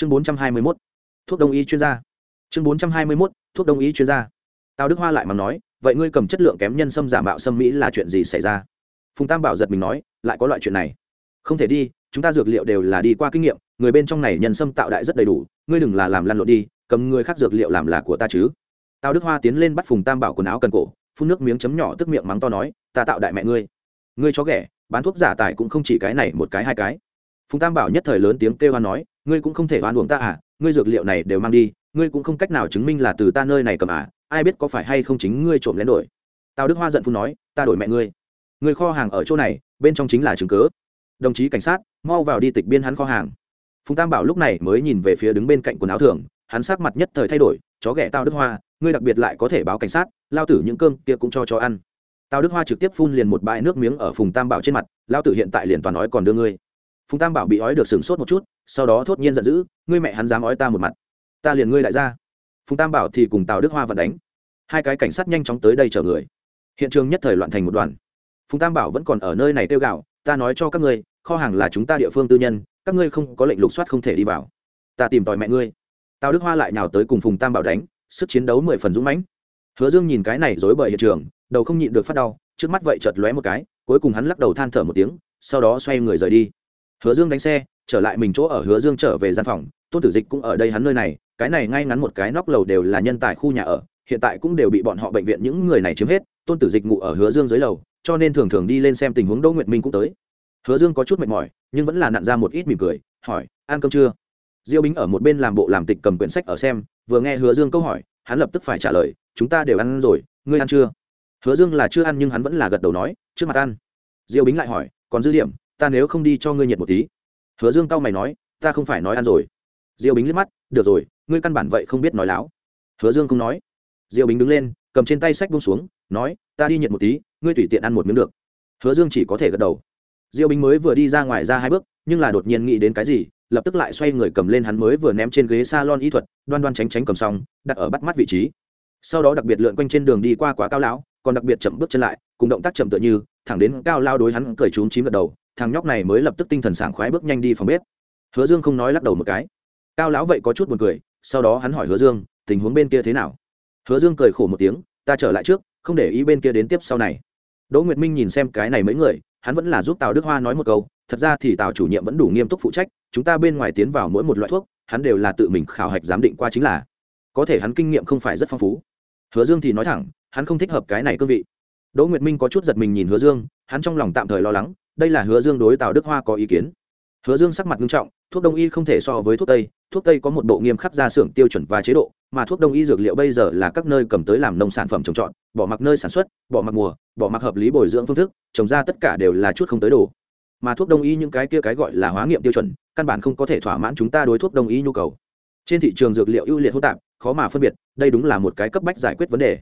chương bốn trăm hai mươi mốt, thuốc đông y chuyên gia. Chương bốn trăm hai mươi mốt, thuốc đông y chuyên gia. Tào đức hoa lại mà nói, vậy ngươi cầm chất lượng kém nhân sâm giả mạo sâm mỹ là chuyện gì xảy ra? Phùng tam bảo giật mình nói, lại có loại chuyện này. Không thể đi, chúng ta dược liệu đều là đi qua kinh nghiệm, người bên trong này nhân sâm tạo đại rất đầy đủ, ngươi đừng là làm lăn lộn đi, cầm người khác dược liệu làm là của ta chứ. Tào đức hoa tiến lên bắt phùng tam bảo quần áo cần cổ, phun nước miếng chấm nhỏ tức miệng mắng to nói, ta tạo đại mẹ ngươi. Ngươi chó ghẻ, bán thuốc giả tài cũng không chỉ cái này một cái hai cái. Phùng tam bảo nhất thời lớn tiếng kêu hoan nói ngươi cũng không thể oan uổng ta à ngươi dược liệu này đều mang đi, ngươi cũng không cách nào chứng minh là từ ta nơi này cầm à ai biết có phải hay không chính ngươi trộm lén đổi. Tào đức hoa giận phun nói, ta đổi mẹ ngươi. Ngươi kho hàng ở chỗ này, bên trong chính là chứng cớ đồng chí cảnh sát, mau vào đi tịch biên hắn kho hàng. Phùng tam bảo lúc này mới nhìn về phía đứng bên cạnh quần áo thường hắn sắc mặt nhất thời thay đổi, chó ghẻ Tào đức hoa, ngươi đặc biệt lại có thể báo cảnh sát, lao tử những cơm kia cũng cho cho ăn. Tào đức hoa trực tiếp phun liền một bãi nước miếng ở phùng tam bảo trên mặt, lao tử hiện tại liền toàn nói còn đưa ngươi phùng tam bảo bị ói được sửng sốt một chút, sau đó thốt nhiên giận dữ, ngươi mẹ hắn dám ói ta một mặt. Ta liền ngươi lại ra phùng tam bảo thì cùng tào đức hoa vận đánh. Hai cái cảnh sát nhanh chóng tới đây chở người. Hiện trường nhất thời loạn thành một đoàn. Phùng tam bảo vẫn còn ở nơi này tiêu gạo ta nói cho các ngươi, kho hàng là chúng ta địa phương tư nhân, các ngươi không có lệnh lục soát không thể đi vào. Ta tìm tòi mẹ ngươi. Tào đức hoa lại nào tới cùng phùng tam bảo đánh, sức chiến đấu mười phần dũng mãnh. Hứa dương nhìn cái này dối bời hiện trường, đầu không nhịn được phát đau, trước mắt vậy chợt lóe một cái, cuối cùng hắn lắc đầu than thở một tiếng, sau đó xoay người rời đi hứa dương đánh xe, trở lại mình chỗ ở hứa dương trở về gian phòng, tôn tử dịch cũng ở đây hắn nơi này, cái này ngay ngắn một cái nóc lầu đều là nhân tài khu nhà ở, hiện tại cũng đều bị bọn họ bệnh viện những người này chiếm hết, tôn tử dịch ngủ ở hứa dương dưới lầu, cho nên thường thường đi lên xem tình huống đỗ nguyệt minh cũng tới. Hứa dương có chút mệt mỏi, nhưng vẫn là nặn ra một ít mỉm cười, hỏi, ăn cơm chưa? Diêu bính ở một bên làm bộ làm tịch cầm quyển sách ở xem, vừa nghe hứa dương câu hỏi, hắn lập tức phải trả lời, chúng ta đều ăn rồi, ngươi ăn chưa? Hứa dương là chưa ăn nhưng hắn vẫn là gật đầu nói, trước mặt ăn. Diêu bính lại hỏi, còn dư điểm? Ta nếu không đi cho ngươi nhiệt một tí. Hứa dương cau mày nói, ta không phải nói ăn rồi. Diêu bính liếc mắt, được rồi, ngươi căn bản vậy không biết nói láo. Hứa dương không nói. Diêu bính đứng lên, cầm trên tay sách bông xuống, nói, ta đi nhiệt một tí, ngươi tùy tiện ăn một miếng được. Hứa dương chỉ có thể gật đầu. Diêu bính mới vừa đi ra ngoài ra hai bước, nhưng là đột nhiên nghĩ đến cái gì, lập tức lại xoay người cầm lên hắn mới vừa ném trên ghế salon y thuật, đoan đoan tránh tránh cầm xong, đặt ở bắt mắt vị trí. Sau đó đặc biệt lượn quanh trên đường đi qua quá cao lão, còn đặc biệt chậm bước chân lại, cùng động tác chậm tựa như, thẳng đến cao lao đối hắn cười trúng chím gật đầu thằng nhóc này mới lập tức tinh thần sảng khoái bước nhanh đi phòng bếp. Hứa dương không nói lắc đầu một cái. Cao lão vậy có chút buồn cười, sau đó hắn hỏi hứa dương, tình huống bên kia thế nào? Hứa dương cười khổ một tiếng, ta trở lại trước, không để ý bên kia đến tiếp sau này. Đỗ nguyệt minh nhìn xem cái này mấy người, hắn vẫn là giúp tào đức hoa nói một câu, thật ra thì tào chủ nhiệm vẫn đủ nghiêm túc phụ trách, chúng ta bên ngoài tiến vào mỗi một loại thuốc, hắn đều là tự mình khảo hạch giám định qua chính là. Có thể hắn kinh nghiệm không phải rất phong phú. Hứa dương thì nói thẳng, hắn không thích hợp cái này cương vị. Đỗ nguyệt minh có chút giật mình nhìn hứa dương, hắn trong lòng tạm thời lo lắng đây là hứa dương đối tào đức hoa có ý kiến hứa dương sắc mặt nghiêm trọng thuốc đông y không thể so với thuốc tây thuốc tây có một bộ nghiêm khắc ra xưởng tiêu chuẩn và chế độ mà thuốc đông y dược liệu bây giờ là các nơi cầm tới làm nông sản phẩm trồng trọt bỏ mặc nơi sản xuất bỏ mặc mùa bỏ mặc hợp lý bồi dưỡng phương thức trồng ra tất cả đều là chút không tới đồ mà thuốc đông y những cái kia cái gọi là hóa nghiệm tiêu chuẩn căn bản không có thể thỏa mãn chúng ta đối thuốc đông y nhu cầu trên thị trường dược liệu ưu liệt hỗn tạp khó mà phân biệt đây đúng là một cái cấp bách giải quyết vấn đề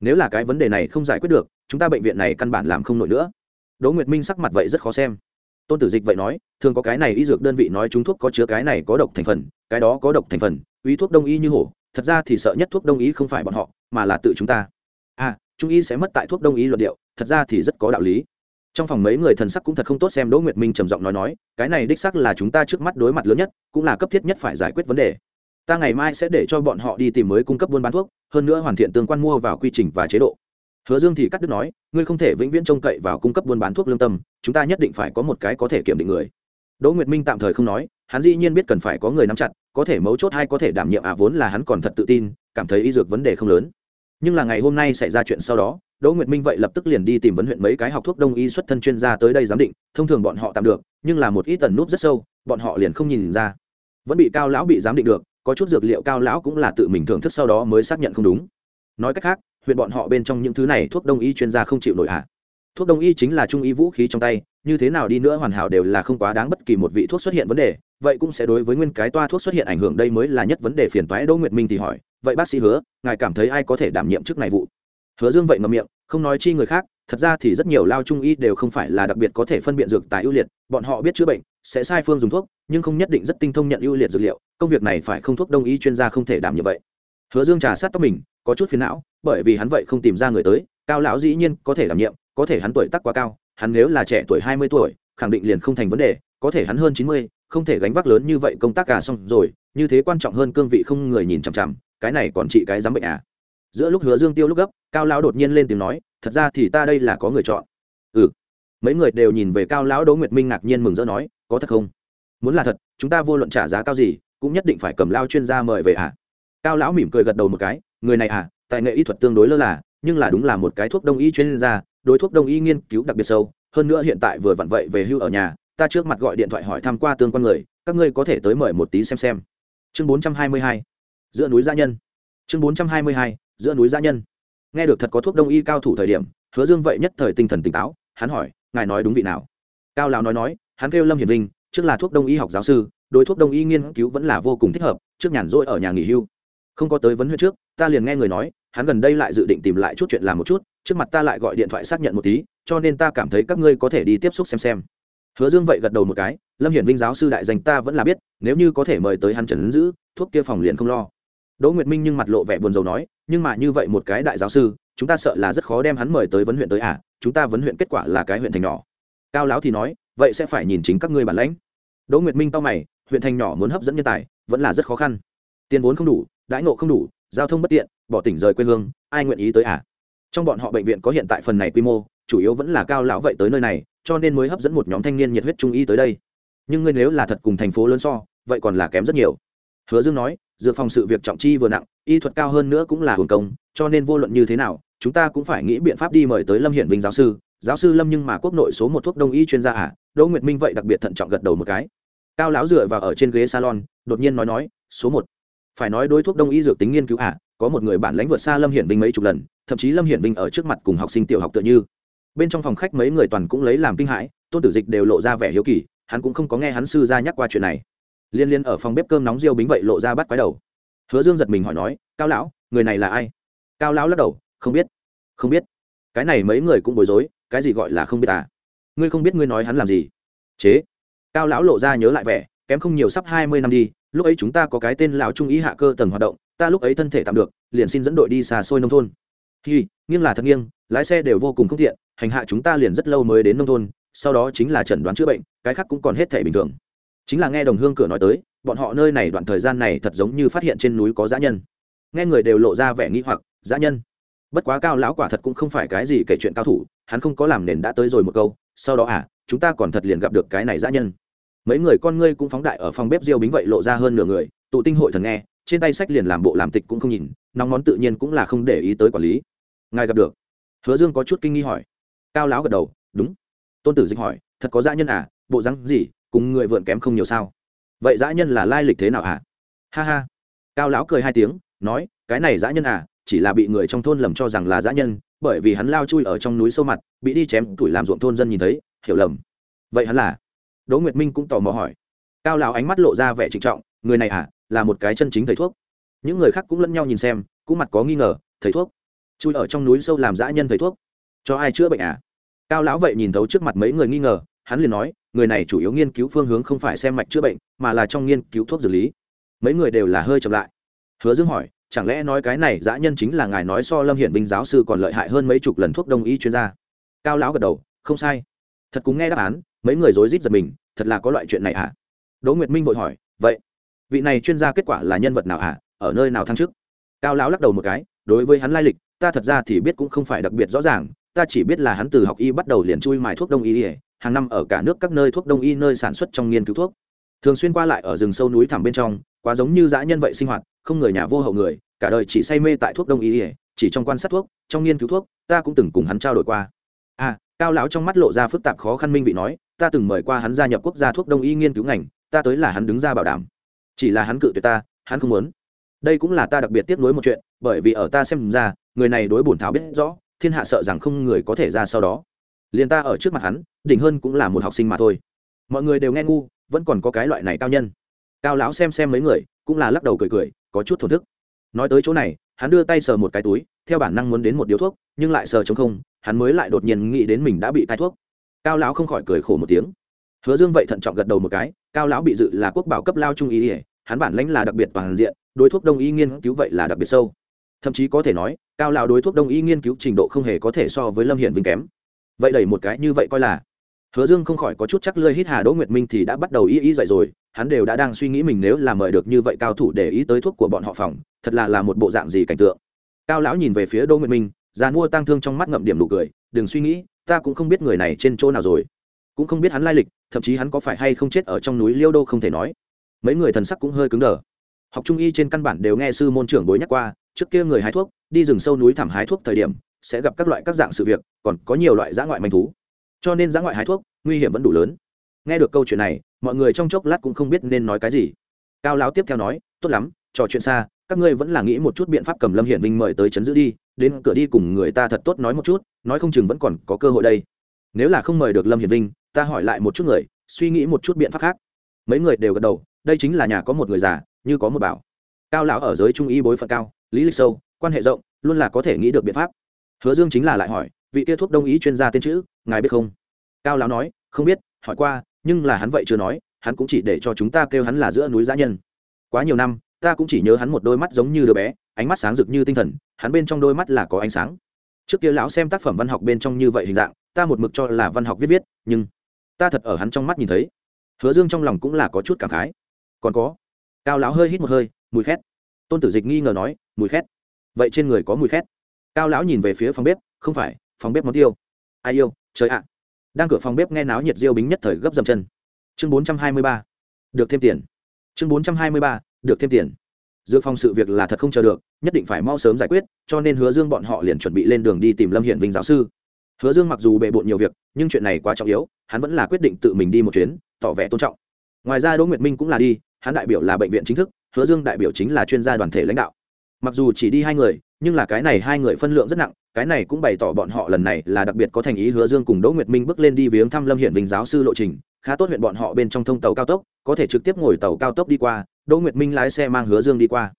nếu là cái vấn đề này không giải quyết được chúng ta bệnh viện này căn bản làm không nổi nữa đỗ nguyệt minh sắc mặt vậy rất khó xem. Tôn tử dịch vậy nói, thường có cái này y dược đơn vị nói chúng thuốc có chứa cái này có độc thành phần, cái đó có độc thành phần uy thuốc đông y như hổ, thật ra thì sợ nhất thuốc đông y không phải bọn họ, mà là tự chúng ta. À trung y sẽ mất tại thuốc đông y luận điệu, thật ra thì rất có đạo lý. Trong phòng mấy người thần sắc cũng thật không tốt xem đỗ nguyệt minh trầm giọng nói nói, cái này đích sắc là chúng ta trước mắt đối mặt lớn nhất, cũng là cấp thiết nhất phải giải quyết vấn đề. Ta ngày mai sẽ để cho bọn họ đi tìm mới cung cấp buôn bán thuốc, hơn nữa hoàn thiện tương quan mua vào quy trình và chế độ hứa dương thì cắt đứt nói, ngươi không thể vĩnh viễn trông cậy vào cung cấp buôn bán thuốc lương tâm, chúng ta nhất định phải có một cái có thể kiểm định người. Đỗ nguyệt minh tạm thời không nói, hắn dĩ nhiên biết cần phải có người nắm chặt, có thể mấu chốt hay có thể đảm nhiệm à vốn là hắn còn thật tự tin, cảm thấy y dược vấn đề không lớn. Nhưng là ngày hôm nay xảy ra chuyện sau đó, đỗ nguyệt minh vậy lập tức liền đi tìm vấn huyện mấy cái học thuốc đông y xuất thân chuyên gia tới đây giám định, thông thường bọn họ tạm được, nhưng là một ít tần núp rất sâu, bọn họ liền không nhìn ra. Vẫn bị cao lão bị giám định được, có chút dược liệu cao lão cũng là tự mình thưởng thức sau đó mới xác nhận không đúng. Nói cách khác huyện bọn họ bên trong những thứ này thuốc đông y chuyên gia không chịu nổi hạ à. thuốc đông y chính là trung y vũ khí trong tay, như thế nào đi nữa hoàn hảo đều là không quá đáng bất kỳ một vị thuốc xuất hiện vấn đề. Vậy cũng sẽ đối với nguyên cái toa thuốc xuất hiện ảnh hưởng đây mới là nhất vấn đề phiền toái. Đỗ nguyệt minh thì hỏi, vậy bác sĩ hứa, ngài cảm thấy ai có thể đảm nhiệm chức này vụ? Hứa dương vậy ngậm miệng, không nói chi người khác, thật ra thì rất nhiều lao trung y đều không phải là đặc biệt có thể phân biện dược tài ưu liệt, bọn họ biết chữa bệnh sẽ sai phương dùng thuốc, nhưng không nhất định rất tinh thông nhận ưu liệt dược liệu, công việc này phải không thuốc đông y chuyên gia không thể đảm nhiệm vậy. Hứa dương trà sát tóc mình có chút phiền não, bởi vì hắn vậy không tìm ra người tới, cao lão dĩ nhiên có thể đảm nhiệm, có thể hắn tuổi tác quá cao, hắn nếu là trẻ tuổi hai mươi tuổi, khẳng định liền không thành vấn đề, có thể hắn hơn chín mươi, không thể gánh vác lớn như vậy công tác cả xong rồi, như thế quan trọng hơn cương vị không người nhìn chằm chằm, cái này còn trị cái dám bệnh à? Giữa lúc hứa dương tiêu lúc gấp, cao lão đột nhiên lên tiếng nói, thật ra thì ta đây là có người chọn. Ừ. Mấy người đều nhìn về cao lão đỗ nguyệt minh ngạc nhiên mừng rỡ nói, có thật không? Muốn là thật, chúng ta vô luận trả giá cao gì, cũng nhất định phải cầm lao chuyên gia mời về à? Cao lão mỉm cười gật đầu một cái người này à tài nghệ y thuật tương đối lơ là, nhưng là đúng là một cái thuốc đông y chuyên gia, đối thuốc đông y nghiên cứu đặc biệt sâu, hơn nữa hiện tại vừa vặn vậy về hưu ở nhà, ta trước mặt gọi điện thoại hỏi thăm qua tương quan người, các ngươi có thể tới mời một tí xem xem. Chương bốn trăm hai mươi hai, giữa núi gia nhân. Chương bốn trăm hai mươi hai, giữa núi gia nhân. Nghe được thật có thuốc đông y cao thủ thời điểm, hứa dương vậy nhất thời tinh thần tỉnh táo, hắn hỏi, ngài nói đúng vị nào? Cao lão nói nói, hắn kêu lâm hiển vinh, trước là thuốc đông y học giáo sư, đối thuốc đông y nghiên cứu vẫn là vô cùng thích hợp, trước nhàn rỗi ở nhà nghỉ hưu không có tới vấn huyện trước, ta liền nghe người nói, hắn gần đây lại dự định tìm lại chút chuyện làm một chút, trước mặt ta lại gọi điện thoại xác nhận một tí, cho nên ta cảm thấy các ngươi có thể đi tiếp xúc xem xem. Hứa dương vậy gật đầu một cái, lâm hiển vinh giáo sư đại danh ta vẫn là biết, nếu như có thể mời tới hắn trần ứng giữ, thuốc kia phòng liền không lo. Đỗ nguyệt minh nhưng mặt lộ vẻ buồn rầu nói, nhưng mà như vậy một cái đại giáo sư, chúng ta sợ là rất khó đem hắn mời tới vấn huyện tới à chúng ta vấn huyện kết quả là cái huyện thành nhỏ. Cao lão thì nói, vậy sẽ phải nhìn chính các ngươi bản lãnh. Đỗ nguyệt minh tao mày, huyện thành nhỏ muốn hấp dẫn nhân tài, vẫn là rất khó khăn. Tiền vốn không đủ đãi ngộ không đủ, giao thông bất tiện, bỏ tỉnh rời quê hương, ai nguyện ý tới à? Trong bọn họ bệnh viện có hiện tại phần này quy mô, chủ yếu vẫn là cao lão vậy tới nơi này, cho nên mới hấp dẫn một nhóm thanh niên nhiệt huyết trung y tới đây. Nhưng ngươi nếu là thật cùng thành phố lớn so, vậy còn là kém rất nhiều. Hứa dương nói dược phòng sự việc trọng chi vừa nặng, y thuật cao hơn nữa cũng là hưởng công, cho nên vô luận như thế nào, chúng ta cũng phải nghĩ biện pháp đi mời tới lâm hiển vinh giáo sư. Giáo sư lâm nhưng mà quốc nội số một thuốc đông y chuyên gia à? Đỗ nguyệt minh vậy đặc biệt thận trọng gật đầu một cái. Cao lão dựa vào ở trên ghế salon, đột nhiên nói nói, số một phải nói đối thuốc đông y dược tính nghiên cứu à có một người bản lãnh vượt xa lâm hiển vinh mấy chục lần, thậm chí lâm hiển vinh ở trước mặt cùng học sinh tiểu học tựa như. Bên trong phòng khách mấy người toàn cũng lấy làm kinh hãi, tôn tử dịch đều lộ ra vẻ hiếu kỳ, hắn cũng không có nghe hắn sư ra nhắc qua chuyện này. Liên liên ở phòng bếp cơm nóng riêu bính vậy lộ ra bắt quái đầu. Hứa dương giật mình hỏi nói, cao lão, người này là ai? Cao lão lắc đầu, không biết không biết. Cái này mấy người cũng bối rối, cái gì gọi là không biết à? Ngươi không biết ngươi nói hắn làm gì. Chế. Cao lão lộ ra nhớ lại vẻ kém không nhiều sắp hai mươi năm đi, lúc ấy chúng ta có cái tên lão trung ý hạ cơ tầng hoạt động, ta lúc ấy thân thể tạm được, liền xin dẫn đội đi xa xôi nông thôn. Hi, nghiêng là thật nghiêng, lái xe đều vô cùng không tiện, hành hạ chúng ta liền rất lâu mới đến nông thôn, sau đó chính là chẩn đoán chữa bệnh, cái khác cũng còn hết thể bình thường. Chính là nghe đồng hương cửa nói tới, bọn họ nơi này đoạn thời gian này thật giống như phát hiện trên núi có dã nhân. Nghe người đều lộ ra vẻ nghi hoặc, dã nhân. Bất quá cao lão quả thật cũng không phải cái gì kể chuyện cao thủ, hắn không có làm nền đã tới rồi một câu, sau đó à chúng ta còn thật liền gặp được cái này dã nhân mấy người con ngươi cũng phóng đại ở phòng bếp riêu bính vậy lộ ra hơn nửa người, tụ tinh hội thần nghe, trên tay sách liền làm bộ làm tịch cũng không nhìn, nóng món tự nhiên cũng là không để ý tới quản lý. Ngài gặp được. Hứa dương có chút kinh nghi hỏi. Cao lão gật đầu, đúng. Tôn tử dịch hỏi, thật có dã nhân à? Bộ rắn gì? Cùng người vượn kém không nhiều sao? Vậy dã nhân là lai lịch thế nào à ha ha. Cao lão cười hai tiếng, nói, cái này dã nhân à chỉ là bị người trong thôn lầm cho rằng là dã nhân, bởi vì hắn lao chui ở trong núi sâu mặt, bị đi chém tuổi làm ruộng thôn dân nhìn thấy, hiểu lầm. Vậy hắn là? Đỗ nguyệt minh cũng tò mò hỏi. Cao lão ánh mắt lộ ra vẻ trịnh trọng, người này à là một cái chân chính thầy thuốc. Những người khác cũng lẫn nhau nhìn xem, cũng mặt có nghi ngờ, thầy thuốc. Chui ở trong núi sâu làm dã nhân thầy thuốc. Cho ai chữa bệnh à? Cao lão vậy nhìn thấu trước mặt mấy người nghi ngờ, hắn liền nói, người này chủ yếu nghiên cứu phương hướng không phải xem mạch chữa bệnh, mà là trong nghiên cứu thuốc dược lý. Mấy người đều là hơi chậm lại. Hứa dương hỏi, chẳng lẽ nói cái này dã nhân chính là ngài nói so lâm hiển vinh giáo sư còn lợi hại hơn mấy chục lần thuốc đông y chuyên gia? Cao lão gật đầu, không sai. Thật cũng nghe đáp án mấy người rối rít giật mình, thật là có loại chuyện này à đỗ nguyệt minh vội hỏi, vậy, vị này chuyên gia kết quả là nhân vật nào à ở nơi nào thăng chức? Cao lão lắc đầu một cái, đối với hắn lai lịch, ta thật ra thì biết cũng không phải đặc biệt rõ ràng, ta chỉ biết là hắn từ học y bắt đầu liền chui mài thuốc đông y hàng năm ở cả nước các nơi thuốc đông y nơi sản xuất trong nghiên cứu thuốc. Thường xuyên qua lại ở rừng sâu núi thẳm bên trong, quá giống như dã nhân vậy sinh hoạt, không người nhà vô hậu người, cả đời chỉ say mê tại thuốc đông y chỉ trong quan sát thuốc, trong nghiên cứu thuốc, ta cũng từng cùng hắn trao đổi qua. À cao lão trong mắt lộ ra phức tạp khó khăn minh vị nói ta từng mời qua hắn gia nhập quốc gia thuốc đông y nghiên cứu ngành, ta tới là hắn đứng ra bảo đảm. Chỉ là hắn cự tuyệt ta, hắn không muốn. Đây cũng là ta đặc biệt tiếp nối một chuyện, bởi vì ở ta xem ra, người này đối bổn thảo biết rõ, thiên hạ sợ rằng không người có thể ra sau đó. Liền ta ở trước mặt hắn, đỉnh hơn cũng là một học sinh mà thôi. Mọi người đều nghe ngu, vẫn còn có cái loại này cao nhân. Cao lão xem xem mấy người, cũng là lắc đầu cười cười, có chút thổn thức. Nói tới chỗ này, hắn đưa tay sờ một cái túi, theo bản năng muốn đến một điếu thuốc, nhưng lại sờ chống không, hắn mới lại đột nhiên nghĩ đến mình đã bị tai thuốc cao lão không khỏi cười khổ một tiếng. Hứa dương vậy thận trọng gật đầu một cái, cao lão bị dự là quốc bảo cấp lao trung y hắn bản lãnh là đặc biệt toàn diện, đối thuốc đông y nghiên cứu vậy là đặc biệt sâu. Thậm chí có thể nói, cao lão đối thuốc đông y nghiên cứu trình độ không hề có thể so với lâm hiển vinh kém. Vậy đẩy một cái như vậy coi là, hứa dương không khỏi có chút chắc lơi hít hà đỗ nguyệt minh thì đã bắt đầu y y dậy rồi, hắn đều đã đang suy nghĩ mình nếu là mời được như vậy cao thủ để ý tới thuốc của bọn họ phòng, thật là là một bộ dạng gì cảnh tượng. Cao lão nhìn về phía đỗ nguyệt minh, già mua tăng thương trong mắt ngậm điểm nụ cười, đừng suy nghĩ ta cũng không biết người này trên chỗ nào rồi. Cũng không biết hắn lai lịch, thậm chí hắn có phải hay không chết ở trong núi liêu đô không thể nói. Mấy người thần sắc cũng hơi cứng đờ. Học trung y trên căn bản đều nghe sư môn trưởng bối nhắc qua, trước kia người hái thuốc, đi rừng sâu núi thảm hái thuốc thời điểm, sẽ gặp các loại các dạng sự việc, còn có nhiều loại giã ngoại manh thú. Cho nên giã ngoại hái thuốc, nguy hiểm vẫn đủ lớn. Nghe được câu chuyện này, mọi người trong chốc lát cũng không biết nên nói cái gì. Cao lão tiếp theo nói, tốt lắm, trò chuyện xa các ngươi vẫn là nghĩ một chút biện pháp cầm lâm hiển vinh mời tới chấn giữ đi, đến cửa đi cùng người ta thật tốt nói một chút, nói không chừng vẫn còn có cơ hội đây. Nếu là không mời được lâm hiển vinh, ta hỏi lại một chút người, suy nghĩ một chút biện pháp khác. Mấy người đều gật đầu, đây chính là nhà có một người già, như có một bảo. Cao lão ở giới trung y bối phận cao, lý lịch sâu, quan hệ rộng, luôn là có thể nghĩ được biện pháp. Hứa dương chính là lại hỏi, vị kia thuốc đông y chuyên gia tên chữ, ngài biết không? Cao lão nói, không biết, hỏi qua, nhưng là hắn vậy chưa nói, hắn cũng chỉ để cho chúng ta kêu hắn là giữa núi giã nhân. Quá nhiều năm ta cũng chỉ nhớ hắn một đôi mắt giống như đứa bé, ánh mắt sáng rực như tinh thần, hắn bên trong đôi mắt là có ánh sáng. Trước kia lão xem tác phẩm văn học bên trong như vậy hình dạng, ta một mực cho là văn học viết viết, nhưng ta thật ở hắn trong mắt nhìn thấy. Hứa dương trong lòng cũng là có chút cảm khái. Còn có, cao lão hơi hít một hơi, mùi khét. Tôn tử dịch nghi ngờ nói, mùi khét. Vậy trên người có mùi khét. Cao lão nhìn về phía phòng bếp, không phải, phòng bếp món tiêu. Ai yêu, trời ạ. Đang cửa phòng bếp nghe náo nhiệt diêu bính nhất thời gấp dầm chân. Chương bốn trăm hai mươi ba. Được thêm tiền. Chương bốn trăm hai mươi ba được thêm tiền. Dược phòng sự việc là thật không chờ được, nhất định phải mau sớm giải quyết, cho nên hứa dương bọn họ liền chuẩn bị lên đường đi tìm lâm Hiển vinh giáo sư. Hứa dương mặc dù bề bộn nhiều việc, nhưng chuyện này quá trọng yếu, hắn vẫn là quyết định tự mình đi một chuyến, tỏ vẻ tôn trọng. Ngoài ra đỗ nguyệt minh cũng là đi, hắn đại biểu là bệnh viện chính thức, hứa dương đại biểu chính là chuyên gia đoàn thể lãnh đạo. Mặc dù chỉ đi hai người, nhưng là cái này hai người phân lượng rất nặng, cái này cũng bày tỏ bọn họ lần này là đặc biệt có thành ý hứa dương cùng đỗ nguyệt minh bước lên đi viếng thăm lâm hiển vinh giáo sư lộ trình khá tốt huyện bọn họ bên trong thông tàu cao tốc, có thể trực tiếp ngồi tàu cao tốc đi qua, đỗ nguyệt minh lái xe mang hứa dương đi qua.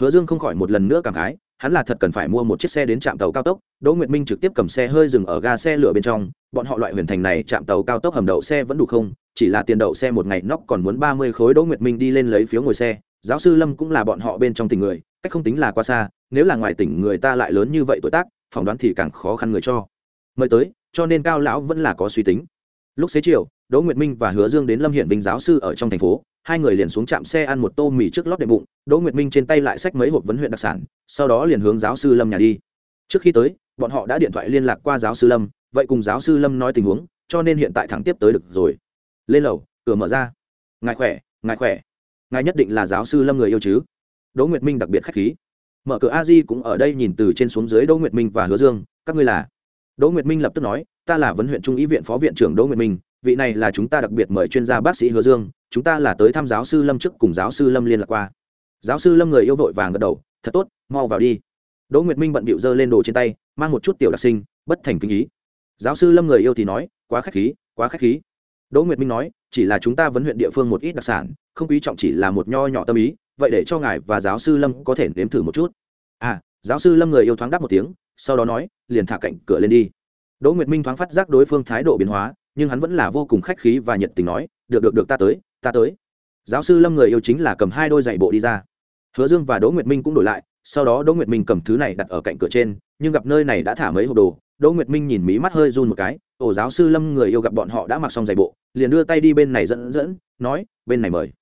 Hứa dương không khỏi một lần nữa cảm khái, hắn là thật cần phải mua một chiếc xe đến trạm tàu cao tốc, đỗ nguyệt minh trực tiếp cầm xe hơi dừng ở ga xe lửa bên trong, bọn họ loại huyền thành này trạm tàu cao tốc hầm đậu xe vẫn đủ không, chỉ là tiền đậu xe một ngày nóc còn muốn ba mươi khối, đỗ nguyệt minh đi lên lấy phiếu ngồi xe, giáo sư lâm cũng là bọn họ bên trong tỉnh người, cách không tính là quá xa, nếu là ngoài tỉnh người ta lại lớn như vậy tuổi tác, phỏng đoán thì càng khó khăn người cho. Mời tới, cho nên cao lão vẫn là có suy tính. Lúc xế chiều đỗ nguyệt minh và hứa dương đến lâm hiển vinh giáo sư ở trong thành phố. Hai người liền xuống trạm xe ăn một tô mì trước lót đệm bụng. Đỗ nguyệt minh trên tay lại xách mấy hộp vấn huyện đặc sản, sau đó liền hướng giáo sư lâm nhà đi. Trước khi tới, bọn họ đã điện thoại liên lạc qua giáo sư lâm, vậy cùng giáo sư lâm nói tình huống, cho nên hiện tại thẳng tiếp tới được rồi. Lên lầu, cửa mở ra. Ngài khỏe ngài khỏe. Ngài nhất định là giáo sư lâm người yêu chứ? Đỗ nguyệt minh đặc biệt khách khí. Mở cửa a di cũng ở đây nhìn từ trên xuống dưới đỗ nguyệt minh và hứa dương, các ngươi là? Đỗ nguyệt minh lập tức nói, ta là vấn huyện trung ý viện phó viện trưởng đỗ nguyệt minh vị này là chúng ta đặc biệt mời chuyên gia bác sĩ hứa dương, chúng ta là tới thăm giáo sư lâm trước cùng giáo sư lâm liên lạc qua. Giáo sư lâm người yêu vội vàng gật đầu, thật tốt, mau vào đi. Đỗ nguyệt minh bận bịu dơ lên đồ trên tay, mang một chút tiểu đặc sinh, bất thành kinh ý. Giáo sư lâm người yêu thì nói, quá k h á c h khí, quá k h á c h khí. Đỗ nguyệt minh nói, chỉ là chúng ta vấn huyện địa phương một ít đặc sản, không quý trọng chỉ là một nho nhỏ tâm ý, vậy để cho ngài và giáo sư lâm có thể nếm thử một chút. À giáo sư lâm người yêu thoáng đáp một tiếng, sau đó nói, liền thả cạnh cửa lên đi. Đỗ nguyệt minh thoáng phát giác đối phương thái độ biến hóa nhưng hắn vẫn là vô cùng khách khí và nhiệt tình nói, được được được, ta tới ta tới. Giáo sư lâm người yêu chính là cầm hai đôi giày bộ đi ra. Hứa dương và đỗ nguyệt minh cũng đổi lại, sau đó đỗ nguyệt minh cầm thứ này đặt ở cạnh cửa trên, nhưng gặp nơi này đã thả mấy hộp đồ, đỗ nguyệt minh nhìn mí mắt hơi run một cái ổ giáo sư lâm người yêu gặp bọn họ đã mặc xong giày bộ, liền đưa tay đi bên này dẫn dẫn, nói, bên này mời.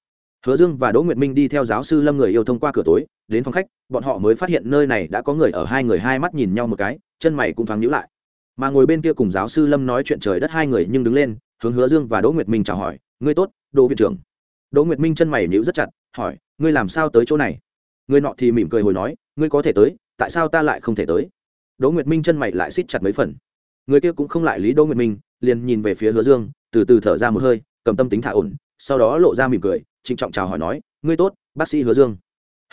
Hứa dương và đỗ nguyệt minh đi theo giáo sư lâm người yêu thông qua cửa tối, đến phòng khách, bọn họ mới phát hiện nơi này đã có người ở hai người hai mắt nhìn nhau một cái, chân mày cũng thoáng nhíu lại mà ngồi bên kia cùng giáo sư lâm nói chuyện trời đất hai người nhưng đứng lên, hướng hứa dương và đỗ nguyệt minh chào hỏi, ngươi tốt, đỗ viện trưởng. Đỗ nguyệt minh chân mày nhíu rất chặt, hỏi, ngươi làm sao tới chỗ này? Người nọ thì mỉm cười hồi nói, ngươi có thể tới, tại sao ta lại không thể tới? Đỗ nguyệt minh chân mày lại xít chặt mấy phần. Người kia cũng không lại lý đỗ nguyệt minh, liền nhìn về phía hứa dương, từ từ thở ra một hơi, cầm tâm tính thả ổn, sau đó lộ ra mỉm cười, trịnh trọng chào hỏi nói, ngươi tốt, bác sĩ hứa dương.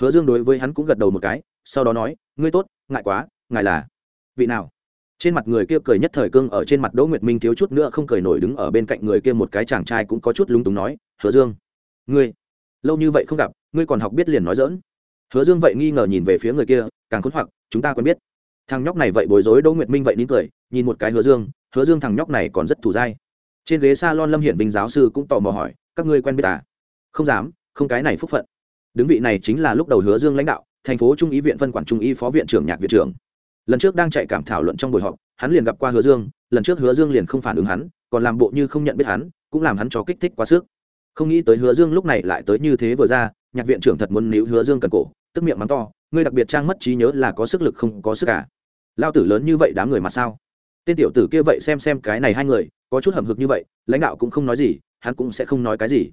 Hứa dương đối với hắn cũng gật đầu một cái, sau đó nói, ngươi tốt, ngại quá, ngài là vị nào? Trên mặt người kia cười nhất thời cương, ở trên mặt đỗ nguyệt minh thiếu chút nữa không cười nổi đứng ở bên cạnh người kia một cái chàng trai cũng có chút lúng túng nói, hứa dương, ngươi, lâu như vậy không gặp, ngươi còn học biết liền nói dỡn hứa dương vậy nghi ngờ nhìn về phía người kia, càng khốn hoặc, chúng ta quen biết. Thằng nhóc này vậy bối rối, đỗ nguyệt minh vậy nín cười, nhìn một cái hứa dương hứa dương thằng nhóc này còn rất thủ dai. Trên ghế s a lon lâm hiển vinh giáo sư cũng tò mò hỏi, các ngươi quen biết à? Không dám, không cái này phúc phận. Đứng vị này chính là lúc đầu hứa dương lãnh đạo, thành phố trung ý viện phân quản trung y phó viện trưởng nhạc viện trưởng lần trước đang chạy cảm thảo luận trong buổi họp, hắn liền gặp qua hứa dương, lần trước hứa dương liền không phản ứng hắn, còn làm bộ như không nhận biết hắn, cũng làm hắn cho kích thích quá sức. Không nghĩ tới hứa dương lúc này lại tới như thế vừa ra, nhạc viện trưởng thật muốn níu hứa dương cần cổ, tức miệng mắng to, ngươi đặc biệt trang mất trí nhớ là có sức lực không có sức cả. Lao tử lớn như vậy đám người mà sao? Tên tiểu tử kia vậy xem xem cái này hai người, có chút hầm hực như vậy, lãnh đạo cũng không nói gì, hắn cũng sẽ không nói cái gì.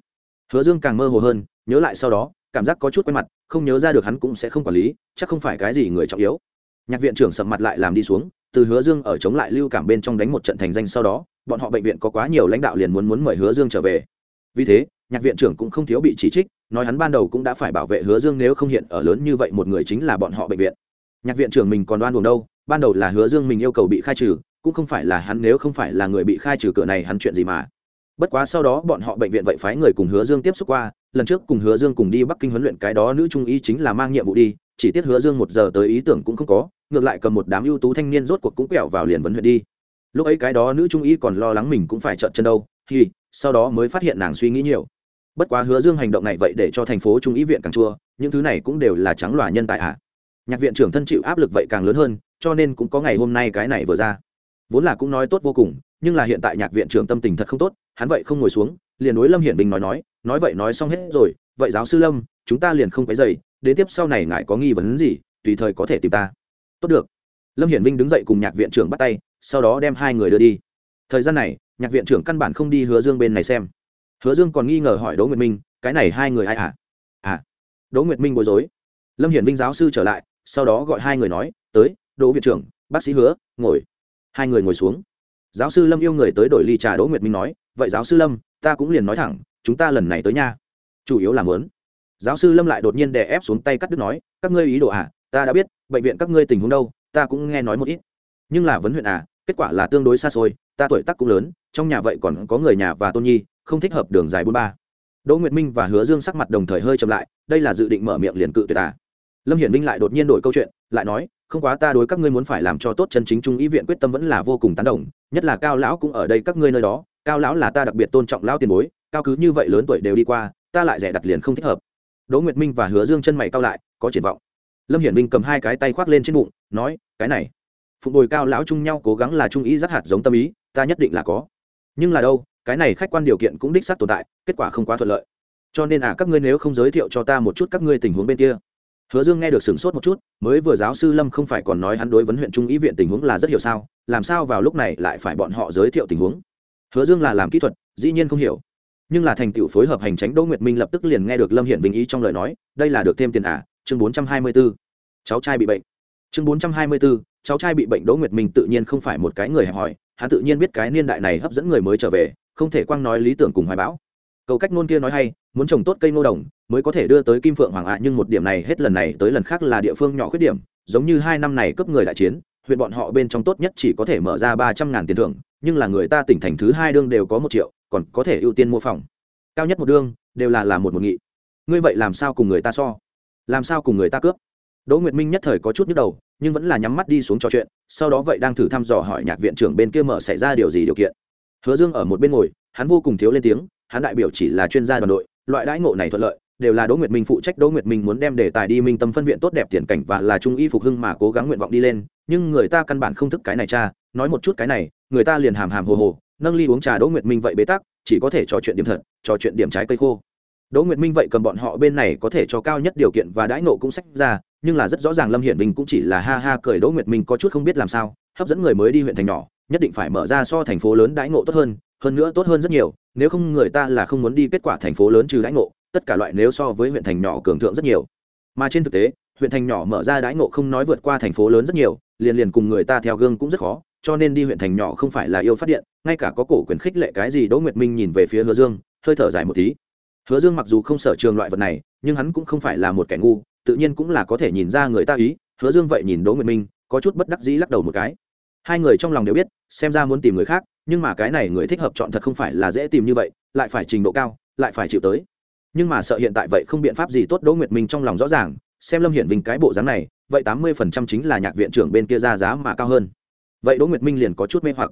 Hứa dương càng mơ hồ hơn, nhớ lại sau đó, cảm giác có chút quen mặt, không nhớ ra được hắn cũng sẽ không quản lý, chắc không phải cái gì người trọng yếu nhạc viện trưởng sầm mặt lại làm đi xuống, từ hứa dương ở chống lại lưu cảm bên trong đánh một trận thành danh sau đó, bọn họ bệnh viện có quá nhiều lãnh đạo liền muốn muốn mời hứa dương trở về. Vì thế, nhạc viện trưởng cũng không thiếu bị chỉ trích, nói hắn ban đầu cũng đã phải bảo vệ hứa dương nếu không hiện ở lớn như vậy một người chính là bọn họ bệnh viện. Nhạc viện trưởng mình còn đoan buồn đâu, ban đầu là hứa dương mình yêu cầu bị khai trừ, cũng không phải là hắn nếu không phải là người bị khai trừ cửa này hắn chuyện gì mà. Bất quá sau đó bọn họ bệnh viện vậy phái người cùng hứa dương tiếp xúc qua, lần trước cùng hứa dương cùng đi bắc kinh huấn luyện cái đó nữ trung y chính là mang nhiệm vụ đi chỉ tiếc hứa dương một giờ tới ý tưởng cũng không có, ngược lại cầm một đám ưu tú thanh niên rốt cuộc cũng quẹo vào liền vấn huyện đi. Lúc ấy cái đó nữ trung y còn lo lắng mình cũng phải trợn chân đâu, thì, sau đó mới phát hiện nàng suy nghĩ nhiều. Bất quá hứa dương hành động này vậy để cho thành phố trung y viện càng chua, những thứ này cũng đều là trắng loà nhân tài ạ. À. nhạc viện trưởng thân chịu áp lực vậy càng lớn hơn, cho nên cũng có ngày hôm nay cái này vừa ra. Vốn là cũng nói tốt vô cùng, nhưng là hiện tại nhạc viện trưởng tâm tình thật không tốt, hắn vậy không ngồi xuống, liền đối lâm hiển bình nói nói nói vậy nói xong hết rồi, vậy giáo sư lâm, chúng ta liền không cái dày đến tiếp sau này ngài có nghi vấn gì, tùy thời có thể tìm ta. Tốt được. Lâm hiển vinh đứng dậy cùng nhạc viện trưởng bắt tay, sau đó đem hai người đưa đi. Thời gian này, nhạc viện trưởng căn bản không đi hứa dương bên này xem. Hứa dương còn nghi ngờ hỏi đỗ nguyệt minh, cái này hai người ai à? À. Đỗ nguyệt minh bối rối. Lâm hiển vinh giáo sư trở lại, sau đó gọi hai người nói, tới, đỗ viện trưởng, bác sĩ hứa, ngồi. Hai người ngồi xuống. Giáo sư lâm yêu người tới đổi ly trà đỗ nguyệt minh nói, vậy giáo sư lâm, ta cũng liền nói thẳng, chúng ta lần này tới nha. Chủ yếu là muốn giáo sư lâm lại đột nhiên đè ép xuống tay cắt đứt nói, các ngươi ý đồ à? Ta đã biết, bệnh viện các ngươi tình huống đâu, ta cũng nghe nói một ít. Nhưng là vấn huyện à kết quả là tương đối xa xôi, ta tuổi tác cũng lớn, trong nhà vậy còn có người nhà và tôn nhi, không thích hợp đường dài bốn ba. Đỗ nguyệt minh và hứa dương sắc mặt đồng thời hơi chậm lại, đây là dự định mở miệng liền cự tuyệt à? Lâm hiển minh lại đột nhiên đổi câu chuyện, lại nói, không quá ta đối các ngươi muốn phải làm cho tốt chân chính trung ý viện quyết tâm vẫn là vô cùng tán đồng, nhất là cao lão cũng ở đây các ngươi nơi đó, cao lão là ta đặc biệt tôn trọng lão tiền bối, cao cứ như vậy lớn tuổi đều đi qua, ta lại rẻ đặt liền không thích hợp đỗ nguyệt minh và hứa dương chân mày cao lại, có triển vọng. Lâm hiển minh cầm hai cái tay khoác lên trên bụng, nói, cái này, phụng bồi cao lão chung nhau cố gắng là trung ý rất hạt giống tâm ý, ta nhất định là có. Nhưng là đâu, cái này khách quan điều kiện cũng đích xác tồn tại, kết quả không quá thuận lợi. Cho nên à các ngươi nếu không giới thiệu cho ta một chút các ngươi tình huống bên kia. Hứa dương nghe được sửng sốt một chút, mới vừa giáo sư lâm không phải còn nói hắn đối vấn huyện trung ý viện tình huống là rất hiểu sao, làm sao vào lúc này lại phải bọn họ giới thiệu tình huống. Hứa dương là làm kỹ thuật, dĩ nhiên không hiểu nhưng là thành tựu phối hợp hành tránh đỗ nguyệt minh lập tức liền nghe được lâm hiển vinh ý trong lời nói, đây là được thêm tiền ả chương bốn trăm hai mươi b ố cháu trai bị bệnh. Chương bốn trăm hai mươi b ố cháu trai bị bệnh đỗ nguyệt minh tự nhiên không phải một cái người hẹp hòi, hắn tự nhiên biết cái niên đại này hấp dẫn người mới trở về, không thể quang nói lý tưởng cùng hoài bão. Câu cách ngôn kia nói hay, muốn trồng tốt cây ngô đồng mới có thể đưa tới kim phượng hoàng ạ, nhưng một điểm này hết lần này tới lần khác là địa phương nhỏ khuyết điểm, giống như hai năm này cấp người đại chiến, huyện bọn họ bên trong tốt nhất chỉ có thể mở ra ba trăm ngàn tiền thưởng, nhưng là người ta tỉnh thành thứ hai đương đều có một triệu còn có thể ưu tiên mua phòng. Cao nhất một đương đều là là một một nghị. Ngươi vậy làm sao cùng người ta so? Làm sao cùng người ta cướp? Đỗ nguyệt minh nhất thời có chút nhức đầu, nhưng vẫn là nhắm mắt đi xuống trò chuyện, sau đó vậy đang thử thăm dò hỏi nhạc viện trưởng bên kia mở xảy ra điều gì điều kiện. Hứa dương ở một bên ngồi, hắn vô cùng thiếu lên tiếng, hắn đại biểu chỉ là chuyên gia đoàn đội, loại đãi ngộ này thuận lợi, đều là đỗ nguyệt minh phụ trách, đỗ nguyệt minh muốn đem đề tài đi minh tâm phân viện tốt đẹp tiền cảnh và là trung y phục hưng mà cố gắng nguyện vọng đi lên, nhưng người ta căn bản không thức cái này cha, nói một chút cái này, người ta liền hàm hàm hồ hồ nâng ly uống trà đỗ nguyệt minh vậy bế tắc, chỉ có thể trò chuyện điểm thật, trò chuyện điểm trái cây khô. Đỗ nguyệt minh vậy cầm bọn họ bên này có thể cho cao nhất điều kiện và đãi nộ cũng sách ra, nhưng là rất rõ ràng lâm hiển minh cũng chỉ là ha ha cười đỗ nguyệt minh có chút không biết làm sao, hấp dẫn người mới đi huyện thành nhỏ, nhất định phải mở ra so thành phố lớn đãi ngộ tốt hơn hơn nữa tốt hơn rất nhiều, nếu không người ta là không muốn đi kết quả thành phố lớn trừ đãi ngộ, tất cả loại nếu so với huyện thành nhỏ cường thượng rất nhiều. Mà trên thực tế, huyện thành nhỏ mở ra đãi ngộ không nói vượt qua thành phố lớn rất nhiều, liền liền cùng người ta theo gương cũng rất khó cho nên đi huyện thành nhỏ không phải là yêu phát điện, ngay cả có cổ quyền khích lệ cái gì đỗ nguyệt minh nhìn về phía hứa dương, hơi thở dài một tí. Hứa dương mặc dù không sở trường loại vật này, nhưng hắn cũng không phải là một kẻ ngu, tự nhiên cũng là có thể nhìn ra người ta ý, hứa dương vậy nhìn đỗ nguyệt minh, có chút bất đắc dĩ lắc đầu một cái. Hai người trong lòng đều biết, xem ra muốn tìm người khác, nhưng mà cái này người thích hợp chọn thật không phải là dễ tìm như vậy, lại phải trình độ cao, lại phải chịu tới. Nhưng mà sợ hiện tại vậy không biện pháp gì tốt đỗ nguyệt minh trong lòng rõ ràng, xem lâm hiển vinh cái bộ dáng này, vậy tám mươi phần trăm chính là nhạc viện trưởng bên kia ra giá mà cao hơn vậy đỗ nguyệt minh liền có chút mê hoặc.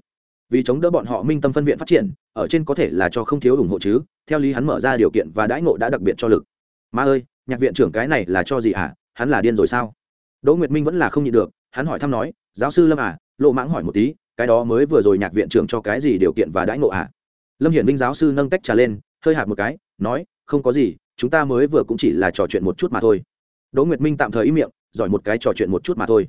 Vì chống đỡ bọn họ minh tâm phân viện phát triển, ở trên có thể là cho không thiếu ủng hộ chứ, theo lý hắn mở ra điều kiện và đãi ngộ đã đặc biệt cho lực. Ma ơi, nhạc viện trưởng cái này là cho gì à hắn là điên rồi sao? Đỗ nguyệt minh vẫn là không nhịn được, hắn hỏi thăm nói, giáo sư lâm à lộ mãng hỏi một tí, cái đó mới vừa rồi nhạc viện trưởng cho cái gì điều kiện và đãi ngộ à lâm hiển Minh giáo sư nâng tách trà lên, hơi hạt một cái, nói, không có gì, chúng ta mới vừa cũng chỉ là trò chuyện một chút mà thôi. Đỗ nguyệt minh tạm thời im miệng, giỏi một cái trò chuyện một chút mà thôi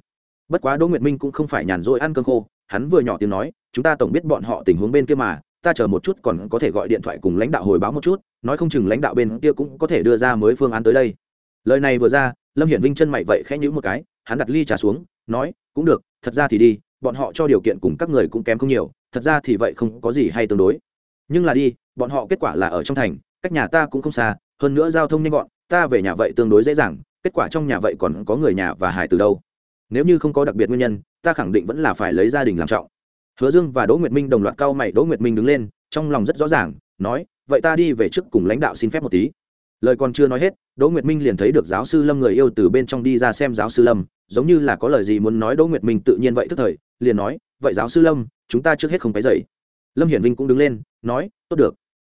bất quá đỗ nguyệt minh cũng không phải nhàn rỗi ăn cơm khô, hắn vừa nhỏ tiếng nói, chúng ta tổng biết bọn họ tình huống bên kia mà, ta chờ một chút còn có thể gọi điện thoại cùng lãnh đạo hồi báo một chút, nói không chừng lãnh đạo bên kia cũng có thể đưa ra mới phương án tới đây. Lời này vừa ra, lâm hiển vinh chân mày vậy khẽ nhữ một cái, hắn đặt ly trà xuống, nói, cũng được, thật ra thì đi, bọn họ cho điều kiện cùng các người cũng kém không nhiều, thật ra thì vậy không có gì hay tương đối. Nhưng là đi, bọn họ kết quả là ở trong thành, cách nhà ta cũng không xa, hơn nữa giao thông nhanh gọn, ta về nhà vậy tương đối dễ dàng, kết quả trong nhà vậy còn có người nhà và hải từ đâu nếu như không có đặc biệt nguyên nhân, ta khẳng định vẫn là phải lấy gia đình làm trọng. Hứa dương và đỗ nguyệt minh đồng loạt cao mày, đỗ nguyệt minh đứng lên, trong lòng rất rõ ràng, nói, vậy ta đi về trước cùng lãnh đạo xin phép một tí. Lời còn chưa nói hết, đỗ nguyệt minh liền thấy được giáo sư lâm người yêu từ bên trong đi ra xem giáo sư lâm, giống như là có lời gì muốn nói đỗ nguyệt minh tự nhiên vậy tức thời, liền nói, vậy giáo sư lâm, chúng ta trước hết không cái dậy lâm hiển vinh cũng đứng lên, nói, tốt được.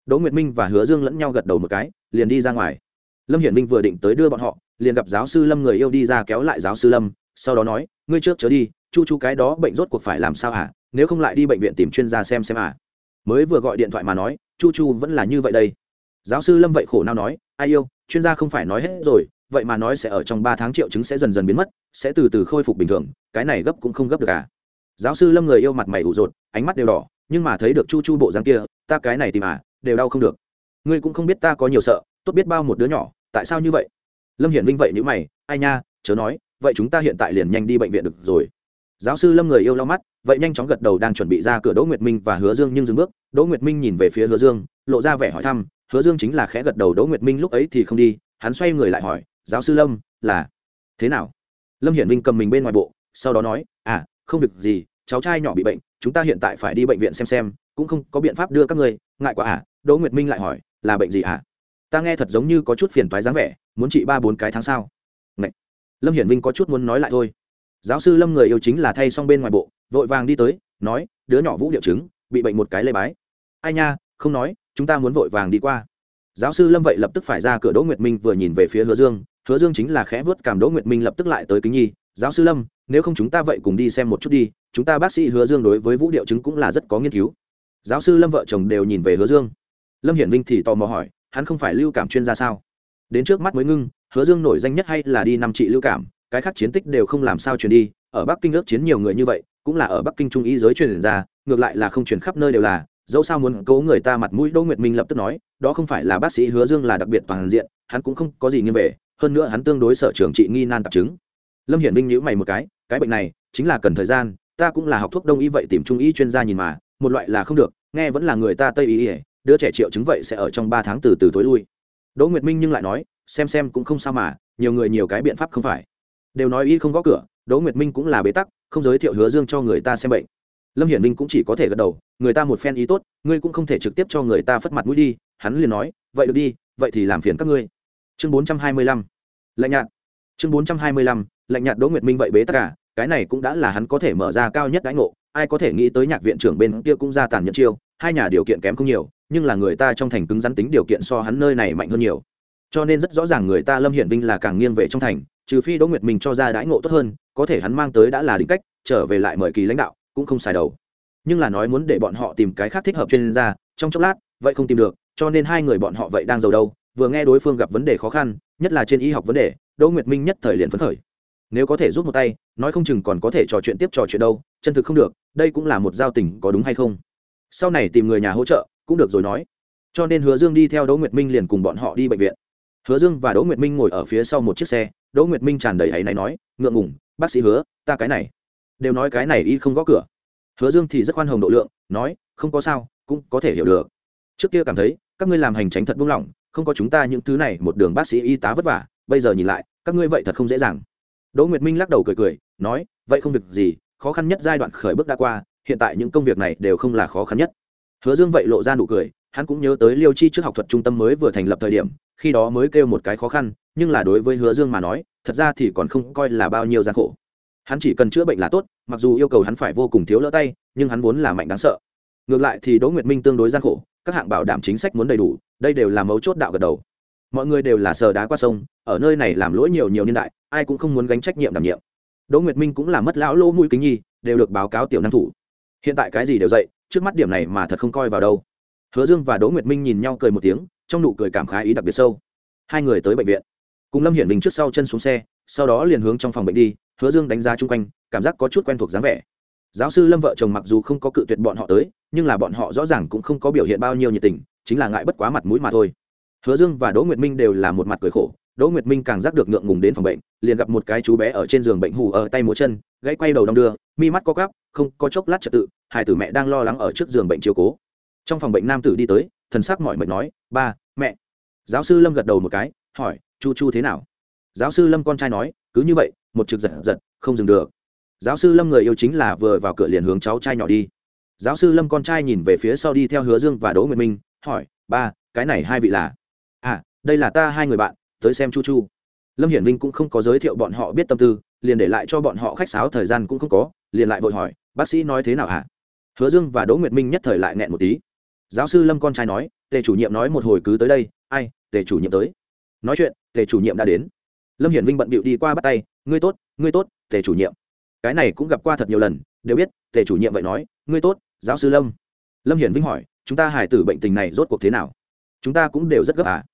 Đỗ nguyệt minh và hứa dương lẫn nhau gật đầu một cái, liền đi ra ngoài. Lâm hiển vinh vừa định tới đưa bọn họ, liền gặp giáo sư lâm người yêu đi ra kéo lại giáo sư lâm sau đó nói, ngươi trước chớ đi, chu chu cái đó bệnh rốt cuộc phải làm sao hả? Nếu không lại đi bệnh viện tìm chuyên gia xem xem à mới vừa gọi điện thoại mà nói, chu chu vẫn là như vậy đây. Giáo sư lâm vậy khổ nào nói, ai yêu, chuyên gia không phải nói hết rồi, vậy mà nói sẽ ở trong ba tháng triệu chứng sẽ dần dần biến mất, sẽ từ từ khôi phục bình thường, cái này gấp cũng không gấp được à? Giáo sư lâm người yêu mặt mày ủ rột, ánh mắt đều đỏ, nhưng mà thấy được chu chu bộ dáng kia, ta cái này tìm à đều đau không được. Ngươi cũng không biết ta có nhiều sợ, tốt biết bao một đứa nhỏ, tại sao như vậy? Lâm hiển vinh vậy như mày, ai nha, chớ nói vậy chúng ta hiện tại liền nhanh đi bệnh viện được rồi. Giáo sư lâm người yêu lau mắt, vậy nhanh chóng gật đầu đang chuẩn bị ra cửa đỗ nguyệt minh và hứa dương nhưng dừng bước. Đỗ nguyệt minh nhìn về phía hứa dương, lộ ra vẻ hỏi thăm. Hứa dương chính là khẽ gật đầu, đỗ nguyệt minh lúc ấy thì không đi. Hắn xoay người lại hỏi, giáo sư lâm, là thế nào? Lâm hiển vinh cầm mình bên ngoài bộ, sau đó nói à không việc gì, cháu trai nhỏ bị bệnh, chúng ta hiện tại phải đi bệnh viện xem xem, cũng không có biện pháp đưa các người ngại quá à? Đỗ nguyệt minh lại hỏi, là bệnh gì à? Ta nghe thật giống như có chút phiền toái dáng vẻ, muốn trị ba bốn cái tháng sau lâm hiển vinh có chút muốn nói lại thôi. Giáo sư lâm người yêu chính là thay xong bên ngoài bộ, vội vàng đi tới, nói, đứa nhỏ vũ điệu chứng bị bệnh một cái lê bái. Ai nha, không nói, chúng ta muốn vội vàng đi qua. Giáo sư lâm vậy lập tức phải ra cửa đỗ nguyệt minh vừa nhìn về phía hứa dương. Hứa dương chính là khẽ vớt cảm đỗ nguyệt minh lập tức lại tới kính nhi, giáo sư lâm, nếu không chúng ta vậy cùng đi xem một chút đi, chúng ta bác sĩ hứa dương đối với vũ điệu chứng cũng là rất có nghiên cứu. Giáo sư lâm vợ chồng đều nhìn về hứa dương. Lâm hiển vinh thì tò mò hỏi, hắn không phải lưu cảm chuyên gia sao? Đến trước mắt mới ngưng hứa dương nổi danh nhất hay là đi năm trị lưu cảm, cái khác chiến tích đều không làm sao truyền đi, ở bắc kinh ước chiến nhiều người như vậy, cũng là ở bắc kinh trung ý giới truyền ra, ngược lại là không truyền khắp nơi đều là, dẫu sao muốn cố người ta mặt mũi đỗ nguyệt minh lập tức nói, đó không phải là bác sĩ hứa dương là đặc biệt toàn diện, hắn cũng không có gì nghiêm về, hơn nữa hắn tương đối sở trường trị nghi nan tạp chứng. Lâm hiển minh nhữ mày một cái cái bệnh này, chính là cần thời gian, ta cũng là học thuốc đông y vậy tìm trung y chuyên gia nhìn mà, một loại là không được, nghe vẫn là người ta tây y, đứa trẻ triệu chứng vậy sẽ ở trong ba tháng từ từ tối lui. Đỗ nguyệt minh nhưng lại nói xem xem cũng không sao mà, nhiều người nhiều cái biện pháp không phải. Đều nói y không có cửa, đỗ nguyệt minh cũng là bế tắc, không giới thiệu hứa dương cho người ta xem bệnh. Lâm hiển minh cũng chỉ có thể gật đầu, người ta một phen ý tốt, ngươi cũng không thể trực tiếp cho người ta phất mặt mũi đi, hắn liền nói, vậy được đi, vậy thì làm phiền các ngươi. Chương bốn trăm hai mươi lăm, lạnh nhạt. Chương bốn trăm hai mươi lăm, lạnh nhạt đỗ nguyệt minh vậy bế tất cả à, cái này cũng đã là hắn có thể mở ra cao nhất đãi ngộ, ai có thể nghĩ tới nhạc viện trưởng bên kia cũng ra tàn nhẫn chiêu, hai nhà điều kiện kém không nhiều, nhưng là người ta trong thành cứng rắn tính điều kiện so hắn nơi này mạnh hơn nhiều cho nên rất rõ ràng người ta lâm hiển vinh là càng nghiêng về trong thành, trừ phi đỗ nguyệt minh cho ra đãi ngộ tốt hơn, có thể hắn mang tới đã là định cách, trở về lại mời kỳ lãnh đạo, cũng không xài đầu. Nhưng là nói muốn để bọn họ tìm cái khác thích hợp chuyên gia, trong chốc lát, vậy không tìm được, cho nên hai người bọn họ vậy đang giàu đâu, vừa nghe đối phương gặp vấn đề khó khăn, nhất là trên y học vấn đề, đỗ nguyệt minh nhất thời liền phấn khởi. Nếu có thể rút một tay, nói không chừng còn có thể trò chuyện tiếp trò chuyện đâu, chân thực không được, đây cũng là một giao tình có đúng hay không? Sau này tìm người nhà hỗ trợ, cũng được rồi nói. Cho nên hứa dương đi theo đỗ nguyệt minh liền cùng bọn họ đi bệnh viện hứa dương và đỗ nguyệt minh ngồi ở phía sau một chiếc xe, đỗ nguyệt minh tràn đầy áy này nói, ngượng ngủng bác sĩ hứa, ta cái này. Đều nói cái này y không gõ cửa. Hứa dương thì rất khoan hồng độ lượng, nói, không có sao, cũng có thể hiểu được. Trước kia cảm thấy, các ngươi làm hành tránh thật buông lỏng, không có chúng ta những thứ này, một đường bác sĩ y tá vất vả, bây giờ nhìn lại, các ngươi vậy thật không dễ dàng. Đỗ nguyệt minh lắc đầu cười cười, nói, vậy không việc gì, khó khăn nhất giai đoạn khởi bước đã qua, hiện tại những công việc này đều không là khó khăn nhất. Hứa dương vậy lộ ra nụ cười, hắn cũng nhớ tới liêu chi trước học thuật trung tâm mới vừa thành lập thời điểm khi đó mới kêu một cái khó khăn, nhưng là đối với hứa dương mà nói, thật ra thì còn không coi là bao nhiêu gian khổ. Hắn chỉ cần chữa bệnh là tốt, mặc dù yêu cầu hắn phải vô cùng thiếu lỡ tay, nhưng hắn vốn là mạnh đáng sợ. Ngược lại thì đỗ nguyệt minh tương đối gian khổ, các hạng bảo đảm chính sách muốn đầy đủ, đây đều là mấu chốt đạo gật đầu. Mọi người đều là sờ đá qua sông, ở nơi này làm lỗi nhiều nhiều niên đại, ai cũng không muốn gánh trách nhiệm đảm nhiệm. Đỗ nguyệt minh cũng là mất lão lỗ mũi kính nhi, đều được báo cáo tiểu năng thủ. Hiện tại cái gì đều dậy, trước mắt điểm này mà thật không coi vào đâu. Hứa dương và đỗ nguyệt minh nhìn nhau cười một tiếng trong nụ cười cảm khái ý đặc biệt sâu. Hai người tới bệnh viện. Cùng lâm hiển đình trước sau chân xuống xe, sau đó liền hướng trong phòng bệnh đi, hứa dương đánh giá chung quanh, cảm giác có chút quen thuộc dáng vẻ. Giáo sư lâm vợ chồng mặc dù không có cự tuyệt bọn họ tới, nhưng là bọn họ rõ ràng cũng không có biểu hiện bao nhiêu nhiệt tình, chính là ngại bất quá mặt mũi mà thôi. Hứa dương và đỗ nguyệt minh đều là một mặt cười khổ, đỗ nguyệt minh càng giác được ngượng ngùng đến phòng bệnh, liền gặp một cái chú bé ở trên giường bệnh hù ở tay múa chân, gãy quay đầu đong đưa, mi mắt co cắp không có chốc lát trật tự hải tử mẹ đang lo lắng ở trước giường bệnh chiều cố. Trong phòng bệnh nam tử đi tới thần sắc mọi mệt nói, ba, mẹ. Giáo sư lâm gật đầu một cái, hỏi, chu chu thế nào? Giáo sư lâm con trai nói, cứ như vậy, một trực giật giật, không dừng được. Giáo sư lâm người yêu chính là vừa vào cửa liền hướng cháu trai nhỏ đi. Giáo sư lâm con trai nhìn về phía sau đi theo hứa dương và đỗ nguyệt minh, hỏi, ba, cái này hai vị là? À đây là ta, hai người bạn, tới xem chu chu. Lâm hiển vinh cũng không có giới thiệu bọn họ biết tâm tư, liền để lại cho bọn họ khách sáo thời gian cũng không có, liền lại vội hỏi, bác sĩ nói thế nào hả? Hứa dương và đỗ nguyệt minh nhất thời lại nghẹn một tí giáo sư lâm con trai nói, tề chủ nhiệm nói một hồi cứ tới đây, ai, tề chủ nhiệm tới. Nói chuyện, tề chủ nhiệm đã đến. Lâm hiển vinh bận bịu đi qua bắt tay, ngươi tốt ngươi tốt, tề chủ nhiệm. Cái này cũng gặp qua thật nhiều lần, đều biết, tề chủ nhiệm vậy nói, ngươi tốt, giáo sư lâm. Lâm hiển vinh hỏi, chúng ta hải tử bệnh tình này rốt cuộc thế nào? Chúng ta cũng đều rất gấp à.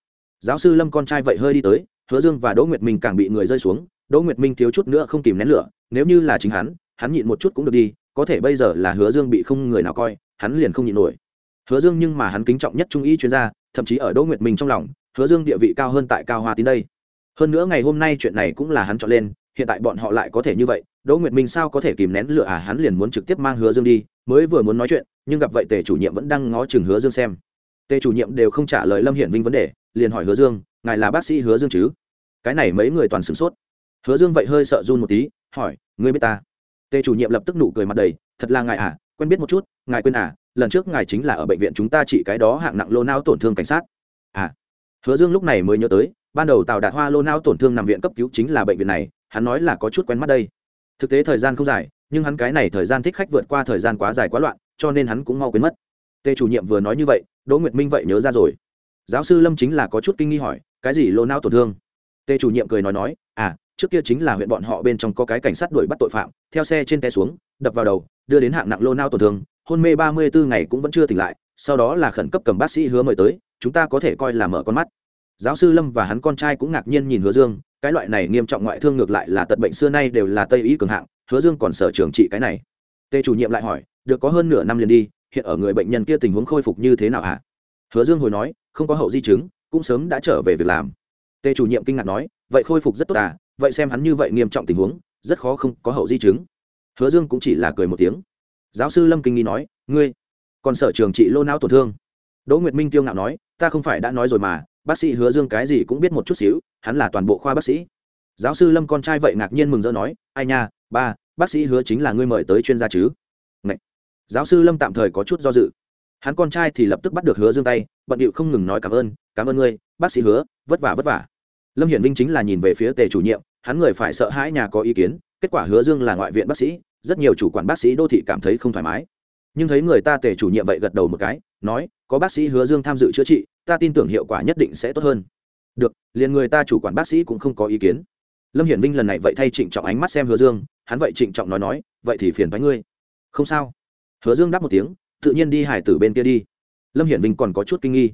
Giáo sư lâm con trai vậy hơi đi tới, hứa dương và đỗ nguyệt minh càng bị người rơi xuống, đỗ nguyệt minh thiếu chút nữa không kìm nén lửa, nếu như là chính hắn hắn nhịn một chút cũng được đi, có thể bây giờ là hứa dương bị không người nào coi, hắn liền không nhịn nổi hứa dương nhưng mà hắn kính trọng nhất trung y chuyên gia, thậm chí ở đỗ nguyệt minh trong lòng, hứa dương địa vị cao hơn tại cao hoa tín đây. Hơn nữa ngày hôm nay chuyện này cũng là hắn chọn lên, hiện tại bọn họ lại có thể như vậy, đỗ nguyệt minh sao có thể kìm nén lửa à hắn liền muốn trực tiếp mang hứa dương đi, mới vừa muốn nói chuyện, nhưng gặp vậy tề chủ nhiệm vẫn đang ngó chừng hứa dương xem. Tề chủ nhiệm đều không trả lời lâm hiển vinh vấn đề, liền hỏi hứa dương, ngài là bác sĩ hứa dương chứ? Cái này mấy người toàn sửng sốt. Hứa dương vậy hơi sợ run một tí, hỏi, ngươi biết ta? Tề chủ nhiệm lập tức nụ cười mặt đầy, thật là ngài à quen biết một chút, ngài quên à lần trước ngài chính là ở bệnh viện chúng ta trị cái đó hạng nặng lô não tổn thương cảnh sát. À hứa dương lúc này mới nhớ tới, ban đầu tào đạt hoa lô não tổn thương nằm viện cấp cứu chính là bệnh viện này, hắn nói là có chút quen mắt đây. Thực tế thời gian không dài, nhưng hắn cái này thời gian thích khách vượt qua thời gian quá dài quá loạn, cho nên hắn cũng mau quên mất. Tề chủ nhiệm vừa nói như vậy, đỗ nguyệt minh vậy nhớ ra rồi. Giáo sư lâm chính là có chút kinh nghi hỏi, cái gì lô não tổn thương? Tề chủ nhiệm cười nói nói à trước kia chính là huyện bọn họ bên trong có cái cảnh sát đuổi bắt tội phạm, theo xe trên té xuống, đập vào đầu, đưa đến hạng nặng lô não tổn thương hôn mê ba mươi bốn ngày cũng vẫn chưa tỉnh lại, sau đó là khẩn cấp cầm bác sĩ hứa mời tới, chúng ta có thể coi là mở con mắt. Giáo sư lâm và hắn con trai cũng ngạc nhiên nhìn hứa dương, cái loại này nghiêm trọng ngoại thương ngược lại là tật bệnh xưa nay đều là tây y cường hạng, hứa dương còn sở trường trị cái này. Tê chủ nhiệm lại hỏi, được có hơn nửa năm liền đi, hiện ở người bệnh nhân kia tình huống khôi phục như thế nào hả? Hứa dương hồi nói, không có hậu di chứng, cũng sớm đã trở về việc làm. Tê chủ nhiệm kinh ngạc nói, vậy khôi phục rất tốt à vậy xem hắn như vậy nghiêm trọng tình huống, rất khó không có hậu di chứng. Hứa dương cũng chỉ là cười một tiếng giáo sư lâm kinh nghi nói, ngươi còn sở trường trị lô não tổn thương? Đỗ nguyệt minh tiêu ngạo nói, ta không phải đã nói rồi mà, bác sĩ hứa dương cái gì cũng biết một chút xíu, hắn là toàn bộ khoa bác sĩ. Giáo sư lâm con trai vậy ngạc nhiên mừng rỡ nói, ai nha, ba, bác sĩ hứa chính là ngươi mời tới chuyên gia chứ? Ngậy. giáo sư lâm tạm thời có chút do dự. Hắn con trai thì lập tức bắt được hứa dương tay, bận điệu không ngừng nói cảm ơn cảm ơn ngươi, bác sĩ hứa, vất vả vất vả. Lâm hiển vinh chính là nhìn về phía tề chủ nhiệm, hắn người phải sợ hãi nhà có ý kiến, kết quả hứa dương là ngoại viện bác sĩ rất nhiều chủ quản bác sĩ đô thị cảm thấy không thoải mái. Nhưng thấy người ta tề chủ nhiệm vậy gật đầu một cái, nói, có bác sĩ hứa dương tham dự chữa trị, ta tin tưởng hiệu quả nhất định sẽ tốt hơn. Được, liền người ta chủ quản bác sĩ cũng không có ý kiến. Lâm hiển vinh lần này vậy thay trịnh trọng ánh mắt xem hứa dương, hắn vậy trịnh trọng nói nói, vậy thì phiền với ngươi. Không sao. Hứa dương đáp một tiếng, tự nhiên đi hải tử bên kia đi. Lâm hiển vinh còn có chút kinh nghi.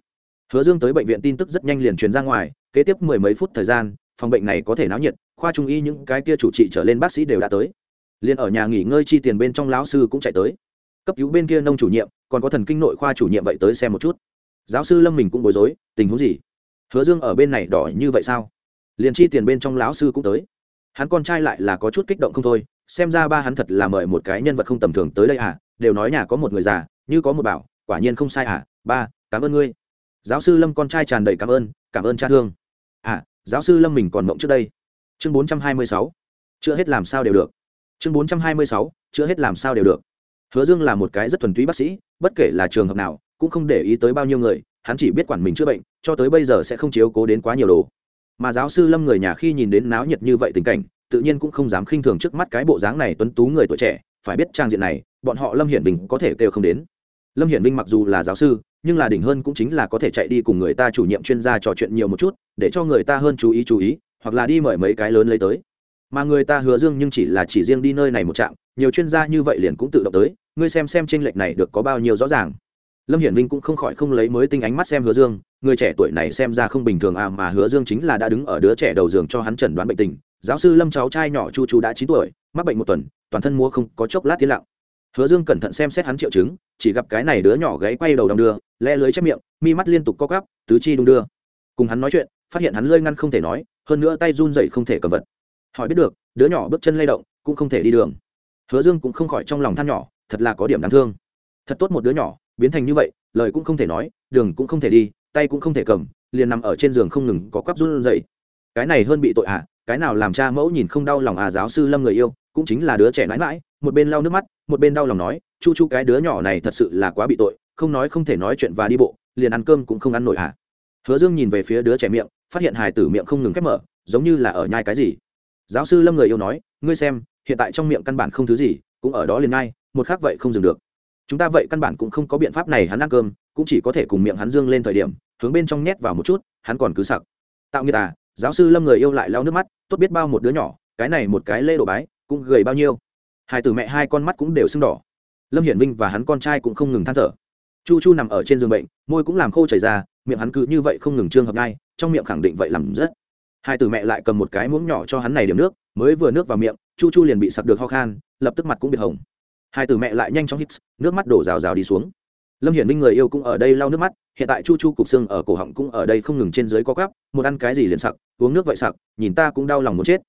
Hứa dương tới bệnh viện tin tức rất nhanh liền truyền ra ngoài, kế tiếp mười mấy phút thời gian, phòng bệnh này có thể náo nhiệt, khoa trung y những cái kia chủ trị trở lên bác sĩ đều đã tới liền ở nhà nghỉ ngơi chi tiền bên trong lão sư cũng chạy tới. Cấp cứu bên kia nông chủ nhiệm, còn có thần kinh nội khoa chủ nhiệm vậy tới xem một chút. Giáo sư lâm mình cũng bối rối, tình huống gì? Hứa dương ở bên này đỏ như vậy sao? Liền chi tiền bên trong lão sư cũng tới. Hắn con trai lại là có chút kích động không thôi, xem ra ba hắn thật là mời một cái nhân vật không tầm thường tới đây à đều nói nhà có một người già, như có một bảo, quả nhiên không sai à ba, cảm ơn ngươi. Giáo sư lâm con trai tràn đầy cảm ơn cảm ơn cha thương. À giáo sư lâm mình còn mộng trước đây. Chương bốn trăm hai mươi sáu. Chữa hết làm sao đều được chương bốn trăm hai mươi sáu, chữa hết làm sao đều được. Hứa dương là một cái rất thuần túy bác sĩ, bất kể là trường hợp nào, cũng không để ý tới bao nhiêu người, hắn chỉ biết quản mình chữa bệnh, cho tới bây giờ sẽ không chiếu cố đến quá nhiều đồ. Mà giáo sư lâm người nhà khi nhìn đến náo nhiệt như vậy tình cảnh, tự nhiên cũng không dám khinh thường trước mắt cái bộ dáng này tuấn tú người tuổi trẻ, phải biết trang diện này, bọn họ lâm hiển vinh có thể kêu không đến. Lâm hiển vinh mặc dù là giáo sư, nhưng là đỉnh hơn cũng chính là có thể chạy đi cùng người ta chủ nhiệm chuyên gia trò chuyện nhiều một chút, để cho người ta hơn chú ý chú ý, hoặc là đi mời mấy cái lớn lấy tới mà người ta hứa dương nhưng chỉ là chỉ riêng đi nơi này một trạm, nhiều chuyên gia như vậy liền cũng tự động tới, ngươi xem xem tranh lệch này được có bao nhiêu rõ ràng. Lâm hiển vinh cũng không khỏi không lấy mới tinh ánh mắt xem hứa dương, người trẻ tuổi này xem ra không bình thường à mà hứa dương chính là đã đứng ở đứa trẻ đầu giường cho hắn chẩn đoán bệnh tình. Giáo sư lâm cháu trai nhỏ chu chu đã chín tuổi, mắc bệnh một tuần, toàn thân mua không có chốc lát tiến lặng. Hứa dương cẩn thận xem xét hắn triệu chứng, chỉ gặp cái này đứa nhỏ gáy quay đầu đong đưa, le lưới chép miệng, mi mắt liên tục co cắp tứ chi đung đưa. Cùng hắn nói chuyện, phát hiện hắn lơi ngăn không thể nói, hơn nữa tay run dậy không thể cầm vật hỏi biết được, đứa nhỏ bước chân lay động, cũng không thể đi đường. Hứa dương cũng không khỏi trong lòng than nhỏ, thật là có điểm đáng thương. Thật tốt một đứa nhỏ, biến thành như vậy, lời cũng không thể nói, đường cũng không thể đi, tay cũng không thể cầm, liền nằm ở trên giường không ngừng có quắp run dậy cái này hơn bị tội à cái nào làm cha mẫu nhìn không đau lòng à giáo sư lâm người yêu, cũng chính là đứa trẻ mãi mãi, một bên lau nước mắt, một bên đau lòng nói, chu chu, cái đứa nhỏ này thật sự là quá bị tội, không nói không thể nói chuyện và đi bộ, liền ăn cơm cũng không ăn nổi à. Hứa dương nhìn về phía đứa trẻ miệng, phát hiện hài tử miệng không ngừng khép mở, giống như là ở nhai cái gì giáo sư lâm người yêu nói, ngươi xem, hiện tại trong miệng căn bản không thứ gì, cũng ở đó liền ngay, một khác vậy không dừng được. Chúng ta vậy căn bản cũng không có biện pháp này hắn ăn cơm, cũng chỉ có thể cùng miệng hắn dương lên thời điểm, hướng bên trong nhét vào một chút, hắn còn cứ sặc. Tạo nghiệt à giáo sư lâm người yêu lại lau nước mắt, tốt biết bao một đứa nhỏ, cái này một cái lê đồ bái, cũng gầy bao nhiêu? Hai từ mẹ hai con mắt cũng đều sưng đỏ. Lâm hiển vinh và hắn con trai cũng không ngừng than thở. Chu chu nằm ở trên giường bệnh, môi cũng làm khô chảy ra, miệng hắn cứ như vậy không ngừng trương hợp ngay, trong miệng khẳng định vậy làm rất hai từ mẹ lại cầm một cái muỗng nhỏ cho hắn này điểm nước, mới vừa nước vào miệng, chu chu liền bị sặc được ho khan, lập tức mặt cũng bị hồng. Hai từ mẹ lại nhanh chóng hít, nước mắt đổ rào rào đi xuống. Lâm hiển Minh người yêu cũng ở đây lau nước mắt, hiện tại chu chu cục xương ở cổ họng cũng ở đây không ngừng trên dưới có gắp một ăn cái gì liền sặc, uống nước vậy sặc, nhìn ta cũng đau lòng muốn chết.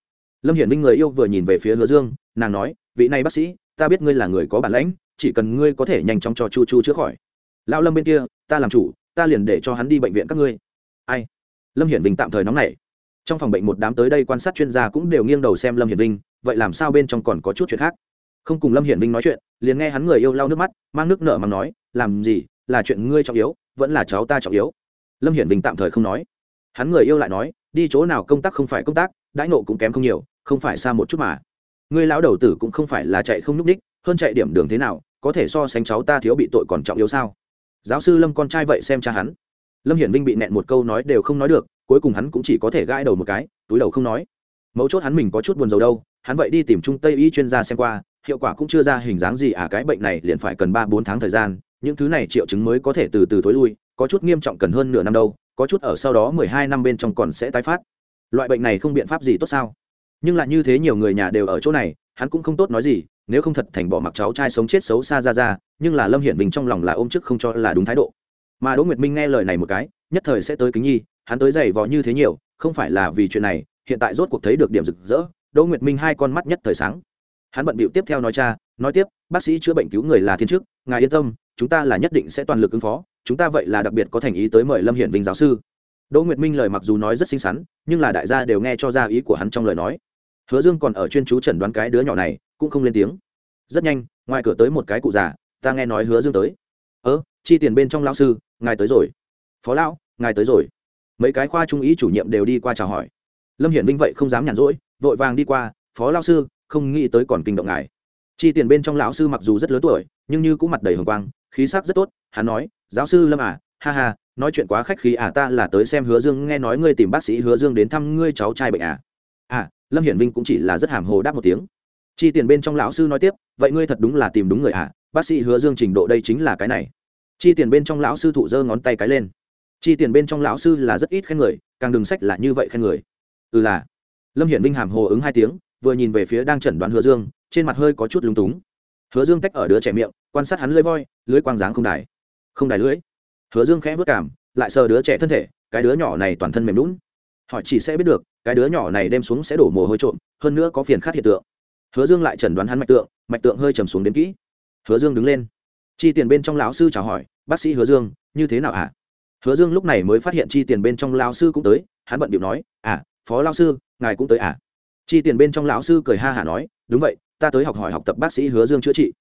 Lâm hiển Minh người yêu vừa nhìn về phía hứa dương, nàng nói, vị này bác sĩ, ta biết ngươi là người có bản lãnh, chỉ cần ngươi có thể nhanh chóng cho chu chu chữa khỏi. Lão lâm bên kia, ta làm chủ, ta liền để cho hắn đi bệnh viện các ngươi. Ai? Lâm hiển vinh tạm thời nóng nảy trong phòng bệnh một đám tới đây quan sát chuyên gia cũng đều nghiêng đầu xem lâm hiển vinh, vậy làm sao bên trong còn có chút chuyện khác? Không cùng lâm hiển vinh nói chuyện, liền nghe hắn người yêu lau nước mắt, mang nước nở mà nói, làm gì, là chuyện ngươi trọng yếu, vẫn là cháu ta trọng yếu. Lâm hiển vinh tạm thời không nói. Hắn người yêu lại nói, đi chỗ nào công tác không phải công tác, đãi nộ cũng kém không nhiều, không phải xa một chút mà. Ngươi lão đầu tử cũng không phải là chạy không nhúc ních hơn chạy điểm đường thế nào, có thể so sánh cháu ta thiếu bị tội còn trọng yếu sao? Giáo sư lâm con trai vậy xem cha hắn. Lâm hiển vinh bị nẹn một câu nói đều không nói được cuối cùng hắn cũng chỉ có thể gãi đầu một cái, túi đầu không nói. Mấu chốt hắn mình có chút buồn rầu đâu, hắn vậy đi tìm trung tây y chuyên gia xem qua, hiệu quả cũng chưa ra hình dáng gì à cái bệnh này liền phải cần ba bốn tháng thời gian, những thứ này triệu chứng mới có thể từ từ thối lui, có chút nghiêm trọng cần hơn nửa năm đâu, có chút ở sau đó mười hai năm bên trong còn sẽ tái phát. Loại bệnh này không biện pháp gì tốt sao? Nhưng lại như thế nhiều người nhà đều ở chỗ này, hắn cũng không tốt nói gì, nếu không thật thành bỏ mặc cháu trai sống chết xấu xa ra ra, nhưng là lâm hiển bình trong lòng là ôm chức không cho là đúng thái độ. Mà đỗ nguyệt minh nghe lời này một cái, nhất thời sẽ tới kính nhi hắn tới giày vò như thế nhiều, không phải là vì chuyện này, hiện tại rốt cuộc thấy được điểm rực rỡ, đỗ nguyệt minh hai con mắt nhất thời sáng. Hắn bận bịu tiếp theo nói cha, nói tiếp, bác sĩ chữa bệnh cứu người là thiên chức, ngài yên tâm, chúng ta là nhất định sẽ toàn lực ứng phó, chúng ta vậy là đặc biệt có thành ý tới mời lâm hiển vinh giáo sư. Đỗ nguyệt minh lời mặc dù nói rất xinh xắn, nhưng là đại gia đều nghe cho ra ý của hắn trong lời nói. Hứa dương còn ở chuyên chú chẩn đoán cái đứa nhỏ này, cũng không lên tiếng. Rất nhanh, ngoài cửa tới một cái cụ già, ta nghe nói hứa dương tới. Ơ, chi tiền bên trong lao sư, ngài tới rồi. Phó lão, ngài tới rồi mấy cái khoa trung ý chủ nhiệm đều đi qua chào hỏi. Lâm hiển vinh vậy không dám nhàn rỗi, vội vàng đi qua, phó lao sư, không nghĩ tới còn kinh động ngài. Chi tiền bên trong lão sư mặc dù rất lớn tuổi, nhưng như cũng mặt đầy hồng quang, khí sắc rất tốt, hắn nói, giáo sư lâm à ha ha, nói chuyện quá khách khí à ta là tới xem hứa dương, nghe nói ngươi tìm bác sĩ hứa dương đến thăm ngươi cháu trai bệnh à. À lâm hiển vinh cũng chỉ là rất hàm hồ đáp một tiếng. Chi tiền bên trong lão sư nói tiếp, vậy ngươi thật đúng là tìm đúng người à bác sĩ hứa dương trình độ đây chính là cái này. Chi tiền bên trong lão sư thụ giơ ngón tay cái lên chi tiền bên trong lão sư là rất ít khen người, càng đừng sách là như vậy khen người. Ừ là. Lâm hiển vinh hàm hồ ứng hai tiếng, vừa nhìn về phía đang chẩn đoán hứa dương, trên mặt hơi có chút lúng túng. Hứa dương tách ở đứa trẻ miệng, quan sát hắn lưỡi voi, lưỡi quang dáng không đài. Không đài lưỡi. hứa dương khẽ vất cảm, lại sờ đứa trẻ thân thể, cái đứa nhỏ này toàn thân mềm lún họ chỉ sẽ biết được, cái đứa nhỏ này đem xuống sẽ đổ mồ hôi trộm, hơn nữa có phiền khát hiện tượng. Hứa dương lại chẩn đoán hắn mạch tượng mạch tượng hơi trầm xuống đến kỹ. Hứa dương đứng lên. Chi tiền bên trong lão sư chào hỏi, bác sĩ hứa dương, như thế nào ạ? à? Hứa dương lúc này mới phát hiện chi tiền bên trong lão sư cũng tới, hắn bận điệu nói à phó lão sư, ngài cũng tới à? Chi tiền bên trong lão sư cười ha hả nói, đúng vậy, ta tới học hỏi học tập bác sĩ hứa dương chữa trị.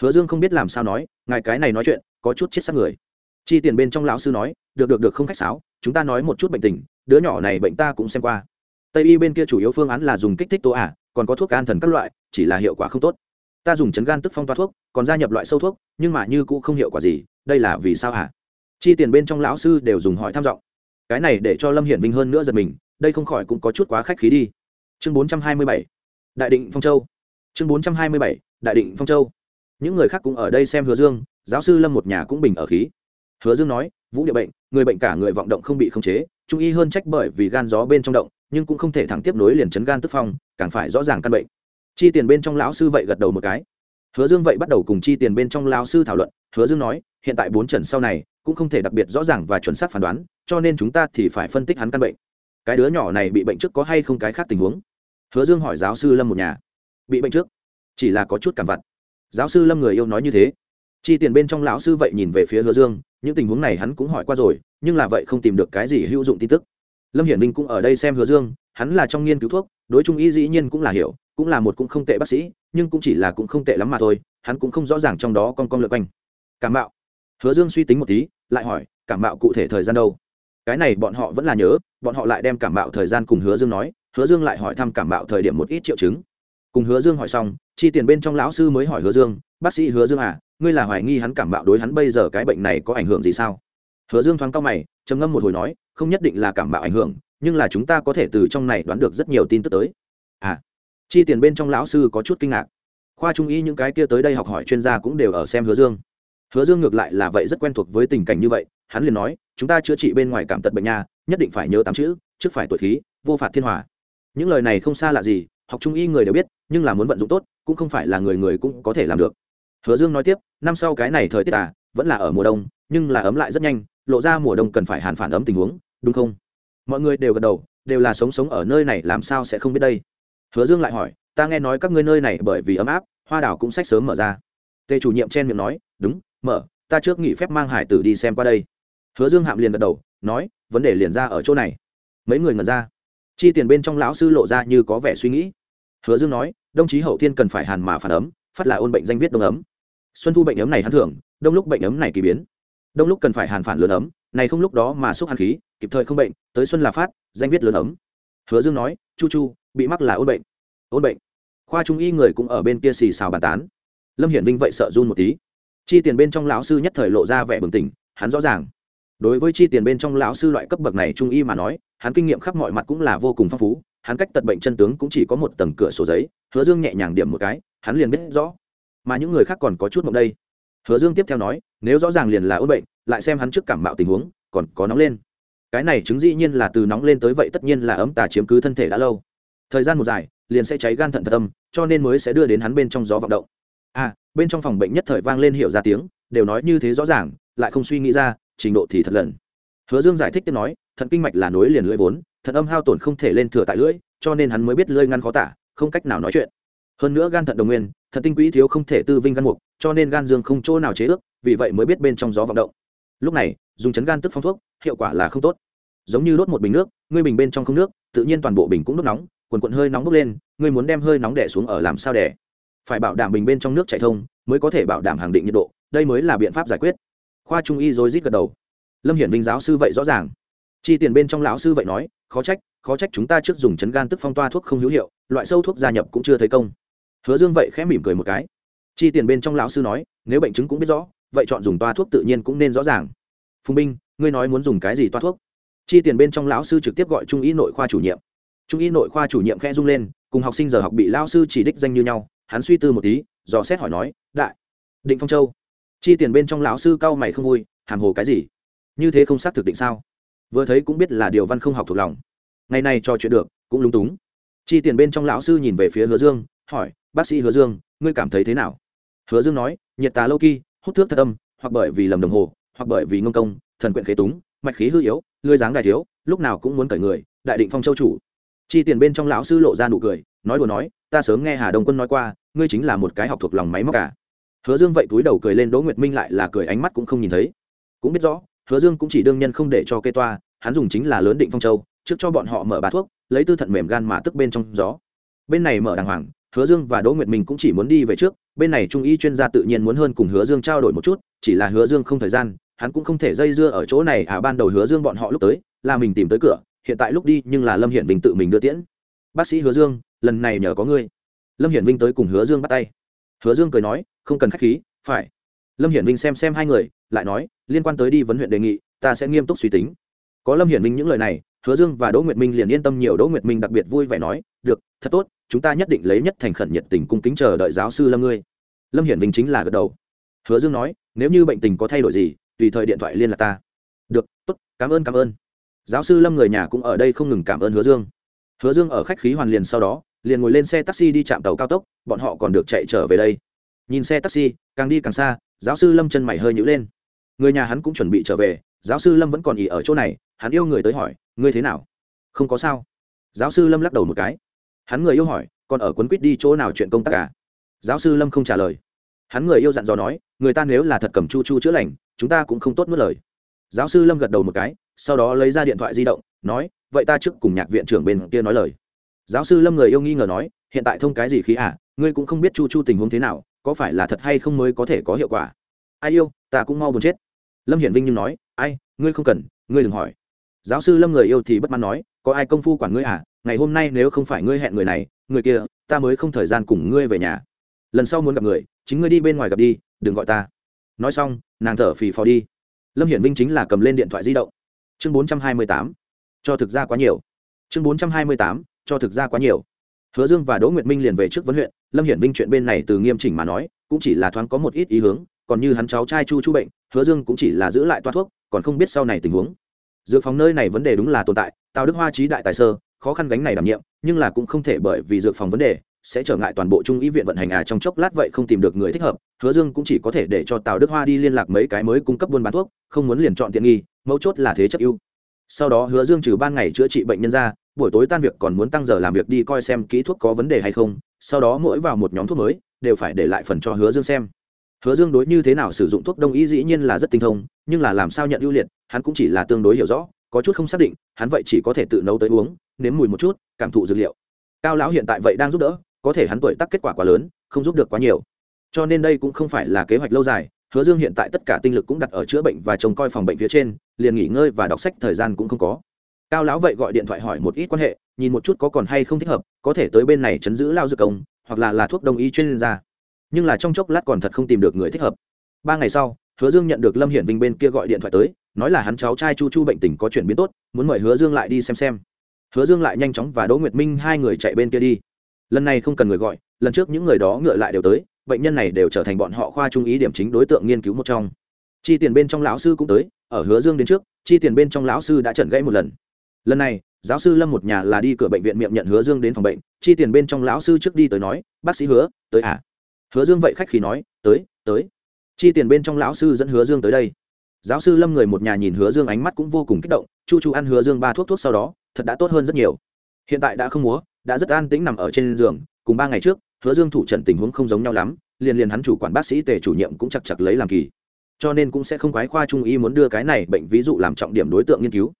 Hứa dương không biết làm sao nói, ngài cái này nói chuyện, có chút chết sắc người. Chi tiền bên trong lão sư nói, được được được, không khách sáo, chúng ta nói một chút bệnh tình, đứa nhỏ này bệnh ta cũng xem qua. Tây y bên kia chủ yếu phương án là dùng kích thích tố ả, còn có thuốc an thần các loại, chỉ là hiệu quả không tốt. Ta dùng chấn gan tức phong toa thuốc, còn gia nhập loại sâu thuốc, nhưng mà như cũng không hiệu quả gì, đây là vì sao hả? Chi tiền bên trong lão sư đều dùng hỏi tham vọng cái này để cho lâm hiển vinh hơn nữa giật mình, đây không khỏi cũng có chút quá khách khí đi. Chương bốn trăm hai mươi bảy, đại định phong châu. Chương bốn trăm hai mươi bảy, đại định phong châu. Những người khác cũng ở đây xem hứa dương, giáo sư lâm một nhà cũng bình ở khí. Hứa dương nói, vũ địa bệnh, người bệnh cả người vọng động không bị khống chế, trung y hơn trách bởi vì gan gió bên trong động, nhưng cũng không thể thẳng tiếp nối liền chấn gan tức phong, càng phải rõ ràng căn bệnh. Chi tiền bên trong lão sư vậy gật đầu một cái hứa dương vậy bắt đầu cùng chi tiền bên trong lão sư thảo luận, hứa dương nói, hiện tại bốn trần sau này, cũng không thể đặc biệt rõ ràng và chuẩn xác phán đoán, cho nên chúng ta thì phải phân tích hắn căn bệnh. Cái đứa nhỏ này bị bệnh trước có hay không cái khác tình huống? Hứa dương hỏi giáo sư lâm một nhà. Bị bệnh trước? Chỉ là có chút cảm vặt. Giáo sư lâm người yêu nói như thế. Chi tiền bên trong lão sư vậy nhìn về phía hứa dương, những tình huống này hắn cũng hỏi qua rồi, nhưng là vậy không tìm được cái gì hữu dụng tin tức. Lâm hiển minh cũng ở đây xem hứa dương, hắn là trong nghiên cứu thuốc, đối trung y dĩ nhiên cũng là hiểu cũng là một cũng không tệ bác sĩ, nhưng cũng chỉ là cũng không tệ lắm mà thôi, hắn cũng không rõ ràng trong đó con con lượt quanh. Cảm mạo. Hứa dương suy tính một tí, lại hỏi, cảm mạo cụ thể thời gian đâu? Cái này bọn họ vẫn là nhớ, bọn họ lại đem cảm mạo thời gian cùng hứa dương nói, hứa dương lại hỏi thăm cảm mạo thời điểm một ít triệu chứng. Cùng hứa dương hỏi xong, chi tiền bên trong lão sư mới hỏi hứa dương, bác sĩ hứa dương à ngươi là hoài nghi hắn cảm mạo đối hắn bây giờ cái bệnh này có ảnh hưởng gì sao? Hứa dương thoáng cao mày, trầm ngâm một hồi nói, không nhất định là cảm mạo ảnh hưởng, nhưng là chúng ta có thể từ trong này đoán được rất nhiều tin tức tới. À chi tiền bên trong lão sư có chút kinh ngạc. Khoa trung y những cái kia tới đây học hỏi chuyên gia cũng đều ở xem hứa dương. Hứa dương ngược lại là vậy rất quen thuộc với tình cảnh như vậy, hắn liền nói, chúng ta chữa trị bên ngoài cảm tật bệnh nha, nhất định phải nhớ tám chữ, trước phải tuổi khí, vô phạt thiên hòa. Những lời này không xa lạ gì, học trung y người đều biết, nhưng là muốn vận dụng tốt, cũng không phải là người người cũng có thể làm được. Hứa dương nói tiếp, năm sau cái này thời tiết à vẫn là ở mùa đông, nhưng là ấm lại rất nhanh, lộ ra mùa đông cần phải hàn phản ấm tình huống, đúng không? Mọi người đều gật đầu, đều là sống sống ở nơi này làm sao sẽ không biết đây hứa dương lại hỏi, ta nghe nói các ngươi nơi này bởi vì ấm áp, hoa đảo cũng sách sớm mở ra. Tề chủ nhiệm chen miệng nói, đúng, mở, ta trước nghỉ phép mang hải tử đi xem qua đây. Hứa dương hạm liền gật đầu, nói, vấn đề liền ra ở chỗ này. Mấy người ngẩn ra. Chi tiền bên trong lão sư lộ ra như có vẻ suy nghĩ. Hứa dương nói, đồng chí hậu thiên cần phải hàn mà phản ấm, phát là ôn bệnh danh viết đông ấm. Xuân thu bệnh ấm này hắn thường đông lúc bệnh ấm này kỳ biến. Đông lúc cần phải hàn phản lớn ấm, này không lúc đó mà xúc hàn khí, kịp thời không bệnh, tới xuân là phát, danh viết lớn ấm. Hứa dương nói, chu chu bị mắc là ôn bệnh. Ôn bệnh. Khoa trung y người cũng ở bên kia xì xào bàn tán. Lâm hiển vinh vậy sợ run một tí. Chi tiền bên trong lão sư nhất thời lộ ra vẻ bừng tỉnh, hắn rõ ràng. Đối với chi tiền bên trong lão sư loại cấp bậc này trung y mà nói, hắn kinh nghiệm khắp mọi mặt cũng là vô cùng phong phú, hắn cách tật bệnh chân tướng cũng chỉ có một tầng cửa sổ giấy, hứa dương nhẹ nhàng điểm một cái, hắn liền biết rõ. Mà những người khác còn có chút mộng đây. Hứa dương tiếp theo nói, nếu rõ ràng liền là ôn bệnh, lại xem hắn trước cảm mạo tình huống, còn có nóng lên. Cái này chứng dĩ nhiên là từ nóng lên tới vậy tất nhiên là ấm tà chiếm cứ thân thể đã lâu thời gian một dài, liền sẽ cháy gan thận thật âm, cho nên mới sẽ đưa đến hắn bên trong gió vọng động. À bên trong phòng bệnh nhất thời vang lên hiệu ra tiếng, đều nói như thế rõ ràng, lại không suy nghĩ ra, trình độ thì thật lần hứa dương giải thích tiếp nói, thận kinh mạch là nối liền lưỡi vốn, thận âm hao tổn không thể lên thừa tại lưỡi, cho nên hắn mới biết lưỡi ngăn khó tả, không cách nào nói chuyện. Hơn nữa gan thận đồng nguyên, thận tinh quỹ thiếu không thể tư vinh gan mục, cho nên gan dương không chỗ nào chế ước, vì vậy mới biết bên trong gió vọng động. Lúc này, dùng chấn gan tức phong thuốc, hiệu quả là không tốt. Giống như đốt một bình nước, ngươi bình bên trong không nước, tự nhiên toàn bộ bình cũng đốt nóng quần quần hơi nóng bốc lên, ngươi muốn đem hơi nóng đẻ xuống ở làm sao đẻ phải bảo đảm bình bên trong nước chảy thông, mới có thể bảo đảm hàng định nhiệt độ, đây mới là biện pháp giải quyết. Khoa trung y rồi rít gật đầu. Lâm hiển vinh giáo sư vậy rõ ràng. Chi tiền bên trong lão sư vậy nói, khó trách khó trách chúng ta trước dùng chấn gan tức phong toa thuốc không hữu hiệu, loại sâu thuốc gia nhập cũng chưa thấy công. Hứa dương vậy khẽ mỉm cười một cái. Chi tiền bên trong lão sư nói, nếu bệnh chứng cũng biết rõ, vậy chọn dùng toa thuốc tự nhiên cũng nên rõ ràng. Phùng binh, ngươi nói muốn dùng cái gì toa thuốc? Chi tiền bên trong lão sư trực tiếp gọi trung y nội khoa chủ nhiệm trung y nội khoa chủ nhiệm khẽ rung lên, cùng học sinh giờ học bị lao sư chỉ đích danh như nhau, hắn suy tư một tí, dò xét hỏi nói, đại, định phong châu, chi tiền bên trong lão sư cao mày không vui, hàm hồ cái gì? Như thế không xác thực định sao? Vừa thấy cũng biết là điều văn không học thuộc lòng. Ngày này trò chuyện được, cũng lúng túng. Chi tiền bên trong lão sư nhìn về phía hứa dương, hỏi, bác sĩ hứa dương, ngươi cảm thấy thế nào? Hứa dương nói, nhiệt tà lâu kỳ, hút thước thật âm, hoặc bởi vì lầm đồng hồ, hoặc bởi vì ngông công, thần quyện khế túng, mạch khí hư yếu, lưới dáng đại thiếu, lúc nào cũng muốn cởi người, đại định phong châu chủ chi tiền bên trong lão sư lộ ra nụ cười, nói đùa nói, ta sớm nghe hà đông quân nói qua, ngươi chính là một cái học thuộc lòng máy móc cả hứa dương vậy túi đầu cười lên, đỗ nguyệt minh lại là cười ánh mắt cũng không nhìn thấy. Cũng biết rõ, hứa dương cũng chỉ đương nhân không để cho kê toa, hắn dùng chính là lớn định phong châu, trước cho bọn họ mở bá thuốc, lấy tư thận mềm gan mà tức bên trong gió. Bên này mở đàng hoàng, hứa dương và đỗ nguyệt minh cũng chỉ muốn đi về trước, bên này trung y chuyên gia tự nhiên muốn hơn cùng hứa dương trao đổi một chút, chỉ là hứa dương không thời gian, hắn cũng không thể dây dưa ở chỗ này à ban đầu hứa dương bọn họ lúc tới, là mình tìm tới cửa hiện tại lúc đi nhưng là lâm hiển vinh tự mình đưa tiễn. Bác sĩ hứa dương, lần này nhờ có ngươi. Lâm hiển vinh tới cùng hứa dương bắt tay. Hứa dương cười nói, không cần k h á c h khí, phải. Lâm hiển vinh xem xem hai người, lại nói, liên quan tới đi vấn huyện đề nghị, ta sẽ nghiêm túc suy tính. Có lâm hiển vinh những lời này, hứa dương và đỗ nguyệt minh liền yên tâm nhiều. Đỗ nguyệt minh đặc biệt vui vẻ nói, được, thật tốt, chúng ta nhất định lấy nhất thành khẩn nhiệt tình cung kính chờ đợi giáo sư lâm ngươi. Lâm hiển vinh chính là gật đầu. Hứa dương nói, nếu như bệnh tình có thay đổi gì, tùy thời điện thoại liên lạc ta. Được, tốt, cảm ơn cảm ơn giáo sư lâm người nhà cũng ở đây không ngừng cảm ơn hứa dương. Hứa dương ở khách khí hoàn liền sau đó, liền ngồi lên xe taxi đi chạm tàu cao tốc, bọn họ còn được chạy trở về đây. Nhìn xe taxi, càng đi càng xa, giáo sư lâm chân mày hơi nhữ lên. Người nhà hắn cũng chuẩn bị trở về, giáo sư lâm vẫn còn ỉ ở chỗ này, hắn yêu người tới hỏi, ngươi thế nào? Không có sao. Giáo sư lâm lắc đầu một cái. Hắn người yêu hỏi, còn ở quấn quýt đi chỗ nào chuyện công tác cả à? giáo sư lâm không trả lời. Hắn người yêu dặn dò nói, người ta nếu là thật cầm chu chu chữa lành, chúng ta cũng không tốt mất lời. Giáo sư lâm gật đầu một cái sau đó lấy ra điện thoại di động, nói, vậy ta trước cùng nhạc viện trưởng bên kia nói lời. Giáo sư lâm người yêu nghi ngờ nói, hiện tại thông cái gì khí à? Ngươi cũng không biết chu chu tình huống thế nào, có phải là thật hay không mới có thể có hiệu quả? Ai yêu, ta cũng mau buồn chết. Lâm hiển vinh nhưng nói, ai, ngươi không cần, ngươi đừng hỏi. Giáo sư lâm người yêu thì bất mãn nói, có ai công phu quản ngươi à? Ngày hôm nay nếu không phải ngươi hẹn người này, người kia, ta mới không thời gian cùng ngươi về nhà. Lần sau muốn gặp người, chính ngươi đi bên ngoài gặp đi, đừng gọi ta. Nói xong, nàng thở phì phò đi. Lâm hiển vinh chính là cầm lên điện thoại di động chương bốn trăm hai mươi tám. Cho thực ra quá nhiều. Chương bốn trăm hai mươi tám. Cho thực ra quá nhiều. Hứa dương và đỗ nguyệt minh liền về trước vấn huyện. Lâm hiển vinh chuyện bên này từ nghiêm chỉnh mà nói, cũng chỉ là thoáng có một ít ý hướng, còn như hắn cháu trai chu chu bệnh, hứa dương cũng chỉ là giữ lại toa thuốc, còn không biết sau này tình huống. Dược phòng nơi này vấn đề đúng là tồn tại, tào đức hoa trí đại tài sơ, khó khăn gánh này đảm nhiệm, nhưng là cũng không thể bởi vì dược phòng vấn đề, sẽ trở ngại toàn bộ trung ý viện vận hành à trong chốc lát vậy không tìm được người thích hợp. Hứa dương cũng chỉ có thể để cho tào đức hoa đi liên lạc mấy cái mới cung cấp buôn bán thuốc, không muốn liền chọn tiện nghi mấu chốt là thế chấp ưu. Sau đó hứa dương trừ ban ngày chữa trị bệnh nhân ra, buổi tối tan việc còn muốn tăng giờ làm việc đi coi xem kỹ thuốc có vấn đề hay không, sau đó mỗi vào một nhóm thuốc mới, đều phải để lại phần cho hứa dương xem. Hứa dương đối như thế nào sử dụng thuốc đông y dĩ nhiên là rất tinh thông, nhưng là làm sao nhận ưu liệt, hắn cũng chỉ là tương đối hiểu rõ, có chút không xác định, hắn vậy chỉ có thể tự nấu tới uống, nếm mùi một chút, cảm thụ dược liệu. Cao lão hiện tại vậy đang giúp đỡ, có thể hắn tuổi tác kết quả quá lớn, không giúp được quá nhiều. Cho nên đây cũng không phải là kế hoạch lâu dài hứa dương hiện tại tất cả tinh lực cũng đặt ở chữa bệnh và trông coi phòng bệnh phía trên, liền nghỉ ngơi và đọc sách thời gian cũng không có. Cao lão vậy gọi điện thoại hỏi một ít quan hệ, nhìn một chút có còn hay không thích hợp, có thể tới bên này chấn giữ lao dược công, hoặc là là thuốc đông y chuyên gia. Nhưng là trong chốc lát còn thật không tìm được người thích hợp. Ba ngày sau, hứa dương nhận được lâm hiển vinh bên kia gọi điện thoại tới, nói là hắn cháu trai chu chu bệnh tình có chuyển biến tốt, muốn mời hứa dương lại đi xem xem. Hứa dương lại nhanh chóng và đỗ nguyệt minh hai người chạy bên kia đi. Lần này không cần người gọi, lần trước những người đó ngựa lại đều tới bệnh nhân này đều trở thành bọn họ khoa trung ý điểm chính đối tượng nghiên cứu một trong. Chi tiền bên trong lão sư cũng tới, ở hứa dương đến trước, chi tiền bên trong lão sư đã chẩn gãy một lần. Lần này, giáo sư lâm một nhà là đi cửa bệnh viện miệng nhận hứa dương đến phòng bệnh, chi tiền bên trong lão sư trước đi tới nói, bác sĩ hứa, tới à? Hứa dương vậy khách khí nói, tới tới. Chi tiền bên trong lão sư dẫn hứa dương tới đây. Giáo sư lâm người một nhà nhìn hứa dương ánh mắt cũng vô cùng kích động, chu chu ăn hứa dương ba thuốc thuốc sau đó, thật đã tốt hơn rất nhiều. Hiện tại đã không múa, đã rất an tĩnh nằm ở trên giường, cùng ba ngày trước hứa dương thủ trận tình huống không giống nhau lắm, liền liền hắn chủ quản bác sĩ tề chủ nhiệm cũng chặt chặt lấy làm kỳ. Cho nên cũng sẽ không quái khoa trung y muốn đưa cái này bệnh ví dụ làm trọng điểm đối tượng nghiên cứu.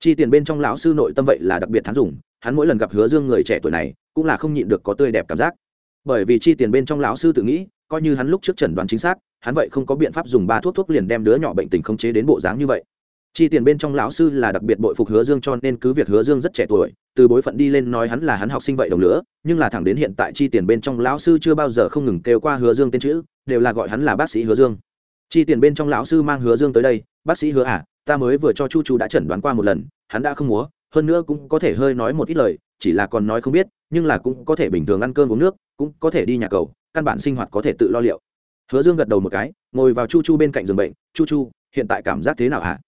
Chi tiền bên trong lão sư nội tâm vậy là đặc biệt thán dùng, hắn mỗi lần gặp hứa dương người trẻ tuổi này, cũng là không nhịn được có tươi đẹp cảm giác. Bởi vì chi tiền bên trong lão sư tự nghĩ, coi như hắn lúc trước chẩn đoán chính xác, hắn vậy không có biện pháp dùng ba thuốc thuốc liền đem đứa nhỏ bệnh tình không chế đến bộ dáng như vậy chi tiền bên trong lão sư là đặc biệt bội phục hứa dương cho nên cứ việc hứa dương rất trẻ tuổi, từ bối phận đi lên nói hắn là hắn học sinh vậy đồng lứa nhưng là thẳng đến hiện tại chi tiền bên trong lão sư chưa bao giờ không ngừng kêu qua hứa dương tên chữ, đều là gọi hắn là bác sĩ hứa dương. Chi tiền bên trong lão sư mang hứa dương tới đây, bác sĩ hứa à ta mới vừa cho chu chu đã chẩn đoán qua một lần, hắn đã không múa, hơn nữa cũng có thể hơi nói một ít lời, chỉ là còn nói không biết, nhưng là cũng có thể bình thường ăn cơm uống nước, cũng có thể đi nhà cầu, căn bản sinh hoạt có thể tự lo liệu. Hứa dương gật đầu một cái, ngồi vào chu chu bên cạnh giường bệnh, chu chu, hiện tại cảm giác thế nào hả?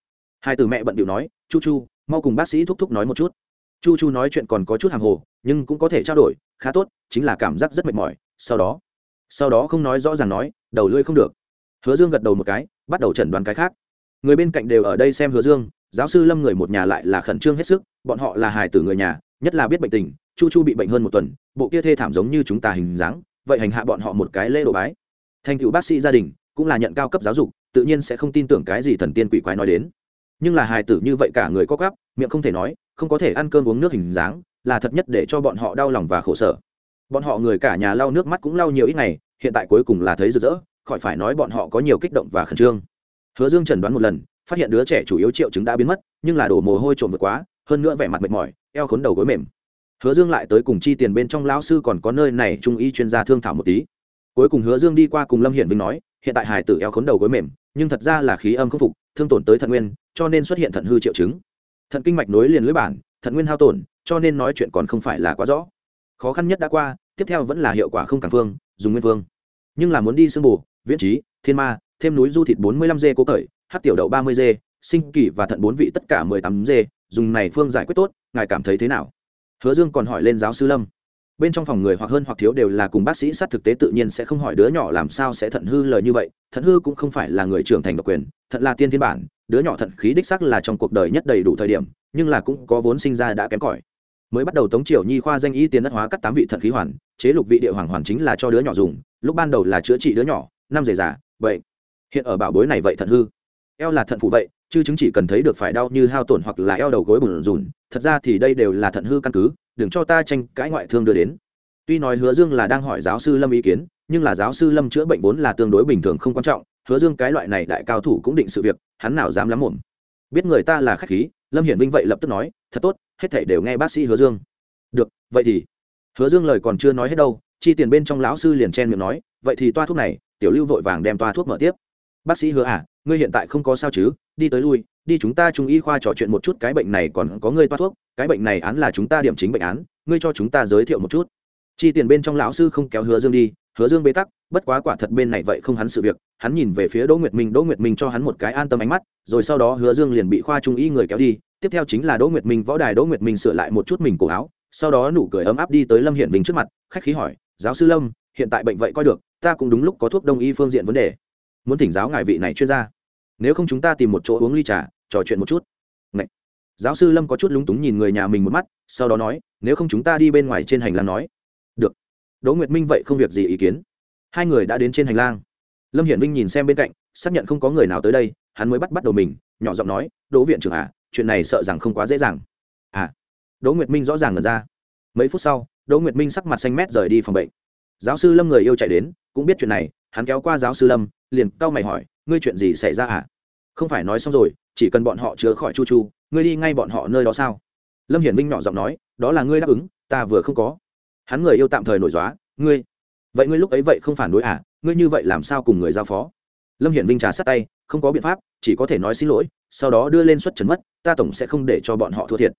Hai từ mẹ bận điệu nói, chu chu, mau cùng bác sĩ thúc thúc nói một chút. Chu chu nói chuyện còn có chút hàng hồ, nhưng cũng có thể trao đổi, khá tốt, chính là cảm giác rất mệt mỏi. Sau đó sau đó không nói rõ ràng nói, đầu lưỡi không được. Hứa dương gật đầu một cái, bắt đầu chẩn đoán cái khác. Người bên cạnh đều ở đây xem hứa dương, giáo sư lâm người một nhà lại là khẩn trương hết sức, bọn họ là hài tử người nhà, nhất là biết bệnh tình, chu chu bị bệnh hơn một tuần, bộ kia thê thảm giống như chúng ta hình dáng, vậy hành hạ bọn họ một cái lễ đồ bái. Thành cựu bác sĩ gia đình, cũng là nhận cao cấp giáo dục, tự nhiên sẽ không tin tưởng cái gì thần tiên quỷ quái nói đến nhưng là hài tử như vậy cả người có gắp, miệng không thể nói, không có thể ăn cơm uống nước hình dáng, là thật nhất để cho bọn họ đau lòng và khổ sở. Bọn họ người cả nhà lau nước mắt cũng lau nhiều ít ngày, hiện tại cuối cùng là thấy rực rỡ, khỏi phải nói bọn họ có nhiều kích động và khẩn trương. Hứa dương chẩn đoán một lần, phát hiện đứa trẻ chủ yếu triệu chứng đã biến mất, nhưng là đổ mồ hôi trộm vượt quá, hơn nữa vẻ mặt mệt mỏi, eo khốn đầu gối mềm. Hứa dương lại tới cùng chi tiền bên trong lão sư còn có nơi này trung y chuyên gia thương thảo một tí. Cuối cùng hứa dương đi qua cùng lâm hiển vinh nói, hiện tại hải tử eo khốn đầu gối mềm, nhưng thật ra là khí âm không phục thương tổn tới thận nguyên, cho nên xuất hiện thận hư triệu chứng. Thận kinh mạch nối liền lưới bản, thận nguyên hao tổn, cho nên nói chuyện còn không phải là quá rõ. Khó khăn nhất đã qua, tiếp theo vẫn là hiệu quả không càng phương, dùng nguyên phương. Nhưng là muốn đi sương bù viễn trí, thiên ma, thêm núi du thịt bốn mươi lăm dê cố cởi, hát tiểu đậu ba mươi dê, sinh kỳ và thận bốn vị tất cả mười tám dê, dùng này phương giải quyết tốt, ngài cảm thấy thế nào? Hứa dương còn hỏi lên giáo sư lâm bên trong phòng người hoặc hơn hoặc thiếu đều là cùng bác sĩ sát thực tế tự nhiên sẽ không hỏi đứa nhỏ làm sao sẽ thận hư lời như vậy. Thận hư cũng không phải là người trưởng thành độc quyền, thận là tiên thiên bản, đứa nhỏ thận khí đích sắc là trong cuộc đời nhất đầy đủ thời điểm, nhưng là cũng có vốn sinh ra đã kém cỏi. Mới bắt đầu tống triều nhi khoa danh y tiến đất hóa cắt tám vị thận khí hoàn, chế lục vị địa hoàng hoàn chính là cho đứa nhỏ dùng, lúc ban đầu là chữa trị đứa nhỏ, năm giày già, vậy. Hiện ở bảo bối này vậy thận hư. Eo là thận phụ vậy, chứ chứng chỉ cần thấy được phải đau như hao tổn hoặc là eo đầu gối bùn rùn, thật ra thì đây đều là thận hư căn cứ đừng cho ta tranh cãi ngoại thương đưa đến. Tuy nói hứa dương là đang hỏi giáo sư lâm ý kiến, nhưng là giáo sư lâm chữa bệnh vốn là tương đối bình thường không quan trọng, hứa dương cái loại này đại cao thủ cũng định sự việc, hắn nào dám lắm mồm biết người ta là khách khí, lâm hiển vinh vậy lập tức nói, thật tốt, hết thảy đều nghe bác sĩ hứa dương. Được, vậy thì. Hứa dương lời còn chưa nói hết đâu, chi tiền bên trong lão sư liền chen miệng nói, vậy thì toa thuốc này, tiểu lưu vội vàng đem toa thuốc mở tiếp bác sĩ hứa à ngươi hiện tại không có sao chứ, đi tới lui, đi chúng ta trung y khoa trò chuyện một chút, cái bệnh này còn có ngươi toa thuốc, cái bệnh này án là chúng ta điểm chính bệnh án, ngươi cho chúng ta giới thiệu một chút. Chi tiền bên trong lão sư không kéo hứa dương đi, hứa dương bế tắc, bất quá quả thật bên này vậy không hắn sự việc, hắn nhìn về phía đỗ nguyệt minh, đỗ nguyệt minh cho hắn một cái an tâm ánh mắt, rồi sau đó hứa dương liền bị khoa trung y người kéo đi, tiếp theo chính là đỗ nguyệt minh, võ đài đỗ nguyệt minh sửa lại một chút mình cổ áo, sau đó nụ cười ấm áp đi tới lâm hiển vinh trước mặt, khách khí hỏi, giáo sư lâm, hiện tại bệnh vậy coi được, ta cũng đúng lúc có thuốc đông y phương diện vấn đề muốn thỉnh giáo ngài vị này chuyên gia. Nếu không chúng ta tìm một chỗ uống ly trà, trò chuyện một chút. Ngậy. giáo sư lâm có chút lúng túng nhìn người nhà mình một mắt, sau đó nói, nếu không chúng ta đi bên ngoài trên hành lang nói. Được. Đỗ nguyệt minh vậy không việc gì ý kiến. Hai người đã đến trên hành lang. Lâm hiển vinh nhìn xem bên cạnh, xác nhận không có người nào tới đây, hắn mới bắt bắt đầu mình, nhỏ giọng nói, đỗ viện trưởng à chuyện này sợ rằng không quá dễ dàng. À. Đỗ nguyệt minh rõ ràng ngần ra. Mấy phút sau, đỗ nguyệt minh sắc mặt xanh mét rời đi phòng bệnh. Giáo sư lâm người yêu chạy đến, cũng biết chuyện này, hắn kéo qua giáo sư lâm liền cau mày hỏi, ngươi chuyện gì xảy ra à? Không phải nói xong rồi, chỉ cần bọn họ chứa khỏi chu chu, ngươi đi ngay bọn họ nơi đó sao? Lâm hiển vinh nhỏ giọng nói, đó là ngươi đáp ứng, ta vừa không có. Hắn người yêu tạm thời nổi dóa, ngươi, vậy ngươi lúc ấy vậy không phản đối à? Ngươi như vậy làm sao cùng người giao phó? Lâm hiển vinh trà sát tay, không có biện pháp, chỉ có thể nói xin lỗi, sau đó đưa lên suất trần mất, ta tổng sẽ không để cho bọn họ thua thiệt.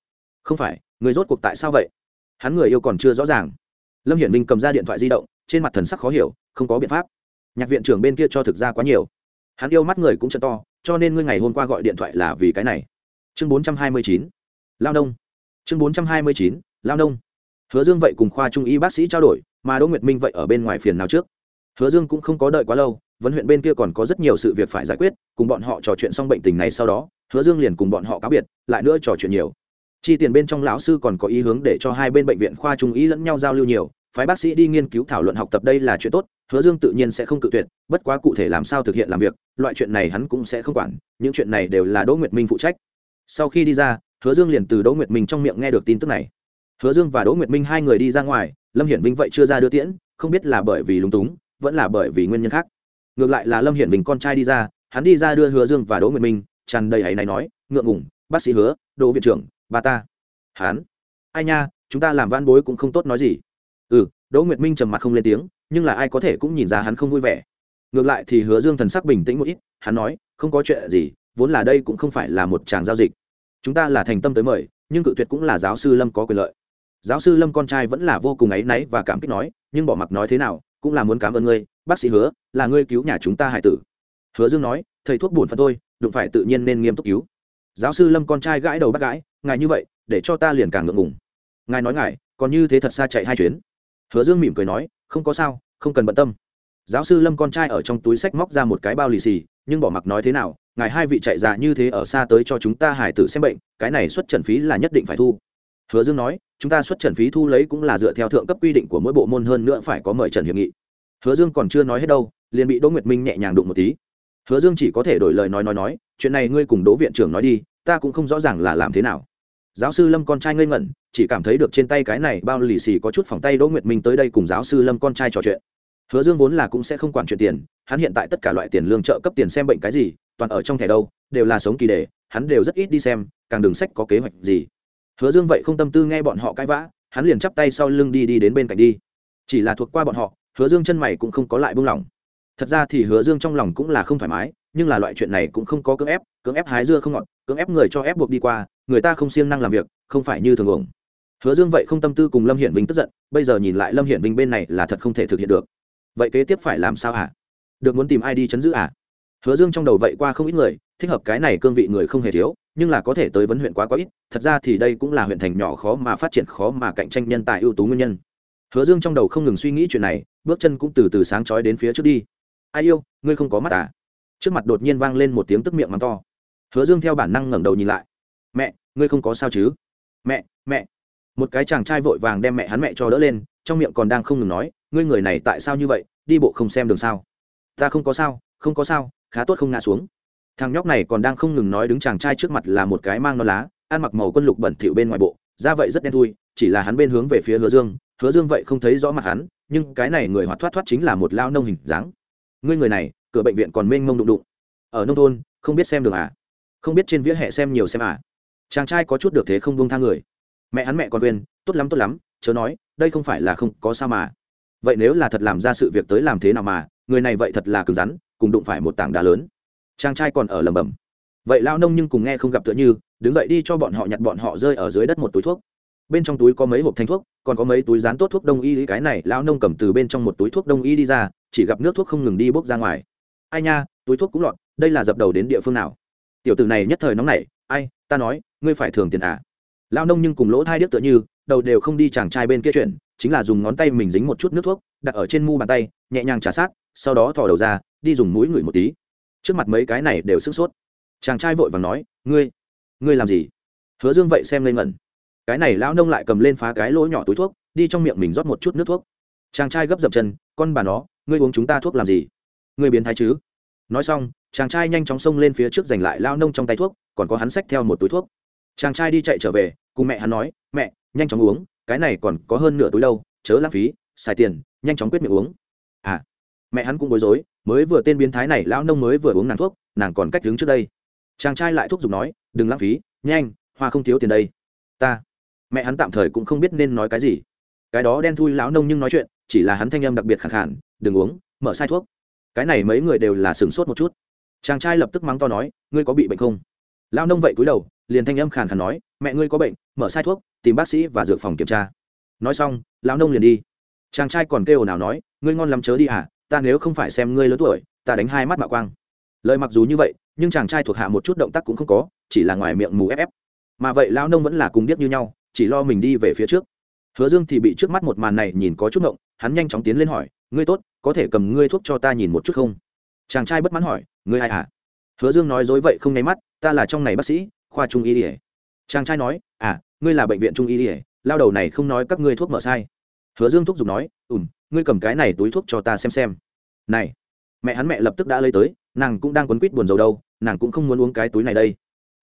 Không phải người rốt cuộc tại sao vậy? Hắn người yêu còn chưa rõ ràng. Lâm hiển vinh cầm ra điện thoại di động, trên mặt thần sắc khó hiểu, không có biện pháp nhạc viện trưởng bên kia cho thực ra quá nhiều. Hắn yêu mắt người cũng chân to, cho nên ngươi ngày hôm qua gọi điện thoại là vì cái này. Chương bốn trăm hai mươi chín, lao đông chương bốn trăm hai mươi chín, lao đông hứa dương vậy cùng khoa trung y bác sĩ trao đổi, mà đỗ nguyệt minh vậy ở bên ngoài phiền nào trước. Hứa dương cũng không có đợi quá lâu, vấn huyện bên kia còn có rất nhiều sự việc phải giải quyết, cùng bọn họ trò chuyện xong bệnh tình này sau đó, hứa dương liền cùng bọn họ cáo biệt, lại nữa trò chuyện nhiều. Chi tiền bên trong lão sư còn có ý hướng để cho hai bên bệnh viện khoa trung y lẫn nhau giao lưu nhiều phái bác sĩ đi nghiên cứu thảo luận học tập đây là chuyện tốt, hứa dương tự nhiên sẽ không cự tuyệt, bất quá cụ thể làm sao thực hiện làm việc, loại chuyện này hắn cũng sẽ không quản, những chuyện này đều là đỗ nguyệt minh phụ trách. Sau khi đi ra, hứa dương liền từ đỗ nguyệt minh trong miệng nghe được tin tức này. Hứa dương và đỗ nguyệt minh hai người đi ra ngoài, lâm hiển vinh vậy chưa ra đưa tiễn, không biết là bởi vì lúng túng, vẫn là bởi vì nguyên nhân khác. Ngược lại là lâm hiển vinh con trai đi ra, hắn đi ra đưa hứa dương và đỗ nguyệt minh, tràn đầy hãy này nói, ngượng ngủng bác sĩ hứa, đỗ viện trưởng, bà ta. Hắn ai nha, chúng ta làm van bối cũng không tốt nói gì ừ đỗ nguyệt minh trầm mặt không lên tiếng, nhưng là ai có thể cũng nhìn ra hắn không vui vẻ. Ngược lại thì hứa dương thần sắc bình tĩnh một ít, hắn nói, không có chuyện gì, vốn là đây cũng không phải là một tràng giao dịch. Chúng ta là thành tâm tới mời, nhưng cự tuyệt cũng là giáo sư lâm có quyền lợi. Giáo sư lâm con trai vẫn là vô cùng áy náy và cảm kích nói, nhưng bỏ mặc nói thế nào, cũng là muốn cảm ơn ngươi, bác sĩ hứa, là ngươi cứu nhà chúng ta hải tử. Hứa dương nói, thầy thuốc buồn phận tôi đụng phải tự nhiên nên nghiêm túc cứu. Giáo sư lâm con trai gãi đầu bác gãi, ngài như vậy, để cho ta liền càng ngượng ngùng. Ngài nói ngài, còn như thế thật xa chạy hai chuyến hứa dương mỉm cười nói, không có sao, không cần bận tâm. Giáo sư lâm con trai ở trong túi sách móc ra một cái bao lì xì, nhưng bỏ mặc nói thế nào, ngài hai vị chạy già như thế ở xa tới cho chúng ta hải tử xem bệnh, cái này xuất trần phí là nhất định phải thu. Hứa dương nói, chúng ta xuất trần phí thu lấy cũng là dựa theo thượng cấp quy định của mỗi bộ môn hơn nữa phải có mời trần hiệp nghị. Hứa dương còn chưa nói hết đâu, liền bị đỗ nguyệt minh nhẹ nhàng đụng một tí. Hứa dương chỉ có thể đổi lời nói nói nói, chuyện này ngươi cùng đỗ viện trưởng nói đi, ta cũng không rõ ràng là làm thế nào giáo sư lâm con trai ngây ngẩn, chỉ cảm thấy được trên tay cái này bao lì xì có chút phòng tay đỗ nguyệt minh tới đây cùng giáo sư lâm con trai trò chuyện. Hứa dương vốn là cũng sẽ không quản chuyện tiền, hắn hiện tại tất cả loại tiền lương trợ cấp tiền xem bệnh cái gì, toàn ở trong thẻ đâu, đều là sống kỳ đề, hắn đều rất ít đi xem, càng đường sách có kế hoạch gì. Hứa dương vậy không tâm tư nghe bọn họ cãi vã, hắn liền chắp tay sau lưng đi đi đến bên cạnh đi. Chỉ là thuộc qua bọn họ, hứa dương chân mày cũng không có lại buông lỏng. Thật ra thì hứa dương trong lòng cũng là không thoải mái, nhưng là loại chuyện này cũng không có cưỡng ép cưỡng ép hái dưa không ngọt, cưỡng ép người cho ép buộc đi qua người ta không siêng năng làm việc, không phải như thường ổng hứa dương vậy không tâm tư cùng lâm hiển vinh tức giận, bây giờ nhìn lại lâm hiển vinh bên này là thật không thể thực hiện được. Vậy kế tiếp phải làm sao hả? Được muốn tìm ai đi chấn giữ à? Hứa dương trong đầu vậy qua không ít người, thích hợp cái này cương vị người không hề thiếu, nhưng là có thể tới vấn huyện quá quá ít, thật ra thì đây cũng là huyện thành nhỏ khó mà phát triển, khó mà cạnh tranh nhân tài ưu tú nguyên nhân. Hứa dương trong đầu không ngừng suy nghĩ chuyện này, bước chân cũng từ từ sáng trói đến phía trước đi. Ai yêu, ngươi không có mắt à? Trước mặt đột nhiên vang lên một tiếng tức miệng mắng to. Hứa dương theo bản năng ngẩng đầu nhìn lại mẹ, ngươi không có sao chứ? Mẹ mẹ. Một cái chàng trai vội vàng đem mẹ hắn mẹ cho đỡ lên, trong miệng còn đang không ngừng nói, ngươi người này tại sao như vậy, đi bộ không xem đường sao? Ta không có sao, không có sao, khá tốt không ngã xuống. Thằng nhóc này còn đang không ngừng nói đứng chàng trai trước mặt là một cái mang non lá, ăn mặc màu quân lục bẩn thỉu bên ngoài bộ ra vậy rất đen thui, chỉ là hắn bên hướng về phía hứa dương hứa dương vậy không thấy rõ mặt hắn, nhưng cái này người hoạt thoát thoát chính là một lao nông hình dáng. Ngươi người này, cửa bệnh viện còn mênh mông đụng đụng. Ở nông thôn, không biết xem được à? Không biết trên vỉa hè xem nhiều xem à? Chàng trai có chút được thế không buông tha người. Mẹ hắn mẹ còn quên tốt lắm tốt lắm, chớ nói, đây không phải là không có sao mà. Vậy nếu là thật làm ra sự việc tới làm thế nào mà, người này vậy thật là cứng rắn, cùng đụng phải một tảng đá lớn. Chàng trai còn ở lầm bầm vậy lao nông nhưng cùng nghe không gặp tựa như, đứng dậy đi cho bọn họ nhặt bọn họ rơi ở dưới đất một túi thuốc. Bên trong túi có mấy hộp thanh thuốc, còn có mấy túi rán tốt thuốc đông y cái này lao nông cầm từ bên trong một túi thuốc đông y đi ra, chỉ gặp nước thuốc không ngừng đi bốc ra ngoài. Ai nha, túi thuốc cũng lọt, đây là dập đầu đến địa phương nào? Tiểu tử này nhất thời nóng nảy, ai, ta nói ngươi phải thường tiền à. Lao nông nhưng cùng lỗ thai điếc tựa như, đầu đều không đi chàng trai bên kia chuyện, chính là dùng ngón tay mình dính một chút nước thuốc, đặt ở trên mu bàn tay, nhẹ nhàng trả sát, sau đó thò đầu ra, đi dùng mũi ngửi một tí. Trước mặt mấy cái này đều sức sốt. Chàng trai vội vàng nói, ngươi ngươi làm gì? Hứa dương vậy xem lên ngẩn. Cái này lão nông lại cầm lên phá cái lỗ nhỏ túi thuốc, đi trong miệng mình rót một chút nước thuốc. Chàng trai gấp dập chân, con bà nó, ngươi uống chúng ta thuốc làm gì? Ngươi biến thái chứ? Nói xong, chàng trai nhanh chóng xông lên phía trước giành lại lao nông trong tay thuốc, còn có hắn xách theo một túi thuốc chàng trai đi chạy trở về, cùng mẹ hắn nói, mẹ, nhanh chóng uống, cái này còn có hơn nửa túi đâu, chớ lãng phí, xài tiền, nhanh chóng quyết miệng uống. À mẹ hắn cũng bối rối, mới vừa tên biến thái này, lão nông mới vừa uống nàng thuốc, nàng còn cách đứng trước đây. Chàng trai lại thúc giục nói, đừng lãng phí, nhanh, hoa không thiếu tiền đây. Ta. Mẹ hắn tạm thời cũng không biết nên nói cái gì. Cái đó đen thui lão nông nhưng nói chuyện, chỉ là hắn thanh âm đặc biệt khẳng khản đừng uống, mở sai thuốc. Cái này mấy người đều là sửng sốt một chút. Chàng trai lập tức mắng to nói, ngươi có bị bệnh không? Lão nông vậy cúi đầu liền thanh âm khàn khàn nói, mẹ ngươi có bệnh, mở sai thuốc, tìm bác sĩ và dược phòng kiểm tra. Nói xong, lão nông liền đi. Chàng trai còn kêu nào nói, ngươi ngon lắm chớ đi à ta nếu không phải xem ngươi lớn tuổi, ta đánh hai mắt mạ quang. Lời mặc dù như vậy, nhưng chàng trai thuộc hạ một chút động tác cũng không có, chỉ là ngoài miệng mù ép ép. Mà vậy lão nông vẫn là cùng điếc như nhau, chỉ lo mình đi về phía trước. Hứa dương thì bị trước mắt một màn này nhìn có chút ngộng, hắn nhanh chóng tiến lên hỏi, ngươi tốt, có thể cầm ngươi thuốc cho ta nhìn một chút không? Chàng trai bất mãn hỏi, ngươi ai à hứa dương nói dối vậy không nháy mắt, ta là trong này bác sĩ khoa trung y ỉa chàng trai nói à ngươi là bệnh viện trung y ỉa lao đầu này không nói các ngươi thuốc mở sai. Hứa dương thúc giục nói ùm ngươi cầm cái này túi thuốc cho ta xem xem. Này. Mẹ hắn mẹ lập tức đã lấy tới, nàng cũng đang quấn quýt buồn dầu đâu, nàng cũng không muốn uống cái túi này đây.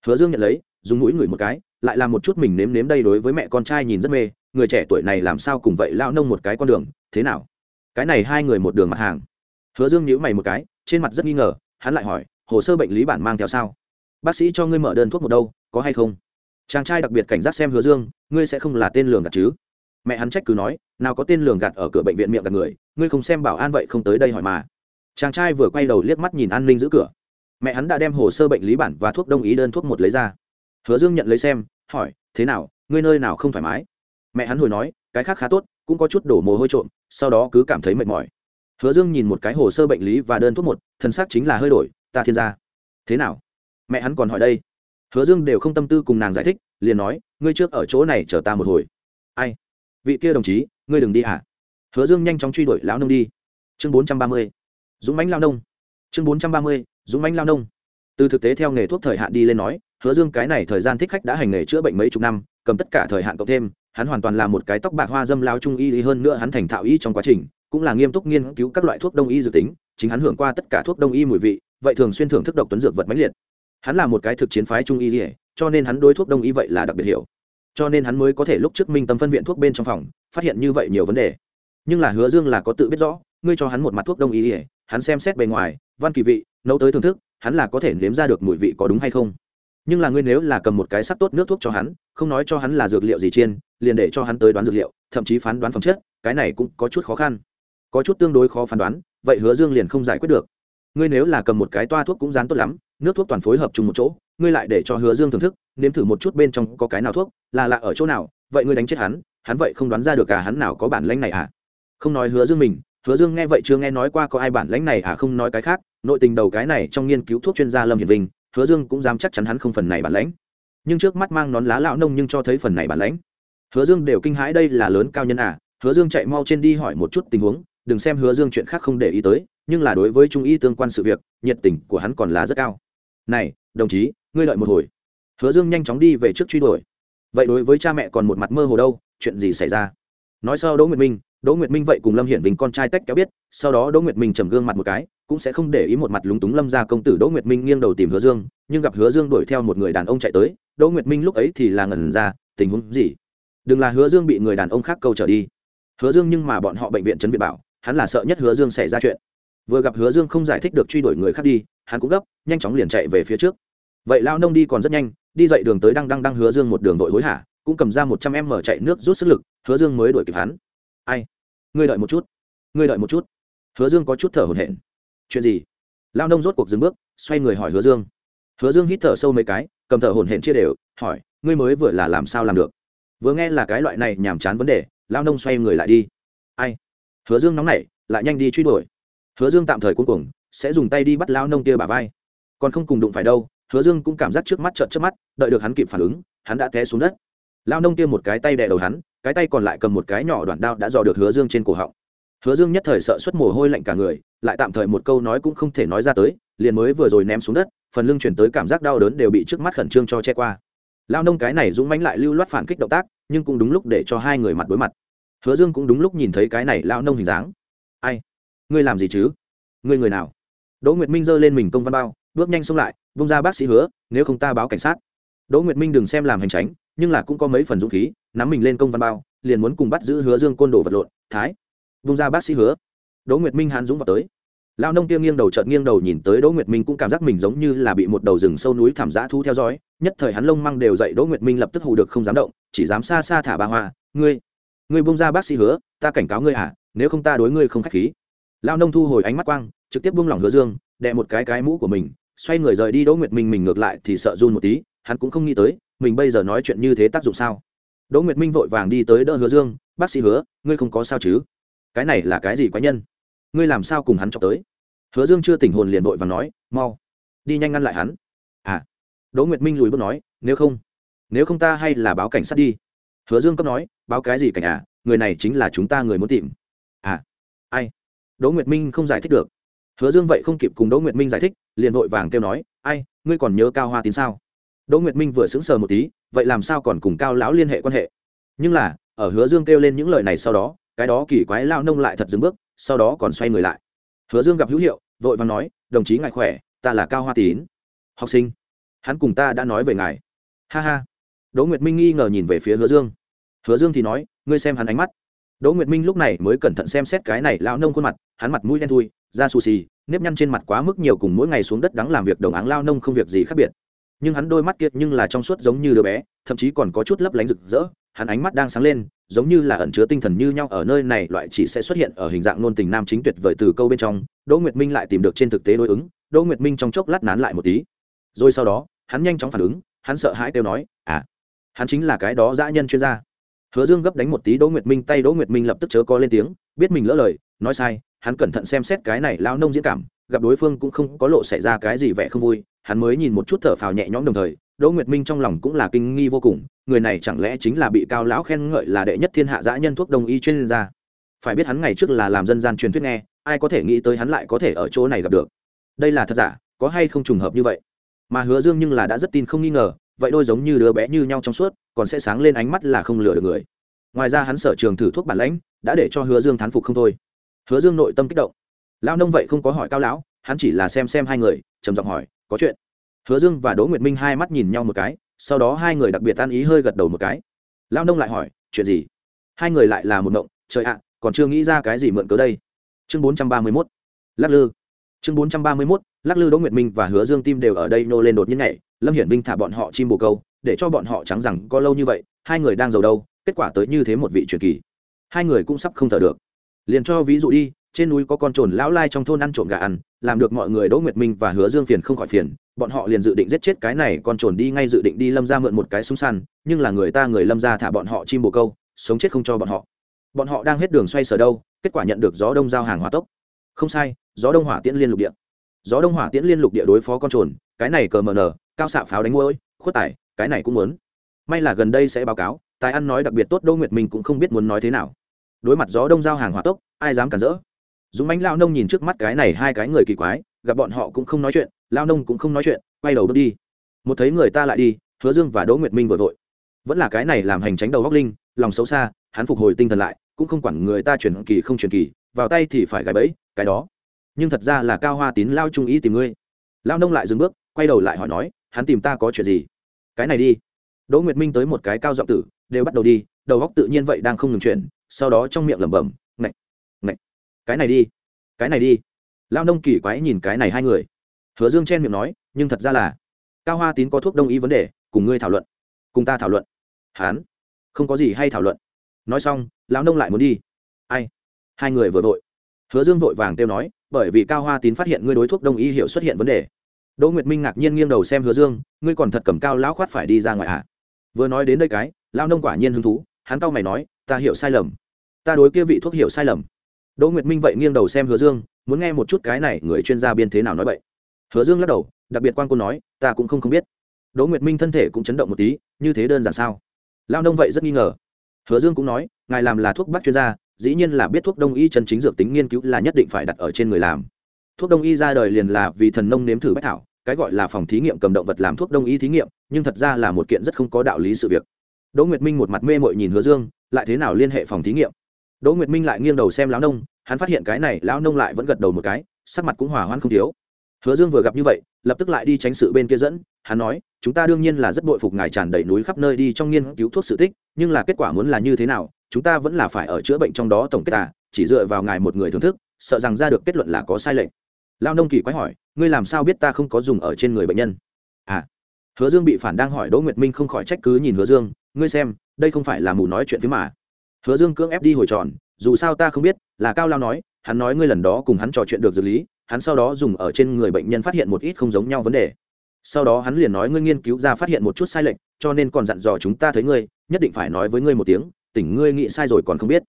Hứa dương nhận lấy, dùng mũi ngửi một cái, lại làm một chút mình nếm nếm đây đối với mẹ con trai nhìn rất mê, người trẻ tuổi này làm sao cùng vậy lao nông một cái con đường, thế nào? Cái này hai người một đường mặt hàng. Hứa dương nhíu mày một cái, trên mặt rất nghi ngờ, hắn lại hỏi, hồ sơ bệnh lý bản mang theo sao? Bác sĩ cho ngươi mở đơn thuốc một đâu, có hay không? Chàng trai đặc biệt cảnh giác xem hứa dương, ngươi sẽ không là tên lường gạt chứ? Mẹ hắn trách cứ nói, nào có tên lường gạt ở cửa bệnh viện miệng gạt người, ngươi không xem bảo an vậy không tới đây hỏi mà. Chàng trai vừa quay đầu liếc mắt nhìn an ninh giữ cửa. Mẹ hắn đã đem hồ sơ bệnh lý bản và thuốc đông ý đơn thuốc một lấy ra. Hứa dương nhận lấy xem, hỏi, thế nào, ngươi nơi nào không thoải mái? Mẹ hắn hồi nói, cái khác khá tốt, cũng có chút đổ mồ hôi trộm, sau đó cứ cảm thấy mệt mỏi. Hứa dương nhìn một cái hồ sơ bệnh lý và đơn thuốc một thân xác chính là hơi đổi, ta thiên gia. Thế nào? Mẹ hắn còn hỏi đây. Hứa dương đều không tâm tư cùng nàng giải thích, liền nói, ngươi trước ở chỗ này chờ ta một hồi. Ai? Vị kia đồng chí, ngươi đừng đi hả? Hứa dương nhanh chóng truy đuổi lão nông đi. Chương bốn trăm ba mươi, dũng mãnh lao nông. Chương bốn trăm ba mươi, dũng mãnh lao nông. Từ thực tế theo nghề thuốc thời hạn đi lên nói, hứa dương cái này thời gian thích khách đã hành nghề chữa bệnh mấy chục năm, cầm tất cả thời hạn cộng thêm, hắn hoàn toàn là một cái tóc bạc hoa dâm lao trung y hơn nữa hắn thành thạo y trong quá trình, cũng là nghiêm túc nghiên cứu các loại thuốc đông y dự tính, chính hắn hưởng qua tất cả thuốc đông y mùi vị, vậy thường xuyên thưởng thức độc tuấn dược vật mãnh liệt hắn là một cái thực chiến phái trung y dỉa cho nên hắn đối thuốc đông y vậy là đặc biệt hiểu. Cho nên hắn mới có thể lúc trước minh tâm phân viện thuốc bên trong phòng, phát hiện như vậy nhiều vấn đề. Nhưng là hứa dương là có tự biết rõ, ngươi cho hắn một mặt thuốc đông y dỉa hắn xem xét bề ngoài, văn kỳ vị, nấu tới thưởng thức, hắn là có thể nếm ra được mùi vị có đúng hay không. Nhưng là ngươi nếu là cầm một cái sắc tốt nước thuốc cho hắn, không nói cho hắn là dược liệu gì chiên, liền để cho hắn tới đoán dược liệu, thậm chí phán đoán phẩm chất, cái này cũng có chút khó khăn. Có chút tương đối khó phán đoán, vậy hứa dương liền không giải quyết được ngươi nếu là cầm một cái toa thuốc cũng dán tốt lắm, nước thuốc toàn phối hợp chung một chỗ, ngươi lại để cho hứa dương thưởng thức, nếm thử một chút bên trong có cái nào thuốc, là lạ ở chỗ nào, vậy ngươi đánh chết hắn hắn vậy không đoán ra được cả hắn nào có bản lãnh này à? Không nói hứa dương mình, hứa dương nghe vậy chưa nghe nói qua có ai bản lãnh này à không nói cái khác, nội tình đầu cái này trong nghiên cứu thuốc chuyên gia lâm hiển vinh, hứa dương cũng dám chắc chắn hắn không phần này bản lãnh. Nhưng trước mắt mang nón lá lão nông nhưng cho thấy phần này bản lãnh. Hứa dương đều kinh hãi đây là lớn cao nhân à hứa dương chạy mau trên đi hỏi một chút tình huống, đừng xem hứa dương chuyện khác không để ý tới nhưng là đối với trung y tương quan sự việc, nhiệt tình của hắn còn là rất cao. Này, đồng chí, ngươi đợi một hồi. Hứa dương nhanh chóng đi về trước truy đuổi. Vậy đối với cha mẹ còn một mặt mơ hồ đâu, chuyện gì xảy ra? Nói sau đỗ nguyệt minh, đỗ nguyệt minh vậy cùng lâm hiển Bình con trai tách kéo biết, sau đó đỗ nguyệt minh trầm gương mặt một cái, cũng sẽ không để ý một mặt lúng túng lâm ra công tử đỗ nguyệt minh nghiêng đầu tìm hứa dương, nhưng gặp hứa dương đuổi theo một người đàn ông chạy tới, đỗ nguyệt minh lúc ấy thì là ngẩn ra, tình huống gì? Đừng là hứa dương bị người đàn ông khác câu trở đi. Hứa dương nhưng mà bọn họ bệnh viện trấn viện bảo, hắn là sợ nhất hứa dương xảy ra chuyện vừa gặp hứa dương không giải thích được truy đuổi người khác đi, hắn cũng gấp, nhanh chóng liền chạy về phía trước. Vậy lao nông đi còn rất nhanh, đi dậy đường tới đăng đăng đăng hứa dương một đường vội hối hả, cũng cầm ra một trăm em mở chạy nước rút sức lực, hứa dương mới đuổi kịp hắn. Ai? Ngươi đợi một chút. Ngươi đợi một chút. Hứa dương có chút thở hổn hển. Chuyện gì? Lao nông rốt cuộc dừng bước, xoay người hỏi hứa dương. Hứa dương hít thở sâu mấy cái, cầm thở hổn hển chia đều, hỏi, ngươi mới vừa là làm sao làm được? Vừa nghe là cái loại này nhàm chán vấn đề lao nông xoay người lại đi. Ai? Hứa dương nóng nảy, lại nhanh đi truy đuổi hứa dương tạm thời cuối cùng sẽ dùng tay đi bắt lao nông kia bả vai. Còn không cùng đụng phải đâu, hứa dương cũng cảm giác trước mắt trợn trước mắt, đợi được hắn kịp phản ứng, hắn đã té xuống đất. Lao nông kia một cái tay đè đầu hắn, cái tay còn lại cầm một cái nhỏ đoạn đao đã dò được hứa dương trên cổ họng. Hứa dương nhất thời sợ xuất mồ hôi lạnh cả người, lại tạm thời một câu nói cũng không thể nói ra tới, liền mới vừa rồi ném xuống đất, phần lưng chuyển tới cảm giác đau đớn đều bị trước mắt khẩn trương cho che qua. Lao nông cái này dũng mánh lại lưu loát phản kích động tác, nhưng cũng đúng lúc để cho hai người mặt đối mặt. Hứa dương cũng đúng lúc nhìn thấy cái này lao nông hình dáng. Ai? Ngươi làm gì chứ? Ngươi người nào? Đỗ nguyệt minh giơ lên mình công văn bao, bước nhanh xông lại, vung ra bác sĩ hứa, nếu không ta báo cảnh sát. Đỗ nguyệt minh đừng xem làm hành tránh, nhưng là cũng có mấy phần dũng khí, nắm mình lên công văn bao, liền muốn cùng bắt giữ hứa dương côn đồ vật lộn, thái. Vung ra bác sĩ hứa. Đỗ nguyệt minh hán dũng vào tới. Lao nông kia nghiêng đầu trợn nghiêng đầu nhìn tới đỗ nguyệt minh cũng cảm giác mình giống như là bị một đầu rừng sâu núi thảm giã thu theo dõi, nhất thời hắn lông măng đều dậy đỗ nguyệt minh lập tức hù được không dám động, chỉ dám xa xa thả ba hoa, ngươi ngươi bung ra bác sĩ hứa, ta cảnh cáo ngươi à nếu không ta đối ngươi không k h á c h khí lao nông thu hồi ánh mắt quang, trực tiếp buông lỏng hứa dương đẹ một cái cái mũ của mình, xoay người rời đi đỗ nguyệt minh mình ngược lại thì sợ run một tí, hắn cũng không nghĩ tới, mình bây giờ nói chuyện như thế tác dụng sao? Đỗ nguyệt minh vội vàng đi tới đỡ hứa dương, bác sĩ hứa, ngươi không có sao chứ? Cái này là cái gì quái nhân? Ngươi làm sao cùng hắn chọc tới? Hứa dương chưa tỉnh hồn liền vội và nói, mau, đi nhanh ngăn lại hắn. À. Đỗ nguyệt minh lùi bước nói, nếu không nếu không ta hay là báo cảnh sát đi. Hứa dương cấp nói, báo cái gì cảnh à? Người này chính là chúng ta người muốn tìm. À ai? Đỗ nguyệt minh không giải thích được. Hứa dương vậy không kịp cùng đỗ nguyệt minh giải thích, liền vội vàng kêu nói, ai, ngươi còn nhớ cao hoa tín sao? Đỗ nguyệt minh vừa sững sờ một tí, vậy làm sao còn cùng cao lão liên hệ quan hệ? Nhưng là, ở hứa dương kêu lên những lời này sau đó, cái đó kỳ quái lao nông lại thật dừng bước, sau đó còn xoay người lại. Hứa dương gặp hữu hiệu, vội vàng nói, đồng chí ngài khỏe, ta là cao hoa tín. Học sinh, hắn cùng ta đã nói về ngài. Ha ha. Đỗ nguyệt minh nghi ngờ nhìn về phía hứa dương. Hứa dương thì nói, ngươi xem hắn ánh mắt đỗ nguyệt minh lúc này mới cẩn thận xem xét cái này lao nông khuôn mặt, hắn mặt mũi đen thui, da xù xì, nếp nhăn trên mặt quá mức nhiều cùng mỗi ngày xuống đất đắng làm việc đồng áng lao nông không việc gì khác biệt. Nhưng hắn đôi mắt kiệt nhưng là trong suốt giống như đứa bé, thậm chí còn có chút lấp lánh rực rỡ, hắn ánh mắt đang sáng lên, giống như là ẩn chứa tinh thần như nhau ở nơi này, loại chỉ sẽ xuất hiện ở hình dạng nôn tình nam chính tuyệt vời từ câu bên trong, đỗ nguyệt minh lại tìm được trên thực tế đối ứng, đỗ nguyệt minh trong chốc lát nán lại một tí. Rồi sau đó, hắn nhanh chóng phản ứng, hắn sợ hãi kêu nói à hắn chính là cái đó dã nhân chuyên gia hứa dương gấp đánh một tí đỗ nguyệt minh, tay đỗ nguyệt minh lập tức chớ có lên tiếng, biết mình lỡ lời, nói sai, hắn cẩn thận xem xét cái này lao nông diễn cảm, gặp đối phương cũng không có lộ xảy ra cái gì vẻ không vui, hắn mới nhìn một chút thở phào nhẹ nhõm đồng thời, đỗ nguyệt minh trong lòng cũng là kinh nghi vô cùng, người này chẳng lẽ chính là bị cao lão khen ngợi là đệ nhất thiên hạ dã nhân thuốc đông y chuyên gia? Phải biết hắn ngày trước là làm dân gian truyền thuyết nghe, ai có thể nghĩ tới hắn lại có thể ở chỗ này gặp được? Đây là thật giả, có hay không trùng hợp như vậy? Mà hứa dương nhưng là đã rất tin không nghi ngờ vậy đôi giống như đứa bé như nhau trong suốt, còn sẽ sáng lên ánh mắt là không lừa được người. Ngoài ra hắn sở trường thử thuốc bản lãnh, đã để cho hứa dương thán phục không thôi. Hứa dương nội tâm kích động. Lao nông vậy không có hỏi cao lão, hắn chỉ là xem xem hai người, trầm giọng hỏi, có chuyện? Hứa dương và đỗ nguyệt minh hai mắt nhìn nhau một cái, sau đó hai người đặc biệt tan ý hơi gật đầu một cái. Lao nông lại hỏi, chuyện gì? Hai người lại là một mộng trời ạ, còn chưa nghĩ ra cái gì mượn cớ đây. Chương bốn trăm ba mươi mốt. Lắc lư. Chương bốn trăm ba mươi mốt, lắc lư đỗ nguyệt minh và hứa dương tim đều ở đây nô lên đột nhiên nhảy lâm hiển vinh thả bọn họ chim bồ câu, để cho bọn họ trắng rằng có lâu như vậy, hai người đang giàu đâu, kết quả tới như thế một vị truyền kỳ. Hai người cũng sắp không thở được. Liền cho ví dụ đi, trên núi có con trồn lão lai trong thôn ăn trộm gà ăn, làm được mọi người đỗ nguyệt minh và hứa dương phiền không khỏi phiền, bọn họ liền dự định giết chết cái này con trồn đi ngay dự định đi lâm ra mượn một cái súng săn, nhưng là người ta người lâm ra thả bọn họ chim bồ câu, sống chết không cho bọn họ. Bọn họ đang hết đường xoay sở đâu, kết quả nhận được gió đông giao hàng hỏa tốc. Không sai, gió đông hỏa tiễn liên lục địa. Gió đông hỏa tiễn liên lục địa đối phó con trồn, cái này cờ mờ nờ cao xạ pháo đánh môi khuất tải cái này cũng muốn. May là gần đây sẽ báo cáo, tài ăn nói đặc biệt tốt đỗ nguyệt minh cũng không biết muốn nói thế nào. Đối mặt gió đông giao hàng hỏa tốc, ai dám cản rỡ? Dũng bánh lao nông nhìn trước mắt cái này hai cái người kỳ quái, gặp bọn họ cũng không nói chuyện, lao nông cũng không nói chuyện, quay đầu bước đi. Một thấy người ta lại đi, hứa dương và đỗ nguyệt minh vội vội. Vẫn là cái này làm hành tránh đầu góc linh, lòng xấu xa, hắn phục hồi tinh thần lại, cũng không quản người ta chuyển kỳ không chuyển kỳ, vào tay thì phải gài bẫy, cái đó. Nhưng thật ra là cao hoa tín lao trung ý tìm ngươi. Lao nông lại dừng bước, quay đầu lại hỏi nói hắn tìm ta có chuyện gì? Cái này đi. Đỗ nguyệt minh tới một cái cao giọng tử, đều bắt đầu đi, đầu góc tự nhiên vậy đang không ngừng chuyển, sau đó trong miệng lẩm bẩm, ngạch ngạch, cái này đi, cái này đi. Lao nông kỳ quái nhìn cái này hai người. Hứa dương chen miệng nói, nhưng thật ra là, cao hoa tín có thuốc đông y vấn đề, cùng ngươi thảo luận, cùng ta thảo luận. Hán, không có gì hay thảo luận. Nói xong, lão nông lại muốn đi. Ai? Hai người vừa vội. Hứa dương vội vàng kêu nói, bởi vì cao hoa tín phát hiện ngươi đối thuốc đông y hiệu xuất hiện vấn đề đỗ nguyệt minh ngạc nhiên nghiêng đầu xem hứa dương, ngươi còn thật cầm cao lão khoát phải đi ra ngoài ạ à? vừa nói đến đây cái lao nông quả nhiên hứng thú, hắn cau mày nói, ta hiểu sai lầm. Ta đối kia vị thuốc hiểu sai lầm. Đỗ nguyệt minh vậy nghiêng đầu xem hứa dương, muốn nghe một chút cái này người chuyên gia biên thế nào nói vậy. Hứa dương lắc đầu, đặc biệt quan cô nói, ta cũng không không biết. Đỗ nguyệt minh thân thể cũng chấn động một tí, như thế đơn giản sao? Lao nông vậy rất nghi ngờ. Hứa dương cũng nói, ngài làm là thuốc bắc chuyên gia, dĩ nhiên là biết thuốc đông y chân chính dược tính nghiên cứu là nhất định phải đặt ở trên người làm. Thuốc đông y ra đời liền là vì thần nông nếm thử bách thảo cái gọi là phòng thí nghiệm cầm động vật làm thuốc đông y thí nghiệm, nhưng thật ra là một kiện rất không có đạo lý sự việc. Đỗ nguyệt minh một mặt mê mội nhìn hứa dương, lại thế nào liên hệ phòng thí nghiệm? Đỗ nguyệt minh lại nghiêng đầu xem lão nông, hắn phát hiện cái này, lão nông lại vẫn gật đầu một cái, sắc mặt cũng hòa hoan không thiếu. Hứa dương vừa gặp như vậy, lập tức lại đi tránh sự bên kia dẫn, hắn nói, chúng ta đương nhiên là rất bội phục ngài tràn đầy núi khắp nơi đi trong nghiên cứu thuốc sự tích, nhưng là kết quả muốn là như thế nào, chúng ta vẫn là phải ở chữa bệnh trong đó tổng kết à chỉ dựa vào ngài một người thưởng thức, sợ rằng ra được kết luận là có sai lệch lao nông kỳ quái hỏi, ngươi làm sao biết ta không có dùng ở trên người bệnh nhân? À. Hứa dương bị phản đang hỏi đỗ nguyệt minh không khỏi trách cứ nhìn hứa dương, ngươi xem, đây không phải là mù nói chuyện phía mà. Hứa dương cưỡng ép đi hồi tròn, dù sao ta không biết, là cao lao nói, hắn nói ngươi lần đó cùng hắn trò chuyện được dược lý, hắn sau đó dùng ở trên người bệnh nhân phát hiện một ít không giống nhau vấn đề. Sau đó hắn liền nói ngươi nghiên cứu ra phát hiện một chút sai lệch, cho nên còn dặn dò chúng ta thấy ngươi, nhất định phải nói với ngươi một tiếng, tỉnh ngươi nghĩ sai rồi còn không biết.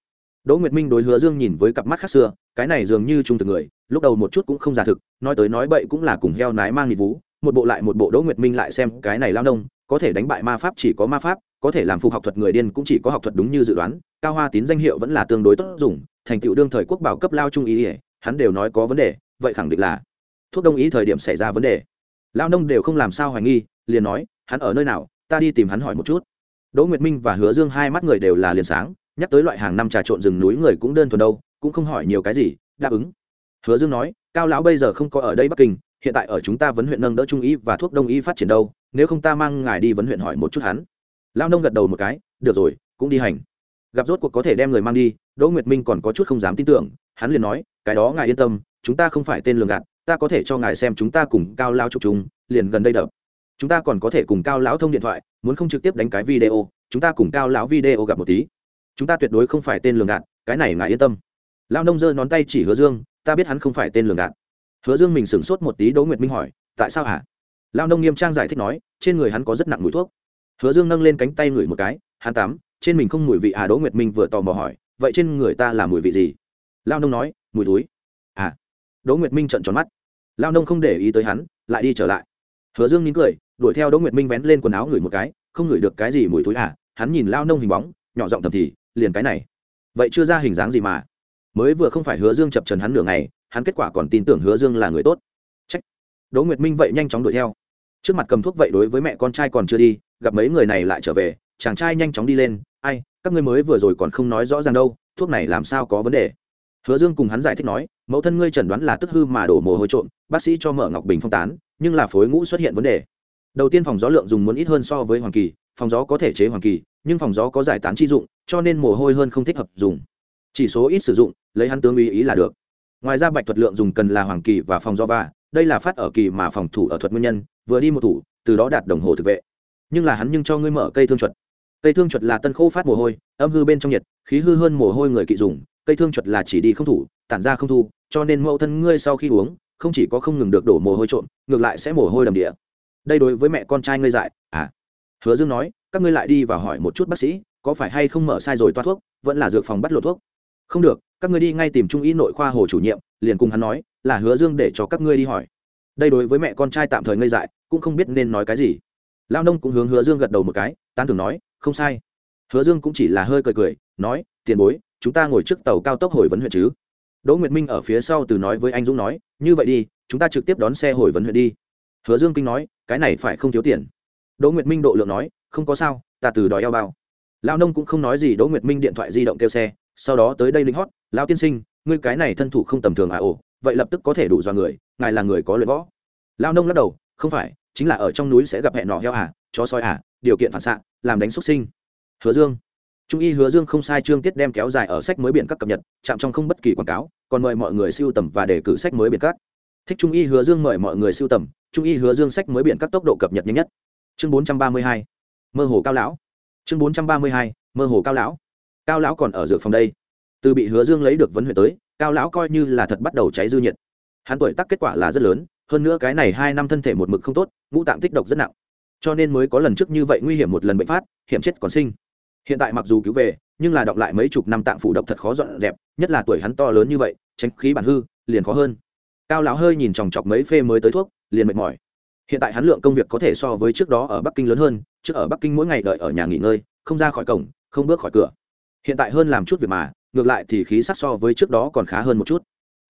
Đỗ nguyệt minh đối hứa dương nhìn với cặp mắt khác xưa, cái này dường như trung thực người lúc đầu một chút cũng không giả thực, nói tới nói bậy cũng là cùng heo nái mang nhịp vú, một bộ lại một bộ đỗ nguyệt minh lại xem cái này lao nông, có thể đánh bại ma pháp chỉ có ma pháp, có thể làm phục học thuật người điên cũng chỉ có học thuật đúng như dự đoán, cao hoa tín danh hiệu vẫn là tương đối tốt dùng, thành tựu đương thời quốc bảo cấp lao trung ý ỉa hắn đều nói có vấn đề, vậy khẳng định là thuốc đông ý thời điểm xảy ra vấn đề. Lao nông đều không làm sao hoài nghi, liền nói, hắn ở nơi nào, ta đi tìm hắn hỏi một chút. Đỗ nguyệt minh và hứa dương hai mắt người đều là liền sáng, nhắc tới loại hàng năm trà trộn rừng núi người cũng đơn thuần đâu, cũng không hỏi nhiều cái gì, đáp ứng hứa dương nói, cao lão bây giờ không có ở đây bắc kinh, hiện tại ở chúng ta vấn huyện nâng đỡ trung y và thuốc đông y phát triển đâu, nếu không ta mang ngài đi vấn huyện hỏi một chút hắn. Lao nông gật đầu một cái, được rồi, cũng đi hành. Gặp rốt cuộc có thể đem người mang đi, đỗ nguyệt minh còn có chút không dám tin tưởng, hắn liền nói, cái đó ngài yên tâm, chúng ta không phải tên lường gạt, ta có thể cho ngài xem chúng ta cùng cao lao chụp chúng liền gần đây đập. Chúng ta còn có thể cùng cao lão thông điện thoại, muốn không trực tiếp đánh cái video, chúng ta cùng cao lão video gặp một tí. Chúng ta tuyệt đối không phải tên lường gạt, cái này ngài yên tâm. Lao nông giơ ngón tay chỉ hứa dương ta biết hắn không phải tên lường gạt. Hứa dương mình sửng sốt một tí, đỗ nguyệt minh hỏi, tại sao hả? Lao nông nghiêm trang giải thích nói, trên người hắn có rất nặng mùi thuốc. Hứa dương nâng lên cánh tay ngửi một cái, hắn tắm, trên mình không mùi vị à đỗ nguyệt minh vừa tò mò hỏi, vậy trên người ta là mùi vị gì? Lao nông nói, mùi túi à. Đỗ nguyệt minh trợn tròn mắt. Lao nông không để ý tới hắn, lại đi trở lại. Hứa dương nín cười, đuổi theo đỗ nguyệt minh vén lên quần áo ngửi một cái, không ngửi được cái gì mùi túi à hắn nhìn lao nông hình bóng, nhỏ giọng thầm thì, liền cái này. Vậy chưa ra hình dáng gì mà mới vừa không phải hứa dương chập trần hắn nửa ngày, hắn kết quả còn tin tưởng hứa dương là người tốt. Trách. Đỗ nguyệt minh vậy nhanh chóng đuổi theo. Trước mặt cầm thuốc vậy đối với mẹ con trai còn chưa đi, gặp mấy người này lại trở về, chàng trai nhanh chóng đi lên, ai, các ngươi mới vừa rồi còn không nói rõ ràng đâu, thuốc này làm sao có vấn đề? Hứa dương cùng hắn giải thích nói, mẫu thân ngươi chẩn đoán là tức hư mà đổ mồ hôi trộm, bác sĩ cho mở ngọc bình phong tán, nhưng là phối ngũ xuất hiện vấn đề. Đầu tiên phòng gió lượng dùng muốn ít hơn so với hoàng kỳ, phòng gió có thể chế hoàng kỳ, nhưng phòng gió có giải tán chi dụng, cho nên mồ hôi hơn không thích hợp dùng chỉ số ít sử dụng, lấy hắn tướng ý ý là được. Ngoài ra bạch thuật lượng dùng cần là hoàng kỳ và phòng do và đây là phát ở kỳ mà phòng thủ ở thuật nguyên nhân, vừa đi một thủ, từ đó đạt đồng hồ thực vệ. Nhưng là hắn nhưng cho ngươi mở cây thương chuột cây thương chuột là tân khô phát mồ hôi, âm hư bên trong nhiệt, khí hư hơn mồ hôi người kỵ dùng, cây thương chuột là chỉ đi không thủ, tản ra không thu, cho nên mẫu thân ngươi sau khi uống, không chỉ có không ngừng được đổ mồ hôi trộm, ngược lại sẽ mồ hôi đầm địa. Đây đối với mẹ con trai ngươi dại à. Hứa dương nói, các ngươi lại đi và hỏi một chút bác sĩ, có phải hay không mở sai rồi toa thuốc, vẫn là dược phòng bắt lộ thuốc không được, các ngươi đi ngay tìm trung y nội khoa hồ chủ nhiệm, liền cùng hắn nói, là hứa dương để cho các ngươi đi hỏi. Đây đối với mẹ con trai tạm thời ngây dại, cũng không biết nên nói cái gì. Lao nông cũng hướng hứa dương gật đầu một cái, tán thường nói, không sai. Hứa dương cũng chỉ là hơi cười cười, nói, tiền bối, chúng ta ngồi trước tàu cao tốc hồi vấn huyện chứ? Đỗ nguyệt minh ở phía sau từ nói với anh dũng nói, như vậy đi, chúng ta trực tiếp đón xe hồi vấn huyện đi. Hứa dương kinh nói, cái này phải không thiếu tiền? Đỗ nguyệt minh độ lượng nói, không có sao, ta từ đòi eo bao. Lao nông cũng không nói gì, đỗ nguyệt minh điện thoại di động kêu xe sau đó tới đây lính hót lao tiên sinh, ngươi cái này thân thủ không tầm thường à ồ, vậy lập tức có thể đủ do người, ngài là người có luyện võ. Lao nông lắc đầu, không phải, chính là ở trong núi sẽ gặp hẹn nọ heo à chó soi à điều kiện phản xạ, làm đánh xuất sinh. Hứa dương. Trung y hứa dương không sai chương tiết đem kéo dài ở sách mới biển các cập nhật, chạm trong không bất kỳ quảng cáo, còn mời mọi người siêu tầm và đề cử sách mới biển các. Thích trung y hứa dương mời mọi người siêu tầm, trung y hứa dương sách mới biển các tốc độ cập nhật nhanh nhất. Chương bốn trăm ba mươi hai. Mơ hồ cao lão. Chương bốn trăm ba mươi hai. Mơ hồ cao lão cao lão còn ở dược phòng đây. Từ bị hứa dương lấy được vấn huyện tới, cao lão coi như là thật bắt đầu cháy dư nhiệt. Hắn tuổi tác kết quả là rất lớn, hơn nữa cái này hai năm thân thể một mực không tốt, ngũ tạng tích độc rất nặng. Cho nên mới có lần trước như vậy nguy hiểm một lần bệnh phát, hiểm chết còn sinh. Hiện tại mặc dù cứu về, nhưng là đọng lại mấy chục năm tạng phủ độc thật khó dọn dẹp, nhất là tuổi hắn to lớn như vậy, tránh khí bản hư, liền khó hơn. Cao lão hơi nhìn chòng chọc mấy phê mới tới thuốc, liền mệt mỏi. Hiện tại hắn lượng công việc có thể so với trước đó ở bắc kinh lớn hơn, trước ở bắc kinh mỗi ngày đợi ở nhà nghỉ ngơi, không ra khỏi cổng, không bước khỏi cửa hiện tại hơn làm chút việc mà, ngược lại thì khí sắc so với trước đó còn khá hơn một chút.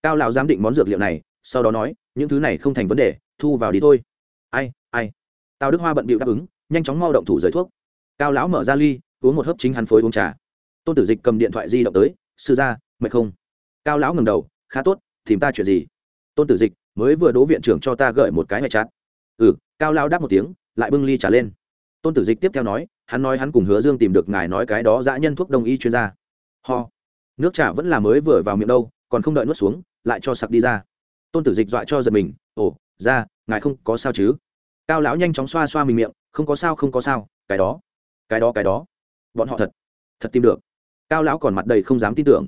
Cao lão giám định món dược liệu này, sau đó nói, những thứ này không thành vấn đề, thu vào đi thôi. Ai ai? Tào đức hoa bận bịu đáp ứng, nhanh chóng mau động thủ giới thuốc. Cao lão mở ra ly, uống một hớp chính hắn phối uống trà. Tôn tử dịch cầm điện thoại di động tới, sư ra mệt không? Cao lão ngầm đầu, khá tốt, tìm ta chuyện gì? Tôn tử dịch mới vừa đố viện trưởng cho ta gợi một cái ngoại chát. Ừ cao lão đáp một tiếng, lại bưng ly trả lên tôn tử dịch tiếp theo nói, hắn nói hắn cùng hứa dương tìm được ngài nói cái đó dã nhân thuốc đông y chuyên gia. Ho. Nước trà vẫn là mới vừa vào miệng đâu, còn không đợi nuốt xuống, lại cho sặc đi ra. Tôn tử dịch dọa cho giật mình, ồ, ra, ngài không có sao chứ? Cao lão nhanh chóng xoa xoa mình miệng, không có sao, không có sao, cái đó cái đó cái đó, bọn họ thật thật tìm được. Cao lão còn mặt đầy không dám tin tưởng.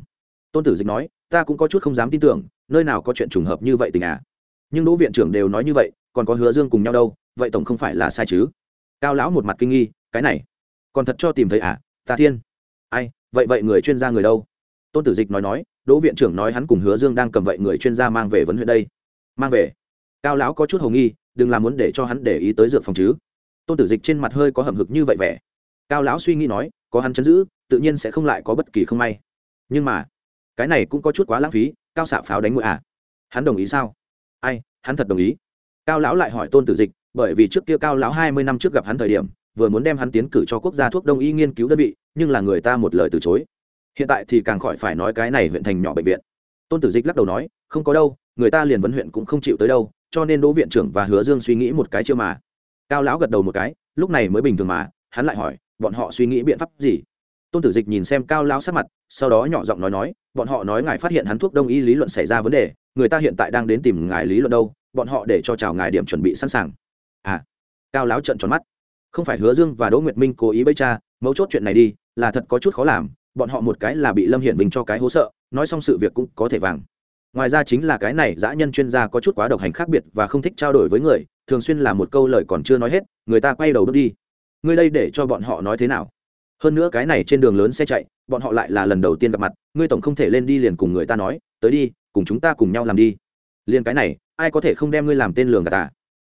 Tôn tử dịch nói, ta cũng có chút không dám tin tưởng, nơi nào có chuyện trùng hợp như vậy tình à? Nhưng đỗ viện trưởng đều nói như vậy, còn có hứa dương cùng nhau đâu, vậy tổng không phải là sai chứ? Cao lão một mặt kinh nghi, cái này, còn thật cho tìm thấy à? Ta thiên. Ai, vậy vậy người chuyên gia người đâu? Tôn tử dịch nói nói, đỗ viện trưởng nói hắn cùng hứa dương đang cầm vậy người chuyên gia mang về vấn huyện đây. Mang về? Cao lão có chút hầu nghi, đừng làm muốn để cho hắn để ý tới dược phòng chứ. Tôn tử dịch trên mặt hơi có hầm hực như vậy vẻ. Cao lão suy nghĩ nói, có hắn chấn giữ, tự nhiên sẽ không lại có bất kỳ không may. Nhưng mà, cái này cũng có chút quá lãng phí, cao xạ pháo đánh ngụy à? Hắn đồng ý sao? Ai, hắn thật đồng ý. Cao lão lại hỏi tôn tử dịch bởi vì trước kia cao lão hai mươi năm trước gặp hắn thời điểm, vừa muốn đem hắn tiến cử cho quốc gia thuốc đông y nghiên cứu đơn vị, nhưng là người ta một lời từ chối. Hiện tại thì càng khỏi phải nói cái này huyện thành nhỏ bệnh viện. Tôn tử dịch lắc đầu nói, không có đâu, người ta liền vấn huyện cũng không chịu tới đâu, cho nên đỗ viện trưởng và hứa dương suy nghĩ một cái chưa mà. Cao lão gật đầu một cái, lúc này mới bình thường mà, hắn lại hỏi, bọn họ suy nghĩ biện pháp gì? Tôn tử dịch nhìn xem cao lão sắc mặt, sau đó nhỏ giọng nói nói, bọn họ nói ngài phát hiện hắn thuốc đông y lý luận xảy ra vấn đề, người ta hiện tại đang đến tìm ngài lý luận đâu, bọn họ để cho chào ngài điểm chuẩn bị sẵn sàng à cao lão trận tròn mắt. Không phải hứa dương và đỗ nguyệt minh cố ý bấy cha, mấu chốt chuyện này đi, là thật có chút khó làm, bọn họ một cái là bị lâm hiển bình cho cái hố sợ, nói xong sự việc cũng có thể vàng. Ngoài ra chính là cái này dã nhân chuyên gia có chút quá độc hành khác biệt và không thích trao đổi với người, thường xuyên là một câu lời còn chưa nói hết, người ta quay đầu bước đi. Ngươi đây để cho bọn họ nói thế nào? Hơn nữa cái này trên đường lớn xe chạy, bọn họ lại là lần đầu tiên gặp mặt, ngươi tổng không thể lên đi liền cùng người ta nói, tới đi, cùng chúng ta cùng nhau làm đi. Liền cái này, ai có thể không đem ngươi làm tên lường gà ta?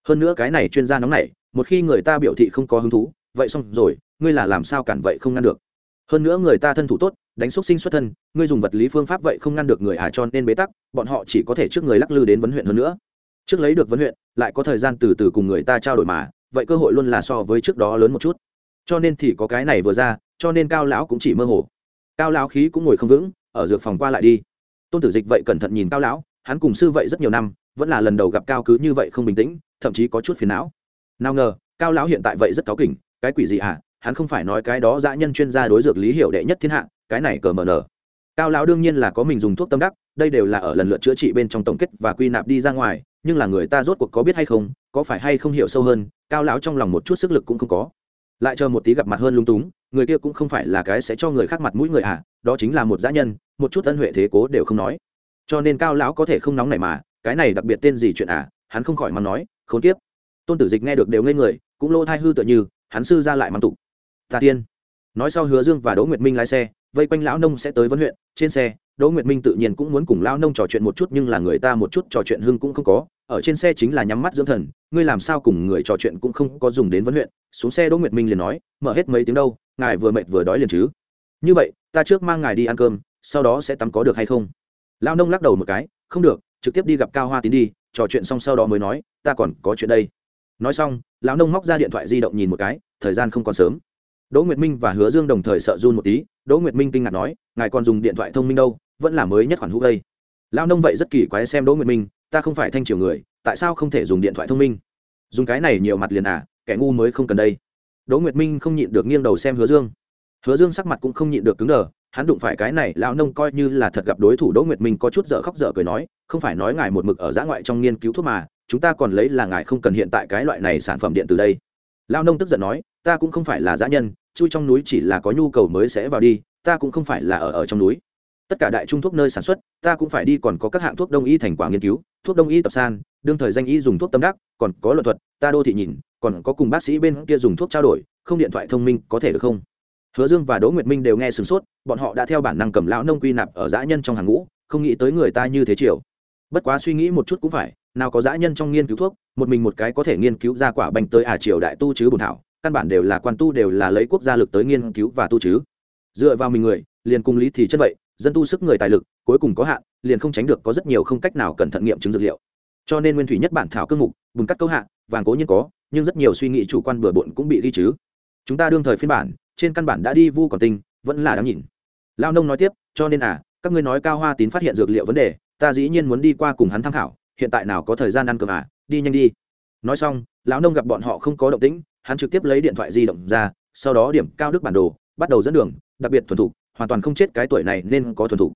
Hơn nữa cái này chuyên gia nóng này, một khi người ta biểu thị không có hứng thú, vậy xong rồi, ngươi là làm sao cản vậy không ngăn được? Hơn nữa người ta thân thủ tốt, đánh xúc sinh xuất thân, ngươi dùng vật lý phương pháp vậy không ngăn được người ả à cho nên bế tắc, bọn họ chỉ có thể trước người lắc lư đến vấn huyện hơn nữa. Trước lấy được vấn huyện, lại có thời gian từ từ cùng người ta trao đổi mà, vậy cơ hội luôn là so với trước đó lớn một chút. Cho nên thì có cái này vừa ra, cho nên cao lão cũng chỉ mơ hồ. Cao lão khí cũng ngồi không vững, ở dược phòng qua lại đi. Tôn tử dịch vậy cẩn thận nhìn cao lão hắn cùng sư vậy rất nhiều năm, vẫn là lần đầu gặp cao cứ như vậy không bình tĩnh, thậm chí có chút phiền não. Nào ngờ, cao lão hiện tại vậy rất cáu kỉnh, cái quỷ gì à hắn không phải nói cái đó dã nhân chuyên gia đối dược lý hiểu đệ nhất thiên hạ, cái này cờ mờ nở cao lão đương nhiên là có mình dùng thuốc tâm đắc, đây đều là ở lần lượt chữa trị bên trong tổng kết và quy nạp đi ra ngoài, nhưng là người ta rốt cuộc có biết hay không, có phải hay không hiểu sâu hơn, cao lão trong lòng một chút sức lực cũng không có. Lại chờ một tí gặp mặt hơn lung túng, người kia cũng không phải là cái sẽ cho người khác mặt mũi người à đó chính là một dã nhân, một chút ân huệ thế cố đều không nói cho nên cao lão có thể không nóng này mà, cái này đặc biệt tên gì chuyện à? Hắn không khỏi mắng nói, khốn kiếp. Tôn tử dịch nghe được đều ngây người, cũng lỗ thai hư tựa như, hắn sư ra lại mắng tục tà tiên. Nói sau hứa dương và đỗ nguyệt minh lái xe, vây quanh lão nông sẽ tới vấn huyện. Trên xe, đỗ nguyệt minh tự nhiên cũng muốn cùng lão nông trò chuyện một chút, nhưng là người ta một chút trò chuyện hưng cũng không có. Ở trên xe chính là nhắm mắt dưỡng thần, ngươi làm sao cùng người trò chuyện cũng không có dùng đến vấn huyện. Xuống xe đỗ nguyệt minh liền nói, mở hết mấy tiếng đâu, ngài vừa mệt vừa đói liền chứ. Như vậy, ta trước mang ngài đi ăn cơm, sau đó sẽ tắm có được hay không? Lão nông lắc đầu một cái, không được, trực tiếp đi gặp cao hoa tín đi, trò chuyện xong sau đó mới nói, ta còn có chuyện đây. Nói xong, lão nông móc ra điện thoại di động nhìn một cái, thời gian không còn sớm. Đỗ nguyệt minh và hứa dương đồng thời sợ run một tí, đỗ nguyệt minh kinh ngạc nói, ngài còn dùng điện thoại thông minh đâu, vẫn là mới nhất khoản hữu đây. Lão nông vậy rất kỳ quái xem đỗ nguyệt minh, ta không phải thanh triều người, tại sao không thể dùng điện thoại thông minh? Dùng cái này nhiều mặt liền à kẻ ngu mới không cần đây. Đỗ nguyệt minh không nhịn được nghiêng đầu xem hứa dương. Hứa dương sắc mặt cũng không nhịn được cứng đờ hắn đụng phải cái này, lão nông coi như là thật gặp đối thủ đỗ nguyệt minh có chút dở khóc dở cười nói, không phải nói ngài một mực ở giã ngoại trong nghiên cứu thuốc mà, chúng ta còn lấy là ngài không cần hiện tại cái loại này sản phẩm điện từ đây. Lão nông tức giận nói, ta cũng không phải là giã nhân, chui trong núi chỉ là có nhu cầu mới sẽ vào đi, ta cũng không phải là ở ở trong núi. Tất cả đại trung thuốc nơi sản xuất, ta cũng phải đi còn có các hạng thuốc đông y thành quả nghiên cứu, thuốc đông y tập san, đương thời danh y dùng thuốc tâm đắc, còn có luật thuật, ta đô thị nhìn, còn có cùng bác sĩ bên kia dùng thuốc trao đổi, không điện thoại thông minh có thể được không? Hứa dương và đỗ nguyệt minh đều nghe sửng sốt, bọn họ đã theo bản năng cầm lão nông quy nạp ở dã nhân trong hàng ngũ, không nghĩ tới người ta như thế chiều bất quá suy nghĩ một chút cũng phải, nào có dã nhân trong nghiên cứu thuốc, một mình một cái có thể nghiên cứu ra quả bành tới à triều đại tu chứ bùn thảo, căn bản đều là quan tu đều là lấy quốc gia lực tới nghiên cứu và tu chứ. Dựa vào mình người, liền cung lý thì chất vậy, dân tu sức người tài lực, cuối cùng có hạn, liền không tránh được có rất nhiều không cách nào cẩn thận nghiệm chứng dược liệu. Cho nên nguyên thủy nhất bản thảo cương mục, bùn cắt câu hạ, vàng cố nhiên có, nhưng rất nhiều suy nghĩ chủ quan bừa bộn cũng bị ghi chứ. Chúng ta đương thời phiên bản trên căn bản đã đi vu còn tinh, vẫn là đáng nhìn. Lao nông nói tiếp, cho nên à các ngươi nói cao hoa tín phát hiện dược liệu vấn đề, ta dĩ nhiên muốn đi qua cùng hắn tham khảo, hiện tại nào có thời gian ăn cơm à đi nhanh đi. Nói xong, lão nông gặp bọn họ không có động tĩnh, hắn trực tiếp lấy điện thoại di động ra, sau đó điểm cao đức bản đồ, bắt đầu dẫn đường, đặc biệt thuần thục, hoàn toàn không chết cái tuổi này nên có thuần thục.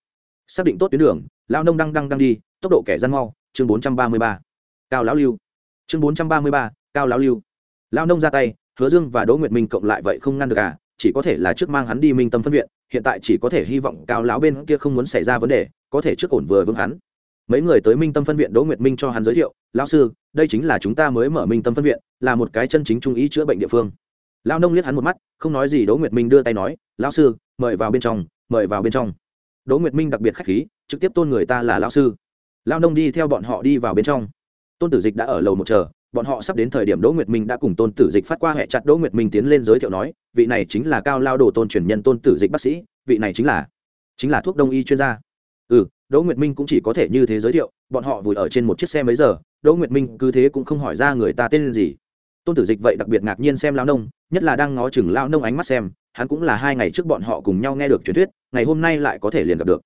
Xác định tốt tuyến đường, lão nông đang đang đang đi, tốc độ kẻ gian mau, chương bốn trăm ba mươi ba. Cao lão lưu. Chương bốn trăm ba mươi ba, cao lão lưu. Lão nông ra tay, hứa dương và đỗ nguyệt minh cộng lại vậy không ngăn được à chỉ có thể là trước mang hắn đi minh tâm phân viện, hiện tại chỉ có thể hy vọng cao lão bên kia không muốn xảy ra vấn đề, có thể trước ổn vừa vững hắn. Mấy người tới minh tâm phân viện đỗ nguyệt minh cho hắn giới thiệu, lão sư, đây chính là chúng ta mới mở minh tâm phân viện, là một cái chân chính trung ý chữa bệnh địa phương. Lão nông liếc hắn một mắt, không nói gì, đỗ nguyệt minh đưa tay nói, lão sư, mời vào bên trong, mời vào bên trong. Đỗ nguyệt minh đặc biệt khách khí, trực tiếp tôn người ta là lão sư. Lão nông đi theo bọn họ đi vào bên trong. Tôn tử dịch đã ở lầu một chờ bọn họ sắp đến thời điểm đỗ nguyệt minh đã cùng tôn tử dịch phát qua hệ chặt đỗ nguyệt minh tiến lên giới thiệu nói, vị này chính là cao lao đồ tôn truyền nhân tôn tử dịch bác sĩ, vị này chính là chính là thuốc đông y chuyên gia. Ừ đỗ nguyệt minh cũng chỉ có thể như thế giới thiệu, bọn họ vùi ở trên một chiếc xe mấy giờ, đỗ nguyệt minh cứ thế cũng không hỏi ra người ta tên gì. Tôn tử dịch vậy đặc biệt ngạc nhiên xem lão nông, nhất là đang ngó chừng lão nông ánh mắt xem, hắn cũng là hai ngày trước bọn họ cùng nhau nghe được truyền thuyết, ngày hôm nay lại có thể liền gặp được.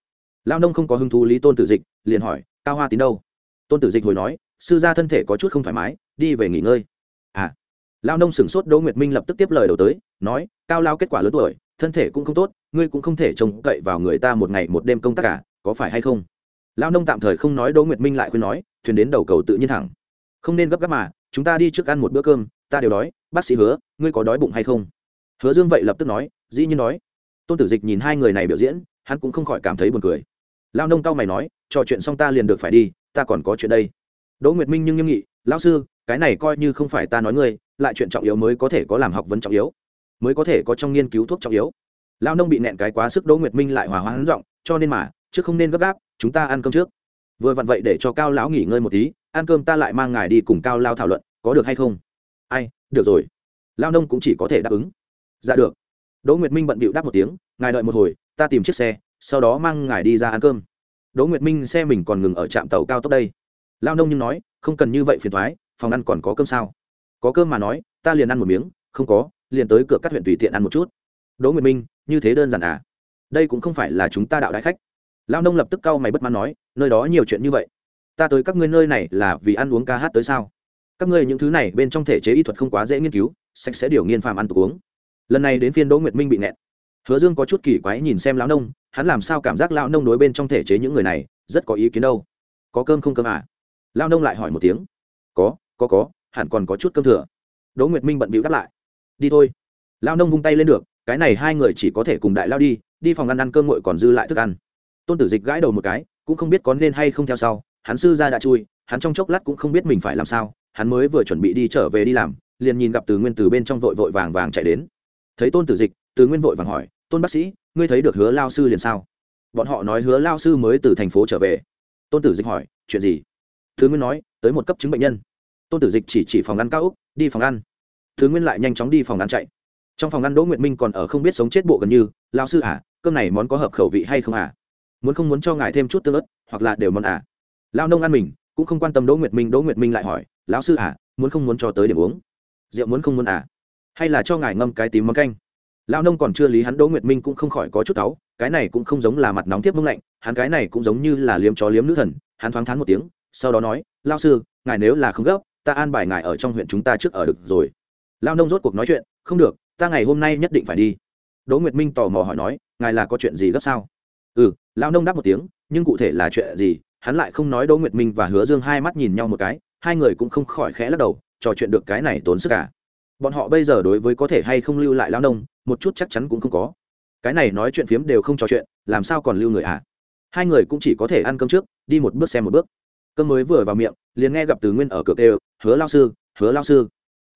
Lão nông không có hứng thú lý tôn tử dịch, liền hỏi, cao hoa tín đâu? Tôn tử dịch hồi nói sư gia thân thể có chút không thoải mái, đi về nghỉ ngơi. À lao nông sửng sốt đỗ nguyệt minh lập tức tiếp lời đầu tới, nói, cao lao kết quả lớn tuổi, thân thể cũng không tốt, ngươi cũng không thể trông cậy vào người ta một ngày một đêm công tác cả có phải hay không? Lao nông tạm thời không nói, đỗ nguyệt minh lại khuyên nói, thuyền đến đầu cầu tự nhiên thẳng. Không nên gấp gáp mà, chúng ta đi trước ăn một bữa cơm, ta đều đói, bác sĩ hứa, ngươi có đói bụng hay không? Hứa dương vậy lập tức nói, dĩ nhiên đói. Tôn tử dịch nhìn hai người này biểu diễn, hắn cũng không khỏi cảm thấy buồn cười. Lao nông cao mày nói, trò chuyện xong ta liền được phải đi, ta còn có chuyện đây đỗ nguyệt minh nhưng nghiêm nghị, lão sư, cái này coi như không phải ta nói ngươi, lại chuyện trọng yếu mới có thể có làm học vấn trọng yếu, mới có thể có trong nghiên cứu thuốc trọng yếu. Lao nông bị nẹn cái quá sức đỗ nguyệt minh lại hòa hoãn giọng, cho nên mà, chứ không nên gấp gáp, chúng ta ăn cơm trước. Vừa vặn vậy để cho cao lão nghỉ ngơi một tí, ăn cơm ta lại mang ngài đi cùng cao lao thảo luận, có được hay không? Ai, được rồi. Lao nông cũng chỉ có thể đáp ứng. Dạ được. Đỗ nguyệt minh bận bịu đáp một tiếng, ngài đợi một hồi, ta tìm chiếc xe, sau đó mang ngài đi ra ăn cơm. Đỗ nguyệt minh xe mình còn ngừng ở trạm tàu cao tốc đây lao nông nhưng nói, không cần như vậy phiền thoái phòng ăn còn có cơm sao? Có cơm mà nói, ta liền ăn một miếng, không có, liền tới cửa các huyện tùy tiện ăn một chút. Đỗ nguyệt minh, như thế đơn giản à? Đây cũng không phải là chúng ta đạo đại khách. Lao nông lập tức cau mày bất mãn nói, nơi đó nhiều chuyện như vậy. Ta tới các ngươi nơi này là vì ăn uống ca hát tới sao? Các ngươi những thứ này bên trong thể chế y thuật không quá dễ nghiên cứu, sạch sẽ điều nghiên phàm ăn tục uống. Lần này đến phiên đỗ nguyệt minh bị nẹt hứa dương có chút kỳ quái nhìn xem lão nông, hắn làm sao cảm giác lão nông đối bên trong thể chế những người này rất có ý kiến đâu? Có cơm không cơm à? Lao nông lại hỏi một tiếng. Có có có, hẳn còn có chút cơm thừa. Đỗ nguyệt minh bận bịu đáp lại. Đi thôi. Lao nông vung tay lên được, cái này hai người chỉ có thể cùng đại lao đi đi phòng ăn ăn cơm nguội còn dư lại thức ăn. Tôn tử dịch gãi đầu một cái, cũng không biết có nên hay không theo sau, hắn sư ra đã chui, hắn trong chốc lát cũng không biết mình phải làm sao, hắn mới vừa chuẩn bị đi trở về đi làm, liền nhìn gặp từ nguyên từ bên trong vội vội vàng vàng chạy đến. Thấy tôn tử dịch, từ nguyên vội vàng hỏi, tôn bác sĩ, ngươi thấy được hứa lao sư liền sao? Bọn họ nói hứa lao sư mới từ thành phố trở về. Tôn tử dịch hỏi, chuyện gì? Thứ nguyên nói, tới một cấp chứng bệnh nhân. Tôn tử dịch chỉ chỉ phòng ăn cao úc đi phòng ăn. Thứ nguyên lại nhanh chóng đi phòng ăn chạy. Trong phòng ăn đỗ nguyệt minh còn ở không biết sống chết bộ gần như lao sư à cơm này món có hợp khẩu vị hay không à? Muốn không muốn cho ngài thêm chút tương ớt, hoặc là đều món à? Lao nông ăn mình, cũng không quan tâm đỗ nguyệt minh, đỗ nguyệt minh lại hỏi, lão sư à muốn không muốn cho tới điểm uống? Rượu muốn không muốn à? Hay là cho ngài ngâm cái tím món canh? Lao nông còn chưa lý hắn, đỗ nguyệt minh cũng không khỏi có chút táo cái này cũng không giống là mặt nóng tiếp mông lạnh, hắn cái này cũng giống như là liếm chó liếm nữ thần, hắn thoáng thán một tiếng sau đó nói, lao sư, ngài nếu là không gấp, ta an bài ngài ở trong huyện chúng ta trước ở được rồi. Lao nông rốt cuộc nói chuyện, không được, ta ngày hôm nay nhất định phải đi. Đỗ nguyệt minh tò mò hỏi nói, ngài là có chuyện gì gấp sao? Ừ. Lao nông đáp một tiếng, nhưng cụ thể là chuyện gì? Hắn lại không nói đỗ nguyệt minh và hứa dương hai mắt nhìn nhau một cái, hai người cũng không khỏi khẽ lắc đầu, trò chuyện được cái này tốn sức cả bọn họ bây giờ đối với có thể hay không lưu lại lao nông, một chút chắc chắn cũng không có. Cái này nói chuyện phiếm đều không trò chuyện, làm sao còn lưu người à? Hai người cũng chỉ có thể ăn cơm trước, đi một bước xem một bước cơm mới vừa vào miệng, liền nghe gặp từ nguyên ở cửa kêu, hứa lao sư, hứa lao sư.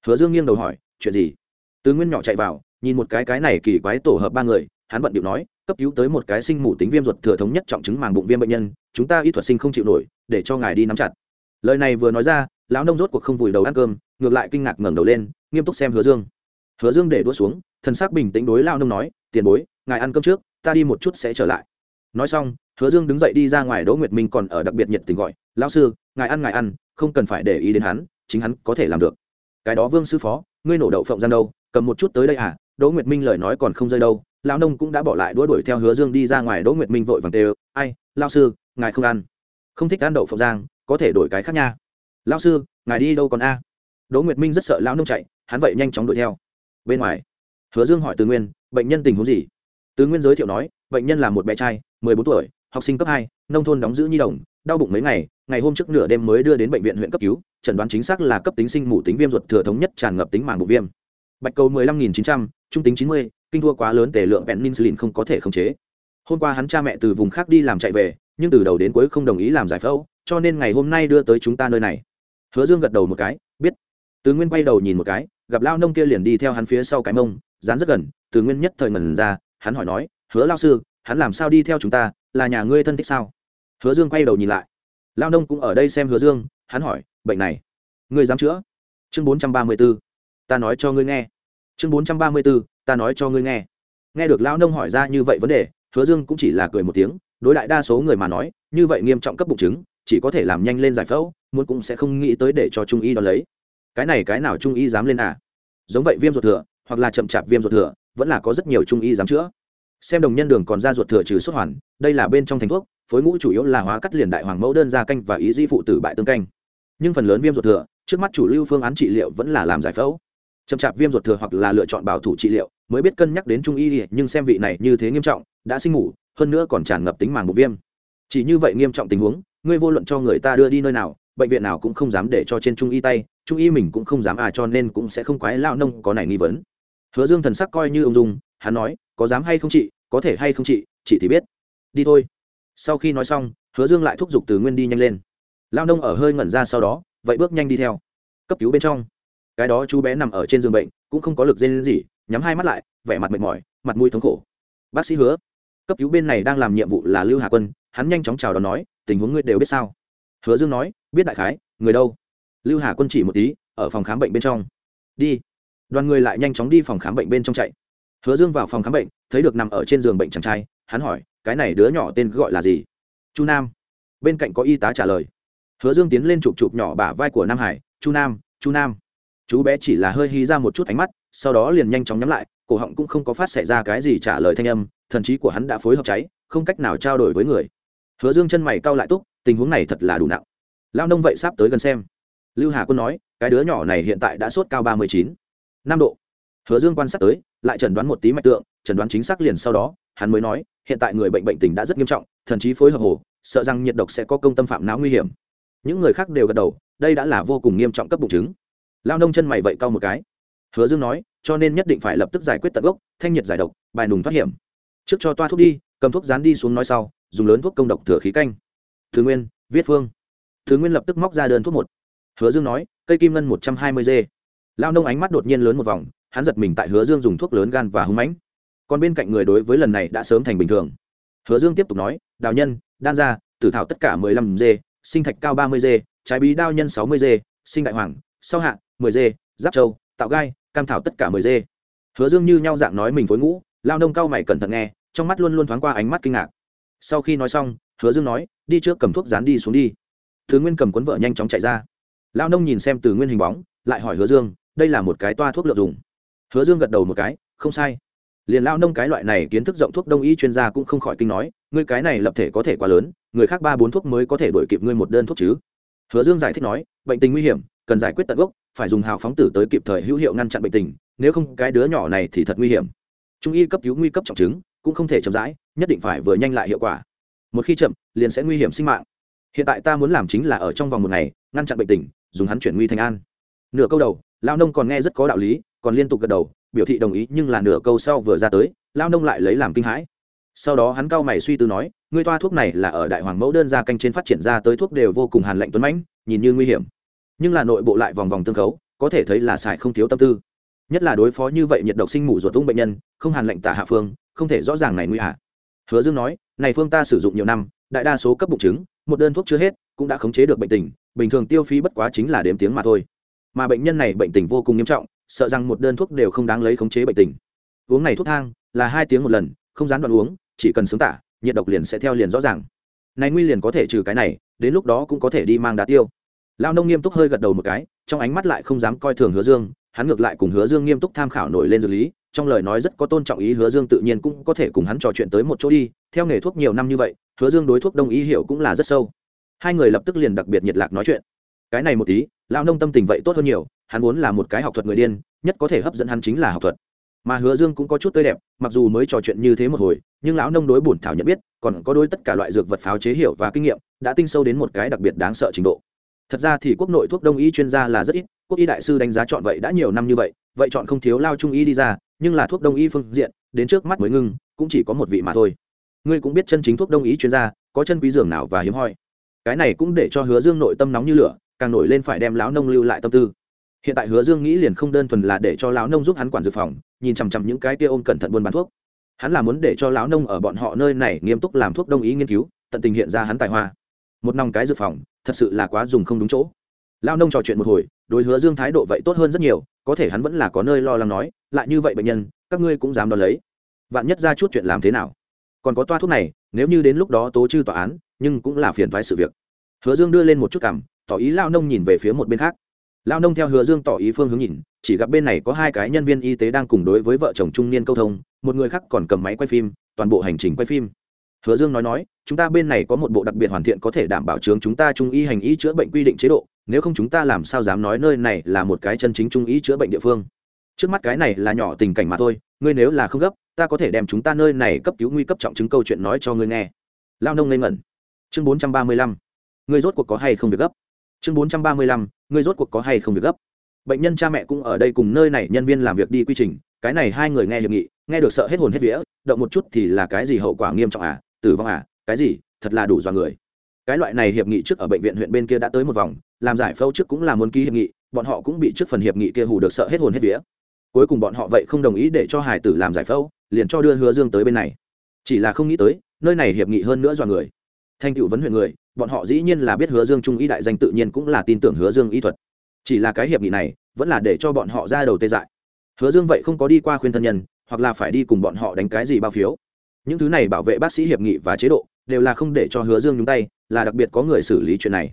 Hứa dương nghiêng đầu hỏi, chuyện gì? Từ nguyên nhỏ chạy vào, nhìn một cái cái này kỳ quái tổ hợp ba người, hắn bận điệu nói, cấp cứu tới một cái sinh mủ tính viêm ruột thừa thống nhất trọng chứng màng bụng viêm bệnh nhân, chúng ta y thuật sinh không chịu nổi, để cho ngài đi nắm chặt. Lời này vừa nói ra, lão nông rốt cuộc không vùi đầu ăn cơm, ngược lại kinh ngạc ngẩng đầu lên, nghiêm túc xem hứa dương. Hứa dương để đua xuống, thần sắc bình tĩnh đối lao nông nói, tiền bối, ngài ăn cơm trước, ta đi một chút sẽ trở lại. Nói xong, hứa dương đứng dậy đi ra ngoài đỗ nguyệt minh còn ở đặc biệt nhiệt tình gọi lão sư, ngài ăn ngài ăn, không cần phải để ý đến hắn, chính hắn có thể làm được. Cái đó vương sư phó, ngươi nổ đậu phộng giang đâu, cầm một chút tới đây à đỗ nguyệt minh lời nói còn không rơi đâu, lão nông cũng đã bỏ lại đuổi đuổi theo hứa dương đi ra ngoài, đỗ nguyệt minh vội vàng tê ai, lão sư, ngài không ăn. Không thích ăn đậu phộng giang, có thể đổi cái khác nha. Lão sư, ngài đi đâu còn a? Đỗ nguyệt minh rất sợ lão nông chạy, hắn vậy nhanh chóng đuổi theo. Bên ngoài, hứa dương hỏi từ nguyên, bệnh nhân tình huống gì? Từ nguyên giới thiệu nói, bệnh nhân là một bé trai, mười bốn tuổi, học sinh cấp hai, nông thôn đóng giữ nhi đồng, đau bụng mấy ngày ngày hôm trước nửa đêm mới đưa đến bệnh viện huyện cấp cứu, chẩn đoán chính xác là cấp tính sinh mủ tính viêm ruột thừa thống nhất tràn ngập tính màng bụng viêm. Bạch cầu mười lăm nghìn chín trăm, trung tính chín mươi, kinh thua quá lớn tề lượng penicillin không có thể khống chế. Hôm qua hắn cha mẹ từ vùng khác đi làm chạy về, nhưng từ đầu đến cuối không đồng ý làm giải phẫu, cho nên ngày hôm nay đưa tới chúng ta nơi này. Hứa dương gật đầu một cái, biết. Từ nguyên quay đầu nhìn một cái, gặp lao nông kia liền đi theo hắn phía sau cái mông, dán rất gần, từ nguyên nhất thời ngẩn ra, hắn hỏi nói, hứa lao sư, hắn làm sao đi theo chúng ta, là nhà ngươi thân thích sao? Hứa dương quay đầu nhìn lại lao nông cũng ở đây xem hứa dương, hắn hỏi, bệnh này, ngươi dám chữa? Chương bốn trăm ba mươi b ố ta nói cho ngươi nghe. Chương bốn trăm ba mươi b ố ta nói cho ngươi nghe. Nghe được lao nông hỏi ra như vậy vấn đề, hứa dương cũng chỉ là cười một tiếng, đối đại đa số người mà nói, như vậy nghiêm trọng cấp bụng chứng, chỉ có thể làm nhanh lên giải phẫu, muốn cũng sẽ không nghĩ tới để cho trung y đo lấy. Cái này cái nào trung y dám lên à? Giống vậy viêm ruột thừa, hoặc là chậm chạp viêm ruột thừa, vẫn là có rất nhiều trung y dám chữa. Xem đồng nhân đường còn ra ruột thừa trừ xuất hoàn, đây là bên trong thành thuốc phối ngũ chủ yếu là hóa cắt liền đại hoàng mẫu đơn gia canh và ý di phụ tử bại tương canh. Nhưng phần lớn viêm ruột thừa, trước mắt chủ lưu phương án trị liệu vẫn là làm giải phẫu. Chậm chạp viêm ruột thừa hoặc là lựa chọn bảo thủ trị liệu, mới biết cân nhắc đến trung y nhưng xem vị này như thế nghiêm trọng, đã sinh ngủ, hơn nữa còn tràn ngập tính màng một viêm. Chỉ như vậy nghiêm trọng tình huống, ngươi vô luận cho người ta đưa đi nơi nào, bệnh viện nào cũng không dám để cho trên trung y tay, trung y mình cũng không dám à cho nên cũng sẽ không quái lao nông có này nghi vấn. Hứa dương thần sắc coi như ông dung, hắn nói, có dám hay không chị, có thể hay không chị chị thì biết. Đi thôi sau khi nói xong, hứa dương lại thúc giục từ nguyên đi nhanh lên. Lao nông ở hơi ngẩn ra sau đó, vậy bước nhanh đi theo. Cấp cứu bên trong. Cái đó chú bé nằm ở trên giường bệnh, cũng không có lực dây lên gì nhắm hai mắt lại, vẻ mặt mệt mỏi, mặt mũi thống khổ. Bác sĩ hứa, cấp cứu bên này đang làm nhiệm vụ là lưu hà quân, hắn nhanh chóng chào đón nói, tình huống ngươi đều biết sao? Hứa dương nói, biết đại khái, người đâu? Lưu hà quân chỉ một tí, ở phòng khám bệnh bên trong. Đi. Đoàn người lại nhanh chóng đi phòng khám bệnh bên trong chạy. Hứa dương vào phòng khám bệnh, thấy được nằm ở trên giường bệnh chàng trai, hắn hỏi cái này đứa nhỏ tên gọi là gì? Chu nam. Bên cạnh có y tá trả lời. Hứa dương tiến lên chụp chụp nhỏ bả vai của nam hải. Chu nam chu nam. Chú bé chỉ là hơi hí ra một chút ánh mắt, sau đó liền nhanh chóng nhắm lại, cổ họng cũng không có phát xảy ra cái gì trả lời thanh âm, thần trí của hắn đã phối hợp cháy, không cách nào trao đổi với người. Hứa dương chân mày cau lại túc, tình huống này thật là đủ nặng. Lao nông vậy sắp tới gần xem. Lưu hà quân nói, cái đứa nhỏ này hiện tại đã sốt cao ba mươi chín. Năm độ. Hứa dương quan sát tới, lại chẩn đoán một tí mạch tượng, chẩn đoán chính xác liền sau đó hắn mới nói, hiện tại người bệnh bệnh tình đã rất nghiêm trọng, thần chí phối hợp hồ, sợ rằng nhiệt độc sẽ có công tâm phạm não nguy hiểm. Những người khác đều gật đầu, đây đã là vô cùng nghiêm trọng cấp bụng chứng. Lao nông chân mày vậy cau một cái. Hứa dương nói, cho nên nhất định phải lập tức giải quyết tận gốc, thanh nhiệt giải độc, bài nùng thoát hiểm. Trước cho toa thuốc đi, cầm thuốc dán đi xuống nói sau, dùng lớn thuốc công độc thừa khí canh. Thứ nguyên, viết phương. Thứ nguyên lập tức móc ra đơn thuốc một. Hứa dương nói, cây kim ngân một trăm hai mươi g lao nông ánh mắt đột nhiên lớn một vòng, hắn giật mình tại hứa dương dùng thuốc lớn gan và hưng mãnh còn bên cạnh người đối với lần này đã sớm thành bình thường. Hứa dương tiếp tục nói, đào nhân, đan gia, tử thảo tất cả mười lăm g sinh thạch cao ba mươi g trái bí đao nhân sáu mươi g sinh đại hoàng, sau hạ, mười g giáp châu, tạo gai, cam thảo tất cả mười g hứa dương như nhau dạng nói mình phối ngũ, lao nông cao mày cẩn thận nghe, trong mắt luôn luôn thoáng qua ánh mắt kinh ngạc. Sau khi nói xong, hứa dương nói, đi trước cầm thuốc dán đi xuống đi. Thứ nguyên cầm cuốn vợ nhanh chóng chạy ra. Lao nông nhìn xem từ nguyên hình bóng, lại hỏi hứa dương, đây là một cái toa thuốc lượng dùng? Hứa dương gật đầu một cái, không sai liền lao nông cái loại này kiến thức rộng thuốc đông y chuyên gia cũng không khỏi kinh nói, ngươi cái này lập thể có thể quá lớn, người khác ba bốn thuốc mới có thể đổi kịp ngươi một đơn thuốc chứ? Hứa dương giải thích nói, bệnh tình nguy hiểm, cần giải quyết tận gốc, phải dùng hào phóng tử tới kịp thời hữu hiệu ngăn chặn bệnh tình, nếu không cái đứa nhỏ này thì thật nguy hiểm. Trung y cấp cứu nguy cấp trọng chứng, cũng không thể chậm rãi, nhất định phải vừa nhanh lại hiệu quả. Một khi chậm, liền sẽ nguy hiểm sinh mạng. Hiện tại ta muốn làm chính là ở trong vòng một ngày, ngăn chặn bệnh tình, dùng hắn chuyển nguy thành an. Nửa câu đầu, lao nông còn nghe rất có đạo lý, còn liên tục gật đầu biểu thị đồng ý nhưng là nửa câu sau vừa ra tới, lao nông lại lấy làm kinh hãi. Sau đó hắn cao mày suy tư nói, ngươi toa thuốc này là ở đại hoàng mẫu đơn gia canh trên phát triển ra tới thuốc đều vô cùng hàn lạnh tuấn mãnh, nhìn như nguy hiểm. Nhưng là nội bộ lại vòng vòng tương khấu, có thể thấy là xài không thiếu tâm tư. Nhất là đối phó như vậy nhiệt độc sinh mủ ruột ung bệnh nhân, không hàn lệnh tả hạ phương, không thể rõ ràng này nguy hạ. Hứa dương nói, này phương ta sử dụng nhiều năm, đại đa số cấp bụng chứng, một đơn thuốc chưa hết, cũng đã khống chế được bệnh tình, bình thường tiêu phí bất quá chính là đếm tiếng mà thôi. Mà bệnh nhân này bệnh tình vô cùng nghiêm trọng sợ rằng một đơn thuốc đều không đáng lấy khống chế bệnh tình. Uống này thuốc thang là hai tiếng một lần, không gián đoạn uống, chỉ cần sướng tả, nhiệt độc liền sẽ theo liền rõ ràng. Này nguy liền có thể trừ cái này, đến lúc đó cũng có thể đi mang đá tiêu. Lao nông nghiêm túc hơi gật đầu một cái, trong ánh mắt lại không dám coi thường hứa dương, hắn ngược lại cùng hứa dương nghiêm túc tham khảo nổi lên dược lý, trong lời nói rất có tôn trọng ý hứa dương tự nhiên cũng có thể cùng hắn trò chuyện tới một chỗ đi, theo nghề thuốc nhiều năm như vậy, hứa dương đối thuốc đông y hiểu cũng là rất sâu. Hai người lập tức liền đặc biệt nhiệt lạc nói chuyện. Cái này một tí, lão nông tâm tình vậy tốt hơn nhiều hắn vốn là một cái học thuật người điên, nhất có thể hấp dẫn hắn chính là học thuật. Mà hứa dương cũng có chút tươi đẹp, mặc dù mới trò chuyện như thế một hồi, nhưng lão nông đối bổn thảo nhận biết, còn có đôi tất cả loại dược vật pháo chế hiểu và kinh nghiệm, đã tinh sâu đến một cái đặc biệt đáng sợ trình độ. Thật ra thì quốc nội thuốc đông y chuyên gia là rất ít, quốc y đại sư đánh giá chọn vậy đã nhiều năm như vậy vậy chọn không thiếu lao trung y đi ra, nhưng là thuốc đông y phương diện, đến trước mắt mới ngưng cũng chỉ có một vị mà thôi. Ngươi cũng biết chân chính thuốc đông y chuyên gia, có chân quý dường nào và hiếm hoi. Cái này cũng để cho hứa dương nội tâm nóng như lửa, càng nổi lên phải đem lão nông lưu lại tâm tư hiện tại hứa dương nghĩ liền không đơn thuần là để cho lão nông giúp hắn quản dược phòng, nhìn chằm chằm những cái kia ôm cẩn thận buôn bán thuốc. Hắn là muốn để cho lão nông ở bọn họ nơi này nghiêm túc làm thuốc đông ý nghiên cứu, tận tình hiện ra hắn tài hoa. Một nòng cái dược phòng, thật sự là quá dùng không đúng chỗ. Lão nông trò chuyện một hồi, đối hứa dương thái độ vậy tốt hơn rất nhiều, có thể hắn vẫn là có nơi lo lắng nói, lại như vậy bệnh nhân, các ngươi cũng dám đón lấy. Vạn nhất ra chút chuyện làm thế nào? Còn có toa thuốc này, nếu như đến lúc đó tố chư tòa án, nhưng cũng là phiền thoái sự việc. Hứa dương đưa lên một chút cảm tỏ ý lao nông nhìn về phía một bên khác lao nông theo hứa dương tỏ ý phương hướng nhìn, chỉ gặp bên này có hai cái nhân viên y tế đang cùng đối với vợ chồng trung niên câu thông, một người khác còn cầm máy quay phim, toàn bộ hành trình quay phim. Hứa dương nói nói, chúng ta bên này có một bộ đặc biệt hoàn thiện có thể đảm bảo chướng chúng ta trung y hành y chữa bệnh quy định chế độ, nếu không chúng ta làm sao dám nói nơi này là một cái chân chính trung y chữa bệnh địa phương. Trước mắt cái này là nhỏ tình cảnh mà thôi, ngươi nếu là không gấp, ta có thể đem chúng ta nơi này cấp cứu nguy cấp trọng chứng câu chuyện nói cho ngươi nghe. Lao nông ngây ngẩn. Chương bốn trăm ba mươi lăm. Ngươi rốt cuộc có hay không việc gấp? Chương bốn trăm ba mươi lăm người rốt cuộc có hay không việc gấp? Bệnh nhân cha mẹ cũng ở đây cùng nơi này nhân viên làm việc đi quy trình, cái này hai người nghe hiệp nghị, nghe được sợ hết hồn hết vía, động một chút thì là cái gì hậu quả nghiêm trọng à tử vong à cái gì, thật là đủ dọa người. Cái loại này hiệp nghị trước ở bệnh viện huyện bên kia đã tới một vòng, làm giải phẫu trước cũng là muốn ký hiệp nghị, bọn họ cũng bị trước phần hiệp nghị kia hù được sợ hết hồn hết vía. Cuối cùng bọn họ vậy không đồng ý để cho hải tử làm giải phẫu, liền cho đưa hứa dương tới bên này. Chỉ là không nghĩ tới, nơi này hiệp nghị hơn nữa dọa người. Thanh cựu vấn huyện người bọn họ dĩ nhiên là biết hứa dương trung ý đại danh tự nhiên cũng là tin tưởng hứa dương y thuật. Chỉ là cái hiệp nghị này vẫn là để cho bọn họ ra đầu tê dại. Hứa dương vậy không có đi qua khuyên thân nhân, hoặc là phải đi cùng bọn họ đánh cái gì bao phiếu. Những thứ này bảo vệ bác sĩ hiệp nghị và chế độ đều là không để cho hứa dương nhúng tay, là đặc biệt có người xử lý chuyện này.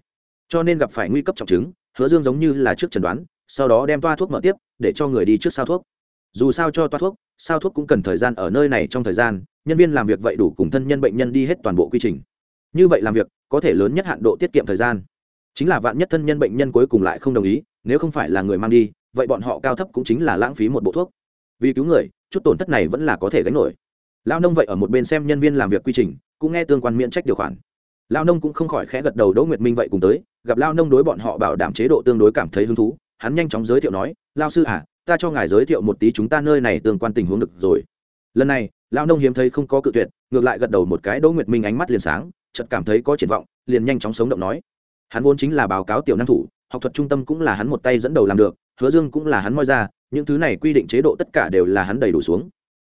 Cho nên gặp phải nguy cấp trọng chứng, hứa dương giống như là trước chẩn đoán, sau đó đem toa thuốc mở tiếp, để cho người đi trước sao thuốc. Dù sao cho toa thuốc, sao thuốc cũng cần thời gian ở nơi này trong thời gian, nhân viên làm việc vậy đủ cùng thân nhân bệnh nhân đi hết toàn bộ quy trình. Như vậy làm việc có thể lớn nhất hạn độ tiết kiệm thời gian. Chính là vạn nhất thân nhân bệnh nhân cuối cùng lại không đồng ý, nếu không phải là người mang đi, vậy bọn họ cao thấp cũng chính là lãng phí một bộ thuốc. Vì cứu người, chút tổn thất này vẫn là có thể gánh nổi. Lao nông vậy ở một bên xem nhân viên làm việc quy trình, cũng nghe tương quan miễn trách điều khoản. Lao nông cũng không khỏi khẽ gật đầu đỗ nguyệt minh vậy cùng tới, gặp lao nông đối bọn họ bảo đảm chế độ tương đối cảm thấy hứng thú, hắn nhanh chóng giới thiệu nói lao sư à ta cho ngài giới thiệu một tí chúng ta nơi này tương quan tình huống được rồi. Lần này lao nông hiếm thấy không có cự tuyệt, ngược lại gật đầu một cái đỗ nguyệt minh ánh mắt liền sáng chợt cảm thấy có triển vọng, liền nhanh chóng sống động nói. Hắn vốn chính là báo cáo tiểu năng thủ, học thuật trung tâm cũng là hắn một tay dẫn đầu làm được, hứa dương cũng là hắn moi ra, những thứ này quy định chế độ tất cả đều là hắn đầy đủ xuống.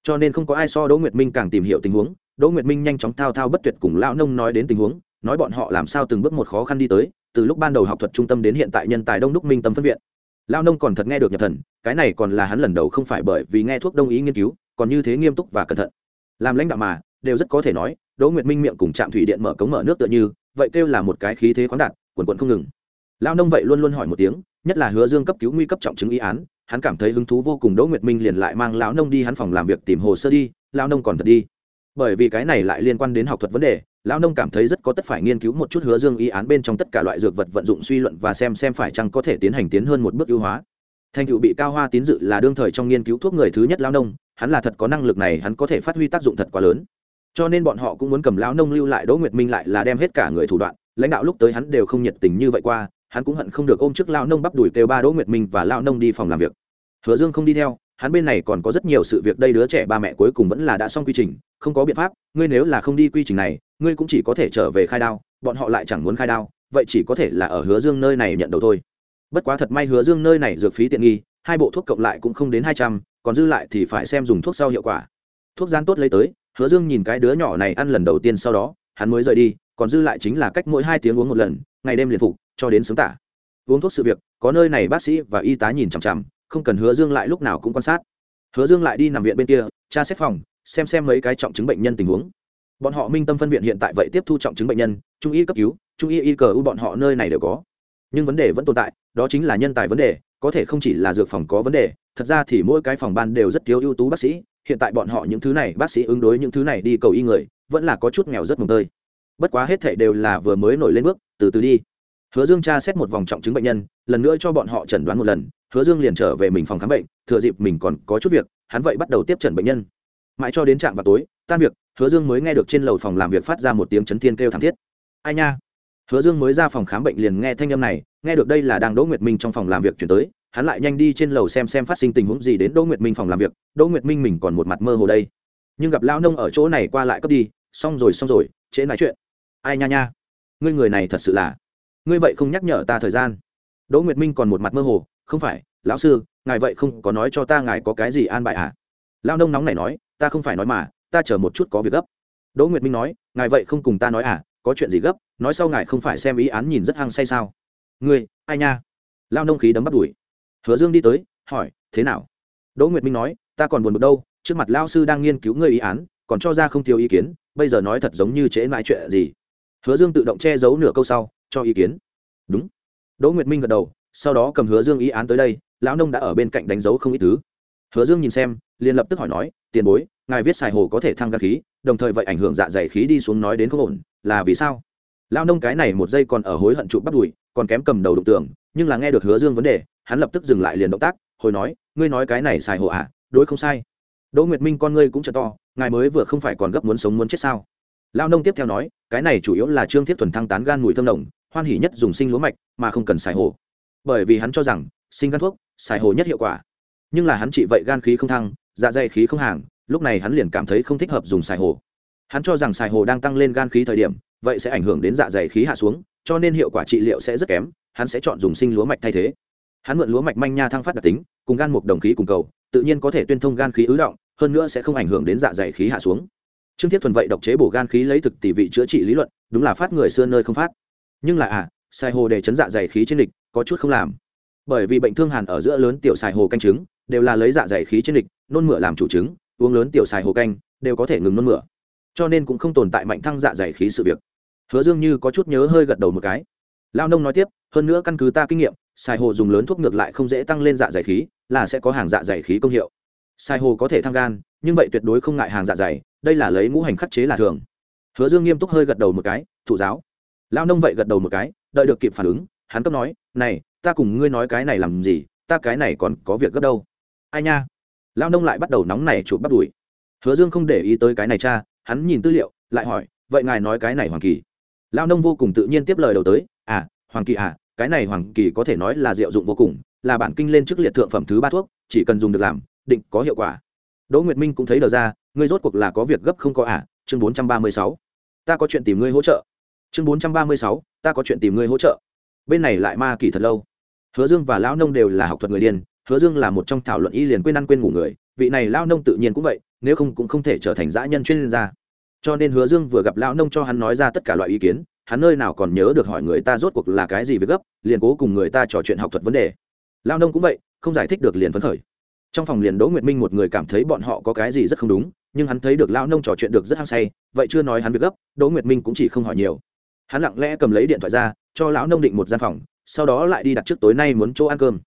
Cho nên không có ai so đỗ nguyệt minh càng tìm hiểu tình huống, đỗ nguyệt minh nhanh chóng thao thao bất tuyệt cùng lão nông nói đến tình huống, nói bọn họ làm sao từng bước một khó khăn đi tới, từ lúc ban đầu học thuật trung tâm đến hiện tại nhân tài đông đúc minh tâm phân viện. Lão nông còn thật nghe được nhập thần, cái này còn là hắn lần đầu không phải bởi vì nghe thuốc đông ý nghiên cứu, còn như thế nghiêm túc và cẩn thận. Làm lãnh đạo mà đều rất có thể nói, đỗ nguyệt minh miệng cùng trạm thủy điện mở cống mở nước tựa như, vậy kêu là một cái khí thế khoáng đạt, quần quận không ngừng. Lao nông vậy luôn luôn hỏi một tiếng, nhất là hứa dương cấp cứu nguy cấp trọng chứng ý án, hắn cảm thấy hứng thú vô cùng, đỗ nguyệt minh liền lại mang lão nông đi hắn phòng làm việc tìm hồ sơ đi lao nông còn thật đi. Bởi vì cái này lại liên quan đến học thuật vấn đề, lão nông cảm thấy rất có tất phải nghiên cứu một chút hứa dương ý án bên trong tất cả loại dược vật vận dụng suy luận và xem xem phải chăng có thể tiến hành tiến hơn một bước ưu hóa. Thành tựu bị cao hoa tín dự là đương thời trong nghiên cứu thuốc người thứ nhất lão nông, hắn là thật có năng lực này, hắn có thể phát huy tác dụng thật quá lớn cho nên bọn họ cũng muốn cầm lão nông lưu lại đỗ nguyệt minh lại là đem hết cả người thủ đoạn. Lãnh đạo lúc tới hắn đều không nhiệt tình như vậy qua, hắn cũng hận không được ôm trước lão nông bắp đuổi kêu ba đỗ nguyệt minh và lão nông đi phòng làm việc. Hứa dương không đi theo, hắn bên này còn có rất nhiều sự việc, đây đứa trẻ ba mẹ cuối cùng vẫn là đã xong quy trình, không có biện pháp, ngươi nếu là không đi quy trình này, ngươi cũng chỉ có thể trở về khai đao, bọn họ lại chẳng muốn khai đao, vậy chỉ có thể là ở hứa dương nơi này nhận đầu thôi. Bất quá thật may hứa dương nơi này dược phí tiện nghi, hai bộ thuốc cộng lại cũng không đến hai trăm, còn dư lại thì phải xem dùng thuốc sau hiệu quả. Thuốc gian tốt lấy tới hứa dương nhìn cái đứa nhỏ này ăn lần đầu tiên sau đó, hắn mới rời đi, còn dư lại chính là cách mỗi hai tiếng uống một lần, ngày đêm liền phục, cho đến sướng tả. Uống thuốc sự việc, có nơi này bác sĩ và y tá nhìn chằm chằm, không cần hứa dương lại lúc nào cũng quan sát. Hứa dương lại đi nằm viện bên kia, tra xét phòng, xem xem mấy cái trọng chứng bệnh nhân tình huống. Bọn họ minh tâm phân viện hiện tại vậy tiếp thu trọng chứng bệnh nhân, trung y cấp cứu, trung y y cờ u bọn họ nơi này đều có. Nhưng vấn đề vẫn tồn tại, đó chính là nhân tài vấn đề, có thể không chỉ là dược phòng có vấn đề, thật ra thì mỗi cái phòng ban đều rất thiếu ưu tú bác sĩ hiện tại bọn họ những thứ này, bác sĩ ứng đối những thứ này đi cầu y người, vẫn là có chút nghèo rất mồng tơi. Bất quá hết thảy đều là vừa mới nổi lên bước, từ từ đi. Hứa dương tra xét một vòng trọng chứng bệnh nhân, lần nữa cho bọn họ chẩn đoán một lần, hứa dương liền trở về mình phòng khám bệnh, thừa dịp mình còn có chút việc, hắn vậy bắt đầu tiếp trần bệnh nhân. Mãi cho đến trạm vào tối, tan việc, hứa dương mới nghe được trên lầu phòng làm việc phát ra một tiếng chấn thiên kêu thảm thiết. Ai nha? Hứa dương mới ra phòng khám bệnh liền nghe thanh âm này, nghe được đây là đang đỗ nguyệt minh trong phòng làm việc chuyển tới hắn lại nhanh đi trên lầu xem xem phát sinh tình huống gì đến đỗ nguyệt minh phòng làm việc. Đỗ nguyệt minh mình còn một mặt mơ hồ đây. Nhưng gặp lao nông ở chỗ này qua lại cấp đi, xong rồi xong rồi, trễ nói chuyện. Ai nha nha, ngươi người này thật sự là. Ngươi vậy không nhắc nhở ta thời gian. Đỗ nguyệt minh còn một mặt mơ hồ, không phải, lão sư, ngài vậy không có nói cho ta ngài có cái gì an bài à? Lao nông nóng này nói, ta không phải nói mà, ta chờ một chút có việc gấp. Đỗ nguyệt minh nói, ngài vậy không cùng ta nói à có chuyện gì gấp, nói sau ngài không phải xem ý án nhìn rất hăng say sao. Ngươi, ai nha? Lao nông khí đấm bắt đuổi hứa dương đi tới, hỏi, thế nào? Đỗ nguyệt minh nói, ta còn buồn bực đâu, trước mặt lao sư đang nghiên cứu ngươi ý án, còn cho ra không thiếu ý kiến, bây giờ nói thật giống như trễ mãi chuyện gì. Hứa dương tự động che giấu nửa câu sau, cho ý kiến. Đúng. Đỗ nguyệt minh gật đầu, sau đó cầm hứa dương ý án tới đây, lão nông đã ở bên cạnh đánh dấu không ít thứ. Hứa dương nhìn xem, liền lập tức hỏi nói, tiền bối, ngài viết xài hồ có thể thăng gan khí, đồng thời vậy ảnh hưởng dạ dày khí đi xuống nói đến không ổn, là vì sao? Lão nông cái này một giây còn ở hối hận trụ bắt đùi, còn kém cầm đầu đụng tường nhưng là nghe được hứa dương vấn đề, hắn lập tức dừng lại liền động tác, hồi nói, ngươi nói cái này xài hồ à đối không sai. Đỗ nguyệt minh con ngươi cũng chờ to, ngài mới vừa không phải còn gấp muốn sống muốn chết sao? Lao nông tiếp theo nói, cái này chủ yếu là trương thiết thuần thăng tán gan mùi thơm đồng hoan hỉ nhất dùng sinh lúa mạch, mà không cần xài hồ bởi vì hắn cho rằng, sinh gan thuốc, xài hồ nhất hiệu quả. Nhưng là hắn trị vậy gan khí không thăng dạ dày khí không hàng, lúc này hắn liền cảm thấy không thích hợp dùng xài hồ hắn cho rằng xài hồ đang tăng lên gan khí thời điểm, vậy sẽ ảnh hưởng đến dạ dày khí hạ xuống, cho nên hiệu quả trị liệu sẽ rất kém hắn sẽ chọn dùng sinh lúa mạch thay thế. Hắn mượn lúa mạch manh nha thăng phát đặc tính, cùng gan mục đồng khí cùng cầu, tự nhiên có thể tuyên thông gan khí ứ động, hơn nữa sẽ không ảnh hưởng đến dạ dày khí hạ xuống. Trương thiết thuần vậy độc chế bổ gan khí lấy thực tỷ vị chữa trị lý luận, đúng là phát người xưa nơi không phát. Nhưng là à sai hồ để chấn dạ dày khí trên địch, có chút không làm. Bởi vì bệnh thương hàn ở giữa lớn tiểu xài hồ canh trứng, đều là lấy dạ dày khí trên địch, nôn mửa làm chủ chứng uống lớn tiểu xài hồ canh, đều có thể ngừng nôn mửa. Cho nên cũng không tồn tại mạnh thăng dạ dày khí sự việc. Hứa dương như có chút nhớ hơi gật đầu một cái lao nông nói tiếp, hơn nữa căn cứ ta kinh nghiệm xài hồ dùng lớn thuốc ngược lại không dễ tăng lên dạ dày khí, là sẽ có hàng dạ dày khí công hiệu. Xài hồ có thể thăng gan, nhưng vậy tuyệt đối không ngại hàng dạ dày, đây là lấy ngũ hành khắc chế là thường. Hứa dương nghiêm túc hơi gật đầu một cái thụ giáo. Lao nông vậy gật đầu một cái, đợi được kịp phản ứng, hắn cấp nói, này, ta cùng ngươi nói cái này làm gì, ta cái này còn có việc gấp đâu. Ai nha? Lao nông lại bắt đầu nóng này chụp bắt đuổi hứa dương không để ý tới cái này cha, hắn nhìn tư liệu, lại hỏi, vậy ngài nói cái này hoàng kỳ? Lao nông vô cùng tự nhiên tiếp lời đầu tới à hoàng kỳ à cái này hoàng kỳ có thể nói là diệu dụng vô cùng, là bản kinh lên trước liệt thượng phẩm thứ ba thuốc, chỉ cần dùng được làm, định có hiệu quả. Đỗ nguyệt minh cũng thấy đờ ra, ngươi rốt cuộc là có việc gấp không có à chương bốn trăm ba mươi sáu. Ta có chuyện tìm ngươi hỗ trợ. Chương bốn trăm ba mươi sáu, ta có chuyện tìm ngươi hỗ trợ. Bên này lại ma kỳ thật lâu. Hứa dương và lão nông đều là học thuật người điên, hứa dương là một trong thảo luận y liền quên ăn quên ngủ người, vị này lão nông tự nhiên cũng vậy, nếu không cũng không thể trở thành dã nhân chuyên gia. Cho nên hứa dương vừa gặp lão nông cho hắn nói ra tất cả loại ý kiến hắn nơi nào còn nhớ được hỏi người ta rốt cuộc là cái gì việc gấp, liền cố cùng người ta trò chuyện học thuật vấn đề. Lão nông cũng vậy, không giải thích được liền phấn khởi. Trong phòng liền đỗ nguyệt minh một người cảm thấy bọn họ có cái gì rất không đúng, nhưng hắn thấy được lão nông trò chuyện được rất hăng say, vậy chưa nói hắn việc gấp, đỗ nguyệt minh cũng chỉ không hỏi nhiều. Hắn lặng lẽ cầm lấy điện thoại ra, cho lão nông định một gian phòng, sau đó lại đi đặt trước tối nay muốn chỗ ăn cơm.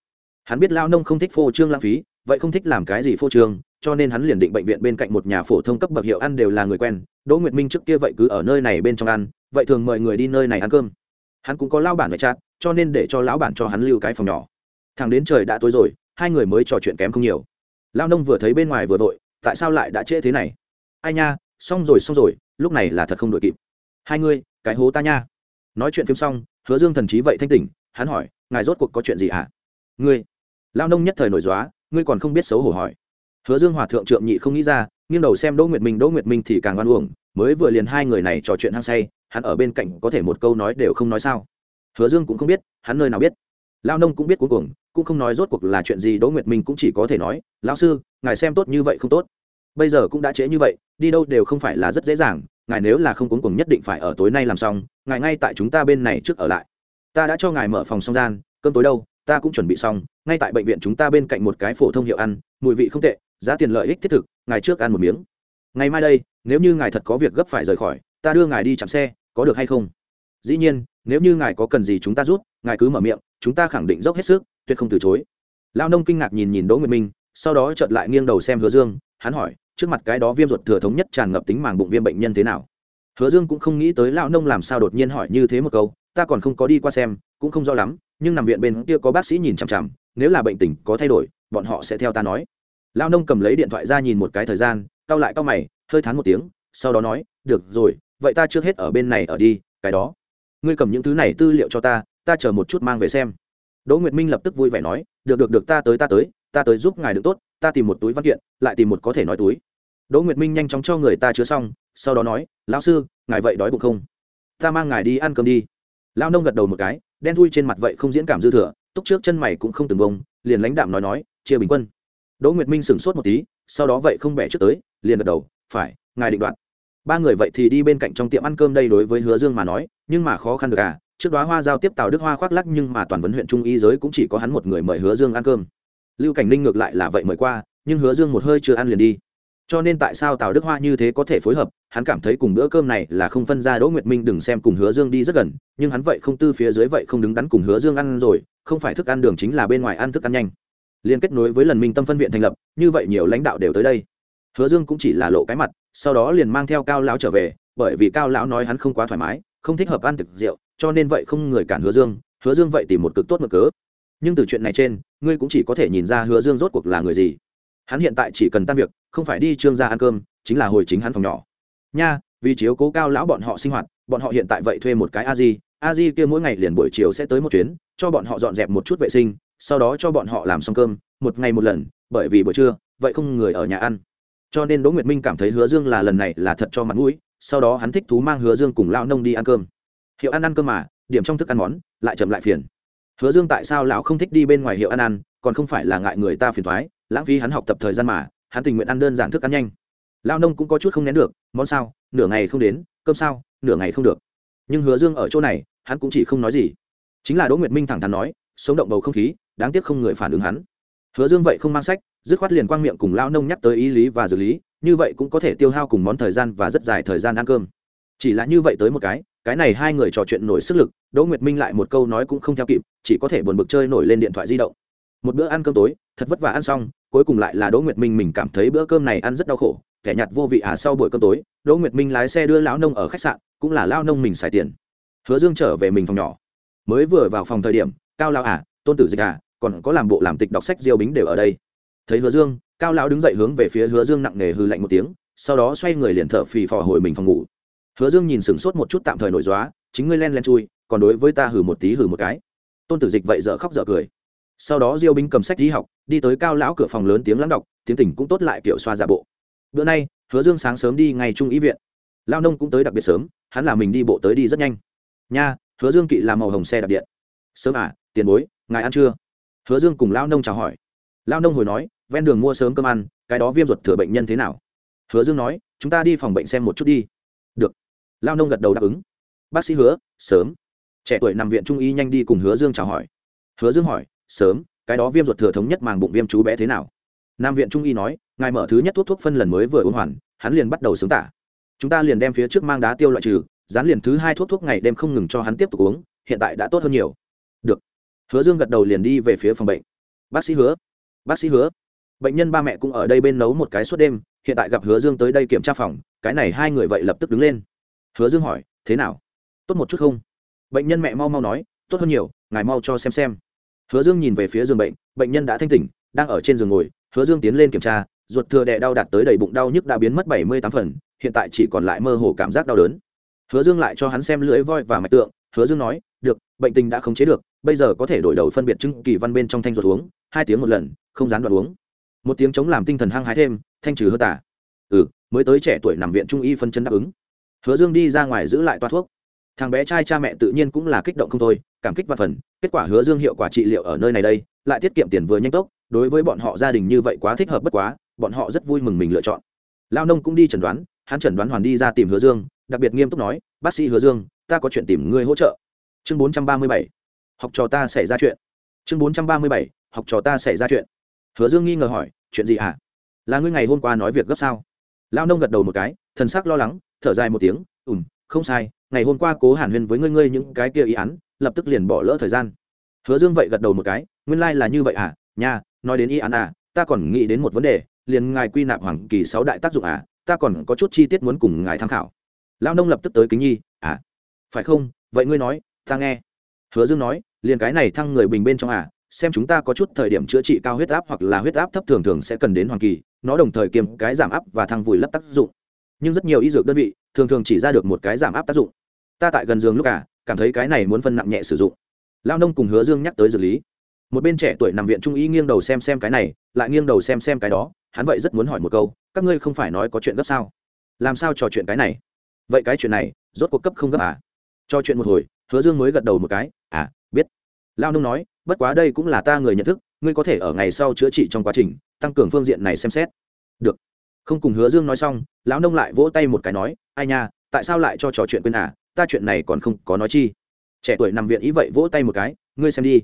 Hắn biết lão nông không thích phô trương lãng phí, vậy không thích làm cái gì phô trương, cho nên hắn liền định bệnh viện bên cạnh một nhà phổ thông cấp bậc hiệu ăn đều là người quen. Đỗ nguyệt minh trước kia vậy cứ ở nơi này bên trong ăn vậy thường mời người đi nơi này ăn cơm. Hắn cũng có lao bản ngoại trát cho nên để cho lão bản cho hắn lưu cái phòng nhỏ. Thằng đến trời đã tối rồi, hai người mới trò chuyện kém không nhiều. Lao nông vừa thấy bên ngoài vừa vội, tại sao lại đã trễ thế này? Ai nha, xong rồi xong rồi, lúc này là thật không đội kịp. Hai ngươi, cái hố ta nha. Nói chuyện phim xong, hứa dương thần trí vậy thanh tỉnh, hắn hỏi, ngài rốt cuộc có chuyện gì hả? Ngươi. Lao nông nhất thời nổi dóa ngươi còn không biết xấu hổ hỏi. Hứa dương hòa thượng trượng nhị không nghĩ ra, nghiêng đầu xem đỗ nguyệt minh, đỗ nguyệt minh thì càng oan uổng, mới vừa liền hai người này trò chuyện hăng say hắn ở bên cạnh có thể một câu nói đều không nói sao. Hứa dương cũng không biết, hắn nơi nào biết. Lao nông cũng biết cuối cùng, cũng không nói rốt cuộc là chuyện gì đỗ nguyệt minh cũng chỉ có thể nói, lão sư, ngài xem tốt như vậy không tốt. Bây giờ cũng đã trễ như vậy, đi đâu đều không phải là rất dễ dàng, ngài nếu là không cuốn cùng nhất định phải ở tối nay làm xong, ngài ngay tại chúng ta bên này trước ở lại. Ta đã cho ngài mở phòng song gian, cơm tối đâu, ta cũng chuẩn bị xong, ngay tại bệnh viện chúng ta bên cạnh một cái phổ thông hiệu ăn, mùi vị không tệ, giá tiền lợi ích thiết thực, ngài trước ăn một miếng. Ngày mai đây, nếu như ngài thật có việc gấp phải rời khỏi, ta đưa ngài đi chạm xe có được hay không? Dĩ nhiên, nếu như ngài có cần gì chúng ta rút, ngài cứ mở miệng, chúng ta khẳng định dốc hết sức, tuyệt không từ chối. Lao nông kinh ngạc nhìn nhìn đỗ nguyệt minh, sau đó chợt lại nghiêng đầu xem hứa dương, hắn hỏi, trước mặt cái đó viêm ruột thừa thống nhất tràn ngập tính màng bụng viêm bệnh nhân thế nào? Hứa dương cũng không nghĩ tới lão nông làm sao đột nhiên hỏi như thế một câu, ta còn không có đi qua xem, cũng không rõ lắm, nhưng nằm viện bên kia có bác sĩ nhìn chằm chằm, nếu là bệnh tình có thay đổi, bọn họ sẽ theo ta nói. Lão nông cầm lấy điện thoại ra nhìn một cái thời gian, cau lại cau mày, hơi thán một tiếng, sau đó nói, được rồi vậy ta trước hết ở bên này ở đi, cái đó. Ngươi cầm những thứ này tư liệu cho ta ta chờ một chút mang về xem. Đỗ nguyệt minh lập tức vui vẻ nói, được được được, ta tới ta tới ta tới giúp ngài được tốt, ta tìm một túi văn kiện, lại tìm một có thể nói túi. Đỗ nguyệt minh nhanh chóng cho người ta chứa xong, sau đó nói, lão sư, ngài vậy đói bụng không? Ta mang ngài đi ăn cơm đi. Lão nông gật đầu một cái, đen thui trên mặt vậy không diễn cảm dư thừa, túc trước chân mày cũng không từng bông, liền lãnh đạm nói nói, chia bình quân. Đỗ nguyệt minh sửng sốt một tí, sau đó vậy không bẻ trước tới, liền gật đầu, phải, ngài định đoạn ba người vậy thì đi bên cạnh trong tiệm ăn cơm đây đối với hứa dương mà nói, nhưng mà khó khăn được à trước đó hoa giao tiếp tào đức hoa khoác lắc nhưng mà toàn vấn huyện trung y giới cũng chỉ có hắn một người mời hứa dương ăn cơm. Lưu cảnh ninh ngược lại là vậy mời qua, nhưng hứa dương một hơi chưa ăn liền đi. Cho nên tại sao tào đức hoa như thế có thể phối hợp, hắn cảm thấy cùng bữa cơm này là không phân ra đỗ nguyệt minh đừng xem cùng hứa dương đi rất gần, nhưng hắn vậy không tư phía dưới vậy không đứng đắn cùng hứa dương ăn rồi, không phải thức ăn đường chính là bên ngoài ăn thức ăn nhanh. Liên kết nối với lần minh tâm phân viện thành lập, như vậy nhiều lãnh đạo đều tới đây hứa dương cũng chỉ là lộ cái mặt, sau đó liền mang theo cao lão trở về, bởi vì cao lão nói hắn không quá thoải mái, không thích hợp ăn thực rượu, cho nên vậy không người cản hứa dương hứa dương vậy tìm một cực tốt mở cớ. Nhưng từ chuyện này trên, ngươi cũng chỉ có thể nhìn ra hứa dương rốt cuộc là người gì. Hắn hiện tại chỉ cần tan việc, không phải đi trương gia ăn cơm, chính là hồi chính hắn phòng nhỏ. Nha, vì chiếu cố cao lão bọn họ sinh hoạt, bọn họ hiện tại vậy thuê một cái a di a di kia mỗi ngày liền buổi chiều sẽ tới một chuyến, cho bọn họ dọn dẹp một chút vệ sinh, sau đó cho bọn họ làm xong cơm, một ngày một lần, bởi vì buổi trưa, vậy không người ở nhà ăn cho nên đỗ nguyệt minh cảm thấy hứa dương là lần này là thật cho mặt mũi, sau đó hắn thích thú mang hứa dương cùng lão nông đi ăn cơm. Hiệu ăn ăn cơm mà, điểm trong thức ăn món, lại chậm lại phiền. Hứa dương tại sao lão không thích đi bên ngoài hiệu ăn ăn, còn không phải là ngại người ta phiền thoái lãng phí hắn học tập thời gian mà, hắn tình nguyện ăn đơn giản thức ăn nhanh. Lao nông cũng có chút không nén được, món sao, nửa ngày không đến, cơm sao, nửa ngày không được. Nhưng hứa dương ở chỗ này, hắn cũng chỉ không nói gì. Chính là đỗ nguyệt minh thẳng thắn nói, sống động bầu không khí, đáng tiếc không người phản ứng hắn. Hứa dương vậy không mang sách dứt khoát liền quang miệng cùng lao nông nhắc tới ý lý và xử lý, như vậy cũng có thể tiêu hao cùng món thời gian và rất dài thời gian ăn cơm. Chỉ là như vậy tới một cái cái này hai người trò chuyện nổi sức lực, đỗ nguyệt minh lại một câu nói cũng không theo kịp, chỉ có thể buồn bực chơi nổi lên điện thoại di động. Một bữa ăn cơm tối, thật vất vả ăn xong, cuối cùng lại là đỗ nguyệt minh mình cảm thấy bữa cơm này ăn rất đau khổ, kẻ nhặt vô vị à sau buổi cơm tối, đỗ nguyệt minh lái xe đưa lão nông ở khách sạn, cũng là lao nông mình xài tiền. Hứa dương trở về mình phòng nhỏ. Mới vừa vào phòng thời điểm, cao lao à tôn tử dịch à còn có làm bộ làm tịch đọc sách diêu bính đều ở đây thấy hứa dương, cao lão đứng dậy hướng về phía hứa dương nặng nề hư lạnh một tiếng, sau đó xoay người liền thở phì phò hồi mình phòng ngủ. Hứa dương nhìn sửng sốt một chút tạm thời nổi dóa chính ngươi len len chui, còn đối với ta hử một tí hử một cái. Tôn tử dịch vậy dở khóc dở cười. Sau đó diêu binh cầm sách đi học, đi tới cao lão cửa phòng lớn tiếng lắng đọc, tiếng tỉnh cũng tốt lại kiểu xoa giả bộ. Bữa nay, hứa dương sáng sớm đi ngay trung ý viện. Lao nông cũng tới đặc biệt sớm, hắn là mình đi bộ tới đi rất nhanh. Nha, hứa dương kỵ làm màu hồng xe đạp điện. Sớm à tiền bối, ngài ăn chưa hứa dương cùng lao nông chào hỏi lao nông hồi nói, ven đường mua sớm cơm ăn, cái đó viêm ruột thừa bệnh nhân thế nào? Hứa dương nói, chúng ta đi phòng bệnh xem một chút đi. Được. Lao nông gật đầu đáp ứng. Bác sĩ hứa, sớm. Trẻ tuổi nằm viện trung y nhanh đi cùng hứa dương chào hỏi. Hứa dương hỏi, sớm, cái đó viêm ruột thừa thống nhất màng bụng viêm chú bé thế nào? Nam viện trung y nói, ngài mở thứ nhất thuốc thuốc phân lần mới vừa uống hoàn, hắn liền bắt đầu sướng tả. Chúng ta liền đem phía trước mang đá tiêu loại trừ, dán liền thứ hai thuốc thuốc ngày đêm không ngừng cho hắn tiếp tục uống, hiện tại đã tốt hơn nhiều. Được. Hứa dương gật đầu liền đi về phía phòng bệnh. Bác sĩ hứa bác sĩ hứa. Bệnh nhân ba mẹ cũng ở đây bên nấu một cái suốt đêm, hiện tại gặp hứa dương tới đây kiểm tra phòng, cái này hai người vậy lập tức đứng lên. Hứa dương hỏi, thế nào? Tốt một chút không? Bệnh nhân mẹ mau mau nói, tốt hơn nhiều, ngài mau cho xem xem. Hứa dương nhìn về phía giường bệnh bệnh nhân đã thanh tỉnh, đang ở trên giường ngồi, hứa dương tiến lên kiểm tra, ruột thừa đẻ đau đạt tới đầy bụng đau nhức đã biến mất bảy mươi tám phần, hiện tại chỉ còn lại mơ hồ cảm giác đau đớn. Hứa dương lại cho hắn xem lưỡi voi và mạch tượng, hứa dương nói, được, bệnh tình đã khống chế được, bây giờ có thể đổi đầu phân biệt chứng kỳ văn bên trong thanh ruột uống, hai tiếng một lần không dán đoạn uống. Một tiếng chống làm tinh thần hăng hái thêm, thanh trừ hơ tả. Ừ mới tới trẻ tuổi nằm viện trung y phân chân đáp ứng. Hứa dương đi ra ngoài giữ lại toa thuốc. Thằng bé trai cha mẹ tự nhiên cũng là kích động không thôi, cảm kích và phần, kết quả hứa dương hiệu quả trị liệu ở nơi này đây, lại tiết kiệm tiền vừa nhanh tốc, đối với bọn họ gia đình như vậy quá thích hợp bất quá, bọn họ rất vui mừng mình lựa chọn. Lao nông cũng đi chẩn đoán, hắn chẩn đoán hoàn đi ra tìm hứa dương, đặc biệt nghiêm túc nói, bác sĩ hứa dương, ta có chuyện tìm ngươi hỗ trợ. Chương bốn trăm ba mươi bảy, học trò ta xảy ra chuyện. Chương bốn trăm ba mươi bảy, học trò ta xảy ra chuyện hứa dương nghi ngờ hỏi, chuyện gì hả? À? là ngươi ngày hôm qua nói việc gấp sao? Lao nông gật đầu một cái, thần sắc lo lắng, thở dài một tiếng ùm không sai, ngày hôm qua cố hàn huyên với ngươi ngươi những cái kia ý án, lập tức liền bỏ lỡ thời gian. Hứa dương vậy gật đầu một cái, nguyên lai、like、là như vậy à nha, nói đến ý án à ta còn nghĩ đến một vấn đề, liền ngài quy nạp hoàng kỳ sáu đại tác dụng à ta còn có chút chi tiết muốn cùng ngài tham khảo. Lao nông lập tức tới kính nhi à phải không? Vậy ngươi nói, ta nghe. Hứa dương nói, liền cái này thăng người bình bên trong à xem chúng ta có chút thời điểm chữa trị cao huyết áp hoặc là huyết áp thấp thường thường sẽ cần đến hoàng kỳ, nó đồng thời kiềm cái giảm áp và thăng vùi lấp tác dụng. Nhưng rất nhiều y dược đơn vị, thường thường chỉ ra được một cái giảm áp tác dụng. Ta tại gần giường lúc cả cảm thấy cái này muốn phân nặng nhẹ sử dụng. Lao nông cùng hứa dương nhắc tới dược lý. Một bên trẻ tuổi nằm viện trung y nghiêng đầu xem xem cái này, lại nghiêng đầu xem xem cái đó, hắn vậy rất muốn hỏi một câu, các ngươi không phải nói có chuyện gấp sao? Làm sao trò chuyện cái này? Vậy cái chuyện này, rốt cuộc cấp không gấp à? Trò chuyện một hồi, hứa dương mới gật đầu một cái à biết. Lao nông nói bất quá đây cũng là ta người nhận thức, ngươi có thể ở ngày sau chữa trị trong quá trình, tăng cường phương diện này xem xét. Được. Không cùng hứa dương nói xong, lão nông lại vỗ tay một cái nói, ai nha, tại sao lại cho trò chuyện quên à ta chuyện này còn không có nói chi. Trẻ tuổi nằm viện ý vậy vỗ tay một cái, ngươi xem đi.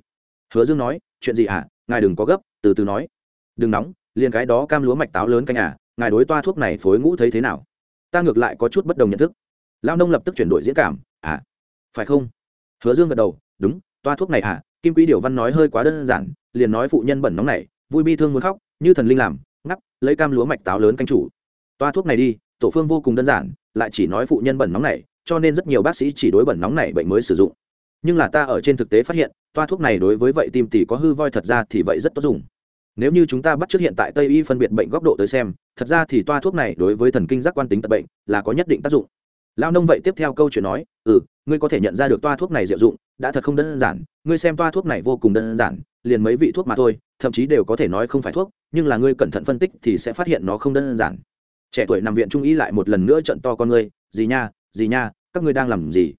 Hứa dương nói, chuyện gì à ngài đừng có gấp, từ từ nói. Đừng nóng, liền cái đó cam lúa mạch táo lớn canh à ngài đối toa thuốc này phối ngũ thấy thế nào? Ta ngược lại có chút bất đồng nhận thức. Lão nông lập tức chuyển đổi diễn cảm à phải không? Hứa dương gật đầu, đúng, toa thuốc này à kim quý điều văn nói hơi quá đơn giản, liền nói phụ nhân bẩn nóng này, vui bi thương muốn khóc, như thần linh làm, ngắp, lấy cam lúa mạch táo lớn canh chủ. Toa thuốc này đi, tổ phương vô cùng đơn giản, lại chỉ nói phụ nhân bẩn nóng này, cho nên rất nhiều bác sĩ chỉ đối bẩn nóng này bệnh mới sử dụng. Nhưng là ta ở trên thực tế phát hiện, toa thuốc này đối với vậy tim tỷ có hư voi thật ra thì vậy rất tốt dùng. Nếu như chúng ta bắt trước hiện tại tây y phân biệt bệnh góc độ tới xem, thật ra thì toa thuốc này đối với thần kinh giác quan tính tật bệnh là có nhất định tác dụng. Lao nông vậy tiếp theo câu chuyện nói ừ ngươi có thể nhận ra được toa thuốc này diệu dụng đã thật không đơn giản, ngươi xem toa thuốc này vô cùng đơn giản, liền mấy vị thuốc mà thôi, thậm chí đều có thể nói không phải thuốc, nhưng là ngươi cẩn thận phân tích thì sẽ phát hiện nó không đơn giản. Trẻ tuổi nằm viện trung ý lại một lần nữa trận to con ngươi gì nha gì nha, các ngươi đang làm gì?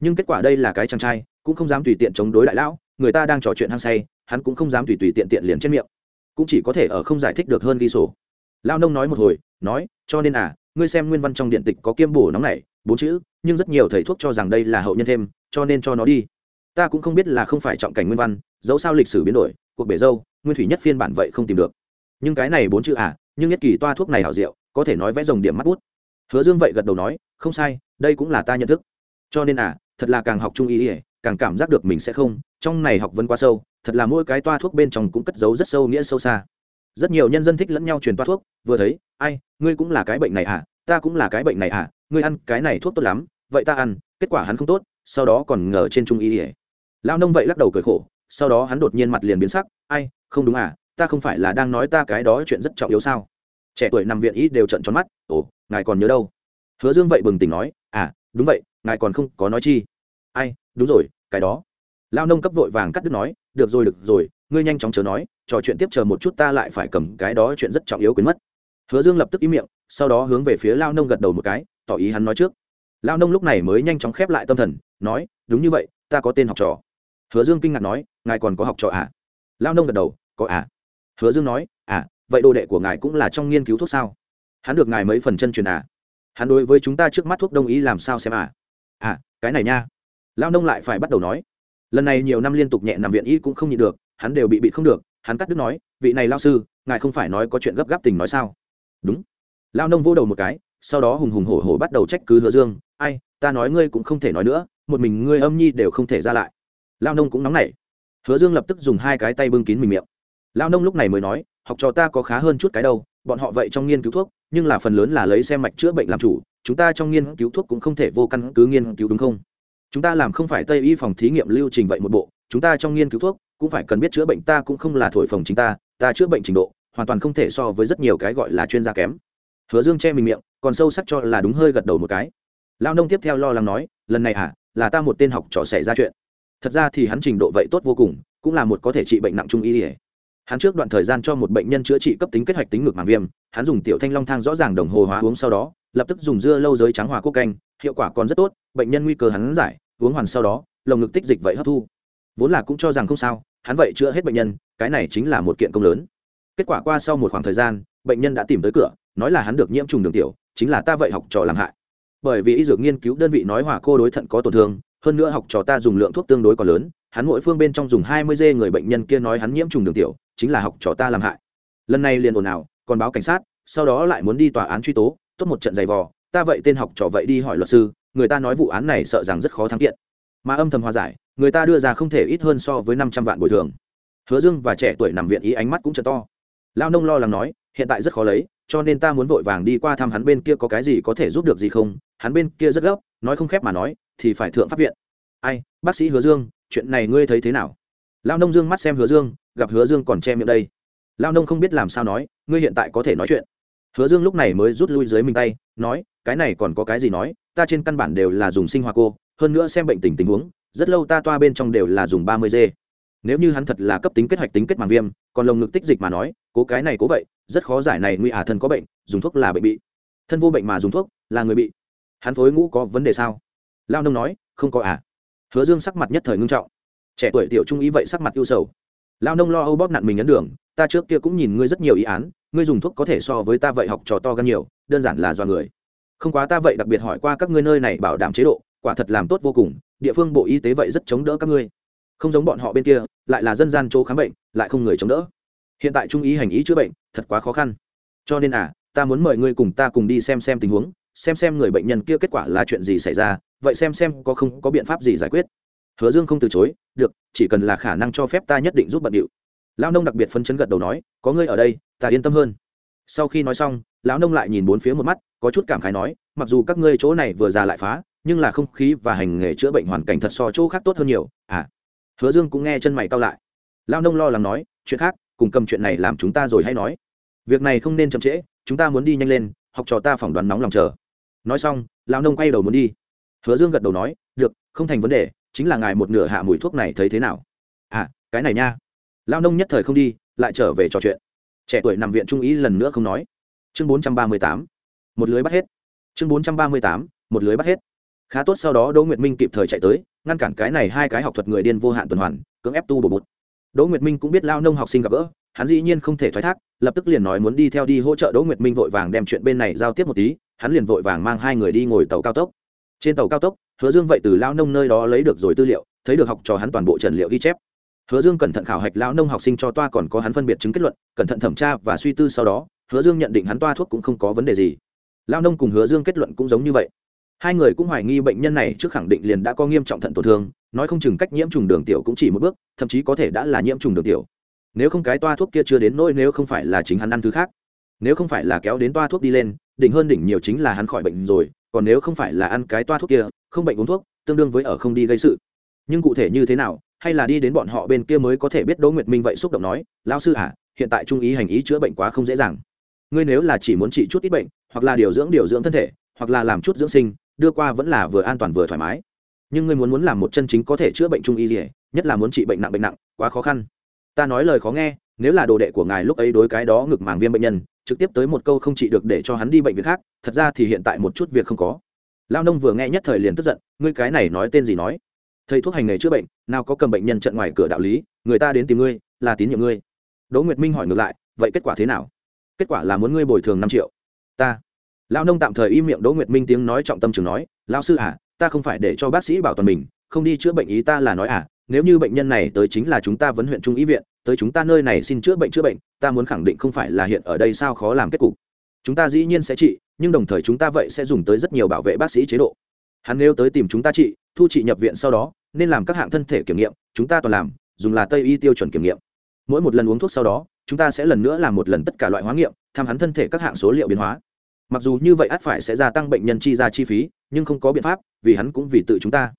Nhưng kết quả đây là cái chàng trai, cũng không dám tùy tiện chống đối đại lão, người ta đang trò chuyện hăng say, hắn cũng không dám tùy tùy tiện tiện liền trên miệng. Cũng chỉ có thể ở không giải thích được hơn ghi sổ. Lao nông nói một hồi, nói, cho nên à ngươi xem nguyên văn trong điện tịch có kiêm bổ nóng này, bốn chữ, nhưng rất nhiều thầy thuốc cho rằng đây là hậu nhân thêm, cho nên cho nó đi ta cũng không biết là không phải trọng cảnh nguyên văn, dẫu sao lịch sử biến đổi, cuộc bể dâu, nguyên thủy nhất phiên bản vậy không tìm được. Nhưng cái này bốn chữ à nhưng nhất kỳ toa thuốc này hảo diệu, có thể nói vẽ dòng điểm mắt bút. Hứa dương vậy gật đầu nói, không sai, đây cũng là ta nhận thức. Cho nên à thật là càng học trung ý ỉa càng cảm giác được mình sẽ không, trong này học vấn quá sâu, thật là mỗi cái toa thuốc bên trong cũng cất giấu rất sâu nghĩa sâu xa. Rất nhiều nhân dân thích lẫn nhau truyền toa thuốc, vừa thấy, ai, ngươi cũng là cái bệnh này à ta cũng là cái bệnh này à ngươi ăn cái này thuốc tốt lắm, vậy ta ăn, kết quả hắn không tốt, sau đó còn ngờ trên trung y ỉa lao nông vậy lắc đầu cười khổ, sau đó hắn đột nhiên mặt liền biến sắc, ai, không đúng à ta không phải là đang nói ta cái đó chuyện rất trọng yếu sao? Trẻ tuổi nằm viện ý đều trận tròn mắt, ồ, ngài còn nhớ đâu? Hứa dương vậy bừng tỉnh nói à đúng vậy, ngài còn không có nói chi. Ai, đúng rồi, cái đó. Lao nông cấp vội vàng cắt đứt nói, được rồi được rồi, ngươi nhanh chóng chờ nói, trò chuyện tiếp chờ một chút ta lại phải cầm cái đó chuyện rất trọng yếu quên mất. Hứa dương lập tức ý miệng, sau đó hướng về phía lao nông gật đầu một cái, tỏ ý hắn nói trước. Lao nông lúc này mới nhanh chóng khép lại tâm thần, nói, đúng như vậy, ta có tên học trò hứa dương kinh ngạc nói, ngài còn có học trò à? Lao nông gật đầu, có à. Hứa dương nói à vậy đồ đệ của ngài cũng là trong nghiên cứu thuốc sao? Hắn được ngài mấy phần chân truyền à? Hắn đối với chúng ta trước mắt thuốc đông y làm sao xem à? À cái này nha. Lao nông lại phải bắt đầu nói, lần này nhiều năm liên tục nhẹ nằm viện y cũng không nhịn được, hắn đều bị bị không được. Hắn cắt đứt nói, vị này lao sư, ngài không phải nói có chuyện gấp gáp tình nói sao? Đúng. Lao nông vô đầu một cái, sau đó hùng hùng hổ hổ bắt đầu trách cứ hứa dương, ai, ta nói ngươi cũng không thể nói nữa, một mình ngươi âm nhi đều không thể ra lại lao nông cũng nóng nảy. Hứa dương lập tức dùng hai cái tay bưng kín mình miệng. Lao nông lúc này mới nói, học trò ta có khá hơn chút cái đâu, bọn họ vậy trong nghiên cứu thuốc, nhưng là phần lớn là lấy xem mạch chữa bệnh làm chủ, chúng ta trong nghiên cứu thuốc cũng không thể vô căn cứ nghiên cứu đúng không? Chúng ta làm không phải tây y phòng thí nghiệm lưu trình vậy một bộ, chúng ta trong nghiên cứu thuốc cũng phải cần biết chữa bệnh ta cũng không là thổi phồng chính ta ta chữa bệnh trình độ hoàn toàn không thể so với rất nhiều cái gọi là chuyên gia kém. Hứa dương che mình miệng, còn sâu sắc cho là đúng hơi gật đầu một cái. Lao nông tiếp theo lo lắng nói, lần này à là ta một tên học trò xảy ra chuyện thật ra thì hắn trình độ vậy tốt vô cùng, cũng là một có thể trị bệnh nặng trung y ỉa hắn trước đoạn thời gian cho một bệnh nhân chữa trị cấp tính kết hoạch tính ngực màng viêm, hắn dùng tiểu thanh long thang rõ ràng đồng hồ hóa uống sau đó, lập tức dùng dưa lâu giới trắng hòa cốt canh, hiệu quả còn rất tốt, bệnh nhân nguy cơ hắn giải, uống hoàn sau đó, lồng ngực tích dịch vậy hấp thu. Vốn là cũng cho rằng không sao, hắn vậy chữa hết bệnh nhân, cái này chính là một kiện công lớn. Kết quả qua sau một khoảng thời gian, bệnh nhân đã tìm tới cửa, nói là hắn được nhiễm trùng đường tiểu, chính là ta vậy học trò làm hại. Bởi vì y dược nghiên cứu đơn vị nói hỏa cô đối thận có tổn thương hơn nữa học trò ta dùng lượng thuốc tương đối còn lớn, hắn mỗi phương bên trong dùng hai mươi dê người bệnh nhân kia nói hắn nhiễm trùng đường tiểu, chính là học trò ta làm hại. Lần này liền ồn ào, còn báo cảnh sát, sau đó lại muốn đi tòa án truy tố, tốt một trận giày vò, ta vậy tên học trò vậy đi hỏi luật sư, người ta nói vụ án này sợ rằng rất khó thắng kiện. Mà âm thầm hòa giải, người ta đưa ra không thể ít hơn so với năm trăm vạn bồi thường. Hứa dương và trẻ tuổi nằm viện ý ánh mắt cũng chợt to. Lao nông lo lắng nói, hiện tại rất khó lấy, cho nên ta muốn vội vàng đi qua thăm hắn bên kia có cái gì có thể giúp được gì không? Hắn bên kia rất gấp, nói không khép mà nói thì phải thượng pháp viện. Ai, bác sĩ hứa dương, chuyện này ngươi thấy thế nào? Lao nông dương mắt xem hứa dương, gặp hứa dương còn che miệng đây. Lao nông không biết làm sao nói, ngươi hiện tại có thể nói chuyện. Hứa dương lúc này mới rút lui dưới mình tay, nói, cái này còn có cái gì nói, ta trên căn bản đều là dùng sinh hoa cô, hơn nữa xem bệnh tình tình huống, rất lâu ta toa bên trong đều là dùng ba mươi g nếu như hắn thật là cấp tính kết hoạch tính kết màng viêm, còn lồng ngực tích dịch mà nói, cố cái này cố vậy, rất khó giải này nguy ả thân có bệnh, dùng thuốc là bệnh bị. Thân vô bệnh mà dùng thuốc là người bị. Hắn phối ngũ có vấn đề sao? Lao nông nói, không có à? Hứa dương sắc mặt nhất thời ngưng trọng. Trẻ tuổi tiểu trung ý vậy sắc mặt ưu sầu. Lao nông lo âu bóp nặn mình ấn đường, ta trước kia cũng nhìn ngươi rất nhiều ý án, ngươi dùng thuốc có thể so với ta vậy học trò to gan nhiều, đơn giản là do người. Không quá ta vậy đặc biệt hỏi qua các ngươi nơi này bảo đảm chế độ, quả thật làm tốt vô cùng, địa phương bộ y tế vậy rất chống đỡ các ngươi. Không giống bọn họ bên kia, lại là dân gian chỗ khám bệnh, lại không người chống đỡ. Hiện tại trung ý hành ý chữa bệnh, thật quá khó khăn. Cho nên à ta muốn mời ngươi cùng ta cùng đi xem xem tình huống, xem xem người bệnh nhân kia kết quả là chuyện gì xảy ra vậy xem xem có không có biện pháp gì giải quyết. Hứa dương không từ chối, được, chỉ cần là khả năng cho phép ta nhất định giúp bận điệu. Lão nông đặc biệt phân chấn gật đầu nói, có ngươi ở đây, ta yên tâm hơn. Sau khi nói xong, lão nông lại nhìn bốn phía một mắt, có chút cảm khái nói, mặc dù các ngươi chỗ này vừa già lại phá, nhưng là không khí và hành nghề chữa bệnh hoàn cảnh thật so chỗ khác tốt hơn nhiều. À. Hứa dương cũng nghe chân mày cao lại. Lão nông lo lắng nói, chuyện khác, cùng cầm chuyện này làm chúng ta rồi hay nói. Việc này không nên chậm trễ, chúng ta muốn đi nhanh lên, học trò ta phỏng đoán nóng lòng chờ. Nói xong, lão nông quay đầu muốn đi hứa dương gật đầu nói, được, không thành vấn đề, chính là ngài một nửa hạ mùi thuốc này thấy thế nào? À cái này nha. Lao nông nhất thời không đi, lại trở về trò chuyện. Trẻ tuổi nằm viện trung ý lần nữa không nói. Chương bốn trăm ba mươi tám, một lưới bắt hết. Chương bốn trăm ba mươi tám, một lưới bắt hết. Khá tốt sau đó đỗ nguyệt minh kịp thời chạy tới, ngăn cản cái này hai cái học thuật người điên vô hạn tuần hoàn, cưỡng ép tu bổ bụt đỗ nguyệt minh cũng biết lao nông học sinh gặp gỡ, hắn dĩ nhiên không thể thoái thác, lập tức liền nói muốn đi theo đi hỗ trợ đỗ nguyệt minh vội vàng đem chuyện bên này giao tiếp một tí, hắn liền vội vàng mang hai người đi ngồi tàu cao tốc trên tàu cao tốc, hứa dương vậy từ lao nông nơi đó lấy được rồi tư liệu, thấy được học trò hắn toàn bộ trần liệu ghi chép. Hứa dương cẩn thận khảo hạch lao nông học sinh cho toa còn có hắn phân biệt chứng kết luận, cẩn thận thẩm tra và suy tư sau đó, hứa dương nhận định hắn toa thuốc cũng không có vấn đề gì. Lao nông cùng hứa dương kết luận cũng giống như vậy. Hai người cũng hoài nghi bệnh nhân này trước khẳng định liền đã có nghiêm trọng thận tổn thương, nói không chừng cách nhiễm trùng đường tiểu cũng chỉ một bước, thậm chí có thể đã là nhiễm trùng đường tiểu. Nếu không cái toa thuốc kia chưa đến nỗi nếu không phải là chính hắn ăn thứ khác. Nếu không phải là kéo đến toa thuốc đi lên, đỉnh hơn đỉnh nhiều chính là hắn khỏi bệnh rồi còn nếu không phải là ăn cái toa thuốc kia, không bệnh uống thuốc, tương đương với ở không đi gây sự. Nhưng cụ thể như thế nào, hay là đi đến bọn họ bên kia mới có thể biết đỗ nguyệt minh vậy xúc động nói lao sư à hiện tại trung ý hành ý chữa bệnh quá không dễ dàng. Ngươi nếu là chỉ muốn trị chút ít bệnh, hoặc là điều dưỡng điều dưỡng thân thể, hoặc là làm chút dưỡng sinh, đưa qua vẫn là vừa an toàn vừa thoải mái. Nhưng ngươi muốn muốn làm một chân chính có thể chữa bệnh trung y gì, nhất là muốn trị bệnh nặng bệnh nặng, quá khó khăn ta nói lời khó nghe, nếu là đồ đệ của ngài lúc ấy đối cái đó ngực màng viêm bệnh nhân, trực tiếp tới một câu không trị được để cho hắn đi bệnh viện khác, thật ra thì hiện tại một chút việc không có. Lao nông vừa nghe nhất thời liền tức giận, ngươi cái này nói tên gì nói? Thầy thuốc hành nghề chữa bệnh, nào có cầm bệnh nhân trận ngoài cửa đạo lý, người ta đến tìm ngươi, là tín nhiệm ngươi. Đỗ nguyệt minh hỏi ngược lại, vậy kết quả thế nào? Kết quả là muốn ngươi bồi thường năm triệu. Ta. Lao nông tạm thời im miệng, đỗ nguyệt minh tiếng nói trọng tâm trường nói lao sư à ta không phải để cho bác sĩ bảo toàn mình, không đi chữa bệnh ý ta là nói à nếu như bệnh nhân này tới chính là chúng ta vấn huyện trung ý viện, tới chúng ta nơi này xin chữa bệnh chữa bệnh, ta muốn khẳng định không phải là hiện ở đây sao khó làm kết cục. Chúng ta dĩ nhiên sẽ trị, nhưng đồng thời chúng ta vậy sẽ dùng tới rất nhiều bảo vệ bác sĩ chế độ. Hắn nếu tới tìm chúng ta trị, thu trị nhập viện sau đó, nên làm các hạng thân thể kiểm nghiệm, chúng ta toàn làm, dùng là tây y tiêu chuẩn kiểm nghiệm. Mỗi một lần uống thuốc sau đó, chúng ta sẽ lần nữa làm một lần tất cả loại hóa nghiệm thăm hắn thân thể các hạng số liệu biến hóa. Mặc dù như vậy ắt phải sẽ gia tăng bệnh nhân chi ra chi phí, nhưng không có biện pháp, vì hắn cũng vì tự chúng ta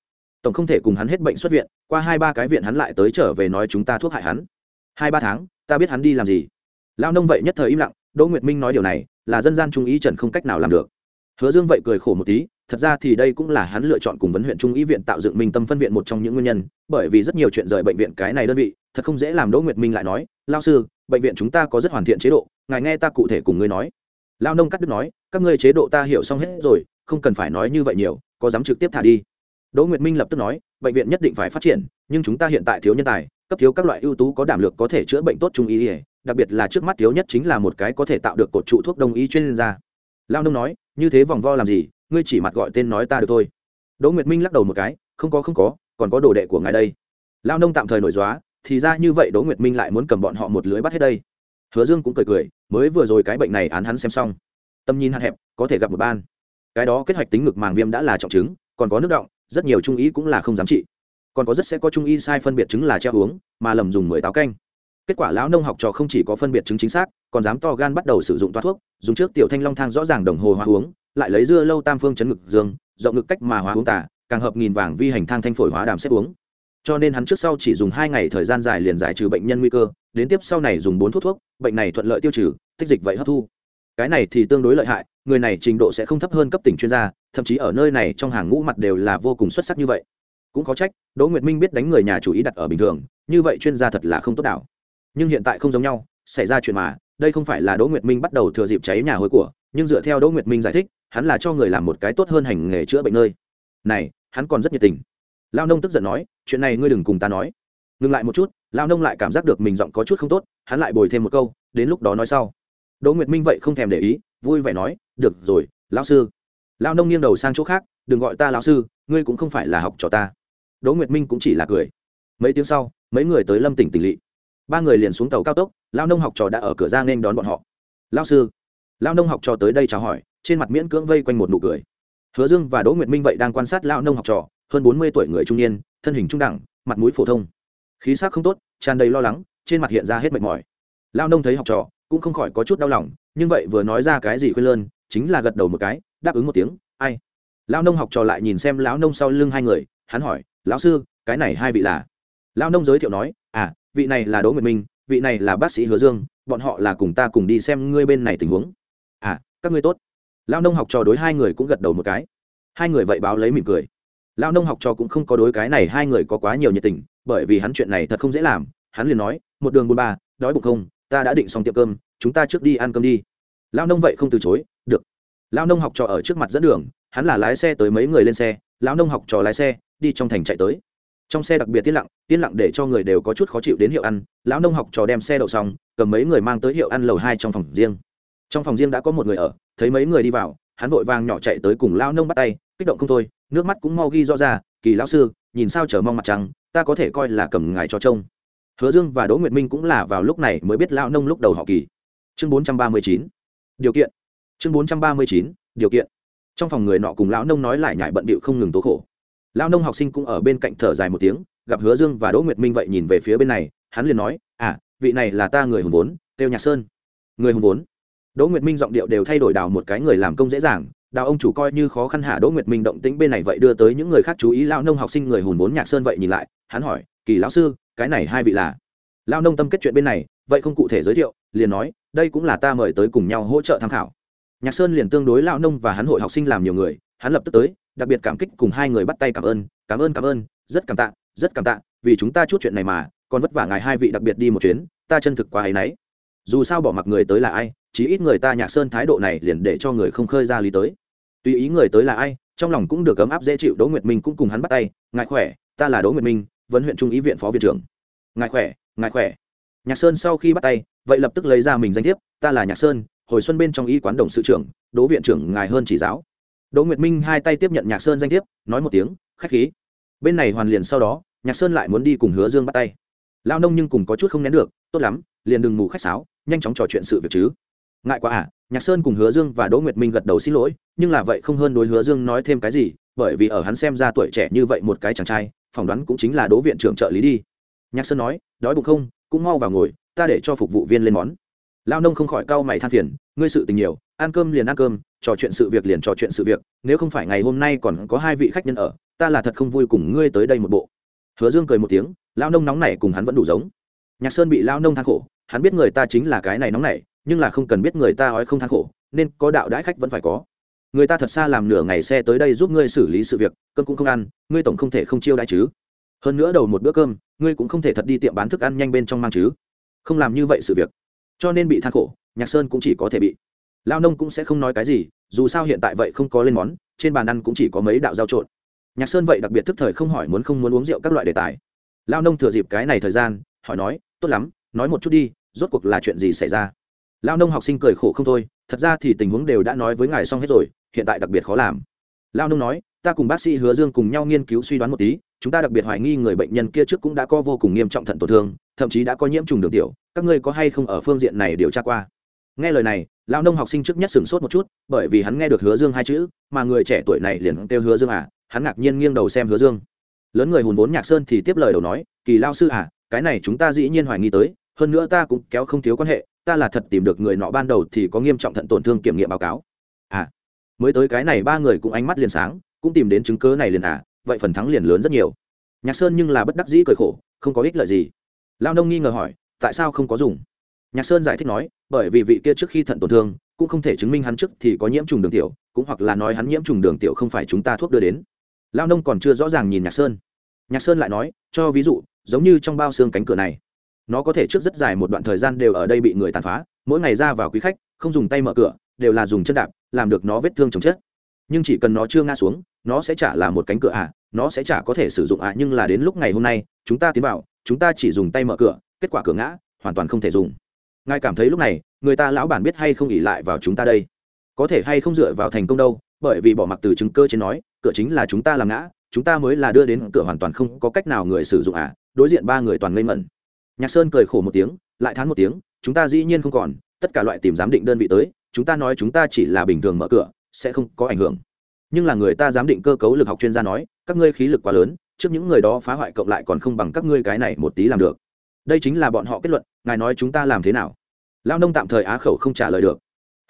tổng không thể cùng hắn hết bệnh xuất viện, qua hai ba cái viện hắn lại tới trở về nói chúng ta thuốc hại hắn. Hai ba tháng, ta biết hắn đi làm gì. Lao nông vậy nhất thời im lặng, đỗ nguyệt minh nói điều này, là dân gian trung ý trần không cách nào làm được. Hứa dương vậy cười khổ một tí, thật ra thì đây cũng là hắn lựa chọn cùng vấn huyện trung ý viện tạo dựng minh tâm phân viện một trong những nguyên nhân, bởi vì rất nhiều chuyện rời bệnh viện cái này đơn vị, thật không dễ làm đỗ nguyệt minh lại nói lao sư, bệnh viện chúng ta có rất hoàn thiện chế độ, ngài nghe ta cụ thể cùng ngươi nói. Lao nông cắt đứt nói, các ngươi chế độ ta hiểu xong hết rồi, không cần phải nói như vậy nhiều, có dám trực tiếp thả đi đỗ nguyệt minh lập tức nói bệnh viện nhất định phải phát triển nhưng chúng ta hiện tại thiếu nhân tài cấp thiếu các loại ưu tú có đảm lược có thể chữa bệnh tốt trung y đặc biệt là trước mắt thiếu nhất chính là một cái có thể tạo được cột trụ thuốc đông y chuyên gia. Lao nông nói như thế vòng vo làm gì ngươi chỉ mặt gọi tên nói ta được thôi. Đỗ nguyệt minh lắc đầu một cái không có không có còn có đồ đệ của ngài đây. Lao nông tạm thời nổi gióa, thì ra như vậy đỗ nguyệt minh lại muốn cầm bọn họ một lưới bắt hết đây. Hứa dương cũng cười cười mới vừa rồi cái bệnh này án hắn xem xong. Tâm nhìn hạn hẹp có thể gặp một ban. Cái đó kết hoạch tính ngực màng viêm đã là trọng chứng còn có nước động rất nhiều trung ý cũng là không dám trị. Còn có rất sẽ có trung y sai phân biệt chứng là treo uống, mà lầm dùng mười táo canh. Kết quả lão nông học trò không chỉ có phân biệt chứng chính xác, còn dám to gan bắt đầu sử dụng toa thuốc, dùng trước tiểu thanh long thang rõ ràng đồng hồ hóa uống, lại lấy dưa lâu tam phương chấn ngực dương, rộng ngực cách mà hóa uống tả càng hợp nghìn vàng vi hành thang thanh phổi hóa đàm xếp uống. Cho nên hắn trước sau chỉ dùng hai ngày thời gian dài liền giải trừ bệnh nhân nguy cơ, đến tiếp sau này dùng bốn thuốc thuốc, bệnh này thuận lợi tiêu trừ, tích dịch vậy hấp thu. Cái này thì tương đối lợi hại, người này trình độ sẽ không thấp hơn cấp tỉnh chuyên gia thậm chí ở nơi này trong hàng ngũ mặt đều là vô cùng xuất sắc như vậy. Cũng có trách, đỗ nguyệt minh biết đánh người nhà chủ ý đặt ở bình thường, như vậy chuyên gia thật là không tốt đảo. Nhưng hiện tại không giống nhau, xảy ra chuyện mà, đây không phải là đỗ nguyệt minh bắt đầu thừa dịp cháy nhà hối của, nhưng dựa theo đỗ nguyệt minh giải thích, hắn là cho người làm một cái tốt hơn hành nghề chữa bệnh nơi. Này, hắn còn rất nhiệt tình. Lao nông tức giận nói, chuyện này ngươi đừng cùng ta nói. Ngừng lại một chút lao nông lại cảm giác được mình giọng có chút không tốt, hắn lại bồi thêm một câu, đến lúc đó nói sau. Đỗ nguyệt minh vậy không thèm để ý, vui vẻ nói, được rồi, lão sư lao nông nghiêng đầu sang chỗ khác, đừng gọi ta lão sư, ngươi cũng không phải là học trò ta. Đỗ nguyệt minh cũng chỉ là cười. Mấy tiếng sau, mấy người tới lâm tỉnh tỉnh lỵ. Ba người liền xuống tàu cao tốc lao nông học trò đã ở cửa ra nên đón bọn họ. Lao sư. Lao nông học trò tới đây chào hỏi, trên mặt miễn cưỡng vây quanh một nụ cười. Hứa dương và đỗ nguyệt minh vậy đang quan sát lao nông học trò, hơn bốn mươi tuổi người trung niên, thân hình trung đẳng, mặt mũi phổ thông. Khí sắc không tốt, tràn đầy lo lắng, trên mặt hiện ra hết mệt mỏi. Lao nông thấy học trò, cũng không khỏi có chút đau lòng, nhưng vậy vừa nói ra cái gì khuyên lơn, chính là gật đầu một cái đáp ứng một tiếng, ai? Lao nông học trò lại nhìn xem lão nông sau lưng hai người, hắn hỏi, lão sư, cái này hai vị là? Lao nông giới thiệu nói à vị này là đỗ nguyệt minh, vị này là bác sĩ hứa dương, bọn họ là cùng ta cùng đi xem ngươi bên này tình huống. À các ngươi tốt. Lao nông học trò đối hai người cũng gật đầu một cái. Hai người vậy báo lấy mỉm cười. Lao nông học trò cũng không có đối cái này hai người có quá nhiều nhiệt tình, bởi vì hắn chuyện này thật không dễ làm. Hắn liền nói, một đường buôn ba, đói bụng không? Ta đã định xong tiệm cơm, chúng ta trước đi ăn cơm đi. Lao nông vậy không từ chối Lão nông học trò ở trước mặt dẫn đường, hắn là lái xe tới mấy người lên xe, lão nông học trò lái xe, đi trong thành chạy tới. Trong xe đặc biệt tiết lặng tiết lặng để cho người đều có chút khó chịu đến hiệu ăn, lão nông học trò đem xe đậu xong, cầm mấy người mang tới hiệu ăn lầu hai trong phòng riêng. Trong phòng riêng đã có một người ở, thấy mấy người đi vào, hắn vội vàng nhỏ chạy tới cùng lão nông bắt tay, kích động không thôi, nước mắt cũng mau ghi rõ ra, kỳ lão sư, nhìn sao chờ mong mặt trăng, ta có thể coi là cầm ngài cho trông. Hứa dương và đỗ nguyệt minh cũng là vào lúc này mới biết lão nông lúc đầu họ kỳ. Chương bốn trăm ba mươi chín. Điều kiện chương bốn trăm ba mươi chín, điều kiện. Trong phòng người nọ cùng lão nông nói lại nhải bận bịu không ngừng tố khổ. Lão nông học sinh cũng ở bên cạnh thở dài một tiếng, gặp hứa dương và đỗ nguyệt minh vậy nhìn về phía bên này, hắn liền nói à vị này là ta người hùng vốn têu nhạc sơn. Người hùng vốn? Đỗ nguyệt minh giọng điệu đều thay đổi đào một cái người làm công dễ dàng, đào ông chủ coi như khó khăn hạ đỗ nguyệt minh động tĩnh bên này vậy đưa tới những người khác chú ý, lão nông học sinh người hùng vốn nhạc sơn vậy nhìn lại, hắn hỏi, kỳ lão sư, cái này hai vị là? Lão nông tâm kết chuyện bên này, vậy không cụ thể giới thiệu, liền nói, đây cũng là ta mời tới cùng nhau hỗ trợ tham khảo nhạc sơn liền tương đối lão nông và hắn hội học sinh làm nhiều người, hắn lập tức tới, đặc biệt cảm kích cùng hai người bắt tay cảm ơn cảm ơn cảm ơn, rất cảm tạ, rất cảm tạ, vì chúng ta chút chuyện này mà, còn vất vả ngài hai vị đặc biệt đi một chuyến, ta chân thực quá ấy nấy. Dù sao bỏ mặc người tới là ai, chí ít người ta nhạc sơn thái độ này liền để cho người không khơi ra lý tới. Tùy ý người tới là ai, trong lòng cũng được ấm áp dễ chịu, đỗ nguyệt minh cũng cùng hắn bắt tay, ngài khỏe, ta là đỗ nguyệt minh, vấn huyện trung ý viện phó viện trưởng. Ngài khỏe ngài khỏe. Nhạc sơn sau khi bắt tay, vậy lập tức lấy ra mình danh thiếp, ta là nhạc sơn hồi xuân bên trong y quán đồng sự trưởng, đỗ viện trưởng ngài hơn chỉ giáo. Đỗ nguyệt minh hai tay tiếp nhận nhạc sơn danh thiếp, nói một tiếng, khách khí. Bên này hoàn liền sau đó, nhạc sơn lại muốn đi cùng hứa dương bắt tay. Lao nông nhưng cùng có chút không nén được, tốt lắm, liền đừng mù khách sáo, nhanh chóng trò chuyện sự việc chứ. Ngại quá à nhạc sơn cùng hứa dương và đỗ nguyệt minh gật đầu xin lỗi, nhưng là vậy không hơn đối hứa dương nói thêm cái gì, bởi vì ở hắn xem ra tuổi trẻ như vậy một cái chàng trai, phỏng đoán cũng chính là đỗ viện trưởng trợ lý đi. Nhạc sơn nói, đói bụng không, cũng mau vào ngồi, ta để cho phục vụ viên lên món lao nông không khỏi cau mày than phiền, ngươi sự tình nhiều, ăn cơm liền ăn cơm, trò chuyện sự việc liền trò chuyện sự việc, nếu không phải ngày hôm nay còn có hai vị khách nhân ở, ta là thật không vui cùng ngươi tới đây một bộ. Hứa dương cười một tiếng, lao nông nóng này cùng hắn vẫn đủ giống. Nhạc sơn bị lao nông than khổ, hắn biết người ta chính là cái này nóng này nhưng là không cần biết người ta ói không than khổ, nên có đạo đãi khách vẫn phải có. Người ta thật xa làm nửa ngày xe tới đây giúp ngươi xử lý sự việc, cơm cũng không ăn, ngươi tổng không thể không chiêu đãi chứ. Hơn nữa đầu một bữa cơm, ngươi cũng không thể thật đi tiệm bán thức ăn nhanh bên trong mang chứ. Không làm như vậy sự việc cho nên bị than khổ, nhạc sơn cũng chỉ có thể bị. Lao nông cũng sẽ không nói cái gì, dù sao hiện tại vậy không có lên món, trên bàn ăn cũng chỉ có mấy đạo giao trộn. Nhạc sơn vậy đặc biệt thức thời không hỏi muốn không muốn uống rượu các loại đề tài. Lao nông thừa dịp cái này thời gian, hỏi nói, tốt lắm, nói một chút đi, rốt cuộc là chuyện gì xảy ra? Lao nông học sinh cười khổ không thôi, thật ra thì tình huống đều đã nói với ngài xong hết rồi, hiện tại đặc biệt khó làm. Lao nông nói, ta cùng bác sĩ hứa dương cùng nhau nghiên cứu suy đoán một tí, chúng ta đặc biệt hoài nghi người bệnh nhân kia trước cũng đã có vô cùng nghiêm trọng thận tổn thương thậm chí đã có nhiễm trùng đường tiểu, các ngươi có hay không ở phương diện này điều tra qua? Nghe lời này lao nông học sinh trước nhất sửng sốt một chút, bởi vì hắn nghe được hứa dương hai chữ, mà người trẻ tuổi này liền kêu hứa dương à hắn ngạc nhiên nghiêng đầu xem hứa dương. Lớn người hùn vốn nhạc sơn thì tiếp lời đầu nói, kỳ lao sư à cái này chúng ta dĩ nhiên hoài nghi tới, hơn nữa ta cũng kéo không thiếu quan hệ, ta là thật tìm được người nọ ban đầu thì có nghiêm trọng thận tổn thương kiểm nghiệm báo cáo. À mới tới cái này ba người cũng ánh mắt liền sáng, cũng tìm đến chứng cớ này liền à vậy phần thắng liền lớn rất nhiều. Nhạc sơn nhưng là bất đắc dĩ cười khổ, không có ích lợi gì lao nông nghi ngờ hỏi, tại sao không có dùng? Nhạc sơn giải thích nói, bởi vì vị kia trước khi thận tổn thương, cũng không thể chứng minh hắn trước thì có nhiễm trùng đường tiểu, cũng hoặc là nói hắn nhiễm trùng đường tiểu không phải chúng ta thuốc đưa đến. Lao nông còn chưa rõ ràng nhìn nhạc sơn. Nhạc sơn lại nói, cho ví dụ, giống như trong bao xương cánh cửa này, nó có thể trước rất dài một đoạn thời gian đều ở đây bị người tàn phá, mỗi ngày ra vào quý khách, không dùng tay mở cửa, đều là dùng chân đạp, làm được nó vết thương chồng chết. Nhưng chỉ cần nó chưa ngã xuống, nó sẽ trả là một cánh cửa à nó sẽ chả có thể sử dụng à nhưng là đến lúc ngày hôm nay, chúng ta tiến vào chúng ta chỉ dùng tay mở cửa, kết quả cửa ngã, hoàn toàn không thể dùng. Ngài cảm thấy lúc này, người ta lão bản biết hay không ỉ lại vào chúng ta đây? Có thể hay không dựa vào thành công đâu, bởi vì bỏ mặc từ chứng cơ trên nói, cửa chính là chúng ta làm ngã, chúng ta mới là đưa đến cửa hoàn toàn không có cách nào người sử dụng à đối diện ba người toàn ngây mẩn nhạc sơn cười khổ một tiếng, lại thán một tiếng, chúng ta dĩ nhiên không còn, tất cả loại tìm giám định đơn vị tới, chúng ta nói chúng ta chỉ là bình thường mở cửa, sẽ không có ảnh hưởng. Nhưng là người ta giám định cơ cấu lực học chuyên gia nói, các ngươi khí lực quá lớn trước những người đó phá hoại cộng lại còn không bằng các ngươi cái này một tí làm được. Đây chính là bọn họ kết luận, ngài nói chúng ta làm thế nào? Lao nông tạm thời á khẩu không trả lời được.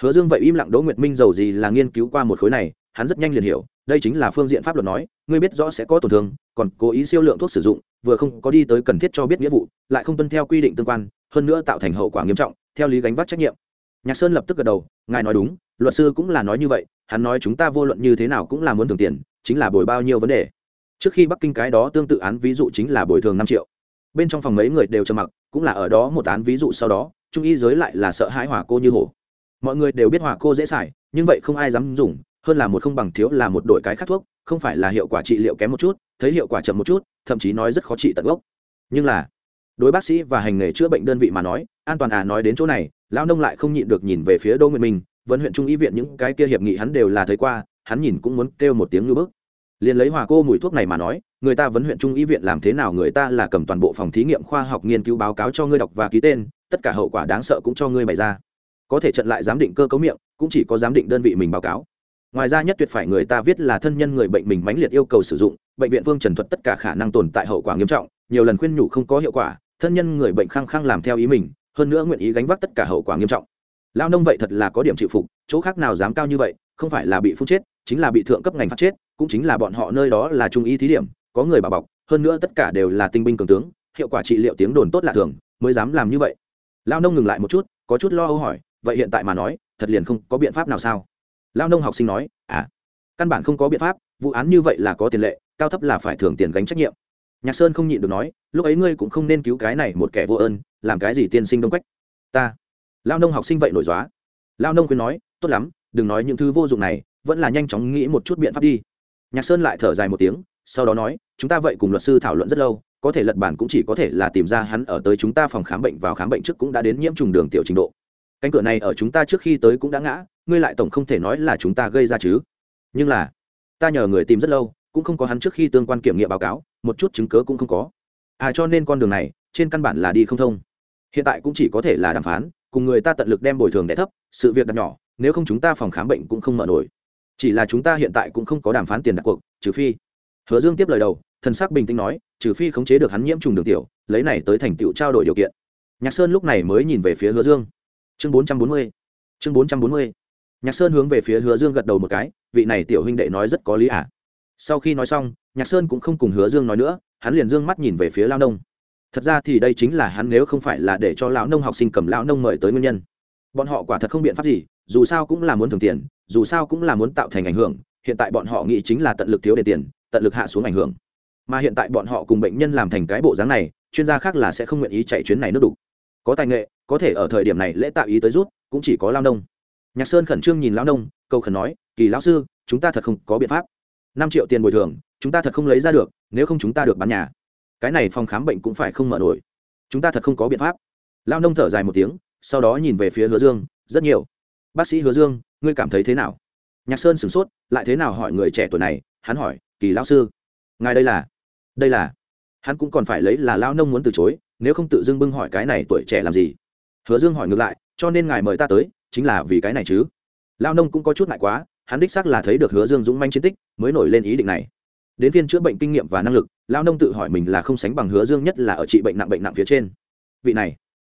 Hứa dương vậy im lặng đỗ nguyệt minh giàu gì là nghiên cứu qua một khối này, hắn rất nhanh liền hiểu, đây chính là phương diện pháp luật nói, ngươi biết rõ sẽ có tổn thương, còn cố ý siêu lượng thuốc sử dụng, vừa không có đi tới cần thiết cho biết nghĩa vụ, lại không tuân theo quy định tương quan, hơn nữa tạo thành hậu quả nghiêm trọng, theo lý gánh vác trách nhiệm. Nhạc sơn lập tức gật đầu, ngài nói đúng, luật sư cũng là nói như vậy, hắn nói chúng ta vô luận như thế nào cũng là muốn thưởng tiền, chính là bồi bao nhiêu vấn đề trước khi bắc kinh cái đó tương tự án ví dụ chính là bồi thường năm triệu. Bên trong phòng mấy người đều trầm mặc, cũng là ở đó một án ví dụ sau đó, trung y giới lại là sợ hãi hỏa cô như hổ. Mọi người đều biết hỏa cô dễ xài, nhưng vậy không ai dám dùng, hơn là một không bằng thiếu là một đội cái khác thuốc, không phải là hiệu quả trị liệu kém một chút, thấy hiệu quả chậm một chút, thậm chí nói rất khó trị tận gốc. Nhưng là, đối bác sĩ và hành nghề chữa bệnh đơn vị mà nói, an toàn à nói đến chỗ này, lão nông lại không nhịn được nhìn về phía đô nguyệt minh vẫn huyện trung y viện những cái kia hiệp nghị hắn đều là thấy qua, hắn nhìn cũng muốn kêu một tiếng như bức liền lấy hòa cô mùi thuốc này mà nói, người ta vấn huyện trung y viện làm thế nào người ta là cầm toàn bộ phòng thí nghiệm khoa học nghiên cứu báo cáo cho ngươi đọc và ký tên, tất cả hậu quả đáng sợ cũng cho ngươi bày ra. Có thể trận lại giám định cơ cấu miệng, cũng chỉ có giám định đơn vị mình báo cáo. Ngoài ra nhất tuyệt phải người ta viết là thân nhân người bệnh mình mãnh liệt yêu cầu sử dụng, bệnh viện vương trần thuật tất cả khả năng tồn tại hậu quả nghiêm trọng, nhiều lần khuyên nhủ không có hiệu quả, thân nhân người bệnh khăng khăng làm theo ý mình, hơn nữa nguyện ý gánh vác tất cả hậu quả nghiêm trọng. Lao nông vậy thật là có điểm chịu phục, chỗ khác nào dám cao như vậy, không phải là bị phun chết chính là bị thượng cấp ngành phát chết, cũng chính là bọn họ nơi đó là trung y thí điểm, có người bà bọc, hơn nữa tất cả đều là tinh binh cường tướng, hiệu quả trị liệu tiếng đồn tốt lạ thường, mới dám làm như vậy. Lao nông ngừng lại một chút, có chút lo âu hỏi, vậy hiện tại mà nói, thật liền không có biện pháp nào sao? Lao nông học sinh nói à căn bản không có biện pháp, vụ án như vậy là có tiền lệ, cao thấp là phải thưởng tiền gánh trách nhiệm. Nhạc sơn không nhịn được nói, lúc ấy ngươi cũng không nên cứu cái này một kẻ vô ơn, làm cái gì tiên sinh đông quách? Ta. Lao nông học sinh vậy nổi dóa lao nông khuyên nói, tốt lắm, đừng nói những thứ vô dụng này vẫn là nhanh chóng nghĩ một chút biện pháp đi. Nhạc sơn lại thở dài một tiếng, sau đó nói, chúng ta vậy cùng luật sư thảo luận rất lâu, có thể lật bản cũng chỉ có thể là tìm ra hắn ở tới chúng ta phòng khám bệnh vào khám bệnh trước cũng đã đến nhiễm trùng đường tiểu trình độ. Cánh cửa này ở chúng ta trước khi tới cũng đã ngã, ngươi lại tổng không thể nói là chúng ta gây ra chứ. Nhưng là, ta nhờ người tìm rất lâu, cũng không có hắn trước khi tương quan kiểm nghiệm báo cáo, một chút chứng cớ cũng không có. À cho nên con đường này, trên căn bản là đi không thông. Hiện tại cũng chỉ có thể là đàm phán, cùng người ta tận lực đem bồi thường đẻ thấp, sự việc đặt nhỏ, nếu không chúng ta phòng khám bệnh cũng không mở nổi chỉ là chúng ta hiện tại cũng không có đàm phán tiền đặt cuộc, trừ phi. Hứa dương tiếp lời đầu, thần sắc bình tĩnh nói, trừ phi khống chế được hắn nhiễm trùng đường tiểu, lấy này tới thành tựu trao đổi điều kiện. Nhạc sơn lúc này mới nhìn về phía hứa dương. Chương bốn trăm bốn mươi. Chương bốn trăm bốn mươi. Nhạc sơn hướng về phía hứa dương gật đầu một cái, vị này tiểu huynh đệ nói rất có lý ả à. sau khi nói xong, nhạc sơn cũng không cùng hứa dương nói nữa, hắn liền dương mắt nhìn về phía lao nông. Thật ra thì đây chính là hắn nếu không phải là để cho lão nông học sinh cầm lão nông mời tới nguyên nhân. Bọn họ quả thật không biện pháp gì dù sao cũng là muốn thường tiền, dù sao cũng là muốn tạo thành ảnh hưởng, hiện tại bọn họ nghĩ chính là tận lực thiếu để tiền, tận lực hạ xuống ảnh hưởng. Mà hiện tại bọn họ cùng bệnh nhân làm thành cái bộ dáng này, chuyên gia khác là sẽ không nguyện ý chạy chuyến này nước đủ có tài nghệ, có thể ở thời điểm này lễ tạo ý tới rút, cũng chỉ có lao nông. Nhạc sơn khẩn trương nhìn lao nông câu khẩn nói, kỳ lão sư, chúng ta thật không có biện pháp. Năm triệu tiền bồi thường, chúng ta thật không lấy ra được, nếu không chúng ta được bán nhà. Cái này phòng khám bệnh cũng phải không mở nổi. Chúng ta thật không có biện pháp. Lao nông thở dài một tiếng, sau đó nhìn về phía hứa dương, rất nhiều bác sĩ hứa dương, ngươi cảm thấy thế nào? Nhạc sơn sửng sốt, lại thế nào hỏi người trẻ tuổi này? Hắn hỏi, kỳ lão sư, ngài đây là? Đây là. Hắn cũng còn phải lấy là lao nông muốn từ chối, nếu không tự dưng bưng hỏi cái này tuổi trẻ làm gì. Hứa dương hỏi ngược lại, cho nên ngài mời ta tới, chính là vì cái này chứ? Lao nông cũng có chút ngại quá, hắn đích xác là thấy được hứa dương dũng manh chiến tích, mới nổi lên ý định này. Đến phiên chữa bệnh kinh nghiệm và năng lực lao nông tự hỏi mình là không sánh bằng hứa dương nhất là ở trị bệnh nặng bệnh nặng phía trên. Vị này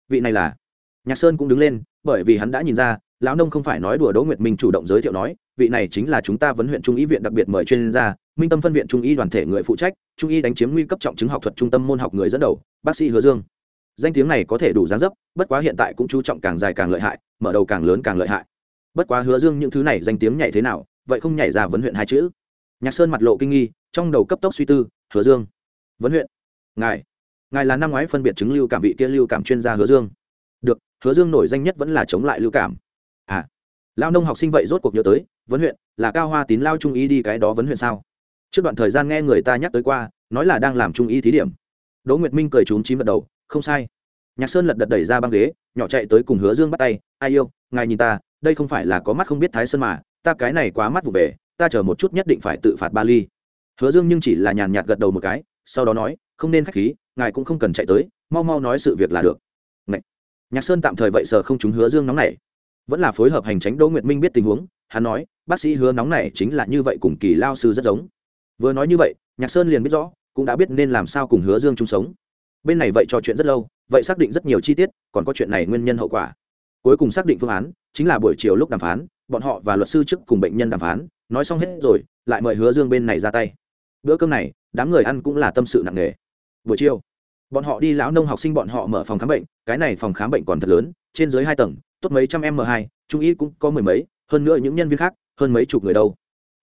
vị này là? Nhạc sơn cũng đứng lên, bởi vì hắn đã nhìn ra lão nông không phải nói đùa đỗ nguyệt minh chủ động giới thiệu nói, vị này chính là chúng ta vấn huyện trung y viện đặc biệt mời chuyên gia, minh tâm phân viện trung y đoàn thể người phụ trách, trung y đánh chiếm nguy cấp trọng chứng học thuật trung tâm môn học người dẫn đầu, bác sĩ hứa dương. Danh tiếng này có thể đủ gián dấp, bất quá hiện tại cũng chú trọng càng dài càng lợi hại, mở đầu càng lớn càng lợi hại. Bất quá hứa dương những thứ này danh tiếng nhảy thế nào, vậy không nhảy ra vấn huyện hai chữ. Nhạc sơn mặt lộ kinh nghi, trong đầu cấp tốc suy tư, hứa dương, vấn huyện, ngài ngài là năm ngoái phân biệt chứng lưu cảm vị kia lưu cảm chuyên gia hứa dương. Được, hứa dương nổi danh nhất vẫn là chống lại lưu cảm lao nông học sinh vậy rốt cuộc nhớ tới, vấn huyện, là cao hoa tín lao trung y đi cái đó vấn huyện sao? Trước đoạn thời gian nghe người ta nhắc tới qua, nói là đang làm trung y thí điểm. Đỗ nguyệt minh cười trúng chím gật đầu, không sai. Nhạc sơn lật đật đẩy ra băng ghế, nhỏ chạy tới cùng hứa dương bắt tay, ai yêu, ngài nhìn ta, đây không phải là có mắt không biết thái sơn mà, ta cái này quá mắt vụ về, ta chờ một chút nhất định phải tự phạt ba ly hứa dương nhưng chỉ là nhàn nhạt gật đầu một cái, sau đó nói, không nên k h á c h khí, ngài cũng không cần chạy tới, mau mau nói sự việc là được. Ngậy. nhạc sơn tạm thời vậy sờ không chúng hứa dương nóng này vẫn là phối hợp hành tránh đỗ nguyệt minh biết tình huống, hắn nói, bác sĩ hứa nóng này chính là như vậy cùng kỳ lao sư rất giống. Vừa nói như vậy, nhạc sơn liền biết rõ, cũng đã biết nên làm sao cùng hứa dương chung sống. Bên này vậy trò chuyện rất lâu, vậy xác định rất nhiều chi tiết, còn có chuyện này nguyên nhân hậu quả. Cuối cùng xác định phương án, chính là buổi chiều lúc đàm phán, bọn họ và luật sư trước cùng bệnh nhân đàm phán, nói xong hết rồi, lại mời hứa dương bên này ra tay. Bữa cơm này, đám người ăn cũng là tâm sự nặng nề. Buổi chiều, bọn họ đi lão nông học sinh bọn họ mở phòng khám bệnh, cái này phòng khám bệnh còn thật lớn, trên dưới hai tầng tốt mấy trăm m hai, trung y cũng có mười mấy, hơn nữa những nhân viên khác, hơn mấy chục người đâu.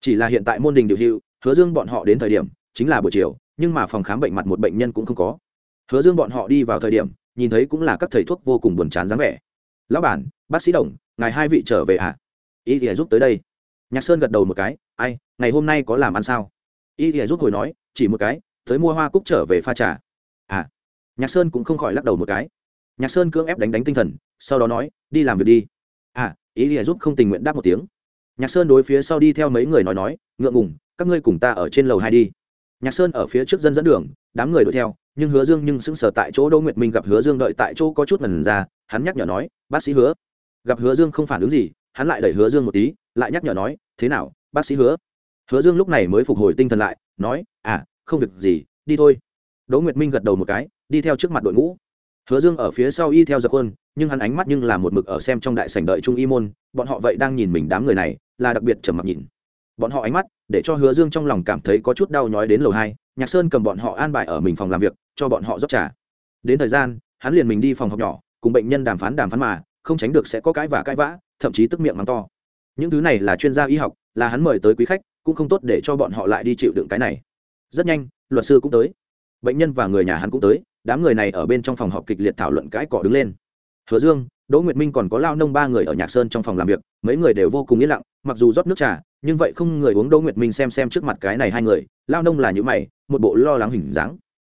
Chỉ là hiện tại môn đình điều hưu hứa dương bọn họ đến thời điểm, chính là buổi chiều, nhưng mà phòng khám bệnh mặt một bệnh nhân cũng không có. Hứa dương bọn họ đi vào thời điểm, nhìn thấy cũng là các thầy thuốc vô cùng buồn chán dáng vẻ. Lão bản, bác sĩ đồng, ngài hai vị trở về ạ? À? y thì giúp tới đây. Nhạc sơn gật đầu một cái, ai, ngày hôm nay có làm ăn sao? Y thì giúp hồi nói, chỉ một cái, tới mua hoa cúc trở về pha trà. À. Nhạc sơn cũng không khỏi lắc đầu một cái. Nhạc sơn cưỡng ép đánh đánh tinh thần sau đó nói, đi làm việc đi. À ý nghĩa giúp không tình nguyện đáp một tiếng. Nhạc sơn đối phía sau đi theo mấy người nói nói, ngượng ngùng, các ngươi cùng ta ở trên lầu hai đi. Nhạc sơn ở phía trước dân dẫn đường, đám người đuổi theo, nhưng hứa dương nhưng sững sờ tại chỗ đỗ nguyệt minh gặp hứa dương đợi tại chỗ có chút ngần ra, hắn nhắc nhở nói, bác sĩ hứa. Gặp hứa dương không phản ứng gì, hắn lại đẩy hứa dương một tí, lại nhắc nhở nói, thế nào, bác sĩ hứa? Hứa dương lúc này mới phục hồi tinh thần lại, nói à không việc gì, đi thôi. Đỗ nguyệt minh gật đầu một cái, đi theo trước mặt đội ngũ hứa dương ở phía sau y theo giặc quân nhưng hắn ánh mắt nhưng là một mực ở xem trong đại sảnh đợi trung y môn, bọn họ vậy đang nhìn mình đám người này, là đặc biệt trầm mặc nhìn. Bọn họ ánh mắt, để cho hứa dương trong lòng cảm thấy có chút đau nhói đến lầu hai, nhạc sơn cầm bọn họ an bài ở mình phòng làm việc, cho bọn họ rót trà. Đến thời gian, hắn liền mình đi phòng học nhỏ, cùng bệnh nhân đàm phán đàm phán mà, không tránh được sẽ có cái vả cãi vã, thậm chí tức miệng mắng to. Những thứ này là chuyên gia y học, là hắn mời tới quý khách, cũng không tốt để cho bọn họ lại đi chịu đựng cái này. Rất nhanh, luật sư cũng tới. Bệnh nhân và người nhà hắn cũng tới đám người này ở bên trong phòng họp kịch liệt thảo luận cãi cọ đứng lên. Hứa dương, đỗ nguyệt minh còn có lao nông ba người ở nhạc sơn trong phòng làm việc, mấy người đều vô cùng yên lặng, mặc dù rót nước trà, nhưng vậy không người uống đỗ nguyệt minh xem xem trước mặt cái này hai người, lao nông là những mày, một bộ lo lắng hình dáng.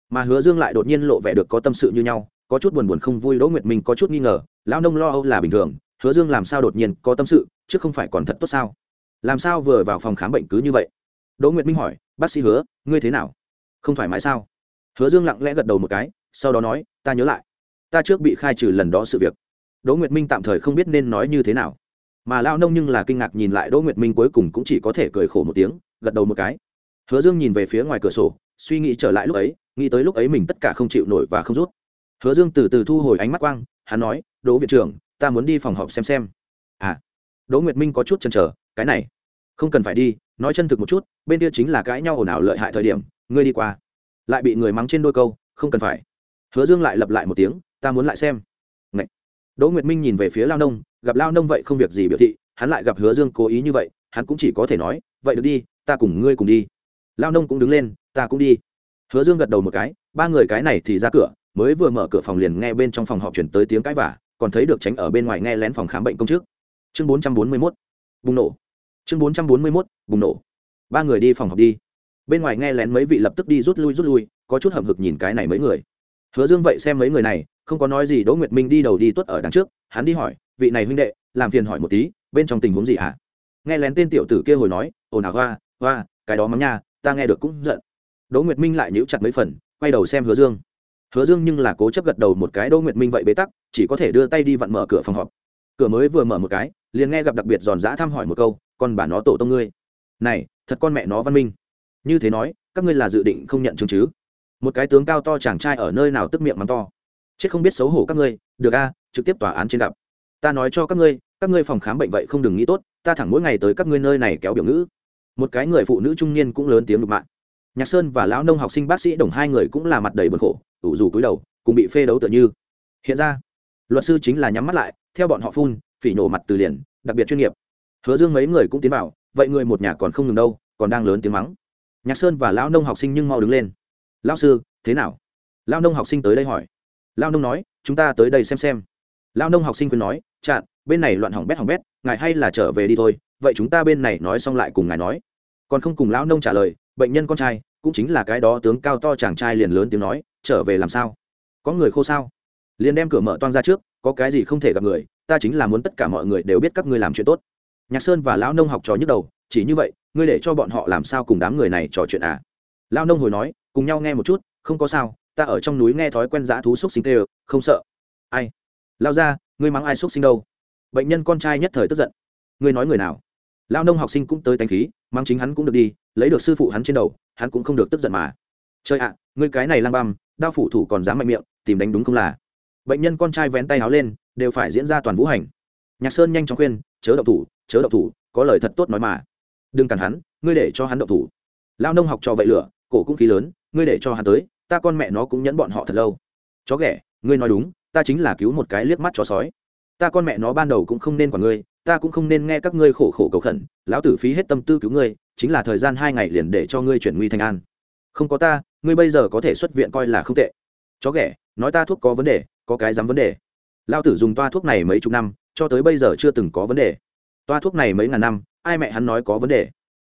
Mà hứa dương lại đột nhiên lộ vẻ được có tâm sự như nhau, có chút buồn buồn không vui đỗ nguyệt minh có chút nghi ngờ, lao nông lo âu là bình thường, hứa dương làm sao đột nhiên có tâm sự, chứ không phải còn thật tốt sao? Làm sao vừa vào phòng khám bệnh cứ như vậy? Đỗ nguyệt minh hỏi, bác sĩ hứa, ngươi thế nào? Không thoải mái sao? Hứa dương lặng lẽ gật đầu một cái sau đó nói, ta nhớ lại. Ta trước bị khai trừ lần đó sự việc. Đỗ nguyệt minh tạm thời không biết nên nói như thế nào. Mà lao nông nhưng là kinh ngạc nhìn lại đỗ nguyệt minh cuối cùng cũng chỉ có thể cười khổ một tiếng, gật đầu một cái. Hứa dương nhìn về phía ngoài cửa sổ, suy nghĩ trở lại lúc ấy, nghĩ tới lúc ấy mình tất cả không chịu nổi và không rút. Hứa dương từ từ thu hồi ánh mắt quang, hắn nói, đỗ viện trưởng, ta muốn đi phòng họp xem xem. À đỗ nguyệt minh có chút chần trở cái này, không cần phải đi, nói chân thực một chút, bên kia chính là cãi nhau ồn ào lợi hại thời điểm, ngươi đi qua. Lại bị người mắng trên đôi câu, không cần phải hứa dương lại lặp lại một tiếng, ta muốn lại xem. Ngậy. đỗ nguyệt minh nhìn về phía lao nông, gặp lao nông vậy không việc gì biểu thị, hắn lại gặp hứa dương cố ý như vậy, hắn cũng chỉ có thể nói, vậy được đi, ta cùng ngươi cùng đi. Lao nông cũng đứng lên, ta cũng đi. Hứa dương gật đầu một cái, ba người cái này thì ra cửa, mới vừa mở cửa phòng liền nghe bên trong phòng họp chuyển tới tiếng cãi vả còn thấy được tránh ở bên ngoài nghe lén phòng khám bệnh công chức. Chương bốn trăm bốn mươi mốt, bùng nổ. Chương bốn trăm bốn mươi mốt, bùng nổ. Ba người đi phòng họp đi. Bên ngoài nghe lén mấy vị lập tức đi rút lui rút lui, có chút hậm hực nhìn cái này mấy người hứa dương vậy xem mấy người này, không có nói gì, đỗ nguyệt minh đi đầu đi tuất ở đằng trước, hắn đi hỏi, vị này huynh đệ, làm phiền hỏi một tí, bên trong tình huống gì hả? Nghe lén tên tiểu tử kia hồi nói, ồn ào, hoa hoa, cái đó mắm nha, ta nghe được cũng giận. Đỗ nguyệt minh lại nhíu chặt mấy phần, quay đầu xem hứa dương. Hứa dương nhưng là cố chấp gật đầu một cái, đỗ nguyệt minh vậy bế tắc, chỉ có thể đưa tay đi vặn mở cửa phòng họp. Cửa mới vừa mở một cái, liền nghe gặp đặc biệt giòn giã thăm hỏi một câu, con bà nó tổ tông ngươi. Này, thật con mẹ nó văn minh. Như thế nói, các ngươi là dự định không nhận chứng chứ? Một cái tướng cao to chàng trai ở nơi nào tức miệng mắng to. Chết không biết xấu hổ các ngươi, được a, trực tiếp tòa án trên gặp. Ta nói cho các ngươi các ngươi phòng khám bệnh vậy không đừng nghĩ tốt, ta thẳng mỗi ngày tới các ngươi nơi này kéo biểu ngữ. Một cái người phụ nữ trung niên cũng lớn tiếng đục mạng nhạc sơn và lão nông học sinh bác sĩ đồng hai người cũng là mặt đầy bực khổ, ủ rủ cúi đầu, cùng bị phê đấu tựa như. Hiện ra, luật sư chính là nhắm mắt lại, theo bọn họ phun, phỉ nổ mặt từ liền, đặc biệt chuyên nghiệp. Hứa dương mấy người cũng tiến vào, vậy người một nhà còn không ngừng đâu, còn đang lớn tiếng mắng. Nhạc sơn và lão nông học sinh nhưng mau đứng lên lão sư, thế nào? Lão nông học sinh tới đây hỏi. Lão nông nói, chúng ta tới đây xem xem. Lão nông học sinh khuyên nói, chặn, bên này loạn hỏng bét hỏng bét, ngài hay là trở về đi thôi, vậy chúng ta bên này nói xong lại cùng ngài nói. Còn không cùng lão nông trả lời, bệnh nhân con trai, cũng chính là cái đó tướng cao to chàng trai liền lớn tiếng nói, trở về làm sao? Có người khô sao? Liền đem cửa mở toang ra trước, có cái gì không thể gặp người, ta chính là muốn tất cả mọi người đều biết các ngươi làm chuyện tốt. Nhạc sơn và lão nông học trò nhức đầu, chỉ như vậy, ngươi để cho bọn họ làm sao cùng đám người này trò chuyện à? Lão nông hồi nói cùng nhau nghe một chút, không có sao, ta ở trong núi nghe thói quen dã thú xúc sinh tê không sợ. Ai? Lao ra, ngươi mắng ai xúc sinh đâu? Bệnh nhân con trai nhất thời tức giận. Ngươi nói người nào? Lao nông học sinh cũng tới tánh khí, mắng chính hắn cũng được đi, lấy được sư phụ hắn trên đầu, hắn cũng không được tức giận mà. Chơi ạ, ngươi cái này lang băm, đao phủ thủ còn dám mạnh miệng, tìm đánh đúng không là? Bệnh nhân con trai vén tay áo lên, đều phải diễn ra toàn vũ hành. Nhạc sơn nhanh chóng khuyên, chớ đậu thủ, chớ đậu thủ, có lời thật tốt nói mà. Đừng cản hắn, ngươi để cho hắn đậu thủ. Lao nông học trò vậy lửa, cổ cũng khí lớn ngươi để cho hắn tới, ta con mẹ nó cũng nhẫn bọn họ thật lâu. Chó ghẻ, ngươi nói đúng, ta chính là cứu một cái liếc mắt chó sói. Ta con mẹ nó ban đầu cũng không nên quản ngươi, ta cũng không nên nghe các ngươi khổ khổ cầu khẩn, lão tử phí hết tâm tư cứu ngươi, chính là thời gian hai ngày liền để cho ngươi chuyển nguy thành an. Không có ta, ngươi bây giờ có thể xuất viện coi là không tệ. Chó ghẻ, nói ta thuốc có vấn đề, có cái dám vấn đề. Lão tử dùng toa thuốc này mấy chục năm, cho tới bây giờ chưa từng có vấn đề. Toa thuốc này mấy ngàn năm, ai mẹ hắn nói có vấn đề?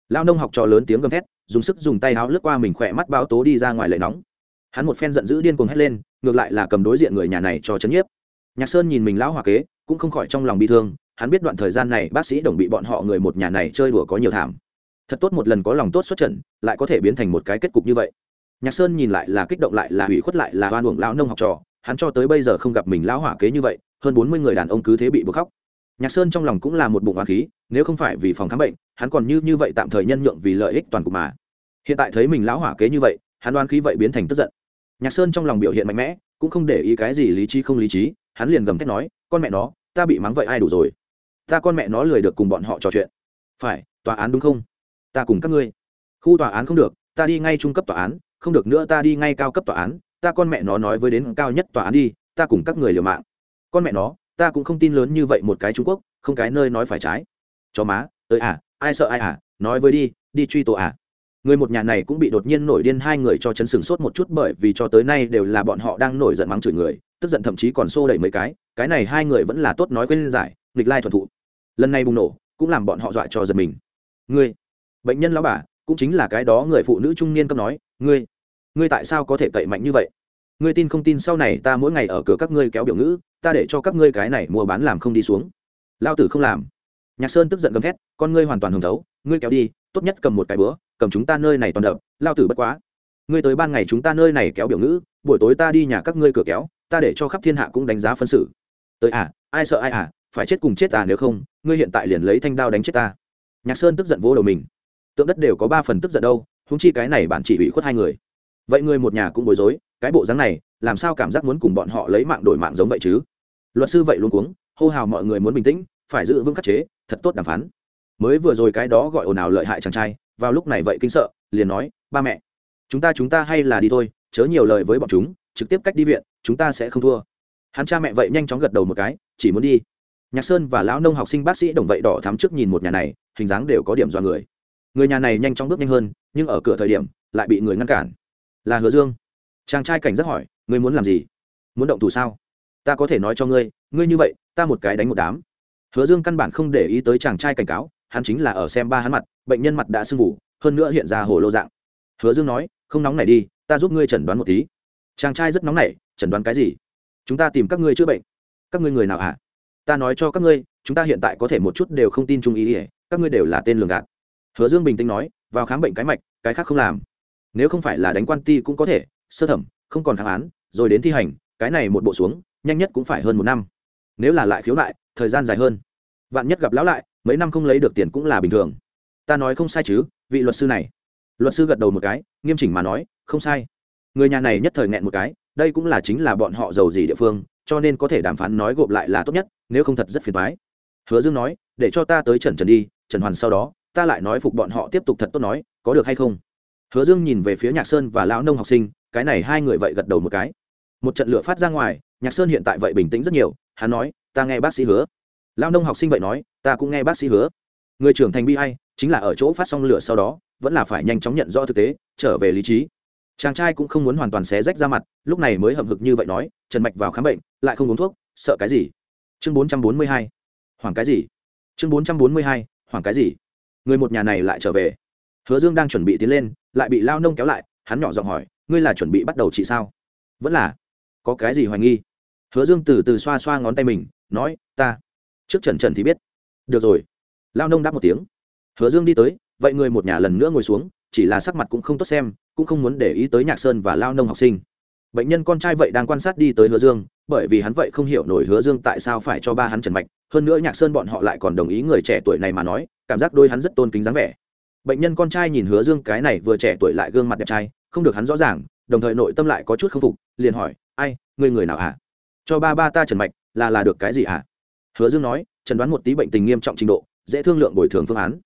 Lao nông học trò lớn tiếng gầm thét dùng sức dùng tay áo lướt qua mình khỏe mắt báo tố đi ra ngoài lệ nóng. Hắn một phen giận dữ điên cuồng hét lên, ngược lại là cầm đối diện người nhà này cho chấn nhiếp. Nhạc sơn nhìn mình lão hòa kế, cũng không khỏi trong lòng bị thương, hắn biết đoạn thời gian này bác sĩ đồng bị bọn họ người một nhà này chơi đùa có nhiều thảm. Thật tốt một lần có lòng tốt xuất trận, lại có thể biến thành một cái kết cục như vậy. Nhạc sơn nhìn lại là kích động lại là hủy khuất lại là oan uổng lão nông học trò, hắn cho tới bây giờ không gặp mình lão hỏa kế như vậy, hơn bốn mươi người đàn ông cứ thế bị bực khóc nhạc sơn trong lòng cũng là một bụng oán khí, nếu không phải vì phòng khám bệnh, hắn còn như như vậy tạm thời nhân nhượng vì lợi ích toàn cục mà. Hiện tại thấy mình lão hỏa kế như vậy, hắn oán khí vậy biến thành tức giận. Nhạc sơn trong lòng biểu hiện mạnh mẽ, cũng không để ý cái gì lý trí không lý trí, hắn liền gầm thét nói, con mẹ nó, ta bị mắng vậy ai đủ rồi? Ta con mẹ nó lười được cùng bọn họ trò chuyện. Phải, tòa án đúng không? Ta cùng các ngươi. Khu tòa án không được, ta đi ngay trung cấp tòa án, không được nữa ta đi ngay cao cấp tòa án, ta con mẹ nó nói với đến cao nhất tòa án đi, ta cùng các người liều mạng. Con mẹ nó ta cũng không tin lớn như vậy một cái trung quốc, không cái nơi nói phải trái. Cho má tới à ai sợ ai à nói với đi đi truy tổ à. Người một nhà này cũng bị đột nhiên nổi điên hai người cho chấn sừng sốt một chút bởi vì cho tới nay đều là bọn họ đang nổi giận mắng chửi người, tức giận thậm chí còn xô đẩy mấy cái cái này hai người vẫn là tốt nói quên giải, nghịch lai thuận thụ. Lần này bùng nổ, cũng làm bọn họ dọa cho giật mình. Ngươi, bệnh nhân lão bà, cũng chính là cái đó người phụ nữ trung niên cấp nói, ngươi ngươi tại sao có thể cậy mạnh như vậy? Ngươi tin không tin sau này ta mỗi ngày ở cửa các ngươi kéo biểu ngữ, ta để cho các ngươi cái này mua bán làm không đi xuống. Lao tử không làm. Nhạc sơn tức giận gầm thét, con ngươi hoàn toàn hồng thấu, ngươi kéo đi, tốt nhất cầm một cái bữa, cầm chúng ta nơi này toàn đập, lao tử bất quá. Ngươi tới ban ngày chúng ta nơi này kéo biểu ngữ, buổi tối ta đi nhà các ngươi cửa kéo, ta để cho khắp thiên hạ cũng đánh giá phân xử. Tới à ai sợ ai à phải chết cùng chết à nếu không, ngươi hiện tại liền lấy thanh đao đánh chết ta. Nhạc sơn tức giận vỗ đầu mình. Tượng đất đều có ba phần tức giận đâu húng chi cái này bạn chỉ ủy khuất hai người. Vậy người một nhà cũng bối rối cái bộ dáng này, làm sao cảm giác muốn cùng bọn họ lấy mạng đổi mạng giống vậy chứ? Luật sư vậy luôn cuống, hô hào mọi người muốn bình tĩnh, phải giữ vững khắc chế, thật tốt đàm phán. Mới vừa rồi cái đó gọi ồn ào lợi hại chàng trai, vào lúc này vậy kinh sợ, liền nói, ba mẹ, chúng ta chúng ta hay là đi thôi, chớ nhiều lời với bọn chúng, trực tiếp cách đi viện, chúng ta sẽ không thua. Hắn cha mẹ vậy nhanh chóng gật đầu một cái, chỉ muốn đi. Nhạc sơn và lão nông học sinh bác sĩ đồng vậy đỏ thắm trước nhìn một nhà này, hình dáng đều có điểm do người. Người nhà này nhanh chóng bước nhanh hơn, nhưng ở cửa thời điểm, lại bị người ngăn cản. Là hứa dương chàng trai cảnh giác hỏi ngươi muốn làm gì? Muốn động thủ sao? Ta có thể nói cho ngươi ngươi như vậy ta một cái đánh một đám. Hứa dương căn bản không để ý tới chàng trai cảnh cáo hắn chính là ở xem ba hắn mặt bệnh nhân mặt đã sưng vù, hơn nữa hiện ra hồ lô dạng. Hứa dương nói không nóng này đi ta giúp ngươi chẩn đoán một tí. Chàng trai rất nóng nảy chẩn đoán cái gì? Chúng ta tìm các ngươi chữa bệnh. Các ngươi người nào hả? Ta nói cho các ngươi chúng ta hiện tại có thể một chút đều không tin trung ý ỉa các ngươi đều là tên lường gạt. Hứa dương bình tĩnh nói vào khám bệnh cái mạch cái khác không làm. Nếu không phải là đánh quan ti cũng có thể sơ thẩm, không còn kháng án, rồi đến thi hành, cái này một bộ xuống, nhanh nhất cũng phải hơn một năm. Nếu là lại khiếu nại, thời gian dài hơn. Vạn nhất gặp lão lại, mấy năm không lấy được tiền cũng là bình thường. Ta nói không sai chứ, vị luật sư này. Luật sư gật đầu một cái, nghiêm chỉnh mà nói, không sai. Người nhà này nhất thời nghẹn một cái, đây cũng là chính là bọn họ giàu gì địa phương, cho nên có thể đàm phán nói gộp lại là tốt nhất, nếu không thật rất phiền thoái hứa dương nói, để cho ta tới trần trần đi, trần hoàn sau đó, ta lại nói phục bọn họ tiếp tục thật tốt nói, có được hay không? Hứa dương nhìn về phía nhạc sơn và lão nông học sinh cái này hai người vậy gật đầu một cái. Một trận lửa phát ra ngoài, nhạc sơn hiện tại vậy bình tĩnh rất nhiều, hắn nói, ta nghe bác sĩ hứa. Lao nông học sinh vậy nói, ta cũng nghe bác sĩ hứa. Người trưởng thành bi hay chính là ở chỗ phát xong lửa sau đó, vẫn là phải nhanh chóng nhận rõ thực tế, trở về lý trí. Chàng trai cũng không muốn hoàn toàn xé rách ra mặt, lúc này mới hậm hực như vậy nói, trần mạch vào khám bệnh, lại không uống thuốc, sợ cái gì? Chương bốn trăm bốn mươi hai, hoảng cái gì? Chương bốn trăm bốn mươi hai, hoảng cái gì? Người một nhà này lại trở về. Hứa dương đang chuẩn bị tiến lên, lại bị lao nông kéo lại, hắn nhỏ giọng hỏi ngươi là chuẩn bị bắt đầu chị sao? Vẫn là, có cái gì hoài nghi? Hứa dương từ từ xoa xoa ngón tay mình, nói, ta, trước trần trần thì biết. Được rồi. Lao nông đáp một tiếng. Hứa dương đi tới, vậy người một nhà lần nữa ngồi xuống, chỉ là sắc mặt cũng không tốt xem, cũng không muốn để ý tới nhạc sơn và lao nông học sinh. Bệnh nhân con trai vậy đang quan sát đi tới hứa dương, bởi vì hắn vậy không hiểu nổi hứa dương tại sao phải cho ba hắn trần mạch. Hơn nữa nhạc sơn bọn họ lại còn đồng ý người trẻ tuổi này mà nói, cảm giác đôi hắn rất tôn kính dáng vẻ bệnh nhân con trai nhìn hứa dương cái này vừa trẻ tuổi lại gương mặt đẹp trai, không được hắn rõ ràng, đồng thời nội tâm lại có chút k phục, liền hỏi, ai người người nào hả? Cho ba ba ta trần mạch, là là được cái gì hả? Hứa dương nói, trần đoán một tí bệnh tình nghiêm trọng trình độ, dễ thương lượng bồi thường phương án.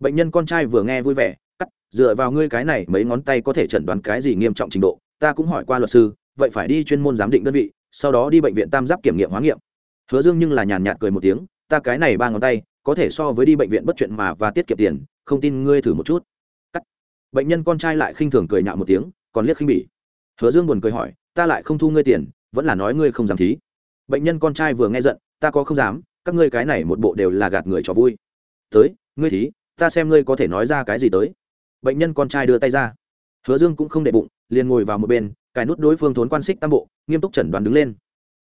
Bệnh nhân con trai vừa nghe vui vẻ, cắt, dựa vào ngươi cái này mấy ngón tay có thể chẩn đoán cái gì nghiêm trọng trình độ, ta cũng hỏi qua luật sư, vậy phải đi chuyên môn giám định đơn vị, sau đó đi bệnh viện tam giáp kiểm nghiệm hóa nghiệm. Hứa dương nhưng là nhàn nhạt cười một tiếng, ta cái này ba ngón tay có thể so với đi bệnh viện bất chuyện mà và tiết kiệm tiền, không tin ngươi thử một chút. Cắt. Bệnh nhân con trai lại khinh thường cười nhạo một tiếng, còn liếc khinh bỉ. Hứa dương buồn cười hỏi, ta lại không thu ngươi tiền, vẫn là nói ngươi không dám thí. Bệnh nhân con trai vừa nghe giận, ta có không dám, các ngươi cái này một bộ đều là gạt người cho vui. Tới, ngươi thí, ta xem ngươi có thể nói ra cái gì tới. Bệnh nhân con trai đưa tay ra. Hứa dương cũng không để bụng, liền ngồi vào một bên, cài nút đối phương thốn quan xích tam bộ, nghiêm túc chẩn đoán đứng lên.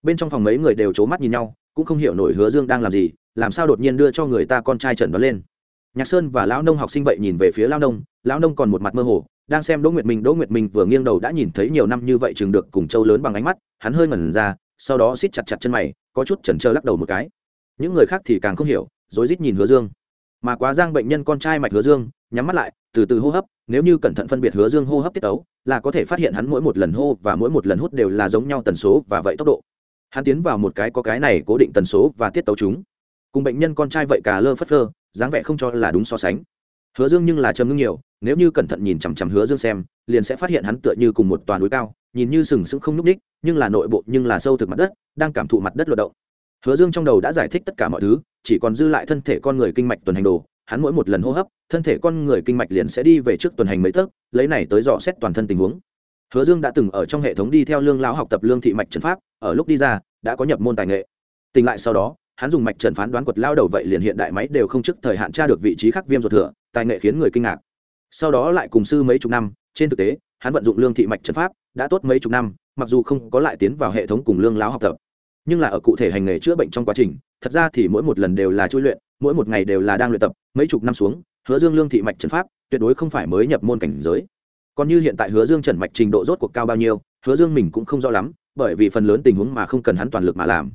Bên trong phòng mấy người đều c h ố mắt nhìn nhau cũng không hiểu nổi hứa dương đang làm gì, làm sao đột nhiên đưa cho người ta con trai trận đoán lên. Nhạc sơn và lão nông học sinh vậy nhìn về phía lão nông lão nông còn một mặt mơ hồ, đang xem đỗ nguyệt minh, đỗ nguyệt minh vừa nghiêng đầu đã nhìn thấy nhiều năm như vậy chừng được cùng châu lớn bằng ánh mắt, hắn hơi ngẩn ra, sau đó xít chặt chặt chân mày, có chút chần trơ lắc đầu một cái. Những người khác thì càng không hiểu, rối rít nhìn hứa dương. Mà quá giang bệnh nhân con trai mạch hứa dương, nhắm mắt lại, từ từ hô hấp, nếu như cẩn thận phân biệt hứa dương hô hấp tiết ấu là có thể phát hiện hắn mỗi một lần hô và mỗi một lần hút đều là giống nhau tần số và vậy tốc độ hắn tiến vào một cái có cái này cố định tần số và tiết tấu chúng. Cùng bệnh nhân con trai vậy cả lơ phất lơ dáng vẻ không cho là đúng so sánh. Hứa dương nhưng là trầm ngưng nhiều, nếu như cẩn thận nhìn chằm chằm hứa dương xem, liền sẽ phát hiện hắn tựa như cùng một toàn núi cao, nhìn như sừng sững không n ú c ních nhưng là nội bộ nhưng là sâu thực mặt đất, đang cảm thụ mặt đất luận động. Hứa dương trong đầu đã giải thích tất cả mọi thứ, chỉ còn dư lại thân thể con người kinh mạch tuần hành đồ, hắn mỗi một lần hô hấp, thân thể con người kinh mạch liền sẽ đi về trước tuần hành mấy tấc, lấy này tới dò xét toàn thân tình huống hứa dương đã từng ở trong hệ thống đi theo lương lão học tập lương thị mạch trần pháp, ở lúc đi ra, đã có nhập môn tài nghệ. Tỉnh lại sau đó, hắn dùng mạch trần phán đoán quật lao đầu vậy liền hiện đại máy đều không trước thời hạn tra được vị trí khắc viêm ruột thừa, tài nghệ khiến người kinh ngạc. Sau đó lại cùng sư mấy chục năm, trên thực tế, hắn vận dụng lương thị mạch trần pháp, đã tốt mấy chục năm, mặc dù không có lại tiến vào hệ thống cùng lương lão học tập. Nhưng là ở cụ thể hành nghề chữa bệnh trong quá trình, thật ra thì mỗi một lần đều là chui luyện, mỗi một ngày đều là đang luyện tập, mấy chục năm xuống, hứa dương lương thị mạch trần pháp tuyệt đối không phải mới nhập môn cảnh giới còn như hiện tại hứa dương trần mạch trình độ rốt cuộc cao bao nhiêu, hứa dương mình cũng không rõ lắm, bởi vì phần lớn tình huống mà không cần hắn toàn lực mà làm.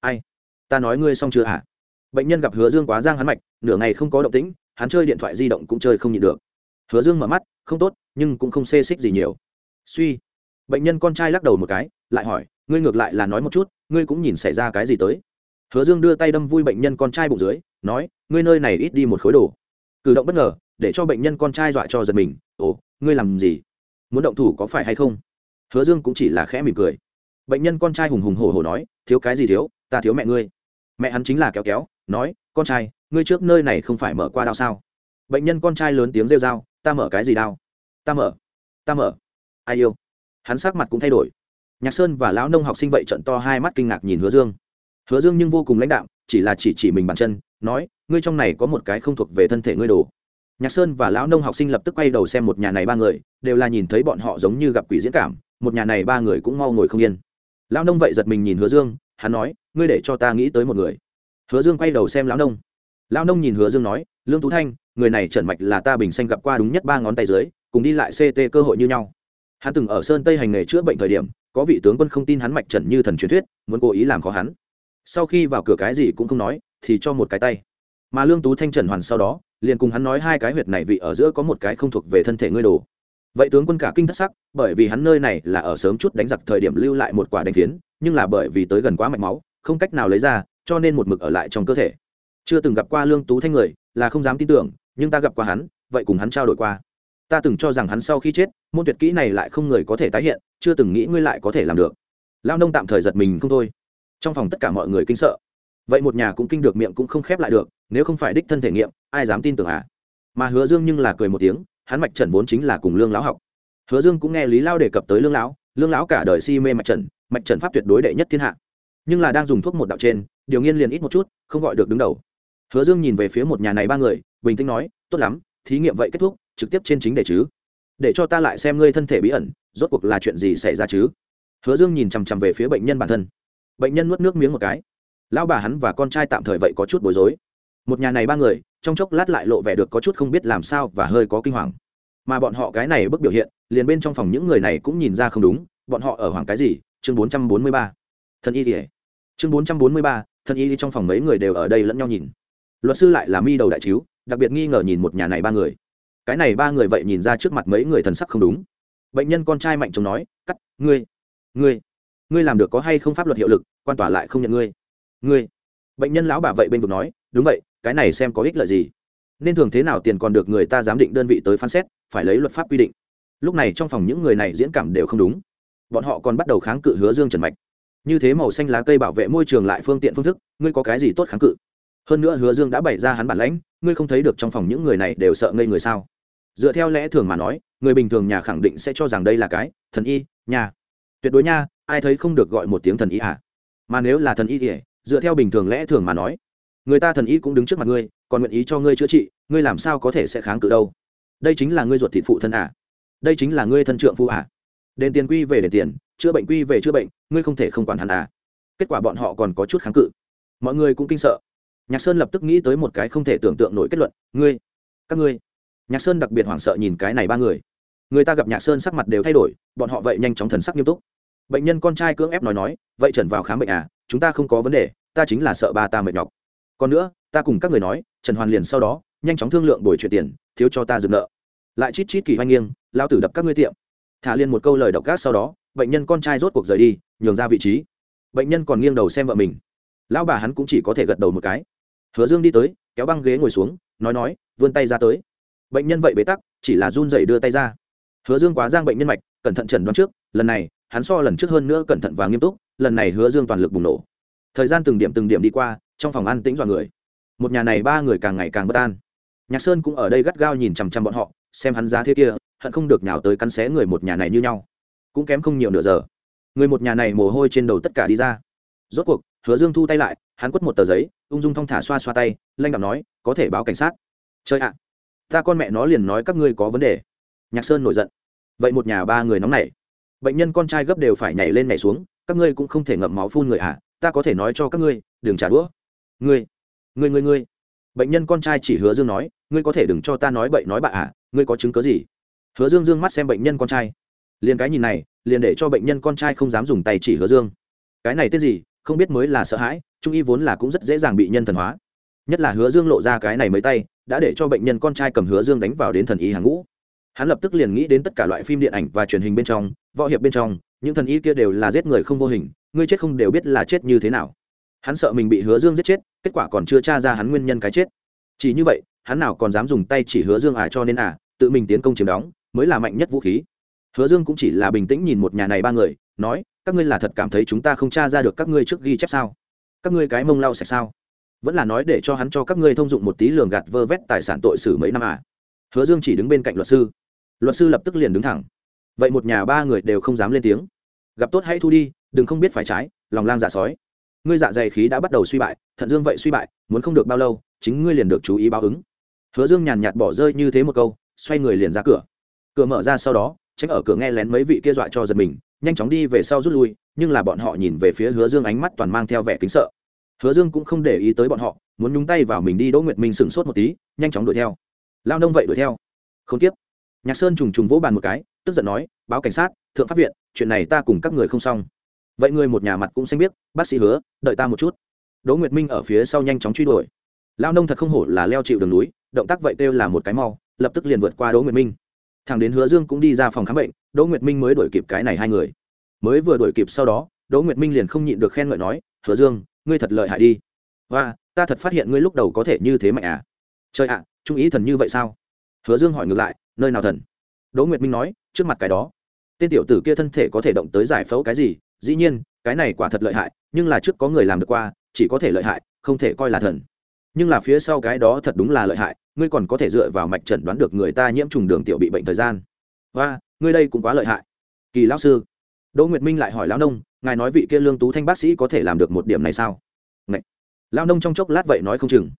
Ai? Ta nói ngươi xong chưa hả? Bệnh nhân gặp hứa dương quá giang hắn mạch, nửa ngày không có động tĩnh, hắn chơi điện thoại di động cũng chơi không nhịn được. Hứa dương mở mắt, không tốt, nhưng cũng không xê xích gì nhiều. Suy. Bệnh nhân con trai lắc đầu một cái, lại hỏi, ngươi ngược lại là nói một chút, ngươi cũng nhìn xảy ra cái gì tới? Hứa dương đưa tay đâm vui bệnh nhân con trai bụng dưới, nói, ngươi nơi này ít đi một khối đồ. Cử động bất ngờ để cho bệnh nhân con trai dọa cho giật mình. Ồ, ngươi làm gì? Muốn động thủ có phải hay không? Hứa dương cũng chỉ là khẽ mỉm cười. Bệnh nhân con trai hùng hùng hổ hổ nói, thiếu cái gì thiếu? Ta thiếu mẹ ngươi. Mẹ hắn chính là kéo kéo, nói, con trai, ngươi trước nơi này không phải mở qua đao sao? Bệnh nhân con trai lớn tiếng rêu r a o ta mở cái gì đao? Ta mở ta mở. Ai yêu? Hắn sắc mặt cũng thay đổi. Nhạc sơn và lão nông học sinh vậy trận to hai mắt kinh ngạc nhìn hứa dương. Hứa dương nhưng vô cùng lãnh đạo chỉ là chỉ chỉ mình bàn chân, nói, ngươi trong này có một cái không thuộc về thân thể ngươi đồ nhạc sơn và lão nông học sinh lập tức quay đầu xem một nhà này ba người, đều là nhìn thấy bọn họ giống như gặp quỷ diễn cảm, một nhà này ba người cũng mau ngồi không yên. Lão nông vậy giật mình nhìn hứa dương, hắn nói, ngươi để cho ta nghĩ tới một người. Hứa dương quay đầu xem lão nông. Lão nông nhìn hứa dương nói, lương tú thanh, người này trần mạch là ta bình xanh gặp qua đúng nhất ba ngón tay dưới, cùng đi lại ct cơ hội như nhau. Hắn từng ở sơn tây hành nghề chữa bệnh thời điểm, có vị tướng quân không tin hắn mạch trần như thần truyền thuyết, muốn cố ý làm khó hắn. Sau khi vào cửa cái gì cũng không nói, thì cho một cái tay. Mà lương tú thanh trần hoàn sau đó liền cùng hắn nói hai cái huyệt này vị ở giữa có một cái không thuộc về thân thể ngươi đồ. Vậy tướng quân cả kinh thất sắc, bởi vì hắn nơi này là ở sớm chút đánh giặc thời điểm lưu lại một quả đánh phiến, nhưng là bởi vì tới gần quá mạch máu, không cách nào lấy ra, cho nên một mực ở lại trong cơ thể. Chưa từng gặp qua lương tú thanh người, là không dám tin tưởng, nhưng ta gặp qua hắn, vậy cùng hắn trao đổi qua. Ta từng cho rằng hắn sau khi chết, môn tuyệt kỹ này lại không người có thể tái hiện, chưa từng nghĩ ngươi lại có thể làm được. Lao nông tạm thời giật mình không thôi. Trong phòng tất cả mọi người kinh sợ vậy một nhà cũng kinh được miệng cũng không khép lại được, nếu không phải đích thân thể nghiệm, ai dám tin tưởng à? Mà hứa dương nhưng là cười một tiếng, hắn mạch trần vốn chính là cùng lương lão học. Hứa dương cũng nghe lý lao đề cập tới lương lão lương lão cả đời si mê mạch trần mạch trần pháp tuyệt đối đệ nhất thiên hạ. Nhưng là đang dùng thuốc một đạo trên, điều nghiên liền ít một chút, không gọi được đứng đầu. Hứa dương nhìn về phía một nhà này ba người, bình tĩnh nói, tốt lắm, thí nghiệm vậy kết thúc, trực tiếp trên chính đề chứ. Để cho ta lại xem ngươi thân thể bí ẩn, rốt cuộc là chuyện gì xảy ra chứ? Hứa dương nhìn chằm chằm về phía bệnh nhân bản thân. Bệnh nhân nuốt nước miếng một cái lão bà hắn và con trai tạm thời vậy có chút bối rối. Một nhà này ba người, trong chốc lát lại lộ vẻ được có chút không biết làm sao và hơi có kinh hoàng. Mà bọn họ cái này bức biểu hiện, liền bên trong phòng những người này cũng nhìn ra không đúng, bọn họ ở hoàng cái gì? Chương bốn trăm bốn mươi ba. Thân y thì chương bốn trăm bốn mươi ba thân y trong phòng mấy người đều ở đây lẫn nhau nhìn. Luật sư lại là mi đầu đại chiếu, đặc biệt nghi ngờ nhìn một nhà này ba người. Cái này ba người vậy nhìn ra trước mặt mấy người thần sắc không đúng. Bệnh nhân con trai mạnh chồng nói, cắt, ngươi ngươi ngươi làm được có hay không pháp luật hiệu lực, quan tỏa lại không nhận ngươi ngươi. Bệnh nhân lão bà vậy bên vực nói, đúng vậy, cái này xem có ích lợi gì. Nên thường thế nào tiền còn được người ta giám định đơn vị tới phán xét, phải lấy luật pháp quy định. Lúc này trong phòng những người này diễn cảm đều không đúng. Bọn họ còn bắt đầu kháng cự hứa dương trần mạch. Như thế màu xanh lá cây bảo vệ môi trường lại phương tiện phương thức, ngươi có cái gì tốt kháng cự? Hơn nữa hứa dương đã bày ra hắn bản lãnh, ngươi không thấy được trong phòng những người này đều sợ ngây người sao? Dựa theo lẽ thường mà nói, người bình thường nhà khẳng định sẽ cho rằng đây là cái thần y, nhà. Tuyệt đối nha, ai thấy không được gọi một tiếng thần y à? Mà nếu là thần y thì dựa theo bình thường lẽ thường mà nói. Người ta thần y cũng đứng trước mặt ngươi, còn nguyện ý cho ngươi chữa trị, ngươi làm sao có thể sẽ kháng cự đâu? Đây chính là ngươi ruột thịt phụ thân à? Đây chính là ngươi thân trượng phu à? Đền tiền quy về đền tiền, chữa bệnh quy về chữa bệnh, ngươi không thể không quản hắn à? Kết quả bọn họ còn có chút kháng cự. Mọi người cũng kinh sợ. Nhạc sơn lập tức nghĩ tới một cái không thể tưởng tượng nổi kết luận, ngươi, các ngươi. Nhạc sơn đặc biệt hoảng sợ nhìn cái này ba người. Người ta gặp nhạc sơn sắc mặt đều thay đổi, bọn họ vậy nhanh chóng thần sắc nghiêm túc. Bệnh nhân con trai cưỡng ép nói nói, vậy trần vào khám bệnh à? Chúng ta không có vấn đề, ta chính là sợ ba ta mệt nhọc. Còn nữa, ta cùng các người nói, trần hoàn liền sau đó, nhanh chóng thương lượng đổi chuyện tiền, thiếu cho ta dừng nợ. Lại chít chít kỳ hoanh nghiêng, lao tử đập các ngươi tiệm. Thả liền một câu lời độc gác sau đó, bệnh nhân con trai rốt cuộc rời đi, nhường ra vị trí. Bệnh nhân còn nghiêng đầu xem vợ mình. Lão bà hắn cũng chỉ có thể gật đầu một cái. Hứa dương đi tới, kéo băng ghế ngồi xuống, nói nói, vươn tay ra tới. Bệnh nhân vậy bế tắc, chỉ là run dậy đưa tay ra. Hứa dương quá giang bệnh nhân mạch, cẩn thận trần đoán trước, lần này, hắn so lần trước hơn nữa cẩn thận và nghiêm túc lần này hứa dương toàn lực bùng nổ. Thời gian từng điểm từng điểm đi qua, trong phòng ăn tĩnh dọa người. Một nhà này ba người càng ngày càng bất an. Nhạc sơn cũng ở đây gắt gao nhìn chằm chằm bọn họ, xem hắn giá thế kia, hận không được nhào tới cắn xé người một nhà này như nhau. Cũng kém không nhiều nửa giờ, người một nhà này mồ hôi trên đầu tất cả đi ra. Rốt cuộc, hứa dương thu tay lại, hắn quất một tờ giấy, ung dung thong thả xoa xoa tay, lanh đạm nói, có thể báo cảnh sát. Chơi ạ, ta con mẹ nó liền nói các ngươi có vấn đề. Nhạc sơn nổi giận. Vậy một nhà ba người nóng nảy bệnh nhân con trai gấp đều phải nhảy lên nhảy xuống, các ngươi cũng không thể ngậm máu phun người ạ ta có thể nói cho các ngươi, đừng trả đũa. Ngươi ngươi ngươi ngươi. Bệnh nhân con trai chỉ hứa dương nói, ngươi có thể đừng cho ta nói bậy nói bạ à ngươi có chứng cớ gì? Hứa dương dương mắt xem bệnh nhân con trai. Liền cái nhìn này, liền để cho bệnh nhân con trai không dám dùng tay chỉ hứa dương. Cái này tên gì, không biết mới là sợ hãi, trung y vốn là cũng rất dễ dàng bị nhân thần hóa. Nhất là hứa dương lộ ra cái này mới tay, đã để cho bệnh nhân con trai cầm hứa dương đánh vào đến thần y hàng ngũ hắn lập tức liền nghĩ đến tất cả loại phim điện ảnh và truyền hình bên trong, võ hiệp bên trong, những thần y kia đều là giết người không vô hình ngươi chết không đều biết là chết như thế nào. Hắn sợ mình bị hứa dương giết chết, kết quả còn chưa tra ra hắn nguyên nhân cái chết. Chỉ như vậy, hắn nào còn dám dùng tay chỉ hứa dương à cho nên à tự mình tiến công chiếm đóng, mới là mạnh nhất vũ khí. Hứa dương cũng chỉ là bình tĩnh nhìn một nhà này ba người, nói, các ngươi là thật cảm thấy chúng ta không tra ra được các ngươi trước ghi chép sao? Các ngươi cái mông lau sạch sao? Vẫn là nói để cho hắn cho các ngươi thông dụng một tí lường gạt vơ vét tài sản tội xử mấy năm à. Hứa dương chỉ đứng bên cạnh luật sư luật sư lập tức liền đứng thẳng. Vậy một nhà ba người đều không dám lên tiếng. Gặp tốt hãy thu đi, đừng không biết phải trái, lòng lang dạ sói. Ngươi dạ dày khí đã bắt đầu suy bại, thận dương vậy suy bại, muốn không được bao lâu, chính ngươi liền được chú ý báo ứng. Hứa dương nhàn nhạt bỏ rơi như thế một câu, xoay người liền ra cửa. Cửa mở ra sau đó tránh ở cửa nghe lén mấy vị kia dọa cho giật mình, nhanh chóng đi về sau rút lui, nhưng là bọn họ nhìn về phía hứa dương ánh mắt toàn mang theo vẻ kính sợ. Hứa dương cũng không để ý tới bọn họ, muốn nhúng tay vào mình đi đỗ nguyệt minh sửng sốt một tí, nhanh chóng đuổi theo. Lao nông vậy đuổi theo. Không tiếp nhạc sơn trùng trùng vỗ bàn một cái, tức giận nói, báo cảnh sát, thượng pháp viện, chuyện này ta cùng các người không xong. Vậy người một nhà mặt cũng xanh biết bác sĩ hứa, đợi ta một chút. Đỗ nguyệt minh ở phía sau nhanh chóng truy đuổi. Lao nông thật không hổ là leo chịu đường núi, động tác vậy kêu là một cái mau, lập tức liền vượt qua đỗ nguyệt minh. Thằng đến hứa dương cũng đi ra phòng khám bệnh, đỗ nguyệt minh mới đuổi kịp cái này hai người. Mới vừa đuổi kịp sau đó, đỗ nguyệt minh liền không nhịn được khen ngợi nói, hứa dương, ngươi thật lợi hại đi. Và ta thật phát hiện ngươi lúc đầu có thể như thế mạnh à. Trời ạ, trung ý thần như vậy sao? Hứa dương hỏi ngược lại nơi nào thần? Đỗ nguyệt minh nói, trước mặt cái đó. Tên tiểu tử kia thân thể có thể động tới giải phẫu cái gì? Dĩ nhiên, cái này quả thật lợi hại, nhưng là trước có người làm được qua, chỉ có thể lợi hại, không thể coi là thần. Nhưng là phía sau cái đó thật đúng là lợi hại, ngươi còn có thể dựa vào mạch trần đoán được người ta nhiễm trùng đường tiểu bị bệnh thời gian. Và, ngươi đây cũng quá lợi hại. Kỳ lão sư. Đỗ nguyệt minh lại hỏi lão nông, ngài nói vị kia lương tú thanh bác sĩ có thể làm được một điểm này sao? Ngậy. lão nông trong chốc lát vậy nói không chừng.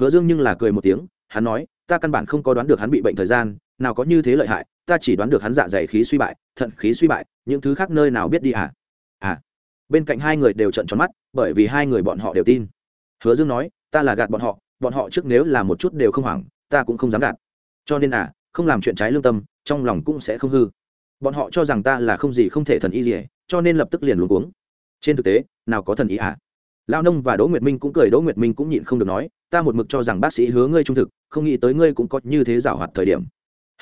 Hứa dương nhưng là cười một tiếng, hắn nói ta căn bản không có đoán được hắn bị bệnh thời gian, nào có như thế lợi hại, ta chỉ đoán được hắn dạ dày khí suy bại, thận khí suy bại, những thứ khác nơi nào biết đi à? À. Bên cạnh hai người đều trận tròn mắt, bởi vì hai người bọn họ đều tin. Hứa dương nói, ta là gạt bọn họ bọn họ trước nếu là một chút đều không hoảng, ta cũng không dám gạt. Cho nên à không làm chuyện trái lương tâm, trong lòng cũng sẽ không hư. Bọn họ cho rằng ta là không gì không thể thần y gì, cho nên lập tức liền luống cuống. Trên thực tế, nào có thần y à? Lao nông và đỗ nguyệt minh cũng cười, đỗ nguyệt minh cũng nhịn không được nói ta một mực cho rằng bác sĩ hứa ngươi trung thực, không nghĩ tới ngươi cũng có như thế giảo hoạt thời điểm.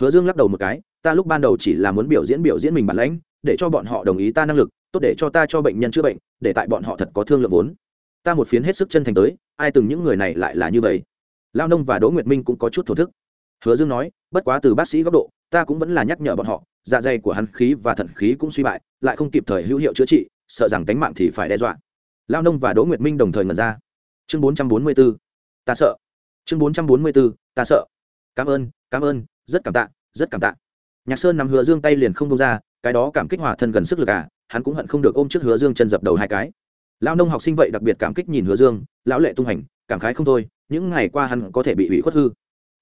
Hứa dương lắc đầu một cái, ta lúc ban đầu chỉ là muốn biểu diễn biểu diễn mình bản lãnh, để cho bọn họ đồng ý ta năng lực, tốt để cho ta cho bệnh nhân chữa bệnh, để tại bọn họ thật có thương lượng vốn. Ta một phiến hết sức chân thành tới, ai từng những người này lại là như vậy? Lao nông và đỗ nguyệt minh cũng có chút thổ thức. Hứa dương nói, bất quá từ bác sĩ góc độ, ta cũng vẫn là nhắc nhở bọn họ dạ dày của hắn khí và thận khí cũng suy bại, lại không kịp thời hữu hiệu chữa trị, sợ rằng tánh mạng thì phải đe dọa. Lao nông và đỗ nguyệt minh đồng thời ngần ra. Chương bốn trăm bốn mươi bốn ta sợ. Chương bốn trăm bốn mươi b ố ta sợ. Cảm ơn cảm ơn, rất cảm tạ, rất cảm tạ. Nhạc sơn nắm hứa dương tay liền không đông ra, cái đó cảm kích hòa thân gần sức lực à hắn cũng hận không được ôm trước hứa dương chân dập đầu hai cái. Lao nông học sinh vậy đặc biệt cảm kích nhìn hứa dương, lão lệ tung hành, cảm khái không thôi, những ngày qua hắn có thể bị ủy khuất hư.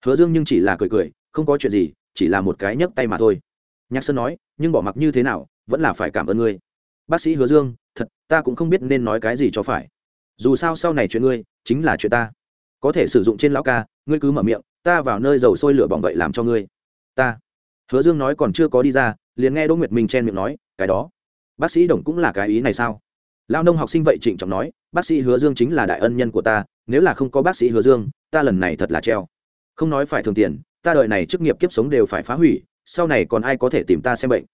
Hứa dương nhưng chỉ là cười cười, không có chuyện gì, chỉ là một cái nhấc tay mà thôi. Nhạc sơn nói, nhưng bỏ mặc như thế nào, vẫn là phải cảm ơn ngươi. Bác sĩ hứa dương, thật, ta cũng không biết nên nói cái gì cho phải. Dù sao sau này chuyện ngươi, chính là chuyện ta có thể sử dụng trên lão ca, ngươi cứ mở miệng, ta vào nơi dầu sôi lửa bỏng vậy làm cho ngươi. Ta. Hứa dương nói còn chưa có đi ra, liền nghe đỗ nguyệt minh chen miệng nói, cái đó, bác sĩ đồng cũng là cái ý này sao? Lao nông học sinh vậy trịnh trọng nói, bác sĩ hứa dương chính là đại ân nhân của ta, nếu là không có bác sĩ hứa dương, ta lần này thật là treo. Không nói phải thường tiền, ta đợi này chức nghiệp kiếp sống đều phải phá hủy, sau này còn ai có thể tìm ta xem bệnh.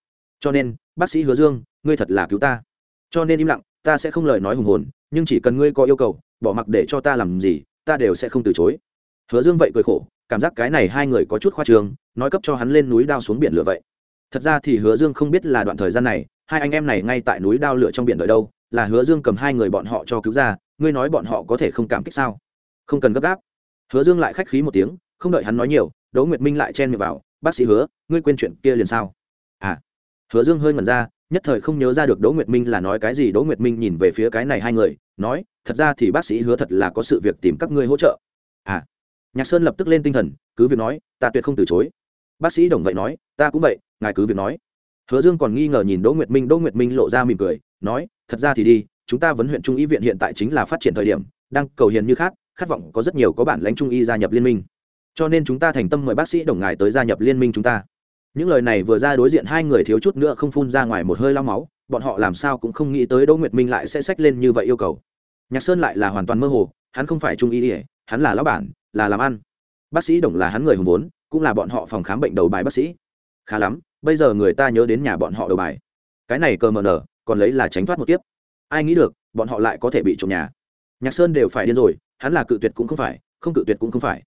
Cho nên, bác sĩ hứa dương, ngươi thật là cứu ta. Cho nên im lặng, ta sẽ không lời nói hùng hồn, nhưng chỉ cần ngươi có yêu cầu, bỏ mặc để cho ta làm gì ta đều sẽ không từ chối. Hứa dương vậy cười khổ, cảm giác cái này hai người có chút khoa trường nói cấp cho hắn lên núi đao xuống biển lửa vậy. Thật ra thì hứa dương không biết là đoạn thời gian này, hai anh em này ngay tại núi đao lửa trong biển đợi đâu, là hứa dương cầm hai người bọn họ cho cứu ra, ngươi nói bọn họ có thể không cảm kích sao? Không cần gấp gáp. Hứa dương lại khách khí một tiếng, không đợi hắn nói nhiều, đỗ nguyệt minh lại chen miệng vào, bác sĩ hứa, ngươi quên chuyện kia liền sao? À. Hứa dương hơi ngẩn ra nhất thời không nhớ ra được đỗ nguyệt minh là nói cái gì. Đỗ nguyệt minh nhìn về phía cái này hai người, nói, thật ra thì bác sĩ hứa thật là có sự việc tìm các ngươi hỗ trợ. À. Nhạc sơn lập tức lên tinh thần, cứ việc nói, ta tuyệt không từ chối. Bác sĩ đồng vậy nói, ta cũng vậy, ngài cứ việc nói. Hứa dương còn nghi ngờ nhìn đỗ nguyệt minh. Đỗ nguyệt minh lộ ra mỉm cười, nói, thật ra thì đi, chúng ta vấn huyện trung y viện hiện tại chính là phát triển thời điểm, đang cầu hiền như khác khát vọng có rất nhiều có bản lãnh trung y gia nhập liên minh. Cho nên chúng ta thành tâm mời bác sĩ đồng ngài tới gia nhập liên minh chúng ta những lời này vừa ra đối diện hai người thiếu chút nữa không phun ra ngoài một hơi lao máu, bọn họ làm sao cũng không nghĩ tới đỗ nguyệt minh lại sẽ xách lên như vậy yêu cầu. Nhạc sơn lại là hoàn toàn mơ hồ, hắn không phải trung y ỉa hắn là lão bản, là làm ăn. Bác sĩ đồng là hắn người hùng vốn, cũng là bọn họ phòng khám bệnh đầu bài bác sĩ. Khá lắm, bây giờ người ta nhớ đến nhà bọn họ đầu bài. Cái này cờ mờ nở, còn lấy là tránh thoát một tiếp ai nghĩ được, bọn họ lại có thể bị trộm nhà. Nhạc sơn đều phải điên rồi, hắn là cự tuyệt cũng không phải, không cự tuyệt cũng không phải.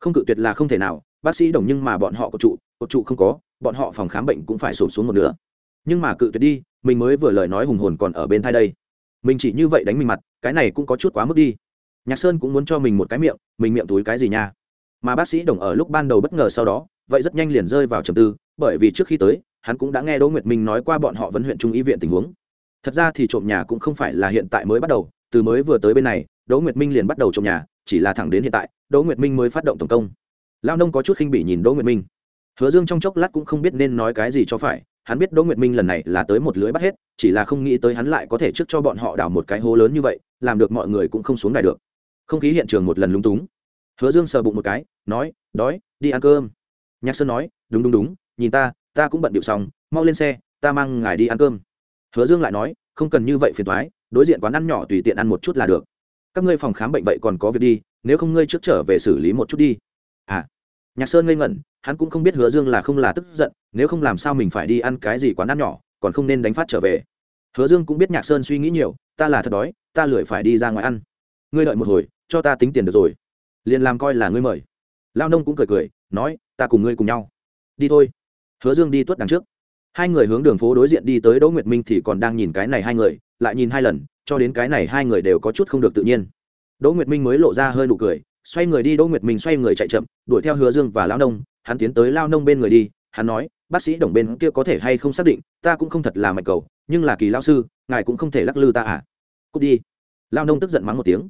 Không cự tuyệt là không thể nào bác sĩ đồng nhưng mà bọn họ có trụ có trụ không có, bọn họ phòng khám bệnh cũng phải sụp xuống một nửa. nhưng mà cự tuyệt đi, mình mới vừa lời nói hùng hồn còn ở bên thai đây. Mình chỉ như vậy đánh mình mặt, cái này cũng có chút quá mức đi. Nhạc sơn cũng muốn cho mình một cái miệng, mình miệng túi cái gì nha? Mà bác sĩ đồng ở lúc ban đầu bất ngờ sau đó, vậy rất nhanh liền rơi vào trầm tư, bởi vì trước khi tới, hắn cũng đã nghe đỗ nguyệt minh nói qua bọn họ vẫn huyện trung y viện tình huống. Thật ra thì trộm nhà cũng không phải là hiện tại mới bắt đầu, từ mới vừa tới bên này, đỗ nguyệt minh liền bắt đầu trộm nhà, chỉ là thẳng đến hiện tại, đỗ nguyệt minh mới phát động tổng công lao nông có chút khinh bỉ nhìn đỗ nguyệt minh. Hứa dương trong chốc lát cũng không biết nên nói cái gì cho phải, hắn biết đỗ nguyệt minh lần này là tới một lưới bắt hết, chỉ là không nghĩ tới hắn lại có thể trước cho bọn họ đào một cái hố lớn như vậy, làm được mọi người cũng không xuống đài được. Không khí hiện trường một lần lúng túng. Hứa dương sờ bụng một cái, nói, đói, đi ăn cơm. Nhạc sơn nói, đúng đúng đúng, nhìn ta ta cũng bận điệu xong, mau lên xe, ta mang ngài đi ăn cơm. Hứa dương lại nói, không cần như vậy phiền thoái đối diện quán ăn nhỏ tùy tiện ăn một chút là được. Các ngươi phòng khám bệnh vậy còn có việc đi, nếu không ngươi trước trở về xử lý một chút đi à nhạc sơn ngây ngẩn, hắn cũng không biết hứa dương là không là tức giận, nếu không làm sao mình phải đi ăn cái gì quán ăn nhỏ, còn không nên đánh phát trở về. Hứa dương cũng biết nhạc sơn suy nghĩ nhiều, ta là thật đói, ta lười phải đi ra ngoài ăn. Ngươi đợi một hồi, cho ta tính tiền được rồi. Liền làm coi là ngươi mời. Lao nông cũng cười cười, nói, ta cùng ngươi cùng nhau. Đi thôi. Hứa dương đi tuất đằng trước. Hai người hướng đường phố đối diện đi tới đỗ nguyệt minh thì còn đang nhìn cái này hai người, lại nhìn hai lần, cho đến cái này hai người đều có chút không được tự nhiên. Đỗ nguyệt minh mới lộ ra hơi nụ cười xoay người đi đỗ nguyệt minh xoay người chạy chậm, đuổi theo hứa dương và lao nông, hắn tiến tới lao nông bên người đi, hắn nói, bác sĩ đồng bên kia có thể hay không xác định, ta cũng không thật là mạnh cầu, nhưng là kỳ lao sư, ngài cũng không thể lắc lư ta à? Cút đi. Lao nông tức giận mắng một tiếng.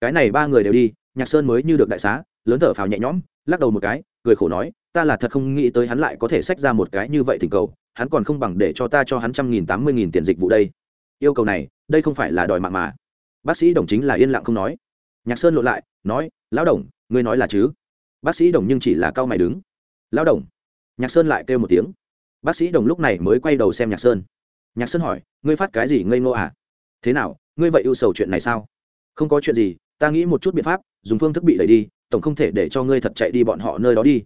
Cái này ba người đều đi, nhạc sơn mới như được đại xá, lớn thở phào nhẹ nhõm, lắc đầu một cái, cười khổ nói, ta là thật không nghĩ tới hắn lại có thể xách ra một cái như vậy thỉnh cầu, hắn còn không bằng để cho ta cho hắn trăm nghìn, tám mươi nghìn tiền dịch vụ đây. Yêu cầu này, đây không phải là đòi mạng mà. Bác sĩ đồng chính là yên lặng không nói. Nhạc sơn lộ lại, nói lão đồng, ngươi nói là chứ? Bác sĩ đồng nhưng chỉ là cao mày đứng. Lão đồng. Nhạc sơn lại kêu một tiếng. Bác sĩ đồng lúc này mới quay đầu xem nhạc sơn. Nhạc sơn hỏi, ngươi phát cái gì ngây ngô à? Thế nào, ngươi vậy ưu sầu chuyện này sao? Không có chuyện gì, ta nghĩ một chút biện pháp, dùng phương thức bị đẩy đi, tổng không thể để cho ngươi thật chạy đi bọn họ nơi đó đi.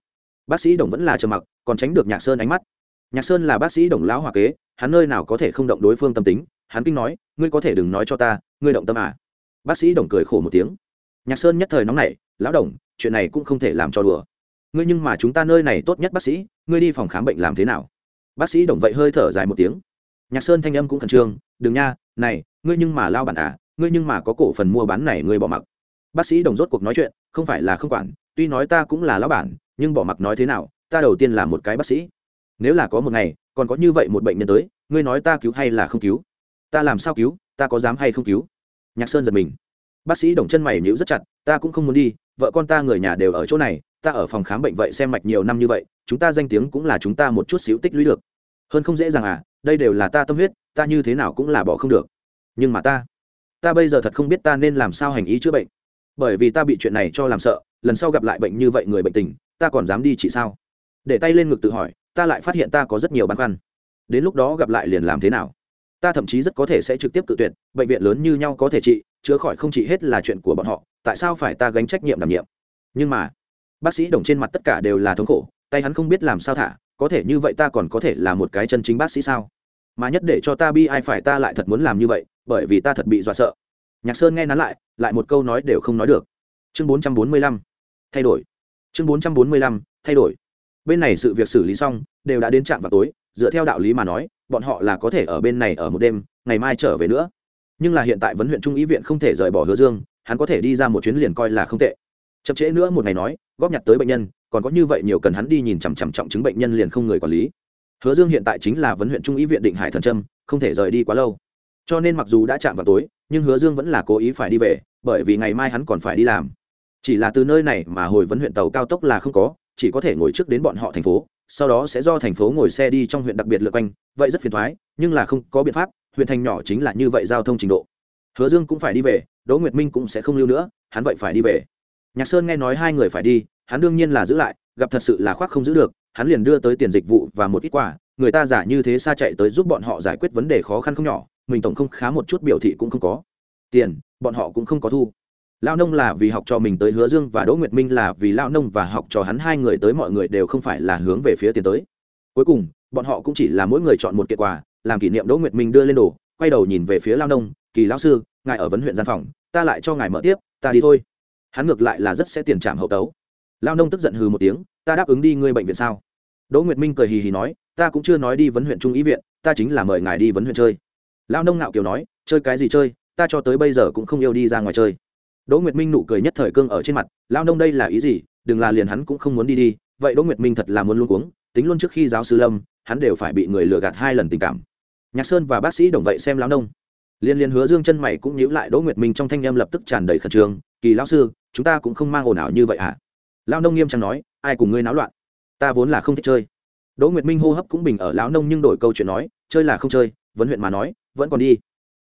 Bác sĩ đồng vẫn là trầm mặc, còn tránh được nhạc sơn ánh mắt. Nhạc sơn là bác sĩ đồng lão hòa kế, hắn nơi nào có thể không động đối phương tâm tính. Hắn kinh nói, ngươi có thể đừng nói cho ta, ngươi động tâm à? Bác sĩ đồng cười khổ một tiếng nhạc sơn nhất thời nóng nảy, lão đồng, chuyện này cũng không thể làm cho đùa. Ngươi nhưng mà chúng ta nơi này tốt nhất bác sĩ, ngươi đi phòng khám bệnh làm thế nào? Bác sĩ đồng vậy hơi thở dài một tiếng. Nhạc sơn thanh âm cũng khẩn trương, đừng nha, này, ngươi nhưng mà lao bản à ngươi nhưng mà có cổ phần mua bán này ngươi bỏ mặc. Bác sĩ đồng rốt cuộc nói chuyện, không phải là không quản, tuy nói ta cũng là lão bản, nhưng bỏ mặc nói thế nào, ta đầu tiên là một cái bác sĩ. Nếu là có một ngày, còn có như vậy một bệnh nhân tới, ngươi nói ta cứu hay là không cứu? Ta làm sao cứu, ta có dám hay không cứu? Nhạc sơn giật mình bác sĩ đồng chân mày nhíu rất chặt, ta cũng không muốn đi, vợ con ta người nhà đều ở chỗ này, ta ở phòng khám bệnh vậy xem mạch nhiều năm như vậy, chúng ta danh tiếng cũng là chúng ta một chút xíu tích lũy được. Hơn không dễ dàng à đây đều là ta tâm huyết, ta như thế nào cũng là bỏ không được. Nhưng mà ta ta bây giờ thật không biết ta nên làm sao hành ý chữa bệnh. Bởi vì ta bị chuyện này cho làm sợ, lần sau gặp lại bệnh như vậy người bệnh tình, ta còn dám đi chỉ sao? Để tay lên ngực tự hỏi, ta lại phát hiện ta có rất nhiều băn khoăn. Đến lúc đó gặp lại liền làm thế nào? Ta thậm chí rất có thể sẽ trực tiếp tự tuyệt, bệnh viện lớn như nhau có thể trị chữa khỏi không chỉ hết là chuyện của bọn họ, tại sao phải ta gánh trách nhiệm đảm nhiệm? Nhưng mà, bác sĩ đồng trên mặt tất cả đều là thống khổ, tay hắn không biết làm sao thả, có thể như vậy ta còn có thể là một cái chân chính bác sĩ sao? Mà nhất để cho ta bi ai phải ta lại thật muốn làm như vậy, bởi vì ta thật bị dọa sợ. Nhạc sơn nghe nắn lại lại một câu nói đều không nói được. Chương bốn trăm bốn mươi lăm, thay đổi. Chương bốn trăm bốn mươi lăm, thay đổi. Bên này sự việc xử lý xong, đều đã đến trạm vào tối, dựa theo đạo lý mà nói, bọn họ là có thể ở bên này ở một đêm, ngày mai trở về nữa nhưng là hiện tại vấn huyện trung ý viện không thể rời bỏ hứa dương, hắn có thể đi ra một chuyến liền coi là không tệ. Chậm trễ nữa một ngày nói, góp nhặt tới bệnh nhân, còn có như vậy nhiều cần hắn đi nhìn chằm chằm trọng chứng bệnh nhân liền không người quản lý. Hứa dương hiện tại chính là vấn huyện trung ý viện định hải thần trâm, không thể rời đi quá lâu. Cho nên mặc dù đã chạm vào tối, nhưng hứa dương vẫn là cố ý phải đi về, bởi vì ngày mai hắn còn phải đi làm. Chỉ là từ nơi này mà hồi vấn huyện tàu cao tốc là không có, chỉ có thể ngồi trước đến bọn họ thành phố, sau đó sẽ do thành phố ngồi xe đi trong huyện đặc biệt lượt quanh, vậy rất phiền thoái, nhưng là không có biện pháp huyện thành nhỏ chính là như vậy giao thông trình độ. Hứa dương cũng phải đi về, đỗ nguyệt minh cũng sẽ không lưu nữa, hắn vậy phải đi về. Nhạc sơn nghe nói hai người phải đi, hắn đương nhiên là giữ lại, gặp thật sự là khoác không giữ được, hắn liền đưa tới tiền dịch vụ và một ít quà, người ta giả như thế xa chạy tới giúp bọn họ giải quyết vấn đề khó khăn không nhỏ, mình tổng không khá một chút biểu thị cũng không có. Tiền, bọn họ cũng không có thu. Lao nông là vì học trò mình tới hứa dương và đỗ nguyệt minh là vì lao nông và học trò hắn hai người tới mọi người đều không phải là hướng về phía tiền tới. Cuối cùng, bọn họ cũng chỉ là mỗi người chọn một kiện quà làm kỷ niệm đỗ nguyệt minh đưa lên đồ quay đầu nhìn về phía lao nông kỳ lão sư ngài ở vấn huyện gian phòng ta lại cho ngài mở tiếp ta đi thôi. Hắn ngược lại là rất sẽ tiền trảm hậu tấu. Lao nông tức giận hừ một tiếng ta đáp ứng đi ngươi bệnh viện sao? Đỗ nguyệt minh cười hì hì nói ta cũng chưa nói đi vấn huyện trung ý viện ta chính là mời ngài đi vấn huyện chơi. Lao nông ngạo kiều nói chơi cái gì chơi ta cho tới bây giờ cũng không yêu đi ra ngoài chơi. Đỗ nguyệt minh nụ cười nhất thời cương ở trên mặt lao nông đây là ý gì? Đừng là liền hắn cũng không muốn đi đi vậy đỗ nguyệt minh thật là muốn luôn cuống, tính luôn trước khi giáo sư lâm hắn đều phải bị người lừa gạt hai lần tình cảm nhạc sơn và bác sĩ đồng vậy xem lão nông. Liên liên hứa dương chân mày cũng nhíu lại, đỗ nguyệt minh trong thanh em lập tức tràn đầy khẩn trương, kỳ lão sư, chúng ta cũng không mang ồn ào như vậy hả à? nông nghiêm trang nói, ai cùng ngươi náo loạn? Ta vốn là không thích chơi. Đỗ nguyệt minh hô hấp cũng bình ở lão nông nhưng đổi câu chuyện nói, chơi là không chơi, vấn huyện mà nói, vẫn còn đi.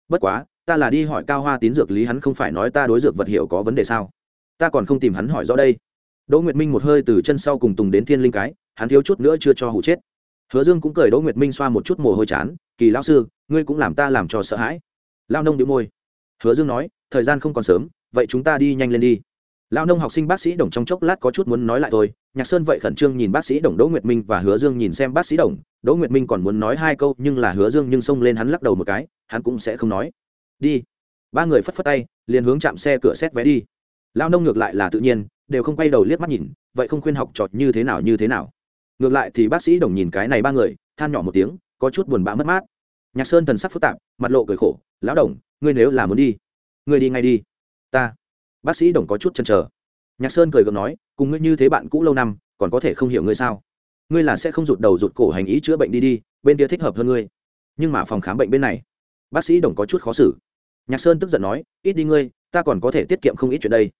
Bất quá, ta là đi hỏi cao hoa tín dược lý hắn không phải nói ta đối dược vật hiệu có vấn đề sao? Ta còn không tìm hắn hỏi rõ đây. Đỗ nguyệt minh một hơi từ chân sau cùng tùng đến thiên linh cái, hắn thiếu chút nữa chưa cho hụ chết hứa dương cũng cười đỗ nguyệt minh xoa một chút mồ hôi chán, kỳ lão sư, ngươi cũng làm ta làm cho sợ hãi. Lao nông đĩu môi. Hứa dương nói, thời gian không còn sớm, vậy chúng ta đi nhanh lên đi. Lao nông học sinh bác sĩ đồng trong chốc lát có chút muốn nói lại thôi, nhạc sơn vậy khẩn trương nhìn bác sĩ đồng đỗ nguyệt minh và hứa dương nhìn xem bác sĩ đồng. Đỗ nguyệt minh còn muốn nói hai câu, nhưng là hứa dương nhưng xông lên hắn lắc đầu một cái, hắn cũng sẽ không nói. Đi. Ba người phất phất tay, liền hướng chạm xe cửa xét vé đi. Lao nông ngược lại là tự nhiên, đều không quay đầu liếc mắt nhìn, vậy không khuyên học trọt như thế nào, như thế nào? Ngược lại thì bác sĩ đồng nhìn cái này ba người, than nhỏ một tiếng, có chút buồn bã mất mát. Nhạc sơn thần sắc phức tạp, mặt lộ cười khổ, lão đồng, ngươi nếu là muốn đi, ngươi đi ngay đi. Ta. Bác sĩ đồng có chút chăn trở nhạc sơn cười gượng nói, cùng ngươi như thế bạn cũ lâu năm, còn có thể không hiểu ngươi sao? Ngươi là sẽ không rụt đầu rụt cổ hành ý chữa bệnh đi đi, bên kia thích hợp hơn ngươi. Nhưng mà phòng khám bệnh bên này. Bác sĩ đồng có chút khó xử. Nhạc sơn tức giận nói, ít đi ngươi, ta còn có thể tiết kiệm không ít chuyện đây.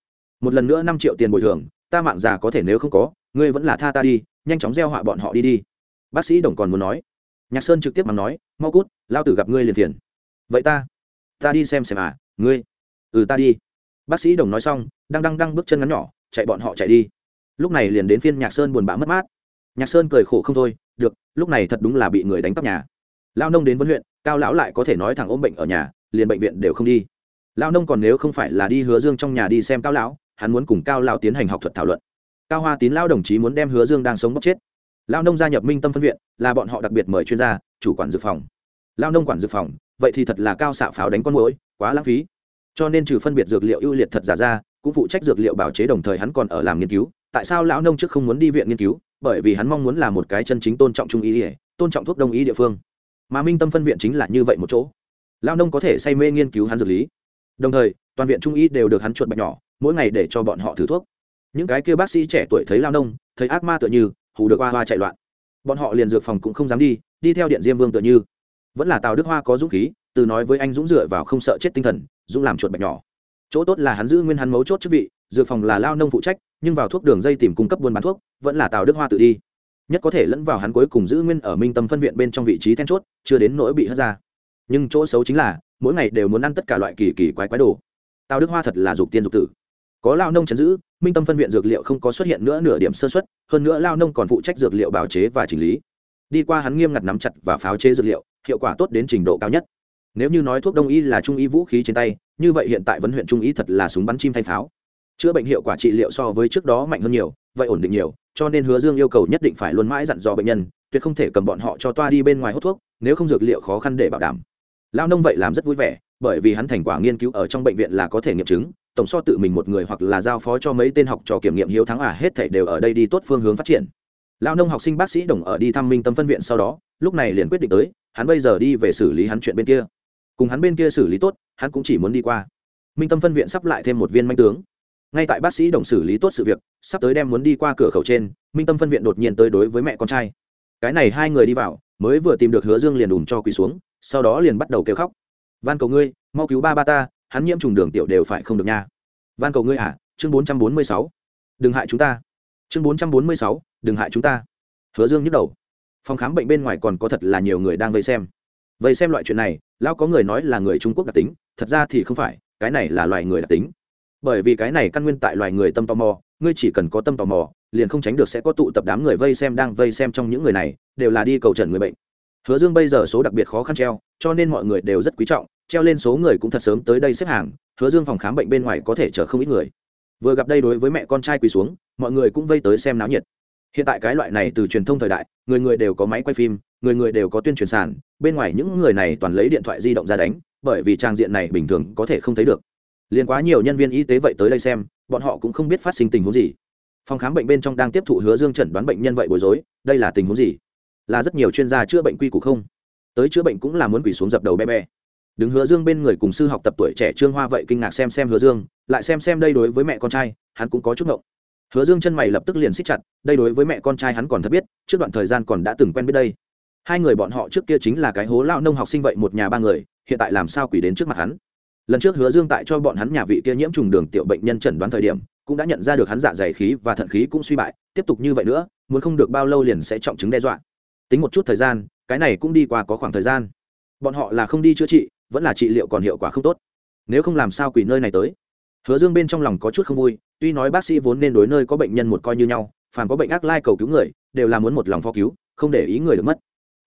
Một lần nữa năm triệu tiền bồi thường, ta mạng già có thể nếu không có, ngươi vẫn là tha ta đi nhanh chóng gieo họa bọn họ đi đi. Bác sĩ đồng còn muốn nói. Nhạc sơn trực tiếp mà nói, mau cút, lao tử gặp ngươi liền thiền vậy ta ta đi xem xem à ngươi. Ừ ta đi. Bác sĩ đồng nói xong đang đang đang bước chân ngắn nhỏ, chạy bọn họ chạy đi. Lúc này liền đến phiên nhạc sơn buồn bã mất mát. Nhạc sơn cười khổ không thôi, được, lúc này thật đúng là bị người đánh cắp nhà. Lao nông đến vấn huyện, cao lão lại có thể nói thẳng ôm bệnh ở nhà, liền bệnh viện đều không đi. Lao nông còn nếu không phải là đi hứa dương trong nhà đi xem cao lão, hắn muốn cùng cao lão tiến hành học thuật thảo luận cao hoa tín lao đồng chí muốn đem hứa dương đang sống bóc chết. Lao nông gia nhập minh tâm phân viện, là bọn họ đặc biệt mời chuyên gia, chủ quản dược phòng. Lao nông quản dược phòng, vậy thì thật là cao xạ pháo đánh con mũi quá lãng phí. Cho nên trừ phân biệt dược liệu ưu liệt thật giả ra, cũng phụ trách dược liệu bảo chế đồng thời hắn còn ở làm nghiên cứu. Tại sao lão nông trước không muốn đi viện nghiên cứu? Bởi vì hắn mong muốn là một cái chân chính tôn trọng trung ý ỉa tôn trọng thuốc đông y địa phương. Mà minh tâm phân viện chính là như vậy một chỗ. Lao nông có thể say mê nghiên cứu hắn dược lý. Đồng thời, toàn viện trung y đều được hắn chuột bạch nhỏ, mỗi ngày để cho bọn họ thử thuốc những cái kia bác sĩ trẻ tuổi thấy lao nông, thấy ác ma tựa như, hù được hoa hoa chạy loạn. Bọn họ liền dược phòng cũng không dám đi đi theo điện diêm vương tựa như. Vẫn là tào đức hoa có dũng khí, từ nói với anh dũng dựa vào không sợ chết tinh thần, dũng làm chuột bạch nhỏ. Chỗ tốt là hắn giữ nguyên hắn mấu chốt chức vị, dược phòng là lao nông phụ trách, nhưng vào thuốc đường dây tìm cung cấp buôn bán thuốc, vẫn là tào đức hoa tự đi. Nhất có thể lẫn vào hắn cuối cùng giữ nguyên ở minh tâm phân viện bên trong vị trí then chốt, chưa đến nỗi bị hất ra. Nhưng chỗ xấu chính là, mỗi ngày đều muốn ăn tất cả loại kỳ kỳ quái quái đồ. Tào đức hoa thật là dục tiên dục tử. Có lao nông chấn giữ minh tâm phân viện dược liệu không có xuất hiện nữa nửa điểm sơ xuất hơn nữa lao nông còn phụ trách dược liệu bào chế và chỉnh lý. Đi qua hắn nghiêm ngặt nắm chặt và pháo chế dược liệu, hiệu quả tốt đến trình độ cao nhất. Nếu như nói thuốc đông y là trung y vũ khí trên tay, như vậy hiện tại vấn huyện trung y thật là súng bắn chim thay pháo. Chữa bệnh hiệu quả trị liệu so với trước đó mạnh hơn nhiều, vậy ổn định nhiều, cho nên hứa dương yêu cầu nhất định phải luôn mãi dặn dò bệnh nhân, tuyệt không thể cầm bọn họ cho toa đi bên ngoài hút thuốc, nếu không dược liệu khó khăn để bảo đảm. Lao nông vậy làm rất vui vẻ bởi vì hắn thành quả nghiên cứu ở trong bệnh viện là có thể nghiệm chứng, tổng so tự mình một người hoặc là giao phó cho mấy tên học trò kiểm nghiệm hiếu thắng à hết thể đều ở đây đi tốt phương hướng phát triển. Lao nông học sinh bác sĩ đồng ở đi thăm minh tâm phân viện sau đó, lúc này liền quyết định tới, hắn bây giờ đi về xử lý hắn chuyện bên kia. Cùng hắn bên kia xử lý tốt, hắn cũng chỉ muốn đi qua. Minh tâm phân viện sắp lại thêm một viên manh tướng. Ngay tại bác sĩ đồng xử lý tốt sự việc, sắp tới đem muốn đi qua cửa khẩu trên, minh tâm phân viện đột nhiên tới đối với mẹ con trai. Cái này hai người đi vào, mới vừa tìm được hứa dương liền đùm cho quỳ xuống, sau đó liền bắt đầu kêu khóc van cầu ngươi, mau cứu ba ba ta, hắn nhiễm trùng đường tiểu đều phải không được nha. Van cầu ngươi à chương bốn trăm bốn mươi sáu. Đừng hại chúng ta. Chương bốn trăm bốn mươi sáu, đừng hại chúng ta. Hứa dương nhức đầu. Phòng khám bệnh bên ngoài còn có thật là nhiều người đang vây xem. Vây xem loại chuyện này, lão có người nói là người trung quốc đặc tính, thật ra thì không phải, cái này là loài người đặc tính. Bởi vì cái này căn nguyên tại loài người tâm tò mò, ngươi chỉ cần có tâm tò mò, liền không tránh được sẽ có tụ tập đám người vây xem đang vây xem trong những người này, đều là đi cầu trần người bệnh hứa dương bây giờ số đặc biệt khó khăn treo, cho nên mọi người đều rất quý trọng, treo lên số người cũng thật sớm tới đây xếp hàng, hứa dương phòng khám bệnh bên ngoài có thể chở không ít người. Vừa gặp đây đối với mẹ con trai quỳ xuống, mọi người cũng vây tới xem náo nhiệt. Hiện tại cái loại này từ truyền thông thời đại, người người đều có máy quay phim, người người đều có tuyên truyền sản bên ngoài những người này toàn lấy điện thoại di động ra đánh, bởi vì trang diện này bình thường có thể không thấy được. Liền quá nhiều nhân viên y tế vậy tới đây xem, bọn họ cũng không biết phát sinh tình huống gì. Phòng khám bệnh bên trong đang tiếp thụ hứa dương chẩn đoán bệnh nhân vậy bối rối, đây là tình huống gì? Là rất nhiều chuyên gia chữa bệnh quy củ không? Tới chữa bệnh cũng là muốn quỳ xuống dập đầu bé bé. Đứng hứa dương bên người cùng sư học tập tuổi trẻ trương hoa vậy kinh ngạc xem xem hứa dương, lại xem xem đây đối với mẹ con trai, hắn cũng có chút ngộng. Hứa dương chân mày lập tức liền xích chặt, đây đối với mẹ con trai hắn còn thật biết, trước đoạn thời gian còn đã từng quen biết đây. Hai người bọn họ trước kia chính là cái hố lao nông học sinh vậy, một nhà ba người, hiện tại làm sao quỷ đến trước mặt hắn? Lần trước hứa dương tại cho bọn hắn nhà vị kia nhiễm trùng đường tiểu bệnh nhân chẩn đoán thời điểm, cũng đã nhận ra được hắn dạ dày khí và thận khí cũng suy bại, tiếp tục như vậy nữa, muốn không được bao lâu liền sẽ trọng chứng đe dọa tính một chút thời gian, cái này cũng đi qua có khoảng thời gian. Bọn họ là không đi chữa trị, vẫn là trị liệu còn hiệu quả không tốt. Nếu không làm sao quỷ nơi này tới? Hứa dương bên trong lòng có chút không vui, tuy nói bác sĩ vốn nên đối nơi có bệnh nhân một coi như nhau, phàm có bệnh ác lai cầu cứu người, đều là muốn một lòng phó cứu, không để ý người được mất.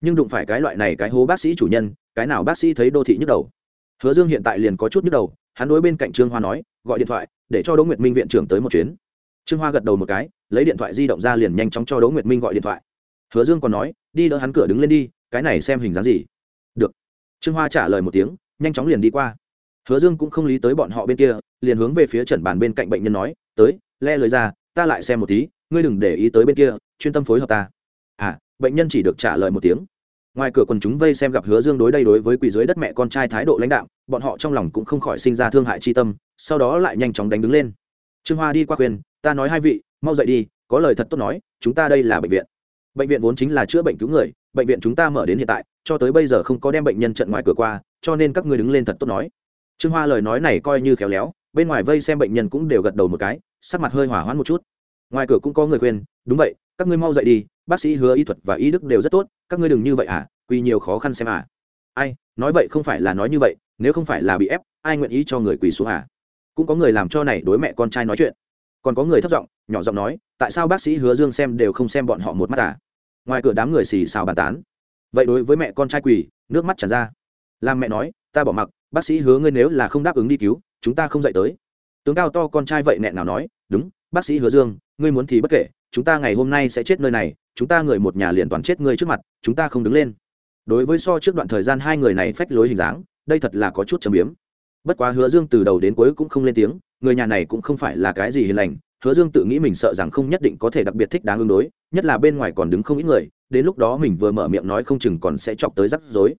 Nhưng đụng phải cái loại này cái hố bác sĩ chủ nhân, cái nào bác sĩ thấy đô thị nhức đầu? Hứa dương hiện tại liền có chút nhức đầu, hắn đối bên cạnh trương hoa nói, gọi điện thoại, để cho đỗ nguyệt minh viện trưởng tới một chuyến. Trương hoa gật đầu một cái, lấy điện thoại di động ra liền nhanh chóng cho đỗ nguyệt minh gọi điện thoại hứa dương còn nói, đi đỡ hắn cửa đứng lên đi, cái này xem hình dáng gì? Được. Trương hoa trả lời một tiếng, nhanh chóng liền đi qua. Hứa dương cũng không lý tới bọn họ bên kia, liền hướng về phía trần bàn bên cạnh bệnh nhân nói, tới, le lời ra, ta lại xem một tí, ngươi đừng để ý tới bên kia, chuyên tâm phối hợp ta. À bệnh nhân chỉ được trả lời một tiếng. Ngoài cửa quần chúng vây xem gặp hứa dương đối đây đối với quỷ dưới đất mẹ con trai thái độ lãnh đạo bọn họ trong lòng cũng không khỏi sinh ra thương hại chi tâm, sau đó lại nhanh chóng đánh đứng lên. Trương hoa đi qua khuyên, ta nói hai vị, mau dậy đi, có lời thật tốt nói, chúng ta đây là bệnh viện bệnh viện vốn chính là chữa bệnh cứu người, bệnh viện chúng ta mở đến hiện tại, cho tới bây giờ không có đem bệnh nhân trận ngoài cửa qua, cho nên các ngươi đứng lên thật tốt nói. Trương hoa lời nói này coi như khéo léo, bên ngoài vây xem bệnh nhân cũng đều gật đầu một cái, sắc mặt hơi hỏa hoãn một chút. Ngoài cửa cũng có người khuyên, đúng vậy, các ngươi mau dậy đi, bác sĩ hứa y thuật và y đức đều rất tốt, các ngươi đừng như vậy à quy nhiều khó khăn xem à. Ai, nói vậy không phải là nói như vậy, nếu không phải là bị ép, ai nguyện ý cho người quỳ xuống à? Cũng có người làm cho này đối mẹ con trai nói chuyện. Còn có người thấp giọng nhỏ giọng nói, tại sao bác sĩ hứa dương xem đều không xem bọn họ một mắt à? Ngoài cửa đám người xì xào bàn tán. Vậy đối với mẹ con trai quỳ, nước mắt tràn ra. Làm mẹ nói, ta bỏ mặc, bác sĩ hứa ngươi nếu là không đáp ứng đi cứu, chúng ta không dậy tới. Tướng cao to con trai vậy nẹn nào nói, đúng, bác sĩ hứa dương, ngươi muốn thì bất kể, chúng ta ngày hôm nay sẽ chết nơi này, chúng ta người một nhà liền toàn chết ngươi trước mặt, chúng ta không đứng lên. Đối với so trước đoạn thời gian hai người này phách lối hình dáng, đây thật là có chút châm biếm. Bất quá hứa dương từ đầu đến cuối cũng không lên tiếng, người nhà này cũng không phải là cái gì hiền lành hứa dương tự nghĩ mình sợ rằng không nhất định có thể đặc biệt thích đáng ứng đối, nhất là bên ngoài còn đứng không ít người, đến lúc đó mình vừa mở miệng nói không chừng còn sẽ chọc tới rắc rối.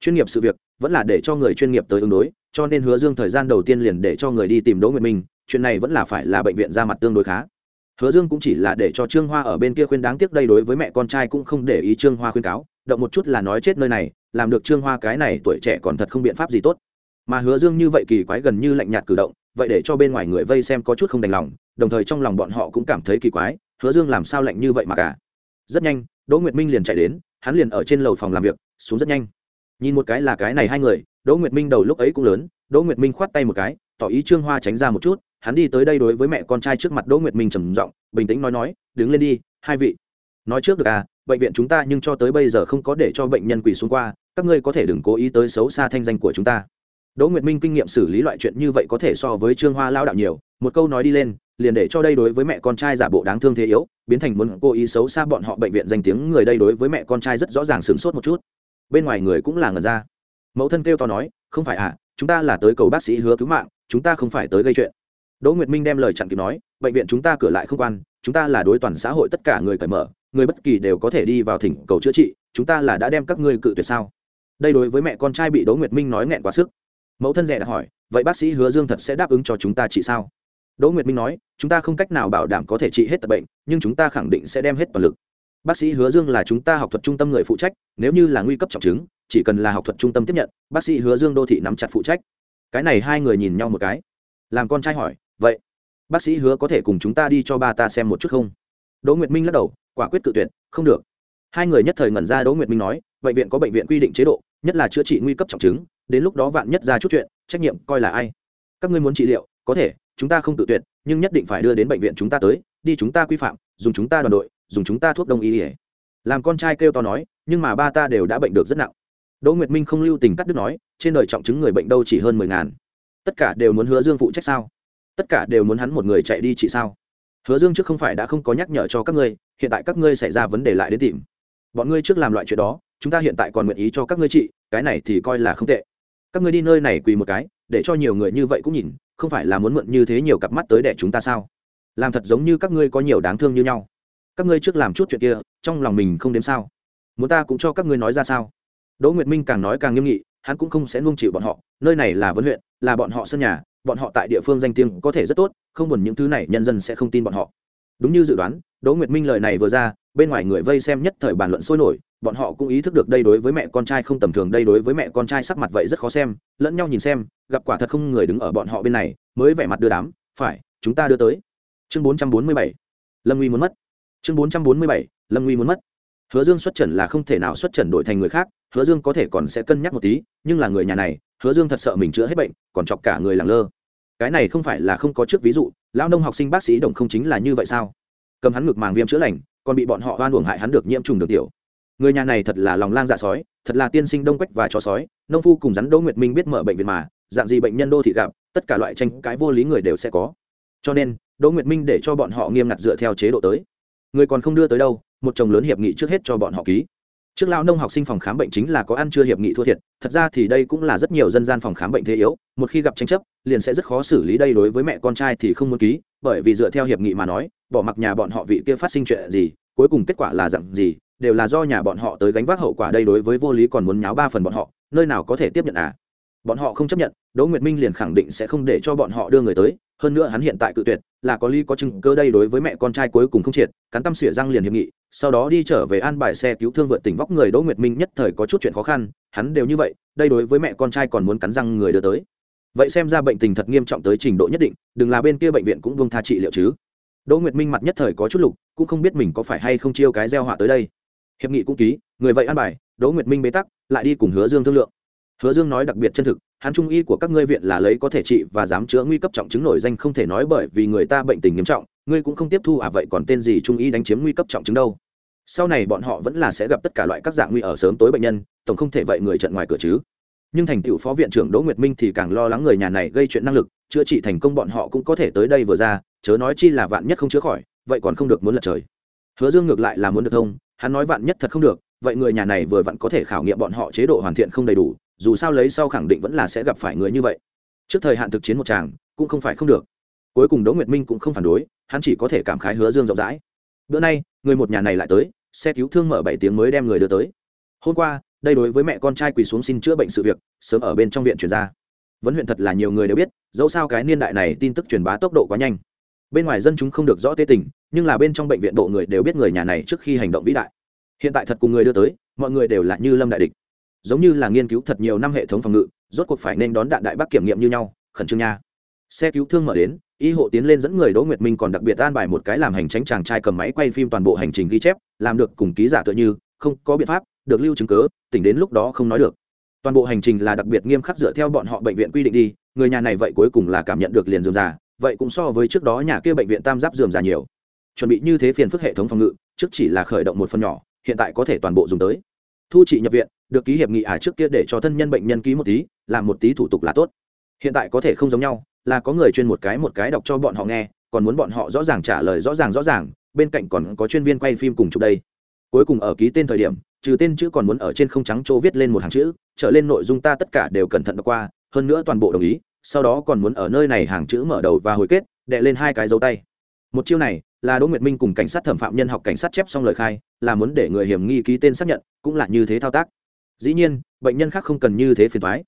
Chuyên nghiệp sự việc, vẫn là để cho người chuyên nghiệp tới ứng đối, cho nên hứa dương thời gian đầu tiên liền để cho người đi tìm đỗ nguyệt minh, chuyện này vẫn là phải là bệnh viện ra mặt tương đối khá. Hứa dương cũng chỉ là để cho trương hoa ở bên kia khuyên đáng tiếc đây đối với mẹ con trai cũng không để ý trương hoa khuyên cáo, động một chút là nói chết nơi này, làm được trương hoa cái này tuổi trẻ còn thật không biện pháp gì tốt. Mà hứa dương như vậy kỳ quái gần như lạnh nhạt cử động vậy để cho bên ngoài người vây xem có chút không đành lòng, đồng thời trong lòng bọn họ cũng cảm thấy kỳ quái, hứa dương làm sao lạnh như vậy mà cả? Rất nhanh, đỗ nguyệt minh liền chạy đến, hắn liền ở trên lầu phòng làm việc, xuống rất nhanh. Nhìn một cái là cái này hai người, đỗ nguyệt minh đầu lúc ấy cũng lớn, đỗ nguyệt minh khoát tay một cái, tỏ ý trương hoa tránh ra một chút, hắn đi tới đây đối với mẹ con trai trước mặt đỗ nguyệt minh trầm giọng, bình tĩnh nói nói, đứng lên đi, hai vị. Nói trước được à bệnh viện chúng ta nhưng cho tới bây giờ không có để cho bệnh nhân quỳ xuống qua, các ngươi có thể đừng cố ý tới xấu xa thanh danh của chúng ta đỗ nguyệt minh kinh nghiệm xử lý loại chuyện như vậy có thể so với trương hoa lao đạo nhiều. Một câu nói đi lên, liền để cho đây đối với mẹ con trai giả bộ đáng thương thế yếu, biến thành muốn cô ý xấu xa bọn họ bệnh viện danh tiếng người đây đối với mẹ con trai rất rõ ràng sửng sốt một chút. Bên ngoài người cũng là ngần ra. Mẫu thân kêu to nói, không phải à chúng ta là tới cầu bác sĩ hứa cứu mạng, chúng ta không phải tới gây chuyện. Đỗ nguyệt minh đem lời chặn kịp nói, bệnh viện chúng ta cửa lại không quan, chúng ta là đối toàn xã hội tất cả người cởi mở, người bất kỳ đều có thể đi vào thỉnh cầu chữa trị, chúng ta là đã đem các ngươi cự tuyệt sao? Đây đối với mẹ con trai bị đỗ nguyệt minh nói nghẹn quá sức mẫu thân rẻ đã hỏi, vậy bác sĩ hứa dương thật sẽ đáp ứng cho chúng ta trị sao? Đỗ nguyệt minh nói, chúng ta không cách nào bảo đảm có thể trị hết tật bệnh, nhưng chúng ta khẳng định sẽ đem hết toàn lực. Bác sĩ hứa dương là chúng ta học thuật trung tâm người phụ trách, nếu như là nguy cấp trọng chứng, chỉ cần là học thuật trung tâm tiếp nhận, bác sĩ hứa dương đô thị nắm chặt phụ trách. Cái này hai người nhìn nhau một cái. Làm con trai hỏi, vậy, bác sĩ hứa có thể cùng chúng ta đi cho ba ta xem một chút không? Đỗ nguyệt minh lắc đầu, quả quyết cự tuyệt, không được. Hai người nhất thời ngẩn ra, đỗ nguyệt minh nói, bệnh viện có bệnh viện quy định chế độ, nhất là chữa trị nguy cấp trọng chứng đến lúc đó vạn nhất ra chút chuyện, trách nhiệm coi là ai? Các ngươi muốn trị liệu, có thể, chúng ta không tự tuyệt, nhưng nhất định phải đưa đến bệnh viện chúng ta tới, đi chúng ta quy phạm, dùng chúng ta đoàn đội, dùng chúng ta thuốc đông y ỉa làm con trai kêu to nói, nhưng mà ba ta đều đã bệnh được rất nặng. Đỗ nguyệt minh không lưu tình cắt đứt nói, trên đời trọng chứng người bệnh đâu chỉ hơn mười ngàn. Tất cả đều muốn hứa dương phụ trách sao? Tất cả đều muốn hắn một người chạy đi trị sao? Hứa dương trước không phải đã không có nhắc nhở cho các ngươi, hiện tại các ngươi xảy ra vấn đề lại đến tìm. Bọn ngươi trước làm loại chuyện đó, chúng ta hiện tại còn nguyện ý cho các ngươi trị, cái này thì coi là không tệ các ngươi đi nơi này quỳ một cái, để cho nhiều người như vậy cũng nhìn, không phải là muốn mượn như thế nhiều cặp mắt tới để chúng ta sao? Làm thật giống như các ngươi có nhiều đáng thương như nhau. Các ngươi trước làm chút chuyện kia, trong lòng mình không đếm sao. Muốn ta cũng cho các ngươi nói ra sao? Đỗ nguyệt minh càng nói càng nghiêm nghị, hắn cũng không sẽ nuông chịu bọn họ, nơi này là vấn huyện, là bọn họ sân nhà, bọn họ tại địa phương danh tiếng có thể rất tốt, không buồn những thứ này, nhân dân sẽ không tin bọn họ. Đúng như dự đoán, đỗ nguyệt minh lời này vừa ra bên ngoài người vây xem nhất thời bàn luận sôi nổi, bọn họ cũng ý thức được đây đối với mẹ con trai không tầm thường, đây đối với mẹ con trai sắc mặt vậy rất khó xem, lẫn nhau nhìn xem, gặp quả thật không người đứng ở bọn họ bên này, mới vẻ mặt đưa đám, phải, chúng ta đưa tới. Chương bốn trăm bốn mươi bảy. Lâm nguy muốn mất. Chương bốn trăm bốn mươi bảy, lâm nguy muốn mất. Hứa dương xuất trần là không thể nào xuất trần đổi thành người khác, hứa dương có thể còn sẽ cân nhắc một tí, nhưng là người nhà này, hứa dương thật sợ mình chữa hết bệnh, còn chọc cả người làng lơ. Cái này không phải là không có trước ví dụ, lão nông học sinh bác sĩ đồng không chính là như vậy sao? Cầm hắn ngực màng viêm chữa lành còn bị bọn họ oan uổng hại hắn được nhiễm trùng được tiểu. Người nhà này thật là lòng lang dạ sói, thật là tiên sinh đông quách và chó sói, nông phu cùng rắn đỗ nguyệt minh biết mở bệnh viện mà, dạng gì bệnh nhân đô thị gặp, tất cả loại tranh cãi vô lý người đều sẽ có. Cho nên, đỗ nguyệt minh để cho bọn họ nghiêm ngặt dựa theo chế độ tới. Người còn không đưa tới đâu, một chồng lớn hiệp nghị trước hết cho bọn họ ký. Trước lão nông học sinh phòng khám bệnh chính là có ăn chưa hiệp nghị thua thiệt, thật ra thì đây cũng là rất nhiều dân gian phòng khám bệnh thế yếu, một khi gặp tranh chấp, liền sẽ rất khó xử lý đây đối với mẹ con trai thì không muốn ký, bởi vì dựa theo hiệp nghị mà nói bỏ mặc nhà bọn họ vị kia phát sinh chuyện gì, cuối cùng kết quả là dặn gì, đều là do nhà bọn họ tới gánh vác hậu quả đây đối với vô lý còn muốn nháo ba phần bọn họ, nơi nào có thể tiếp nhận à? Bọn họ không chấp nhận, đỗ nguyệt minh liền khẳng định sẽ không để cho bọn họ đưa người tới, hơn nữa hắn hiện tại cự tuyệt, là có lý có chứng cơ đây đối với mẹ con trai cuối cùng không triệt, cắn tâm xỉa răng liền hiệp nghị, sau đó đi trở về an bài xe cứu thương vượt tỉnh vóc người đỗ nguyệt minh nhất thời có chút chuyện khó khăn, hắn đều như vậy, đây đối với mẹ con trai còn muốn cắn răng người đưa tới. Vậy xem ra bệnh tình thật nghiêm trọng tới trình độ nhất định, đừng là bên kia bệnh viện cũng vương tha trị liệu chứ đỗ nguyệt minh mặt nhất thời có chút lục, cũng không biết mình có phải hay không chiêu cái gieo họa tới đây. Hiệp nghị cũng ký, người vậy an bài, đỗ nguyệt minh bế tắc, lại đi cùng hứa dương thương lượng. Hứa dương nói đặc biệt chân thực, hắn trung y của các ngươi viện là lấy có thể trị và dám chữa nguy cấp trọng chứng nổi danh không thể nói bởi vì người ta bệnh tình nghiêm trọng, ngươi cũng không tiếp thu à vậy còn tên gì trung y đánh chiếm nguy cấp trọng chứng đâu? Sau này bọn họ vẫn là sẽ gặp tất cả loại các dạng nguy ở sớm tối bệnh nhân, tổng không thể vậy người trận ngoài cửa chứ. Nhưng thành tựu phó viện trưởng đỗ nguyệt minh thì càng lo lắng người nhà này gây chuyện năng lực chữa trị thành công bọn họ cũng có thể tới đây vừa ra, chớ nói chi là vạn nhất không chữa khỏi, vậy còn không được muốn lật trời. Hứa dương ngược lại là muốn được thông, hắn nói vạn nhất thật không được, vậy người nhà này vừa vặn có thể khảo nghiệm bọn họ chế độ hoàn thiện không đầy đủ, dù sao lấy sau khẳng định vẫn là sẽ gặp phải người như vậy. Trước thời hạn thực chiến một chàng cũng không phải không được. Cuối cùng đỗ nguyệt minh cũng không phản đối, hắn chỉ có thể cảm khái hứa dương rộng rãi. Bữa nay, người một nhà này lại tới, xe cứu thương mở bảy tiếng mới đem người đưa tới. Hôm qua, đây đối với mẹ con trai quỳ xuống xin chữa bệnh sự việc, sớm ở bên trong viện chuyển ra. Vấn huyện thật là nhiều người đều biết dẫu sao cái niên đại này tin tức truyền bá tốc độ quá nhanh. Bên ngoài dân chúng không được rõ tế tình, nhưng là bên trong bệnh viện bộ người đều biết người nhà này trước khi hành động vĩ đại. Hiện tại thật cùng người đưa tới, mọi người đều là như lâm đại địch. Giống như là nghiên cứu thật nhiều năm hệ thống phòng ngự, rốt cuộc phải nên đón đạn đại bác kiểm nghiệm như nhau, khẩn trương nha. Xe cứu thương mở đến, y hộ tiến lên dẫn người đỗ nguyệt minh còn đặc biệt an bài một cái làm hành tránh chàng trai cầm máy quay phim toàn bộ hành trình ghi chép, làm được cùng ký giả tựa như, không có biện pháp, được lưu chứng cớ tỉnh đến lúc đó không nói được. Toàn bộ hành trình là đặc biệt nghiêm khắc dựa theo bọn họ bệnh viện quy định đi người nhà này vậy cuối cùng là cảm nhận được liền dườm già, vậy cũng so với trước đó nhà kia bệnh viện tam giáp dườm già nhiều. Chuẩn bị như thế phiền phức hệ thống phòng ngự, trước chỉ là khởi động một phần nhỏ, hiện tại có thể toàn bộ dùng tới. Thu trị nhập viện, được ký hiệp nghị ả trước kia để cho thân nhân bệnh nhân ký một tí, làm một tí thủ tục là tốt. Hiện tại có thể không giống nhau, là có người chuyên một cái một cái đọc cho bọn họ nghe, còn muốn bọn họ rõ ràng trả lời rõ ràng rõ ràng, bên cạnh còn có chuyên viên quay phim cùng chụp đây. Cuối cùng ở ký tên thời điểm, trừ tên chữ còn muốn ở trên không trắng chỗ viết lên một hàng chữ, trở lên nội dung ta tất cả đều cẩn thận đọc qua hơn nữa toàn bộ đồng ý, sau đó còn muốn ở nơi này hàng chữ mở đầu và hồi kết đệ lên hai cái dấu tay. Một chiêu này là đỗ nguyệt minh cùng cảnh sát thẩm phạm nhân học cảnh sát chép xong lời khai, là muốn để người hiểm nghi ký tên xác nhận, cũng là như thế thao tác. Dĩ nhiên, bệnh nhân khác không cần như thế phiền thoái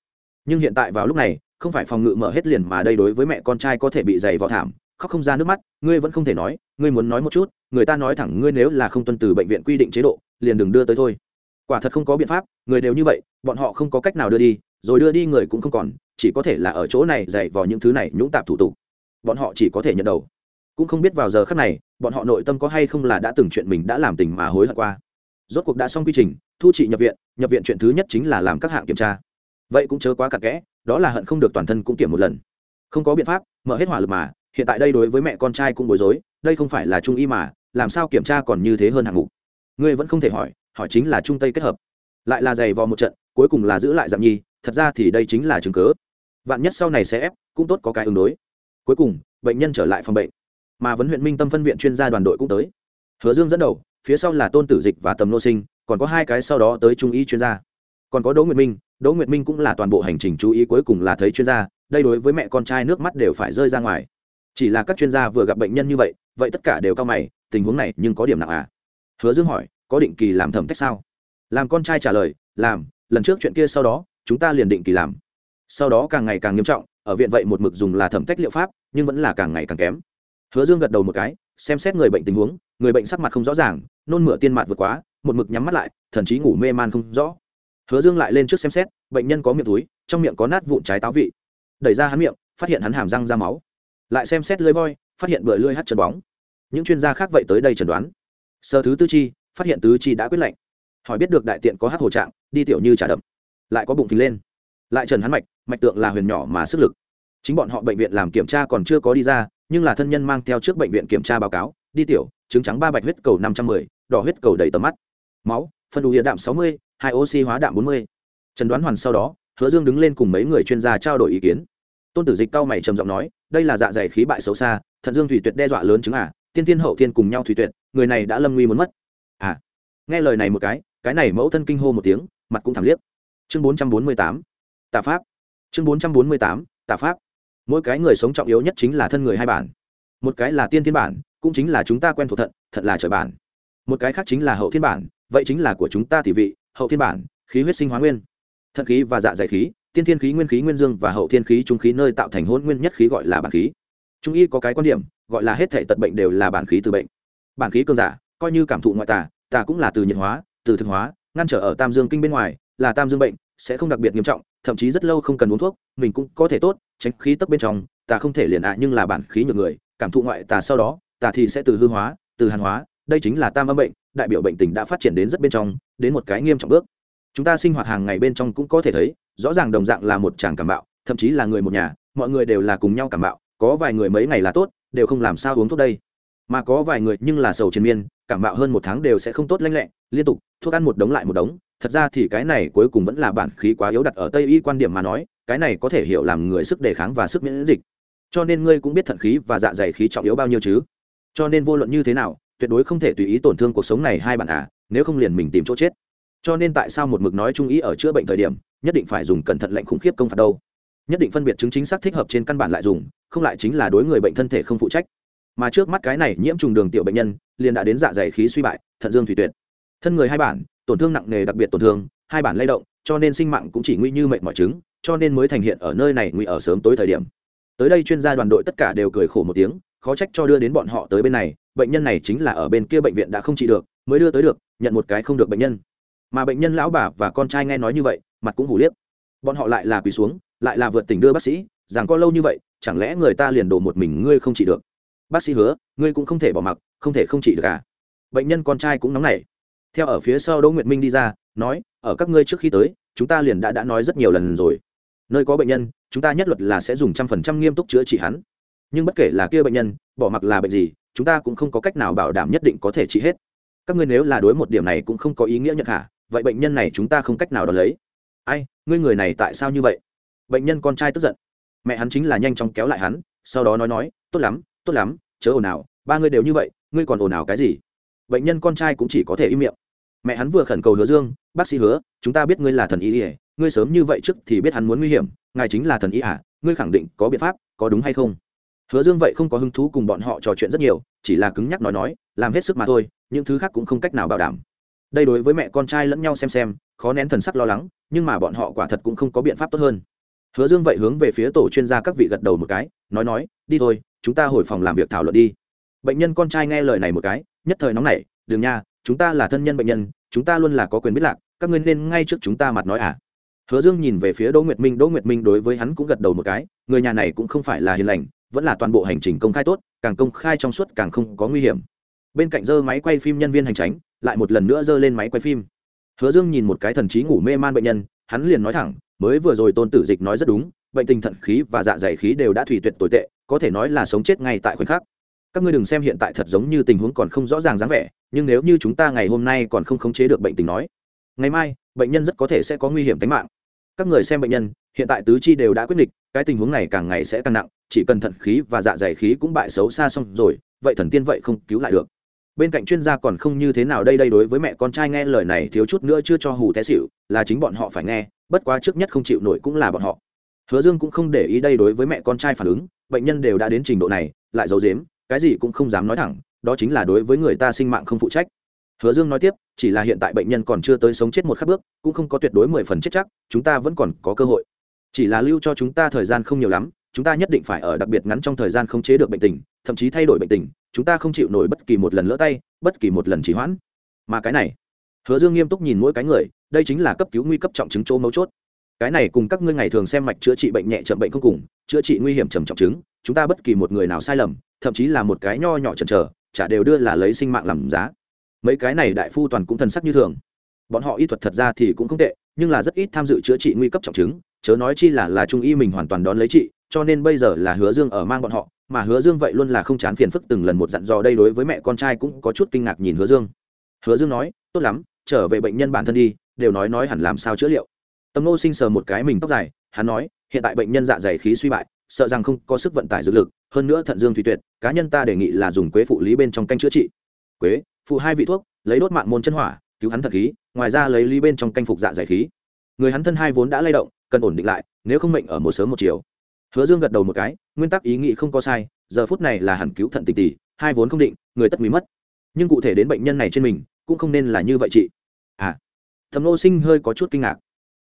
nhưng hiện tại vào lúc này, không phải phòng ngự mở hết liền mà đây đối với mẹ con trai có thể bị dày vò thảm, khóc không ra nước mắt, ngươi vẫn không thể nói, ngươi muốn nói một chút, người ta nói thẳng ngươi nếu là không tuân từ bệnh viện quy định chế độ, liền đừng đưa tới thôi. Quả thật không có biện pháp, người đều như vậy, bọn họ không có cách nào đưa đi rồi đưa đi người cũng không còn, chỉ có thể là ở chỗ này dạy vào những thứ này nhũng tạp thủ tục. Bọn họ chỉ có thể nhận đầu. Cũng không biết vào giờ khắc này, bọn họ nội tâm có hay không là đã từng chuyện mình đã làm tình mà hối hận qua. Rốt cuộc đã xong quy trình, thu trị nhập viện nhập viện chuyện thứ nhất chính là làm các hạng kiểm tra. Vậy cũng chớ quá cặn kẽ, đó là hận không được toàn thân cũng kiểm một lần. Không có biện pháp, mở hết hỏa lực mà, hiện tại đây đối với mẹ con trai cũng bối rối, đây không phải là trung y mà, làm sao kiểm tra còn như thế hơn hạng mục? Ngươi vẫn không thể hỏi hỏi chính là trung tây kết hợp. Lại là giày vò một trận, cuối cùng là giữ lại dạng nhi thật ra thì đây chính là chứng cớ. Vạn nhất sau này sẽ ép, cũng tốt có cái ứng đối. Cuối cùng, bệnh nhân trở lại phòng bệnh. Mà vấn huyện minh tâm phân viện chuyên gia đoàn đội cũng tới. Hứa dương dẫn đầu, phía sau là tôn tử dịch và tầm nô sinh, còn có hai cái sau đó tới trung y chuyên gia. Còn có đỗ nguyệt minh, đỗ nguyệt minh cũng là toàn bộ hành trình chú ý cuối cùng là thấy chuyên gia, đây đối với mẹ con trai nước mắt đều phải rơi ra ngoài. Chỉ là các chuyên gia vừa gặp bệnh nhân như vậy vậy tất cả đều cao mày, tình huống này nhưng có điểm nặng à? Hứa dương hỏi, có định kỳ làm thẩm tách sao? Làm con trai trả lời, làm, lần trước chuyện kia sau đó chúng ta liền định kỳ làm. Sau đó càng ngày càng nghiêm trọng, ở viện vậy một mực dùng là thẩm tách liệu pháp, nhưng vẫn là càng ngày càng kém. Hứa dương gật đầu một cái, xem xét người bệnh tình huống, người bệnh sắc mặt không rõ ràng, nôn mửa tiên mạt vượt quá, một mực nhắm mắt lại, thậm chí ngủ mê man không rõ. Hứa dương lại lên trước xem xét, bệnh nhân có miệng túi, trong miệng có nát vụn trái táo vị. Đẩy ra hắn miệng, phát hiện hắn hàm răng ra máu. Lại xem xét lưới voi, phát hiện bờ lưỡi hắt chân bóng. Những chuyên gia khác vậy tới đây chẩn đoán. Sơ thứ tư chi, phát hiện tứ chi đã quyết lệnh hỏi biết được đại tiện có hát hồ trạng, đi tiểu như trà đậm lại có bụng phình lên. Lại trần hắn mạch mạch tượng là huyền nhỏ mà sức lực. Chính bọn họ bệnh viện làm kiểm tra còn chưa có đi ra, nhưng là thân nhân mang theo trước bệnh viện kiểm tra báo cáo, đi tiểu, trứng trắng ba bạch huyết cầu năm trăm mười, đỏ huyết cầu đầy tầm mắt. Máu, phân đủ hiện đạm sáu mươi, hai oxy hóa đạm bốn mươi. Trần đoán hoàn sau đó, hứa dương đứng lên cùng mấy người chuyên gia trao đổi ý kiến. Tôn tử dịch cao mày trầm giọng nói, đây là dạ dày khí bại xấu xa, thận dương thủy tuyệt đe dọa lớn chứng à tiên tiên hậu thiên cùng nhau thủy tuyệt, người này đã lâm nguy muốn mất. À nghe lời này một cái cái này mẫu thân kinh hô một tiếng, mặt cũng thảm liếc chương bốn trăm bốn mươi tám, tà pháp. Chương bốn trăm bốn mươi tám, tà pháp. Mỗi cái người sống trọng yếu nhất chính là thân người hai bản. Một cái là tiên thiên bản, cũng chính là chúng ta quen thuộc thận thận là trời bản. Một cái khác chính là hậu thiên bản, vậy chính là của chúng ta tỷ vị, hậu thiên bản, khí huyết sinh hóa nguyên. Thận khí và dạ dày khí, tiên thiên khí, nguyên khí, nguyên dương và hậu thiên khí trung khí nơi tạo thành hôn nguyên nhất khí gọi là bản khí. Trung y có cái quan điểm, gọi là hết thể tật bệnh đều là bản khí từ bệnh. Bản khí cơn giả, coi như cảm thụ ngoại tà tà cũng là từ nhiệt hóa, từ thực hóa, ngăn trở ở tam dương kinh bên ngoài là tam dương bệnh, sẽ không đặc biệt nghiêm trọng, thậm chí rất lâu không cần uống thuốc, mình cũng có thể tốt, tránh khí tấp bên trong, ta không thể liền ạ, nhưng là bản khí nhược người, cảm thụ ngoại tà sau đó, tà thì sẽ từ hư hóa, từ hàn hóa, đây chính là tam âm bệnh, đại biểu bệnh tình đã phát triển đến rất bên trong, đến một cái nghiêm trọng bước. Chúng ta sinh hoạt hàng ngày bên trong cũng có thể thấy, rõ ràng đồng dạng là một chàng cảm bạo, thậm chí là người một nhà, mọi người đều là cùng nhau cảm bạo, có vài người mấy ngày là tốt, đều không làm sao uống thuốc đây. Mà có vài người nhưng là sầu triền miên, cảm bạo hơn một tháng đều sẽ không tốt lanh lẹ, liên tục, thuốc ăn một đống lại một đống thật ra thì cái này cuối cùng vẫn là bản khí quá yếu đặt ở tây y quan điểm mà nói, cái này có thể hiểu làm người sức đề kháng và sức miễn dịch. Cho nên ngươi cũng biết thận khí và dạ dày khí trọng yếu bao nhiêu chứ? Cho nên vô luận như thế nào, tuyệt đối không thể tùy ý tổn thương cuộc sống này hai bạn à nếu không liền mình tìm chỗ chết. Cho nên tại sao một mực nói trung ý ở chữa bệnh thời điểm, nhất định phải dùng cẩn thận lệnh khủng khiếp công phạt đâu? Nhất định phân biệt chứng chính xác thích hợp trên căn bản lại dùng, không lại chính là đối người bệnh thân thể không phụ trách. Mà trước mắt cái này nhiễm trùng đường tiểu bệnh nhân, liền đã đến dạ dày khí suy bại, thận dương thủy tuyệt. Thân người hai bản tổn thương nặng nề đặc biệt tổn thương, hai bản lay động, cho nên sinh mạng cũng chỉ nguy như mệnh mọi chứng, cho nên mới thành hiện ở nơi này nguy ở sớm tối thời điểm. Tới đây chuyên gia đoàn đội tất cả đều cười khổ một tiếng, khó trách cho đưa đến bọn họ tới bên này, bệnh nhân này chính là ở bên kia bệnh viện đã không trị được, mới đưa tới được, nhận một cái không được bệnh nhân. Mà bệnh nhân lão bà và con trai nghe nói như vậy, mặt cũng hủ liếc. Bọn họ lại là quỳ xuống, lại là vượt tỉnh đưa bác sĩ, rằng có lâu như vậy, chẳng lẽ người ta liền đổ một mình ngươi không trị được? Bác sĩ hứa, ngươi cũng không thể bỏ mặc, không thể không trị được cả à? bệnh nhân con trai cũng nóng nảy theo ở phía sau đỗ nguyệt minh đi ra, nói, ở các ngươi trước khi tới, chúng ta liền đã đã nói rất nhiều lần rồi. Nơi có bệnh nhân, chúng ta nhất luật là sẽ dùng trăm phần trăm nghiêm túc chữa trị hắn. Nhưng bất kể là kia bệnh nhân, bỏ mặc là bệnh gì, chúng ta cũng không có cách nào bảo đảm nhất định có thể trị hết. Các ngươi nếu là đối một điểm này cũng không có ý nghĩa nhận hả, vậy bệnh nhân này chúng ta không cách nào đón lấy. Ai, ngươi người này tại sao như vậy? Bệnh nhân con trai tức giận. Mẹ hắn chính là nhanh chóng kéo lại hắn, sau đó nói nói, tốt lắm tốt lắm, chớ ồn ào, ba ngươi đều như vậy, ngươi còn ồn ào cái gì bệnh nhân con trai cũng chỉ có thể im miệng. Mẹ hắn vừa khẩn cầu hứa dương bác sĩ hứa chúng ta biết ngươi là thần y, ỉa ngươi sớm như vậy trước thì biết hắn muốn nguy hiểm ngài chính là thần y à ngươi khẳng định có biện pháp có đúng hay không? Hứa dương vậy không có hứng thú cùng bọn họ trò chuyện rất nhiều chỉ là cứng nhắc nói nói làm hết sức mà thôi những thứ khác cũng không cách nào bảo đảm. Đây đối với mẹ con trai lẫn nhau xem xem khó nén thần sắc lo lắng nhưng mà bọn họ quả thật cũng không có biện pháp tốt hơn. Hứa dương vậy hướng về phía tổ chuyên gia các vị gật đầu một cái nói nói đi thôi chúng ta hồi phòng làm việc thảo luận đi. Bệnh nhân con trai nghe lời này một cái nhất thời nóng nảy, đường nha, chúng ta là thân nhân bệnh nhân, chúng ta luôn là có quyền biết lạc, các ngươi nên ngay trước chúng ta mặt nói à. Hứa dương nhìn về phía đỗ nguyệt minh, đỗ nguyệt minh đối với hắn cũng gật đầu một cái, người nhà này cũng không phải là hiền lành, vẫn là toàn bộ hành trình công khai tốt, càng công khai trong suốt càng không có nguy hiểm. Bên cạnh dơ máy quay phim nhân viên hành tránh, lại một lần nữa dơ lên máy quay phim. Hứa dương nhìn một cái thần trí ngủ mê man bệnh nhân, hắn liền nói thẳng, mới vừa rồi tôn tử dịch nói rất đúng, bệnh tình thận khí và dạ dày khí đều đã thủy tuyệt tồi tệ, có thể nói là sống chết ngay tại khoảnh khắc các ngươi đừng xem hiện tại thật giống như tình huống còn không rõ ràng dáng vẻ, nhưng nếu như chúng ta ngày hôm nay còn không khống chế được bệnh tình nói, ngày mai, bệnh nhân rất có thể sẽ có nguy hiểm tính mạng. Các người xem bệnh nhân, hiện tại tứ chi đều đã quyết định, cái tình huống này càng ngày sẽ càng nặng, chỉ cần thận khí và dạ dày khí cũng bại xấu xa xong rồi, vậy thần tiên vậy không cứu lại được. Bên cạnh chuyên gia còn không như thế nào đây đây đối với mẹ con trai nghe lời này thiếu chút nữa chưa cho hù té xỉu, là chính bọn họ phải nghe, bất quá trước nhất không chịu nổi cũng là bọn họ. Hứa dương cũng không để ý đây đối với mẹ con trai phản ứng, bệnh nhân đều đã đến trình độ này, lại giấu dếm cái gì cũng không dám nói thẳng, đó chính là đối với người ta sinh mạng không phụ trách. Hứa dương nói tiếp, chỉ là hiện tại bệnh nhân còn chưa tới sống chết một khắc bước, cũng không có tuyệt đối mười phần chết chắc, chúng ta vẫn còn có cơ hội. Chỉ là lưu cho chúng ta thời gian không nhiều lắm, chúng ta nhất định phải ở đặc biệt ngắn trong thời gian không chế được bệnh tình, thậm chí thay đổi bệnh tình, chúng ta không chịu nổi bất kỳ một lần lỡ tay, bất kỳ một lần trì hoãn. Mà cái này, hứa dương nghiêm túc nhìn mỗi cái người, đây chính là cấp cứu nguy cấp trọng chứng chỗ mấu chốt. Cái này cùng các ngươi ngày thường xem mạch chữa trị bệnh nhẹ chậm bệnh không cùng, chữa trị nguy hiểm trầm trọng chứng, chúng ta bất kỳ một người nào sai lầm thậm chí là một cái nho nhỏ chần chờ, chả đều đưa là lấy sinh mạng làm giá. Mấy cái này đại phu toàn cũng thần sắc như thường. Bọn họ y thuật thật ra thì cũng không tệ, nhưng là rất ít tham dự chữa trị nguy cấp trọng chứng, chớ nói chi là là trung y mình hoàn toàn đón lấy trị, cho nên bây giờ là hứa dương ở mang bọn họ, mà hứa dương vậy luôn là không chán phiền phức từng lần một dặn dò đây đối với mẹ con trai cũng có chút kinh ngạc nhìn hứa dương. Hứa dương nói, tốt lắm, trở về bệnh nhân bản thân đi, đều nói nói hẳn làm sao chữa liệu. Tâm nô sinh sờ một cái mình tóc dài, hắn nói, hiện tại bệnh nhân dạ dày khí suy bại sợ rằng không có sức vận tải dược lực, hơn nữa thận dương thủy tuyệt, cá nhân ta đề nghị là dùng quế phụ lý bên trong canh chữa trị. Quế, phụ hai vị thuốc, lấy đốt mạng môn chân hỏa, cứu hắn thật khí, ngoài ra lấy lý bên trong canh phục dạ giải khí. Người hắn thân hai vốn đã lay động, cần ổn định lại, nếu không mệnh ở một sớm một chiều. Hứa dương gật đầu một cái, nguyên tắc ý nghĩ không có sai, giờ phút này là hẳn cứu thận tình tỷ, hai vốn không định, người tất quý mất. Nhưng cụ thể đến bệnh nhân này trên mình, cũng không nên là như vậy chị. À thẩm nô sinh hơi có chút kinh ngạc.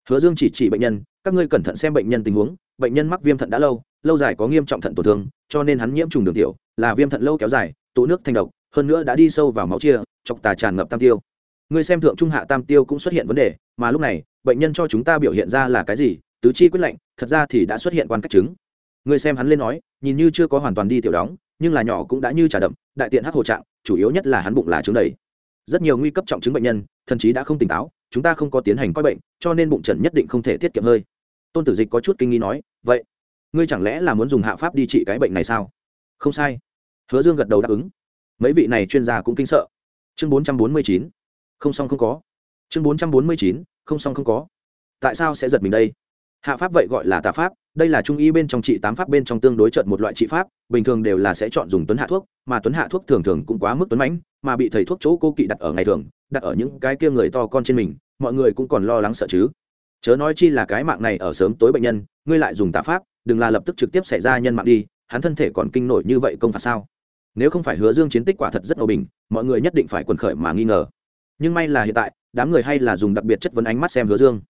Hứa dương chỉ chỉ bệnh nhân, các ngươi cẩn thận xem bệnh nhân tình huống, bệnh nhân mắc viêm thận đã lâu lâu dài có nghiêm trọng thận tổn thương cho nên hắn nhiễm trùng đường tiểu là viêm thận lâu kéo dài tụ nước thành độc hơn nữa đã đi sâu vào máu chia chọc tà tràn ngập tam tiêu. Người xem thượng trung hạ tam tiêu cũng xuất hiện vấn đề mà lúc này bệnh nhân cho chúng ta biểu hiện ra là cái gì tứ chi quyết lạnh, thật ra thì đã xuất hiện quan cách chứng. Người xem hắn lên nói nhìn như chưa có hoàn toàn đi tiểu đóng nhưng là nhỏ cũng đã như trà đậm đại tiện hắc hồ trạng chủ yếu nhất là hắn bụng là chứng đầy. Rất nhiều nguy cấp trọng chứng bệnh nhân thậm chí đã không tỉnh táo chúng ta không có tiến hành coi bệnh cho nên bụng trần nhất định không thể tiết kiệm hơi. Tôn tử dịch có chút kinh nghi nói vậy ngươi chẳng lẽ là muốn dùng hạ pháp đi trị cái bệnh này sao? Không sai. Hứa dương gật đầu đáp ứng. Mấy vị này chuyên gia cũng kinh sợ. Chương bốn trăm bốn mươi chín. Không xong không có. Chương bốn trăm bốn mươi chín. Không xong không có. Tại sao sẽ giật mình đây? Hạ pháp vậy gọi là tà pháp, đây là trung y bên trong trị tám pháp bên trong tương đối trận một loại trị pháp, bình thường đều là sẽ chọn dùng tuấn hạ thuốc, mà tuấn hạ thuốc thường thường cũng quá mức tuấn mãnh, mà bị thầy thuốc chỗ cô kỵ đặt ở ngày thường, đặt ở những cái kia người to con trên mình, mọi người cũng còn lo lắng sợ chứ. Chớ nói chi là cái mạng này ở sớm tối bệnh nhân, ngươi lại dùng tà pháp đừng là lập tức trực tiếp xảy ra nhân mạng đi, hắn thân thể còn kinh nổi như vậy công phạt sao? Nếu không phải hứa dương chiến tích quả thật rất nổ bình, mọi người nhất định phải quần khởi mà nghi ngờ. Nhưng may là hiện tại, đám người hay là dùng đặc biệt chất vấn ánh mắt xem hứa dương.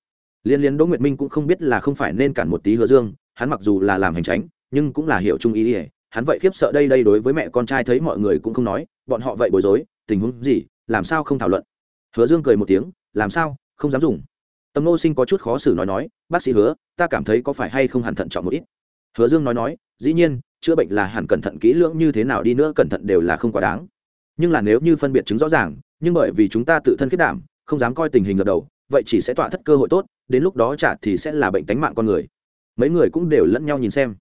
Liên liên đỗ nguyệt minh cũng không biết là không phải nên cản một tí hứa dương, hắn mặc dù là làm hành tránh, nhưng cũng là hiểu trung ý ỉa hắn vậy khiếp sợ đây đây đối với mẹ con trai thấy mọi người cũng không nói, bọn họ vậy bối rối, tình huống gì, làm sao không thảo luận? Hứa dương cười một tiếng, làm sao, không dám dùng. Tâm nô sinh có chút khó xử nói nói, bác sĩ hứa ta cảm thấy có phải hay không hẳn thận trọng một ít. Hứa dương nói nói, dĩ nhiên, chữa bệnh là hẳn cẩn thận kỹ lưỡng như thế nào đi nữa cẩn thận đều là không quá đáng. Nhưng là nếu như phân biệt chứng rõ ràng, nhưng bởi vì chúng ta tự thân kết đảm, không dám coi tình hình lần đầu, vậy chỉ sẽ tọa thất cơ hội tốt, đến lúc đó trả thì sẽ là bệnh tánh mạng con người. Mấy người cũng đều lẫn nhau nhìn xem.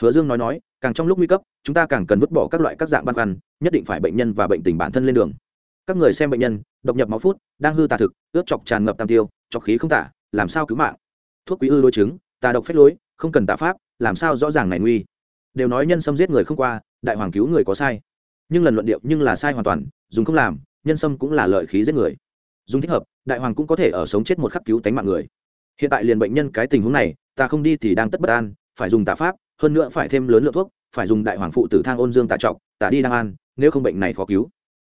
Hứa dương nói nói, càng trong lúc nguy cấp, chúng ta càng cần vứt bỏ các loại các dạng băn khoăn, nhất định phải bệnh nhân và bệnh tình bản thân lên đường. Các người xem bệnh nhân, độc nhập máu phút, đang hư tà thực, ướt chọc tràn ngập tam tiêu, chọc khí không tả, làm sao cứu mạng? Thuốc quý ư đối chứng, tà độc phép lối, không cần tà pháp, làm sao rõ ràng này nguy? Đều nói nhân sâm giết người không qua, đại hoàng cứu người có sai. Nhưng lần luận điệu nhưng là sai hoàn toàn, dùng không làm, nhân sâm cũng là lợi khí giết người. Dùng thích hợp, đại hoàng cũng có thể ở sống chết một khắc cứu tánh mạng người. Hiện tại liền bệnh nhân cái tình huống này, ta không đi thì đang tất bất an, phải dùng tà pháp, hơn nữa phải thêm lớn lượng thuốc, phải dùng đại hoàng phụ tử thang ôn dương tạ trọc tả đi đang an, nếu không bệnh này khó cứu.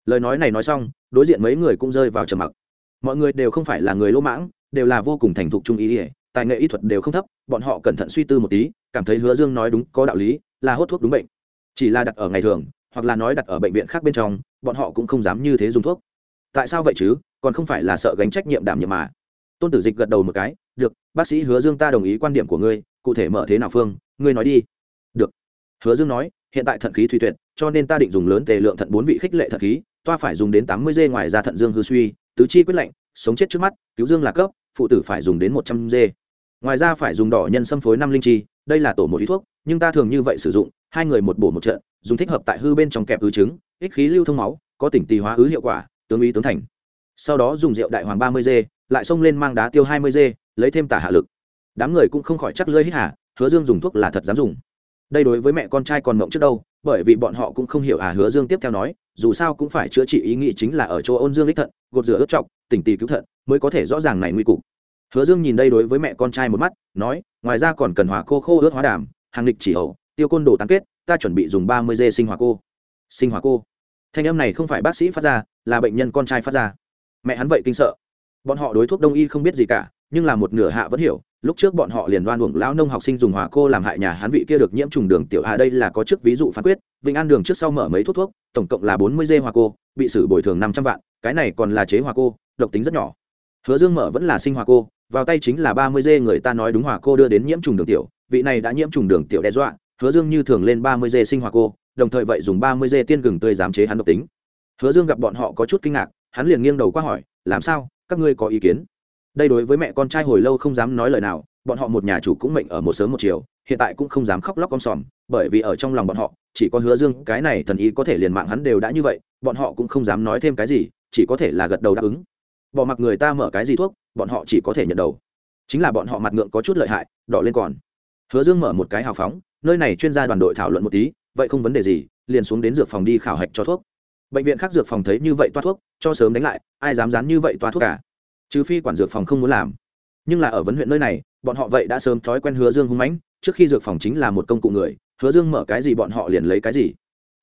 Lời nói này nói xong, đối diện mấy người cũng rơi vào trầm mặc. Mọi người đều không phải là người lỗ mãng, đều là vô cùng thành thục trung ý ỉa tài nghệ y thuật đều không thấp, bọn họ cẩn thận suy tư một tí, cảm thấy hứa dương nói đúng, có đạo lý, là hốt thuốc đúng bệnh. Chỉ là đặt ở ngày thường, hoặc là nói đặt ở bệnh viện khác bên trong, bọn họ cũng không dám như thế dùng thuốc. Tại sao vậy chứ? Còn không phải là sợ gánh trách nhiệm đảm nhiệm mà. Tôn tử dịch gật đầu một cái, được, bác sĩ hứa dương ta đồng ý quan điểm của ngươi, cụ thể mở thế nào phương, ngươi nói đi. Được. Hứa dương nói, hiện tại thận khí thủy tuyệt, cho nên ta định dùng lớn tề lượng thận bốn vị khích lệ thận khí, toa phải dùng đến tám mươi g ngoài ra thận dương hư suy, tứ chi quyết lạnh, sống chết trước mắt, cứu dương là cấp, phụ tử phải dùng đến một trăm g ngoài ra phải dùng đỏ nhân xâm phối năm linh chi, đây là tổ một ý thuốc, nhưng ta thường như vậy sử dụng, hai người một bổ một trận, dùng thích hợp tại hư bên trong kẹp ứ trứng, ích khí lưu thông máu, có tỉnh tì hóa ứ hiệu quả, tướng ý tướng thành. Sau đó dùng rượu đại hoàng ba mươi g lại xông lên mang đá tiêu hai mươi g lấy thêm tả hạ lực. Đám người cũng không khỏi chắc lơi hít hà, hứa dương dùng thuốc là thật dám dùng. Đây đối với mẹ con trai còn mộng trước đâu, bởi vì bọn họ cũng không hiểu à hứa dương tiếp theo nói, dù sao cũng phải chữa trị ý nghĩ chính là ở chỗ ôn dương đích thận, gột rửa ướt trọc, tỉnh tì cứu thận, mới có thể rõ ràng này nguy cục hứa dương nhìn đây đối với mẹ con trai một mắt, nói, ngoài ra còn cần hòa cô khô ướt hóa đàm, hàng lịch chỉ hậu, tiêu côn đồ tăng kết, ta chuẩn bị dùng ba mươi dê sinh hòa cô. Sinh hòa cô. Thanh âm này không phải bác sĩ phát ra, là bệnh nhân con trai phát ra. Mẹ hắn vậy kinh sợ. Bọn họ đối thuốc đông y không biết gì cả, nhưng là một nửa hạ vẫn hiểu, lúc trước bọn họ liền đoan uổng lão nông học sinh dùng hòa cô làm hại nhà hắn vị kia được nhiễm trùng đường tiểu hạ đây là có trước ví dụ phán quyết vĩnh an đường trước sau mở mấy thuốc thuốc, tổng cộng là bốn mươi dê hòa cô, bị xử bồi thường năm trăm vạn, cái này còn là chế hòa cô, độc tính rất nhỏ. Hứa dương mở vẫn là sinh hòa cô vào tay chính là ba mươi dê người ta nói đúng hòa cô đưa đến nhiễm trùng đường tiểu, vị này đã nhiễm trùng đường tiểu đe dọa, hứa dương như thường lên ba mươi dê sinh hòa cô, đồng thời vậy dùng ba mươi dê tiên gừng tươi giám chế hắn độc tính. Hứa dương gặp bọn họ có chút kinh ngạc, hắn liền nghiêng đầu qua hỏi, làm sao? Các ngươi có ý kiến? Đây đối với mẹ con trai hồi lâu không dám nói lời nào, bọn họ một nhà chủ cũng mệnh ở một sớm một chiều, hiện tại cũng không dám khóc lóc con sòm, bởi vì ở trong lòng bọn họ, chỉ có hứa dương, cái này thần ý có thể liền mạng hắn đều đã như vậy, bọn họ cũng không dám nói thêm cái gì, chỉ có thể là gật đầu đáp ứng bỏ mặc người ta mở cái gì thuốc, bọn họ chỉ có thể nhận đầu. Chính là bọn họ mặt ngượng có chút lợi hại, đỏ lên còn. Hứa dương mở một cái hào phóng, nơi này chuyên gia đoàn đội thảo luận một tí, vậy không vấn đề gì, liền xuống đến dược phòng đi khảo hạch cho thuốc. Bệnh viện khác dược phòng thấy như vậy toa thuốc, cho sớm đánh lại, ai dám dán như vậy toa thuốc cả trừ phi quản dược phòng không muốn làm. Nhưng là ở vấn huyện nơi này, bọn họ vậy đã sớm thói quen hứa dương hung mãnh, trước khi dược phòng chính là một công cụ người, hứa dương mở cái gì bọn họ liền lấy cái gì.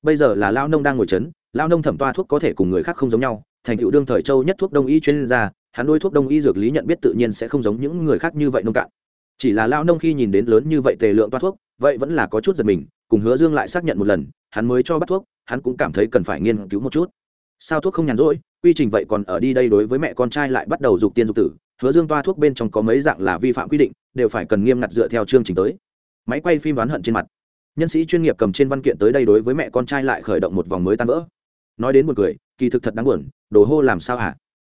Bây giờ là lao nông đang ngồi chấn, lao nông thẩm toa thuốc có thể cùng người khác không giống nhau thành tựu đương thời châu nhất thuốc đông y chuyên gia, hắn đôi thuốc đông y dược lý nhận biết tự nhiên sẽ không giống những người khác như vậy nông cạn. Chỉ là lao nông khi nhìn đến lớn như vậy tề lượng toa thuốc, vậy vẫn là có chút giật mình, cùng hứa dương lại xác nhận một lần, hắn mới cho bắt thuốc, hắn cũng cảm thấy cần phải nghiên cứu một chút. Sao thuốc không nhàn rỗi, quy trình vậy còn ở đi đây đối với mẹ con trai lại bắt đầu dục tiên dục tử, hứa dương toa thuốc bên trong có mấy dạng là vi phạm quy định, đều phải cần nghiêm ngặt dựa theo chương trình tới. Máy quay phim đoán hận trên mặt. Nhân sĩ chuyên nghiệp cầm trên văn kiện tới đây đối với mẹ con trai lại khởi động một vòng mới tan vỡ. Nói đến một người kỳ thực thật đáng buồn, đồ hô làm sao hả?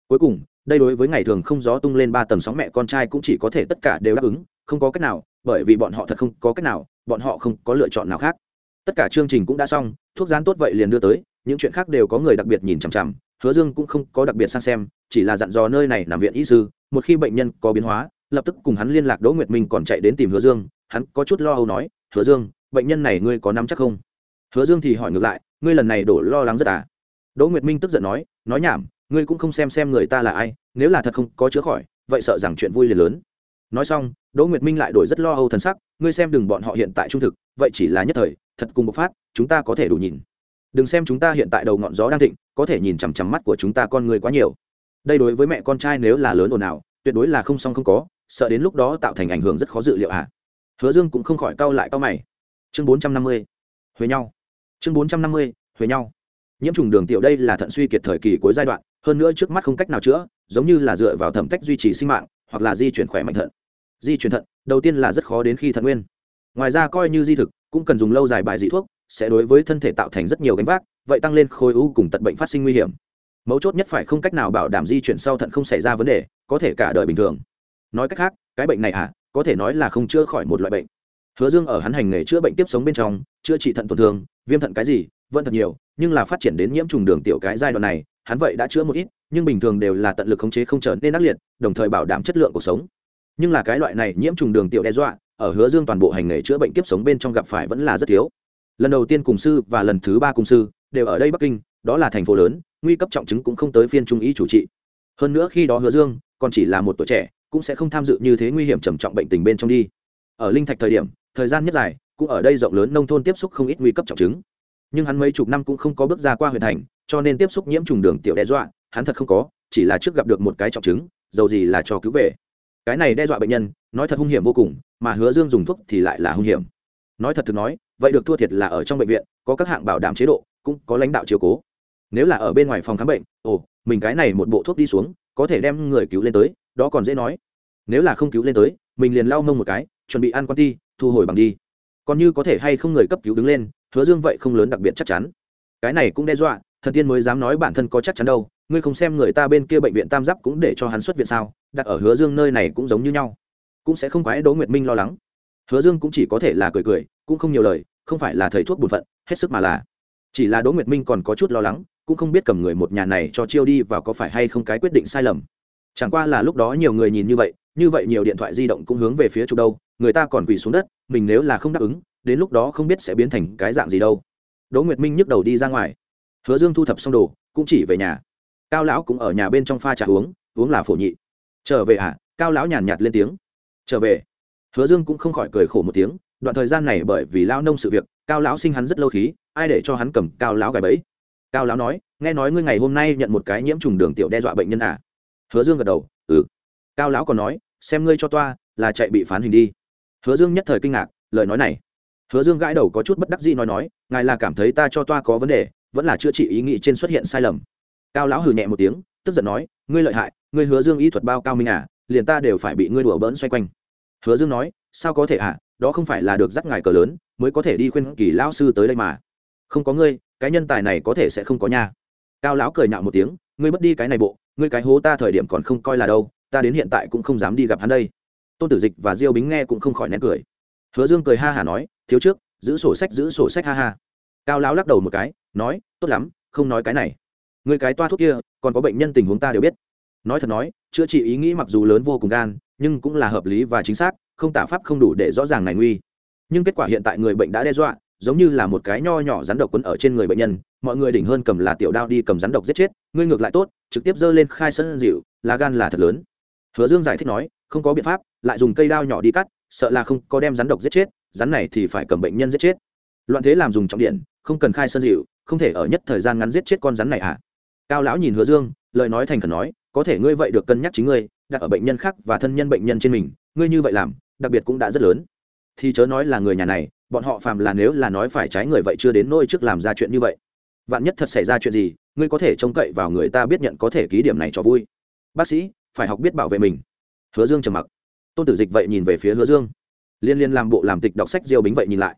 Cuối cùng, đây đối với ngày thường không gió tung lên ba tầng sóng mẹ con trai cũng chỉ có thể tất cả đều đáp ứng, không có cách nào, bởi vì bọn họ thật không có cách nào, bọn họ không có lựa chọn nào khác. Tất cả chương trình cũng đã xong, thuốc rán tốt vậy liền đưa tới, những chuyện khác đều có người đặc biệt nhìn chằm chằm, hứa dương cũng không có đặc biệt sang xem, chỉ là dặn dò nơi này nằm viện y sư, một khi bệnh nhân có biến hóa, lập tức cùng hắn liên lạc đỗ nguyệt minh còn chạy đến tìm hứa dương, hắn có chút lo âu nói, hứa dương, bệnh nhân này ngươi có nắm chắc không? Hứa dương thì hỏi ngược lại, ngươi lần này đổ lo lắng rất à? Đỗ nguyệt minh tức giận nói nói nhảm, ngươi cũng không xem xem người ta là ai, nếu là thật không có chữa khỏi, vậy sợ rằng chuyện vui liền lớn. Nói xong, đỗ nguyệt minh lại đổi rất lo âu thần sắc, ngươi xem đừng bọn họ hiện tại trung thực, vậy chỉ là nhất thời, thật cùng bộc phát, chúng ta có thể đủ nhìn. Đừng xem chúng ta hiện tại đầu ngọn gió đang thịnh, có thể nhìn chằm chằm mắt của chúng ta con người quá nhiều. Đây đối với mẹ con trai nếu là lớn ồn ào, tuyệt đối là không xong không có, sợ đến lúc đó tạo thành ảnh hưởng rất khó dự liệu ạ à. hứa dương cũng không khỏi cau lại cau mày. Chương bốn trăm năm mươi, huế nhau. Chương bốn trăm năm mươi, huế nhau nhiễm trùng đường tiểu đây là thận suy kiệt thời kỳ cuối giai đoạn, hơn nữa trước mắt không cách nào chữa, giống như là dựa vào thẩm cách duy trì sinh mạng, hoặc là di chuyển khỏe mạnh thận. Di chuyển thận, đầu tiên là rất khó đến khi thận nguyên. Ngoài ra coi như di thực, cũng cần dùng lâu dài bài dị thuốc, sẽ đối với thân thể tạo thành rất nhiều gánh vác, vậy tăng lên khối u cùng tật bệnh phát sinh nguy hiểm. Mấu chốt nhất phải không cách nào bảo đảm di chuyển sau thận không xảy ra vấn đề, có thể cả đời bình thường. Nói cách khác, cái bệnh này à có thể nói là không chữa khỏi một loại bệnh. Hứa dương ở hắn hành nghề chữa bệnh tiếp sống bên trong, chữa trị thận tổn thương, viêm thận cái gì vẫn thật nhiều, nhưng là phát triển đến nhiễm trùng đường tiểu cái giai đoạn này, hắn vậy đã chữa một ít, nhưng bình thường đều là tận lực khống chế không trở nên ác liệt, đồng thời bảo đảm chất lượng cuộc sống. Nhưng là cái loại này nhiễm trùng đường tiểu đe dọa, ở hứa dương toàn bộ hành nghề chữa bệnh kiếp sống bên trong gặp phải vẫn là rất thiếu. Lần đầu tiên cùng sư và lần thứ ba cùng sư đều ở đây bắc kinh, đó là thành phố lớn, nguy cấp trọng chứng cũng không tới phiên trung ý chủ trị. Hơn nữa khi đó hứa dương còn chỉ là một tuổi trẻ, cũng sẽ không tham dự như thế nguy hiểm trầm trọng bệnh tình bên trong đi. Ở linh thạch thời điểm, thời gian nhất dài, cũng ở đây rộng lớn nông thôn tiếp xúc không ít nguy cấp trọng chứng nhưng hắn mấy chục năm cũng không có bước ra qua huyện thành, cho nên tiếp xúc nhiễm trùng đường tiểu đe dọa, hắn thật không có, chỉ là trước gặp được một cái trọng chứng, dầu gì là cho cứu về. Cái này đe dọa bệnh nhân, nói thật hung hiểm vô cùng, mà hứa dương dùng thuốc thì lại là hung hiểm. Nói thật thực nói, vậy được thua thiệt là ở trong bệnh viện, có các hạng bảo đảm chế độ, cũng có lãnh đạo chiều cố. Nếu là ở bên ngoài phòng khám bệnh, ồ, mình cái này một bộ thuốc đi xuống, có thể đem người cứu lên tới, đó còn dễ nói. Nếu là không cứu lên tới, mình liền lau mông một cái, chuẩn bị ăn quan ti, thu hồi bằng đi. Còn như có thể hay không người cấp cứu đứng lên hứa dương vậy không lớn đặc biệt chắc chắn. Cái này cũng đe dọa, thần tiên mới dám nói bản thân có chắc chắn đâu, ngươi không xem người ta bên kia bệnh viện tam giáp cũng để cho hắn xuất viện sao, đặt ở hứa dương nơi này cũng giống như nhau. Cũng sẽ không quái đỗ nguyệt minh lo lắng. Hứa dương cũng chỉ có thể là cười cười, cũng không nhiều lời, không phải là thầy thuốc bổn phận, hết sức mà là. Chỉ là đỗ nguyệt minh còn có chút lo lắng, cũng không biết cầm người một nhà này cho chiêu đi và có phải hay không cái quyết định sai lầm. Chẳng qua là lúc đó nhiều người nhìn như vậy như vậy nhiều điện thoại di động cũng hướng về phía chụp đâu, người ta còn quỳ xuống đất, mình nếu là không đáp ứng đến lúc đó không biết sẽ biến thành cái dạng gì đâu. Đỗ nguyệt minh nhức đầu đi ra ngoài. Hứa dương thu thập xong đồ, cũng chỉ về nhà. Cao lão cũng ở nhà bên trong pha trà uống uống là phổ nhị. Trở về à? Cao lão nhàn nhạt lên tiếng. Trở về. Hứa dương cũng không khỏi cười khổ một tiếng, đoạn thời gian này bởi vì lao nông sự việc, cao lão sinh hắn rất lâu khí, ai để cho hắn cầm cao lão gài bẫy? Cao lão nói, nghe nói ngươi ngày hôm nay nhận một cái nhiễm trùng đường tiểu đe dọa bệnh nhân à? Hứa dương gật đầu ừ. Cao lão còn nói, xem ngươi cho toa, là chạy bị phán hình đi. Hứa dương nhất thời kinh ngạc, lời nói này hứa dương gãi đầu có chút bất đắc dĩ nói nói, ngài là cảm thấy ta cho toa có vấn đề, vẫn là chữa trị ý nghĩ trên xuất hiện sai lầm. Cao lão hừ nhẹ một tiếng, tức giận nói, ngươi lợi hại, ngươi hứa dương y thuật bao cao minh à liền ta đều phải bị ngươi đùa bỡn xoay quanh. Hứa dương nói, sao có thể à đó không phải là được dắt ngài cờ lớn, mới có thể đi khuyên kỳ lão sư tới đây mà. Không có ngươi, cái nhân tài này có thể sẽ không có nhà. cao lão cười nhạo một tiếng, ngươi mất đi cái này bộ, ngươi cái hố ta thời điểm còn không coi là đâu, ta đến hiện tại cũng không dám đi gặp hắn đây. Tôn tử dịch và diêu bính nghe cũng không khỏi nén cười. Hứa dương cười ha hả nói thiếu trước, giữ sổ sách, giữ sổ sách, ha ha. Cao lão lắc đầu một cái, nói, tốt lắm, không nói cái này. Người cái toa thuốc kia, còn có bệnh nhân tình huống ta đều biết. Nói thật nói, chữa trị ý nghĩ mặc dù lớn vô cùng gan, nhưng cũng là hợp lý và chính xác, không tả pháp không đủ để rõ ràng này nguy. Nhưng kết quả hiện tại người bệnh đã đe dọa, giống như là một cái nho nhỏ rắn độc quấn ở trên người bệnh nhân, mọi người đỉnh hơn cầm là tiểu đao đi cầm rắn độc giết chết, ngươi ngược lại tốt, trực tiếp giơ lên khai sân dịu, là gan là thật lớn. Hứa dương giải thích nói, không có biện pháp, lại dùng cây đao nhỏ đi cắt, sợ là không có đem rắn độc giết chết rắn này thì phải cầm bệnh nhân giết chết. Loạn thế làm dùng trọng điện, không cần khai sơn dịu, không thể ở nhất thời gian ngắn giết chết con rắn này à? Cao lão nhìn hứa dương, lời nói thành khẩn nói, có thể ngươi vậy được cân nhắc chính ngươi, đặt ở bệnh nhân khác và thân nhân bệnh nhân trên mình, ngươi như vậy làm, đặc biệt cũng đã rất lớn. Thì chớ nói là người nhà này, bọn họ phàm là nếu là nói phải trái người vậy chưa đến nỗi trước làm ra chuyện như vậy. Vạn nhất thật xảy ra chuyện gì, ngươi có thể trông cậy vào người ta biết nhận có thể ký điểm này cho vui. Bác sĩ, phải học biết bảo vệ mình. Hứa dương trầm mặc. Tôn tử dịch vậy nhìn về phía hứa dương liên liên làm bộ làm tịch đọc sách diêu bính vậy nhìn lại.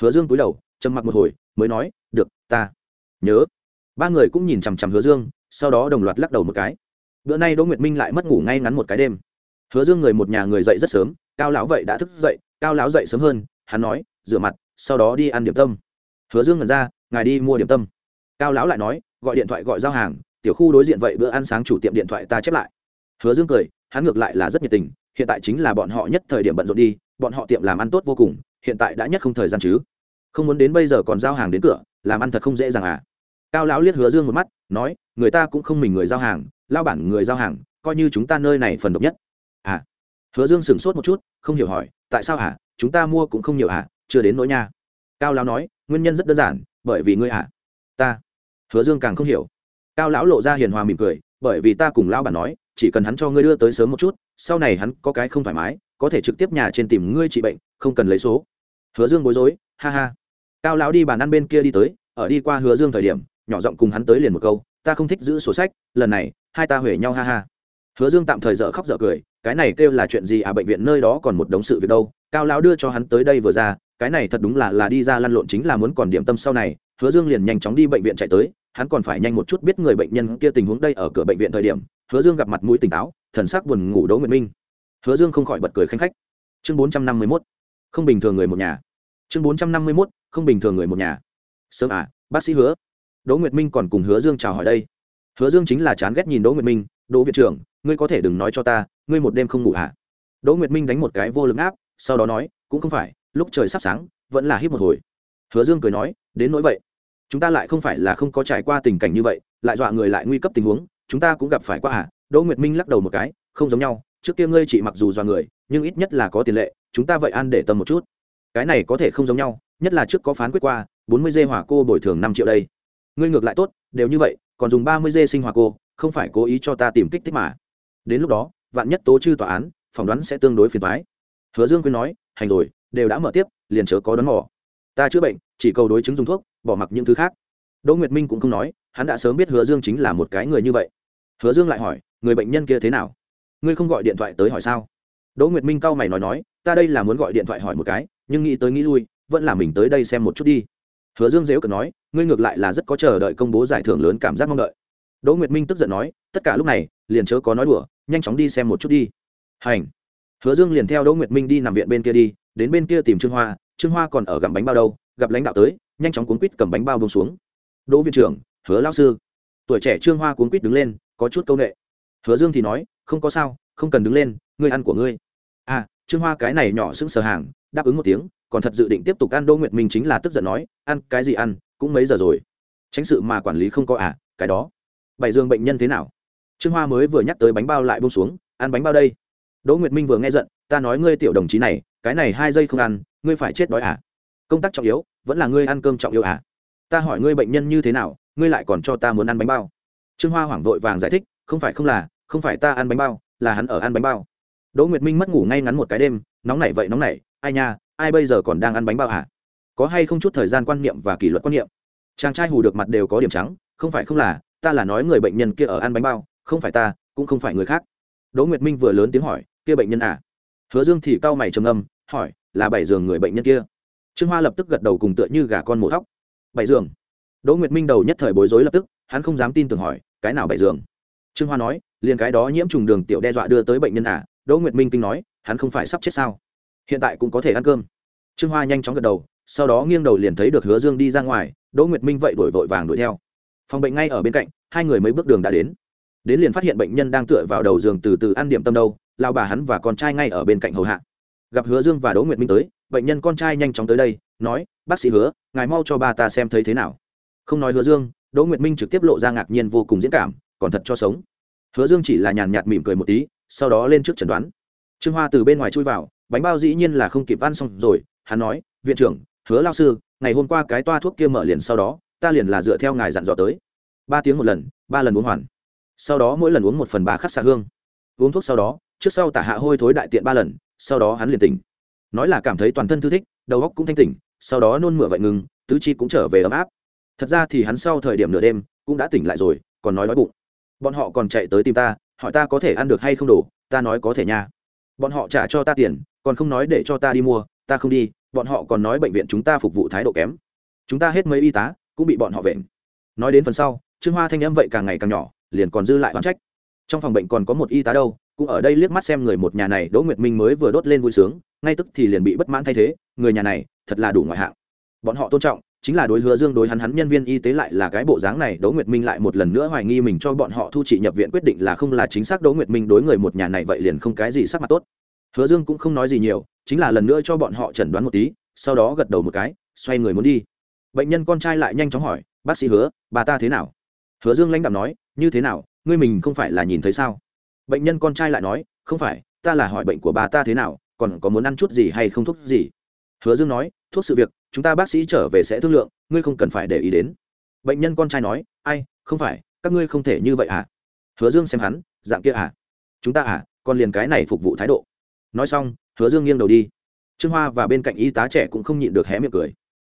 Hứa dương cúi đầu, trầm mặc một hồi, mới nói, được, ta nhớ. Ba người cũng nhìn chằm chằm hứa dương, sau đó đồng loạt lắc đầu một cái. Bữa nay đỗ nguyệt minh lại mất ngủ ngay ngắn một cái đêm. Hứa dương người một nhà người dậy rất sớm, cao lão vậy đã thức dậy, cao lão dậy sớm hơn, hắn nói, rửa mặt, sau đó đi ăn điểm tâm. Hứa dương ngẩn ra, ngài đi mua điểm tâm. Cao lão lại nói, gọi điện thoại gọi giao hàng, tiểu khu đối diện vậy bữa ăn sáng chủ tiệm điện thoại ta chép lại. Hứa dương cười, hắn ngược lại là rất nhiệt tình hiện tại chính là bọn họ nhất thời điểm bận rộn đi, bọn họ tiệm làm ăn tốt vô cùng, hiện tại đã nhất không thời gian chứ không muốn đến bây giờ còn giao hàng đến cửa, làm ăn thật không dễ dàng à cao lão liếc hứa dương một mắt, nói, người ta cũng không mình người giao hàng lao bản người giao hàng, coi như chúng ta nơi này phần độc nhất à hứa dương sửng sốt một chút, không hiểu hỏi, tại sao à? chúng ta mua cũng không nhiều à? chưa đến nỗi nha cao lão nói, nguyên nhân rất đơn giản, bởi vì ngươi à? ta hứa dương càng không hiểu cao lão lộ ra hiền hòa mỉm cười, bởi vì ta cùng lão bản nói chỉ cần hắn cho ngươi đưa tới sớm một chút, sau này hắn có cái không thoải mái, có thể trực tiếp nhà trên tìm ngươi trị bệnh, không cần lấy số. Hứa dương bối rối, ha ha. Cao lão đi bàn ăn bên kia đi tới, ở đi qua hứa dương thời điểm, nhỏ giọng cùng hắn tới liền một câu, ta không thích giữ sổ sách, lần này, hai ta huể nhau ha ha. Hứa dương tạm thời dở khóc dở cười, cái này kêu là chuyện gì à bệnh viện nơi đó còn một đống sự việc đâu, cao lão đưa cho hắn tới đây vừa ra, cái này thật đúng là là đi ra lăn lộn chính là muốn còn điểm tâm sau này. Hứa dương liền nhanh chóng đi bệnh viện chạy tới hắn còn phải nhanh một chút biết người bệnh nhân kia tình huống đây ở cửa bệnh viện thời điểm. Hứa dương gặp mặt mũi tỉnh táo, thần sắc buồn ngủ đỗ nguyệt minh. Hứa dương không khỏi bật cười khanh khách. Chương bốn trăm năm mươi mốt, không bình thường người một nhà. Chương bốn trăm năm mươi mốt, không bình thường người một nhà. Sớm à bác sĩ hứa. Đỗ nguyệt minh còn cùng hứa dương chào hỏi đây. Hứa dương chính là chán ghét nhìn đỗ nguyệt minh. Đỗ viện trưởng, ngươi có thể đừng nói cho ta, ngươi một đêm không ngủ à? Đỗ nguyệt minh đánh một cái vô lực áp, sau đó nói, cũng không phải, lúc trời sắp sáng, vẫn là hít một hồi. Hứa dương cười nói, đến nỗi vậy chúng ta lại không phải là không có trải qua tình cảnh như vậy, lại dọa người lại nguy cấp tình huống, chúng ta cũng gặp phải qua à? Đỗ nguyệt minh lắc đầu một cái, không giống nhau, trước kia ngươi chỉ mặc dù dọa người, nhưng ít nhất là có tiền lệ, chúng ta vậy ăn để tâm một chút. Cái này có thể không giống nhau, nhất là trước có phán quyết qua, bốn mươi dê hỏa cô bồi thường năm triệu đây. Ngươi ngược lại tốt, đều như vậy, còn dùng ba mươi dê sinh hỏa cô, không phải cố ý cho ta tìm kích thích mà. Đến lúc đó, vạn nhất tố chư tòa án, phỏng đoán sẽ tương đối phiền thoái hứa dương quyên nói, hành rồi, đều đã mở tiếp, liền chớ có đón mỏ ta chữa bệnh, chỉ cầu đối chứng dùng thuốc, bỏ mặc những thứ khác. Đỗ nguyệt minh cũng không nói, hắn đã sớm biết hứa dương chính là một cái người như vậy. Hứa dương lại hỏi, người bệnh nhân kia thế nào? Ngươi không gọi điện thoại tới hỏi sao? Đỗ nguyệt minh cau mày nói nói, ta đây là muốn gọi điện thoại hỏi một cái, nhưng nghĩ tới nghĩ lui, vẫn là mình tới đây xem một chút đi. Hứa dương dếu cần nói, ngươi ngược lại là rất có chờ đợi công bố giải thưởng lớn cảm giác mong đợi. Đỗ nguyệt minh tức giận nói, tất cả lúc này, liền chớ có nói đùa, nhanh chóng đi xem một chút đi. Hành. Hứa dương liền theo đỗ nguyệt minh đi nằm viện bên kia đi, đến bên kia tìm trương hoa trương hoa còn ở gặm bánh bao đâu, gặp lãnh đạo tới, nhanh chóng cuốn quýt cầm bánh bao bông xuống. Đỗ viện trưởng, hứa lao sư. Tuổi trẻ trương hoa cuốn quýt đứng lên, có chút c â u n ệ hứa dương thì nói, không có sao, không cần đứng lên ngươi ăn của ngươi. À trương hoa cái này nhỏ sững sờ hàng, đáp ứng một tiếng, còn thật dự định tiếp tục ăn đỗ nguyệt minh chính là tức giận nói, ăn cái gì ăn, cũng mấy giờ rồi. Tránh sự mà quản lý không có à cái đó. Bảy dương bệnh nhân thế nào? Trương hoa mới vừa nhắc tới bánh bao lại bông xuống, ăn bánh bao đây. Đỗ nguyệt minh vừa nghe giận, ta nói ngươi tiểu đồng chí này cái này hai giây không ăn, ngươi phải chết đói à? Công tác trọng yếu, vẫn là ngươi ăn cơm trọng yếu à? Ta hỏi ngươi bệnh nhân như thế nào, ngươi lại còn cho ta muốn ăn bánh bao. Trương hoa hoảng vội vàng giải thích, không phải không là, không phải ta ăn bánh bao, là hắn ở ăn bánh bao. Đỗ nguyệt minh mất ngủ ngay ngắn một cái đêm, nóng nảy vậy nóng nảy, ai nha, ai bây giờ còn đang ăn bánh bao à? có hay không chút thời gian quan niệm và kỷ luật quan niệm? Chàng trai hù được mặt đều có điểm trắng, không phải không là, ta là nói người bệnh nhân kia ở ăn bánh bao, không phải ta, cũng không phải người khác. Đỗ nguyệt minh vừa lớn tiếng hỏi, kia bệnh nhân à? Hứa dương thì cau mày trầm âm hỏi, là bảy giường người bệnh nhân kia? Trương hoa lập tức gật đầu cùng tựa như gà con mổ thóc. Bảy giường? Đỗ nguyệt minh đầu nhất thời bối rối lập tức, hắn không dám tin tưởng hỏi, cái nào bảy giường? Trương hoa nói, liền cái đó nhiễm trùng đường tiểu đe dọa đưa tới bệnh nhân à? Đỗ nguyệt minh kinh nói, hắn không phải sắp chết sao? Hiện tại cũng có thể ăn cơm. Trương hoa nhanh chóng gật đầu, sau đó nghiêng đầu liền thấy được hứa dương đi ra ngoài, đỗ nguyệt minh vậy đuổi vội vàng đuổi theo. Phòng bệnh ngay ở bên cạnh, hai người mấy bước đường đã đến. Đến liền phát hiện bệnh nhân đang tựa vào đầu giường từ từ ăn điểm tâm đâu, lao bà hắn và con trai ngay ở bên cạnh hầu hạ gặp hứa dương và đỗ nguyệt minh tới, bệnh nhân con trai nhanh chóng tới đây, nói, bác sĩ hứa, ngài mau cho bà ta xem thấy thế nào. Không nói hứa dương, đỗ nguyệt minh trực tiếp lộ ra ngạc nhiên vô cùng diễn cảm, còn thật cho sống. Hứa dương chỉ là nhàn nhạt mỉm cười một tí, sau đó lên trước chẩn đoán. Trương hoa từ bên ngoài chui vào, bánh bao dĩ nhiên là không kịp ăn xong rồi, hắn nói, viện trưởng, hứa lao sư, ngày hôm qua cái toa thuốc kia mở liền sau đó, ta liền là dựa theo ngài dặn dò tới. Ba tiếng một lần, ba lần uống hoàn. Sau đó mỗi lần uống một phần ba khắc xạ hương. Uống thuốc sau đó, trước sau tả hạ hôi thối đại tiện ba lần sau đó hắn liền tỉnh. Nói là cảm thấy toàn thân thư thích, đầu óc cũng thanh tỉnh, sau đó nôn mửa vậy ngừng, tứ chi cũng trở về ấm áp. Thật ra thì hắn sau thời điểm nửa đêm cũng đã tỉnh lại rồi, còn nói đói bụng. Bọn họ còn chạy tới tìm ta, hỏi ta có thể ăn được hay không đủ ta nói có thể nha. Bọn họ trả cho ta tiền, còn không nói để cho ta đi mua, ta không đi, bọn họ còn nói bệnh viện chúng ta phục vụ thái độ kém. Chúng ta hết mấy y tá, cũng bị bọn họ vện. Nói đến phần sau, trương hoa thanh âm vậy càng ngày càng nhỏ, liền còn dư lại oán trách. Trong phòng bệnh còn có một y tá đâu cũng ở đây liếc mắt xem người một nhà này, đỗ nguyệt minh mới vừa đốt lên vui sướng, ngay tức thì liền bị bất mãn thay thế, người nhà này, thật là đủ ngoại hạng. Bọn họ tôn trọng, chính là đối hứa dương đối hắn hắn nhân viên y tế lại là cái bộ dáng này, đỗ nguyệt minh lại một lần nữa hoài nghi mình cho bọn họ thu trị nhập viện quyết định là không là chính xác, đỗ nguyệt minh đối người một nhà này vậy liền không cái gì sắc mặt tốt. Hứa dương cũng không nói gì nhiều, chính là lần nữa cho bọn họ chẩn đoán một tí, sau đó gật đầu một cái, xoay người muốn đi. Bệnh nhân con trai lại nhanh chóng hỏi, bác sĩ hứa, bà ta thế nào? Hứa dương lãnh đạo nói, như thế nào, ngươi mình không phải là nhìn thấy sao? Bệnh nhân con trai lại nói, không phải, ta là hỏi bệnh của bà ta thế nào, còn có muốn ăn chút gì hay không thuốc gì? Hứa dương nói, thuốc sự việc, chúng ta bác sĩ trở về sẽ thương lượng, ngươi không cần phải để ý đến. Bệnh nhân con trai nói, ai, không phải, các ngươi không thể như vậy à? Hứa dương xem hắn, dạng kia à? Chúng ta à còn liền cái này phục vụ thái độ. Nói xong, hứa dương nghiêng đầu đi. Trương hoa và bên cạnh y tá trẻ cũng không nhịn được hé miệng cười.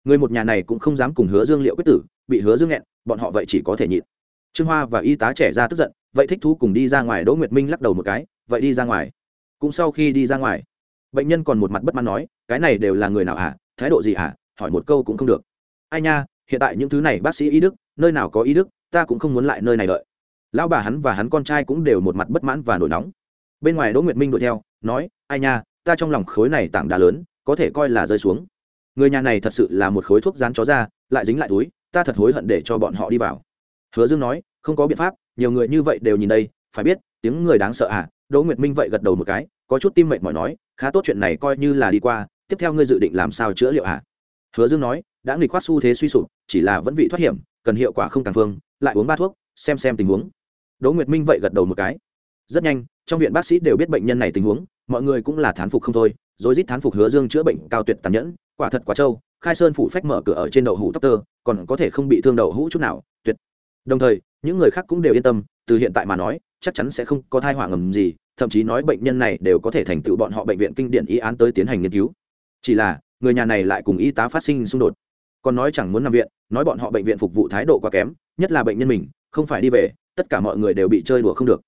Người một nhà này cũng không dám cùng hứa dương liệu quyết tử, bị hứa dương nghẹn, bọn họ vậy chỉ có thể nhịn. Trương hoa và y tá trẻ ra tức giận vậy thích thú cùng đi ra ngoài đỗ nguyệt minh lắc đầu một cái, vậy đi ra ngoài. Cũng sau khi đi ra ngoài, bệnh nhân còn một mặt bất mãn nói, cái này đều là người nào hả? À? thái độ gì hả? À? hỏi một câu cũng không được. Ai nha, hiện tại những thứ này bác sĩ y đức, nơi nào có y đức, ta cũng không muốn lại nơi này đợi. Lão bà hắn và hắn con trai cũng đều một mặt bất mãn và nổi nóng. Bên ngoài đỗ nguyệt minh đuổi theo, nói, ai nha, ta trong lòng khối này tảng đá lớn, có thể coi là rơi xuống. Người nhà này thật sự là một khối thuốc rán chó ra lại dính lại túi, ta thật hối hận để cho bọn họ đi vào. Hứa dương nói không có biện pháp, nhiều người như vậy đều nhìn đây, phải biết, tiếng người đáng sợ à đỗ nguyệt minh vậy gật đầu một cái, có chút tim mệt mỏi nói, khá tốt chuyện này coi như là đi qua, tiếp theo ngươi dự định làm sao chữa liệu à? Hứa dương nói, đã nghịch khoát xu thế suy sụp, chỉ là vẫn vị thoát hiểm, cần hiệu quả không càng phương, lại uống ba thuốc, xem xem tình huống. Đỗ nguyệt minh vậy gật đầu một cái. Rất nhanh, trong viện bác sĩ đều biết bệnh nhân này tình huống, mọi người cũng là thán phục không thôi, rồi rít thán phục hứa dương chữa bệnh cao tuyệt tàn nhẫn, quả thật quá trâu, khai sơn phủ phách mở cửa ở trên đậu hũ tóc tơ, còn có thể không bị thương đậu hũ chút nào, tuyệt đồng thời, những người khác cũng đều yên tâm, từ hiện tại mà nói, chắc chắn sẽ không có thai họa ngầm gì, thậm chí nói bệnh nhân này đều có thể thành tựu bọn họ bệnh viện kinh điển y án tới tiến hành nghiên cứu. Chỉ là, người nhà này lại cùng y tá phát sinh xung đột. Còn nói chẳng muốn nằm viện, nói bọn họ bệnh viện phục vụ thái độ quá kém, nhất là bệnh nhân mình, không phải đi về, tất cả mọi người đều bị chơi đùa không được.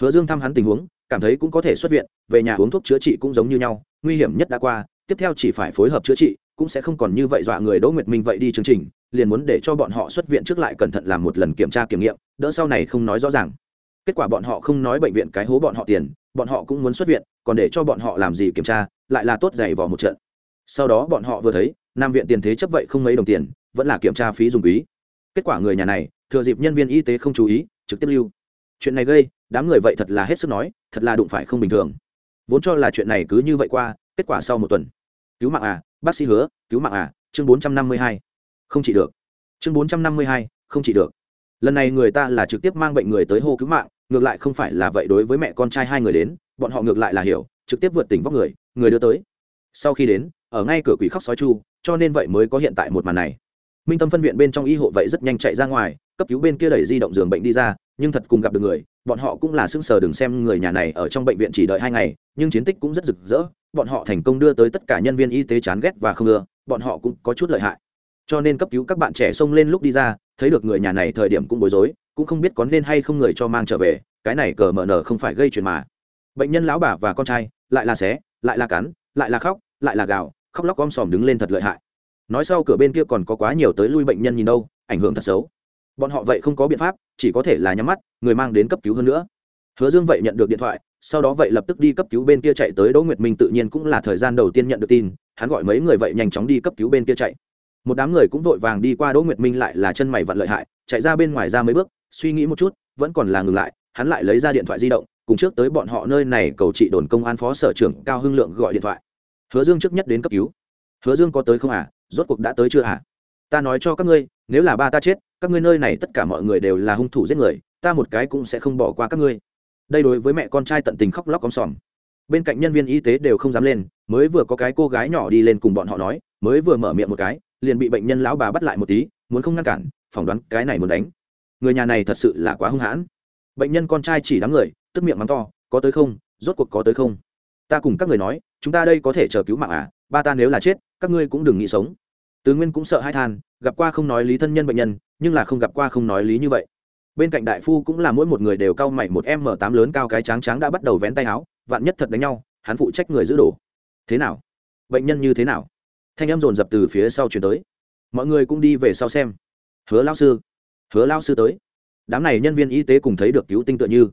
Hứa dương thăm hắn tình huống, cảm thấy cũng có thể xuất viện, về nhà uống thuốc chữa trị cũng giống như nhau, nguy hiểm nhất đã qua, tiếp theo chỉ phải phối hợp chữa trị cũng sẽ không còn như vậy dọa người đỗ nguyệt minh vậy đi chương trình, liền muốn để cho bọn họ xuất viện trước lại cẩn thận làm một lần kiểm tra kiểm nghiệm, đỡ sau này không nói rõ ràng. Kết quả bọn họ không nói bệnh viện cái hố bọn họ tiền, bọn họ cũng muốn xuất viện, còn để cho bọn họ làm gì kiểm tra, lại là tốt dày vò một trận. Sau đó bọn họ vừa thấy, nam viện tiền thế chấp vậy không mấy đồng tiền, vẫn là kiểm tra phí dùng quý. Kết quả người nhà này, thừa dịp nhân viên y tế không chú ý, trực tiếp lưu. Chuyện này gây, đám người vậy thật là hết sức nói, thật là đụng phải không bình thường. Vốn cho là chuyện này cứ như vậy qua, kết quả sau một tuần. Cứu mạng à bác sĩ hứa, cứu mạng à chương bốn trăm năm mươi hai. Không chỉ được. Chương bốn trăm năm mươi hai, không chỉ được. Lần này người ta là trực tiếp mang bệnh người tới hô cứu mạng, ngược lại không phải là vậy đối với mẹ con trai hai người đến, bọn họ ngược lại là hiểu, trực tiếp vượt tỉnh vóc người người đưa tới. Sau khi đến, ở ngay cửa quỷ khóc sói chu, cho nên vậy mới có hiện tại một màn này. Minh tâm phân viện bên trong y hộ vậy rất nhanh chạy ra ngoài, cấp cứu bên kia đẩy di động giường bệnh đi ra nhưng thật cùng gặp được người, bọn họ cũng là sững sờ đừng xem người nhà này ở trong bệnh viện chỉ đợi hai ngày, nhưng chiến tích cũng rất rực rỡ, bọn họ thành công đưa tới tất cả nhân viên y tế chán ghét và không ưa, bọn họ cũng có chút lợi hại. Cho nên cấp cứu các bạn trẻ xông lên lúc đi ra, thấy được người nhà này thời điểm cũng bối rối, cũng không biết có nên hay không người cho mang trở về, cái này cờ mờ nở không phải gây chuyện mà. Bệnh nhân lão bà và con trai, lại là xé, lại là cắn, lại là khóc, lại là gào, khóc lóc om sòm đứng lên thật lợi hại. Nói sau cửa bên kia còn có quá nhiều tới lui bệnh nhân nhìn đâu, ảnh hưởng thật xấu bọn họ vậy không có biện pháp, chỉ có thể là nhắm mắt, người mang đến cấp cứu hơn nữa. Hứa dương vậy nhận được điện thoại, sau đó vậy lập tức đi cấp cứu bên kia chạy tới đỗ nguyệt minh tự nhiên cũng là thời gian đầu tiên nhận được tin, hắn gọi mấy người vậy nhanh chóng đi cấp cứu bên kia chạy. Một đám người cũng vội vàng đi qua đỗ nguyệt minh lại là chân mày vặn lợi hại, chạy ra bên ngoài ra mấy bước, suy nghĩ một chút, vẫn còn là ngừng lại, hắn lại lấy ra điện thoại di động, cùng trước tới bọn họ nơi này cầu trị đồn công an phó sở trưởng cao hưng lượng gọi điện thoại. Hứa dương trước nhất đến cấp cứu. Hứa dương có tới không à? Rốt cuộc đã tới chưa à? Ta nói cho các ngươi, nếu là ba ta chết, các ngươi nơi này tất cả mọi người đều là hung thủ giết người, ta một cái cũng sẽ không bỏ qua các ngươi. Đây đối với mẹ con trai tận tình khóc lóc om sòm. Bên cạnh nhân viên y tế đều không dám lên, mới vừa có cái cô gái nhỏ đi lên cùng bọn họ nói, mới vừa mở miệng một cái, liền bị bệnh nhân lão bà bắt lại một tí, muốn không ngăn cản, phỏng đoán cái này muốn đánh. Người nhà này thật sự là quá hung hãn. Bệnh nhân con trai chỉ đám người, tức miệng mắng to, có tới không? Rốt cuộc có tới không? Ta cùng các người nói, chúng ta đây có thể chờ cứu mạng à ba ta nếu là chết, các ngươi cũng đừng nghĩ sống tứ nguyên cũng sợ hai than, gặp qua không nói lý thân nhân bệnh nhân, nhưng là không gặp qua không nói lý như vậy. Bên cạnh đại phu cũng là mỗi một người đều cao mảy một m tám lớn cao cái tráng tráng đã bắt đầu vén tay áo, vạn nhất thật đánh nhau, hắn phụ trách người giữ đổ thế nào? Bệnh nhân như thế nào? Thanh em dồn dập từ phía sau chuyển tới. Mọi người cũng đi về sau xem. Hứa lao sư. Hứa lao sư tới. Đám này nhân viên y tế cùng thấy được cứu tinh tựa như.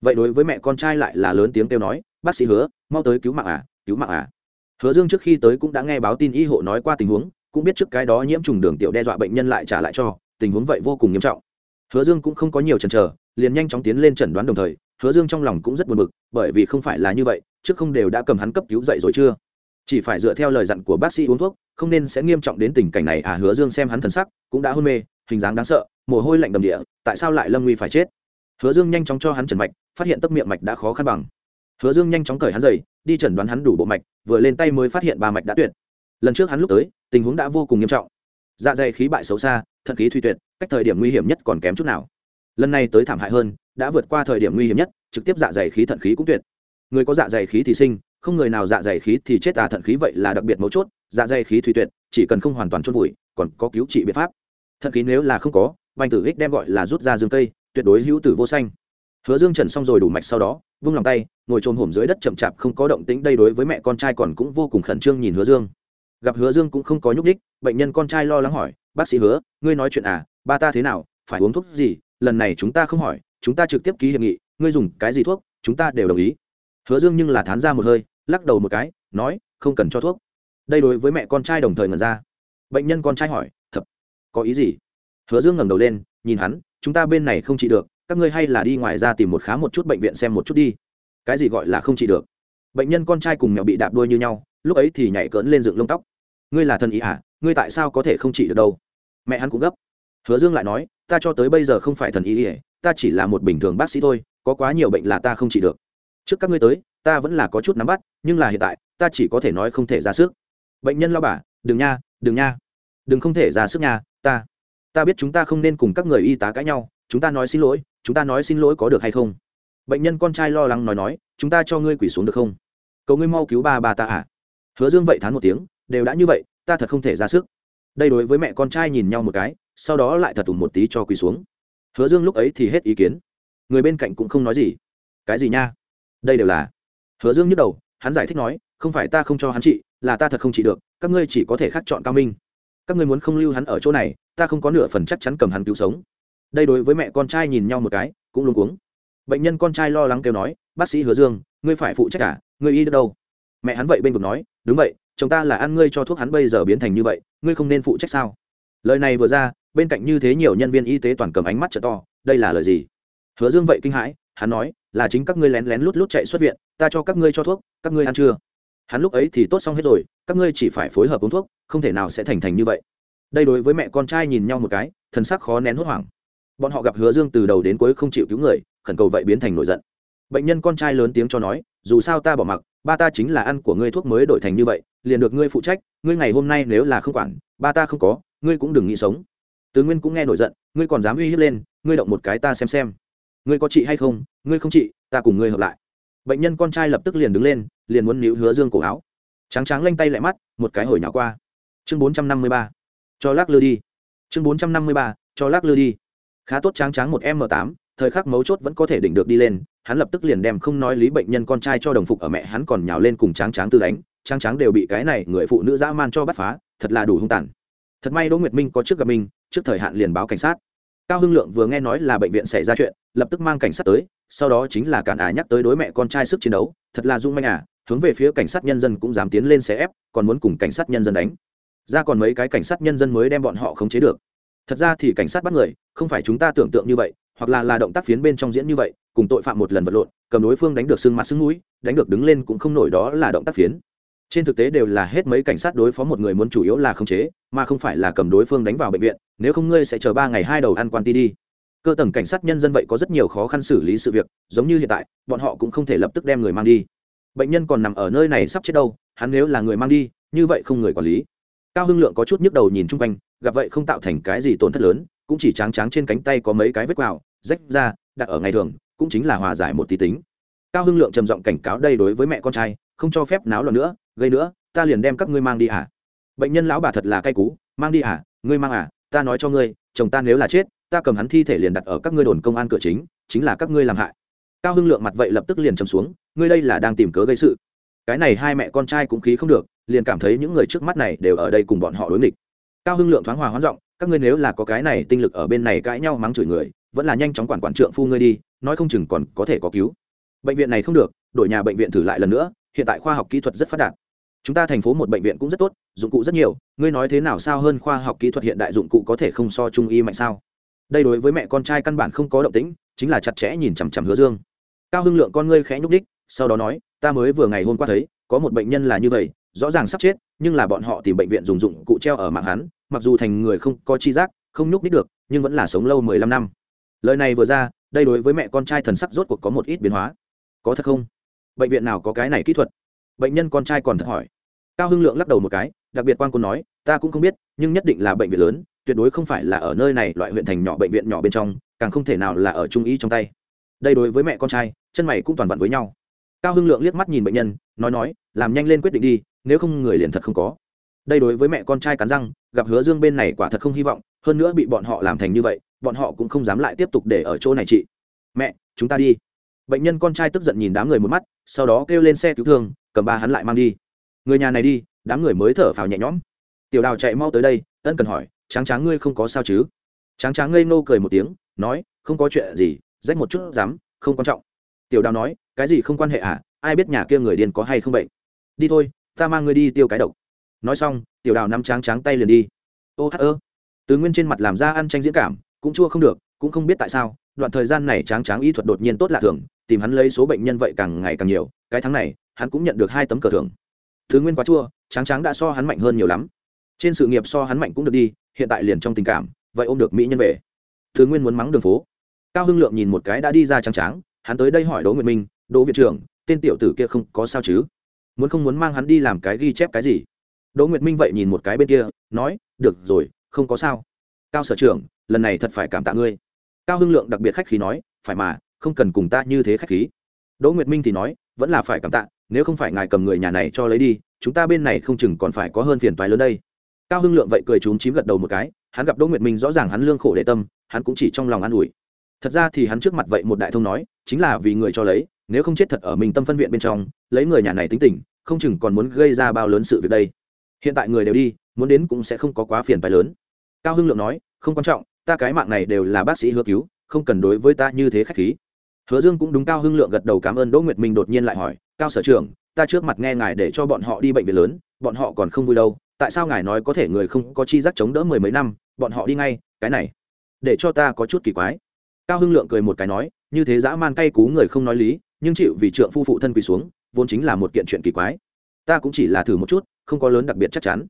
Vậy đối với mẹ con trai lại là lớn tiếng kêu nói, bác sĩ hứa, mau tới cứu mạng à cứu mạng à. Hứa dương trước khi tới cũng đã nghe báo tin y hộ nói qua tình huống cũng biết trước cái đó nhiễm trùng đường tiểu đe dọa bệnh nhân lại trả lại cho, tình huống vậy vô cùng nghiêm trọng. Hứa dương cũng không có nhiều chần chờ, liền nhanh chóng tiến lên chẩn đoán đồng thời, hứa dương trong lòng cũng rất buồn bực, bởi vì không phải là như vậy, trước không đều đã cầm hắn cấp cứu dậy rồi chưa? Chỉ phải dựa theo lời dặn của bác sĩ uống thuốc, không nên sẽ nghiêm trọng đến tình cảnh này à? Hứa dương xem hắn thần sắc, cũng đã hôn mê, hình dáng đáng sợ, mồ hôi lạnh đầm địa, tại sao lại lâm nguy phải chết? Hứa dương nhanh chóng cho hắn trần mạch, phát hiện tấc miệng mạch đã khó khăn bằng. Hứa dương nhanh chóng cởi hắn dày đi chẩn đoán hắn đủ bộ mạch, vừa lên tay mới phát hiện ba mạch đã tuyệt lần trước hắn lúc tới, tình huống đã vô cùng nghiêm trọng. Dạ dày khí bại xấu xa, thận khí thuy tuyệt, cách thời điểm nguy hiểm nhất còn kém chút nào. Lần này tới thảm hại hơn, đã vượt qua thời điểm nguy hiểm nhất, trực tiếp dạ dày khí thận khí cũng tuyệt. Người có dạ dày khí thì sinh, không người nào dạ dày khí thì chết à thận khí vậy là đặc biệt mấu chốt dạ dày khí thủy tuyệt, chỉ cần không hoàn toàn chôn vùi, còn có cứu trị biện pháp. Thận khí nếu là không có banh tử ích đem gọi là rút ra dương cây, tuyệt đối hữu tử vô xanh hứa dương trần xong rồi đủ mạch sau đó, vung lòng tay, ngồi trồm hổm dưới đất chậm chạp không có động tĩnh, đây đối với mẹ con trai còn cũng vô cùng khẩn trương nhìn hứa dương gặp hứa dương cũng không có nhúc nhích, bệnh nhân con trai lo lắng hỏi bác sĩ hứa ngươi nói chuyện à ba ta thế nào phải uống thuốc gì? Lần này chúng ta không hỏi chúng ta trực tiếp ký hiệp nghị ngươi dùng cái gì thuốc chúng ta đều đồng ý. Hứa dương nhưng là thán ra một hơi lắc đầu một cái nói không cần cho thuốc. Đây đối với mẹ con trai đồng thời mở ra. Bệnh nhân con trai hỏi thập có ý gì? Hứa dương ngẩng đầu lên nhìn hắn chúng ta bên này không trị được các ngươi hay là đi ngoài ra tìm một khá một chút bệnh viện xem một chút đi. Cái gì gọi là không trị được? Bệnh nhân con trai cùng mèo bị đạp đuôi như nhau lúc ấy thì nhảy cỡn lên dựng lông tóc ngươi là thần ý à ngươi tại sao có thể không trị được đâu? Mẹ hắn cũng gấp. Hứa dương lại nói, ta cho tới bây giờ không phải thần ý ỉa ta chỉ là một bình thường bác sĩ thôi, có quá nhiều bệnh là ta không trị được. Trước các ngươi tới, ta vẫn là có chút nắm bắt, nhưng là hiện tại, ta chỉ có thể nói không thể ra sức. Bệnh nhân lao bà, đừng nha đừng nha. Đừng không thể ra sức nha, ta. Ta biết chúng ta không nên cùng các người y tá cãi nhau, chúng ta nói xin lỗi, chúng ta nói xin lỗi có được hay không? Bệnh nhân con trai lo lắng nói nói, chúng ta cho ngươi quỷ xuống được không? Cầu ngươi mau cứu ba bà ta à. Hứa dương vậy thán một tiếng đều đã như vậy, ta thật không thể ra sức. Đây đối với mẹ con trai nhìn nhau một cái, sau đó lại thật ủng một tí cho quỳ xuống. Hứa dương lúc ấy thì hết ý kiến. Người bên cạnh cũng không nói gì. Cái gì nha? Đây đều là. Hứa dương nhức đầu, hắn giải thích nói, không phải ta không cho hắn trị, là ta thật không trị được, các ngươi chỉ có thể khắc chọn cao minh. Các ngươi muốn không lưu hắn ở chỗ này, ta không có nửa phần chắc chắn cầm hắn cứu sống. Đây đối với mẹ con trai nhìn nhau một cái, cũng luôn cuống. Bệnh nhân con trai lo lắng kêu nói, bác sĩ hứa dương, ngươi phải phụ trách cả, ngươi y được đâu? Mẹ hắn vậy bên vực nói, đúng vậy chồng ta là ăn ngươi cho thuốc hắn bây giờ biến thành như vậy, ngươi không nên phụ trách sao? Lời này vừa ra, bên cạnh như thế nhiều nhân viên y tế toàn cầm ánh mắt t to, đây là lời gì? Hứa dương vậy kinh hãi, hắn nói, là chính các ngươi lén lén lút lút chạy xuất viện, ta cho các ngươi cho thuốc, các ngươi ăn chưa? Hắn lúc ấy thì tốt xong hết rồi, các ngươi chỉ phải phối hợp uống thuốc, không thể nào sẽ thành thành như vậy. Đây đối với mẹ con trai nhìn nhau một cái, thần sắc khó nén hốt hoảng. Bọn họ gặp hứa dương từ đầu đến cuối không chịu cứu người, khẩn cầu vậy biến thành nổi giận. Bệnh nhân con trai lớn tiếng cho nói, dù sao ta bỏ mặc ba ta chính là ăn của ngươi thuốc mới đổi thành như vậy, liền được ngươi phụ trách, ngươi ngày hôm nay nếu là không quản, ba ta không có, ngươi cũng đừng nghĩ sống. Tứ nguyên cũng nghe nổi giận, ngươi còn dám uy hiếp lên, ngươi động một cái ta xem xem. Ngươi có trị hay không, ngươi không trị, ta cùng ngươi hợp lại. Bệnh nhân con trai lập tức liền đứng lên, liền muốn níu hứa dương cổ áo. Trắng trắng lanh tay lại mắt, một cái hồi nhỏ qua. Chương bốn trăm năm mươi ba. Cho lắc lư đi. Chương bốn trăm năm mươi ba, cho lắc lư đi. Khá tốt trắng trắng một m tám, thời khắc mấu chốt vẫn có thể đỉnh được đi lên hắn lập tức liền đem không nói lý bệnh nhân con trai cho đồng phục ở mẹ hắn còn nhào lên cùng tráng tráng tư đánh, tráng tráng đều bị cái này người phụ nữ dã man cho bắt phá, thật là đủ hung tàn. Thật may đỗ nguyệt minh có trước gặp mình, trước thời hạn liền báo cảnh sát. Cao hưng lượng vừa nghe nói là bệnh viện xảy ra chuyện, lập tức mang cảnh sát tới, sau đó chính là cản ả nhắc tới đối mẹ con trai sức chiến đấu, thật là dung manh à hướng về phía cảnh sát nhân dân cũng dám tiến lên xé ép, còn muốn cùng cảnh sát nhân dân đánh. Ra còn mấy cái cảnh sát nhân dân mới đem bọn họ khống chế được. Thật ra thì cảnh sát bắt người, không phải chúng ta tưởng tượng như vậy hoặc là là động tác phiến bên trong diễn như vậy, cùng tội phạm một lần vật lộn, cầm đối phương đánh được xương mặt xương mũi, đánh được đứng lên cũng không nổi đó là động tác phiến. Trên thực tế đều là hết mấy cảnh sát đối phó một người muốn chủ yếu là khống chế, mà không phải là cầm đối phương đánh vào bệnh viện, nếu không ngươi sẽ chờ ba ngày hai đầu ăn quan ti đi. Cơ tầng cảnh sát nhân dân vậy có rất nhiều khó khăn xử lý sự việc, giống như hiện tại, bọn họ cũng không thể lập tức đem người mang đi. Bệnh nhân còn nằm ở nơi này sắp chết đâu, hắn nếu là người mang đi, như vậy không người quản lý. Cao hưng lượng có chút nhức đầu nhìn chung quanh, gặp vậy không tạo thành cái gì tổn thất lớn cũng chỉ tráng tráng trên cánh tay có mấy cái vết quào, rách ra, đặt ở ngày thường, cũng chính là hòa giải một tí tính. Cao hưng lượng trầm giọng cảnh cáo đây đối với mẹ con trai, không cho phép náo loạn nữa, gây nữa, ta liền đem các ngươi mang đi à bệnh nhân lão bà thật là cay cú, mang đi à ngươi mang à ta nói cho ngươi, chồng ta nếu là chết, ta cầm hắn thi thể liền đặt ở các ngươi đồn công an cửa chính chính là các ngươi làm hại. Cao hưng lượng mặt vậy lập tức liền trầm xuống, ngươi đây là đang tìm cớ gây sự. Cái này hai mẹ con trai cũng khí không được, liền cảm thấy những người trước mắt này đều ở đây cùng bọn họ đối nghịch. Cao hưng lượng thoáng hòa hoán giọng các ngươi nếu là có cái này tinh lực ở bên này cãi nhau mắng chửi người, vẫn là nhanh chóng quản quản trượng phu ngươi đi, nói không chừng còn có thể có cứu. Bệnh viện này không được, đổi nhà bệnh viện thử lại lần nữa, hiện tại khoa học kỹ thuật rất phát đạt. Chúng ta thành phố một bệnh viện cũng rất tốt, dụng cụ rất nhiều, ngươi nói thế nào sao hơn khoa học kỹ thuật hiện đại dụng cụ có thể không so trung y mạnh sao? Đây đối với mẹ con trai căn bản không có động tĩnh, chính là chặt chẽ nhìn chằm chằm hứa dương. Cao hưng lượng con ngươi khẽ nhúc đích sau đó nói, ta mới vừa ngày hôm qua thấy, có một bệnh nhân là như vậy, rõ ràng sắp chết, nhưng là bọn họ tìm bệnh viện dùng dụng cụ treo ở mạng hắn mặc dù thành người không có chi giác, không nhúc nít được, nhưng vẫn là sống lâu mười lăm năm. Lời này vừa ra, đây đối với mẹ con trai thần sắc rốt cuộc có một ít biến hóa. Có thật không? Bệnh viện nào có cái này kỹ thuật? Bệnh nhân con trai còn thật hỏi. Cao hưng lượng lắc đầu một cái, đặc biệt quan quân nói, ta cũng không biết, nhưng nhất định là bệnh viện lớn, tuyệt đối không phải là ở nơi này, loại huyện thành nhỏ bệnh viện nhỏ bên trong, càng không thể nào là ở trung y trong tay. Đây đối với mẹ con trai, chân mày cũng toàn vặn với nhau. Cao hưng lượng liếc mắt nhìn bệnh nhân, nói nói, làm nhanh lên quyết định đi, nếu không người liền thật không có đây đối với mẹ con trai cắn răng, gặp hứa dương bên này quả thật không hy vọng, hơn nữa bị bọn họ làm thành như vậy, bọn họ cũng không dám lại tiếp tục để ở chỗ này chị. Mẹ, chúng ta đi. Bệnh nhân con trai tức giận nhìn đám người một mắt, sau đó kêu lên xe cứu thương, cầm ba hắn lại mang đi. Người nhà này đi, đám người mới thở phào nhẹ nhõm. Tiểu đào chạy mau tới đây, ân cần hỏi, tráng tráng ngươi không có sao chứ? Tráng tráng ngây nô cười một tiếng, nói, không có chuyện gì, rách một chút dám, không quan trọng. Tiểu đào nói, cái gì không quan hệ à? Ai biết nhà kia người điên có hay không bệnh? Đi thôi, ta mang ngươi đi tiêu cái độc nói xong, tiểu đào nắm tráng tráng tay liền đi. Ô hát ơ. Tứ nguyên trên mặt làm ra ăn tranh diễn cảm, cũng chua không được, cũng không biết tại sao, đoạn thời gian này tráng tráng y thuật đột nhiên tốt lạ thường, tìm hắn lấy số bệnh nhân vậy càng ngày càng nhiều, cái tháng này, hắn cũng nhận được hai tấm cờ thưởng. Thứ nguyên quá chua, tráng tráng đã so hắn mạnh hơn nhiều lắm. Trên sự nghiệp so hắn mạnh cũng được đi, hiện tại liền trong tình cảm, vậy ôm được mỹ nhân về. Thứ nguyên muốn mắng đường phố. Cao hưng lượng nhìn một cái đã đi ra trắng tráng, hắn tới đây hỏi đỗ nguyệt minh, đỗ viện trưởng, tên tiểu tử kia không có sao chứ? Muốn không muốn mang hắn đi làm cái ghi chép cái gì? Đỗ nguyệt minh vậy nhìn một cái bên kia, nói, được rồi, không có sao. Cao sở trưởng, lần này thật phải cảm tạ ngươi. Cao hưng lượng đặc biệt khách khí nói, phải mà, không cần cùng ta như thế khách khí. Đỗ nguyệt minh thì nói, vẫn là phải cảm tạ, nếu không phải ngài cầm người nhà này cho lấy đi, chúng ta bên này không chừng còn phải có hơn phiền toái lớn đây. Cao hưng lượng vậy cười trúng chím gật đầu một cái, hắn gặp đỗ nguyệt minh rõ ràng hắn lương khổ để tâm, hắn cũng chỉ trong lòng an ủi. Thật ra thì hắn trước mặt vậy một đại thông nói, chính là vì người cho lấy, nếu không chết thật ở mình tâm phân viện bên trong, lấy người nhà này tính tình, không chừng còn muốn gây ra bao lớn sự việc đây hiện tại người đều đi, muốn đến cũng sẽ không có quá phiền phái lớn. Cao hưng lượng nói, không quan trọng, ta cái mạng này đều là bác sĩ hứa cứu, không cần đối với ta như thế khách khí. Hứa dương cũng đúng cao hưng lượng gật đầu cảm ơn đỗ nguyệt minh đột nhiên lại hỏi, cao sở trưởng, ta trước mặt nghe ngài để cho bọn họ đi bệnh viện lớn, bọn họ còn không vui đâu, tại sao ngài nói có thể người không có chi giác chống đỡ mười mấy năm, bọn họ đi ngay, cái này, để cho ta có chút kỳ quái. Cao hưng lượng cười một cái nói, như thế dã man cay cú người không nói lý, nhưng chịu vì trượng phu phụ thân quỳ xuống, vốn chính là một kiện chuyện kỳ quái ta cũng chỉ là thử một chút, không có lớn đặc biệt chắc chắn.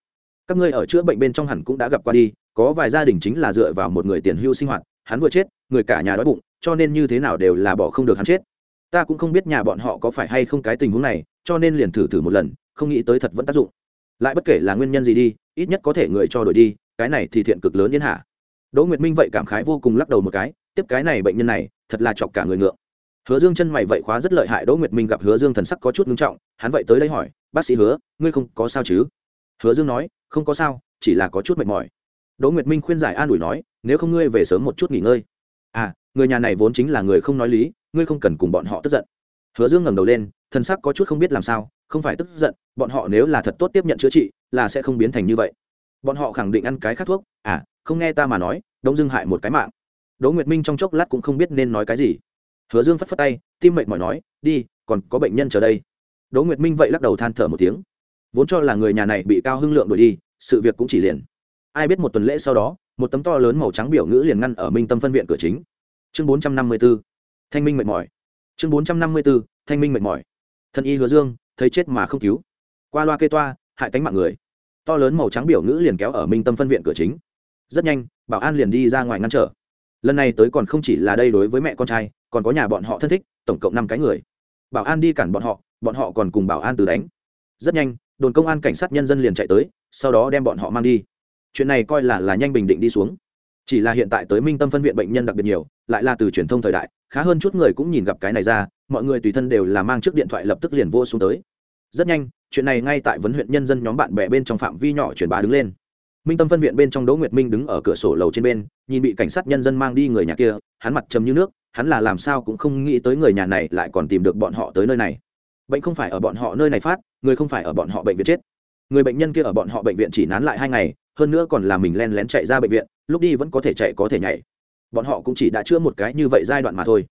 Các ngươi ở chữa bệnh bên trong hẳn cũng đã gặp qua đi, có vài gia đình chính là dựa vào một người tiền hưu sinh hoạt, hắn vừa chết, người cả nhà đói bụng, cho nên như thế nào đều là bỏ không được hắn chết. Ta cũng không biết nhà bọn họ có phải hay không cái tình huống này, cho nên liền thử thử một lần, không nghĩ tới thật vẫn tác dụng. Lại bất kể là nguyên nhân gì đi, ít nhất có thể người cho đổi đi, cái này thì thiện cực lớn yên hạ đỗ nguyệt minh vậy cảm khái vô cùng lắc đầu một cái, tiếp cái này bệnh nhân này, thật là chọc cả người ngượng hứa dương chân mày vậy khóa rất lợi hại đỗ nguyệt minh gặp hứa dương thần sắc có chút ngưng trọng, hắn vậy tới đây hỏi, bác sĩ hứa, ngươi không có sao chứ? Hứa dương nói, không có sao, chỉ là có chút mệt mỏi. Đỗ nguyệt minh khuyên giải an ủi nói, nếu không ngươi về sớm một chút nghỉ ngơi. À người nhà này vốn chính là người không nói lý, ngươi không cần cùng bọn họ tức giận. Hứa dương ngẩng đầu lên, thần sắc có chút không biết làm sao, không phải tức giận, bọn họ nếu là thật tốt tiếp nhận chữa trị, là sẽ không biến thành như vậy. Bọn họ khẳng định ăn cái khác thuốc à không nghe ta mà nói đông dưng hại một cái mạng. Đỗ nguyệt minh trong chốc lát cũng không biết nên nói cái gì hứa dương phất phất tay, tim mệnh mỏi nói, đi, còn có bệnh nhân chờ đây. Đỗ nguyệt minh vậy lắc đầu than thở một tiếng. Vốn cho là người nhà này bị cao hưng lượng đuổi đi, sự việc cũng chỉ liền. Ai biết một tuần lễ sau đó, một tấm to lớn màu trắng biểu ngữ liền ngăn ở minh tâm phân viện cửa chính. Chương bốn trăm năm mươi b ố thanh minh mệt mỏi. Chương bốn trăm năm mươi b ố thanh minh mệt mỏi. Thân y hứa dương, thấy chết mà không cứu. Qua loa kê toa, hại tánh mạng người. To lớn màu trắng biểu ngữ liền kéo ở minh tâm phân viện cửa chính. Rất nhanh, bảo an liền đi ra ngoài ngăn trở. Lần này tới còn không chỉ là đây đối với mẹ con trai còn có nhà bọn họ thân thích, tổng cộng năm cái người. Bảo an đi cản bọn họ bọn họ còn cùng bảo an từ đánh. Rất nhanh, đồn công an cảnh sát nhân dân liền chạy tới, sau đó đem bọn họ mang đi. Chuyện này coi là là nhanh bình định đi xuống. Chỉ là hiện tại tới minh tâm phân viện bệnh nhân đặc biệt nhiều, lại là từ truyền thông thời đại, khá hơn chút người cũng nhìn gặp cái này ra, mọi người tùy thân đều là mang chiếc điện thoại lập tức liền vô xuống tới. Rất nhanh, chuyện này ngay tại vấn huyện nhân dân nhóm bạn bè bên trong phạm vi nhỏ truyền bá đứng lên. Minh tâm phân viện bên trong đỗ nguyệt minh đứng ở cửa sổ lầu trên bên, nhìn bị cảnh sát nhân dân mang đi người nhà kia, hắn mặt trầm như nước hắn là làm sao cũng không nghĩ tới người nhà này lại còn tìm được bọn họ tới nơi này. Bệnh không phải ở bọn họ nơi này phát, người không phải ở bọn họ bệnh viện chết. Người bệnh nhân kia ở bọn họ bệnh viện chỉ nán lại hai ngày, hơn nữa còn là mình len lén chạy ra bệnh viện, lúc đi vẫn có thể chạy có thể nhảy. Bọn họ cũng chỉ đã chữa một cái như vậy giai đoạn mà thôi.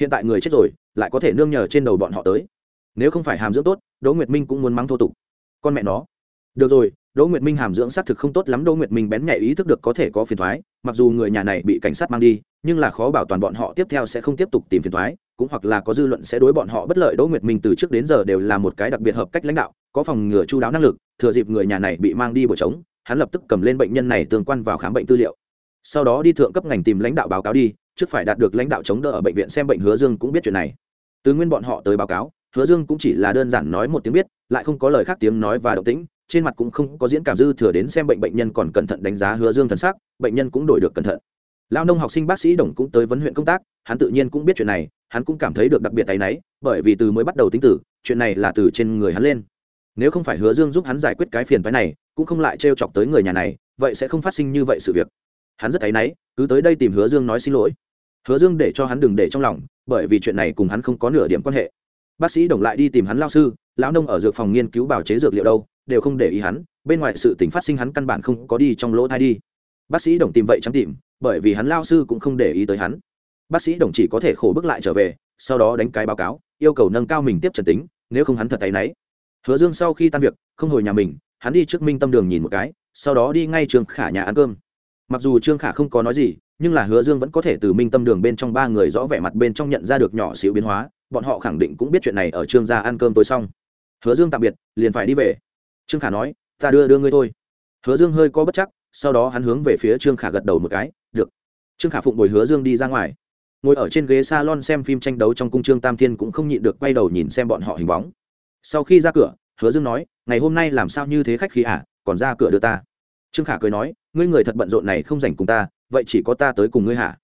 Hiện tại người chết rồi, lại có thể nương nhờ trên đầu bọn họ tới. Nếu không phải hàm dưỡng tốt, đỗ nguyệt minh cũng muốn mắng thô tục. Con mẹ nó. Được rồi đỗ nguyệt minh hàm dưỡng xác thực không tốt lắm đỗ nguyệt minh bén nhạy ý thức được có thể có phiền toái. mặc dù người nhà này bị cảnh sát mang đi nhưng là khó bảo toàn bọn họ tiếp theo sẽ không tiếp tục tìm phiền toái, cũng hoặc là có dư luận sẽ đối bọn họ bất lợi. Đỗ nguyệt minh từ trước đến giờ đều là một cái đặc biệt hợp cách lãnh đạo có phòng ngừa chu đáo năng lực thừa dịp người nhà này bị mang đi buổi trống hắn lập tức cầm lên bệnh nhân này tương quan vào khám bệnh tư liệu. Sau đó đi thượng cấp ngành tìm lãnh đạo báo cáo đi trước phải đạt được lãnh đạo chống đỡ ở bệnh viện xem bệnh hứa dương cũng biết chuyện này. Từ nguyên bọn họ tới báo cáo hứa dương cũng chỉ là đơn giản nói một tiếng biết lại không có lời khác tiếng nói và động tĩnh trên mặt cũng không có diễn cảm dư thừa đến xem bệnh bệnh nhân còn cẩn thận đánh giá hứa dương thần sắc, bệnh nhân cũng đổi được cẩn thận. Lao nông học sinh bác sĩ đồng cũng tới vấn huyện công tác, hắn tự nhiên cũng biết chuyện này, hắn cũng cảm thấy được đặc biệt tay náy, bởi vì từ mới bắt đầu tính tử, chuyện này là từ trên người hắn lên. Nếu không phải hứa dương giúp hắn giải quyết cái phiền phái này, cũng không lại t chọc tới người nhà này, vậy sẽ không phát sinh như vậy sự việc. Hắn rất áy náy, cứ tới đây tìm hứa dương nói xin lỗi. Hứa dương để cho hắn đừng để trong lòng, bởi vì chuyện này cùng hắn không có nửa điểm quan hệ. Bác sĩ đồng lại đi tìm hắn lao sư, lão nông ở dược phòng nghiên cứu bào chế dược liệu đâu đều không để ý hắn, bên ngoài sự tình phát sinh hắn căn bản không có đi trong lỗ thai đi. Bác sĩ đồng tìm vậy chẳng tìm, bởi vì hắn lao sư cũng không để ý tới hắn. Bác sĩ đồng chỉ có thể khổ bước lại trở về, sau đó đánh cái báo cáo, yêu cầu nâng cao mình tiếp trần tính, nếu không hắn thật tay náy. Hứa dương sau khi tan việc, không hồi nhà mình, hắn đi trước minh tâm đường nhìn một cái, sau đó đi ngay trường khả nhà ăn cơm. Mặc dù trương khả không có nói gì, nhưng là hứa dương vẫn có thể từ minh tâm đường bên trong ba người rõ vẻ mặt bên trong nhận ra được nhỏ xíu biến hóa, bọn họ khẳng định cũng biết chuyện này ở trương gia ăn cơm tối xong. Hứa dương tạm biệt, liền phải đi về trương khả nói ta đưa đưa ngươi thôi. Hứa dương hơi có bất chắc sau đó hắn hướng về phía trương khả gật đầu một cái được. Trương khả phụng bồi hứa dương đi ra ngoài. Ngồi ở trên ghế s a lon xem phim tranh đấu trong cung trương tam thiên cũng không nhịn được quay đầu nhìn xem bọn họ hình bóng. Sau khi ra cửa hứa dương nói ngày hôm nay làm sao như thế khách khí ả à, còn ra cửa đưa ta. Trương khả cười nói ngươi người thật bận rộn này không dành cùng ta vậy chỉ có ta tới cùng ngươi hả?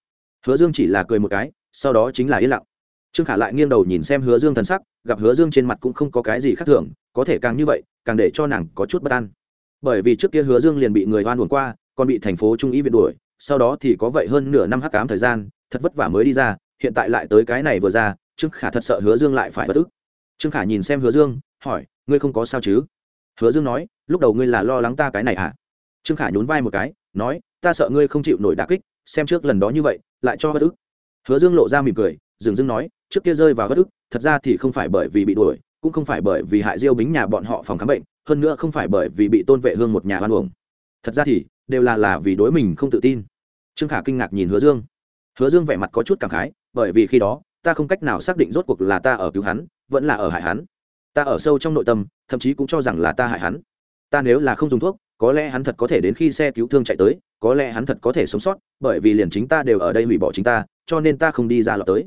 Hứa dương chỉ là cười một cái sau đó chính là yên lặng trương khả lại nghiêng đầu nhìn xem hứa dương thần sắc, gặp hứa dương trên mặt cũng không có cái gì khác thường, có thể càng như vậy, càng để cho nàng có chút bất an. Bởi vì trước kia hứa dương liền bị người oan uổng qua, còn bị thành phố trung ý viện đuổi, sau đó thì có vậy hơn nửa năm hắc cám thời gian, thật vất vả mới đi ra, hiện tại lại tới cái này vừa ra, trương khả thật sợ hứa dương lại phải bất ức. Trương khả nhìn xem hứa dương, hỏi, ngươi không có sao chứ? Hứa dương nói, lúc đầu ngươi là lo lắng ta cái này à? Trương khả nhún vai một cái, nói, ta sợ ngươi không chịu nổi đà kích, xem trước lần đó như vậy, lại cho bất ức. Hứa dương lộ ra mỉm cười, dừng dưng nói trước kia rơi vào bất ức, thật ra thì không phải bởi vì bị đuổi, cũng không phải bởi vì hại diêu bính nhà bọn họ phòng khám bệnh, hơn nữa không phải bởi vì bị tôn vệ hương một nhà hoan uổng. Thật ra thì, đều là là vì đối mình không tự tin. Trương khả kinh ngạc nhìn hứa dương. Hứa dương vẻ mặt có chút cảm khái, bởi vì khi đó, ta không cách nào xác định rốt cuộc là ta ở cứu hắn, vẫn là ở hại hắn. Ta ở sâu trong nội tâm, thậm chí cũng cho rằng là ta hại hắn. Ta nếu là không dùng thuốc, có lẽ hắn thật có thể đến khi xe cứu thương chạy tới, có lẽ hắn thật có thể sống sót, bởi vì liền chính ta đều ở đây hủy bỏ chính ta, cho nên ta không đi ra lọt tới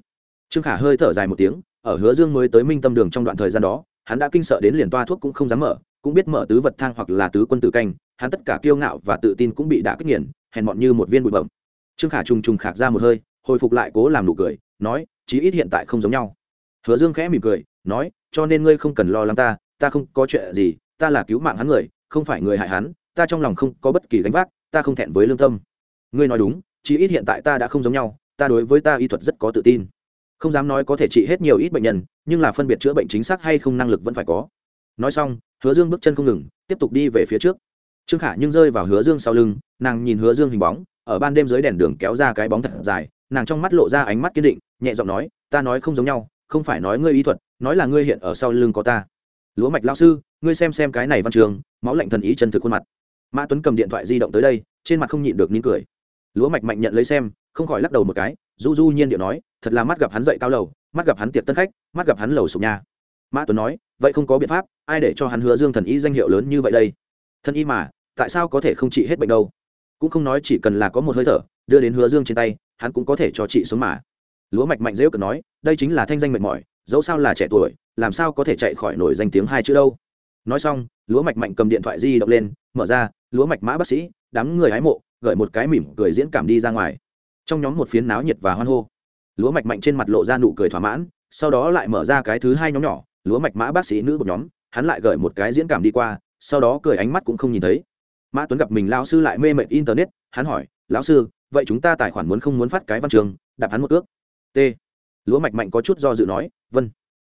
trương khả hơi thở dài một tiếng, ở hứa dương mới tới minh tâm đường trong đoạn thời gian đó, hắn đã kinh sợ đến liền toa thuốc cũng không dám mở, cũng biết mở tứ vật thang hoặc là tứ quân tử canh, hắn tất cả kiêu ngạo và tự tin cũng bị đả kích nghiền, hèn mọn như một viên bụi bẩm trương khả trùng trùng khạc ra một hơi, hồi phục lại cố làm nụ cười, nói, chí ít hiện tại không giống nhau. Hứa dương khẽ mỉm cười, nói, cho nên ngươi không cần lo lắng ta ta không có chuyện gì, ta là cứu mạng hắn người, không phải người hại hắn, ta trong lòng không có bất kỳ gánh vác, ta không thẹn với lương tâm. Ngươi nói đúng, chí ít hiện tại ta đã không giống nhau, ta đối với ta y thuật rất có tự tin không dám nói có thể trị hết nhiều ít bệnh nhân, nhưng là phân biệt chữa bệnh chính xác hay không năng lực vẫn phải có. Nói xong, hứa dương bước chân không ngừng, tiếp tục đi về phía trước. Trương khả nhưng rơi vào hứa dương sau lưng, nàng nhìn hứa dương hình bóng, ở ban đêm dưới đèn đường kéo ra cái bóng thật dài, nàng trong mắt lộ ra ánh mắt kiên định, nhẹ giọng nói, ta nói không giống nhau, không phải nói ngươi y thuật, nói là ngươi hiện ở sau lưng có ta. Lúa mạch lao sư, ngươi xem xem cái này văn trường, máu lạnh thần ý chân thực khuôn mặt. Mã tuấn cầm điện thoại di động tới đây, trên mặt không nhịn được nín cười lúa mạch mạnh nhận lấy xem, không khỏi lắc đầu một cái, du du nhiên điệu nói, thật là mắt gặp hắn dậy cao lầu, mắt gặp hắn tiệc tân khách, mắt gặp hắn lầu sụp nhà. Mã tuấn nói, vậy không có biện pháp, ai để cho hắn hứa dương thần y danh hiệu lớn như vậy đây? Thần y mà, tại sao có thể không trị hết bệnh đâu? Cũng không nói chỉ cần là có một hơi thở, đưa đến hứa dương trên tay, hắn cũng có thể cho chị sống mà. Lúa mạch mạnh dễ cực nói, đây chính là thanh danh mệt mỏi, dẫu sao là trẻ tuổi, làm sao có thể chạy khỏi nổi danh tiếng hai chữ đâu? Nói xong, lúa mạch mạnh cầm điện thoại di động lên, mở ra, lúa mạch mã bác sĩ, đám người hái mộ gợi một cái mỉm cười diễn cảm đi ra ngoài. Trong nhóm một phiến náo nhiệt và hoan hô. Lúa mạch mạnh trên mặt lộ ra nụ cười thỏa mãn, sau đó lại mở ra cái thứ hai nhóm nhỏ, lúa mạch mã bác sĩ nữ một nhóm, hắn lại gợi một cái diễn cảm đi qua, sau đó cười ánh mắt cũng không nhìn thấy. Mã tuấn gặp mình lao sư lại mê mệt internet, hắn hỏi, lão sư, vậy chúng ta tài khoản muốn không muốn phát cái văn trường, đạp hắn một ước? T. Lúa mạch mạnh có chút do dự nói, vân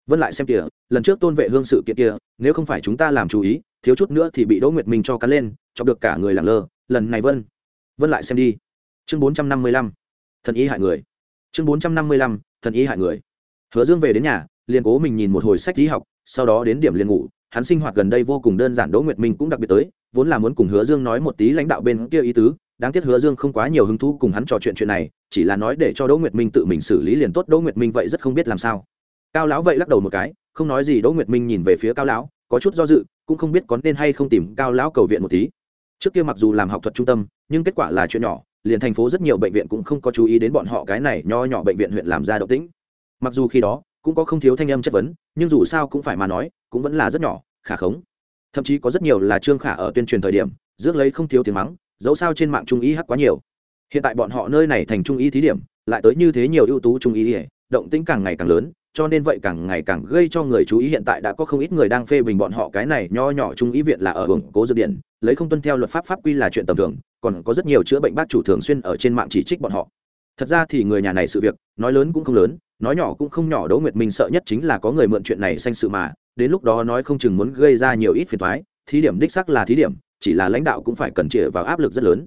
vân lại xem kìa, lần trước tôn vệ hương sự kiện kia, nếu không phải chúng ta làm chú ý, thiếu chút nữa thì bị đỗ nguyệt minh cho cắn lên, chọc được cả người làm lơ, lần này vân vân lại xem đi. Chương bốn trăm năm mươi lăm, thần ý hại người. Chương bốn trăm năm mươi lăm, thần ý hại người. Hứa dương về đến nhà, liền cố mình nhìn một hồi sách lý học, sau đó đến điểm liền ngủ. Hắn sinh hoạt gần đây vô cùng đơn giản, đỗ nguyệt minh cũng đặc biệt tới, vốn là muốn cùng hứa dương nói một tí lãnh đạo bên kia ý tứ. Đáng tiếc hứa dương không quá nhiều hứng thú cùng hắn trò chuyện chuyện này, chỉ là nói để cho đỗ nguyệt minh tự mình xử lý liền tốt. Đỗ nguyệt minh vậy rất không biết làm sao. Cao lão vậy lắc đầu một cái, không nói gì, đỗ nguyệt minh nhìn về phía cao lão, có chút do dự, cũng không biết có nên hay không tìm cao lão cầu viện một tí trước kia mặc dù làm học thuật trung tâm, nhưng kết quả là chuyện nhỏ, liền thành phố rất nhiều bệnh viện cũng không có chú ý đến bọn họ cái này nho nhỏ bệnh viện huyện làm ra động tĩnh. Mặc dù khi đó, cũng có không thiếu thanh âm chất vấn, nhưng dù sao cũng phải mà nói, cũng vẫn là rất nhỏ, khả khống. Thậm chí có rất nhiều là trương khả ở tuyên truyền thời điểm, rước lấy không thiếu tiếng mắng, dẫu sao trên mạng trung ý hắc quá nhiều. Hiện tại bọn họ nơi này thành trung ý thí điểm, lại tới như thế nhiều ưu tú trung ý, động tĩnh càng ngày càng lớn cho nên vậy càng ngày càng gây cho người chú ý hiện tại đã có không ít người đang phê bình bọn họ cái này nho nhỏ trung ý viện là ở hưởng cố dược điện, lấy không tuân theo luật pháp pháp quy là chuyện tầm thường, còn có rất nhiều chữa bệnh bác chủ thường xuyên ở trên mạng chỉ trích bọn họ. Thật ra thì người nhà này sự việc, nói lớn cũng không lớn, nói nhỏ cũng không nhỏ, đỗ nguyệt minh sợ nhất chính là có người mượn chuyện này sanh sự mà, đến lúc đó nói không chừng muốn gây ra nhiều ít phiền thoái thí điểm đích sắc là thí điểm, chỉ là lãnh đạo cũng phải cần chĩa vào áp lực rất lớn.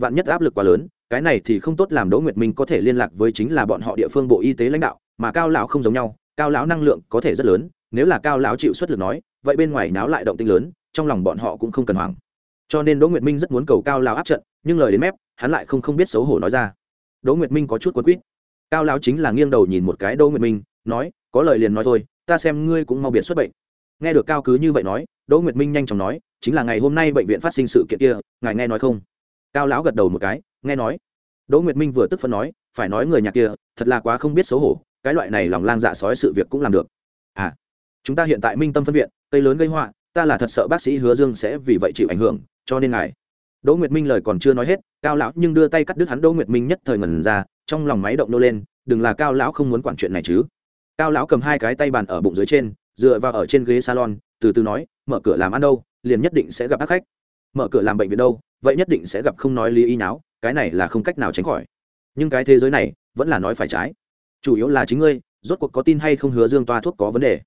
Vạn nhất áp lực quá lớn, cái này thì không tốt làm đỗ nguyệt minh có thể liên lạc với chính là bọn họ địa phương bộ y tế lãnh đạo mà cao lão không giống nhau, cao lão năng lượng có thể rất lớn, nếu là cao lão chịu xuất lực nói, vậy bên ngoài náo lại động tinh lớn, trong lòng bọn họ cũng không cần hoảng. Cho nên đỗ nguyệt minh rất muốn cầu cao lão áp trận, nhưng lời đến mép, hắn lại không không biết xấu hổ nói ra. Đỗ nguyệt minh có chút quấn quýt. Cao lão chính là nghiêng đầu nhìn một cái đỗ nguyệt minh, nói, có lời liền nói thôi, ta xem ngươi cũng mau biệt xuất bệnh. Nghe được cao cứ như vậy nói, đỗ nguyệt minh nhanh chóng nói, chính là ngày hôm nay bệnh viện phát sinh sự kiện kia, ngài nghe nói không? Cao lão gật đầu một cái, nghe nói. Đỗ nguyệt minh vừa tức phân nói, phải nói người nhà kia, thật là quá không biết xấu hổ cái loại này lòng lang dạ sói sự việc cũng làm được. À chúng ta hiện tại minh tâm phân viện, cây lớn gây họa, ta là thật sợ bác sĩ hứa dương sẽ vì vậy chịu ảnh hưởng, cho nên ngài. Đỗ nguyệt minh lời còn chưa nói hết, cao lão nhưng đưa tay cắt đứt hắn đỗ nguyệt minh nhất thời ngần ra, trong lòng máy động nô lên, đừng là cao lão không muốn quản chuyện này chứ. Cao lão cầm hai cái tay bàn ở bụng dưới trên, dựa vào ở trên ghế salon, từ từ nói, mở cửa làm ăn đâu, liền nhất định sẽ gặp ác khách. Mở cửa làm bệnh viện đâu, vậy nhất định sẽ gặp không nói lý y náo cái này là không cách nào tránh khỏi. Nhưng cái thế giới này vẫn là nói phải trái chủ yếu là chính ngươi, rốt cuộc có tin hay không hứa dương toa thuốc có vấn đề.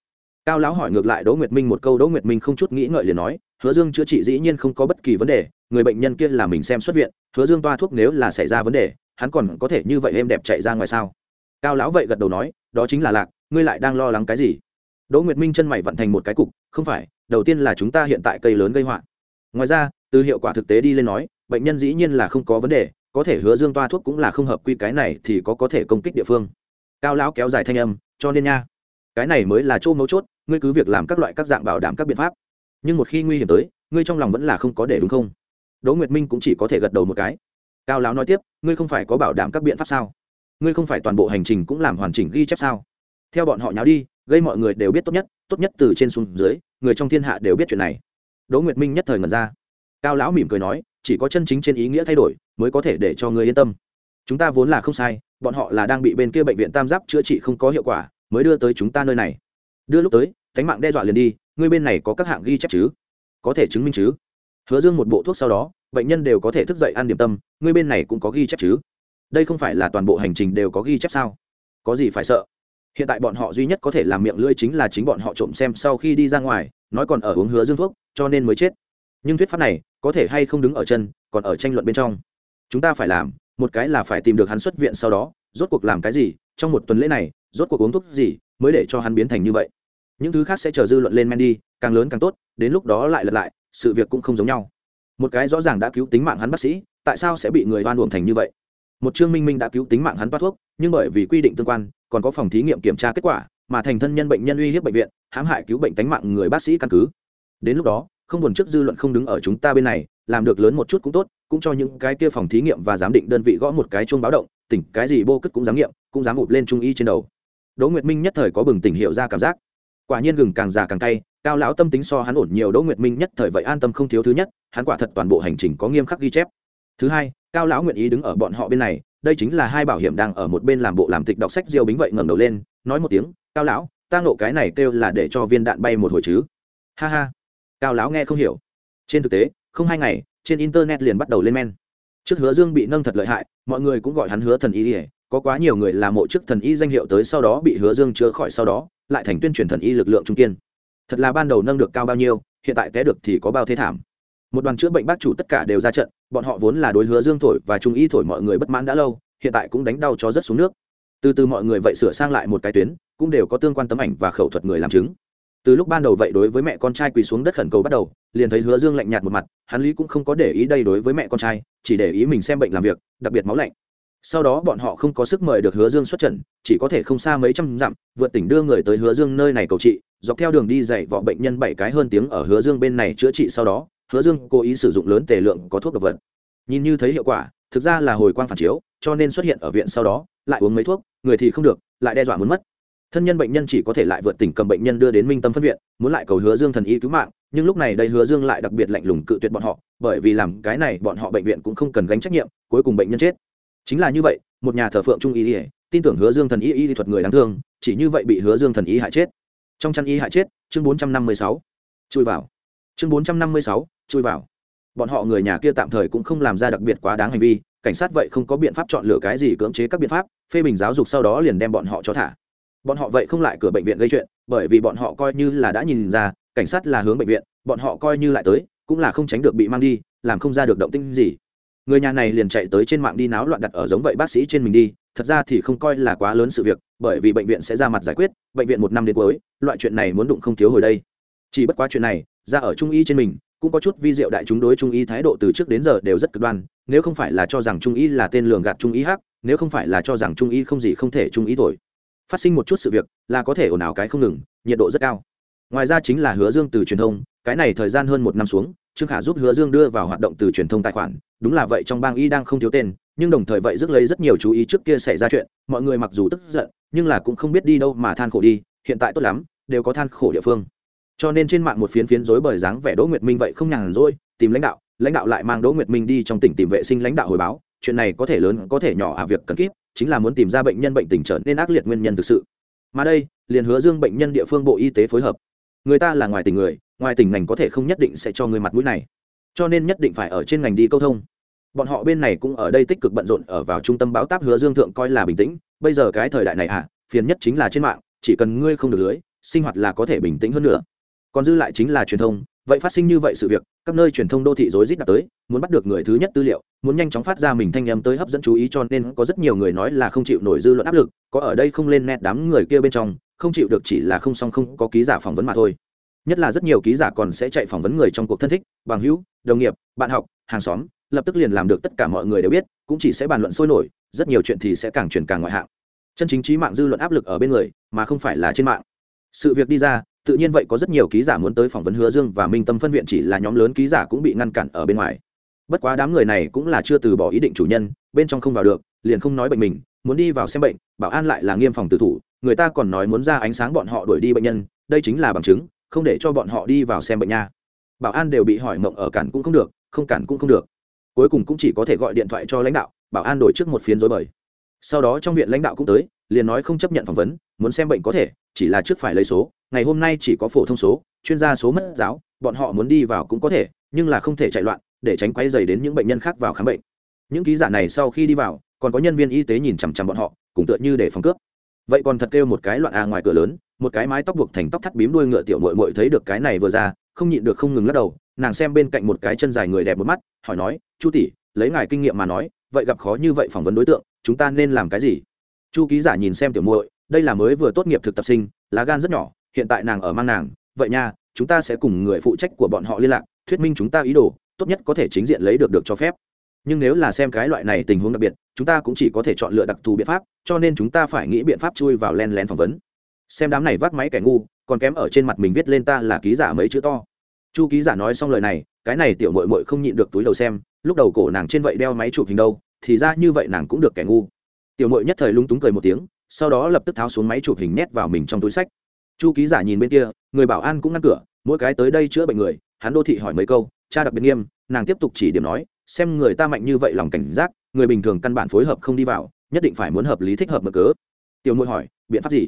Cao lão hỏi ngược lại đỗ nguyệt minh một câu, đỗ nguyệt minh không chút nghĩ ngợi liền nói, hứa dương chữa trị dĩ nhiên không có bất kỳ vấn đề, người bệnh nhân kia là mình xem xuất viện, hứa dương toa thuốc nếu là xảy ra vấn đề, hắn còn có thể như vậy êm đẹp chạy ra ngoài sao? Cao lão vậy gật đầu nói, đó chính là lạc, ngươi lại đang lo lắng cái gì? Đỗ nguyệt minh chân mày vận thành một cái cục, không phải, đầu tiên là chúng ta hiện tại cây lớn gây họa. Ngoài ra, từ hiệu quả thực tế đi lên nói, bệnh nhân dĩ nhiên là không có vấn đề, có thể hứa dương toa thuốc cũng là không hợp quy cái này thì có có thể công kích địa phương cao lão kéo dài thanh âm, cho nên nha. Cái này mới là chỗ mấu chốt, ngươi cứ việc làm các loại các dạng bảo đảm các biện pháp. Nhưng một khi nguy hiểm tới, ngươi trong lòng vẫn là không có để đúng không? Đỗ nguyệt minh cũng chỉ có thể gật đầu một cái. Cao lão nói tiếp, ngươi không phải có bảo đảm các biện pháp sao? Ngươi không phải toàn bộ hành trình cũng làm hoàn chỉnh ghi chép sao? Theo bọn họ nháo đi, gây mọi người đều biết tốt nhất tốt nhất từ trên xuống dưới, người trong thiên hạ đều biết chuyện này. Đỗ nguyệt minh nhất thời ngẩn ra. Cao lão mỉm cười nói, chỉ có chân chính trên ý nghĩa thay đổi, mới có thể để cho người yên tâm chúng ta vốn là không sai, bọn họ là đang bị bên kia bệnh viện tam giáp chữa trị không có hiệu quả, mới đưa tới chúng ta nơi này. Đưa lúc tới, cánh mạng đe dọa liền đi, ngươi bên này có các hạng ghi chép chứ? Có thể chứng minh chứ? Hứa dương một bộ thuốc sau đó, bệnh nhân đều có thể thức dậy ăn điểm tâm, ngươi bên này cũng có ghi chép chứ? Đây không phải là toàn bộ hành trình đều có ghi chép sao? Có gì phải sợ? Hiện tại bọn họ duy nhất có thể làm miệng lưỡi chính là chính bọn họ trộm xem sau khi đi ra ngoài, nói còn ở uống hứa dương thuốc, cho nên mới chết. Nhưng thuyết pháp này có thể hay không đứng ở chân, còn ở tranh luận bên trong. Chúng ta phải làm một cái là phải tìm được hắn xuất viện sau đó, rốt cuộc làm cái gì, trong một tuần lễ này, rốt cuộc uống thuốc gì mới để cho hắn biến thành như vậy. Những thứ khác sẽ chờ dư luận lên men đi, càng lớn càng tốt, đến lúc đó lại lật lại, sự việc cũng không giống nhau. Một cái rõ ràng đã cứu tính mạng hắn bác sĩ, tại sao sẽ bị người oan uổng thành như vậy? Một trương minh minh đã cứu tính mạng hắn toát thuốc, nhưng bởi vì quy định tương quan, còn có phòng thí nghiệm kiểm tra kết quả, mà thành thân nhân bệnh nhân uy hiếp bệnh viện, hãm hại cứu bệnh tánh mạng người bác sĩ căn cứ. Đến lúc đó, không buồn trước dư luận không đứng ở chúng ta bên này, làm được lớn một chút cũng tốt cũng cho những cái kia phòng thí nghiệm và giám định đơn vị gõ một cái chuông báo động, tỉnh cái gì bô cất cũng dám nghiệm, cũng dám ụp lên trung y trên đầu. Đỗ nguyệt minh nhất thời có bừng tỉnh hiệu ra cảm giác. Quả nhiên gừng càng già càng cay, cao lão tâm tính so hắn ổn nhiều, đỗ nguyệt minh nhất thời vậy an tâm không thiếu thứ nhất, hắn quả thật toàn bộ hành trình có nghiêm khắc ghi chép. Thứ hai, cao lão nguyện ý đứng ở bọn họ bên này, đây chính là hai bảo hiểm đang ở một bên làm bộ làm tịch đọc sách diêu bính vậy ngẩng đầu lên, nói một tiếng, cao lão, ta ngộ cái này kêu là để cho viên đạn bay một hồi chứ. Ha ha, cao lão nghe không hiểu. Trên thực tế, không hai ngày trên internet liền bắt đầu lên men. Trước hứa dương bị nâng thật lợi hại, mọi người cũng gọi hắn hứa thần y ỉa có quá nhiều người làm mộ chức thần y danh hiệu tới sau đó bị hứa dương chữa khỏi sau đó, lại thành tuyên truyền thần y lực lượng trung kiên. Thật là ban đầu nâng được cao bao nhiêu, hiện tại té được thì có bao thế thảm. Một đoàn chữa bệnh bác chủ tất cả đều ra trận, bọn họ vốn là đối hứa dương thổi và trung y thổi mọi người bất mãn đã lâu, hiện tại cũng đánh đau cho rất xuống nước. Từ từ mọi người vậy sửa sang lại một cái tuyến, cũng đều có tương quan tấm ảnh và khẩu thuật người làm chứng từ lúc ban đầu vậy đối với mẹ con trai quỳ xuống đất khẩn cầu bắt đầu, liền thấy hứa dương lạnh nhạt một mặt, hắn lý cũng không có để ý đây đối với mẹ con trai, chỉ để ý mình xem bệnh làm việc, đặc biệt máu lạnh. Sau đó bọn họ không có sức mời được hứa dương xuất trận, chỉ có thể không xa mấy trăm dặm, vượt tỉnh đưa người tới hứa dương nơi này cầu trị, dọc theo đường đi dạy vọ bệnh nhân bảy cái hơn tiếng ở hứa dương bên này chữa trị sau đó, hứa dương cố ý sử dụng lớn tề lượng có thuốc độc vật. Nhìn như thấy hiệu quả, thực ra là hồi quang phản chiếu, cho nên xuất hiện ở viện sau đó, lại uống mấy thuốc, người thì không được, lại đe dọa muốn mất thân nhân bệnh nhân chỉ có thể lại vượt tỉnh cầm bệnh nhân đưa đến minh tâm phân viện, muốn lại cầu hứa dương thần y cứu mạng, nhưng lúc này đây hứa dương lại đặc biệt lạnh lùng cự tuyệt bọn họ, bởi vì làm cái này bọn họ bệnh viện cũng không cần gánh trách nhiệm, cuối cùng bệnh nhân chết. Chính là như vậy, một nhà thờ phượng trung y tin tưởng hứa dương thần y y thuật người đáng thương, chỉ như vậy bị hứa dương thần y hại chết. Trong chăn y hại chết, chương bốn trăm năm mươi sáu, chui vào. Chương bốn trăm năm mươi sáu, chui vào. Bọn họ người nhà kia tạm thời cũng không làm ra đặc biệt quá đáng hành vi, cảnh sát vậy không có biện pháp chọn lựa cái gì cưỡng chế các biện pháp, phê bình giáo dục sau đó liền đem bọn họ cho thả bọn họ vậy không lại cửa bệnh viện gây chuyện, bởi vì bọn họ coi như là đã nhìn ra, cảnh sát là hướng bệnh viện, bọn họ coi như lại tới, cũng là không tránh được bị mang đi, làm không ra được động tinh gì. Người nhà này liền chạy tới trên mạng đi náo loạn đặt ở giống vậy bác sĩ trên mình đi, thật ra thì không coi là quá lớn sự việc, bởi vì bệnh viện sẽ ra mặt giải quyết, bệnh viện một năm đến cuối, loại chuyện này muốn đụng không thiếu hồi đây. Chỉ bất quá chuyện này, ra ở trung y trên mình, cũng có chút vi diệu đại chúng đối trung y thái độ từ trước đến giờ đều rất cực đoan, nếu không phải là cho rằng trung y là tên lường gạt trung y hắc, nếu không phải là cho rằng trung y không gì không thể trung y thổi phát sinh một chút sự việc là có thể ồn ào cái không ngừng, nhiệt độ rất cao. Ngoài ra chính là hứa dương từ truyền thông, cái này thời gian hơn một năm xuống, trương khả giúp hứa dương đưa vào hoạt động từ truyền thông tài khoản, đúng là vậy trong bang y đang không thiếu tên, nhưng đồng thời vậy rước lấy rất nhiều chú ý trước kia xảy ra chuyện, mọi người mặc dù tức giận, nhưng là cũng không biết đi đâu mà than khổ đi, hiện tại tốt lắm, đều có than khổ địa phương. Cho nên trên mạng một phiến phiến rối bởi dáng vẻ đỗ nguyệt minh vậy không nhàn rỗi, tìm lãnh đạo lãnh đạo lại mang đỗ nguyệt minh đi trong tỉnh tìm vệ sinh lãnh đạo hồi báo chuyện này có thể lớn, có thể nhỏ à việc cần kíp, chính là muốn tìm ra bệnh nhân bệnh tình trở nên ác liệt nguyên nhân thực sự. Mà đây, liền hứa dương bệnh nhân địa phương bộ y tế phối hợp. Người ta là ngoài tỉnh người, ngoài tỉnh ngành có thể không nhất định sẽ cho người mặt mũi này. Cho nên nhất định phải ở trên ngành đi câu thông. Bọn họ bên này cũng ở đây tích cực bận rộn, ở vào trung tâm báo táp hứa dương thượng coi là bình tĩnh. Bây giờ cái thời đại này à phiền nhất chính là trên mạng, chỉ cần ngươi không được lưới, sinh hoạt là có thể bình tĩnh hơn nữa. Còn dư lại chính là truyền thông vậy phát sinh như vậy sự việc, các nơi truyền thông đô thị rối rít đặt tới, muốn bắt được người thứ nhất tư liệu, muốn nhanh chóng phát ra mình thanh âm tới hấp dẫn chú ý cho nên có rất nhiều người nói là không chịu nổi dư luận áp lực, có ở đây không lên nét đám người kia bên trong, không chịu được chỉ là không song không có ký giả phỏng vấn mà thôi. Nhất là rất nhiều ký giả còn sẽ chạy phỏng vấn người trong cuộc thân thích, bằng hữu, đồng nghiệp, bạn học, hàng xóm, lập tức liền làm được tất cả mọi người đều biết, cũng chỉ sẽ bàn luận sôi nổi, rất nhiều chuyện thì sẽ càng chuyển càng ngoại hạng. Chân chính trí mạng dư luận áp lực ở bên người, mà không phải là trên mạng. Sự việc đi ra tự nhiên vậy có rất nhiều ký giả muốn tới phỏng vấn hứa dương và minh tâm phân viện chỉ là nhóm lớn ký giả cũng bị ngăn cản ở bên ngoài. Bất quá đám người này cũng là chưa từ bỏ ý định chủ nhân, bên trong không vào được, liền không nói bệnh mình, muốn đi vào xem bệnh, bảo an lại là nghiêm phòng tử thủ, người ta còn nói muốn ra ánh sáng bọn họ đuổi đi bệnh nhân, đây chính là bằng chứng, không để cho bọn họ đi vào xem bệnh nha. Bảo an đều bị hỏi mộng ở cản cũng không được, không cản cũng không được. Cuối cùng cũng chỉ có thể gọi điện thoại cho lãnh đạo, bảo an đổi trước một phiến rối bời. Sau đó trong viện lãnh đạo cũng tới, liền nói không chấp nhận phỏng vấn, muốn xem bệnh có thể chỉ là trước phải lấy số, ngày hôm nay chỉ có phổ thông số, chuyên gia số mất giáo, bọn họ muốn đi vào cũng có thể, nhưng là không thể chạy loạn, để tránh quay dày đến những bệnh nhân khác vào khám bệnh. Những ký giả này sau khi đi vào, còn có nhân viên y tế nhìn chằm chằm bọn họ, cùng tựa như để phòng cướp. Vậy còn thật kêu một cái loạn à ngoài cửa lớn, một cái mái tóc buộc thành tóc thắt bím đuôi ngựa tiểu mội mội thấy được cái này vừa ra, không nhịn được không ngừng lắc đầu, nàng xem bên cạnh một cái chân dài người đẹp một mắt, hỏi nói, chu tỷ, lấy ngài kinh nghiệm mà nói, vậy gặp khó như vậy phỏng vấn đối tượng, chúng ta nên làm cái gì? Chu ký giả nhìn xem tiểu muội đây là mới vừa tốt nghiệp thực tập sinh, lá gan rất nhỏ, hiện tại nàng ở mang nàng, vậy nha, chúng ta sẽ cùng người phụ trách của bọn họ liên lạc, thuyết minh chúng ta ý đồ, tốt nhất có thể chính diện lấy được được cho phép. Nhưng nếu là xem cái loại này tình huống đặc biệt, chúng ta cũng chỉ có thể chọn lựa đặc thù biện pháp, cho nên chúng ta phải nghĩ biện pháp chui vào len lén phỏng vấn. Xem đám này vác máy kẻ ngu, còn kém ở trên mặt mình viết lên ta là ký giả mấy chữ to. Chu ký giả nói xong lời này, cái này tiểu mội mội không nhịn được túi đầu xem, lúc đầu cổ nàng trên vậy đeo máy chụp hình đâu, thì ra như vậy nàng cũng được kẻ ngu. Tiểu mội nhất thời lung túng cười một tiếng sau đó lập tức tháo xuống máy chụp hình nhét vào mình trong túi sách. Chu ký giả nhìn bên kia, người bảo an cũng ngăn cửa, mỗi cái tới đây chữa bệnh người, hắn đô thị hỏi mấy câu, cha đặc biệt nghiêm, nàng tiếp tục chỉ điểm nói, xem người ta mạnh như vậy lòng cảnh giác, người bình thường căn bản phối hợp không đi vào, nhất định phải muốn hợp lý thích hợp mở cớ. Tiểu mội hỏi, biện pháp gì?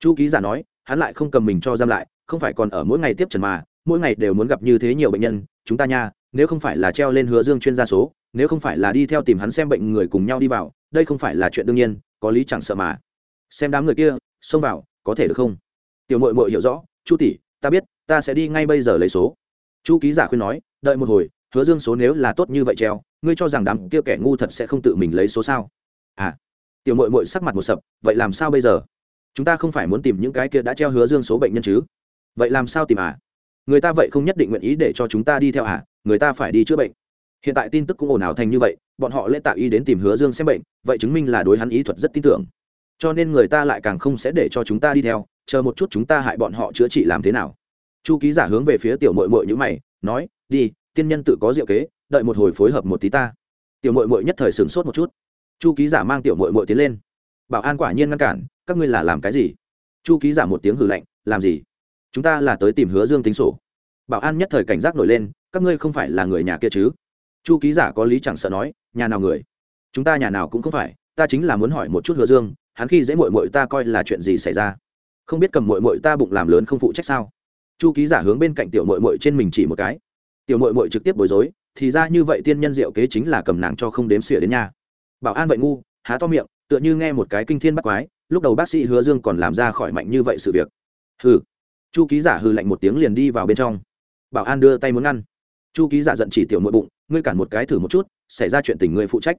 Chu ký giả nói, hắn lại không cầm mình cho giam lại, không phải còn ở mỗi ngày tiếp trần mà, mỗi ngày đều muốn gặp như thế nhiều bệnh nhân, chúng ta nha, nếu không phải là treo lên hứa dương chuyên gia số, nếu không phải là đi theo tìm hắn xem bệnh người cùng nhau đi vào, đây không phải là chuyện đương nhiên, có lý chẳng sợ mà xem đám người kia, xông vào, có thể được không? Tiểu mội mội hiểu rõ, chu tỷ, ta biết, ta sẽ đi ngay bây giờ lấy số. Chu ký giả khuyên nói, đợi một hồi, hứa dương số nếu là tốt như vậy treo, ngươi cho rằng đám kia kẻ ngu thật sẽ không tự mình lấy số sao? À tiểu mội mội sắc mặt một sập, vậy làm sao bây giờ? Chúng ta không phải muốn tìm những cái kia đã treo hứa dương số bệnh nhân chứ? Vậy làm sao tìm à? Người ta vậy không nhất định nguyện ý để cho chúng ta đi theo à? Người ta phải đi chữa bệnh. Hiện tại tin tức cũng ồn ào thành như vậy, bọn họ lễ tạo y đến tìm hứa dương xem bệnh, vậy chứng minh là đối hắn ý thuật rất tin tưởng cho nên người ta lại càng không sẽ để cho chúng ta đi theo, chờ một chút chúng ta hại bọn họ chữa trị làm thế nào. Chu ký giả hướng về phía tiểu mội mội như mày, nói, đi, tiên nhân tự có diệu kế, đợi một hồi phối hợp một tí ta. Tiểu mội mội nhất thời sửng sốt một chút. Chu ký giả mang tiểu mội mội tiến lên. Bảo an quả nhiên ngăn cản, các ngươi là làm cái gì? Chu ký giả một tiếng hử lạnh, làm gì? Chúng ta là tới tìm hứa dương tính sổ. Bảo an nhất thời cảnh giác nổi lên, các ngươi không phải là người nhà kia chứ? Chu ký giả có lý chẳng sợ nói, nhà nào người? Chúng ta nhà nào cũng không phải, ta chính là muốn hỏi một chút hứa dương hắn khi dễ mội mội ta coi là chuyện gì xảy ra? Không biết cầm mội mội ta bụng làm lớn không phụ trách sao? Chu ký giả hướng bên cạnh tiểu mội mội trên mình chỉ một cái. Tiểu mội mội trực tiếp bối rối, thì ra như vậy tiên nhân diệu kế chính là cầm nàng cho không đếm xỉa đến nhà. Bảo an vậy ngu, há to miệng, tựa như nghe một cái kinh thiên bắt quái, lúc đầu bác sĩ hứa dương còn làm ra khỏi mạnh như vậy sự việc. Hừ. Chu ký giả hừ lạnh một tiếng liền đi vào bên trong. Bảo an đưa tay muốn ngăn. Chu ký giả giận chỉ tiểu mội bụng, ngươi cản một cái thử một chút, xảy ra chuyện tình ngươi phụ trách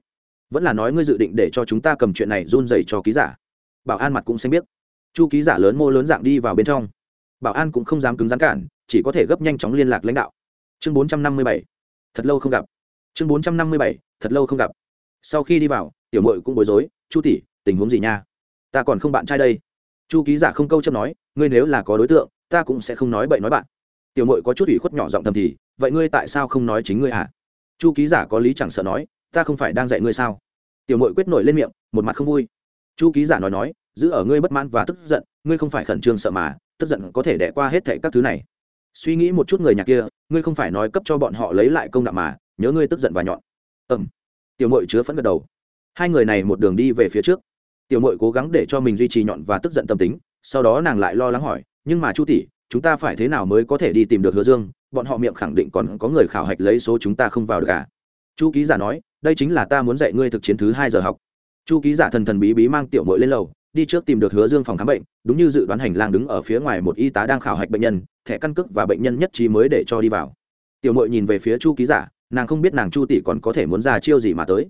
vẫn là nói ngươi dự định để cho chúng ta cầm chuyện này run dày cho ký giả. Bảo an mặt cũng xanh biết chu ký giả lớn mô lớn dạng đi vào bên trong. Bảo an cũng không dám cứng rắn cản, chỉ có thể gấp nhanh chóng liên lạc lãnh đạo. Chương bốn trăm năm mươi bảy. Thật lâu không gặp. Chương bốn trăm năm mươi bảy. Thật lâu không gặp. Sau khi đi vào, tiểu mội cũng bối rối, chu tỷ, tình huống gì nha? Ta còn không bạn trai đây. Chu ký giả không câu chấp nói, ngươi nếu là có đối tượng, ta cũng sẽ không nói bậy nói bạn. Tiểu mội có chút ủy khuất nhỏ giọng thầm thì, vậy ngươi tại sao không nói chính ngươi hả chu ký giả có lý chẳng sợ nói ta không phải đang dạy ngươi sao? Tiểu mội quyết nổi lên miệng, một mặt không vui. Chu ký giả nói nói, giữ ở ngươi bất mãn và tức giận, ngươi không phải khẩn trương sợ mà, tức giận có thể đẻ qua hết thệ các thứ này. Suy nghĩ một chút người nhà kia, ngươi không phải nói cấp cho bọn họ lấy lại công đạo mà, nhớ ngươi tức giận và nhọn. Ẩm tiểu mội chứa phẫn gật đầu. Hai người này một đường đi về phía trước. Tiểu mội cố gắng để cho mình duy trì nhọn và tức giận tâm tính, sau đó nàng lại lo lắng hỏi, nhưng mà chu tỷ, chúng ta phải thế nào mới có thể đi tìm được hứa dương? Bọn họ miệng khẳng định còn có người khảo hạch lấy số chúng ta không vào được cả à? chu ký giả nói đây chính là ta muốn dạy ngươi thực chiến thứ hai giờ học. Chu ký giả thần thần bí bí mang tiểu mội lên lầu, đi trước tìm được hứa dương phòng khám bệnh, đúng như dự đoán hành lang đứng ở phía ngoài một y tá đang khảo hạch bệnh nhân, thẻ căn cước và bệnh nhân nhất trí mới để cho đi vào. Tiểu mội nhìn về phía chu ký giả, nàng không biết nàng chu tỷ còn có thể muốn ra chiêu gì mà tới.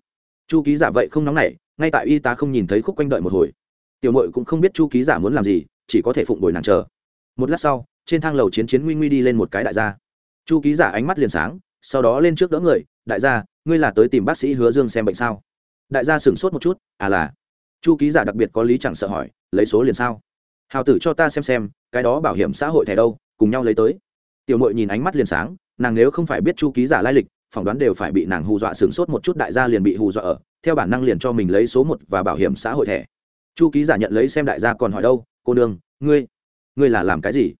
Chu ký giả vậy không nóng nảy, ngay tại y tá không nhìn thấy khúc quanh đợi một hồi. Tiểu mội cũng không biết chu ký giả muốn làm gì, chỉ có thể phụng đổi nàng chờ. Một lát sau, trên thang lầu chiến chiến nguy nguy đi lên một cái đại gia. Chu ký giả ánh mắt liền sáng, sau đó lên trước đỡ người đại gia, ngươi là tới tìm bác sĩ hứa dương xem bệnh sao? Đại gia sửng sốt một chút à là. Chu ký giả đặc biệt có lý chẳng sợ hỏi, lấy số liền sao? Hào tử cho ta xem xem, cái đó bảo hiểm xã hội thẻ đâu, cùng nhau lấy tới. Tiểu mội nhìn ánh mắt liền sáng, nàng nếu không phải biết chu ký giả lai lịch, phỏng đoán đều phải bị nàng hù dọa sửng sốt một chút đại gia liền bị hù dọa ở, theo bản năng liền cho mình lấy số một và bảo hiểm xã hội thẻ. Chu ký giả nhận lấy xem đại gia còn hỏi đâu, cô nương, ngươi ngươi là làm cái gì?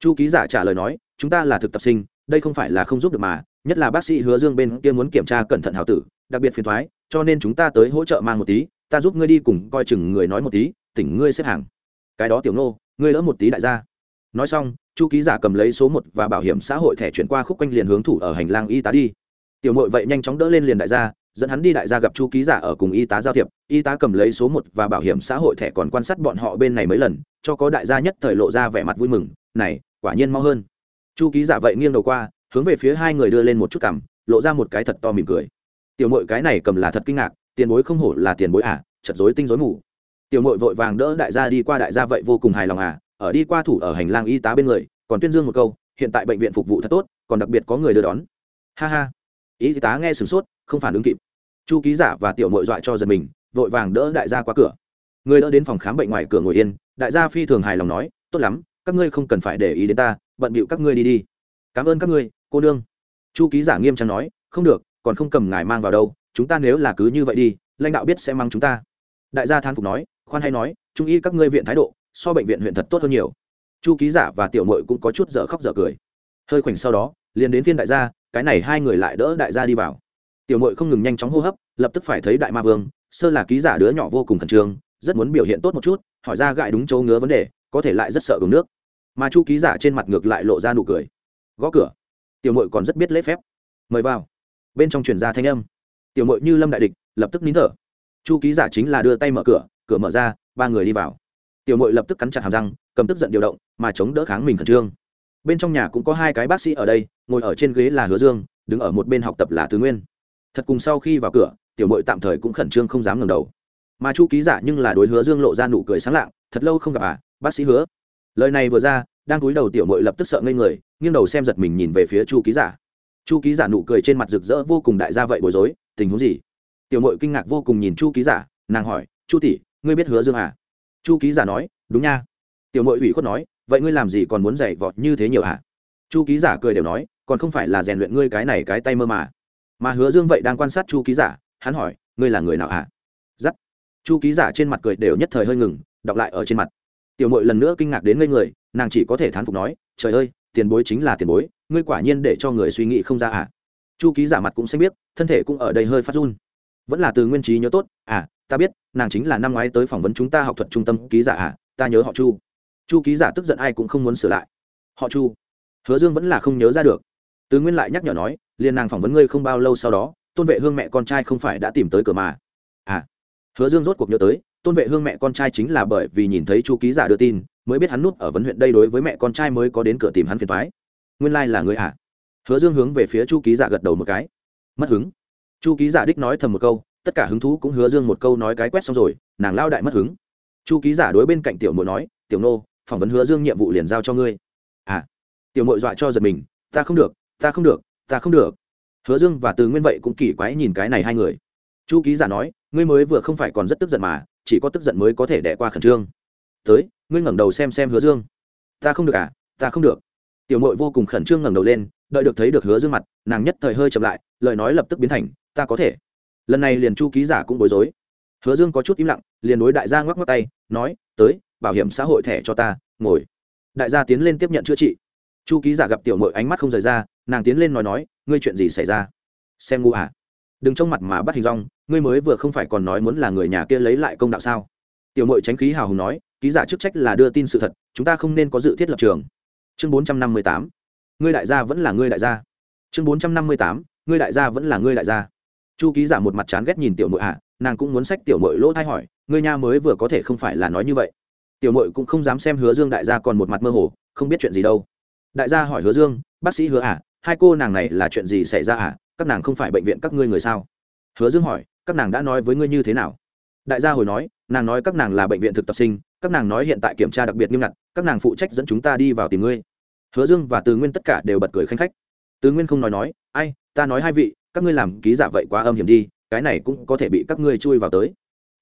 Chu ký giả trả lời nói, chúng ta là thực tập sinh, đây không phải là không giúp được mà nhất là bác sĩ hứa dương bên kia muốn kiểm tra cẩn thận hào tử, đặc biệt phiền thoái cho nên chúng ta tới hỗ trợ mang một tí, ta giúp ngươi đi cùng coi chừng người nói một tí, tỉnh ngươi xếp hàng. Cái đó tiểu nô, ngươi lỡ một tí đại gia. Nói xong, chu ký giả cầm lấy số một và bảo hiểm xã hội thẻ chuyển qua khúc quanh liền hướng thủ ở hành lang y tá đi. Tiểu mội vậy nhanh chóng đỡ lên liền đại gia, dẫn hắn đi đại gia gặp chu ký giả ở cùng y tá giao thiệp. Y tá cầm lấy số một và bảo hiểm xã hội thẻ còn quan sát bọn họ bên này mấy lần, cho có đại gia nhất thời lộ ra vẻ mặt vui mừng, này, quả nhiên mau hơn. Chu ký giả vậy nghiêng đầu qua hướng về phía hai người đưa lên một chút cằm lộ ra một cái thật to mỉm cười. Tiểu mội cái này cầm là thật kinh ngạc, tiền bối không hổ là tiền bối à chật dối tinh dối mù. Tiểu mội vội vàng đỡ đại gia đi qua đại gia vậy vô cùng hài lòng à ở đi qua thủ ở hành lang y tá bên người, còn tuyên dương một câu, hiện tại bệnh viện phục vụ thật tốt, còn đặc biệt có người đưa đón. Ha ha. Y tá nghe sửng sốt, không phản ứng kịp. Chu ký giả và tiểu mội dọa cho giật mình, vội vàng đỡ đại gia qua cửa. Người đỡ đến phòng khám bệnh ngoài cửa ngồi yên, đại gia phi thường hài lòng nói, tốt lắm, các ngươi không cần phải để ý đến ta, bận bịu các ngươi đi đi. Cảm ơn các ngươi cô nương. Chu ký giả nghiêm trang nói, không được, còn không cầm ngài mang vào đâu, chúng ta nếu là cứ như vậy đi, lãnh đạo biết sẽ mang chúng ta. Đại gia than phục nói, khoan hay nói, trung y các ngươi viện thái độ, so bệnh viện huyện thật tốt hơn nhiều. Chu ký giả và tiểu mội cũng có chút dở khóc dở cười. Hơi khoảnh sau đó, liền đến phiên đại gia, cái này hai người lại đỡ đại gia đi vào. Tiểu mội không ngừng nhanh chóng hô hấp, lập tức phải thấy đại ma vương, sơ là ký giả đứa nhỏ vô cùng khẩn trương, rất muốn biểu hiện tốt một chút, hỏi ra gại đúng chỗ ngứa vấn đề, có thể lại rất sợ uống nước. Mà chu ký giả trên mặt ngược lại lộ ra nụ cười. Gõ cửa tiểu mội còn rất biết lễ phép. Mời vào. Bên trong truyền ra thanh âm. Tiểu mội như lâm đại địch, lập tức nín thở. Chu ký giả chính là đưa tay mở cửa cửa mở ra, ba người đi vào. Tiểu mội lập tức cắn chặt hàm răng, cầm tức giận điều động, mà chống đỡ kháng mình khẩn trương. Bên trong nhà cũng có hai cái bác sĩ ở đây, ngồi ở trên ghế là hứa dương, đứng ở một bên học tập là tứ nguyên. Thật cùng sau khi vào cửa, tiểu mội tạm thời cũng khẩn trương không dám ngẩng đầu. Mà chu ký giả nhưng là đối hứa dương lộ ra nụ cười sáng lạng, thật lâu không gặp à bác sĩ hứa. Lời này vừa ra, đang cúi đầu tiểu mội lập tức sợ ngây người nghiêng đầu xem giật mình nhìn về phía chu ký giả. Chu ký giả nụ cười trên mặt rực rỡ vô cùng đại gia vậy bối rối, tình huống gì? Tiểu mội kinh ngạc vô cùng nhìn chu ký giả, nàng hỏi, chu tỷ, ngươi biết hứa dương à? Chu ký giả nói, đúng nha. Tiểu mội ủy khuất nói, vậy ngươi làm gì còn muốn dạy vọt như thế nhiều à chu ký giả cười đều nói, còn không phải là rèn luyện ngươi cái này cái tay mơ mà. Mà hứa dương vậy đang quan sát chu ký giả, hắn hỏi, ngươi là người nào à dắt chu ký giả trên mặt cười đều nhất thời hơi ngừng, đọc lại ở trên mặt. Tiểu mội lần nữa kinh ngạc đến ngây người, nàng chỉ có thể thán phục nói, trời ơi tiền bối chính là tiền bối, ngươi quả nhiên để cho người suy nghĩ không ra à? Chu ký giả mặt cũng xanh biết thân thể cũng ở đây hơi phát run. Vẫn là từ nguyên trí nhớ tốt à ta biết, nàng chính là năm ngoái tới phỏng vấn chúng ta học thuật trung tâm ký giả à ta nhớ họ chu. Chu ký giả tức giận ai cũng không muốn sửa lại. Họ chu. Hứa dương vẫn là không nhớ ra được. Từ nguyên lại nhắc nhở nói liền nàng phỏng vấn ngươi không bao lâu sau đó, tôn vệ hương mẹ con trai không phải đã tìm tới cửa mà. À. Hứa dương rốt cuộc nhớ tới, tôn vệ hương mẹ con trai chính là bởi vì nhìn thấy chu ký giả đưa tin mới biết hắn núp ở vấn huyện đây đối với mẹ con trai mới có đến cửa tìm hắn phiền thoái nguyên lai、like、là người à? Hứa dương hướng về phía chu ký giả gật đầu một cái. Mất hứng. Chu ký giả đích nói thầm một câu, tất cả hứng thú cũng hứa dương một câu nói cái quét xong rồi, nàng lao đại mất hứng. Chu ký giả đối bên cạnh tiểu mội nói, tiểu nô, phỏng vấn hứa dương nhiệm vụ liền giao cho ngươi. À. Tiểu mội dọa cho giật mình, ta không được, ta không được, ta không được. Hứa dương và từ nguyên vậy cũng kỳ quái nhìn cái này hai người. Chu ký giả nói, ngươi mới vừa không phải còn rất tức giận mà, chỉ có tức giận mới có thể đẻ qua khẩn trương tới, ngươi ngẩng đầu xem xem hứa dương. Ta không được à? Ta không được. Tiểu mội vô cùng khẩn trương ngẩng đầu lên, đợi được thấy được hứa dương mặt, nàng nhất thời hơi chậm lại, lời nói lập tức biến thành, ta có thể. Lần này liền chu ký giả cũng bối rối. Hứa dương có chút im lặng, liền đối đại gia ngoắc ngoắc tay, nói, tới, bảo hiểm xã hội thẻ cho ta, ngồi. Đại gia tiến lên tiếp nhận chữa trị. Chu ký giả gặp tiểu mội ánh mắt không rời ra, nàng tiến lên nói nói, ngươi chuyện gì xảy ra? Xem ngu à? Đừng trong mặt mà bắt hình rong ngươi mới vừa không phải còn nói muốn là người nhà kia lấy lại công đạo sao? Tiểu mội tránh khí hào hùng nói ký giả chức trách là đưa tin sự thật, chúng ta không nên có dự thiết lập trường. Chương bốn trăm năm mươi tám. Ngươi đại gia vẫn là ngươi đại gia. Chương bốn trăm năm mươi tám. Ngươi đại gia vẫn là ngươi đại gia. Chu ký giả một mặt chán ghét nhìn tiểu mội hạ nàng cũng muốn sách tiểu mội lỗ thay hỏi, ngươi nha mới vừa có thể không phải là nói như vậy. Tiểu mội cũng không dám xem hứa dương đại gia còn một mặt mơ hồ, không biết chuyện gì đâu. Đại gia hỏi hứa dương, bác sĩ hứa à hai cô nàng này là chuyện gì xảy ra à các nàng không phải bệnh viện các ngươi người sao? Hứa dương hỏi, các nàng đã nói với ngươi như thế nào? Đại gia hồi nói, nàng nói các nàng là bệnh viện thực tập sinh các nàng nói hiện tại kiểm tra đặc biệt nghiêm ngặt, các nàng phụ trách dẫn chúng ta đi vào tìm ngươi. Hứa dương và từ nguyên tất cả đều bật cười khanh khách. Từ nguyên không nói nói, ai, ta nói hai vị, các ngươi làm ký giả vậy quá âm hiểm đi, cái này cũng có thể bị các ngươi chui vào tới.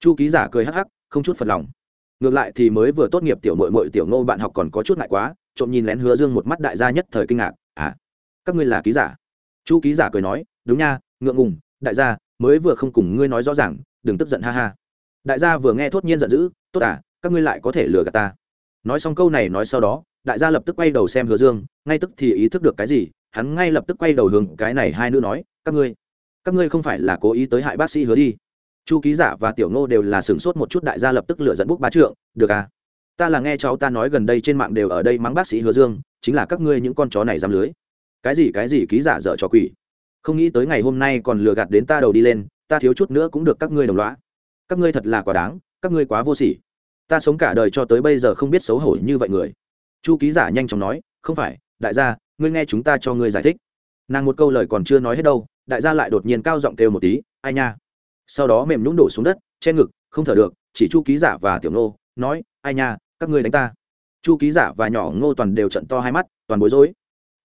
Chu ký giả cười hắc hắc, không chút phật lòng. Ngược lại thì mới vừa tốt nghiệp tiểu mội mội tiểu ngô bạn học còn có chút ngại quá, trộm nhìn lén hứa dương một mắt đại gia nhất thời kinh ngạc à các ngươi là ký giả? Chu ký giả cười nói, đúng nha, ngượng ngùng, đại gia, mới vừa không cùng ngươi nói rõ ràng, đừng tức giận, ha ha. Đại gia vừa nghe thốt nhiên giận dữ, tốt à các ngươi lại có thể lừa gạt ta. Nói xong câu này nói sau đó, đại gia lập tức quay đầu xem hứa dương, ngay tức thì ý thức được cái gì, hắn ngay lập tức quay đầu hướng cái này hai nữ nói, các ngươi các ngươi không phải là cố ý tới hại bác sĩ hứa đi. Chu ký giả và tiểu ngô đều là sửng sốt một chút, đại gia lập tức lựa dẫn bút ba trượng, được à ta là nghe cháu ta nói gần đây trên mạng đều ở đây mắng bác sĩ hứa dương, chính là các ngươi những con chó này dám lưới. Cái gì cái gì, ký giả dở trò quỷ? Không nghĩ tới ngày hôm nay còn lừa gạt đến ta đầu đi lên, ta thiếu chút nữa cũng được các ngươi đồng loá các ngươi thật là quá đáng, các ngươi quá vô sỉ ta sống cả đời cho tới bây giờ không biết xấu hổ như vậy người. Chu ký giả nhanh chóng nói, không phải, đại gia, ngươi nghe chúng ta cho ngươi giải thích. Nàng một câu lời còn chưa nói hết đâu, đại gia lại đột nhiên cao giọng kêu một tí, ai nha. Sau đó mềm nhũng đổ xuống đất, che ngực, không thở được, chỉ chu ký giả và tiểu nô nói, ai nha, các ngươi đánh ta. Chu ký giả và nhỏ ngô toàn đều trận to hai mắt, toàn bối rối.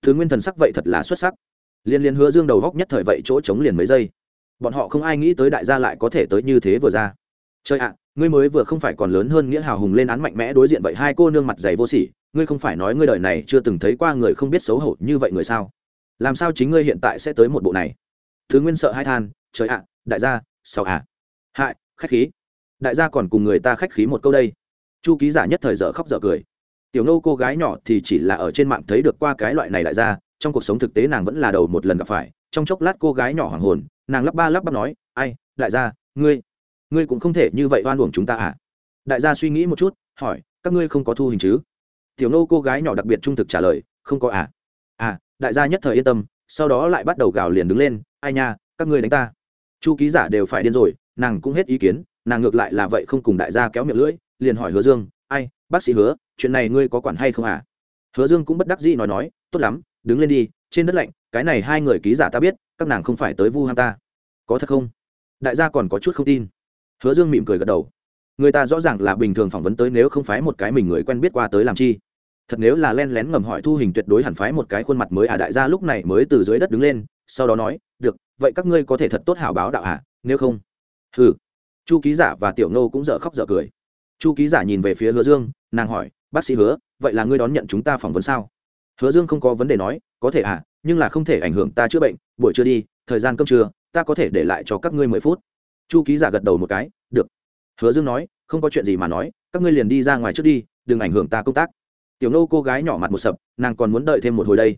Thứ nguyên thần sắc vậy thật là xuất sắc. Liên liên hứa dương đầu góc nhất thời vậy chỗ trống liền mấy giây. Bọn họ không ai nghĩ tới đại gia lại có thể tới như thế vừa ra. Chơi ạ ngươi mới vừa không phải còn lớn hơn nghĩa hào hùng lên án mạnh mẽ đối diện vậy hai cô nương mặt dày vô sỉ, ngươi không phải nói ngươi đời này chưa từng thấy qua người không biết xấu hổ như vậy người sao? Làm sao chính ngươi hiện tại sẽ tới một bộ này? Thứ nguyên sợ hai than, trời ạ, đại gia, sao ạ? Hại, khách khí. Đại gia còn cùng người ta khách khí một câu đây. Chu ký giả nhất thời dở khóc dở cười. Tiểu nô cô gái nhỏ thì chỉ là ở trên mạng thấy được qua cái loại này đại gia, trong cuộc sống thực tế nàng vẫn là đầu một lần gặp phải. Trong chốc lát cô gái nhỏ hoàng hồn, nàng lắp ba lắp bắp nói, ai, đại gia, ngươi? Ngươi cũng không thể như vậy oan uổng chúng ta à? Đại gia suy nghĩ một chút, hỏi, các ngươi không có thu hình chứ? Tiểu nô cô gái nhỏ đặc biệt trung thực trả lời, không có à? À đại gia nhất thời yên tâm, sau đó lại bắt đầu gào liền đứng lên, ai nha, các ngươi đánh ta. Chu ký giả đều phải điên rồi, nàng cũng hết ý kiến, nàng ngược lại là vậy không cùng đại gia kéo miệng lưỡi, liền hỏi hứa dương, ai, bác sĩ hứa, chuyện này ngươi có quản hay không à? Hứa dương cũng bất đắc dĩ nói nói, tốt lắm, đứng lên đi, trên đất lạnh, cái này hai người ký giả ta biết, các nàng không phải tới vu ham ta. Có thật không? Đại gia còn có chút không tin hứa dương mỉm cười gật đầu. Người ta rõ ràng là bình thường phỏng vấn tới nếu không phái một cái mình người quen biết qua tới làm chi. Thật nếu là len lén ngầm hỏi thu hình tuyệt đối hẳn phái một cái khuôn mặt mới à đại gia lúc này mới từ dưới đất đứng lên, sau đó nói, được, vậy các ngươi có thể thật tốt hảo báo đạo à nếu không? Ừ chu ký giả và tiểu nô cũng dở khóc dở cười. Chu ký giả nhìn về phía hứa dương, nàng hỏi, bác sĩ hứa, vậy là ngươi đón nhận chúng ta phỏng vấn sao? Hứa dương không có vấn đề nói, có thể à nhưng là không thể ảnh hưởng ta chữa bệnh, buổi trưa đi, thời gian cơm trưa, ta có thể để lại cho các ngươi mười phút chu ký giả gật đầu một cái, được. Hứa dương nói, không có chuyện gì mà nói, các ngươi liền đi ra ngoài trước đi, đừng ảnh hưởng ta công tác. Tiểu nô cô gái nhỏ mặt một sập, nàng còn muốn đợi thêm một hồi đây.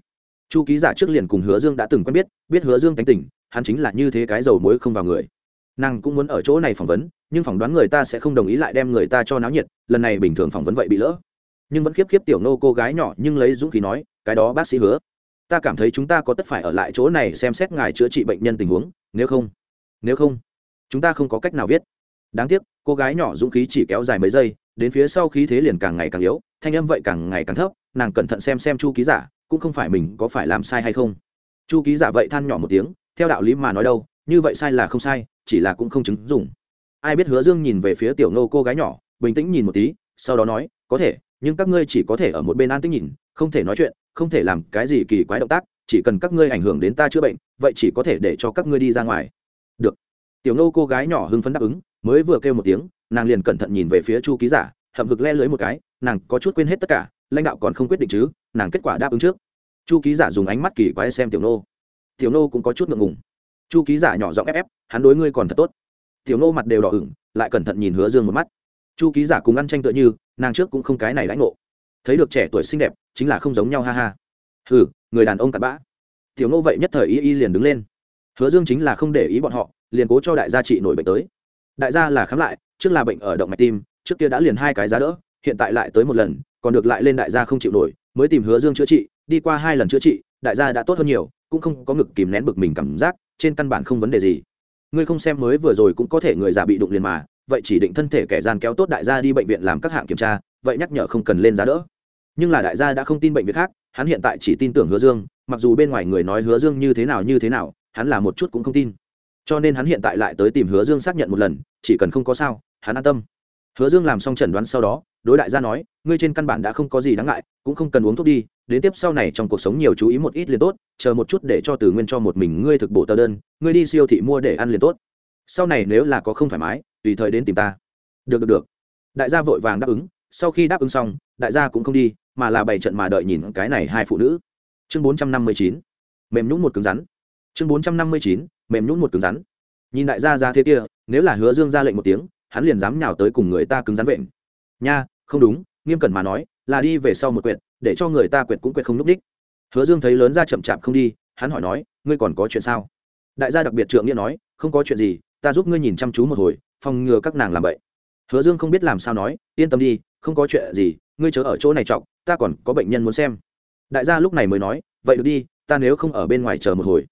Chu ký giả trước liền cùng hứa dương đã từng quen biết biết hứa dương tánh tỉnh hắn chính là như thế cái dầu muối không vào người. Nàng cũng muốn ở chỗ này phỏng vấn, nhưng phỏng đoán người ta sẽ không đồng ý lại đem người ta cho náo nhiệt, lần này bình thường phỏng vấn vậy bị lỡ. Nhưng vẫn khiếp khiếp tiểu nô cô gái nhỏ nhưng lấy dũng khí nói, cái đó bác sĩ hứa, ta cảm thấy chúng ta có tất phải ở lại chỗ này xem xét ngài chữa trị bệnh nhân tình huống, nếu không nếu không chúng ta không có cách nào viết. Đáng tiếc, cô gái nhỏ dũng khí chỉ kéo dài mấy giây, đến phía sau khí thế liền càng ngày càng yếu, thanh âm vậy càng ngày càng thấp, nàng cẩn thận xem xem chu ký giả, cũng không phải mình có phải làm sai hay không. Chu ký giả vậy than nhỏ một tiếng, theo đạo lý mà nói đâu, như vậy sai là không sai, chỉ là cũng không chứng dùng ai biết hứa dương nhìn về phía tiểu nô cô gái nhỏ, bình tĩnh nhìn một tí, sau đó nói, có thể, nhưng các ngươi chỉ có thể ở một bên an tĩnh nhìn, không thể nói chuyện, không thể làm cái gì kỳ quái động tác, chỉ cần các ngươi ảnh hưởng đến ta chữa bệnh, vậy chỉ có thể để cho các ngươi đi ra ngoài. Được tiểu nô cô gái nhỏ hưng phấn đáp ứng, mới vừa kêu một tiếng, nàng liền cẩn thận nhìn về phía chu ký giả, hậm hực le lưới một cái, nàng có chút quên hết tất cả, lãnh đạo còn không quyết định chứ, nàng kết quả đáp ứng trước. Chu ký giả dùng ánh mắt kỳ quái xem tiểu nô tiểu nô cũng có chút ngượng ngùng. Chu ký giả nhỏ giọng ép ép, hắn đối ngươi còn thật tốt. Tiểu nô mặt đều đỏ ửng, lại cẩn thận nhìn hứa dương một mắt. Chu ký giả cùng ăn tranh tựa như, nàng trước cũng không cái này lãnh ngộ. Thấy được trẻ tuổi xinh đẹp, chính là không giống nhau ha ha. Hừ, người đàn ông cặn bã. Tiểu nô vậy nhất thời y y liền đứng lên. Hứa dương chính là không để ý bọn họ liền cố cho đại gia trị nổi bệnh tới. Đại gia là khám lại, trước là bệnh ở động mạch tim, trước kia đã liền hai cái giá đỡ, hiện tại lại tới một lần, còn được lại lên đại gia không chịu nổi, mới tìm hứa dương chữa trị, đi qua hai lần chữa trị, đại gia đã tốt hơn nhiều, cũng không có ngực kìm nén bực mình cảm giác, trên căn bản không vấn đề gì. Ngươi không xem mới vừa rồi cũng có thể người già bị đụng liền mà, vậy chỉ định thân thể kẻ gian kéo tốt đại gia đi bệnh viện làm các hạng kiểm tra, vậy nhắc nhở không cần lên giá đỡ. Nhưng là đại gia đã không tin bệnh viện khác, hắn hiện tại chỉ tin tưởng hứa dương, mặc dù bên ngoài người nói hứa dương như thế nào như thế nào, hắn là một chút cũng không tin cho nên hắn hiện tại lại tới tìm hứa dương xác nhận một lần, chỉ cần không có sao, hắn an tâm. Hứa dương làm xong chẩn đoán sau đó, đối đại gia nói, ngươi trên căn bản đã không có gì đáng ngại, cũng không cần uống thuốc đi, đến tiếp sau này trong cuộc sống nhiều chú ý một ít liền tốt, chờ một chút để cho từ nguyên cho một mình ngươi thực bổ tờ đơn, ngươi đi siêu thị mua để ăn liền tốt. Sau này nếu là có không thoải mái, tùy thời đến tìm ta. Được được được. Đại gia vội vàng đáp ứng. Sau khi đáp ứng xong, đại gia cũng không đi, mà là bày trận mà đợi nhìn cái này hai phụ nữ. Chương bốn trăm năm mươi chín. Mềm nhũng một cứng rắn chương bốn trăm năm mươi chín, mềm nhún một cứng rắn. Nhìn đại gia ra thế kia, nếu là hứa dương ra lệnh một tiếng, hắn liền dám nhào tới cùng người ta cứng rắn vện. Nha, không đúng, nghiêm cẩn mà nói, là đi về sau một quyệt, để cho người ta quyệt cũng quyệt không núp đích. Hứa dương thấy lớn ra chậm chạp không đi, hắn hỏi nói, ngươi còn có chuyện sao? Đại gia đặc biệt trượng nghĩa nói, không có chuyện gì, ta giúp ngươi nhìn chăm chú một hồi, phòng ngừa các nàng làm vậy hứa dương không biết làm sao nói, yên tâm đi, không có chuyện gì, ngươi chớ ở chỗ này trọng ta còn có bệnh nhân muốn xem. Đại gia lúc này mới nói, vậy được đi, ta nếu không ở bên ngoài chờ một hồi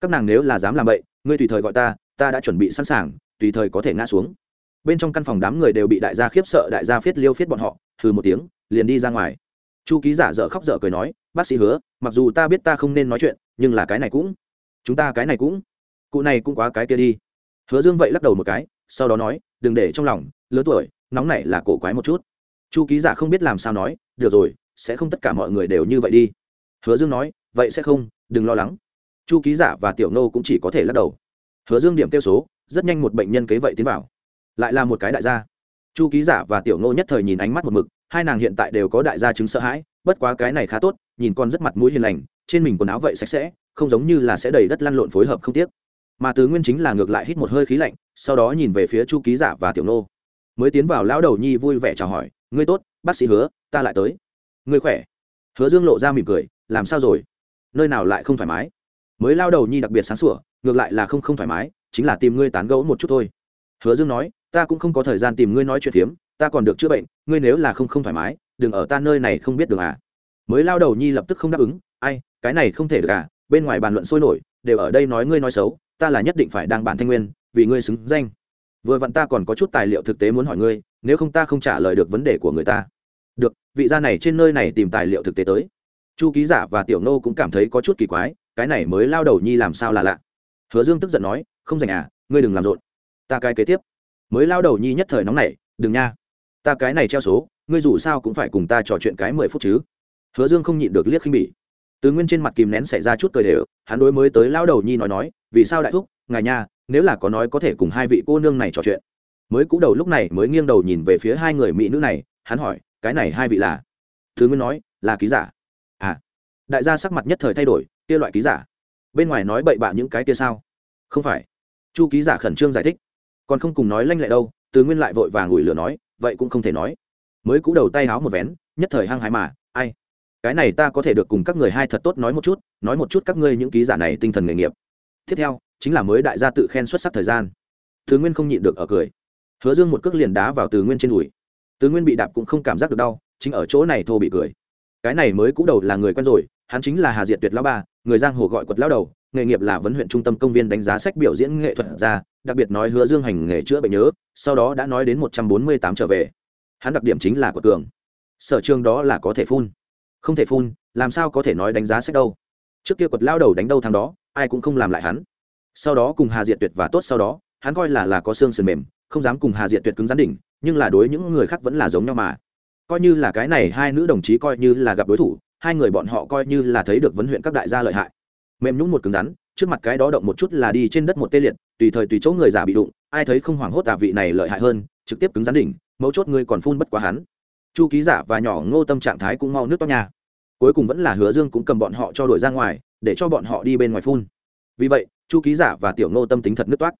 các nàng nếu là dám làm vậy, ngươi tùy thời gọi ta ta đã chuẩn bị sẵn sàng, tùy thời có thể ngã xuống. Bên trong căn phòng đám người đều bị đại gia khiếp sợ, đại gia phiết liêu phiết bọn họ, hừ một tiếng, liền đi ra ngoài. Chu ký giả dở khóc dở cười nói, bác sĩ hứa, mặc dù ta biết ta không nên nói chuyện, nhưng là cái này cũng, chúng ta cái này cũng, cụ này cũng quá cái kia đi. Hứa dương vậy lắc đầu một cái, sau đó nói, đừng để trong lòng lớn tuổi, nóng này là cổ quái một chút. Chu ký giả không biết làm sao nói, được rồi, sẽ không tất cả mọi người đều như vậy đi. Hứa dương nói, vậy sẽ không, đừng lo lắng chu ký giả và tiểu nô cũng chỉ có thể lắc đầu. Hứa dương điểm tiêu số, rất nhanh một bệnh nhân kế vậy tiến vào. Lại là một cái đại gia. Chu ký giả và tiểu nô nhất thời nhìn ánh mắt một mực, hai nàng hiện tại đều có đại gia chứng sợ hãi, bất quá cái này khá tốt, nhìn con rất mặt mũi hiền lành, trên mình quần áo vậy sạch sẽ, không giống như là sẽ đầy đất lăn lộn phối hợp không tiếc. Mà tứ nguyên chính là ngược lại hít một hơi khí lạnh, sau đó nhìn về phía chu ký giả và tiểu nô. Mới tiến vào lão đầu nhi vui vẻ chào hỏi, ngươi tốt, bác sĩ hứa, ta lại tới. Ngươi khỏe? Hứa dương lộ ra mỉm cười, làm sao rồi? Nơi nào lại không thoải mái? Mới lao đầu nhi đặc biệt sáng sủa, ngược lại là không không thoải mái, chính là tìm ngươi tán gẫu một chút thôi. Hứa dương nói, ta cũng không có thời gian tìm ngươi nói chuyện phiếm, ta còn được chữa bệnh, ngươi nếu là không không thoải mái, đừng ở ta nơi này không biết được à. Mới lao đầu nhi lập tức không đáp ứng, ai, cái này không thể được à bên ngoài bàn luận sôi nổi, đều ở đây nói ngươi nói xấu, ta là nhất định phải đăng bản thanh nguyên, vì ngươi xứng danh. Vừa vặn ta còn có chút tài liệu thực tế muốn hỏi ngươi, nếu không ta không trả lời được vấn đề của người ta. Được, vị gia này trên nơi này tìm tài liệu thực tế tới. Chu ký giả và tiểu nô cũng cảm thấy có chút kỳ quái cái này mới lao đầu nhi làm sao là lạ. Hứa dương tức giận nói, không dành à ngươi đừng làm rộn. Ta cái kế tiếp. Mới lao đầu nhi nhất thời nóng này đừng nha. Ta cái này treo số, ngươi dù sao cũng phải cùng ta trò chuyện cái mười phút chứ. Hứa dương không nhịn được liếc khinh bỉ. Từ nguyên trên mặt kìm nén xảy ra chút cười đều, hắn đối mới tới lao đầu nhi nói nói, vì sao đại thúc, ngài nha, nếu là có nói có thể cùng hai vị cô nương này trò chuyện. Mới cũ đầu lúc này mới nghiêng đầu nhìn về phía hai người mỹ nữ này, hắn hỏi, cái này hai vị là? Thứ nguyên nói, là ký giả. À. Đại gia sắc mặt nhất thời thay đổi kia loại ký giả. Bên ngoài nói bậy bạ những cái kia sao? Không phải. Chu ký giả khẩn trương giải thích. Còn không cùng nói lanh lẹ đâu, từ nguyên lại vội vàng ủi lửa nói, vậy cũng không thể nói. Mới cũ đầu tay háo một vén, nhất thời hăng hái mà, ai? Cái này ta có thể được cùng các người hai thật tốt nói một chút, nói một chút các ngươi những ký giả này tinh thần nghề nghiệp. Tiếp theo, chính là mới đại gia tự khen xuất sắc thời gian. Từ nguyên không nhịn được ở cười. Hứa dương một cước liền đá vào từ nguyên trên đùi. Từ nguyên bị đạp cũng không cảm giác được đau, chính ở chỗ này thô bị cười. Cái này mới cũ đầu là người quen rồi, hắn chính là hà diệt tuyệt lão ba người giang hồ gọi quật lão đầu, nghề nghiệp là vấn huyện trung tâm công viên đánh giá sách biểu diễn nghệ thuật ra, đặc biệt nói hứa dương hành nghề chữa bệnh nhớ, sau đó đã nói đến một trăm bốn mươi tám trở về. Hắn đặc điểm chính là của cường. Sở trường đó là có thể phun. Không thể phun, làm sao có thể nói đánh giá sách đâu? Trước kia quật lao đầu đánh đâu thằng đó, ai cũng không làm lại hắn. Sau đó cùng hà diệt tuyệt và tốt sau đó, hắn coi là là có xương sườn mềm, không dám cùng hà diệt tuyệt cứng gián đỉnh, nhưng là đối những người khác vẫn là giống nhau mà. Coi như là cái này hai nữ đồng chí coi như là gặp đối thủ hai người bọn họ coi như là thấy được vấn huyện các đại gia lợi hại. Mềm nhún một cứng rắn, trước mặt cái đó động một chút là đi trên đất một tê liệt, tùy thời tùy chỗ người giả bị đụng, ai thấy không hoảng hốt tà vị này lợi hại hơn, trực tiếp cứng rắn đỉnh, mấu chốt ngươi còn phun bất quá hắn. Chu ký giả và nhỏ ngô tâm trạng thái cũng mau nước to nhà. Cuối cùng vẫn là hứa dương cũng cầm bọn họ cho đuổi ra ngoài, để cho bọn họ đi bên ngoài phun. Vì vậy, chu ký giả và tiểu ngô tâm tính thật nước toát.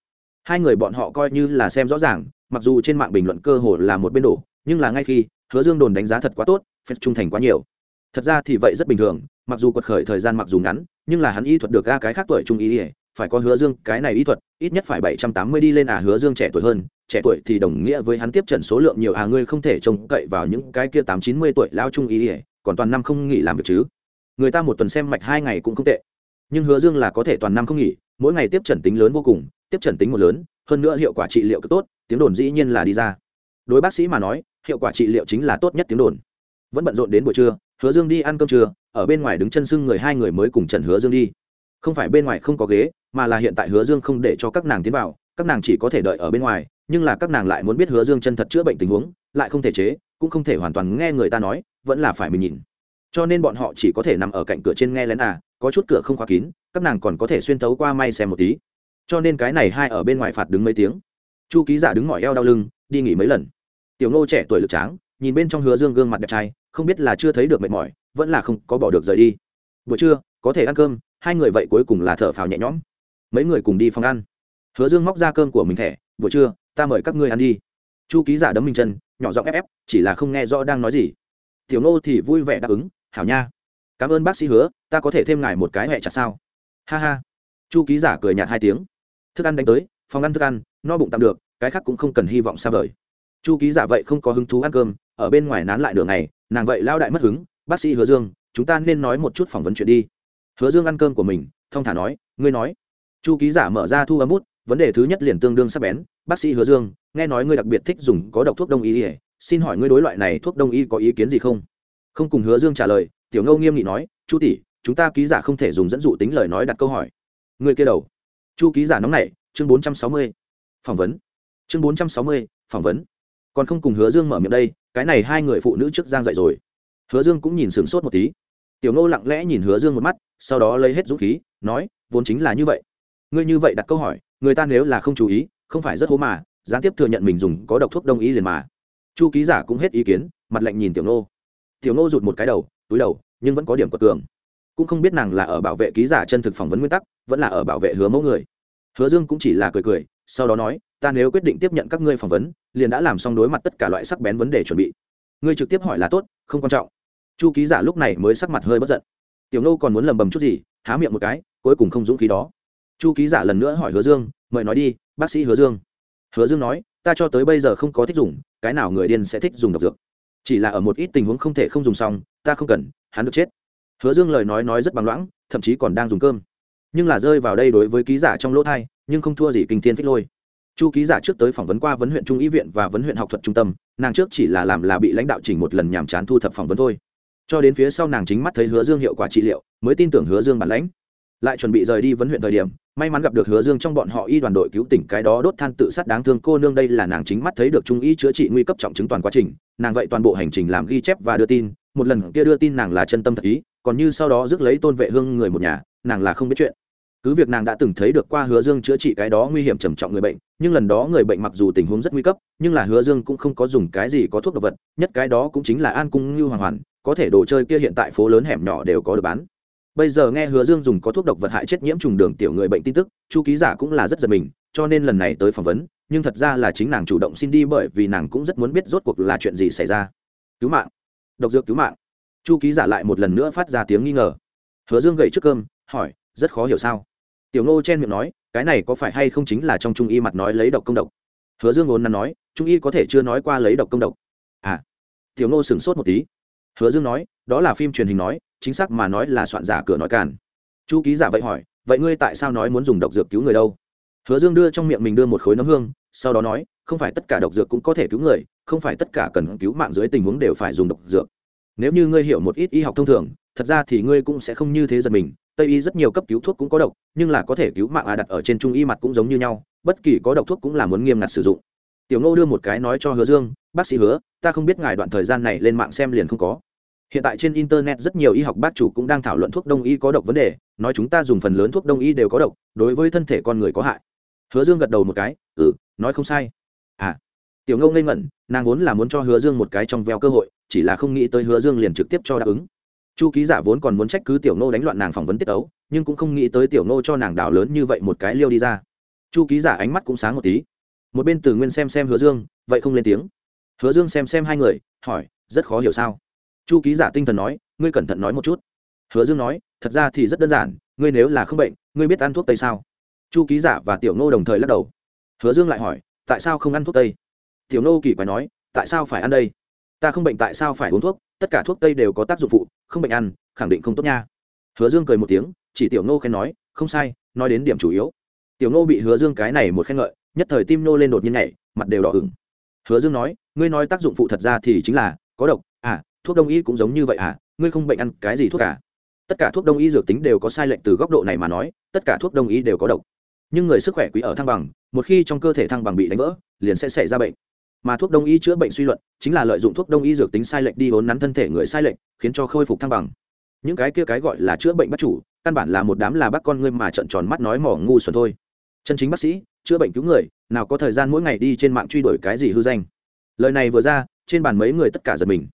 Hai người bọn họ coi như là xem rõ ràng, mặc dù trên mạng bình luận cơ hồ là một bên đổ, nhưng là ngay khi hứa dương đồn đánh giá thật quá tốt, phép trung thành quá nhiều thật ra thì vậy rất bình thường mặc dù quật khởi thời gian mặc dù ngắn nhưng là hắn y thuật được ga cái khác tuổi trung y, ỉa phải có hứa dương cái này y thuật ít nhất phải bảy trăm tám mươi đi lên à hứa dương trẻ tuổi hơn trẻ tuổi thì đồng nghĩa với hắn tiếp trần số lượng nhiều à ngươi không thể trông cậy vào những cái kia tám chín mươi tuổi lao trung y, ỉa còn toàn năm không nghỉ làm việc chứ. Người ta một tuần xem mạch hai ngày cũng không tệ. Nhưng hứa dương là có thể toàn năm không nghỉ mỗi ngày tiếp trần tính lớn vô cùng tiếp trần tính một lớn hơn nữa hiệu quả trị liệu cực tốt tiếng đồn dĩ nhiên là đi ra. Đối bác sĩ mà nói hiệu quả trị liệu chính là tốt nhất tiếng đồn. Vẫn bận rộn đến buổi trưa hứa dương đi ăn cơm trưa, ở bên ngoài đứng chân sưng người hai người mới cùng trần hứa dương đi. Không phải bên ngoài không có ghế, mà là hiện tại hứa dương không để cho các nàng tiến vào, các nàng chỉ có thể đợi ở bên ngoài, nhưng là các nàng lại muốn biết hứa dương chân thật chữa bệnh tình huống, lại không thể chế, cũng không thể hoàn toàn nghe người ta nói, vẫn là phải mình nhìn. Cho nên bọn họ chỉ có thể nằm ở cạnh cửa trên nghe lén à có chút cửa không khóa kín, các nàng còn có thể xuyên tấu qua may xem một tí. Cho nên cái này hai ở bên ngoài phạt đứng mấy tiếng. Chu ký giả đứng mỏi eo đau lưng, đi nghỉ mấy lần. Tiểu ngô trẻ tuổi lực tráng, nhìn bên trong hứa dương gương mặt đẹp trai không biết là chưa thấy được mệt mỏi, vẫn là không có bỏ được rời đi. Buổi trưa, có thể ăn cơm, hai người vậy cuối cùng là thở phào nhẹ nhõm. Mấy người cùng đi phòng ăn. Hứa dương móc ra cơm của mình thẻ, buổi trưa, ta mời các ngươi ăn đi. Chu ký giả đấm mình chân, nhỏ giọng ép ép, chỉ là không nghe rõ đang nói gì. Tiểu nô thì vui vẻ đáp ứng, hảo nha. Cảm ơn bác sĩ hứa, ta có thể thêm ngài một cái hẹ chặt sao? Ha ha. Chu ký giả cười nhạt hai tiếng. Thức ăn đánh tới, phòng ăn thức ăn, no bụng tạm được, cái khác cũng không cần hy vọng xa vời. Chu ký giả vậy không có hứng thú ăn cơm ở bên ngoài nán lại đường này nàng vậy lao đại mất hứng, bác sĩ hứa dương, chúng ta nên nói một chút phỏng vấn chuyện đi. Hứa dương ăn cơm của mình thông thả nói, ngươi nói. Chu ký giả mở ra thu âm bút, vấn đề thứ nhất liền tương đương sắc bén, bác sĩ hứa dương, nghe nói ngươi đặc biệt thích dùng có độc thuốc đông y xin hỏi ngươi đối loại này thuốc đông y có ý kiến gì không? Không cùng hứa dương trả lời, tiểu ngâu nghiêm nghị nói, chu tỷ, chúng ta ký giả không thể dùng dẫn dụ tính lời nói đặt câu hỏi. Người kia đầu. Chu ký giả nóng này chương bốn trăm sáu mươi, phỏng vấn. Chương bốn trăm sáu mươi, phỏng vấn. Còn không cùng hứa dương mở miệng đây cái này hai người phụ nữ trước giang dậy rồi. Hứa dương cũng nhìn sửng sốt một tí. Tiểu ngô lặng lẽ nhìn hứa dương một mắt, sau đó lấy hết dũng khí, nói, vốn chính là như vậy. Ngươi như vậy đặt câu hỏi, người ta nếu là không chú ý, không phải rất hố mà, gián tiếp thừa nhận mình dùng có độc thuốc đông y liền mà. Chu ký giả cũng hết ý kiến, mặt lạnh nhìn tiểu nô tiểu nô rụt một cái đầu, túi đầu, nhưng vẫn có điểm quật cường. Cũng không biết nàng là ở bảo vệ ký giả chân thực phỏng vấn nguyên tắc, vẫn là ở bảo vệ hứa mẫu người. Hứa dương cũng chỉ là cười cười, sau đó nói ta nếu quyết định tiếp nhận các ngươi phỏng vấn, liền đã làm xong đối mặt tất cả loại sắc bén vấn đề chuẩn bị. Ngươi trực tiếp hỏi là tốt, không quan trọng. Chu ký giả lúc này mới sắc mặt hơi bất giận. Tiểu nô còn muốn lầm bầm chút gì, há miệng một cái, cuối cùng không dũng khí đó. Chu ký giả lần nữa hỏi hứa dương, mời nói đi, bác sĩ hứa dương. Hứa dương nói, ta cho tới bây giờ không có thích dùng, cái nào người điên sẽ thích dùng độc dược? Chỉ là ở một ít tình huống không thể không dùng xong, ta không cần, hắn được chết. Hứa dương lời nói nói rất bằng loãng, thậm chí còn đang dùng cơm. Nhưng là rơi vào đây đối với ký giả trong lỗ thai nhưng không thua gì kinh thiên phích lôi chu ký giả trước tới phỏng vấn qua vấn huyện trung ý viện và vấn huyện học thuật trung tâm, nàng trước chỉ là làm là bị lãnh đạo chỉnh một lần nhàm chán thu thập phỏng vấn thôi. Cho đến phía sau nàng chính mắt thấy hứa dương hiệu quả trị liệu, mới tin tưởng hứa dương bản lãnh. Lại chuẩn bị rời đi vấn huyện thời điểm, may mắn gặp được hứa dương trong bọn họ y đoàn đội cứu tỉnh cái đó đốt than tự sát đáng thương cô nương đây là nàng chính mắt thấy được trung y chữa trị nguy cấp trọng chứng toàn quá trình, nàng vậy toàn bộ hành trình làm ghi chép và đưa tin, một lần kia đưa tin nàng là chân tâm thật ý, còn như sau đó rước lấy tôn vệ hương người một nhà, nàng là không biết chuyện cứ việc nàng đã từng thấy được qua hứa dương chữa trị cái đó nguy hiểm trầm trọng người bệnh, nhưng lần đó người bệnh mặc dù tình huống rất nguy cấp, nhưng là hứa dương cũng không có dùng cái gì có thuốc độc vật, nhất cái đó cũng chính là an cung như hoàng hoàn, có thể đồ chơi kia hiện tại phố lớn hẻm nhỏ đều có được bán. Bây giờ nghe hứa dương dùng có thuốc độc vật hại chết nhiễm trùng đường tiểu người bệnh tin tức, chu ký giả cũng là rất giật mình, cho nên lần này tới phỏng vấn, nhưng thật ra là chính nàng chủ động xin đi bởi vì nàng cũng rất muốn biết rốt cuộc là chuyện gì xảy ra. Cứu mạng. Độc dược cứu mạng. Chu ký giả lại một lần nữa phát ra tiếng nghi ngờ. Hứa dương gậy trước cơm, hỏi, rất khó hiểu sao? Tiểu ngô chen miệng nói, cái này có phải hay không chính là trong trung y mặt nói lấy độc công độc? Hứa dương ồn nắn nói, trung y có thể chưa nói qua lấy độc công độc. À tiểu ngô sửng sốt một tí. Hứa dương nói, đó là phim truyền hình nói, chính xác mà nói là soạn giả cửa nói càn. Chu ký giả vậy hỏi, vậy ngươi tại sao nói muốn dùng độc dược cứu người đâu? Hứa dương đưa trong miệng mình đưa một khối nấm hương, sau đó nói, không phải tất cả độc dược cũng có thể cứu người, không phải tất cả cần cứu mạng dưới tình huống đều phải dùng độc dược. Nếu như ngươi hiểu một ít y học thông thường, thật ra thì ngươi cũng sẽ không như thế giật mình tây y rất nhiều cấp cứu thuốc cũng có độc, nhưng là có thể cứu mạng à đặt ở trên trung y mặt cũng giống như nhau, bất kỳ có độc thuốc cũng là muốn nghiêm ngặt sử dụng. Tiểu ngô đưa một cái nói cho hứa dương, bác sĩ hứa, ta không biết ngài đoạn thời gian này lên mạng xem liền không có. Hiện tại trên internet rất nhiều y học bác chủ cũng đang thảo luận thuốc đông y có độc vấn đề, nói chúng ta dùng phần lớn thuốc đông y đều có độc, đối với thân thể con người có hại. Hứa dương gật đầu một cái ừ nói không sai. À. Tiểu Ngô ngây ngẩn, nàng vốn là muốn cho hứa dương một cái trong veo cơ hội, chỉ là không nghĩ tới hứa dương liền trực tiếp cho đáp ứng chu ký giả vốn còn muốn trách cứ tiểu Nô đánh loạn nàng phỏng vấn tiết ấu, nhưng cũng không nghĩ tới tiểu Nô cho nàng đào lớn như vậy một cái liêu đi ra. Chu ký giả ánh mắt cũng sáng một tí. Một bên từ nguyên xem xem hứa dương, vậy không lên tiếng. Hứa dương xem xem hai người, hỏi, rất khó hiểu sao? Chu ký giả tinh thần nói, ngươi cẩn thận nói một chút. Hứa dương nói, thật ra thì rất đơn giản, ngươi nếu là không bệnh, ngươi biết ăn thuốc tây sao? Chu ký giả và tiểu Nô đồng thời lắc đầu. Hứa dương lại hỏi, tại sao không ăn thuốc tây? Tiểu nô kỳ quái nói, tại sao phải ăn đây? Ta không bệnh tại sao phải uống thuốc, tất cả thuốc tây đều có tác dụng phụ, không bệnh ăn, khẳng định không tốt nha. Hứa dương cười một tiếng, chỉ tiểu Ngô khen nói, không sai, nói đến điểm chủ yếu. Tiểu Ngô bị hứa dương cái này một khen ngợi, nhất thời tim nô lên đột nhiên nhảy, mặt đều đỏ ửng. Hứa dương nói, ngươi nói tác dụng phụ thật ra thì chính là, có độc à thuốc đông y cũng giống như vậy à ngươi không bệnh ăn cái gì thuốc cả. Tất cả thuốc đông y dược tính đều có sai lệch từ góc độ này mà nói, tất cả thuốc đông y đều có độc. Nhưng người sức khỏe quý ở thăng bằng, một khi trong cơ thể thăng bằng bị đánh vỡ, liền sẽ xảy ra bệnh mà thuốc đông y chữa bệnh suy luận chính là lợi dụng thuốc đông y dược tính sai lệch đi vốn nắn thân thể người sai lệch, khiến cho khôi phục thăng bằng. Những cái kia cái gọi là chữa bệnh bắt chủ, căn bản là một đám là bác con ngươi mà trợn tròn mắt nói mỏ ngu xuẩn thôi. Chân chính bác sĩ, chữa bệnh cứu người, nào có thời gian mỗi ngày đi trên mạng truy đuổi cái gì hư danh. Lời này vừa ra, trên bàn mấy người tất cả giật mình.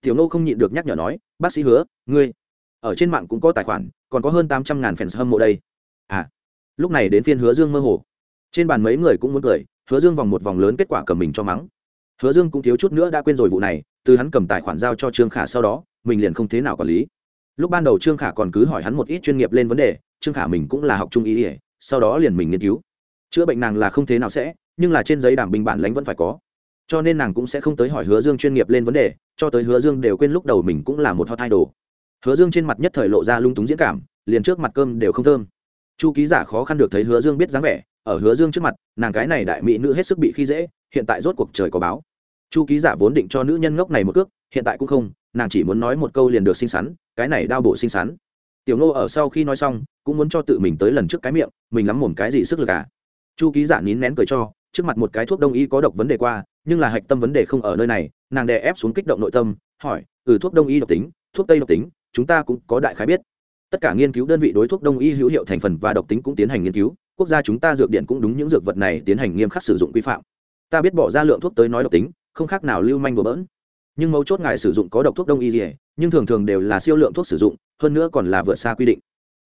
Tiểu nô không nhịn được nhắc nhở nói, bác sĩ hứa, ngươi ở trên mạng cũng có tài khoản, còn có hơn tám trăm ngàn fans hâm mộ đây. À lúc này đến phiên hứa dương mơ hồ. Trên bàn mấy người cũng muốn cười hứa dương vòng một vòng lớn kết quả cầm mình cho mắng. Hứa dương cũng thiếu chút nữa đã quên rồi vụ này, từ hắn cầm tài khoản giao cho trương khả sau đó, mình liền không thế nào quản lý. Lúc ban đầu trương khả còn cứ hỏi hắn một ít chuyên nghiệp lên vấn đề, trương khả mình cũng là học trung ý ỉa sau đó liền mình nghiên cứu. Chữa bệnh nàng là không thế nào sẽ, nhưng là trên giấy đảm bình bản lãnh vẫn phải có. Cho nên nàng cũng sẽ không tới hỏi hứa dương chuyên nghiệp lên vấn đề, cho tới hứa dương đều quên lúc đầu mình cũng là một hot idol. Hứa dương trên mặt nhất thời lộ ra lung túng diễn cảm, liền trước mặt cơm đều không thơm. Chu ký giả khó khăn được thấy hứa dương biết dáng vẻ ở hứa dương trước mặt, nàng cái này đại mỹ nữ hết sức bị khi dễ, hiện tại rốt cuộc trời có báo. Chu ký giả vốn định cho nữ nhân ngốc này một cước, hiện tại cũng không, nàng chỉ muốn nói một câu liền được xinh xắn cái này đau bổ xinh xắn tiểu ngô ở sau khi nói xong, cũng muốn cho tự mình tới lần trước cái miệng, mình lắm mồm cái gì sức lực à? Chu ký giả nín nén cười cho, trước mặt một cái thuốc đông y có độc vấn đề qua, nhưng là hạch tâm vấn đề không ở nơi này, nàng đè ép xuống kích động nội tâm, hỏi ừ thuốc đông y độc tính, thuốc tây độc tính, chúng ta cũng có đại khái biết. Tất cả nghiên cứu đơn vị đối thuốc đông y hữu hiệu thành phần và độc tính cũng tiến hành nghiên cứu quốc gia chúng ta dược điện cũng đúng những dược vật này tiến hành nghiêm khắc sử dụng quy phạm. Ta biết bỏ ra lượng thuốc tới nói độc tính không khác nào lưu manh bừa bỡn. Nhưng mấu chốt ngài sử dụng có độc thuốc đông y gì nhưng thường thường đều là siêu lượng thuốc sử dụng hơn nữa còn là vượt xa quy định.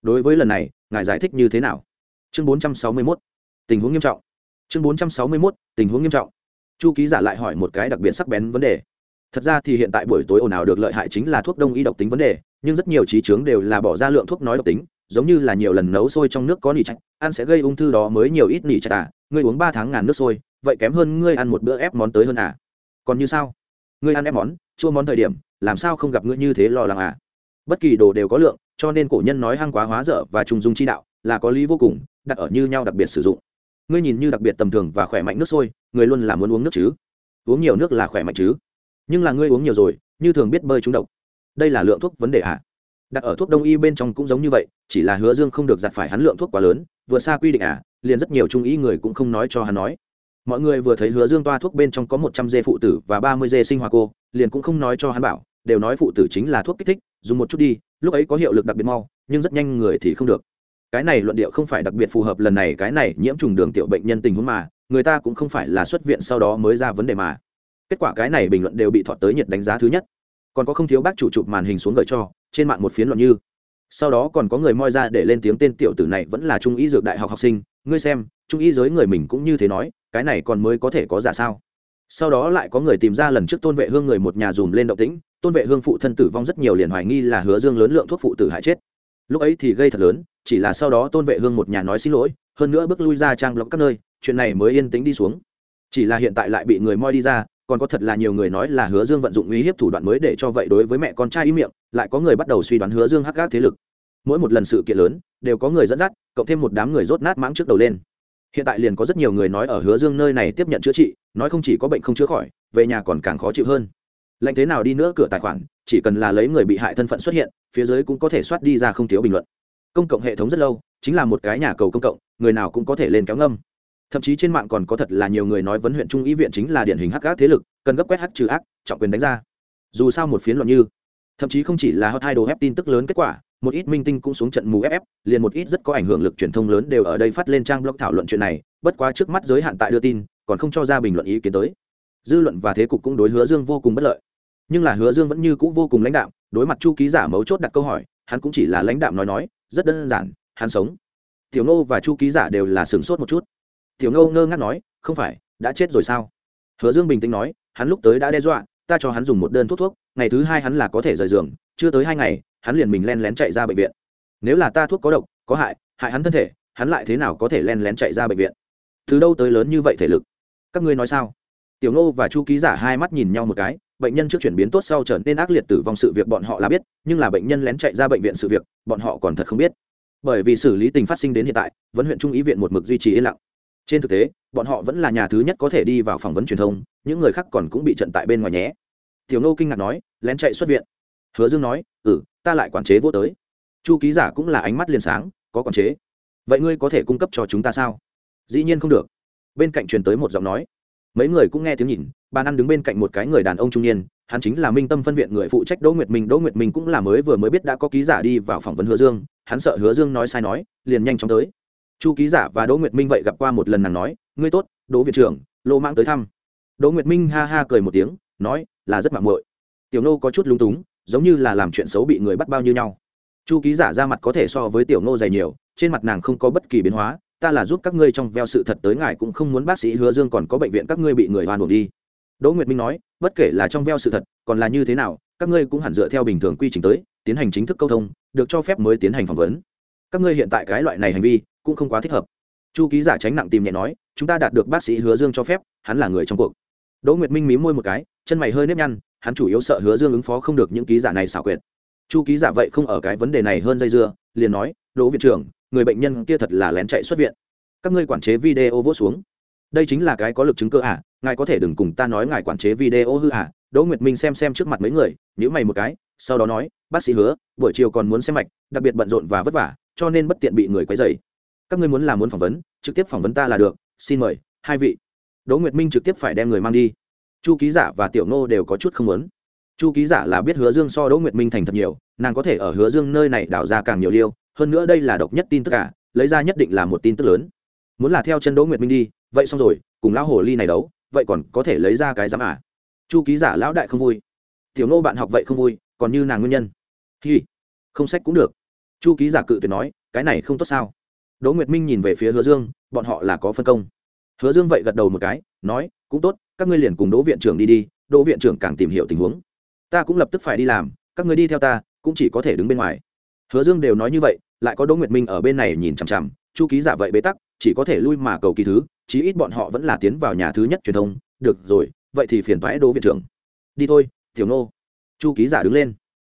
Đối với lần này ngài giải thích như thế nào? Chương 461, tình huống nghiêm trọng. Chương 461, tình huống nghiêm trọng. Chu ký giả lại hỏi một cái đặc biệt sắc bén vấn đề. Thật ra thì hiện tại buổi tối ồn ào được lợi hại chính là thuốc đông y độc tính vấn đề nhưng rất nhiều trí chứng đều là bỏ ra lượng thuốc nói độc tính giống như là nhiều lần nấu sôi trong nước có nỉ chạch, ăn sẽ gây ung thư đó mới nhiều ít nỉ chạch à ngươi uống ba tháng ngàn nước sôi, vậy kém hơn ngươi ăn một bữa ép món tới hơn à. Còn như sao? Ngươi ăn ép món, chua món thời điểm, làm sao không gặp ngươi như thế lo lắng à? Bất kỳ đồ đều có lượng, cho nên cổ nhân nói hăng quá hóa dở và trùng dung chi đạo là có lý vô cùng, đặt ở như nhau đặc biệt sử dụng. Ngươi nhìn như đặc biệt tầm thường và khỏe mạnh nước sôi, người luôn là muốn uống nước chứ. Uống nhiều nước là khỏe mạnh chứ. Nhưng là ngươi uống nhiều rồi, như thường biết bơi trúng độc. Đây là lượng thuốc vấn đề ạ à? Đặt ở thuốc đông y bên trong cũng giống như vậy, chỉ là hứa dương không được giặt phải hắn lượng thuốc quá lớn, vừa xa quy định à liền rất nhiều trung ý người cũng không nói cho hắn nói. Mọi người vừa thấy hứa dương toa thuốc bên trong có một trăm dê phụ tử và ba mươi dê sinh hoa cô, liền cũng không nói cho hắn bảo, đều nói phụ tử chính là thuốc kích thích, dùng một chút đi, lúc ấy có hiệu lực đặc biệt mau, nhưng rất nhanh người thì không được. Cái này luận điệu không phải đặc biệt phù hợp lần này, cái này nhiễm trùng đường tiểu bệnh nhân tình huống mà, người ta cũng không phải là xuất viện sau đó mới ra vấn đề mà. Kết quả cái này bình luận đều bị thọt tới nhiệt đánh giá thứ nhất còn có không thiếu bác chủ chụp màn hình xuống gửi cho, trên mạng một phiến luận như. Sau đó còn có người moi ra để lên tiếng tên tiểu tử này vẫn là trung y dược đại học học sinh, ngươi xem, trung y giới người mình cũng như thế nói, cái này còn mới có thể có giả sao? Sau đó lại có người tìm ra lần trước tôn vệ hương người một nhà dùm lên động tĩnh, tôn vệ hương phụ thân tử vong rất nhiều liền hoài nghi là hứa dương lớn lượng thuốc phụ tử hại chết. Lúc ấy thì gây thật lớn, chỉ là sau đó tôn vệ hương một nhà nói xin lỗi, hơn nữa bước lui ra trang lọc các nơi, chuyện này mới yên tĩnh đi xuống. Chỉ là hiện tại lại bị người moi đi ra còn có thật là nhiều người nói là hứa dương vận dụng uy hiếp thủ đoạn mới để cho vậy đối với mẹ con trai ý miệng, lại có người bắt đầu suy đoán hứa dương hắc gác thế lực. Mỗi một lần sự kiện lớn, đều có người dẫn dắt, cộng thêm một đám người rốt nát mãng trước đầu lên. Hiện tại liền có rất nhiều người nói ở hứa dương nơi này tiếp nhận chữa trị, nói không chỉ có bệnh không chữa khỏi, về nhà còn càng khó chịu hơn. Lệnh thế nào đi nữa cửa tài khoản, chỉ cần là lấy người bị hại thân phận xuất hiện, phía dưới cũng có thể soát đi ra không thiếu bình luận. Công cộng hệ thống rất lâu, chính là một cái nhà cầu công cộng, người nào cũng có thể lên kéo ngâm thậm chí trên mạng còn có thật là nhiều người nói vấn huyện trung ý viện chính là điển hình hắc ác thế lực, cần gấp quét hắc trừ ác, trọng quyền đánh ra. Dù sao một phiến luận như, thậm chí không chỉ là hot hai đồ ép tin tức lớn kết quả, một ít minh tinh cũng xuống trận mù ff liền một ít rất có ảnh hưởng lực truyền thông lớn đều ở đây phát lên trang blog thảo luận chuyện này, bất quá trước mắt giới hạn tại đưa tin, còn không cho ra bình luận ý kiến tới. Dư luận và thế cục cũng đối hứa dương vô cùng bất lợi. Nhưng là hứa dương vẫn như cũ vô cùng lãnh đạo đối mặt chu ký giả mấu chốt đặt câu hỏi, hắn cũng chỉ là lãnh đạo nói nói, rất đơn giản, hắn sống. Tiểu nô và chu ký giả đều là sửng sốt một chút tiểu nô ngơ ngác nói, không phải, đã chết rồi sao? Hứa dương bình tĩnh nói, hắn lúc tới đã đe dọa, ta cho hắn dùng một đơn thuốc thuốc, ngày thứ hai hắn là có thể rời giường, chưa tới hai ngày, hắn liền mình len lén chạy ra bệnh viện. Nếu là ta thuốc có độc, có hại hại hắn thân thể, hắn lại thế nào có thể len lén chạy ra bệnh viện? Từ đâu tới lớn như vậy thể lực? Các ngươi nói sao? Tiểu ngô và chu ký giả hai mắt nhìn nhau một cái, bệnh nhân trước chuyển biến tốt sau trở nên ác liệt tử vong sự việc bọn họ là biết, nhưng là bệnh nhân lén chạy ra bệnh viện sự việc, bọn họ còn thật không biết. Bởi vì xử lý tình phát sinh đến hiện tại, vẫn huyện trung ý viện một mực duy trì yên lặng trên thực tế, bọn họ vẫn là nhà thứ nhất có thể đi vào phỏng vấn truyền thông, những người khác còn cũng bị trận tại bên ngoài nhé. Tiểu Nô kinh ngạc nói, lén chạy xuất viện. Hứa dương nói ừ ta lại quản chế vô tới. Chu ký giả cũng là ánh mắt liền sáng, có quản chế? Vậy ngươi có thể cung cấp cho chúng ta sao? Dĩ nhiên không được. Bên cạnh truyền tới một giọng nói. Mấy người cũng nghe tiếng nhìn, bàn ăn đứng bên cạnh một cái người đàn ông trung niên, hắn chính là minh tâm phân viện người phụ trách đỗ nguyệt minh. Đỗ nguyệt minh cũng là mới vừa mới biết đã có ký giả đi vào phỏng vấn hứa dương, hắn sợ hứa dương nói sai nói, liền nhanh chóng tới chu ký giả và đỗ nguyệt minh vậy gặp qua một lần nàng nói, ngươi tốt, đỗ viện trưởng, lô mãng tới thăm. Đỗ nguyệt minh ha ha cười một tiếng, nói, là rất mạng muội. Tiểu nô có chút lúng túng, giống như là làm chuyện xấu bị người bắt bao như nhau. Chu ký giả ra mặt có thể so với tiểu nô dày nhiều, trên mặt nàng không có bất kỳ biến hóa, ta là giúp các ngươi trong veo sự thật tới ngài cũng không muốn bác sĩ hứa dương còn có bệnh viện các ngươi bị người hoan buộc đi. Đỗ nguyệt minh nói, bất kể là trong veo sự thật, còn là như thế nào, các ngươi cũng hẳn dựa theo bình thường quy trình tới, tiến hành chính thức câu thông, được cho phép mới tiến hành phỏng vấn các ngươi hiện tại cái loại này hành vi cũng không quá thích hợp. Chu ký giả tránh nặng tìm nhẹ nói, chúng ta đạt được bác sĩ hứa dương cho phép, hắn là người trong cuộc. Đỗ nguyệt minh mí môi một cái, chân mày hơi nếp nhăn, hắn chủ yếu sợ hứa dương ứng phó không được những ký giả này xảo quyệt. Chu ký giả vậy không ở cái vấn đề này hơn dây dưa, liền nói, đỗ viện trưởng, người bệnh nhân kia thật là lén chạy xuất viện. Các ngươi quản chế video vỗ xuống. Đây chính là cái có lực chứng cơ à ngài có thể đừng cùng ta nói ngài quản chế video hư à. Đỗ nguyệt minh xem xem trước mặt mấy người nhữ mày một cái, sau đó nói, bác sĩ hứa, buổi chiều còn muốn xem mạch, đặc biệt bận rộn và vất vả cho nên bất tiện bị người quấy rầy. các ngươi muốn làm muốn phỏng vấn, trực tiếp phỏng vấn ta là được, xin mời, hai vị. Đỗ nguyệt minh trực tiếp phải đem người mang đi. Chu ký giả và tiểu ngô đều có chút không muốn. Chu ký giả là biết hứa dương so đỗ nguyệt minh thành thật nhiều, nàng có thể ở hứa dương nơi này đào ra càng nhiều liêu hơn nữa đây là độc nhất tin tức cả, lấy ra nhất định là một tin tức lớn. Muốn là theo chân đỗ nguyệt minh đi, vậy xong rồi, cùng lão hồ ly này đấu, vậy còn có thể lấy ra cái giám à? Chu ký giả lão đại không vui. Tiểu nô bạn học vậy không vui, còn như nàng nguyên nhân. Hi, không sách cũng được chu ký giả cự tuyệt nói, cái này không tốt sao? Đỗ nguyệt minh nhìn về phía hứa dương, bọn họ là có phân công. Hứa dương vậy gật đầu một cái, nói, cũng tốt, các ngươi liền cùng đỗ viện trưởng đi đi, đỗ viện trưởng càng tìm hiểu tình huống. Ta cũng lập tức phải đi làm, các ngươi đi theo ta, cũng chỉ có thể đứng bên ngoài. Hứa dương đều nói như vậy, lại có đỗ nguyệt minh ở bên này nhìn chằm chằm, chu ký giả vậy bế tắc, chỉ có thể lui mà cầu kỳ thứ, chí ít bọn họ vẫn là tiến vào nhà thứ nhất truyền thông, được rồi, vậy thì phiền thoái đỗ viện trưởng. Đi thôi, tiểu nô. Chu ký giả đứng lên.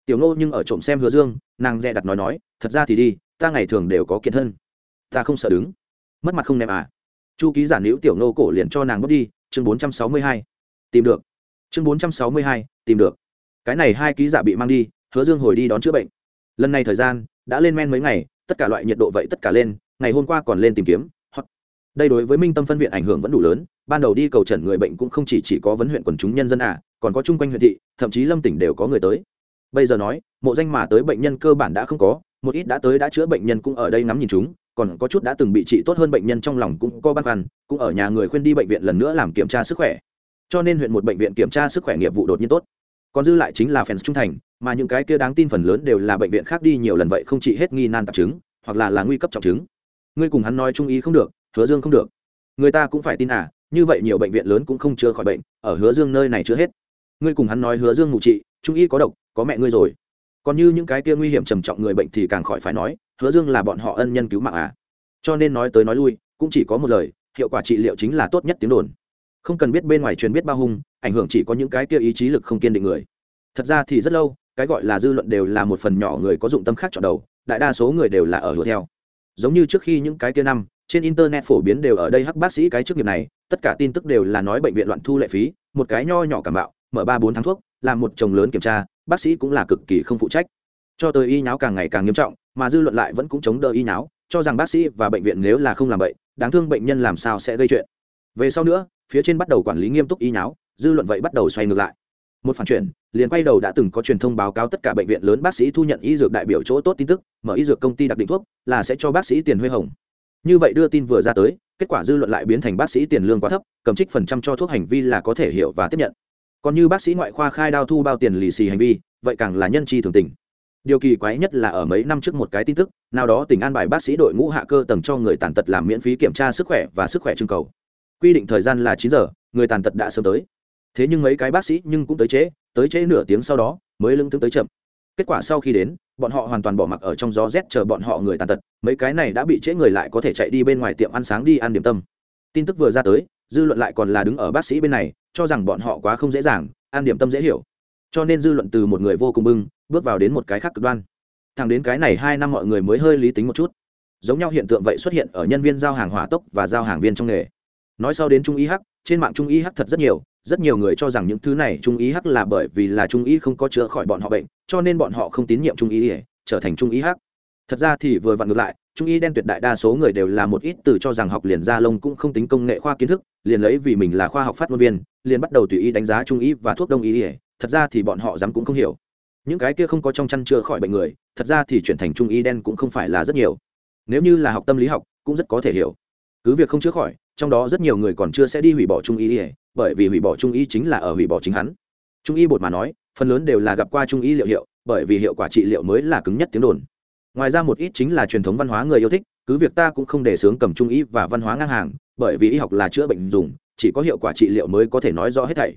Tiểu nô nhưng ở trộm xem hứa dương, nàng dè đặt nói nói thật ra thì đi, ta ngày thường đều có kiện thân. Ta không sợ đứng. Mất mặt không ném à. Chu ký giả nữ tiểu nô cổ liền cho nàng bước đi, chương bốn trăm sáu mươi hai. Tìm được. Chương bốn trăm sáu mươi hai, tìm được. Cái này hai ký giả bị mang đi, hứa dương hồi đi đón chữa bệnh. Lần này thời gian đã lên men mấy ngày, tất cả loại nhiệt độ vậy tất cả lên, ngày hôm qua còn lên tìm kiếm đây đối với minh tâm phân viện ảnh hưởng vẫn đủ lớn, ban đầu đi cầu trần người bệnh cũng không chỉ chỉ có vấn huyện quần chúng nhân dân à còn có chung quanh huyện thị, thậm chí lâm tỉnh đều có người tới. Bây giờ nói, mộ danh mà tới bệnh nhân cơ bản đã không có một ít đã tới đã chữa bệnh nhân cũng ở đây ngắm nhìn chúng, còn có chút đã từng bị trị tốt hơn bệnh nhân trong lòng cũng có băn khoăn, cũng ở nhà người khuyên đi bệnh viện lần nữa làm kiểm tra sức khỏe. Cho nên huyện một bệnh viện kiểm tra sức khỏe nghiệp vụ đột nhiên tốt. Còn dư lại chính là fans trung thành, mà những cái kia đáng tin phần lớn đều là bệnh viện khác đi nhiều lần vậy không trị hết nghi nan tạp chứng, hoặc là là nguy cấp trọng chứng. Ngươi cùng hắn nói trung ý không được, hứa dương không được. Người ta cũng phải tin à như vậy nhiều bệnh viện lớn cũng không chữa khỏi bệnh, ở hứa dương nơi này chưa hết. Ngươi cùng hắn nói hứa dương ngụ trị, trung y có độc, có mẹ ngươi rồi còn như những cái kia nguy hiểm trầm trọng người bệnh thì càng khỏi phải nói, hứa dương là bọn họ ân nhân cứu mạng à. Cho nên nói tới nói lui, cũng chỉ có một lời, hiệu quả trị liệu chính là tốt nhất tiếng đồn. Không cần biết bên ngoài truyền biết bao hung, ảnh hưởng chỉ có những cái kia ý chí lực không kiên định người. Thật ra thì rất lâu, cái gọi là dư luận đều là một phần nhỏ người có dụng tâm khác chọn đầu, đại đa số người đều là ở hứa theo. Giống như trước khi những cái kia năm, trên internet phổ biến đều ở đây hắc bác sĩ cái chức nghiệp này, tất cả tin tức đều là nói bệnh viện loạn thu lệ phí, một cái nho nhỏ cảm bạo, mở ba bốn tháng thuốc, làm một chồng lớn kiểm tra bác sĩ cũng là cực kỳ không phụ trách. Cho tới y nháo càng ngày càng nghiêm trọng, mà dư luận lại vẫn cũng chống đỡ y nháo, cho rằng bác sĩ và bệnh viện nếu là không làm vậy, đáng thương bệnh nhân làm sao sẽ gây chuyện. Về sau nữa, phía trên bắt đầu quản lý nghiêm túc y nháo, dư luận vậy bắt đầu xoay ngược lại. Một phản chuyển, liền quay đầu đã từng có truyền thông báo cáo tất cả bệnh viện lớn bác sĩ thu nhận y dược đại biểu chỗ tốt tin tức, mở y dược công ty đặc định thuốc, là sẽ cho bác sĩ tiền huê hồng. Như vậy đưa tin vừa ra tới, kết quả dư luận lại biến thành bác sĩ tiền lương quá thấp, cầm trích phần trăm cho thuốc hành vi là có thể hiểu và tiếp nhận còn như bác sĩ ngoại khoa khai đao thu bao tiền lì xì hành vi, vậy càng là nhân chi thường tình. Điều kỳ quái nhất là ở mấy năm trước một cái tin tức, nào đó tỉnh an bài bác sĩ đội ngũ hạ cơ tầng cho người tàn tật làm miễn phí kiểm tra sức khỏe và sức khỏe trưng cầu. Quy định thời gian là chín giờ, người tàn tật đã sớm tới. Thế nhưng mấy cái bác sĩ nhưng cũng tới trễ tới trễ nửa tiếng sau đó, mới lưng tướng tới chậm. Kết quả sau khi đến, bọn họ hoàn toàn bỏ mặc ở trong gió rét chờ bọn họ người tàn tật, mấy cái này đã bị trễ người lại có thể chạy đi bên ngoài tiệm ăn sáng đi ăn điểm tâm. Tin tức vừa ra tới dư luận lại còn là đứng ở bác sĩ bên này, cho rằng bọn họ quá không dễ dàng, an điểm tâm dễ hiểu. Cho nên dư luận từ một người vô cùng bưng, bước vào đến một cái khác cực đoan. Thẳng đến cái này hai năm mọi người mới hơi lý tính một chút. Giống nhau hiện tượng vậy xuất hiện ở nhân viên giao hàng hỏa tốc và giao hàng viên trong nghề. Nói sau đến trung y hắc, trên mạng trung y hắc thật rất nhiều rất nhiều người cho rằng những thứ này trung y hắc là bởi vì là trung y không có chữa khỏi bọn họ bệnh, cho nên bọn họ không tín nhiệm trung y, trở thành trung y hắc thật ra thì vừa vặn ngược lại, trung y đen tuyệt đại đa số người đều là một ít từ cho rằng học liền gia lông cũng không tính công nghệ khoa kiến thức, liền lấy vì mình là khoa học phát ngôn viên, liền bắt đầu tùy ý đánh giá trung y và thuốc đông y thật ra thì bọn họ dám cũng không hiểu. Những cái kia không có trong chăn chữa khỏi bệnh người, thật ra thì chuyển thành trung y đen cũng không phải là rất nhiều. Nếu như là học tâm lý học, cũng rất có thể hiểu. Cứ việc không chữa khỏi, trong đó rất nhiều người còn chưa sẽ đi hủy bỏ trung y, bởi vì hủy bỏ trung y chính là ở hủy bỏ chính hắn. Trung y bột mà nói, phần lớn đều là gặp qua trung y liệu hiệu, bởi vì hiệu quả trị liệu mới là cứng nhất tiếng đồn ngoài ra một ít chính là truyền thống văn hóa người yêu thích, cứ việc ta cũng không để sướng cầm trung y và văn hóa ngang hàng, bởi vì y học là chữa bệnh dùng, chỉ có hiệu quả trị liệu mới có thể nói rõ hết thảy.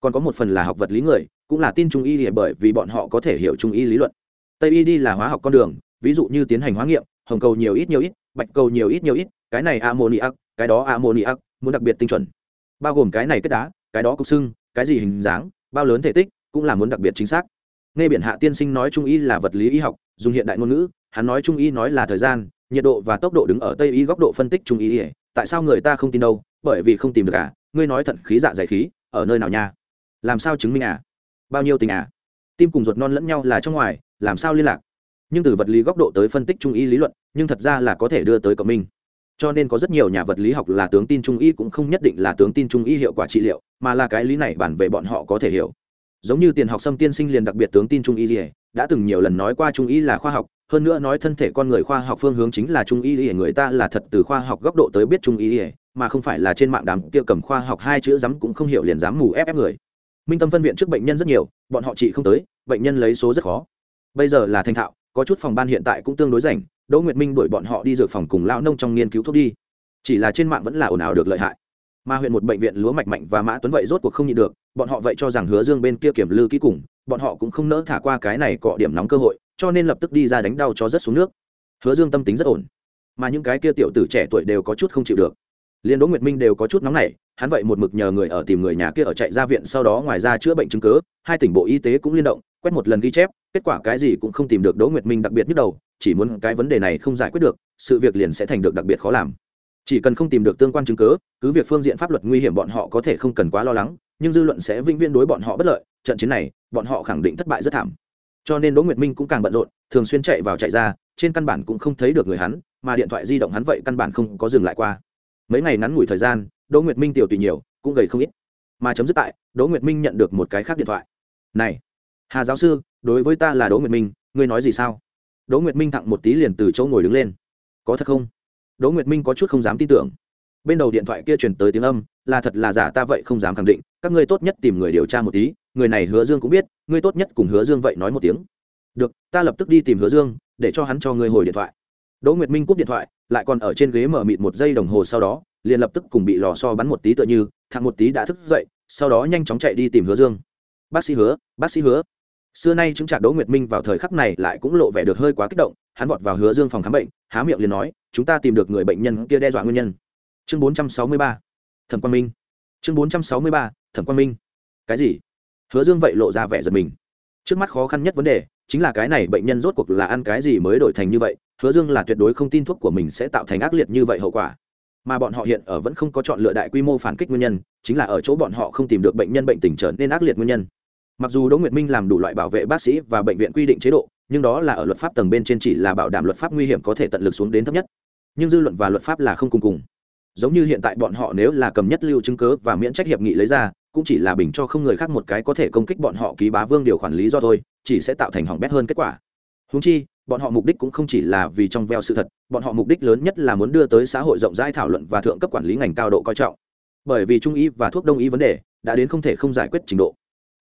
Còn có một phần là học vật lý người, cũng là tin trung y bởi vì bọn họ có thể hiểu trung y lý luận. Tây y đi là hóa học con đường, ví dụ như tiến hành hóa nghiệm, hồng cầu nhiều ít nhiều ít, bạch cầu nhiều ít nhiều ít, cái này ammoniac, cái đó ammoniac, muốn đặc biệt tinh chuẩn. Bao gồm cái này kết đá, cái đó cục xưng cái gì hình dáng, bao lớn thể tích, cũng là muốn đặc biệt chính xác nghe biển hạ tiên sinh nói trung y là vật lý y học, dùng hiện đại ngôn ngữ, hắn nói trung y nói là thời gian, nhiệt độ và tốc độ đứng ở tây y góc độ phân tích trung y tại sao người ta không tin đâu? Bởi vì không tìm được à? Ngươi nói thận khí dạ dày khí, ở nơi nào nha? Làm sao chứng minh à? Bao nhiêu tình à? Tim cùng ruột non lẫn nhau là trong ngoài, làm sao liên lạc? Nhưng từ vật lý góc độ tới phân tích trung y lý luận, nhưng thật ra là có thể đưa tới cộng minh. Cho nên có rất nhiều nhà vật lý học là tướng tin trung y cũng không nhất định là tướng tin trung y hiệu quả trị liệu, mà là cái lý này bản về bọn họ có thể hiểu giống như tiền học xâm tiên sinh liền đặc biệt tướng tin trung y gì đã từng nhiều lần nói qua trung y là khoa học, hơn nữa nói thân thể con người khoa học phương hướng chính là trung y lý người ta là thật từ khoa học góc độ tới biết trung y lý mà không phải là trên mạng đám kia cầm khoa học hai chữ dám cũng không hiểu liền dám mù ép ép người. Minh tâm phân viện trước bệnh nhân rất nhiều, bọn họ trị không tới, bệnh nhân lấy số rất khó. Bây giờ là thành thạo, có chút phòng ban hiện tại cũng tương đối rảnh, đỗ nguyệt minh đuổi bọn họ đi dược phòng cùng lao nông trong nghiên cứu thuốc đi. Chỉ là trên mạng vẫn là ồn ào được lợi hại mà huyện một bệnh viện lúa mạch mạnh và mã tuấn vậy rốt cuộc không nhịn được, bọn họ vậy cho rằng hứa dương bên kia kiểm lư kỹ cùng, bọn họ cũng không nỡ thả qua cái này cọ điểm nóng cơ hội, cho nên lập tức đi ra đánh đau cho rất xuống nước. Hứa dương tâm tính rất ổn, mà những cái kia tiểu tử trẻ tuổi đều có chút không chịu được. Liên đỗ nguyệt minh đều có chút nóng nảy, hắn vậy một mực nhờ người ở tìm người nhà kia ở chạy ra viện sau đó ngoài ra chữa bệnh chứng cớ hai tỉnh bộ y tế cũng liên động, quét một lần ghi chép, kết quả cái gì cũng không tìm được đỗ nguyệt minh đặc biệt nhức đầu, chỉ muốn cái vấn đề này không giải quyết được, sự việc liền sẽ thành được đặc biệt khó làm chỉ cần không tìm được tương quan chứng cứ cứ việc phương diện pháp luật nguy hiểm bọn họ có thể không cần quá lo lắng, nhưng dư luận sẽ vĩnh viễn đối bọn họ bất lợi, trận chiến này, bọn họ khẳng định thất bại rất thảm. Cho nên đỗ nguyệt minh cũng càng bận rộn, thường xuyên chạy vào chạy ra, trên căn bản cũng không thấy được người hắn, mà điện thoại di động hắn vậy căn bản không có dừng lại qua. Mấy ngày ngắn ngủi thời gian, đỗ nguyệt minh tiểu tùy nhiều, cũng gầy không ít. Mà chấm dứt tại, đỗ nguyệt minh nhận được một cái khác điện thoại. Này, hà giáo sư, đối với ta là đỗ nguyệt minh, ngươi nói gì sao? Đỗ nguyệt minh thẳng một tí liền từ chỗ ngồi đứng lên. Có thật không? Đỗ nguyệt minh có chút không dám tin tưởng. Bên đầu điện thoại kia truyền tới tiếng âm, là thật là giả ta vậy không dám khẳng định, các ngươi tốt nhất tìm người điều tra một tí, người này hứa dương cũng biết, ngươi tốt nhất cùng hứa dương vậy nói một tiếng. Được, ta lập tức đi tìm hứa dương, để cho hắn cho ngươi hồi điện thoại. Đỗ nguyệt minh cúp điện thoại, lại còn ở trên ghế mở mịt một giây đồng hồ sau đó, liền lập tức cùng bị lò so bắn một tí tựa như thằng một tí đã thức dậy, sau đó nhanh chóng chạy đi tìm hứa dương. Bác sĩ hứa, bác sĩ hứa xưa nay chứng trạc đỗ nguyệt minh vào thời khắc này lại cũng lộ vẻ được hơi quá kích động, hắn vọt vào hứa dương phòng khám bệnh, há miệng liền nói, chúng ta tìm được người bệnh nhân kia đe dọa nguyên nhân. Chương bốn trăm sáu mươi ba, thẩm quang minh. Chương bốn trăm sáu mươi ba, thẩm quang minh. Cái gì? Hứa dương vậy lộ ra vẻ giật mình. Trước mắt khó khăn nhất vấn đề chính là cái này bệnh nhân rốt cuộc là ăn cái gì mới đổi thành như vậy, hứa dương là tuyệt đối không tin thuốc của mình sẽ tạo thành ác liệt như vậy hậu quả. Mà bọn họ hiện ở vẫn không có chọn lựa đại quy mô phản kích nguyên nhân, chính là ở chỗ bọn họ không tìm được bệnh nhân bệnh tình trở nên ác liệt nguyên nhân mặc dù đỗ nguyệt minh làm đủ loại bảo vệ bác sĩ và bệnh viện quy định chế độ, nhưng đó là ở luật pháp tầng bên trên chỉ là bảo đảm luật pháp nguy hiểm có thể tận lực xuống đến thấp nhất. Nhưng dư luận và luật pháp là không cùng cùng. Giống như hiện tại bọn họ nếu là cầm nhất lưu chứng cớ và miễn trách hiệp nghị lấy ra, cũng chỉ là bình cho không người khác một cái có thể công kích bọn họ ký bá vương điều khoản lý do thôi, chỉ sẽ tạo thành hỏng bét hơn kết quả. Húng chi, bọn họ mục đích cũng không chỉ là vì trong veo sự thật, bọn họ mục đích lớn nhất là muốn đưa tới xã hội rộng rãi thảo luận và thượng cấp quản lý ngành cao độ coi trọng. Bởi vì trung y và thuốc đông y vấn đề đã đến không thể không giải quyết trình độ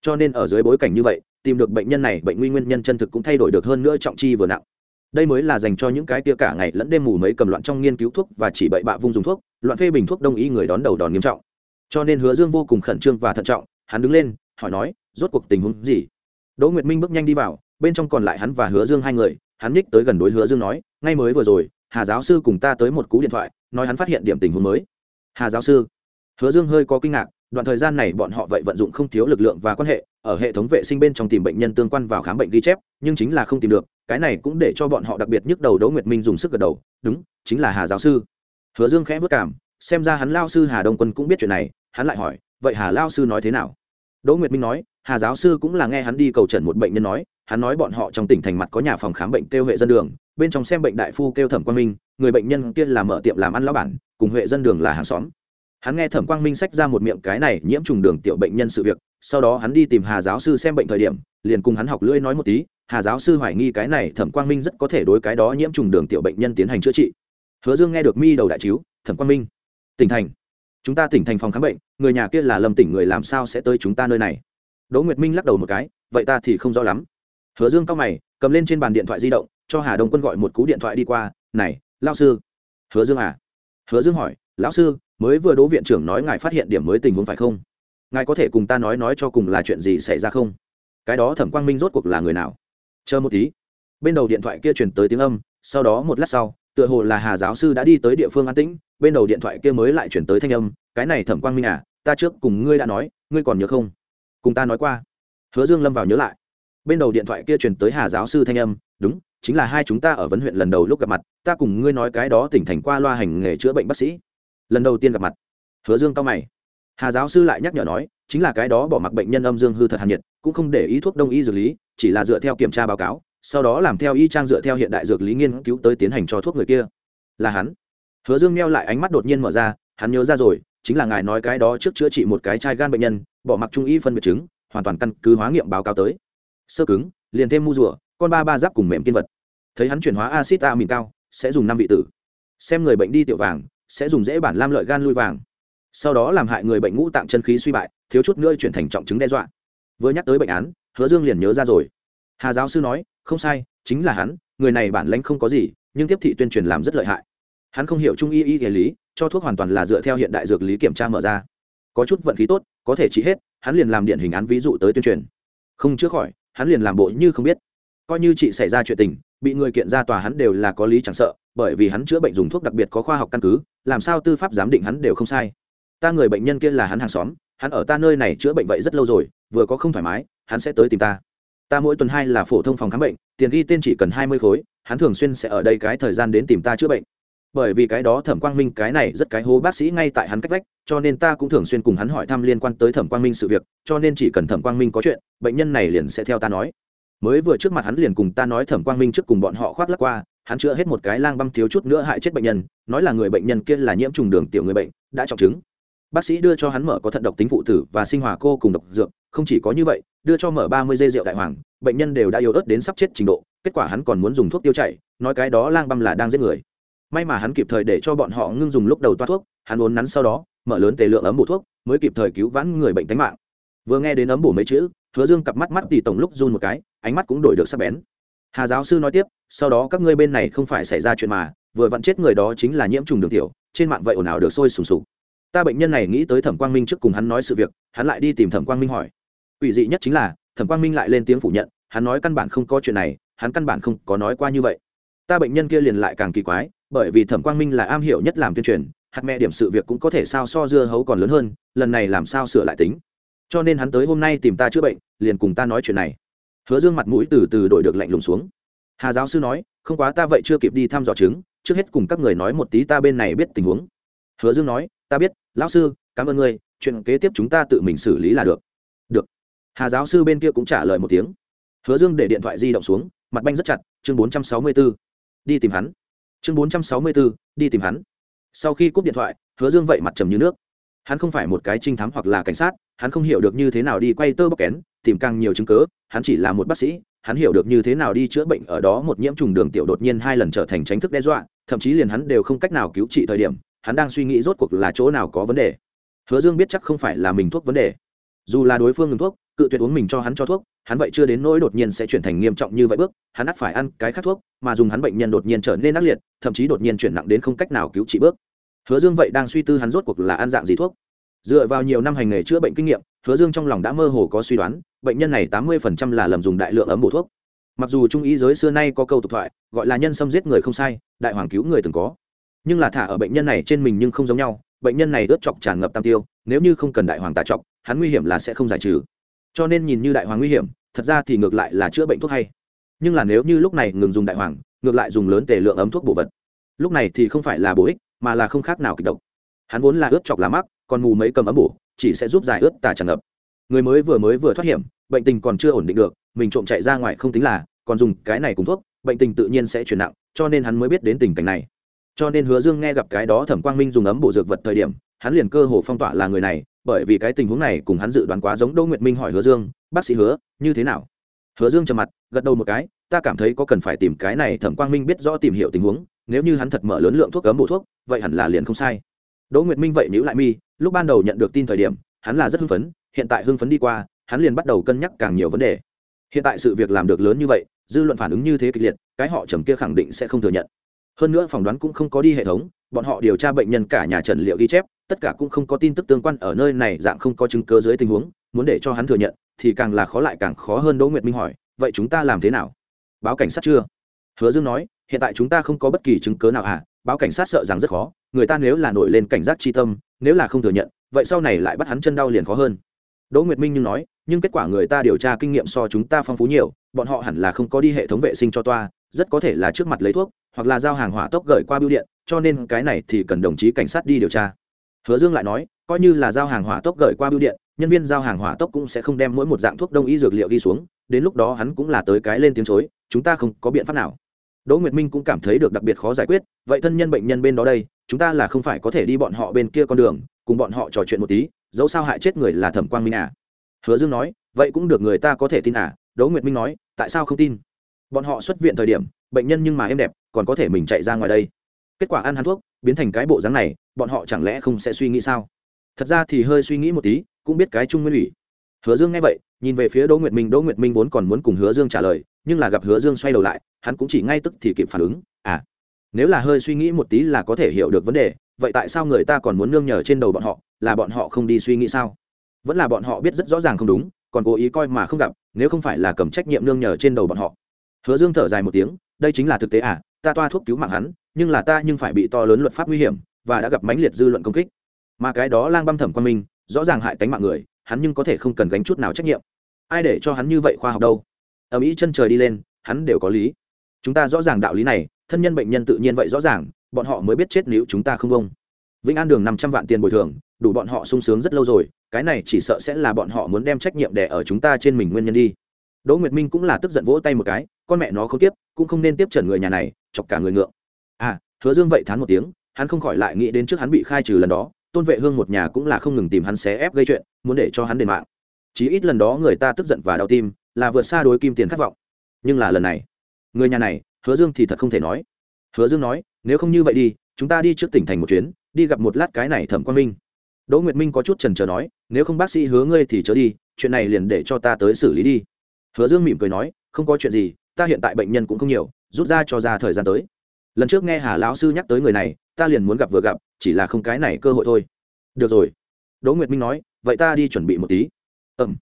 cho nên ở dưới bối cảnh như vậy, tìm được bệnh nhân này, bệnh nguy nguyên nhân chân thực cũng thay đổi được hơn nữa trọng chi vừa nặng. Đây mới là dành cho những cái tia cả ngày lẫn đêm mù mấy cầm loạn trong nghiên cứu thuốc và chỉ bậy bạ vung dùng thuốc, loạn phê bình thuốc đông y người đón đầu đòn nghiêm trọng. Cho nên hứa dương vô cùng khẩn trương và thận trọng, hắn đứng lên, hỏi nói, rốt cuộc tình huống gì? Đỗ nguyệt minh bước nhanh đi vào, bên trong còn lại hắn và hứa dương hai người, hắn ních tới gần đối hứa dương nói, ngay mới vừa rồi, hà giáo sư cùng ta tới một cú điện thoại, nói hắn phát hiện điểm tình huống mới. Hà giáo sư? Hứa dương hơi có kinh ngạc đoạn thời gian này bọn họ vậy vận dụng không thiếu lực lượng và quan hệ, ở hệ thống vệ sinh bên trong tìm bệnh nhân tương quan vào khám bệnh ghi chép, nhưng chính là không tìm được, cái này cũng để cho bọn họ đặc biệt nhức đầu. Đỗ nguyệt minh dùng sức gật đầu, đúng, chính là hà giáo sư. Hứa dương khẽ vất cảm, xem ra hắn lao sư hà đông quân cũng biết chuyện này, hắn lại hỏi, vậy hà lao sư nói thế nào? Đỗ nguyệt minh nói, hà giáo sư cũng là nghe hắn đi cầu trần một bệnh nhân nói, hắn nói bọn họ trong tỉnh thành mặt có nhà phòng khám bệnh kêu huệ dân đường, bên trong xem bệnh đại phu kêu thẩm quang minh, người bệnh nhân kia là mở tiệm làm ăn lão bản, cùng huệ dân đường là hàng xóm hắn nghe thẩm quang minh sách ra một miệng cái này nhiễm trùng đường tiểu bệnh nhân sự việc, sau đó hắn đi tìm hà giáo sư xem bệnh thời điểm, liền cùng hắn học lưỡi nói một tí, hà giáo sư hoài nghi cái này thẩm quang minh rất có thể đối cái đó nhiễm trùng đường tiểu bệnh nhân tiến hành chữa trị. Hứa dương nghe được mi đầu đại chiếu, thẩm quang minh, tỉnh thành. Chúng ta tỉnh thành phòng khám bệnh, người nhà kia là lầm tỉnh người làm sao sẽ tới chúng ta nơi này? Đỗ nguyệt minh lắc đầu một cái, vậy ta thì không rõ lắm. Hứa dương cao mày, cầm lên trên bàn điện thoại di động, cho hà đông quân gọi một cú điện thoại đi qua, này lao sư. Hứa dương à? Hứa dương hỏi, lão sư mới vừa đỗ viện trưởng nói ngài phát hiện điểm mới tình huống phải không? Ngài có thể cùng ta nói nói cho cùng là chuyện gì xảy ra không? Cái đó thẩm quang minh rốt cuộc là người nào? Chờ một tí. Bên đầu điện thoại kia truyền tới tiếng âm, sau đó một lát sau, tựa hồ là hà giáo sư đã đi tới địa phương an tĩnh, bên đầu điện thoại kia mới lại chuyển tới thanh âm, cái này thẩm quang minh à ta trước cùng ngươi đã nói, ngươi còn nhớ không? Cùng ta nói qua. Hứa dương lâm vào nhớ lại. Bên đầu điện thoại kia truyền tới hà giáo sư thanh âm, đúng, chính là hai chúng ta ở vấn huyện lần đầu lúc gặp mặt, ta cùng ngươi nói cái đó tỉnh thành qua loa hành nghề chữa bệnh bác sĩ lần đầu tiên gặp mặt. Hứa dương cao mày. Hà giáo sư lại nhắc nhở nói, chính là cái đó bỏ mặc bệnh nhân âm dương hư thật hàn nhiệt, cũng không để ý thuốc đông y dược lý, chỉ là dựa theo kiểm tra báo cáo, sau đó làm theo y trang dựa theo hiện đại dược lý nghiên cứu tới tiến hành cho thuốc người kia. Là hắn. Hứa dương meo lại ánh mắt đột nhiên mở ra, hắn nhớ ra rồi, chính là ngài nói cái đó trước chữa trị một cái chai gan bệnh nhân, bỏ mặc trung y phân biệt chứng, hoàn toàn căn cứ hóa nghiệm báo cáo tới. Sơ cứng, liền thêm mu rùa, con ba ba giáp cùng mềm kiên vật. Thấy hắn chuyển hóa acid amin cao, sẽ dùng năm vị tử. Xem người bệnh đi tiểu vàng sẽ dùng dễ bản lam lợi gan lui vàng. Sau đó làm hại người bệnh ngũ tạng chân khí suy bại, thiếu chút nữa chuyển thành trọng chứng đe dọa. Vừa nhắc tới bệnh án, hứa dương liền nhớ ra rồi. Hà giáo sư nói, không sai, chính là hắn, người này bản lãnh không có gì, nhưng tiếp thị tuyên truyền làm rất lợi hại. Hắn không hiểu trung y y lý, cho thuốc hoàn toàn là dựa theo hiện đại dược lý kiểm tra mở ra. Có chút vận khí tốt, có thể trị hết, hắn liền làm điển hình án ví dụ tới tuyên truyền. Không chữa khỏi, hắn liền làm bộ như không biết. Coi như chị xảy ra chuyện tình bị người kiện ra tòa hắn đều là có lý chẳng sợ, bởi vì hắn chữa bệnh dùng thuốc đặc biệt có khoa học căn cứ, làm sao tư pháp giám định hắn đều không sai. Ta người bệnh nhân kia là hắn hàng xóm, hắn ở ta nơi này chữa bệnh vậy rất lâu rồi, vừa có không thoải mái, hắn sẽ tới tìm ta. Ta mỗi tuần hai là phổ thông phòng khám bệnh, tiền ghi tên chỉ cần hai mươi khối, hắn thường xuyên sẽ ở đây cái thời gian đến tìm ta chữa bệnh. Bởi vì cái đó thẩm quang minh, cái này rất cái hố bác sĩ ngay tại hắn cách vách, cho nên ta cũng thường xuyên cùng hắn hỏi thăm liên quan tới thẩm quang minh sự việc, cho nên chỉ cần thẩm quang minh có chuyện, bệnh nhân này liền sẽ theo ta nói mới vừa trước mặt hắn liền cùng ta nói thẩm quang minh trước cùng bọn họ khoác lắc qua, hắn chữa hết một cái lang băm thiếu chút nữa hại chết bệnh nhân, nói là người bệnh nhân kia là nhiễm trùng đường tiểu người bệnh, đã trọng chứng. Bác sĩ đưa cho hắn mở có thận độc tính phụ tử và sinh hòa cô cùng độc dược, không chỉ có như vậy, đưa cho mở ba mươi dây rượu đại hoàng, bệnh nhân đều đã yếu ớt đến sắp chết trình độ, kết quả hắn còn muốn dùng thuốc tiêu chảy, nói cái đó lang băm là đang giết người. May mà hắn kịp thời để cho bọn họ ngưng dùng lúc đầu toa thuốc, hắn uốn nắn sau đó, mở lớn tề lượng ấm bổ thuốc, mới kịp thời cứu vãn người bệnh tính mạng. Vừa nghe đến ấm bổ mấy chữ hứa dương cặp mắt mắt tỉ tổng lúc run một cái, ánh mắt cũng đổi được sắc bén. Hà giáo sư nói tiếp, sau đó các ngươi bên này không phải xảy ra chuyện mà, vừa vặn chết người đó chính là nhiễm trùng đường tiểu, trên mạng vậy ồn ào được sôi sùng sục. Ta bệnh nhân này nghĩ tới thẩm quang minh trước cùng hắn nói sự việc, hắn lại đi tìm thẩm quang minh hỏi. Ủy dị nhất chính là, thẩm quang minh lại lên tiếng phủ nhận, hắn nói căn bản không có chuyện này, hắn căn bản không có nói qua như vậy. Ta bệnh nhân kia liền lại càng kỳ quái, bởi vì thẩm quang minh là am hiểu nhất làm tuyên truyền, hạt mẹ điểm sự việc cũng có thể sao so dưa hấu còn lớn hơn, lần này làm sao sửa lại tính? Cho nên hắn tới hôm nay tìm ta chữa bệnh, liền cùng ta nói chuyện này. Hứa dương mặt mũi từ từ đổi được lạnh lùng xuống. Hà giáo sư nói, không quá ta vậy chưa kịp đi thăm dò chứng, trước hết cùng các người nói một tí ta bên này biết tình huống. Hứa dương nói, ta biết, lão sư, cảm ơn ngươi, chuyện kế tiếp chúng ta tự mình xử lý là được. Được. Hà giáo sư bên kia cũng trả lời một tiếng. Hứa dương để điện thoại di động xuống, mặt banh rất chặt, chương bốn trăm sáu mươi b ố đi tìm hắn. Chương bốn trăm sáu mươi b ố đi tìm hắn. Sau khi cúp điện thoại, hứa dương vậy mặt trầm như nước hắn không phải một cái trinh thám hoặc là cảnh sát, hắn không hiểu được như thế nào đi quay tơ bóc kén, tìm càng nhiều chứng cớ hắn chỉ là một bác sĩ, hắn hiểu được như thế nào đi chữa bệnh, ở đó một nhiễm trùng đường tiểu đột nhiên hai lần trở thành tránh thức đe dọa, thậm chí liền hắn đều không cách nào cứu trị thời điểm, hắn đang suy nghĩ rốt cuộc là chỗ nào có vấn đề. Hứa dương biết chắc không phải là mình thuốc vấn đề. Dù là đối phương ngừng thuốc, cự tuyệt uống mình cho hắn cho thuốc, hắn vậy chưa đến nỗi đột nhiên sẽ chuyển thành nghiêm trọng như vậy bước, hắn ắt phải ăn cái khác thuốc, mà dùng hắn bệnh nhân đột nhiên trở nên ác liệt, thậm chí đột nhiên chuyển nặng đến không cách nào cứu trị bước hứa dương vậy đang suy tư hắn rốt cuộc là ăn dạng gì thuốc. Dựa vào nhiều năm hành nghề chữa bệnh kinh nghiệm, hứa dương trong lòng đã mơ hồ có suy đoán, bệnh nhân này tám mươi là lầm dùng đại lượng ấm bổ thuốc. Mặc dù trung ý giới xưa nay có câu tục thoại, gọi là nhân xâm giết người không sai, đại hoàng cứu người từng có. Nhưng là thả ở bệnh nhân này trên mình nhưng không giống nhau, bệnh nhân này ướt chọc tràn ngập tam tiêu, nếu như không cần đại hoàng tà chọc, hắn nguy hiểm là sẽ không giải trừ. Cho nên nhìn như đại hoàng nguy hiểm, thật ra thì ngược lại là chữa bệnh thuốc hay. Nhưng là nếu như lúc này ngừng dùng đại hoàng, ngược lại dùng lớn tề lượng ấm thuốc bổ vật. Lúc này thì không phải là bổ ích mà là không khác nào kịch độc. Hắn vốn là ướt chọc lá mắc, còn mù mấy cầm ấm bổ, chỉ sẽ giúp giải ướt tà tràn ngập. Người mới vừa mới vừa thoát hiểm, bệnh tình còn chưa ổn định được, mình trộm chạy ra ngoài không tính là, còn dùng cái này cùng thuốc, bệnh tình tự nhiên sẽ chuyển nặng, cho nên hắn mới biết đến tình cảnh này. Cho nên hứa dương nghe gặp cái đó thẩm quang minh dùng ấm bộ dược vật thời điểm, hắn liền cơ hồ phong tỏa là người này, bởi vì cái tình huống này cùng hắn dự đoán quá giống đỗ nguyệt minh hỏi hứa dương, bác sĩ hứa, như thế nào? Hứa dương trầm mặt, gật đầu một cái, ta cảm thấy có cần phải tìm cái này thẩm quang minh biết rõ tìm hiểu tình huống nếu như hắn thật mở lớn lượng thuốc cấm bổ thuốc, vậy hẳn là liền không sai. Đỗ nguyệt minh vậy nhíu lại mi, lúc ban đầu nhận được tin thời điểm, hắn là rất hưng phấn, hiện tại hưng phấn đi qua, hắn liền bắt đầu cân nhắc càng nhiều vấn đề. Hiện tại sự việc làm được lớn như vậy, dư luận phản ứng như thế kịch liệt, cái họ trầm kia khẳng định sẽ không thừa nhận. Hơn nữa phỏng đoán cũng không có đi hệ thống, bọn họ điều tra bệnh nhân cả nhà trần liệu ghi chép, tất cả cũng không có tin tức tương quan ở nơi này, dạng không có chứng cơ dưới tình huống, muốn để cho hắn thừa nhận, thì càng là khó lại càng khó hơn đỗ nguyệt minh hỏi, vậy chúng ta làm thế nào? Báo cảnh sát chưa? Hứa dương nói hiện tại chúng ta không có bất kỳ chứng cớ nào à báo cảnh sát sợ rằng rất khó, người ta nếu là nổi lên cảnh giác chi tâm, nếu là không thừa nhận, vậy sau này lại bắt hắn chân đau liền khó hơn. Đỗ nguyệt minh nhưng nói, nhưng kết quả người ta điều tra kinh nghiệm so chúng ta phong phú nhiều, bọn họ hẳn là không có đi hệ thống vệ sinh cho toa, rất có thể là trước mặt lấy thuốc, hoặc là giao hàng hỏa tốc gửi qua bưu điện, cho nên cái này thì cần đồng chí cảnh sát đi điều tra. Hứa dương lại nói, coi như là giao hàng hỏa tốc gửi qua bưu điện, nhân viên giao hàng hỏa tốc cũng sẽ không đem mỗi một dạng thuốc đông y dược liệu đi xuống, đến lúc đó hắn cũng là tới cái lên tiếng chối, chúng ta không có biện pháp nào đỗ nguyệt minh cũng cảm thấy được đặc biệt khó giải quyết, vậy thân nhân bệnh nhân bên đó đây, chúng ta là không phải có thể đi bọn họ bên kia con đường, cùng bọn họ trò chuyện một tí, dẫu sao hại chết người là thẩm quang minh à. Hứa dương nói, vậy cũng được người ta có thể tin à đỗ nguyệt minh nói, tại sao không tin? Bọn họ xuất viện thời điểm, bệnh nhân nhưng mà em đẹp, còn có thể mình chạy ra ngoài đây. Kết quả ăn hắn thuốc, biến thành cái bộ dáng này, bọn họ chẳng lẽ không sẽ suy nghĩ sao? Thật ra thì hơi suy nghĩ một tí, cũng biết cái trung nguyên ủy. Hứa dương nghe vậy nhìn về phía đỗ nguyệt minh, đỗ nguyệt minh vốn còn muốn cùng hứa dương trả lời, nhưng là gặp hứa dương xoay đầu lại, hắn cũng chỉ ngay tức thì kịp phản ứng à nếu là hơi suy nghĩ một tí là có thể hiểu được vấn đề, vậy tại sao người ta còn muốn nương nhờ trên đầu bọn họ, là bọn họ không đi suy nghĩ sao? Vẫn là bọn họ biết rất rõ ràng không đúng, còn cố ý coi mà không gặp, nếu không phải là cầm trách nhiệm nương nhờ trên đầu bọn họ. Hứa dương thở dài một tiếng, đây chính là thực tế à ta toa thuốc cứu mạng hắn, nhưng là ta nhưng phải bị to lớn luật pháp nguy hiểm, và đã gặp mãnh liệt dư luận công kích. Mà cái đó lang băm thẩm quan minh, rõ ràng hại tánh mạng người, hắn nhưng có thể không cần gánh chút nào trách nhiệm ai để cho hắn như vậy khoa học đâu? Ở mỹ chân trời đi lên, hắn đều có lý. Chúng ta rõ ràng đạo lý này, thân nhân bệnh nhân tự nhiên vậy rõ ràng, bọn họ mới biết chết nếu chúng ta không công vĩnh an đường năm trăm vạn tiền bồi thường, đủ bọn họ sung sướng rất lâu rồi, cái này chỉ sợ sẽ là bọn họ muốn đem trách nhiệm đẻ ở chúng ta trên mình nguyên nhân đi. Đỗ nguyệt minh cũng là tức giận vỗ tay một cái, con mẹ nó không tiếp, cũng không nên tiếp trần người nhà này, chọc cả người ngượng. À hứa dương vậy thán một tiếng, hắn không khỏi lại nghĩ đến trước hắn bị khai trừ lần đó, tôn vệ hương một nhà cũng là không ngừng tìm hắn xé ép gây chuyện, muốn để cho hắn đền mạng chí ít lần đó người ta tức giận và đau tim, là vượt xa đối kim tiền khát vọng. Nhưng là lần này, người nhà này, hứa dương thì thật không thể nói. Hứa dương nói, nếu không như vậy đi, chúng ta đi trước tỉnh thành một chuyến, đi gặp một lát cái này thẩm quang minh. Đỗ nguyệt minh có chút trần trờ nói, nếu không bác sĩ hứa ngươi thì chớ đi, chuyện này liền để cho ta tới xử lý đi. Hứa dương mỉm cười nói, không có chuyện gì, ta hiện tại bệnh nhân cũng không nhiều, rút ra cho ra thời gian tới. Lần trước nghe hà lão sư nhắc tới người này, ta liền muốn gặp vừa gặp, chỉ là không cái này cơ hội thôi. Được rồi. Đỗ nguyệt minh nói, vậy ta đi chuẩn bị một tí ẩm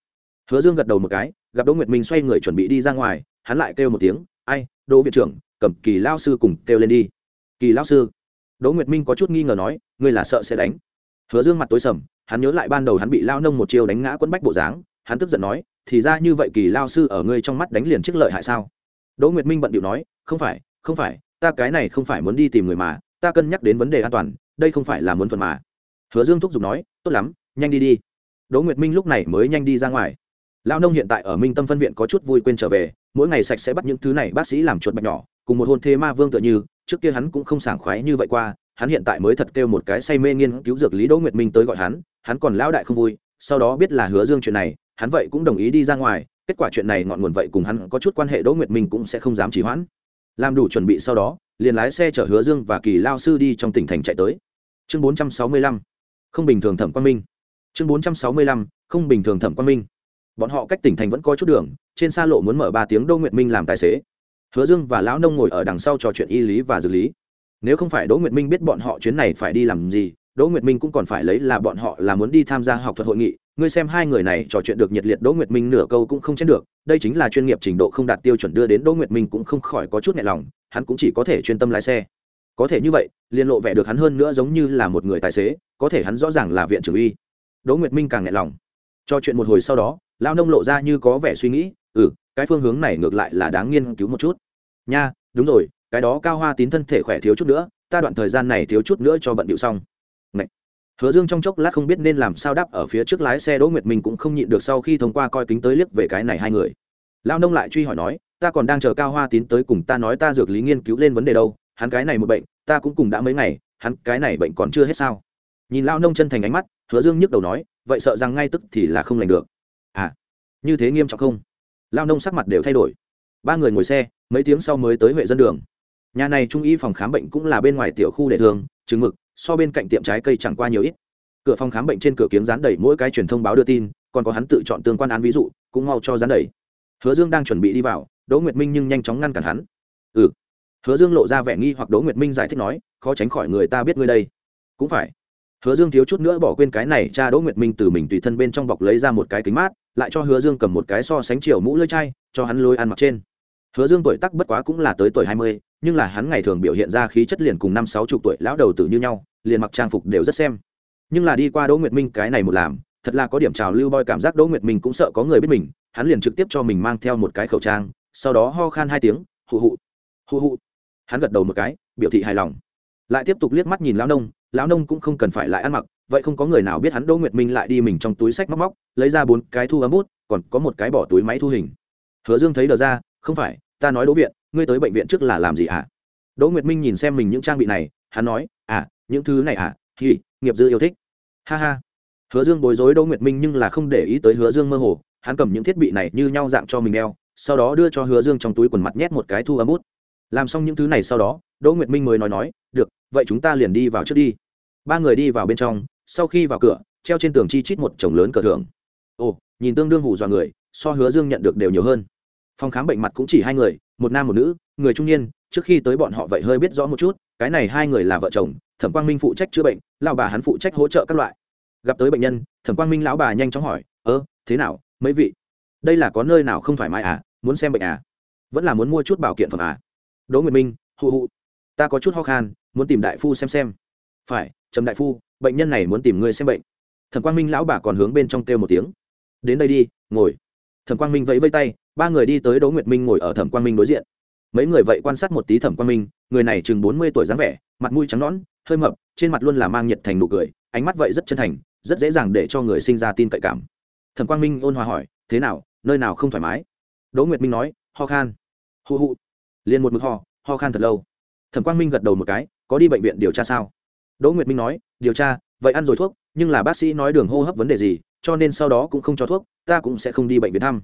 hứa dương gật đầu một cái, gặp đỗ nguyệt minh xoay người chuẩn bị đi ra ngoài, hắn lại kêu một tiếng, ai, đỗ viện trưởng, cầm kỳ lao sư cùng kêu lên đi. Kỳ lao sư? Đỗ nguyệt minh có chút nghi ngờ nói, ngươi là sợ sẽ đánh. Hứa dương mặt tối sầm, hắn nhớ lại ban đầu hắn bị lao nông một chiêu đánh ngã quân bách bộ dáng, hắn tức giận nói, thì ra như vậy kỳ lao sư ở ngươi trong mắt đánh liền chiếc lợi hại sao? Đỗ nguyệt minh bận điệu nói, không phải không phải, ta cái này không phải muốn đi tìm người mà, ta cân nhắc đến vấn đề an toàn, đây không phải là muốn thuận mà. Hứa dương thúc giục nói, tốt lắm, nhanh đi đi đỗ nguyệt minh lúc này mới nhanh đi ra ngoài. Lão nông hiện tại ở minh tâm phân viện có chút vui quên trở về, mỗi ngày sạch sẽ bắt những thứ này bác sĩ làm chuột bạch nhỏ, cùng một hôn thê ma vương tựa như, trước kia hắn cũng không sảng khoái như vậy qua, hắn hiện tại mới thật kêu một cái say mê nghiên cứu dược lý đỗ nguyệt minh tới gọi hắn hắn còn lão đại không vui, sau đó biết là hứa dương chuyện này, hắn vậy cũng đồng ý đi ra ngoài, kết quả chuyện này ngọn nguồn vậy cùng hắn có chút quan hệ đỗ nguyệt minh cũng sẽ không dám trì hoãn. Làm đủ chuẩn bị sau đó, liền lái xe chở hứa dương và kỳ lao sư đi trong tỉnh thành chạy tới. Chương bốn trăm sáu mươi lăm. Không bình thường thẩm quan minh chương bốn trăm sáu mươi lăm, không bình thường thẩm quan minh. Bọn họ cách tỉnh thành vẫn có chút đường, trên xa lộ muốn mở ba tiếng đỗ nguyệt minh làm tài xế. Hứa dương và lão nông ngồi ở đằng sau trò chuyện y lý và dược lý. Nếu không phải đỗ nguyệt minh biết bọn họ chuyến này phải đi làm gì, đỗ nguyệt minh cũng còn phải lấy là bọn họ là muốn đi tham gia học thuật hội nghị. Ngươi xem hai người này trò chuyện được nhiệt liệt đỗ nguyệt minh nửa câu cũng không chết được. Đây chính là chuyên nghiệp trình độ không đạt tiêu chuẩn đưa đến đỗ nguyệt minh cũng không khỏi có chút nhẹ lòng, hắn cũng chỉ có thể chuyên tâm lái xe. Có thể như vậy liên lộ vẻ được hắn hơn nữa giống như là một người tài xế, có thể hắn rõ ràng là viện trưởng uy đỗ nguyệt minh càng nghẹn lòng. Cho chuyện một hồi sau đó lao nông lộ ra như có vẻ suy nghĩ ừ cái phương hướng này ngược lại là đáng nghiên cứu một chút. Nha, đúng rồi, cái đó cao hoa tín thân thể khỏe thiếu chút nữa, ta đoạn thời gian này thiếu chút nữa cho bận điệu xong. Ngậy. hứa dương trong chốc lát không biết nên làm sao đáp ở phía trước lái xe đỗ nguyệt minh cũng không nhịn được sau khi thông qua coi kính tới liếc về cái này hai người. Lao nông lại truy hỏi nói, ta còn đang chờ cao hoa tín tới cùng ta nói ta dược lý nghiên cứu lên vấn đề đâu, hắn cái này một bệnh, ta cũng cùng đã mấy ngày, hắn cái này bệnh còn chưa hết sao? Nhìn lao nông chân thành ánh mắt, hứa dương nhức đầu nói, vậy sợ rằng ngay tức thì là không lành được. À như thế nghiêm trọng không? Lao nông sắc mặt đều thay đổi. Ba người ngồi xe, mấy tiếng sau mới tới huệ dân đường. Nhà này trung y phòng khám bệnh cũng là bên ngoài tiểu khu để thường trứng mực, so bên cạnh tiệm trái cây chẳng qua nhiều ít. Cửa phòng khám bệnh trên cửa kiếng dán đầy mỗi cái truyền thông báo đưa tin, còn có hắn tự chọn tương quan án ví dụ, cũng mau cho dán đầy. Hứa dương đang chuẩn bị đi vào, đỗ nguyệt minh nhưng nhanh chóng ngăn cản hắn. Ừ. Hứa dương lộ ra vẻ nghi hoặc đỗ nguyệt minh giải thích nói, khó tránh khỏi người ta biết ngươi đây. Cũng phải hứa dương thiếu chút nữa bỏ quên cái này, cha đỗ nguyệt minh từ mình tùy thân bên trong bọc lấy ra một cái kính mát, lại cho hứa dương cầm một cái so sánh chiều mũ lưỡi chai, cho hắn lôi ăn mặc trên. Hứa dương tuổi tắc bất quá cũng là tới tuổi hai mươi, nhưng là hắn ngày thường biểu hiện ra khí chất liền cùng năm sáu chục tuổi lão đầu tử như nhau, liền mặc trang phục đều rất xem. Nhưng là đi qua đỗ nguyệt minh cái này một làm, thật là có điểm trào lưu boy cảm giác đỗ nguyệt minh cũng sợ có người biết mình, hắn liền trực tiếp cho mình mang theo một cái khẩu trang, sau đó ho khan hai tiếng, hụ hụ hụ hụ. Hắn gật đầu một cái, biểu thị hài lòng. Lại tiếp tục liếc mắt nhìn lão nông lão nông cũng không cần phải lại ăn mặc, vậy không có người nào biết hắn đỗ nguyệt minh lại đi mình trong túi sách móc móc, lấy ra bốn cái thu ấm bút, còn có một cái bỏ túi máy thu hình. Hứa dương thấy đờ ra, không phải, ta nói đỗ viện, ngươi tới bệnh viện trước là làm gì ạ? À? đỗ nguyệt minh nhìn xem mình những trang bị này, hắn nói à những thứ này à thì, nghiệp dư yêu thích. Ha ha. Hứa dương bối rối đỗ nguyệt minh nhưng là không để ý tới hứa dương mơ hồ, hắn cầm những thiết bị này như nhau dạng cho mình đeo, sau đó đưa cho hứa dương trong túi quần mặt nhét một cái thu âm bút. Làm xong những thứ này sau đó, đỗ nguyệt minh mới nói nói, được, vậy chúng ta liền đi vào trước đi ba người đi vào bên trong, sau khi vào cửa, treo trên tường chi chít một chồng lớn cờ thưởng. Ồ, nhìn tương đương hù dọa người, so hứa dương nhận được đều nhiều hơn. Phòng khám bệnh mặt cũng chỉ hai người, một nam một nữ, người trung niên, trước khi tới bọn họ vậy hơi biết rõ một chút, cái này hai người là vợ chồng, thẩm quang minh phụ trách chữa bệnh, lão bà hắn phụ trách hỗ trợ các loại. Gặp tới bệnh nhân, thẩm quang minh lão bà nhanh chóng hỏi, ơ, thế nào, mấy vị? Đây là có nơi nào không thoải mái à? Muốn xem bệnh à? Vẫn là muốn mua chút bảo kiện phẩm à? Đỗ nguyệt minh, hụ hụ, ta có chút ho khan, muốn tìm đại phu xem xem phải, trầm đại phu, bệnh nhân này muốn tìm ngươi xem bệnh. Thẩm quang minh lão bà còn hướng bên trong kêu một tiếng. Đến đây đi, ngồi. Thẩm quang minh vẫy vây tay, ba người đi tới đỗ nguyệt minh ngồi ở thẩm quang minh đối diện. Mấy người vậy quan sát một tí thẩm quang minh, người này chừng bốn mươi tuổi dáng vẻ, mặt mũi trắng nõn, hơi mập, trên mặt luôn là mang nhiệt thành nụ cười, ánh mắt vậy rất chân thành, rất dễ dàng để cho người sinh ra tin cậy cảm. Thẩm quang minh ôn hòa hỏi, thế nào, nơi nào không thoải mái? Đỗ nguyệt minh nói, ho khan. Hụ hụ. Liền một mực ho ho khan thật lâu. Thẩm quang minh gật đầu một cái, có đi bệnh viện điều tra sao? Đỗ nguyệt minh nói, điều tra, vậy ăn rồi thuốc, nhưng là bác sĩ nói đường hô hấp vấn đề gì, cho nên sau đó cũng không cho thuốc, ta cũng sẽ không đi bệnh viện thăm.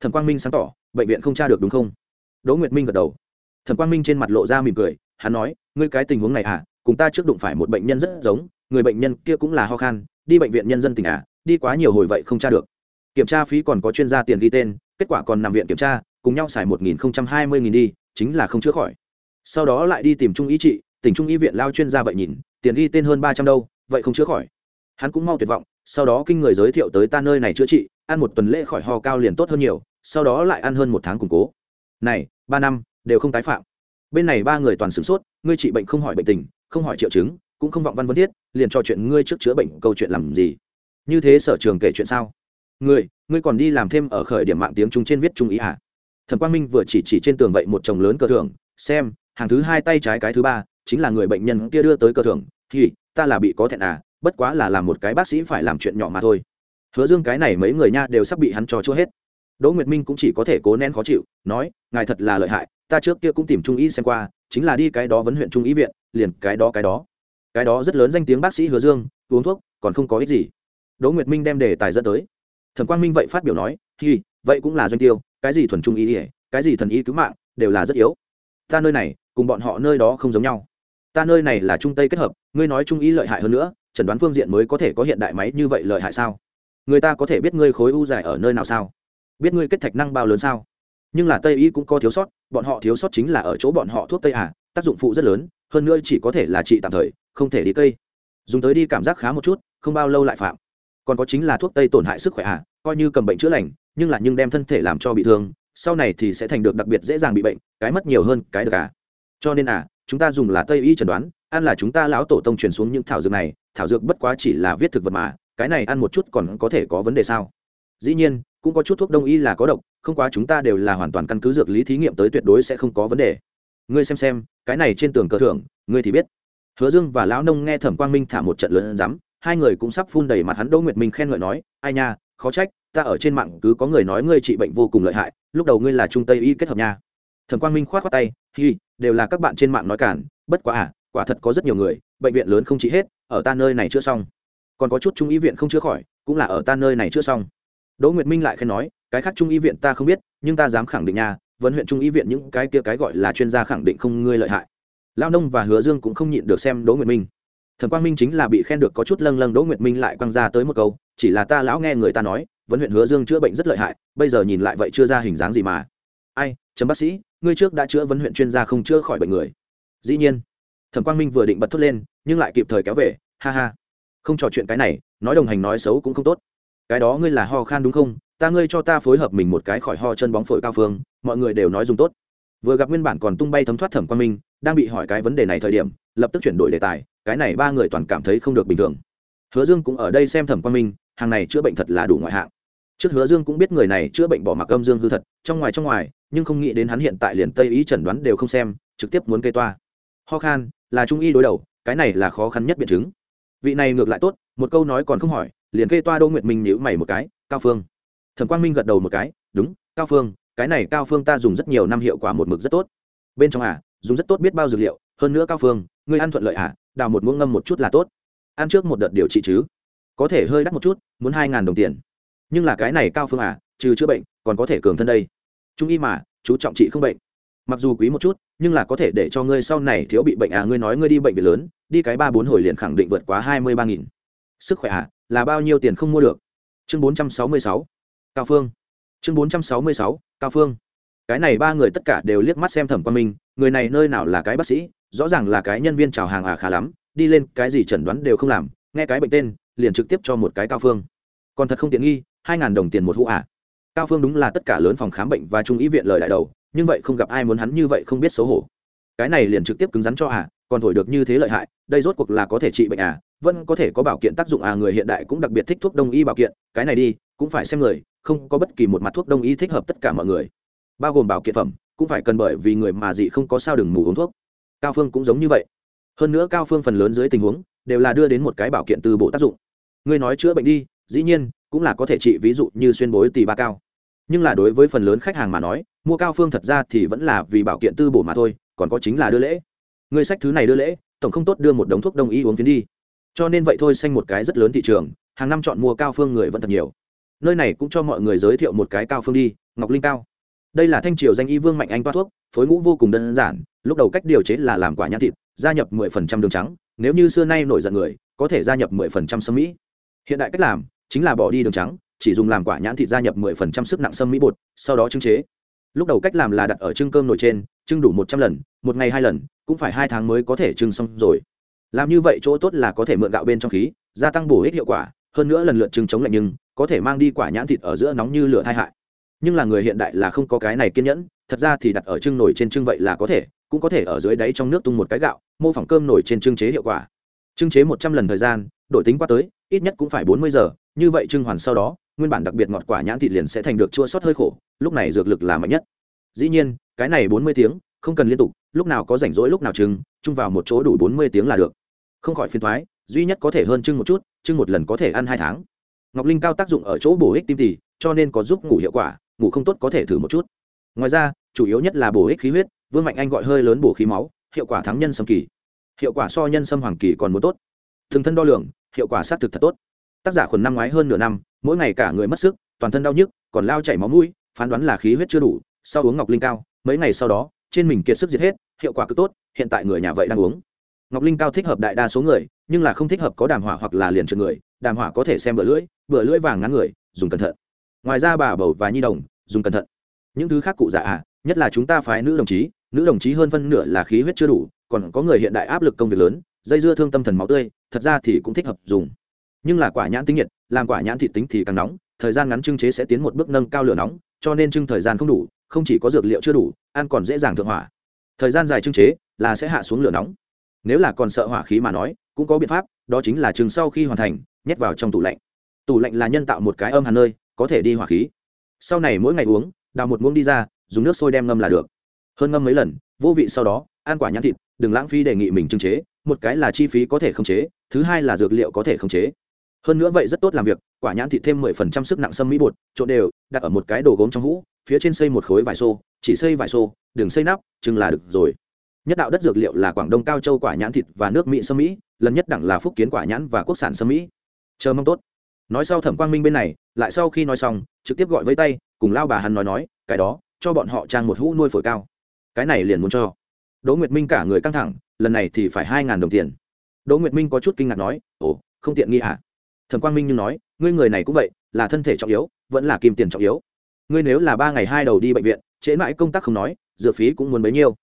Thẩm quang minh sáng tỏ, bệnh viện không tra được đúng không? Đỗ nguyệt minh gật đầu. Thẩm quang minh trên mặt lộ ra mỉm cười, hắn nói, ngươi cái tình huống này à cùng ta trước đụng phải một bệnh nhân rất giống, người bệnh nhân kia cũng là ho khan, đi bệnh viện nhân dân tỉnh à đi quá nhiều hồi vậy không tra được. Kiểm tra phí còn có chuyên gia tiền ghi tên, kết quả còn nằm viện kiểm tra, cùng nhau xài một nghìn không trăm hai mươi nghìn đi, chính là không chữa khỏi. Sau đó lại đi tìm trung ý trị tỉnh trung y viện lao chuyên gia vậy nhìn tiền ghi tên hơn ba trăm đâu, vậy không chữa khỏi. Hắn cũng mau tuyệt vọng, sau đó kinh người giới thiệu tới ta nơi này chữa trị, ăn một tuần lễ khỏi ho cao liền tốt hơn nhiều, sau đó lại ăn hơn một tháng củng cố. Này, ba năm, đều không tái phạm. Bên này ba người toàn sửng sốt, ngươi trị bệnh không hỏi bệnh tình, không hỏi triệu chứng, cũng không vọng văn vấn thiết, liền trò chuyện ngươi trước chữa bệnh câu chuyện làm gì? Như thế sở trường kể chuyện sao? Ngươi ngươi còn đi làm thêm ở khởi điểm mạng tiếng trung trên viết trung ý à thẩm quang minh vừa chỉ chỉ trên tường vậy một chồng lớn cờ thưởng, xem, hàng thứ hai tay trái cái thứ ba chính là người bệnh nhân kia đưa tới cơ thưởng thì ta là bị có thẹn à bất quá là làm một cái bác sĩ phải làm chuyện nhỏ mà thôi. Hứa dương cái này mấy người nha đều sắp bị hắn cho chua hết. Đỗ nguyệt minh cũng chỉ có thể cố nén khó chịu, nói, ngài thật là lợi hại, ta trước kia cũng tìm trung y xem qua, chính là đi cái đó vấn huyện trung y viện, liền cái đó cái đó. Cái đó rất lớn danh tiếng bác sĩ hứa dương, uống thuốc, còn không có ích gì. Đỗ nguyệt minh đem đề tài dẫn tới. Thẩm quang minh vậy phát biểu nói, hi, vậy cũng là doanh tiêu, cái gì thuần trung y, cái gì thần y cứu mạng, đều là rất yếu. Ta nơi này, cùng bọn họ nơi đó không giống nhau ta nơi này là trung tây kết hợp, ngươi nói trung y lợi hại hơn nữa, chẩn đoán phương diện mới có thể có hiện đại máy như vậy lợi hại sao? Người ta có thể biết ngươi khối u dài ở nơi nào sao? Biết ngươi kết thạch năng bao lớn sao? Nhưng là tây y cũng có thiếu sót, bọn họ thiếu sót chính là ở chỗ bọn họ thuốc tây à tác dụng phụ rất lớn, hơn nữa chỉ có thể là trị tạm thời, không thể đi cây. Dùng tới đi cảm giác khá một chút, không bao lâu lại phạm. Còn có chính là thuốc tây tổn hại sức khỏe à coi như cầm bệnh chữa lành, nhưng là nhưng đem thân thể làm cho bị thương, sau này thì sẽ thành được đặc biệt dễ dàng bị bệnh, cái mất nhiều hơn cái được à. Cho nên à chúng ta dùng là tây y chẩn đoán, ăn là chúng ta lão tổ tông truyền xuống những thảo dược này, thảo dược bất quá chỉ là viết thực vật mà, cái này ăn một chút còn có thể có vấn đề sao? Dĩ nhiên, cũng có chút thuốc đông y là có độc, không quá chúng ta đều là hoàn toàn căn cứ dược lý thí nghiệm tới tuyệt đối sẽ không có vấn đề. Ngươi xem xem, cái này trên tường cờ thưởng, ngươi thì biết. Hứa dương và lão nông nghe thẩm quang minh thả một trận lớn rắm hai người cũng sắp phun đầy mặt hắn đỗ nguyệt minh khen ngợi nói, ai nha, khó trách, ta ở trên mạng cứ có người nói ngươi trị bệnh vô cùng lợi hại, lúc đầu ngươi là trung tây y kết hợp nha. Thẩm quang minh khoát khoát tay, hi đều là các bạn trên mạng nói cản, bất quá à quả thật có rất nhiều người, bệnh viện lớn không trị hết, ở ta nơi này chưa xong. Còn có chút trung y viện không chữa khỏi, cũng là ở ta nơi này chưa xong. Đỗ nguyệt minh lại khen nói, cái khác trung y viện ta không biết, nhưng ta dám khẳng định nha, vấn huyện trung y viện những cái kia cái gọi là chuyên gia khẳng định không ngươi lợi hại. Lao nông và hứa dương cũng không nhịn được xem đỗ nguyệt minh. Thần quang minh chính là bị khen được có chút lâng lâng, đỗ nguyệt minh lại quăng ra tới một câu, chỉ là ta lão nghe người ta nói, vấn huyện hứa dương chữa bệnh rất lợi hại, bây giờ nhìn lại vậy chưa ra hình dáng gì mà chấm bác sĩ, ngươi trước đã chữa vấn huyện chuyên gia không chữa khỏi bệnh người. Dĩ nhiên. Thẩm quang minh vừa định bật thốt lên, nhưng lại kịp thời kéo về, ha ha. Không trò chuyện cái này, nói đồng hành nói xấu cũng không tốt. Cái đó ngươi là ho khan đúng không? Ta ngươi cho ta phối hợp mình một cái khỏi ho chân bóng phổi cao phương, mọi người đều nói dùng tốt. Vừa gặp nguyên bản còn tung bay thấm thoát thẩm quang minh, đang bị hỏi cái vấn đề này thời điểm, lập tức chuyển đổi đề tài, cái này ba người toàn cảm thấy không được bình thường. Hứa dương cũng ở đây xem thẩm quang minh, hàng này chữa bệnh thật là đủ ngoại hạng. Trước hứa dương cũng biết người này chữa bệnh bỏ mặc âm dương hư thật, trong ngoài trong ngoài nhưng không nghĩ đến hắn hiện tại liền tây ý chẩn đoán đều không xem, trực tiếp muốn cây toa. Ho khan, là trung y đối đầu, cái này là khó khăn nhất biện chứng. Vị này ngược lại tốt, một câu nói còn không hỏi, liền kê toa đô nguyệt minh nhữ mày một cái, cao phương. Thẩm quang minh gật đầu một cái, đúng, cao phương, cái này cao phương ta dùng rất nhiều năm hiệu quả một mực rất tốt. Bên trong à dùng rất tốt biết bao dược liệu, hơn nữa cao phương, ngươi ăn thuận lợi à đào một muỗng ngâm một chút là tốt. Ăn trước một đợt điều trị chứ. Có thể hơi đắt một chút, muốn hai ngàn đồng tiền. Nhưng là cái này cao phương à trừ chữa bệnh, còn có thể cường thân đây trung y mà, chú trọng trị không bệnh. Mặc dù quý một chút, nhưng là có thể để cho ngươi sau này thiếu bị bệnh à ngươi nói ngươi đi bệnh viện lớn, đi cái ba bốn hồi liền khẳng định vượt quá hai mươi ba nghìn. Sức khỏe à là bao nhiêu tiền không mua được? Chương bốn trăm sáu mươi sáu, cao phương. Chương bốn trăm sáu mươi sáu, cao phương. Cái này ba người tất cả đều liếc mắt xem thẩm quan minh, người này nơi nào là cái bác sĩ, rõ ràng là cái nhân viên chào hàng à khá lắm, đi lên cái gì chẩn đoán đều không làm, nghe cái bệnh tên, liền trực tiếp cho một cái cao phương. Còn thật không tiện nghi, hai ngàn đồng tiền một hũ à cao phương đúng là tất cả lớn phòng khám bệnh và trung ý viện lời đại đầu, nhưng vậy không gặp ai muốn hắn như vậy không biết xấu hổ. Cái này liền trực tiếp cứng rắn cho à còn thổi được như thế lợi hại, đây rốt cuộc là có thể trị bệnh à vẫn có thể có bảo kiện tác dụng à người hiện đại cũng đặc biệt thích thuốc đông y bảo kiện, cái này đi, cũng phải xem người, không có bất kỳ một mặt thuốc đông y thích hợp tất cả mọi người. Bao gồm bảo kiện phẩm, cũng phải cần bởi vì người mà dị không có sao đừng mù uống thuốc. Cao phương cũng giống như vậy. Hơn nữa cao phương phần lớn dưới tình huống, đều là đưa đến một cái bảo kiện từ bộ tác dụng. Ngươi nói chữa bệnh đi, dĩ nhiên cũng là có thể trị ví dụ như xuyên bối tỷ ba cao. Nhưng là đối với phần lớn khách hàng mà nói, mua cao phương thật ra thì vẫn là vì bảo kiện tư bổ mà thôi, còn có chính là đưa lễ. Người sách thứ này đưa lễ, tổng không tốt đưa một đống thuốc đông y uống phiến đi. Cho nên vậy thôi xanh một cái rất lớn thị trường, hàng năm chọn mua cao phương người vẫn thật nhiều. Nơi này cũng cho mọi người giới thiệu một cái cao phương đi, ngọc linh cao. Đây là thanh triều danh y vương mạnh anh toa thuốc, phối ngũ vô cùng đơn giản, lúc đầu cách điều chế là làm quả nhãn thịt, gia nhập 10% đường trắng, nếu như xưa nay nổi giận người, có thể gia nhập 10% sâm mỹ. Hiện đại cách làm chính là bỏ đi đường trắng, chỉ dùng làm quả nhãn thịt gia nhập 10% sức nặng sâm mỹ bột, sau đó trưng chế. Lúc đầu cách làm là đặt ở trưng cơm nồi trên, trưng đủ một trăm lần, một ngày hai lần, cũng phải hai tháng mới có thể trưng xong rồi. Làm như vậy chỗ tốt là có thể mượn gạo bên trong khí, gia tăng bổ ích hiệu quả, hơn nữa lần lượt trưng chống lạnh nhưng có thể mang đi quả nhãn thịt ở giữa nóng như lửa thai hại. Nhưng là người hiện đại là không có cái này kiên nhẫn, thật ra thì đặt ở trưng nồi trên trưng vậy là có thể, cũng có thể ở dưới đáy trong nước tung một cái gạo, mô phỏng cơm nổi trên trưng chế hiệu quả. Trưng chế một trăm lần thời gian đổi tính qua tới, ít nhất cũng phải bốn mươi giờ, như vậy trưng hoàn sau đó, nguyên bản đặc biệt ngọt quả nhãn thịt liền sẽ thành được chua sót hơi khổ, lúc này dược lực là mạnh nhất. Dĩ nhiên, cái này bốn mươi tiếng, không cần liên tục, lúc nào có rảnh rỗi lúc nào trưng chung vào một chỗ đủ bốn mươi tiếng là được. Không khỏi phiền thoái duy nhất có thể hơn trưng một chút trưng một lần có thể ăn hai tháng. Ngọc linh cao tác dụng ở chỗ bổ ích tim tỳ, cho nên có giúp ngủ hiệu quả, ngủ không tốt có thể thử một chút. Ngoài ra, chủ yếu nhất là bổ ích khí huyết, vương mạnh anh gọi hơi lớn bổ khí máu, hiệu quả thắng nhân sâm kỳ. Hiệu quả so nhân sâm hoàng kỳ còn muốn tốt. Thường thân đo lường hiệu quả xác thực thật tốt. Tác giả khuẩn năm ngoái hơn nửa năm, mỗi ngày cả người mất sức, toàn thân đau nhức, còn lao chảy máu mũi, phán đoán là khí huyết chưa đủ, sau uống ngọc linh cao, mấy ngày sau đó, trên mình kiệt sức diệt hết, hiệu quả cực tốt, hiện tại người nhà vậy đang uống. Ngọc linh cao thích hợp đại đa số người, nhưng là không thích hợp có đàm hỏa hoặc là liền trượt người, đàm hỏa có thể xem bờ lưỡi bờ lưỡi vàng ngắn người, dùng cẩn thận. Ngoài ra bà bầu và nhi đồng, dùng cẩn thận. Những thứ khác cụ dạ à nhất là chúng ta phái nữ đồng chí, nữ đồng chí hơn phân nửa là khí huyết chưa đủ, còn có người hiện đại áp lực công việc lớn dây dưa thương tâm thần máu tươi, thật ra thì cũng thích hợp dùng. Nhưng là quả nhãn tính nhiệt, làm quả nhãn thịt tính thì càng nóng, thời gian ngắn trưng chế sẽ tiến một bước nâng cao lửa nóng, cho nên trưng thời gian không đủ, không chỉ có dược liệu chưa đủ, ăn còn dễ dàng thượng hỏa. Thời gian dài trưng chế là sẽ hạ xuống lửa nóng. Nếu là còn sợ hỏa khí mà nói, cũng có biện pháp, đó chính là chừng sau khi hoàn thành, nhét vào trong tủ lạnh. Tủ lạnh là nhân tạo một cái âm hàn nơi, có thể đi hỏa khí. Sau này mỗi ngày uống, đào một muỗng đi ra, dùng nước sôi đem ngâm là được. Hơn ngâm mấy lần, vô vị sau đó, ăn quả nhãn thịt, đừng lãng phí đề nghị mình trưng chế một cái là chi phí có thể khống chế, thứ hai là dược liệu có thể khống chế. Hơn nữa vậy rất tốt làm việc, quả nhãn thịt thêm mười phần trăm sức nặng sâm mỹ bột trộn đều, đặt ở một cái đồ gốm trong hũ, phía trên xây một khối vải xô, chỉ xây vải xô, đừng xây nắp, chừng là được rồi. Nhất đạo đất dược liệu là quảng đông cao châu quả nhãn thịt và nước mỹ sâm mỹ, lần nhất đẳng là phúc kiến quả nhãn và quốc sản sâm mỹ. Chờ mong tốt. Nói sau thẩm quang minh bên này, lại sau khi nói xong, trực tiếp gọi với tay, cùng lao bà hắn nói nói, cái đó, cho bọn họ trang một hũ nuôi phổi cao. Cái này liền muốn cho đỗ nguyệt minh cả người căng thẳng, lần này thì phải hai ngàn đồng tiền. Đỗ nguyệt minh có chút kinh ngạc nói, ồ, không tiện nghi hả thẩm quang minh như nói, ngươi người này cũng vậy, là thân thể trọng yếu, vẫn là kim tiền trọng yếu. Ngươi nếu là ba ngày hai đầu đi bệnh viện, trễ mãi công tác không nói dược phí cũng muốn bấy nhiêu.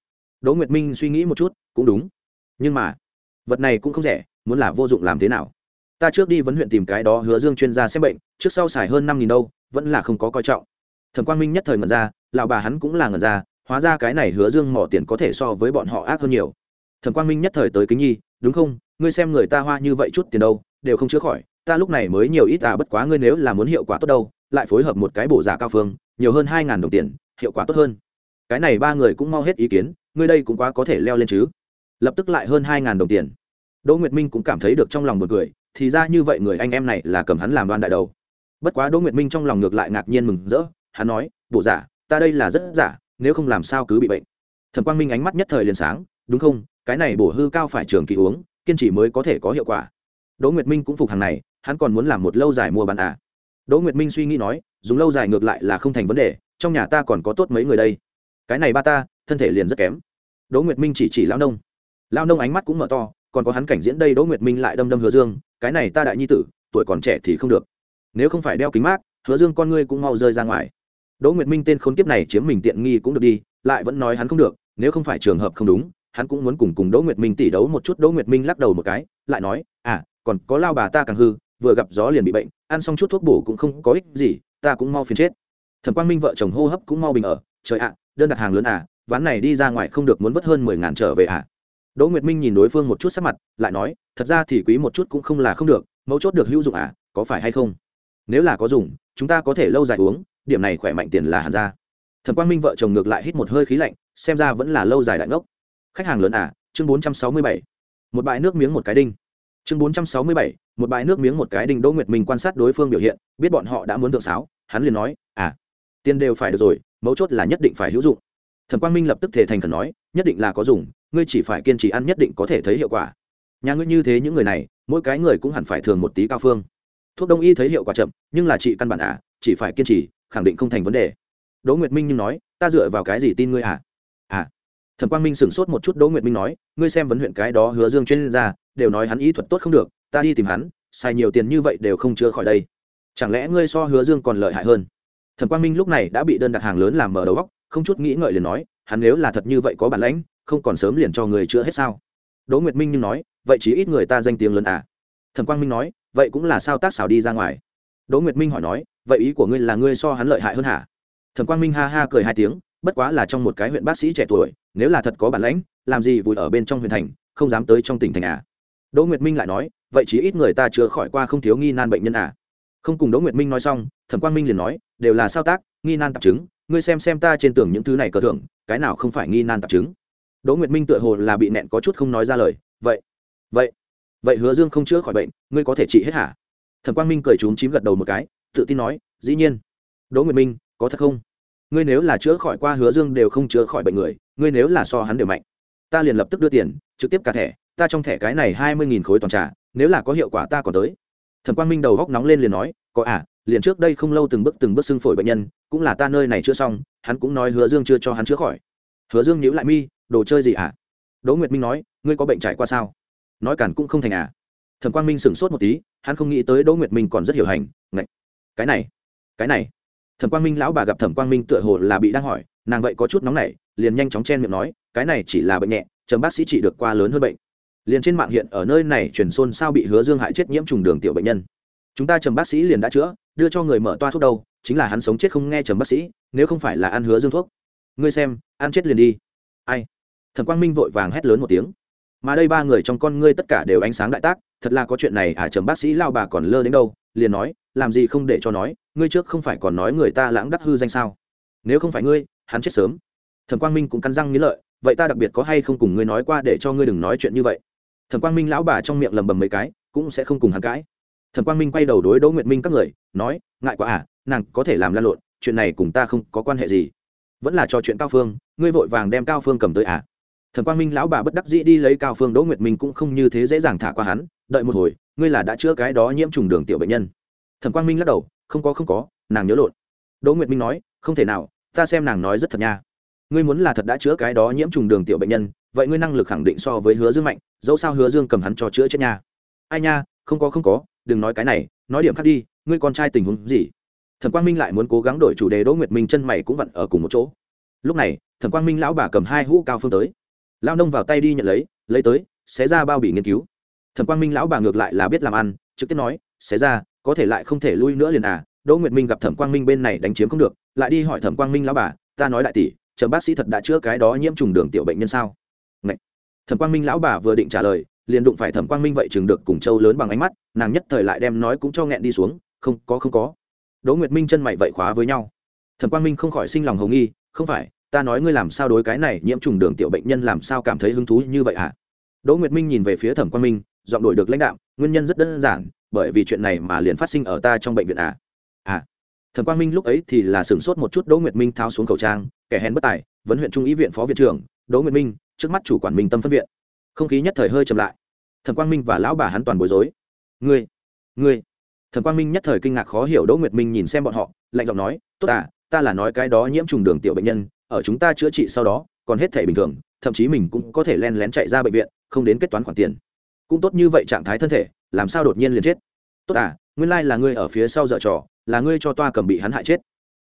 Đỗ nguyệt minh suy nghĩ một chút, cũng đúng. Nhưng mà, vật này cũng không rẻ, muốn là vô dụng làm thế nào? Ta trước đi vấn huyện tìm cái đó hứa dương chuyên gia xem bệnh, trước sau xài hơn năm nghìn đâu vẫn là không có coi trọng. Thẩm quang minh nhất thời ngẩn ra, lão bà hắn cũng là ngẩn ra hóa ra cái này hứa dương mỏ tiền có thể so với bọn họ ác hơn nhiều. Thẩm quang minh nhất thời tới kính nhi, đúng không? Ngươi xem người ta hoa như vậy chút tiền đâu, đều không chữa khỏi. Ta lúc này mới nhiều ít à bất quá ngươi nếu là muốn hiệu quả tốt đâu, lại phối hợp một cái bổ giả cao phương, nhiều hơn hai ngàn đồng tiền, hiệu quả tốt hơn. Cái này ba người cũng mau hết ý kiến, ngươi đây cũng quá có thể leo lên chứ. Lập tức lại hơn hai ngàn đồng tiền. Đỗ nguyệt minh cũng cảm thấy được trong lòng một người thì ra như vậy người anh em này là cầm hắn làm đoan đại đầu. Bất quá đỗ nguyệt minh trong lòng ngược lại ngạc nhiên mừng rỡ, hắn nói bộ giả, ta đây là rất giả nếu không làm sao cứ bị bệnh. Thẩm quang minh ánh mắt nhất thời liền sáng, đúng không, cái này bổ hư cao phải trường kỳ uống, kiên trì mới có thể có hiệu quả. Đỗ nguyệt minh cũng phục hàng này, hắn còn muốn làm một lâu dài mua bán à? Đỗ nguyệt minh suy nghĩ nói, dùng lâu dài ngược lại là không thành vấn đề, trong nhà ta còn có tốt mấy người đây. Cái này ba ta, thân thể liền rất kém. Đỗ nguyệt minh chỉ chỉ lao nông. Lao nông ánh mắt cũng mở to, còn có hắn cảnh diễn đây đỗ nguyệt minh lại đâm đâm hứa dương, cái này ta đại nhi tử, tuổi còn trẻ thì không được. Nếu không phải đeo kính mát, hứa dương con ngươi cũng mau rơi ra ngoài đỗ nguyệt minh tên khốn kiếp này chiếm mình tiện nghi cũng được đi, lại vẫn nói hắn không được, nếu không phải trường hợp không đúng, hắn cũng muốn cùng cùng đỗ nguyệt minh tỷ đấu một chút. Đỗ nguyệt minh lắc đầu một cái, lại nói à còn có lao bà ta càng hư, vừa gặp gió liền bị bệnh, ăn xong chút thuốc bổ cũng không có ích gì, ta cũng mau phiền chết. Thẩm quang minh vợ chồng hô hấp cũng mau bình ở, trời ạ, đơn đặt hàng lớn à ván này đi ra ngoài không được muốn vất hơn mười ngàn trở về à. Đỗ nguyệt minh nhìn đối phương một chút sắc mặt, lại nói, thật ra thì quý một chút cũng không là không được, mấu chốt được hữu dụng à có phải hay không? Nếu là có dùng, chúng ta có thể lâu dài uống điểm này khỏe mạnh tiền là hàn ra. Thẩm quang minh vợ chồng ngược lại hít một hơi khí lạnh, xem ra vẫn là lâu dài đại ngốc. Khách hàng lớn à chương bốn trăm sáu mươi bảy. Một bãi nước miếng một cái đinh. Chương bốn trăm sáu mươi bảy, một bãi nước miếng một cái đinh đỗ nguyệt minh quan sát đối phương biểu hiện, biết bọn họ đã muốn thượng sáo, hắn liền nói à tiền đều phải được rồi, mấu chốt là nhất định phải hữu dụng. Thẩm quang minh lập tức thể thành khẩn nói, nhất định là có dùng, ngươi chỉ phải kiên trì ăn nhất định có thể thấy hiệu quả. Nhà ngươi như thế những người này, mỗi cái người cũng hẳn phải thường một tí cao phương. Thuốc đông y thấy hiệu quả chậm, nhưng là trị căn bản à chỉ phải kiên trì khẳng định không thành vấn đề. Đỗ nguyệt minh nhưng nói, ta dựa vào cái gì tin ngươi à? À. Thẩm quang minh sửng sốt một chút, đỗ nguyệt minh nói, ngươi xem vấn huyện cái đó hứa dương chuyên gia, đều nói hắn ý thuật tốt không được, ta đi tìm hắn, xài nhiều tiền như vậy đều không chữa khỏi đây. Chẳng lẽ ngươi so hứa dương còn lợi hại hơn? Thẩm quang minh lúc này đã bị đơn đặt hàng lớn làm mở đầu góc, không chút nghĩ ngợi liền nói, hắn nếu là thật như vậy có bản lãnh, không còn sớm liền cho người chữa hết sao? Đỗ nguyệt minh nhưng nói, vậy chỉ ít người ta danh tiếng lớn à? Thẩm quang minh nói, vậy cũng là sao tác xảo đi ra ngoài? Đỗ nguyệt minh hỏi nói vậy ý của ngươi là ngươi so hắn lợi hại hơn hả? Thẩm quang minh ha ha cười hai tiếng, bất quá là trong một cái huyện bác sĩ trẻ tuổi, nếu là thật có bản lãnh, làm gì vùi ở bên trong huyện thành, không dám tới trong tỉnh thành à? Đỗ nguyệt minh lại nói, vậy chỉ ít người ta chữa khỏi qua không thiếu nghi nan bệnh nhân à? Không cùng đỗ nguyệt minh nói xong, thẩm quang minh liền nói, đều là sao tác, nghi nan tạp chứng, ngươi xem xem ta trên tường những thứ này cờ thưởng, cái nào không phải nghi nan tạp chứng? Đỗ nguyệt minh tựa hồ là bị nẹn có chút không nói ra lời, vậy vậy vậy hứa dương không chữa khỏi bệnh, ngươi có thể trị hết hả? Thẩm quang minh cười trúng chím gật đầu một cái tự tin nói, dĩ nhiên. Đỗ nguyệt minh, có thật không? Ngươi nếu là chữa khỏi qua hứa dương đều không chữa khỏi bệnh người, ngươi nếu là so hắn đều mạnh, ta liền lập tức đưa tiền, trực tiếp cả thẻ, ta trong thẻ cái này hai mươi nghìn khối toàn trả, nếu là có hiệu quả ta còn tới. Thẩm quang minh đầu góc nóng lên liền nói, có à liền trước đây không lâu từng bước từng bước xưng phổi bệnh nhân, cũng là ta nơi này chưa xong, hắn cũng nói hứa dương chưa cho hắn chữa khỏi. Hứa dương nhíu lại mi, đồ chơi gì à? Đỗ nguyệt minh nói, ngươi có bệnh trải qua sao? Nói cản cũng không thành à. Thẩm quang minh sửng sốt một tí, hắn không nghĩ tới đỗ nguyệt minh còn rất hiểu hành, ngạch cái này cái này. Thẩm quang minh lão bà gặp thẩm quang minh tựa hồ là bị đang hỏi, nàng vậy có chút nóng nảy, liền nhanh chóng chen miệng nói, cái này chỉ là bệnh nhẹ chấm bác sĩ chỉ được qua lớn hơn bệnh. Liền trên mạng hiện ở nơi này truyền xôn sao bị hứa dương hại chết nhiễm trùng đường tiểu bệnh nhân. Chúng ta trầm bác sĩ liền đã chữa, đưa cho người mở toa thuốc đâu, chính là hắn sống chết không nghe trầm bác sĩ, nếu không phải là ăn hứa dương thuốc. Ngươi xem, ăn chết liền đi. Ai? Thẩm quang minh vội vàng hét lớn một tiếng. Mà đây ba người trong con ngươi tất cả đều ánh sáng đại tác, thật là có chuyện này à chấm bác sĩ lao bà còn lơ đến đâu? Liền nói, làm gì không để cho nói, ngươi trước không phải còn nói người ta lãng đắc hư danh sao? Nếu không phải ngươi, hắn chết sớm. Thẩm quang minh cũng cắn răng nghĩ lợi, vậy ta đặc biệt có hay không cùng ngươi nói qua để cho ngươi đừng nói chuyện như vậy? Thẩm quang minh lão bà trong miệng lầm bầm mấy cái, cũng sẽ không cùng hắn cãi. Thẩm quang minh quay đầu đối đỗ nguyệt minh các người, nói, ngại quá à nàng có thể làm lan lộn, chuyện này cùng ta không có quan hệ gì. Vẫn là trò chuyện cao phương, ngươi vội vàng đem cao phương cầm tới à. Thần quang minh lão bà bất đắc dĩ đi lấy cao phương đỗ nguyệt minh cũng không như thế dễ dàng thả qua hắn, đợi một hồi, ngươi là đã chữa cái đó nhiễm trùng đường tiểu bệnh nhân. Thần quang minh lắc đầu, không có không có, nàng nhớ lộn. Đỗ nguyệt minh nói, không thể nào, ta xem nàng nói rất thật nha. Ngươi muốn là thật đã chữa cái đó nhiễm trùng đường tiểu bệnh nhân, vậy ngươi năng lực khẳng định so với hứa dương mạnh, dẫu sao hứa dương cầm hắn cho chữa chết nha. Ai nha, không có không có, đừng nói cái này, nói điểm khác đi, ngươi con trai tình huống gì? Thần quang minh lại muốn cố gắng đổi chủ đề, đỗ nguyệt minh chân mày cũng vặn ở cùng một chỗ. Lúc này, Thần quang minh lão bà cầm hai hũ cao phương tới lao nông vào tay đi nhận lấy lấy tới, xé ra bao bì nghiên cứu. Thẩm quang minh lão bà ngược lại là biết làm ăn, trực tiếp nói, xé ra, có thể lại không thể lui nữa liền à đỗ nguyệt minh gặp thẩm quang minh bên này đánh chiếm không được, lại đi hỏi thẩm quang minh lão bà, ta nói đại tỷ chấm bác sĩ thật đã chữa cái đó nhiễm trùng đường tiểu bệnh nhân sao? Ngậy. thẩm quang minh lão bà vừa định trả lời, liền đụng phải thẩm quang minh vậy chừng được cùng châu lớn bằng ánh mắt, nàng nhất thời lại đem nói cũng cho nghẹn đi xuống, không có không có. Đỗ nguyệt minh chân mày vậy khóa với nhau. Thẩm quang minh không khỏi sinh lòng hồng nghi, không phải ta nói ngươi làm sao đối cái này nhiễm trùng đường tiểu bệnh nhân làm sao cảm thấy hứng thú như vậy hả? À? đỗ nguyệt minh nhìn về phía thẩm quang minh, giọng đổi được lãnh đạo nguyên nhân rất đơn giản, bởi vì chuyện này mà liền phát sinh ở ta trong bệnh viện à? À. Thẩm quang minh lúc ấy thì là sửng sốt một chút, đỗ nguyệt minh tháo xuống khẩu trang, kẻ hèn bất tài, vấn huyện trung ý viện phó viện trưởng, đỗ nguyệt minh, trước mắt chủ quản minh tâm phân viện. Không khí nhất thời hơi chậm lại. Thẩm quang minh và lão bà hắn toàn bối rối. Ngươi ngươi. Thẩm quang minh nhất thời kinh ngạc khó hiểu, đỗ nguyệt minh nhìn xem bọn họ, lạnh giọng nói, tốt à ta là nói cái đó nhiễm trùng đường tiểu bệnh nhân ở chúng ta chữa trị sau đó, còn hết thể bình thường, thậm chí mình cũng có thể len lén chạy ra bệnh viện, không đến kết toán khoản tiền. Cũng tốt như vậy trạng thái thân thể, làm sao đột nhiên liền chết? Tốt à nguyên lai là ngươi ở phía sau dợ trò, là ngươi cho toa cầm bị hắn hại chết.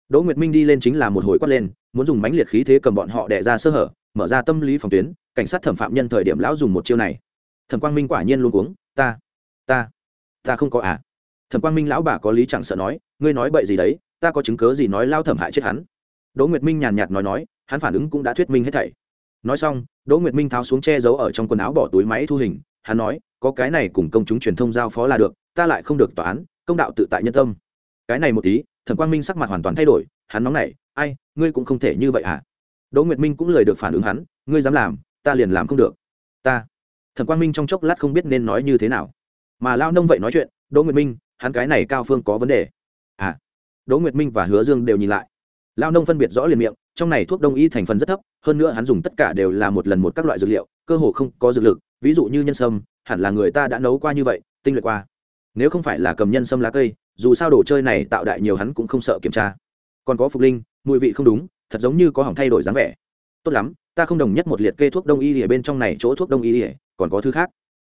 Đỗ nguyệt minh đi lên chính là một hồi quát lên, muốn dùng mãnh liệt khí thế cầm bọn họ đẻ ra sơ hở, mở ra tâm lý phòng tuyến, cảnh sát thẩm phạm nhân thời điểm lão dùng một chiêu này. Thẩm quang minh quả nhiên luôn cuống, ta ta ta không có à? Thẩm quang minh lão bà có lý chẳng sợ nói, ngươi nói bậy gì đấy, ta có chứng cớ gì nói lao thẩm hại chết hắn? Đỗ nguyệt minh nhàn nhạt nói nói, hắn phản ứng cũng đã thuyết minh hết thảy. Nói xong, đỗ nguyệt minh tháo xuống che giấu ở trong quần áo bỏ túi máy thu hình, hắn nói, có cái này cùng công chúng truyền thông giao phó là được, ta lại không được tòa án, công đạo tự tại nhân tâm. Cái này một tí, thẩm quang minh sắc mặt hoàn toàn thay đổi, hắn nóng nảy, ai, ngươi cũng không thể như vậy à? đỗ nguyệt minh cũng lời được phản ứng hắn, ngươi dám làm, ta liền làm không được. Ta? Thẩm quang minh trong chốc lát không biết nên nói như thế nào. Mà lao nông vậy nói chuyện, đỗ nguyệt minh, hắn cái này cao phương có vấn đề. À? Đỗ nguyệt minh và hứa dương đều nhìn lại lao nông phân biệt rõ liền miệng, trong này thuốc đông y thành phần rất thấp, hơn nữa hắn dùng tất cả đều là một lần một các loại dược liệu, cơ hồ không có dược lực, ví dụ như nhân sâm, hẳn là người ta đã nấu qua như vậy, tinh luyện qua. Nếu không phải là cầm nhân sâm lá cây, dù sao đồ chơi này tạo đại nhiều hắn cũng không sợ kiểm tra. Còn có phục linh, mùi vị không đúng, thật giống như có hỏng thay đổi dáng vẻ. Tốt lắm, ta không đồng nhất một liệt kê thuốc đông y ở bên trong này, chỗ thuốc đông y còn có thứ khác.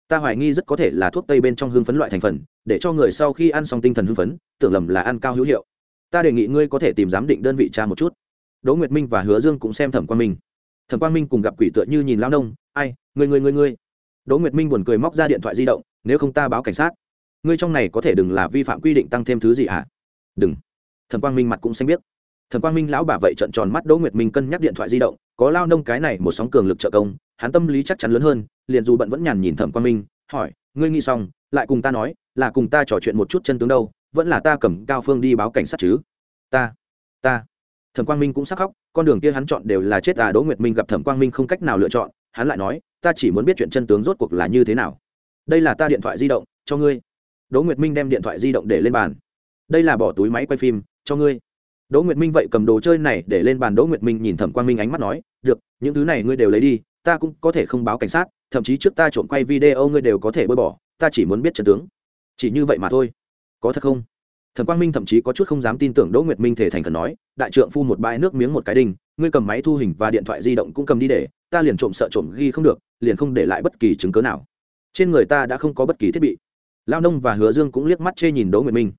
Ta hoài nghi rất có thể là thuốc tây bên trong hương phấn loại thành phần, để cho người sau khi ăn xong tinh thần hưng phấn, tưởng lầm là ăn cao hữu hiệu ta đề nghị ngươi có thể tìm giám định đơn vị cha một chút. Đỗ nguyệt minh và hứa dương cũng xem thẩm quang minh. Thẩm quang minh cùng gặp quỷ tựa như nhìn lao nông, ai người người người người đỗ nguyệt minh buồn cười móc ra điện thoại di động, nếu không ta báo cảnh sát. Ngươi trong này có thể đừng là vi phạm quy định tăng thêm thứ gì ạ à? đừng. Thẩm quang minh mặt cũng xanh biết thẩm quang minh lão bà vậy trận tròn mắt đỗ nguyệt minh cân nhắc điện thoại di động, có lao nông cái này một sóng cường lực trợ công, hắn tâm lý chắc chắn lớn hơn, liền dù bận vẫn nhàn nhìn thẩm quang minh, hỏi, ngươi nghĩ xong, lại cùng ta nói, là cùng ta trò chuyện một chút chân tướng đâu vẫn là ta cầm cao phương đi báo cảnh sát chứ? Ta ta. Thẩm quang minh cũng sắc khóc, con đường kia hắn chọn đều là chết à đỗ nguyệt minh gặp thẩm quang minh không cách nào lựa chọn, hắn lại nói, ta chỉ muốn biết chuyện chân tướng rốt cuộc là như thế nào. Đây là ta điện thoại di động, cho ngươi. Đỗ nguyệt minh đem điện thoại di động để lên bàn. Đây là bỏ túi máy quay phim, cho ngươi. Đỗ nguyệt minh vậy cầm đồ chơi này để lên bàn, đỗ nguyệt minh nhìn thẩm quang minh ánh mắt nói, được, những thứ này ngươi đều lấy đi, ta cũng có thể không báo cảnh sát, thậm chí trước ta trộm quay video ngươi đều có thể bơi bỏ, ta chỉ muốn biết chân tướng. Chỉ như vậy mà thôi có thật không? Thẩm quang minh thậm chí có chút không dám tin tưởng đỗ nguyệt minh thể thành khẩn nói, đại trượng phu một bãi nước miếng một cái đinh, ngươi cầm máy thu hình và điện thoại di động cũng cầm đi để, ta liền trộm sợ trộm ghi không được, liền không để lại bất kỳ chứng cớ nào. Trên người ta đã không có bất kỳ thiết bị. Lao nông và hứa dương cũng liếc mắt chê nhìn đỗ nguyệt minh.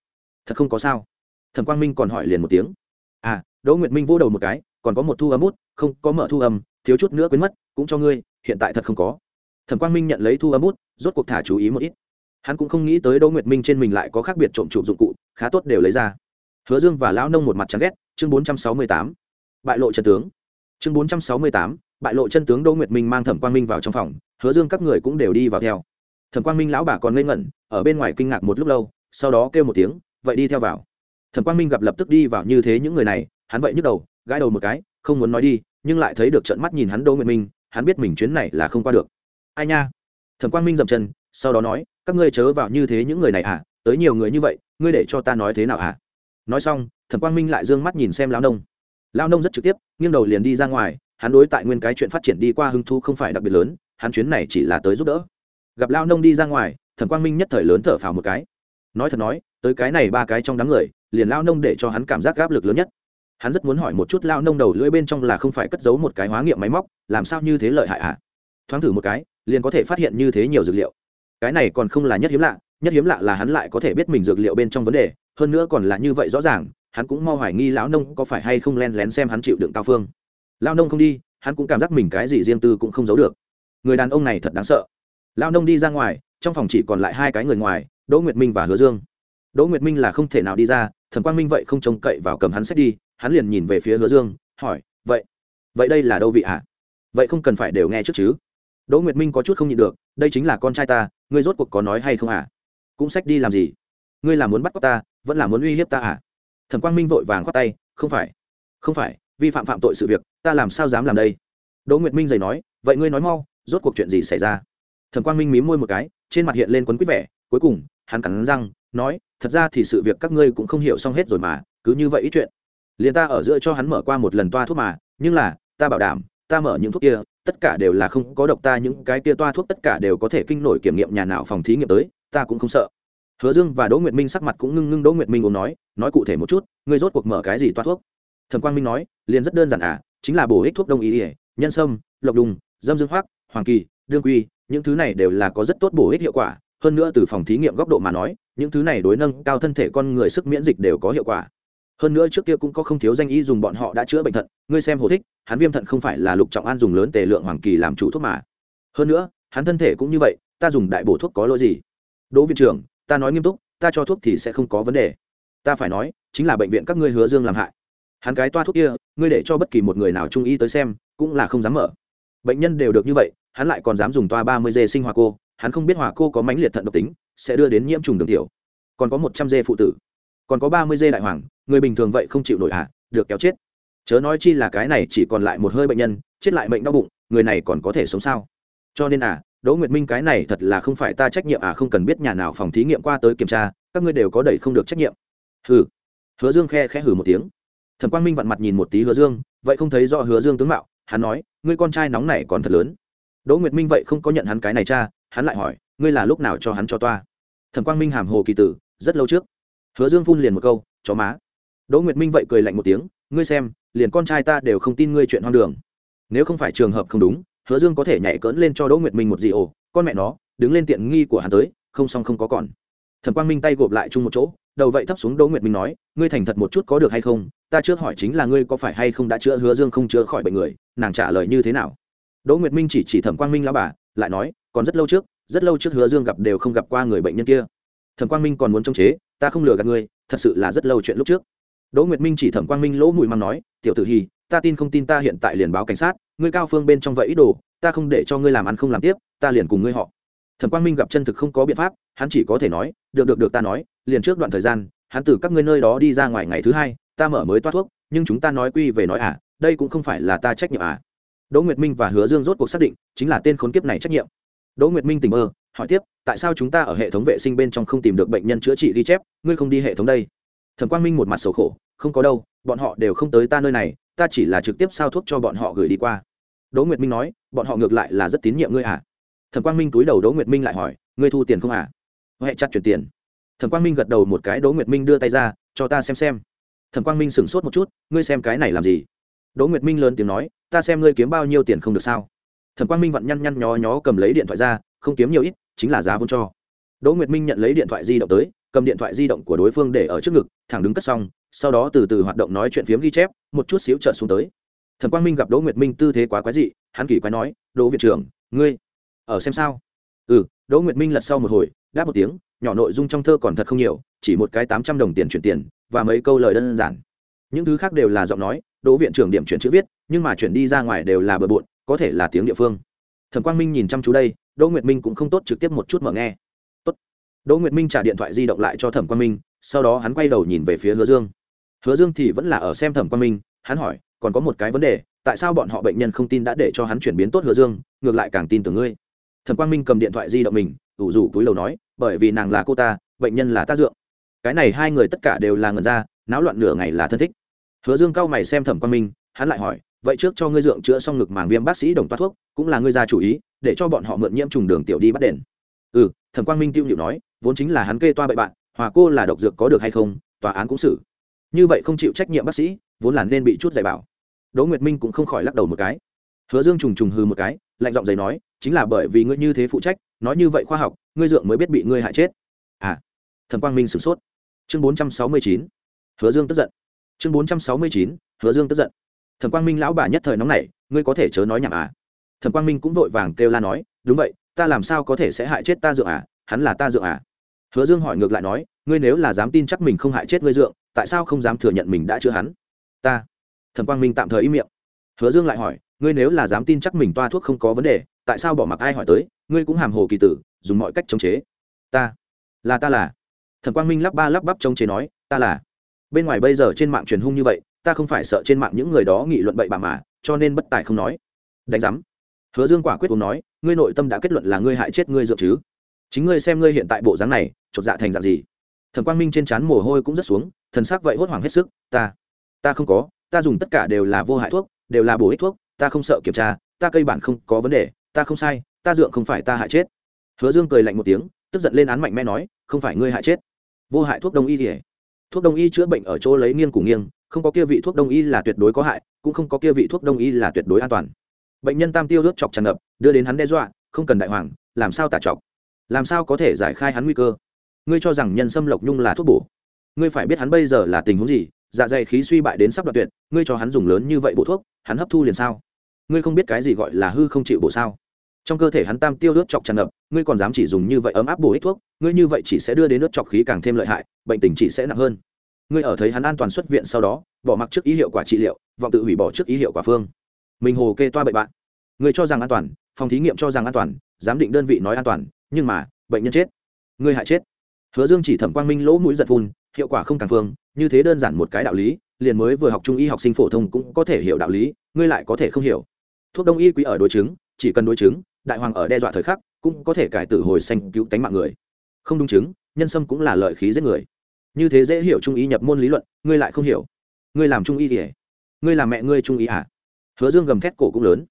Thật không có sao. Thẩm quang minh còn hỏi liền một tiếng. À đỗ nguyệt minh vỗ đầu một cái, còn có một thu âm út không, có mở thu âm, thiếu chút nữa quên mất, cũng cho ngươi, hiện tại thật không có. Thẩm quang minh nhận lấy thu âm út rốt cuộc thả chú ý một ít hắn cũng không nghĩ tới đỗ nguyệt minh trên mình lại có khác biệt trộm chụp dụng cụ, khá tốt đều lấy ra. Hứa dương và lão nông một mặt chán ghét, chương bốn trăm sáu mươi tám, bại lộ trần tướng. Chương bốn trăm sáu mươi tám, bại lộ chân tướng đỗ nguyệt minh mang thẩm quang minh vào trong phòng, hứa dương các người cũng đều đi vào theo. Thẩm quang minh lão bà còn ngây ngẩn, ở bên ngoài kinh ngạc một lúc lâu, sau đó kêu một tiếng, vậy đi theo vào. Thẩm quang minh gặp lập tức đi vào như thế những người này, hắn vậy nhức đầu, gãi đầu một cái, không muốn nói đi, nhưng lại thấy được trận mắt nhìn hắn đỗ nguyệt minh, hắn biết mình chuyến này là không qua được. Ai nha? Thẩm quang minh dậm chân, sau đó nói các ngươi chớ vào như thế những người này à tới nhiều người như vậy, ngươi để cho ta nói thế nào à? Nói xong, thẩm quang minh lại d ư ơ n g mắt nhìn xem lao nông. Lao nông rất trực tiếp, nghiêng đầu liền đi ra ngoài, hắn đối tại nguyên cái chuyện phát triển đi qua hưng thu không phải đặc biệt lớn, hắn chuyến này chỉ là tới giúp đỡ. Gặp lao nông đi ra ngoài, thẩm quang minh nhất thời lớn thở phào một cái. Nói thật nói, tới cái này ba cái trong đám người, liền lao nông để cho hắn cảm giác áp lực lớn nhất. Hắn rất muốn hỏi một chút lao nông đầu lưỡi bên trong là không phải cất giấu một cái hóa nghiệm máy móc, làm sao như thế lợi hại ạ à? thoáng thử một cái, liền có thể phát hiện như thế nhiều dược liệu cái này còn không là nhất hiếm lạ, nhất hiếm lạ là hắn lại có thể biết mình dược liệu bên trong vấn đề, hơn nữa còn là như vậy rõ ràng, hắn cũng mau hoài nghi lão nông có phải hay không len lén xem hắn chịu đựng cao phương. Lão nông không đi, hắn cũng cảm giác mình cái gì riêng tư cũng không giấu được. Người đàn ông này thật đáng sợ. Lão nông đi ra ngoài, trong phòng chỉ còn lại hai cái người ngoài, đỗ nguyệt minh và hứa dương. Đỗ nguyệt minh là không thể nào đi ra, thần quang minh vậy không trông cậy vào cầm hắn xét đi, hắn liền nhìn về phía hứa dương, hỏi, vậy vậy đây là đâu vị ạ? Vậy không cần phải đều nghe trước chứ đỗ nguyệt minh có chút không nhịn được, đây chính là con trai ta, ngươi rốt cuộc có nói hay không à? Cũng sách đi làm gì? Ngươi là muốn bắt cóc ta, vẫn là muốn uy hiếp ta à? Thẩm quang minh vội vàng khoát tay, không phải không phải, vi phạm phạm tội sự việc, ta làm sao dám làm đây? Đỗ nguyệt minh giày nói, vậy ngươi nói mau, rốt cuộc chuyện gì xảy ra? Thẩm quang minh mím môi một cái, trên mặt hiện lên quấn quýt vẻ, cuối cùng, hắn cắn răng, nói, thật ra thì sự việc các ngươi cũng không hiểu xong hết rồi mà, cứ như vậy ít chuyện. Liền ta ở giữa cho hắn mở qua một lần toa thuốc mà, nhưng là, ta bảo đảm, ta mở những thuốc kia tất cả đều là không có độc ta, những cái kia toa thuốc tất cả đều có thể kinh nổi kiểm nghiệm nhà nào phòng thí nghiệm tới, ta cũng không sợ. Hứa dương và đỗ nguyệt minh sắc mặt cũng ngưng ngưng, đỗ nguyệt minh uống nói nói cụ thể một chút, ngươi rốt cuộc mở cái gì toa thuốc? Thẩm quang minh nói, liền rất đơn giản à chính là bổ ích thuốc đông y ỉa nhân sâm, lộc đùng, dâm dương hoác hoàng kỳ, đương quy, những thứ này đều là có rất tốt bổ ích hiệu quả. Hơn nữa từ phòng thí nghiệm góc độ mà nói, những thứ này đối nâng cao thân thể con người sức miễn dịch đều có hiệu quả hơn nữa trước kia cũng có không thiếu danh y dùng bọn họ đã chữa bệnh thận, ngươi xem hồ thích, hắn viêm thận không phải là lục trọng an dùng lớn tề lượng hoàng kỳ làm chủ thuốc mà. Hơn nữa, hắn thân thể cũng như vậy, ta dùng đại bổ thuốc có lỗi gì? Đỗ viện trưởng, ta nói nghiêm túc, ta cho thuốc thì sẽ không có vấn đề. Ta phải nói, chính là bệnh viện các ngươi hứa dương làm hại. Hắn cái toa thuốc kia, ngươi để cho bất kỳ một người nào trung y tới xem, cũng là không dám mở. Bệnh nhân đều được như vậy, hắn lại còn dám dùng toa ba mươi dê sinh hòa cô, hắn không biết hòa cô có mãnh liệt thận độc tính, sẽ đưa đến nhiễm trùng đường tiểu. Còn có một trăm dê phụ tử, còn có ba mươi dê đại hoàng người bình thường vậy không chịu nổi à được kéo chết. Chớ nói chi là cái này chỉ còn lại một hơi bệnh nhân, chết lại bệnh đau bụng, người này còn có thể sống sao? Cho nên à đỗ nguyệt minh cái này thật là không phải ta trách nhiệm à không cần biết nhà nào phòng thí nghiệm qua tới kiểm tra, các ngươi đều có đẩy không được trách nhiệm. Hừ. Hứa dương khe khẽ hừ một tiếng. Thẩm quang minh vặn mặt nhìn một tí hứa dương, vậy không thấy do hứa dương tướng mạo, hắn nói, ngươi con trai nóng này còn thật lớn. Đỗ nguyệt minh vậy không có nhận hắn cái này cha, hắn lại hỏi, ngươi là lúc nào cho hắn cho toa? Thẩm quang minh hàm hồ kỳ tử, rất lâu trước. Hứa dương phun liền một câu, chó má đỗ nguyệt minh vậy cười lạnh một tiếng, ngươi xem, liền con trai ta đều không tin ngươi chuyện hoang đường. Nếu không phải trường hợp không đúng, hứa dương có thể nhảy cỡn lên cho đỗ nguyệt minh một gì ồ con mẹ nó, đứng lên tiện nghi của hắn tới, không xong không có còn. Thẩm quang minh tay gộp lại chung một chỗ, đầu vậy thấp xuống đỗ nguyệt minh nói, ngươi thành thật một chút có được hay không? Ta trước hỏi chính là ngươi có phải hay không đã chữa hứa dương không chữa khỏi bệnh người, nàng trả lời như thế nào? Đỗ nguyệt minh chỉ chỉ thẩm quang minh lao bà, lại nói, còn rất lâu trước, rất lâu trước hứa dương gặp đều không gặp qua người bệnh nhân kia. Thẩm quang minh còn muốn chống chế, ta không lừa gạt ngươi, thật sự là rất lâu chuyện lúc trước đỗ nguyệt minh chỉ thẩm quang minh lỗ mùi măng nói, tiểu tử hì, ta tin không tin ta hiện tại liền báo cảnh sát, ngươi cao phương bên trong vậy ý đồ, ta không để cho ngươi làm ăn không làm tiếp, ta liền cùng ngươi họ. Thẩm quang minh gặp chân thực không có biện pháp, hắn chỉ có thể nói, được được được, ta nói, liền trước đoạn thời gian, hắn từ các ngươi nơi đó đi ra ngoài ngày thứ hai, ta mở mới toát thuốc, nhưng chúng ta nói quy về nói à đây cũng không phải là ta trách nhiệm à. Đỗ nguyệt minh và hứa dương rốt cuộc xác định, chính là tên khốn kiếp này trách nhiệm. Đỗ nguyệt minh tỉnh mơ, hỏi tiếp, tại sao chúng ta ở hệ thống vệ sinh bên trong không tìm được bệnh nhân chữa trị ghi chép, ngươi không đi hệ thống đây? Thẩm quang minh một mặt sầu khổ không có đâu, bọn họ đều không tới ta nơi này, ta chỉ là trực tiếp sao thuốc cho bọn họ gửi đi qua. Đỗ nguyệt minh nói, bọn họ ngược lại là rất tín nhiệm ngươi à? Thẩm quang minh túi đầu đỗ nguyệt minh lại hỏi, ngươi thu tiền không à? Huệ chặt chuyển tiền. Thẩm quang minh gật đầu một cái, đỗ nguyệt minh đưa tay ra, cho ta xem xem. Thẩm quang minh sửng sốt một chút, ngươi xem cái này làm gì? Đỗ nguyệt minh lớn tiếng nói, ta xem ngươi kiếm bao nhiêu tiền không được sao? Thẩm quang minh vặn nhăn nhăn nhó nhó cầm lấy điện thoại ra, không kiếm nhiều ít, chính là giá vốn cho. Đỗ nguyệt minh nhận lấy điện thoại di động tới, cầm điện thoại di động của đối phương để ở trước ngực, thẳng đứng cất xong sau đó từ từ hoạt động nói chuyện phiếm ghi chép, một chút xíu trợn xuống tới. Thẩm quang minh gặp đỗ nguyệt minh tư thế quá quái dị, hắn kỳ quái nói, đỗ viện trưởng, ngươi ở xem sao? Ừ đỗ nguyệt minh lật sau một hồi, đáp một tiếng, nhỏ nội dung trong thơ còn thật không nhiều, chỉ một cái tám trăm đồng tiền chuyển tiền, và mấy câu lời đơn giản. Những thứ khác đều là giọng nói, đỗ viện trưởng điểm chuyển chữ viết, nhưng mà chuyển đi ra ngoài đều là bừa bộn, có thể là tiếng địa phương. Thẩm quang minh nhìn chăm chú đây, đỗ nguyệt minh cũng không tốt trực tiếp một chút mở nghe. Tốt. đỗ nguyệt minh trả điện thoại di động lại cho thẩm quang minh, sau đó hắn quay đầu nhìn về phía hứa dương hứa dương thì vẫn là ở xem thẩm quan minh, hắn hỏi, còn có một cái vấn đề, tại sao bọn họ bệnh nhân không tin đã để cho hắn chuyển biến tốt hứa dương, ngược lại càng tin tưởng ngươi? Thẩm quang minh cầm điện thoại di động mình, ủ rủ túi lầu nói, bởi vì nàng là cô ta, bệnh nhân là ta dượng. Cái này hai người tất cả đều là ngần ra, náo loạn nửa ngày là thân thích. Hứa dương cao mày xem thẩm quang minh, hắn lại hỏi, vậy trước cho ngươi dượng chữa xong ngực màng viêm bác sĩ đồng toát thuốc, cũng là ngươi ra chủ ý, để cho bọn họ mượn nhiễm trùng đường tiểu đi bắt đền. Ừ thẩm quang minh tiêu nhịu nói, vốn chính là hắn kê toa bậy bạn, hòa cô là độc dược có được hay không, tòa án cũng xử như vậy không chịu trách nhiệm bác sĩ, vốn là nên bị chút dạy bảo. Đỗ nguyệt minh cũng không khỏi lắc đầu một cái. Hứa dương trùng trùng hư một cái, lạnh giọng giày nói, chính là bởi vì ngươi như thế phụ trách, nói như vậy khoa học, ngươi dượng mới biết bị ngươi hại chết. À thẩm quang minh sửng sốt. Chương bốn trăm sáu mươi chín, hứa dương tức giận. Chương bốn trăm sáu mươi chín, hứa dương tức giận. Thẩm quang minh lão bà nhất thời nóng này ngươi có thể chớ nói nhảm à? Thẩm quang minh cũng vội vàng kêu la nói, đúng vậy, ta làm sao có thể sẽ hại chết ta dượng à? Hắn là ta dượng à? Hứa dương hỏi ngược lại nói, ngươi nếu là dám tin chắc mình không hại chết ngươi dượng, tại sao không dám thừa nhận mình đã chữa hắn? Ta. Thẩm quang minh tạm thời im miệng. Hứa dương lại hỏi, ngươi nếu là dám tin chắc mình toa thuốc không có vấn đề, tại sao bỏ mặc ai hỏi tới, ngươi cũng hàm hồ kỳ tử, dùng mọi cách chống chế. Ta. Là ta là. Thẩm quang minh lắp ba lắp bắp chống chế nói, ta là. Bên ngoài bây giờ trên mạng truyền hung như vậy, ta không phải sợ trên mạng những người đó nghị luận bậy bà mà, cho nên bất tài không nói. Đánh giám. Hứa dương quả quyết uống nói, ngươi nội tâm đã kết luận là ngươi hại chết ngươi dượng chứ? Chính ngươi xem ngươi hiện tại bộ dáng này chột dạ thành dạng gì? Thẩm quang minh trên trán mồ hôi cũng rất xuống, thần sắc vậy hốt hoảng hết sức, ta ta không có, ta dùng tất cả đều là vô hại thuốc, đều là bổ ích thuốc, ta không sợ kiểm tra, ta cây bản không có vấn đề, ta không sai, ta dượng không phải ta hại chết. Hứa dương cười lạnh một tiếng, tức giận lên án mạnh mẽ nói, không phải ngươi hại chết. Vô hại thuốc đông y thì、hề. thuốc đông y chữa bệnh ở chỗ lấy nghiêng cùng nghiêng, không có kia vị thuốc đông y là tuyệt đối có hại, cũng không có kia vị thuốc đông y là tuyệt đối an toàn. Bệnh nhân tam tiêu ướt chọc tràn ngập, đưa đến hắn đe dọa, không cần đại hoàng, làm sao tả chọc? Làm sao có thể giải khai hắn nguy cơ? Ngươi cho rằng nhân sâm lộc nhung là thuốc bổ. Ngươi phải biết hắn bây giờ là tình huống gì dạ dày khí suy bại đến sắp đoạn tuyệt, ngươi cho hắn dùng lớn như vậy bổ thuốc, hắn hấp thu liền sao? Ngươi không biết cái gì gọi là hư không chịu bổ sao? Trong cơ thể hắn tam tiêu ướt chọc tràn ngập, ngươi còn dám chỉ dùng như vậy ấm áp bổ ích thuốc, ngươi như vậy chỉ sẽ đưa đến ướt chọc khí càng thêm lợi hại, bệnh tình chỉ sẽ nặng hơn. Ngươi ở thấy hắn an toàn xuất viện sau đó, bỏ mặc trước ý hiệu quả trị liệu, vọng tự hủy bỏ trước ý hiệu quả phương. Mình hồ kê toa bệnh bạn. Ngươi cho rằng an toàn, phòng thí nghiệm cho rằng an toàn, giám định đơn vị nói an toàn, nhưng mà, bệnh nhân chết. Ngươi hại chết hứa dương chỉ thẩm quang minh lỗ mũi giật phun, hiệu quả không càng phương, như thế đơn giản một cái đạo lý, liền mới vừa học trung y học sinh phổ thông cũng có thể hiểu đạo lý, ngươi lại có thể không hiểu. Thuốc đông y quý ở đối chứng, chỉ cần đối chứng, đại hoàng ở đe dọa thời khắc, cũng có thể cải tử hồi xanh cứu tánh mạng người. Không đúng chứng, nhân sâm cũng là lợi khí giết người. Như thế dễ hiểu trung ý nhập môn lý luận, ngươi lại không hiểu. Ngươi làm trung y thì ngươi làm mẹ ngươi trung ý à? Hứa dương gầm thét cổ cũng lớn.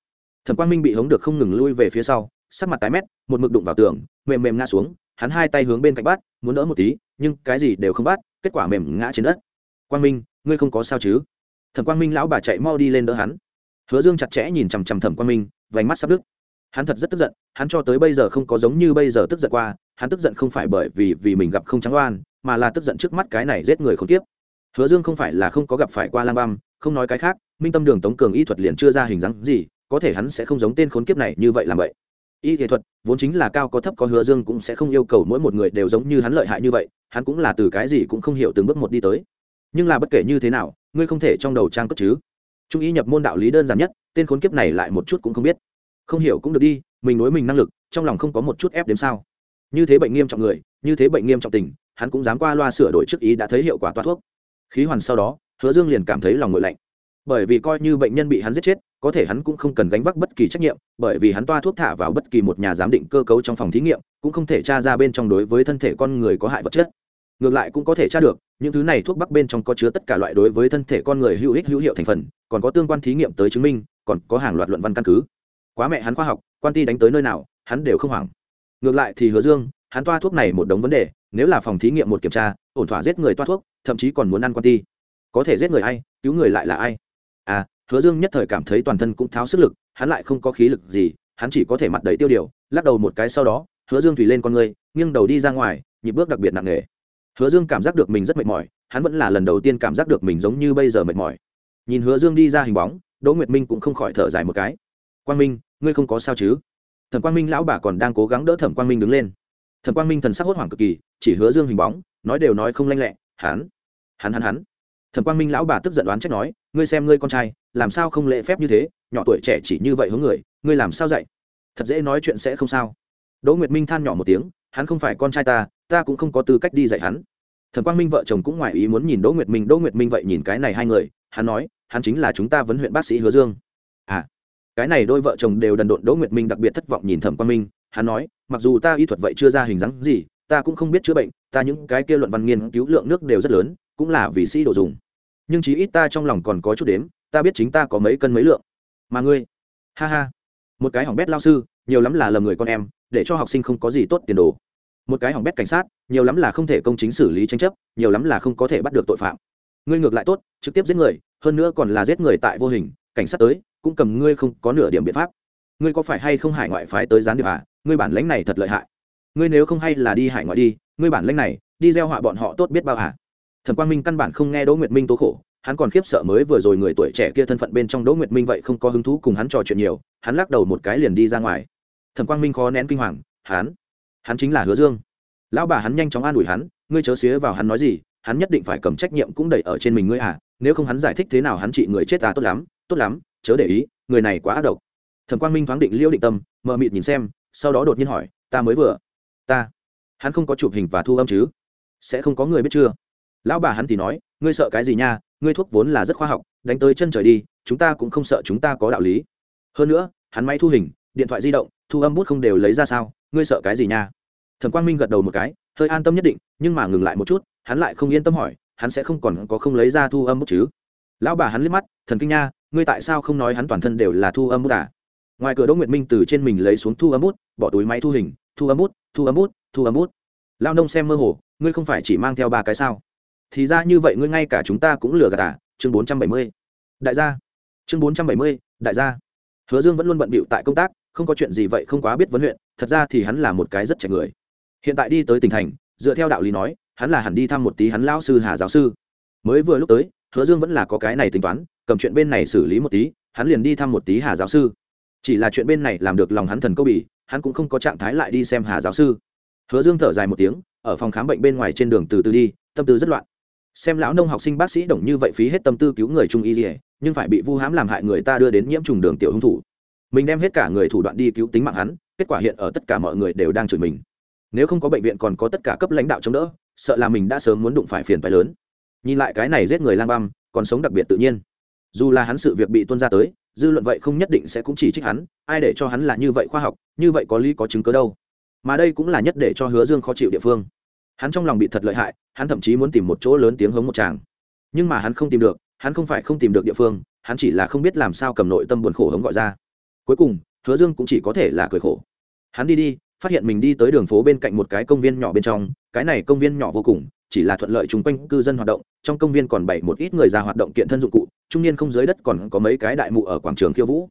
Thẩm quang minh bị hống được không ngừng lui về phía sau, sắc mặt tái mét, một mực đụng vào tường, mềm mềm ngã xuống hắn hai tay hướng bên cạnh bắt, muốn đỡ một tí, nhưng cái gì đều không bắt, kết quả mềm ngã trên đất. Quang minh, ngươi không có sao chứ? Thẩm quang minh lão bà chạy mau đi lên đỡ hắn. Hứa dương chặt chẽ nhìn chằm chằm thẩm quang minh, vành mắt sắp đứt. Hắn thật rất tức giận, hắn cho tới bây giờ không có giống như bây giờ tức giận qua, hắn tức giận không phải bởi vì vì mình gặp không trắng oan, mà là tức giận trước mắt cái này giết người không tiếp hứa dương không phải là không có gặp phải qua lang băm, không nói cái khác, minh tâm đường tống cường y thuật liền chưa ra hình dáng gì, có thể hắn sẽ không giống tên khốn kiếp này như vậy làm vậy y nghệ thuật, vốn chính là cao có thấp có hứa dương cũng sẽ không yêu cầu mỗi một người đều giống như hắn lợi hại như vậy, hắn cũng là từ cái gì cũng không hiểu từng bước một đi tới. Nhưng là bất kể như thế nào, ngươi không thể trong đầu trang cất chứ. Trung y nhập môn đạo lý đơn giản nhất, tên khốn kiếp này lại một chút cũng không biết. Không hiểu cũng được đi, mình đối mình năng lực, trong lòng không có một chút ép đếm sao. Như thế bệnh nghiêm trọng người, như thế bệnh nghiêm trọng tình, hắn cũng dám qua loa sửa đổi trước ý đã thấy hiệu quả toa thuốc. Khí hoàn sau đó, hứa dương liền cảm thấy lòng ngội lạnh. Bởi vì coi như bệnh nhân bị hắn giết chết có thể hắn cũng không cần gánh vác bất kỳ trách nhiệm, bởi vì hắn toa thuốc thả vào bất kỳ một nhà giám định cơ cấu trong phòng thí nghiệm, cũng không thể tra ra bên trong đối với thân thể con người có hại vật chất. Ngược lại cũng có thể tra được, những thứ này thuốc bắc bên trong có chứa tất cả loại đối với thân thể con người hữu ích hữu hiệu thành phần, còn có tương quan thí nghiệm tới chứng minh, còn có hàng loạt luận văn căn cứ. Quá mẹ hắn khoa học, quan ti đánh tới nơi nào, hắn đều không hoảng. Ngược lại thì hứa dương, hắn toa thuốc này một đống vấn đề, nếu là phòng thí nghiệm một kiểm tra, ổn thỏa giết người toa thuốc, thậm chí còn muốn ăn quan ti. Có thể giết người ai, cứu người lại là ai? À hứa dương nhất thời cảm thấy toàn thân cũng tháo sức lực, hắn lại không có khí lực gì, hắn chỉ có thể mặt đầy tiêu điều, lắc đầu một cái sau đó, hứa dương thủy lên con người nghiêng đầu đi ra ngoài, nhịp bước đặc biệt nặng nề. Hứa dương cảm giác được mình rất mệt mỏi, hắn vẫn là lần đầu tiên cảm giác được mình giống như bây giờ mệt mỏi. Nhìn hứa dương đi ra hình bóng, đỗ nguyệt minh cũng không khỏi thở dài một cái. Quang minh, ngươi không có sao chứ? Thẩm quang minh lão bà còn đang cố gắng đỡ thẩm quang minh đứng lên. Thẩm quang minh thần sắc hốt hoảng cực kỳ, chỉ hứa dương hình bóng, nói đều nói không lanh lẹ, hắn hắn hắn hắn. Thẩm quang minh lão bà tức giận đoán trách nói, ngươi xem ngươi con trai làm sao không lễ phép như thế, nhỏ tuổi trẻ chỉ như vậy hướng người, ngươi làm sao dạy? Thật dễ nói chuyện sẽ không sao. Đỗ nguyệt minh than nhỏ một tiếng, hắn không phải con trai ta ta cũng không có tư cách đi dạy hắn. Thần quang minh vợ chồng cũng ngoài ý muốn nhìn đỗ nguyệt minh, đỗ nguyệt minh vậy nhìn cái này hai người, hắn nói, hắn chính là chúng ta vấn huyện bác sĩ hứa dương. À cái này đôi vợ chồng đều đần độn đỗ nguyệt minh đặc biệt thất vọng nhìn thẩm quang minh, hắn nói, mặc dù ta y thuật vậy chưa ra hình dáng gì, ta cũng không biết chữa bệnh, ta những cái kia luận văn nghiên cứu lượng nước đều rất lớn, cũng là vì sĩ đồ dùng. Nhưng chí ít ta trong lòng còn có chút đếm ta biết chính ta có mấy cân mấy lượng. Mà ngươi? Ha ha. Một cái hỏng bét lao sư, nhiều lắm là lầm người con em, để cho học sinh không có gì tốt tiền đồ. Một cái hỏng bét cảnh sát, nhiều lắm là không thể công chính xử lý tranh chấp, nhiều lắm là không có thể bắt được tội phạm. Ngươi ngược lại tốt, trực tiếp giết người, hơn nữa còn là giết người tại vô hình, cảnh sát tới, cũng cầm ngươi không có nửa điểm biện pháp. Ngươi có phải hay không hải ngoại phái tới gián điệp à? Ngươi bản lãnh này thật lợi hại. Ngươi nếu không hay là đi hải ngoại đi, ngươi bản lãnh này, đi gieo họa bọn họ tốt biết bao à? Thẩm quang minh căn bản không nghe đỗ nguyệt minh tố khổ hắn còn khiếp sợ mới vừa rồi người tuổi trẻ kia thân phận bên trong đỗ nguyệt minh vậy không có hứng thú cùng hắn trò chuyện nhiều, hắn lắc đầu một cái liền đi ra ngoài. Thẩm quang minh khó nén kinh hoàng, hắn hắn chính là hứa dương. Lão bà hắn nhanh chóng an ủi hắn, ngươi chớ xía vào hắn nói gì, hắn nhất định phải cầm trách nhiệm cũng đẩy ở trên mình ngươi à nếu không hắn giải thích thế nào hắn trị người chết ta tốt lắm tốt lắm, chớ để ý, người này quá ác độc. Thẩm quang minh thoáng định liêu định tâm, mờ mịt nhìn xem, sau đó đột nhiên hỏi, ta mới vừa, ta, hắn không có chụp hình và thu âm chứ? Sẽ không có người biết chưa? Lão bà hắn thì nói ngươi sợ cái gì nha, ngươi thuốc vốn là rất khoa học, đánh tới chân trời đi, chúng ta cũng không sợ chúng ta có đạo lý. Hơn nữa, hắn máy thu hình, điện thoại di động, thu âm bút không đều lấy ra sao, ngươi sợ cái gì nha? Thẩm quang minh gật đầu một cái, hơi an tâm nhất định, nhưng mà ngừng lại một chút, hắn lại không yên tâm hỏi, hắn sẽ không còn có không lấy ra thu âm bút chứ? Lão bà hắn liếc mắt, thần kinh nha, ngươi tại sao không nói hắn toàn thân đều là thu âm bút à? ngoài cửa đỗ nguyệt minh từ trên mình lấy xuống thu âm bút, bỏ túi máy thu hình, thu âm bút, thu âm bút, thu âm bút. Lao nông xem mơ hồ, ngươi không phải chỉ mang theo ba cái sao? Thì ra như vậy ngươi ngay cả chúng ta cũng lừa gạt à? Chương bốn trăm bảy mươi. Đại gia. Chương bốn trăm bảy mươi, đại gia. Hứa dương vẫn luôn bận bịu tại công tác, không có chuyện gì vậy không quá biết vấn huyện, thật ra thì hắn là một cái rất trẻ người. Hiện tại đi tới tỉnh thành, dựa theo đạo lý nói, hắn là hẳn đi thăm một tí hắn lão sư hà giáo sư. Mới vừa lúc tới, hứa dương vẫn là có cái này tính toán, cầm chuyện bên này xử lý một tí, hắn liền đi thăm một tí hà giáo sư. Chỉ là chuyện bên này làm được lòng hắn thần câu bỉ hắn cũng không có trạng thái lại đi xem hà giáo sư. Hứa dương thở dài một tiếng, ở phòng khám bệnh bên ngoài trên đường từ từ đi, tâm tư rất loạn xem lão nông học sinh bác sĩ đồng như vậy phí hết tâm tư cứu người trung y dỉa nhưng phải bị vu hãm làm hại người ta đưa đến nhiễm trùng đường tiểu hung thủ. Mình đem hết cả người thủ đoạn đi cứu tính mạng hắn, kết quả hiện ở tất cả mọi người đều đang chửi mình. Nếu không có bệnh viện còn có tất cả cấp lãnh đạo chống đỡ, sợ là mình đã sớm muốn đụng phải phiền phái lớn. Nhìn lại cái này giết người lang băm, còn sống đặc biệt tự nhiên. Dù là hắn sự việc bị tuân ra tới, dư luận vậy không nhất định sẽ cũng chỉ trích hắn, ai để cho hắn là như vậy khoa học, như vậy có lý có chứng cớ đâu. Mà đây cũng là nhất để cho hứa dương khó chịu địa phương hắn trong lòng bị thật lợi hại, hắn thậm chí muốn tìm một chỗ lớn tiếng hống một chàng. Nhưng mà hắn không tìm được, hắn không phải không tìm được địa phương, hắn chỉ là không biết làm sao cầm nội tâm buồn khổ hống gọi ra. Cuối cùng, hứa dương cũng chỉ có thể là cười khổ. Hắn đi đi, phát hiện mình đi tới đường phố bên cạnh một cái công viên nhỏ bên trong, cái này công viên nhỏ vô cùng, chỉ là thuận lợi chung quanh cư dân hoạt động, trong công viên còn bảy một ít người già hoạt động kiện thân dụng cụ, trung niên không dưới đất còn có mấy cái đại mụ ở quảng trường khiêu vũ.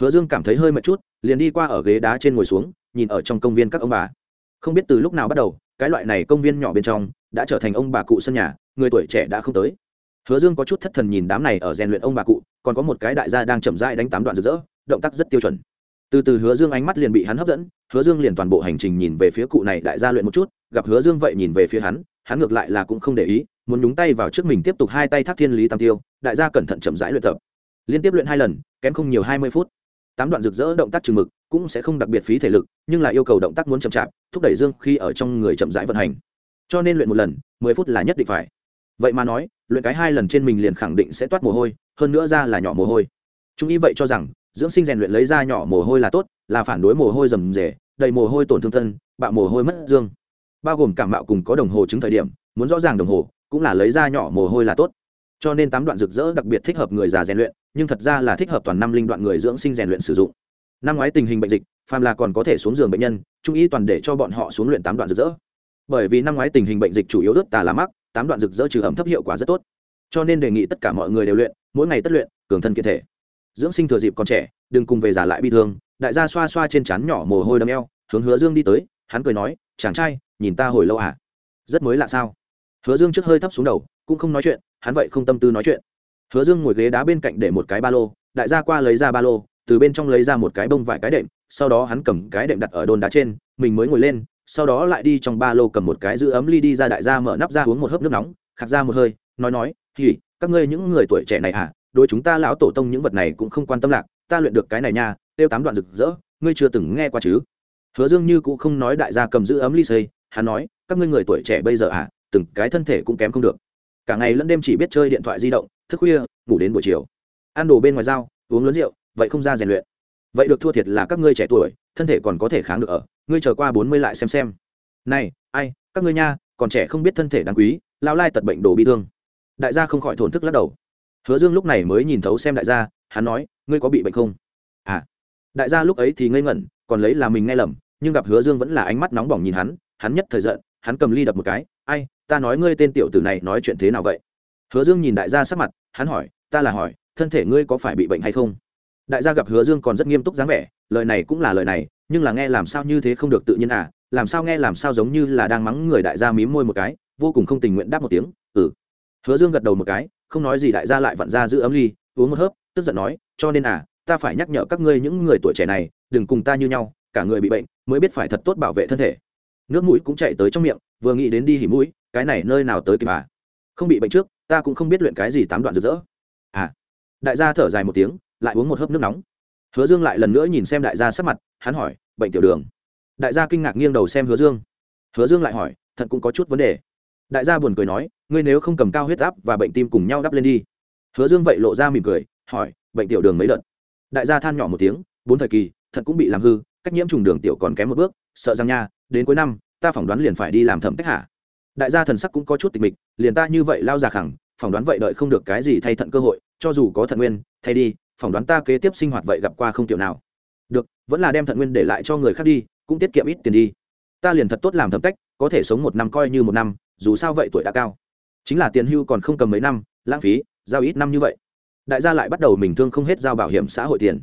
Hứa dương cảm thấy hơi mệt chút, liền đi qua ở ghế đá trên ngồi xuống, nhìn ở trong công viên các ông bà. Không biết từ lúc nào bắt đầu cái loại này công viên nhỏ bên trong đã trở thành ông bà cụ sân nhà, người tuổi trẻ đã không tới. Hứa dương có chút thất thần nhìn đám này ở rèn luyện ông bà cụ, còn có một cái đại gia đang chậm rãi đánh tám đoạn rực rỡ, động tác rất tiêu chuẩn. Từ từ hứa dương ánh mắt liền bị hắn hấp dẫn, hứa dương liền toàn bộ hành trình nhìn về phía cụ này đại gia luyện một chút, gặp hứa dương vậy nhìn về phía hắn hắn ngược lại là cũng không để ý, muốn nhúng tay vào trước mình tiếp tục hai tay thác thiên lý tam tiêu, đại gia cẩn thận chậm rãi luyện tập. Liên tiếp luyện hai lần, kém không nhiều hai mươi phút. Tám đoạn rực rỡ động tác chừng mực cũng sẽ không đặc biệt phí thể lực, nhưng là yêu cầu động tác muốn chậm chạp, thúc đẩy dương khi ở trong người chậm rãi vận hành. Cho nên luyện một lần, mười phút là nhất định phải. Vậy mà nói, luyện cái hai lần trên mình liền khẳng định sẽ toát mồ hôi, hơn nữa ra là nhỏ mồ hôi. Chúng y vậy cho rằng, dưỡng sinh rèn luyện lấy ra nhỏ mồ hôi là tốt, là phản đối mồ hôi rầm rề, đầy mồ hôi tổn thương thân, bạo mồ hôi mất dương. Bao gồm cảm mạo cùng có đồng hồ chứng thời điểm, muốn rõ ràng đồng hồ, cũng là lấy ra nhỏ mồ hôi là tốt. Cho nên tám đoạn rực rỡ đặc biệt thích hợp người già rèn luyện, nhưng thật ra là thích hợp toàn năm linh đoạn người dưỡng sinh rèn luyện sử dụng năm ngoái tình hình bệnh dịch, phàm là còn có thể xuống giường bệnh nhân, trung Y toàn để cho bọn họ xuống luyện tám đoạn rực rỡ. Bởi vì năm ngoái tình hình bệnh dịch chủ yếu ướt tà là mắc, tám đoạn rực rỡ trừ ẩm thấp hiệu quả rất tốt. Cho nên đề nghị tất cả mọi người đều luyện, mỗi ngày tất luyện, cường thân kiện thể. Dưỡng sinh thừa dịp còn trẻ, đừng cùng về già lại bi thương. Đại gia xoa xoa trên trán nhỏ mồ hôi đâm eo, hướng hứa dương đi tới, hắn cười nói, chàng trai, nhìn ta hồi lâu à? Rất mới lạ sao? Hứa dương trước hơi thấp xuống đầu, cũng không nói chuyện, hắn vậy không tâm tư nói chuyện. Hứa dương ngồi ghế đá bên cạnh để một cái ba lô, đại gia qua lấy ra ba lô từ bên trong lấy ra một cái bông vải cái đệm, sau đó hắn cầm cái đệm đặt ở đồn đá trên, mình mới ngồi lên, sau đó lại đi trong ba lô cầm một cái giữ ấm ly đi ra đại gia mở nắp ra uống một hớp nước nóng, khạc ra một hơi, nói nói hỉ các ngươi những người tuổi trẻ này à đối chúng ta lão tổ tông những vật này cũng không quan tâm lạc, ta luyện được cái này nha, tiêu tám đoạn rực rỡ, ngươi chưa từng nghe qua chứ? Hứa dương như cũng không nói đại gia cầm giữ ấm ly xây hắn nói, các ngươi người tuổi trẻ bây giờ à từng cái thân thể cũng kém không được. Cả ngày lẫn đêm chỉ biết chơi điện thoại di động, thức khuya, ngủ đến buổi chiều. Ăn đồ bên ngoài dao uống lớn rượu vậy không ra rèn luyện. Vậy được thua thiệt là các ngươi trẻ tuổi, thân thể còn có thể kháng được ở, ngươi trở qua bốn mươi lại xem xem. Này, ai, các ngươi nha, còn trẻ không biết thân thể đáng quý lao lai tật bệnh đồ bị thương. Đại gia không khỏi thổn thức lắc đầu. Hứa dương lúc này mới nhìn thấu xem đại gia, hắn nói, ngươi có bị bệnh không? À. Đại gia lúc ấy thì ngây ngẩn, còn lấy là mình nghe lầm, nhưng gặp hứa dương vẫn là ánh mắt nóng bỏng nhìn hắn hắn nhất thời giận, hắn cầm ly đập một cái, ai, ta nói ngươi tên tiểu tử này nói chuyện thế nào vậy? Hứa dương nhìn đại gia sắc mặt, hắn hỏi, ta là hỏi, thân thể ngươi có phải bị bệnh hay không? Đại gia gặp hứa dương còn rất nghiêm túc dáng vẻ, lời này cũng là lời này, nhưng là nghe làm sao như thế không được tự nhiên à làm sao nghe làm sao giống như là đang mắng người đại gia mím môi một cái, vô cùng không tình nguyện đáp một tiếng ừ. Hứa dương gật đầu một cái, không nói gì đại gia lại vặn ra giữ ấm ly, uống một hớp, tức giận nói, cho nên à ta phải nhắc nhở các ngươi những người tuổi trẻ này, đừng cùng ta như nhau, cả người bị bệnh, mới biết phải thật tốt bảo vệ thân thể. Nước mũi cũng chạy tới trong miệng, vừa nghĩ đến đi hỉ mũi, cái này nơi nào tới kịp à? Không bị bệnh trước, ta cũng không biết luyện cái gì tám đoạn rực rỡ. À. Đại gia thở dài một tiếng lại uống một hớp nước nóng. Hứa dương lại lần nữa nhìn xem đại gia sắc mặt, hắn hỏi, bệnh tiểu đường? Đại gia kinh ngạc nghiêng đầu xem hứa dương. Hứa dương lại hỏi, thận cũng có chút vấn đề. Đại gia buồn cười nói, ngươi nếu không cầm cao huyết áp và bệnh tim cùng nhau đắp lên đi. Hứa dương vậy lộ ra mỉm cười, hỏi, bệnh tiểu đường mấy đợt? Đại gia than nhỏ một tiếng, bốn thời kỳ, thận cũng bị làm hư, cách nhiễm trùng đường tiểu còn kém một bước, sợ rằng nha, đến cuối năm, ta phỏng đoán liền phải đi làm thẩm cách hạ đại gia thần sắc cũng có chút tịch mịch, liền ta như vậy lao già khẳng, phỏng đoán vậy đợi không được cái gì thay thận cơ hội, cho dù có thận nguyên, thay đi phỏng đoán ta kế tiếp sinh hoạt vậy gặp qua không tiểu nào. Được, vẫn là đem thận nguyên để lại cho người khác đi, cũng tiết kiệm ít tiền đi. Ta liền thật tốt làm thẩm cách, có thể sống một năm coi như một năm, dù sao vậy tuổi đã cao. Chính là tiền hưu còn không cầm mấy năm, lãng phí, giao ít năm như vậy. Đại gia lại bắt đầu mình thương không hết giao bảo hiểm xã hội tiền.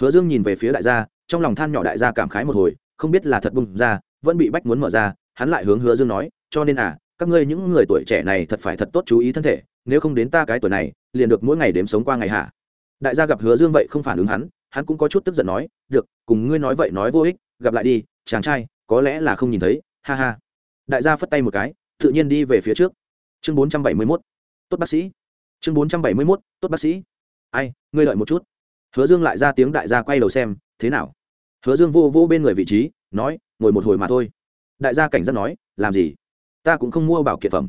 Hứa dương nhìn về phía đại gia, trong lòng than nhỏ đại gia cảm khái một hồi, không biết là thật bung ra, vẫn bị bách muốn mở ra, hắn lại hướng hứa dương nói, cho nên à các ngươi những người tuổi trẻ này thật phải thật tốt chú ý thân thể, nếu không đến ta cái tuổi này, liền được mỗi ngày đếm sống qua ngày hả đại gia gặp hứa dương vậy không phản ứng hắn hắn cũng có chút tức giận nói, được, cùng ngươi nói vậy nói vô ích, gặp lại đi, chàng trai, có lẽ là không nhìn thấy. Ha ha. Đại gia phất tay một cái, tự nhiên đi về phía trước. Chương bốn trăm bảy mươi mốt. Tốt bác sĩ. Chương bốn trăm bảy mươi mốt, tốt bác sĩ. Ai, ngươi đợi một chút. Hứa dương lại ra tiếng đại gia quay đầu xem, thế nào? Hứa dương vô vô bên người vị trí, nói, ngồi một hồi mà thôi. Đại gia cảnh giác nói, làm gì? Ta cũng không mua bảo kiện phẩm.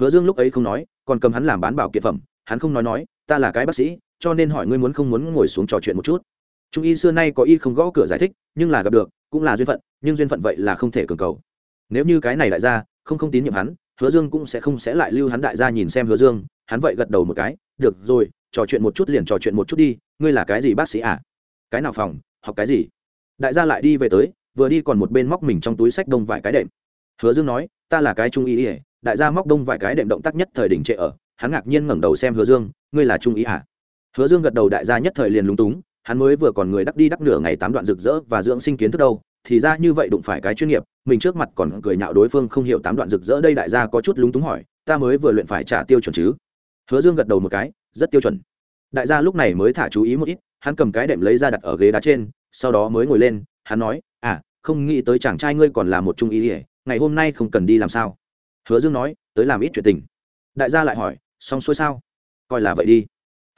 Hứa dương lúc ấy không nói, còn cầm hắn làm bán bảo kiện phẩm, hắn không nói nói, ta là cái bác sĩ cho nên hỏi ngươi muốn không muốn ngồi xuống trò chuyện một chút. Trung y xưa nay có y không gõ cửa giải thích, nhưng là gặp được, cũng là duyên phận, nhưng duyên phận vậy là không thể cường cầu. Nếu như cái này đại gia không không tín nhiệm hắn, hứa dương cũng sẽ không sẽ lại lưu hắn đại gia nhìn xem hứa dương, hắn vậy gật đầu một cái, được rồi, trò chuyện một chút liền trò chuyện một chút đi, ngươi là cái gì bác sĩ à? Cái nào phòng, học cái gì? Đại gia lại đi về tới, vừa đi còn một bên móc mình trong túi sách đông vài cái đệm. Hứa dương nói, ta là cái trung y ỉa đại gia móc đông vài cái đệm động tác nhất thời đỉnh trệ ở. Hắn ngạc nhiên ngẩng đầu xem hứa dương, ngươi là trung y à? Hứa dương gật đầu đại gia nhất thời liền lúng túng, hắn mới vừa còn người đắc đi đắc nửa ngày tám đoạn rực rỡ và dưỡng sinh kiến thức đâu, thì ra như vậy đụng phải cái chuyên nghiệp, mình trước mặt còn cười nhạo đối phương không hiểu tám đoạn rực rỡ đây đại gia có chút lúng túng hỏi, ta mới vừa luyện phải trả tiêu chuẩn chứ? Hứa dương gật đầu một cái, rất tiêu chuẩn. Đại gia lúc này mới thả chú ý một ít, hắn cầm cái đệm lấy ra đặt ở ghế đá trên, sau đó mới ngồi lên, hắn nói à không nghĩ tới chàng trai ngươi còn là một trung ý ỉa ngày hôm nay không cần đi làm sao? Hứa dương nói, tới làm ít chuyện tình. Đại gia lại hỏi, xong xuôi sao? Coi là vậy đi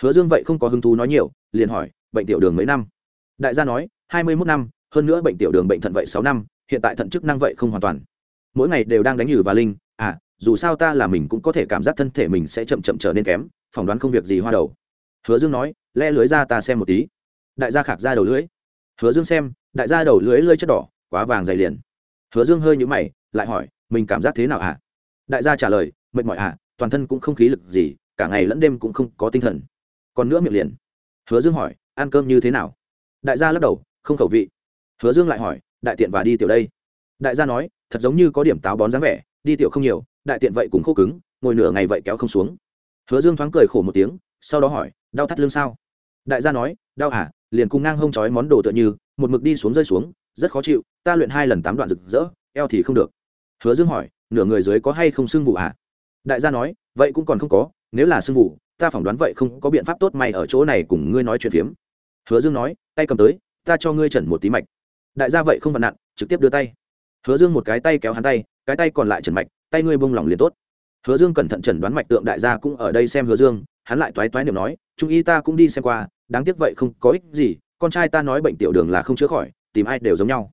hứa dương vậy không có hứng thú nói nhiều liền hỏi bệnh tiểu đường mấy năm? Đại gia nói hai mươi mốt năm hơn nữa bệnh tiểu đường bệnh thận vậy sáu năm hiện tại thận chức năng vậy không hoàn toàn. Mỗi ngày đều đang đánh nhử và linh à dù sao ta là mình cũng có thể cảm giác thân thể mình sẽ chậm chậm trở nên kém phỏng đoán không việc gì hoa đầu. Hứa dương nói le lưới ra ta xem một tí. Đại gia khạc ra đầu lưới hứa dương xem đại gia đầu lưới lơi chất đỏ quá vàng dày liền. Hứa dương hơi nhũ mày lại hỏi mình cảm giác thế nào à? đại gia trả lời mệt mỏi à, toàn thân cũng không khí lực gì cả ngày lẫn đêm cũng không có tinh thần còn nữa miệng liền. Hứa dương hỏi, ăn cơm như thế nào? Đại gia lắc đầu, không khẩu vị. Hứa dương lại hỏi, đại tiện và đi tiểu đây. Đại gia nói, thật giống như có điểm táo bón dáng vẻ, đi tiểu không nhiều, đại tiện vậy cũng khô cứng, ngồi nửa ngày vậy kéo không xuống. Hứa dương thoáng cười khổ một tiếng, sau đó hỏi, đau thắt lưng sao? Đại gia nói, đau hả? Liền cùng ngang hông trói món đồ tựa như, một mực đi xuống rơi xuống, rất khó chịu, ta luyện hai lần tám đoạn rực rỡ, eo thì không được. Hứa dương hỏi, nửa người dưới có hay không sưng vụ hả? Đại gia nói, vậy cũng còn không có, nếu là sưng vụ ta phỏng đoán vậy không có biện pháp tốt may ở chỗ này cùng ngươi nói chuyện phiếm. Hứa dương nói, tay cầm tới, ta cho ngươi trần một tí mạch. Đại gia vậy không vặn nặn trực tiếp đưa tay. Hứa dương một cái tay kéo hắn tay, cái tay còn lại trần mạch, tay ngươi bông lỏng liền tốt. Hứa dương cẩn thận trần đoán mạch tượng đại gia cũng ở đây xem hứa dương, hắn lại toái toái niệm nói, trung y ta cũng đi xem qua, đáng tiếc vậy không có ích gì, con trai ta nói bệnh tiểu đường là không chữa khỏi, tìm ai đều giống nhau.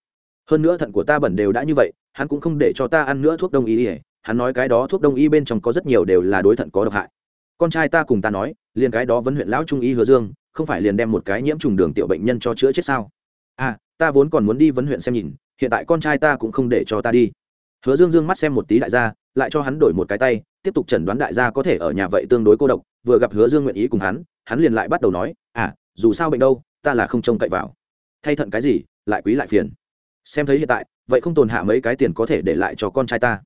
Hơn nữa thận của ta bẩn đều đã như vậy, hắn cũng không để cho ta ăn nữa thuốc đông y, hắn nói cái đó thuốc đông y bên trong có rất nhiều đều là đối thận có độc hại con trai ta cùng ta nói, liền cái đó vấn huyện lão trung y hứa dương, không phải liền đem một cái nhiễm trùng đường tiểu bệnh nhân cho chữa chết sao? À ta vốn còn muốn đi vấn huyện xem nhìn, hiện tại con trai ta cũng không để cho ta đi. Hứa dương dương mắt xem một tí đại gia, lại cho hắn đổi một cái tay, tiếp tục chẩn đoán đại gia có thể ở nhà vậy tương đối cô độc, vừa gặp hứa dương nguyện ý cùng hắn hắn liền lại bắt đầu nói à dù sao bệnh đâu, ta là không trông cậy vào. Thay thận cái gì, lại quý lại phiền. Xem thấy hiện tại, vậy không tồn hạ mấy cái tiền có thể để lại cho con trai ta.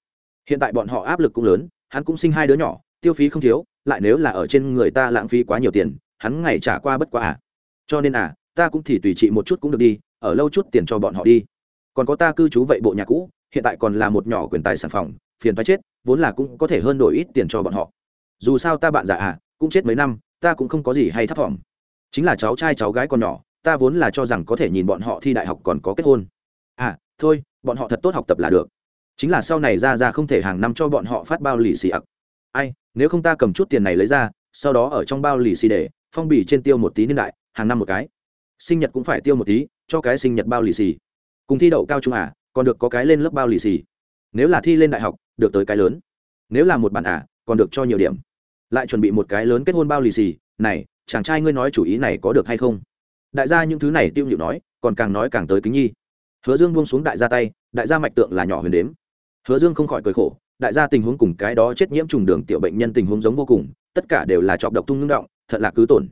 Hiện tại bọn họ áp lực cũng lớn, hắn cũng sinh hai đứa nhỏ, tiêu phí không thiếu lại nếu là ở trên người ta lãng phí quá nhiều tiền, hắn ngày trả qua bất quá à. Cho nên à ta cũng thì tùy trị một chút cũng được đi, ở lâu chút tiền cho bọn họ đi. Còn có ta cư trú vậy bộ nhà cũ, hiện tại còn là một nhỏ quyền tài sản phòng, phiền phải chết, vốn là cũng có thể hơn đổi ít tiền cho bọn họ. Dù sao ta bạn già à cũng chết mấy năm, ta cũng không có gì hay thấp thỏm. Chính là cháu trai cháu gái còn nhỏ, ta vốn là cho rằng có thể nhìn bọn họ thi đại học còn có kết hôn. À thôi, bọn họ thật tốt học tập là được. Chính là sau này ra ra không thể hàng năm cho bọn họ phát bao lì xì ặc. Ai nếu không ta cầm chút tiền này lấy ra, sau đó ở trong bao lì xì để, phong bì trên tiêu một tí niên đại, hàng năm một cái. Sinh nhật cũng phải tiêu một tí, cho cái sinh nhật bao lì xì. Cùng thi đậu cao trung à còn được có cái lên lớp bao lì xì. Nếu là thi lên đại học, được tới cái lớn. Nếu là một bản à còn được cho nhiều điểm. Lại chuẩn bị một cái lớn kết hôn bao lì xì, này, chàng trai ngươi nói chủ ý này có được hay không? Đại gia những thứ này tiêu nhịu nói, còn càng nói càng tới kính nhi. Hứa dương buông xuống đại gia tay, đại gia mạch tượng là nhỏ huyền đếm. Hứa dương không khỏi cười khổ đại gia tình huống cùng cái đó chết nhiễm trùng đường tiểu bệnh nhân tình huống giống vô cùng, tất cả đều là chọc độc tung ngưng động, thật là cứ tổn.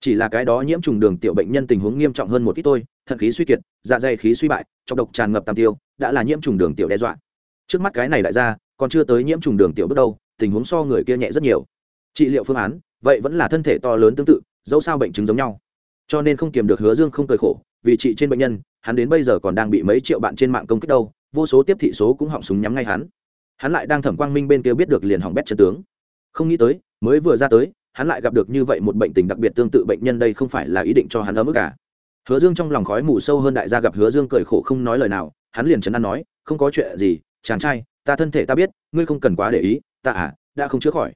Chỉ là cái đó nhiễm trùng đường tiểu bệnh nhân tình huống nghiêm trọng hơn một ít thôi, thận khí suy kiệt dạ dày khí suy bại, chọc độc tràn ngập tam tiêu, đã là nhiễm trùng đường tiểu đe dọa. Trước mắt cái này đại gia, còn chưa tới nhiễm trùng đường tiểu bước đâu tình huống so người kia nhẹ rất nhiều. Trị liệu phương án, vậy vẫn là thân thể to lớn tương tự, dẫu sao bệnh chứng giống nhau. Cho nên không kiềm được hứa dương không cười khổ, vì trị trên bệnh nhân, hắn đến bây giờ còn đang bị mấy triệu bạn trên mạng công kích đâu, vô số tiếp thị số cũng họng súng nhắm ngay hắn hắn lại đang thẩm quang minh bên kia biết được liền hỏng bét chân tướng. Không nghĩ tới, mới vừa ra tới, hắn lại gặp được như vậy một bệnh tình đặc biệt tương tự bệnh nhân đây không phải là ý định cho hắn ấm ức cả. Hứa dương trong lòng khói mù sâu hơn đại gia gặp hứa dương cười khổ không nói lời nào, hắn liền chấn an nói, không có chuyện gì, chàng trai, ta thân thể ta biết, ngươi không cần quá để ý, ta à đã không chữa khỏi.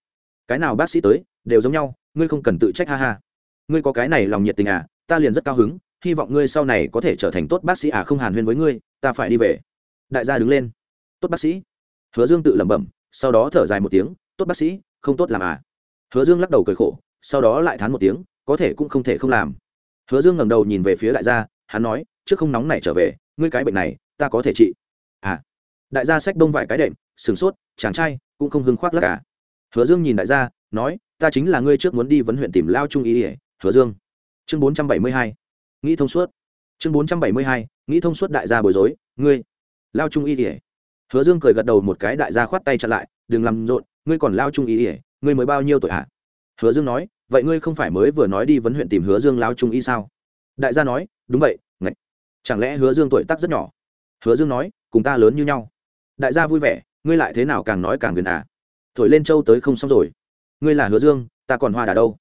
Cái nào bác sĩ tới, đều giống nhau, ngươi không cần tự trách, ha ha. Ngươi có cái này lòng nhiệt tình à ta liền rất cao hứng, hy vọng ngươi sau này có thể trở thành tốt bác sĩ à không hàn huyên với ngươi, ta phải đi về. Đại gia đứng lên. Tốt bác sĩ hứa dương tự lẩm bẩm, sau đó thở dài một tiếng, tốt bác sĩ, không tốt làm à? Hứa dương lắc đầu cười khổ, sau đó lại thán một tiếng, có thể cũng không thể không làm. Hứa dương ngẩng đầu nhìn về phía đại gia, hắn nói, trước không nóng này trở về, ngươi cái bệnh này, ta có thể trị. À. Đại gia xách đông vài cái đệm, sửng sốt, chàng trai, cũng không hưng khoác lắc cả à? hứa dương nhìn đại gia, nói, ta chính là ngươi trước muốn đi vấn huyện tìm lao trung ý ỉa hứa dương. Chương bốn trăm bảy mươi hai, nghĩ thông suốt. Chương bốn trăm bảy mươi hai, nghĩ thông suốt đại gia bối rối, ngươi, lao trung ý ỉa hứa dương cười gật đầu một cái đại gia khoát tay chặn lại, đừng làm rộn, ngươi còn lao trung ý ỉa ngươi mới bao nhiêu tuổi hả? Hứa dương nói, vậy ngươi không phải mới vừa nói đi vấn huyện tìm hứa dương lao trung y sao? Đại gia nói, đúng vậy, ngạch, chẳng lẽ hứa dương tuổi tác rất nhỏ? Hứa dương nói, cùng ta lớn như nhau. Đại gia vui vẻ, ngươi lại thế nào càng nói càng gần à? Thổi lên châu tới không xong rồi. Ngươi là hứa dương, ta còn hoa đà đâu?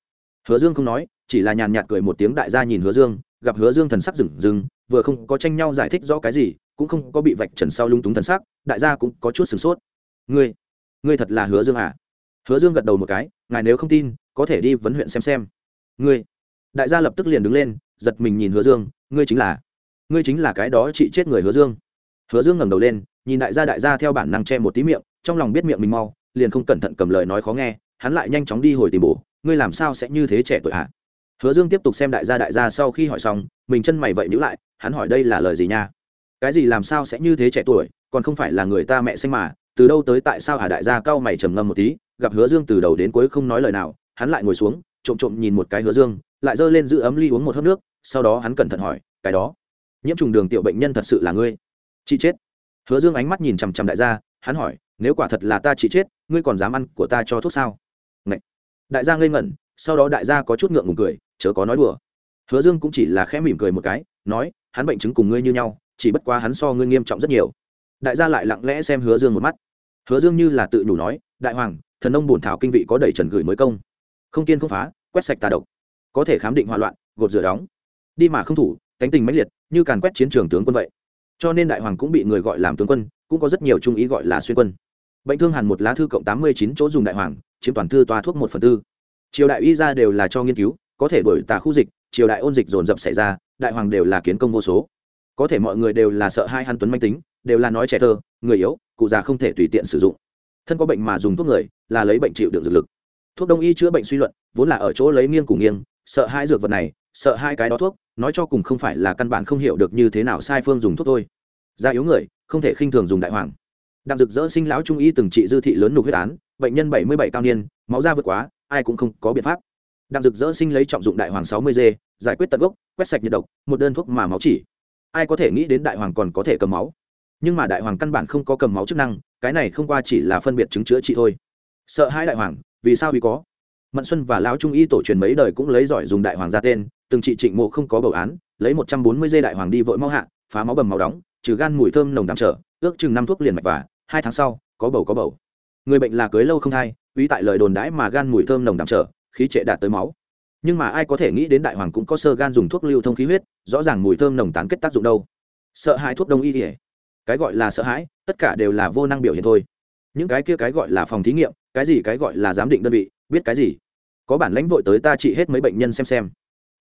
Hứa dương không nói, chỉ là nhàn nhạt cười một tiếng đại gia nhìn hứa dương, gặp hứa dương thần sắc rừng rừng, vừa không có tranh nhau giải thích rõ cái gì cũng không có bị vạch trần sau lung túng thần sắc, đại gia cũng có chút sửng sốt. Ngươi ngươi thật là hứa dương à? Hứa dương gật đầu một cái, ngài nếu không tin, có thể đi vấn huyện xem xem. Ngươi, đại gia lập tức liền đứng lên, giật mình nhìn hứa dương, ngươi chính là, ngươi chính là cái đó chị chết người hứa dương. Hứa dương ngẩng đầu lên, nhìn đại gia đại gia theo bản năng che một tí miệng, trong lòng biết miệng mình mau, liền không cẩn thận cầm lời nói khó nghe, hắn lại nhanh chóng đi hồi tìm bổ, ngươi làm sao sẽ như thế trẻ tuổi hả hứa dương tiếp tục xem đại gia đại gia sau khi hỏi xong, mình chân mày vậy nhữ lại, hắn hỏi đây là lời gì nha? Cái gì làm sao sẽ như thế trẻ tuổi, còn không phải là người ta mẹ sinh mà, từ đâu tới tại sao hà đại gia cao mày trầm ngâm một tí, gặp hứa dương từ đầu đến cuối không nói lời nào, hắn lại ngồi xuống, trộm trộm nhìn một cái hứa dương, lại giơ lên giữ ấm ly uống một hớp nước, sau đó hắn cẩn thận hỏi, cái đó, nhiễm trùng đường tiểu bệnh nhân thật sự là ngươi? Chị chết. Hứa dương ánh mắt nhìn chằm chằm đại gia, hắn hỏi, nếu quả thật là ta chị chết, ngươi còn dám ăn của ta cho thuốc sao? Ngậy. đại gia ngây ngẩn, sau đó đại gia có chút ngượng ngùng cười, chớ có nói đùa. Hứa dương cũng chỉ là khẽ mỉm cười một cái, nói, hắn bệnh chứng cùng ngươi như nhau chỉ bất quá hắn so ngươi nghiêm trọng rất nhiều. Đại gia lại lặng lẽ xem hứa dương một mắt. Hứa dương như là tự nhủ nói, đại hoàng, thần ông bổn thảo kinh vị có đầy trần gửi mới công. Không kiên không phá, quét sạch tà độc. Có thể khám định hòa loạn, gột rửa đóng. Đi mà không thủ cánh tình mãnh liệt, như càn quét chiến trường tướng quân vậy. Cho nên đại hoàng cũng bị người gọi làm tướng quân, cũng có rất nhiều trung ý gọi là xuyên quân. Bệnh thương hàn một lá thư cộng tám mươi chín chỗ dùng đại hoàng, chiếm toàn thư toa thuốc một phần tư. Triều đại y ra đều là cho nghiên cứu, có thể đổi tà khu dịch, triều đại ôn dịch dồn dập xảy ra, đại hoàng đều là kiến công vô số có thể mọi người đều là sợ hai hắn tuấn manh tính, đều là nói trẻ thơ, người yếu, cụ già không thể tùy tiện sử dụng. Thân có bệnh mà dùng thuốc người, là lấy bệnh chịu được dược lực. Thuốc đông y chữa bệnh suy luận, vốn là ở chỗ lấy nghiêng cùng nghiêng, sợ hai dược vật này, sợ hai cái đó thuốc, nói cho cùng không phải là căn bản không hiểu được như thế nào sai phương dùng thuốc thôi. Da yếu người, không thể khinh thường dùng đại hoàng. Đặng dực dỡ sinh lão trung y từng trị dư thị lớn nục huyết án, bệnh nhân bảy mươi bảy cao niên, máu da vượt quá, ai cũng không có biện pháp. Đặng dực dỡ sinh lấy trọng dụng đại hoàng sáu mươi g giải quyết tận gốc, quét sạch nhiệt độc, một đơn thuốc mà máu chỉ ai có thể nghĩ đến đại hoàng còn có thể cầm máu. Nhưng mà đại hoàng căn bản không có cầm máu chức năng, cái này không qua chỉ là phân biệt chứng chữa trị thôi. Sợ hai đại hoàng, vì sao vì có? Mận xuân và lão trung y tổ truyền mấy đời cũng lấy giỏi dùng đại hoàng ra tên, từng trị trịnh mộ không có bầu án, lấy một trăm bốn mươi dây đại hoàng đi vội mau hạ, phá máu bầm máu đóng, trừ gan mùi thơm nồng đạm trở, ước chừng năm thuốc liền mạch và, hai tháng sau, có bầu có bầu. Người bệnh là cưới lâu không thai uy tại lời đồn đãi mà gan mùi thơm nồng đạm trở, khí trệ đạt tới máu nhưng mà ai có thể nghĩ đến đại hoàng cũng có sơ gan dùng thuốc lưu thông khí huyết, rõ ràng mùi thơm nồng tán kết tác dụng đâu. Sợ hãi thuốc đông y ỉa cái gọi là sợ hãi, tất cả đều là vô năng biểu hiện thôi. Những cái kia cái gọi là phòng thí nghiệm, cái gì cái gọi là giám định đơn vị, biết cái gì? Có bản lãnh vội tới ta trị hết mấy bệnh nhân xem xem.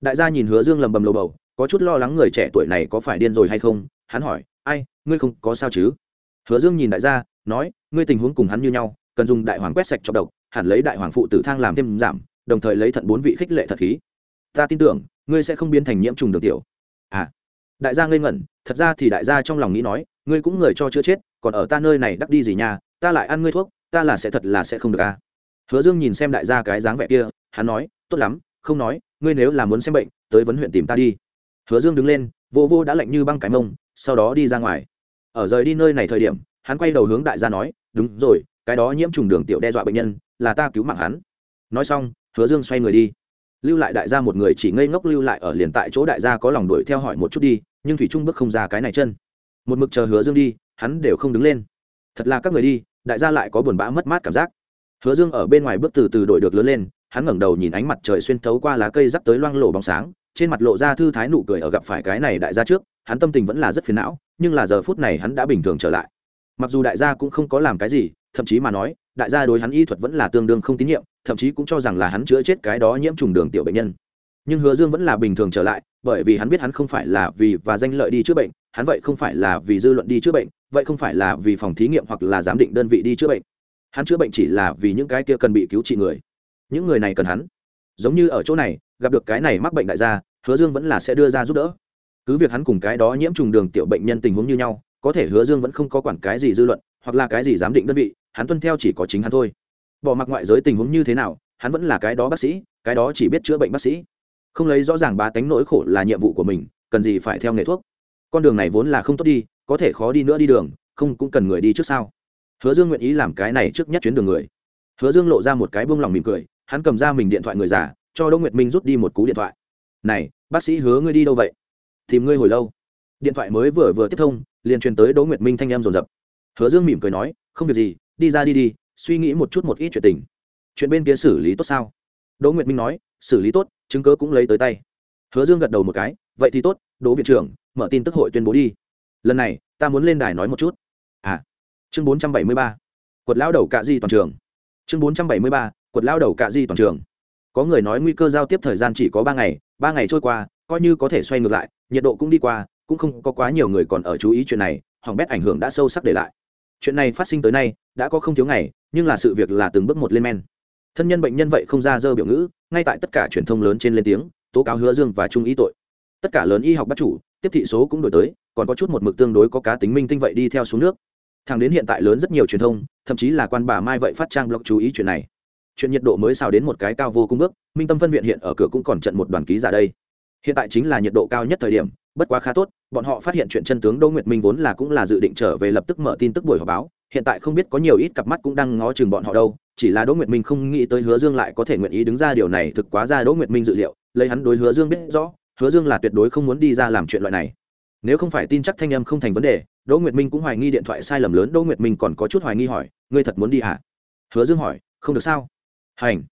Đại gia nhìn hứa dương lầm bầm lầu bầu, có chút lo lắng người trẻ tuổi này có phải điên rồi hay không? Hắn hỏi, ai, ngươi không có sao chứ? Hứa dương nhìn đại gia, nói, ngươi tình huống cùng hắn như nhau, cần dùng đại hoàng quét sạch cho độc, hẳn lấy đại hoàng phụ tử thang làm thêm giảm đồng thời lấy thận bốn vị khích lệ thật khí. Ta tin tưởng, ngươi sẽ không biến thành nhiễm trùng đường tiểu. À đại gia ngây ngẩn, thật ra thì đại gia trong lòng nghĩ nói, ngươi cũng người cho chưa chết, còn ở ta nơi này đắc đi gì nhà ta lại ăn ngươi thuốc, ta là sẽ thật là sẽ không được à. Hứa dương nhìn xem đại gia cái dáng vẻ kia, hắn nói, tốt lắm, không nói, ngươi nếu là muốn xem bệnh, tới vấn huyện tìm ta đi. Hứa dương đứng lên, vô vô đã lạnh như băng cái mông, sau đó đi ra ngoài. Ở rời đi nơi này thời điểm, hắn quay đầu hướng đại gia nói, đúng rồi, cái đó nhiễm trùng đường tiểu đe dọa bệnh nhân, là ta cứu mạng hắn. Nói xong hứa dương xoay người đi. Lưu lại đại gia một người chỉ ngây ngốc lưu lại ở liền tại chỗ đại gia có lòng đuổi theo hỏi một chút đi, nhưng thủy trung bước không ra cái này chân. Một mực chờ hứa dương đi, hắn đều không đứng lên. Thật là các người đi, đại gia lại có buồn bã mất mát cảm giác. Hứa dương ở bên ngoài bước từ từ đổi được lớn lên, hắn ngẩng đầu nhìn ánh mặt trời xuyên thấu qua lá cây rắc tới loang lổ bóng sáng, trên mặt lộ ra thư thái nụ cười ở gặp phải cái này đại gia trước, hắn tâm tình vẫn là rất phiền não, nhưng là giờ phút này hắn đã bình thường trở lại. Mặc dù đại gia cũng không có làm cái gì thậm chí mà nói, đại gia đối hắn y thuật vẫn là tương đương không tín nhiệm, thậm chí cũng cho rằng là hắn chữa chết cái đó nhiễm trùng đường tiểu bệnh nhân. Nhưng hứa dương vẫn là bình thường trở lại, bởi vì hắn biết hắn không phải là vì và danh lợi đi chữa bệnh, hắn vậy không phải là vì dư luận đi chữa bệnh, vậy không phải là vì phòng thí nghiệm hoặc là giám định đơn vị đi chữa bệnh. Hắn chữa bệnh chỉ là vì những cái kia cần bị cứu trị người. Những người này cần hắn. Giống như ở chỗ này, gặp được cái này mắc bệnh đại gia, hứa dương vẫn là sẽ đưa ra giúp đỡ. Cứ việc hắn cùng cái đó nhiễm trùng đường tiểu bệnh nhân tình huống như nhau, có thể hứa dương vẫn không có quản cái gì dư luận hoặc là cái gì giám định đơn vị, hắn tuân theo chỉ có chính hắn thôi. Bỏ mặc ngoại giới tình huống như thế nào, hắn vẫn là cái đó bác sĩ, cái đó chỉ biết chữa bệnh bác sĩ. Không lấy rõ ràng ba tánh nỗi khổ là nhiệm vụ của mình, cần gì phải theo nghề thuốc. Con đường này vốn là không tốt đi, có thể khó đi nữa đi đường, không cũng cần người đi trước sao? Hứa dương nguyện ý làm cái này trước nhất chuyến đường người. Hứa dương lộ ra một cái buông lòng mỉm cười, hắn cầm ra mình điện thoại người già, cho đỗ nguyệt minh rút đi một cú điện thoại. Này, bác sĩ hứa ngươi đi đâu vậy? Tìm ngươi hồi lâu. Điện thoại mới vừa vừa tiếp thông, liền truyền tới đỗ nguyệt minh thanh em rồn rập hứa dương mỉm cười nói, không việc gì, đi ra đi đi, suy nghĩ một chút một ít chuyện tình. Chuyện bên kia xử lý tốt sao? Đỗ nguyệt minh nói, xử lý tốt, chứng cớ cũng lấy tới tay. Hứa dương gật đầu một cái, vậy thì tốt, đỗ viện trưởng, mở tin tức hội tuyên bố đi. Lần này, ta muốn lên đài nói một chút. À chương bốn trăm bảy mươi ba, quật lao đầu cạ di toàn trường. Chương bốn trăm bảy mươi ba, quật lao đầu cạ di toàn trường. Có người nói nguy cơ giao tiếp thời gian chỉ có ba ngày ba ngày trôi qua, coi như có thể xoay ngược lại, nhiệt độ cũng đi qua, cũng không có quá nhiều người còn ở chú ý chuyện này, hỏng bét ảnh hưởng đã sâu sắc để lại chuyện này phát sinh tới nay, đã có không thiếu ngày, nhưng là sự việc là từng bước một lên men. Thân nhân bệnh nhân vậy không ra dơ biểu ngữ, ngay tại tất cả truyền thông lớn trên lên tiếng, tố cáo hứa dương và trung ý tội. Tất cả lớn y học bắt chủ, tiếp thị số cũng đổi tới, còn có chút một mực tương đối có cá tính minh tinh vậy đi theo xuống nước. Thằng đến hiện tại lớn rất nhiều truyền thông, thậm chí là quan bà mai vậy phát trang blog chú ý chuyện này. Chuyện nhiệt độ mới xào đến một cái cao vô cung bước, minh tâm phân viện hiện ở cửa cũng còn trận một đoàn ký giả đây hiện tại chính là nhiệt độ cao nhất thời điểm, bất quá khá tốt, bọn họ phát hiện chuyện chân tướng đỗ nguyệt minh vốn là cũng là dự định trở về lập tức mở tin tức buổi họp báo, hiện tại không biết có nhiều ít cặp mắt cũng đang ngó chừng bọn họ đâu, chỉ là đỗ nguyệt minh không nghĩ tới hứa dương lại có thể nguyện ý đứng ra điều này thực quá ra đỗ nguyệt minh dự liệu, lấy hắn đối hứa dương biết rõ, hứa dương là tuyệt đối không muốn đi ra làm chuyện loại này. Nếu không phải tin chắc thanh âm không thành vấn đề, đỗ nguyệt minh cũng hoài nghi điện thoại sai lầm lớn, đỗ nguyệt minh còn có chút hoài nghi hỏi, ngươi thật muốn đi hả? Hứa dương hỏi, không được sao? Hành.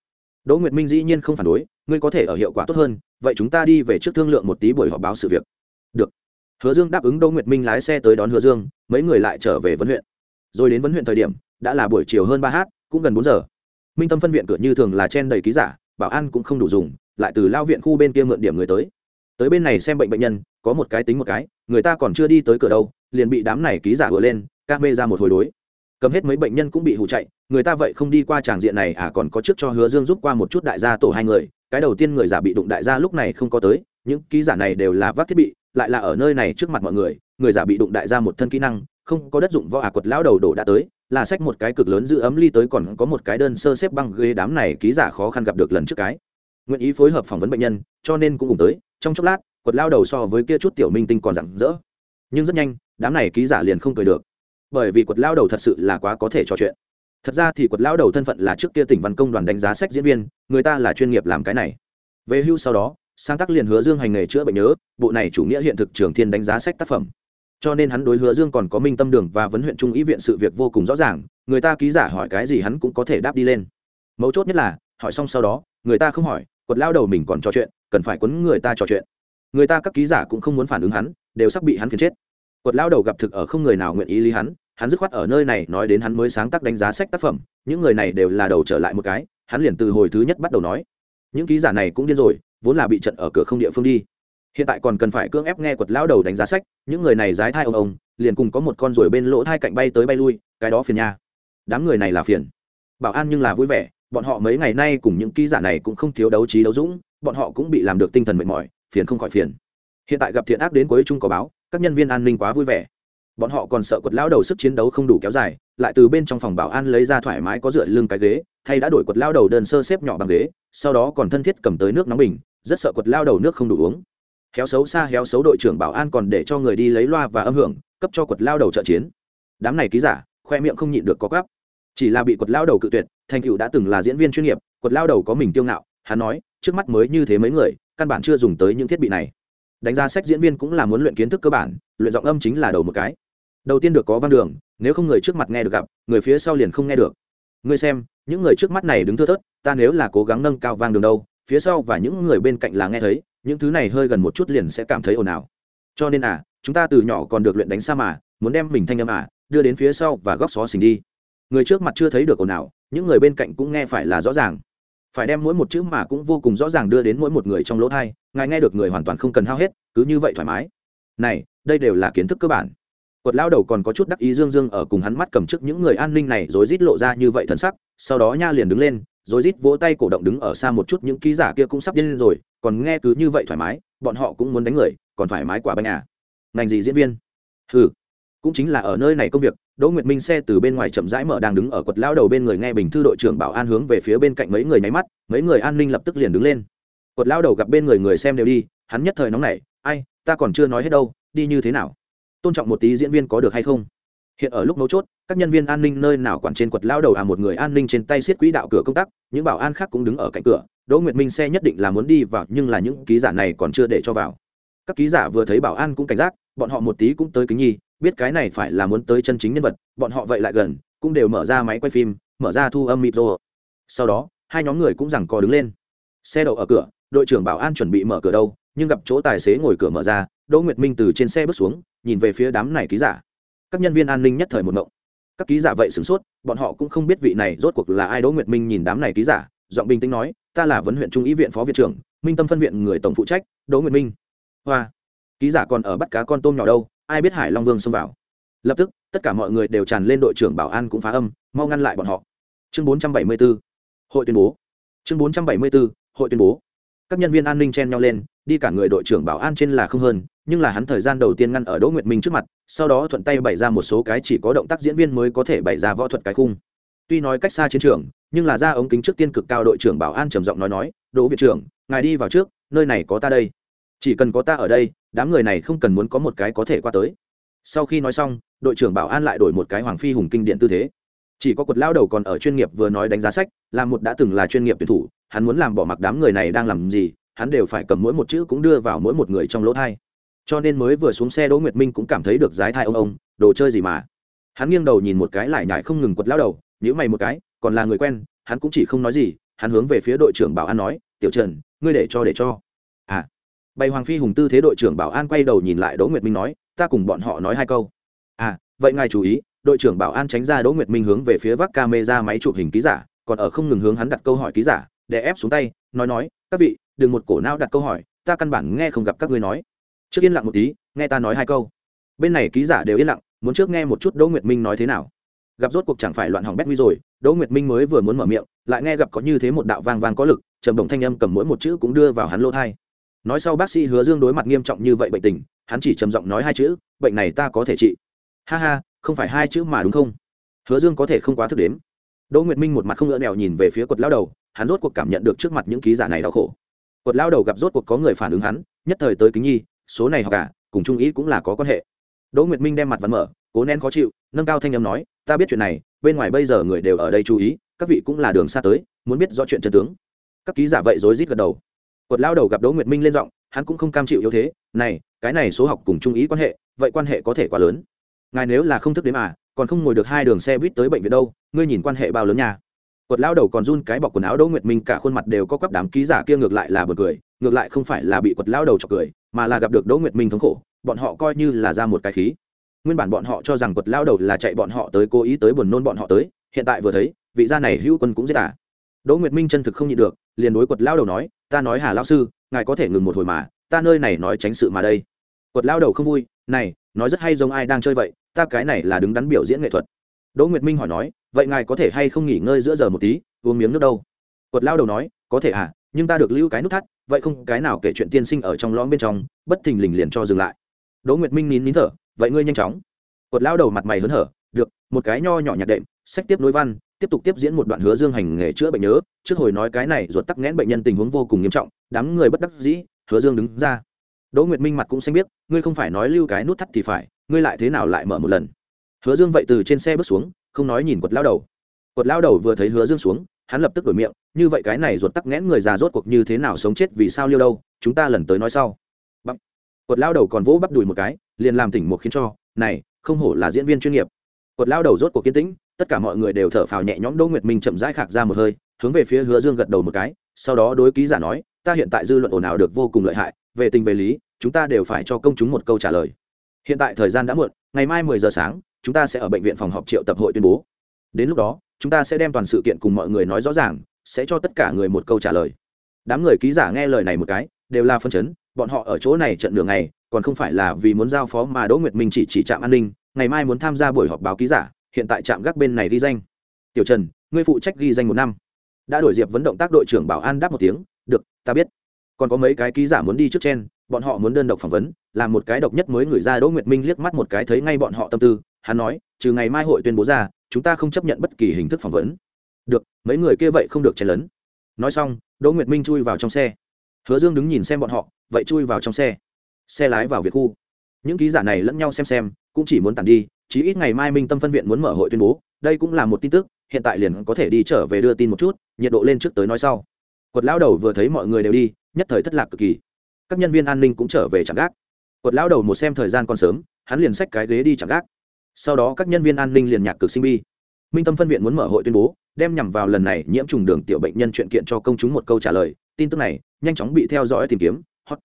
Đỗ nguyệt minh dĩ nhiên không phản đối, ngươi có thể ở hiệu quả tốt hơn vậy chúng ta đi về trước thương lượng một tí buổi họp báo sự việc. Được. Hứa dương đáp ứng đỗ nguyệt minh lái xe tới đón hứa dương, mấy người lại trở về vấn huyện. Rồi đến vấn huyện thời điểm, đã là buổi chiều hơn ba h cũng gần bốn giờ. Minh tâm phân viện cửa như thường là chen đầy ký giả, bảo an cũng không đủ dùng, lại từ lao viện khu bên kia mượn điểm người tới. Tới bên này xem bệnh bệnh nhân, có một cái tính một cái, người ta còn chưa đi tới cửa đâu, liền bị đám này ký giả vừa lên, ca mê ra một hồi đối cầm hết mấy bệnh nhân cũng bị hụ chạy, người ta vậy không đi qua tràng diện này à còn có trước cho hứa dương giúp qua một chút đại gia tổ hai người, cái đầu tiên người giả bị đụng đại gia lúc này không có tới, những ký giả này đều là vác thiết bị, lại là ở nơi này trước mặt mọi người người giả bị đụng đại gia một thân kỹ năng, không có đất dụng võ ả quật lão đầu đổ đã tới, là sách một cái cực lớn giữ ấm ly tới còn có một cái đơn sơ xếp băng ghế đám này ký giả khó khăn gặp được lần trước cái. Nguyện ý phối hợp phỏng vấn bệnh nhân, cho nên cũng cùng tới, trong chốc lát, quật lao đầu so với kia chút tiểu minh tinh còn rặng rỡ. Nhưng rất nhanh, đám này ký giả liền không cười được bởi vì quật lao đầu thật sự là quá có thể trò chuyện. Thật ra thì quật lao đầu thân phận là trước kia tỉnh văn công đoàn đánh giá sách diễn viên, người ta là chuyên nghiệp làm cái này. Về hưu sau đó, sáng tác liền hứa dương hành nghề chữa bệnh nhớ, bộ này chủ nghĩa hiện thực trường thiên đánh giá sách tác phẩm. Cho nên hắn đối hứa dương còn có minh tâm đường và vấn huyện trung ý viện sự việc vô cùng rõ ràng, người ta ký giả hỏi cái gì hắn cũng có thể đáp đi lên. Mấu chốt nhất là, hỏi xong sau đó, người ta không hỏi, quật lao đầu mình còn trò chuyện, cần phải quấn người ta trò chuyện. Người ta các ký giả cũng không muốn phản ứng hắn, đều sắp bị hắn phiền chết quật lao đầu gặp thực ở không người nào nguyện ý lý hắn hắn dứt khoát ở nơi này nói đến hắn mới sáng tác đánh giá sách tác phẩm, những người này đều là đầu trở lại một cái, hắn liền từ hồi thứ nhất bắt đầu nói. Những ký giả này cũng điên rồi, vốn là bị trận ở cửa không địa phương đi. Hiện tại còn cần phải cưỡng ép nghe quật lao đầu đánh giá sách, những người này dái thai ông ông, liền cùng có một con ruồi bên lỗ thai cạnh bay tới bay lui, cái đó phiền nha. Đám người này là phiền. Bảo an nhưng là vui vẻ, bọn họ mấy ngày nay cùng những ký giả này cũng không thiếu đấu trí đấu dũng, bọn họ cũng bị làm được tinh thần mệt mỏi, phiền không khỏi phiền. Hiện tại gặp thiện ác đến cuối chung có báo các nhân viên an ninh quá vui vẻ. Bọn họ còn sợ quật lao đầu sức chiến đấu không đủ kéo dài, lại từ bên trong phòng bảo an lấy ra thoải mái có dựa lưng cái ghế, thay đã đổi quật lao đầu đơn sơ xếp nhỏ bằng ghế, sau đó còn thân thiết cầm tới nước nóng bình, rất sợ quật lao đầu nước không đủ uống. Héo xấu xa héo xấu đội trưởng bảo an còn để cho người đi lấy loa và âm hưởng, cấp cho quật lao đầu trợ chiến. Đám này ký giả, khoe miệng không nhịn được có gắp chỉ là bị quật lao đầu cự tuyệt, thành cựu đã từng là diễn viên chuyên nghiệp, quật lao đầu có mình kiêu ngạo, hắn nói, trước mắt mới như thế mấy người, căn bản chưa dùng tới những thiết bị này đánh giá sách diễn viên cũng là muốn luyện kiến thức cơ bản, luyện giọng âm chính là đầu một cái. Đầu tiên được có văn đường, nếu không người trước mặt nghe được gặp, người phía sau liền không nghe được. Ngươi xem, những người trước mắt này đứng thưa thớt, ta nếu là cố gắng nâng cao vang đường đâu, phía sau và những người bên cạnh là nghe thấy, những thứ này hơi gần một chút liền sẽ cảm thấy ồn ào. Cho nên à chúng ta từ nhỏ còn được luyện đánh xa mà, muốn đem mình thanh âm à đưa đến phía sau và góc xó xình đi. Người trước mặt chưa thấy được ồn ào, những người bên cạnh cũng nghe phải là rõ ràng phải đem mỗi một chữ mà cũng vô cùng rõ ràng đưa đến mỗi một người trong lỗ thai, ngài nghe được người hoàn toàn không cần hao hết, cứ như vậy thoải mái. Này, đây đều là kiến thức cơ bản. Quật lao đầu còn có chút đắc ý dương dương ở cùng hắn mắt cầm trước những người an ninh này rồi rít lộ ra như vậy thần sắc, sau đó nha liền đứng lên rồi rít vỗ tay cổ động đứng ở xa một chút những ký giả kia cũng sắp điên lên rồi, còn nghe cứ như vậy thoải mái, bọn họ cũng muốn đánh người, còn thoải mái quả bánh à. Ngành gì diễn viên? Hừ cũng chính là ở nơi này công việc, đỗ nguyệt minh xe từ bên ngoài chậm rãi mở đang đứng ở quật lao đầu bên người nghe bình thư đội trưởng bảo an hướng về phía bên cạnh mấy người nháy mắt, mấy người an ninh lập tức liền đứng lên. Quật lao đầu gặp bên người người xem đều đi, hắn nhất thời nóng nảy, ai, ta còn chưa nói hết đâu, đi như thế nào? Tôn trọng một tí diễn viên có được hay không? Hiện ở lúc mấu chốt, các nhân viên an ninh nơi nào quản trên quật lao đầu à một người an ninh trên tay xiết quỹ đạo cửa công tác, những bảo an khác cũng đứng ở cạnh cửa, đỗ nguyệt minh xe nhất định là muốn đi vào, nhưng là những ký giả này còn chưa để cho vào. Các ký giả vừa thấy bảo an cũng cảnh giác, bọn họ một tí cũng tới kính nhi biết cái này phải là muốn tới chân chính nhân vật, bọn họ vậy lại gần, cũng đều mở ra máy quay phim, mở ra thu âm micro. Sau đó, hai nhóm người cũng rằng co đứng lên. Xe đậu ở cửa, đội trưởng bảo an chuẩn bị mở cửa đâu, nhưng gặp chỗ tài xế ngồi cửa mở ra, đỗ nguyệt minh từ trên xe bước xuống, nhìn về phía đám này ký giả. Các nhân viên an ninh nhất thời một mộng các ký giả vậy sửng sốt, bọn họ cũng không biết vị này rốt cuộc là ai đỗ nguyệt minh nhìn đám này ký giả, giọng bình tĩnh nói, ta là vấn huyện trung ý viện phó viện trưởng, minh tâm phân viện người tổng phụ trách, đỗ nguyệt minh. Hoa. Ký giả còn ở bắt cá con tôm nhỏ đâu ai biết hải long vương xông vào. Lập tức, tất cả mọi người đều tràn lên đội trưởng bảo an cũng phá âm, mau ngăn lại bọn họ. Chương 474 hội tuyên bố. Chương 474 hội tuyên bố. Các nhân viên an ninh chen nhau lên, đi cả người đội trưởng bảo an trên là không hơn, nhưng là hắn thời gian đầu tiên ngăn ở đỗ nguyệt minh trước mặt, sau đó thuận tay bày ra một số cái chỉ có động tác diễn viên mới có thể bày ra võ thuật cái khung. Tuy nói cách xa chiến trường, nhưng là ra ống kính trước tiên cực cao đội trưởng bảo an trầm giọng nói nói, đỗ viện trưởng, ngài đi vào trước, nơi này có ta đây chỉ cần có ta ở đây, đám người này không cần muốn có một cái có thể qua tới. Sau khi nói xong, đội trưởng bảo an lại đổi một cái hoàng phi hùng kinh điện tư thế. Chỉ có quật lao đầu còn ở chuyên nghiệp vừa nói đánh giá sách, là một đã từng là chuyên nghiệp tuyển thủ, hắn muốn làm bỏ mặc đám người này đang làm gì, hắn đều phải cầm mỗi một chữ cũng đưa vào mỗi một người trong lỗ thai. Cho nên mới vừa xuống xe đỗ nguyệt minh cũng cảm thấy được giái thai ông ông, đồ chơi gì mà. Hắn nghiêng đầu nhìn một cái lại nhải không ngừng quật lao đầu nhữ mày một cái, còn là người quen, hắn cũng chỉ không nói gì, hắn hướng về phía đội trưởng bảo an nói, tiểu trần, ngươi để cho để cho. À bày hoàng phi hùng tư thế đội trưởng bảo an quay đầu nhìn lại đỗ nguyệt minh nói, ta cùng bọn họ nói hai câu. À vậy ngài chú ý, đội trưởng bảo an tránh ra đỗ nguyệt minh hướng về phía vác camera máy chụp hình ký giả, còn ở không ngừng hướng hắn đặt câu hỏi ký giả, để ép xuống tay, nói nói, các vị, đừng một cổ não đặt câu hỏi, ta căn bản nghe không gặp các ngươi nói. Trước yên lặng một tí, nghe ta nói hai câu. Bên này ký giả đều yên lặng, muốn trước nghe một chút đỗ nguyệt minh nói thế nào. Gặp rốt cuộc chẳng phải loạn hỏng bét nguy rồi, đỗ nguyệt minh mới vừa muốn mở miệng, lại nghe gặp có như thế một đạo vang vang có lực, trầm động thanh âm cầm mỗi một chữ cũng đưa vào hắn lỗ thai nói sau bác sĩ hứa dương đối mặt nghiêm trọng như vậy bệnh tình, hắn chỉ trầm giọng nói hai chữ, bệnh này ta có thể trị. Ha ha, không phải hai chữ mà đúng không? Hứa dương có thể không quá thức đếm. Đỗ nguyệt minh một mặt không ngỡ nẻo nhìn về phía quật lao đầu, hắn rốt cuộc cảm nhận được trước mặt những ký giả này đau khổ. Quật lao đầu gặp rốt cuộc có người phản ứng hắn, nhất thời tới kính nhi, số này hoặc cả à, cùng trung ý cũng là có quan hệ. Đỗ nguyệt minh đem mặt văn mở, cố nén khó chịu, nâng cao thanh âm nói, ta biết chuyện này, bên ngoài bây giờ người đều ở đây chú ý, các vị cũng là đường xa tới, muốn biết rõ chuyện chân tướng. Các ký giả vậy rối rít gật đầu quật lao đầu gặp đỗ nguyệt minh lên giọng, hắn cũng không cam chịu yếu thế, này, cái này số học cùng trung ý quan hệ, vậy quan hệ có thể quá lớn. Ngài nếu là không thức đến mà còn không ngồi được hai đường xe buýt tới bệnh viện đâu, ngươi nhìn quan hệ bao lớn nhà quật lao đầu còn run cái bọc quần áo đỗ nguyệt minh cả khuôn mặt đều có quắp đám ký giả kia ngược lại là bật cười, ngược lại không phải là bị quật lao đầu chọc cười, mà là gặp được đỗ nguyệt minh thống khổ, bọn họ coi như là ra một cái khí. Nguyên bản bọn họ cho rằng quật lao đầu là chạy bọn họ tới, cố ý tới buồn nôn bọn họ tới, hiện tại vừa thấy, vị gia này hữu quân cũng giết à. đỗ nguyệt minh chân thực không nhịn được, liền đối quật lao đầu nói ta nói hà lão sư, ngài có thể ngừng một hồi mà, ta nơi này nói tránh sự mà đây. Quật lao đầu không vui, này, nói rất hay giống ai đang chơi vậy, ta cái này là đứng đắn biểu diễn nghệ thuật. Đỗ nguyệt minh hỏi nói, vậy ngài có thể hay không nghỉ ngơi giữa giờ một tí, uống miếng nước đâu? Quật lao đầu nói, có thể à nhưng ta được lưu cái nút thắt, vậy không cái nào kể chuyện tiên sinh ở trong lõm bên trong, bất thình lình liền cho dừng lại. Đỗ nguyệt minh nín nín thở, vậy ngươi nhanh chóng. Quật lao đầu mặt mày hớn hở, được, một cái nho nhỏ nhạc đệm sách tiếp nối văn tiếp tục tiếp diễn một đoạn hứa dương hành nghề chữa bệnh nhớ. Trước hồi nói cái này, ruột tắc nghẽn bệnh nhân tình huống vô cùng nghiêm trọng, đám người bất đắc dĩ, hứa dương đứng ra. Đỗ nguyệt minh mặt cũng xanh biết ngươi không phải nói lưu cái nút thắt thì phải, ngươi lại thế nào lại mở một lần? Hứa dương vậy từ trên xe bước xuống, không nói nhìn quật lao đầu. Quật lao đầu vừa thấy hứa dương xuống, hắn lập tức đổi miệng, như vậy cái này ruột tắc nghẽn người già rốt cuộc như thế nào sống chết vì sao liêu đâu, chúng ta lần tới nói sau. Bắp. quật lao đầu còn vỗ bắp đùi một cái, liền làm tỉnh một khiến cho, này, không hổ là diễn viên chuyên nghiệp. Quật lao đầu rốt cuộc kiên tĩnh tất cả mọi người đều thở phào nhẹ nhõm, đỗ nguyệt minh chậm rãi khạc ra một hơi, hướng về phía hứa dương gật đầu một cái, sau đó đối ký giả nói, ta hiện tại dư luận ồn ào được vô cùng lợi hại, về tình về lý, chúng ta đều phải cho công chúng một câu trả lời. Hiện tại thời gian đã muộn, ngày mai mười giờ sáng, chúng ta sẽ ở bệnh viện phòng họp triệu tập hội tuyên bố. Đến lúc đó, chúng ta sẽ đem toàn sự kiện cùng mọi người nói rõ ràng, sẽ cho tất cả người một câu trả lời. Đám người ký giả nghe lời này một cái, đều là phân chấn, bọn họ ở chỗ này trận đường này còn không phải là vì muốn giao phó mà đỗ nguyệt minh chỉ chỉ trạm an ninh, ngày mai muốn tham gia buổi họp báo ký giả hiện tại trạm gác bên này ghi danh. Tiểu trần, ngươi phụ trách ghi danh một năm. Đã đổi diệp vấn động tác đội trưởng bảo an đáp một tiếng, được, ta biết. Còn có mấy cái ký giả muốn đi trước trên, bọn họ muốn đơn độc phỏng vấn làm một cái độc nhất mới gửi ra đỗ nguyệt minh liếc mắt một cái thấy ngay bọn họ tâm tư, hắn nói, trừ ngày mai hội tuyên bố ra, chúng ta không chấp nhận bất kỳ hình thức phỏng vấn. Được, mấy người kia vậy không được chen lấn. Nói xong, đỗ nguyệt minh chui vào trong xe. Hứa dương đứng nhìn xem bọn họ, vậy chui vào trong xe. Xe lái vào việt khu. Những ký giả này lẫn nhau xem xem, cũng chỉ muốn tàn đi chí ít ngày mai minh tâm phân viện muốn mở hội tuyên bố, đây cũng là một tin tức, hiện tại liền có thể đi trở về đưa tin một chút, nhiệt độ lên trước tới nói sau. Quật lão đầu vừa thấy mọi người đều đi, nhất thời thất lạc cực kỳ. Các nhân viên an ninh cũng trở về chẳng gác. Quật lão đầu một xem thời gian còn sớm, hắn liền xách cái ghế đi chẳng gác. Sau đó các nhân viên an ninh liền nhạc cực sinh bi. Minh tâm phân viện muốn mở hội tuyên bố, đem nhằm vào lần này nhiễm trùng đường tiểu bệnh nhân chuyện kiện cho công chúng một câu trả lời, tin tức này nhanh chóng bị theo dõi tìm kiếm, hot.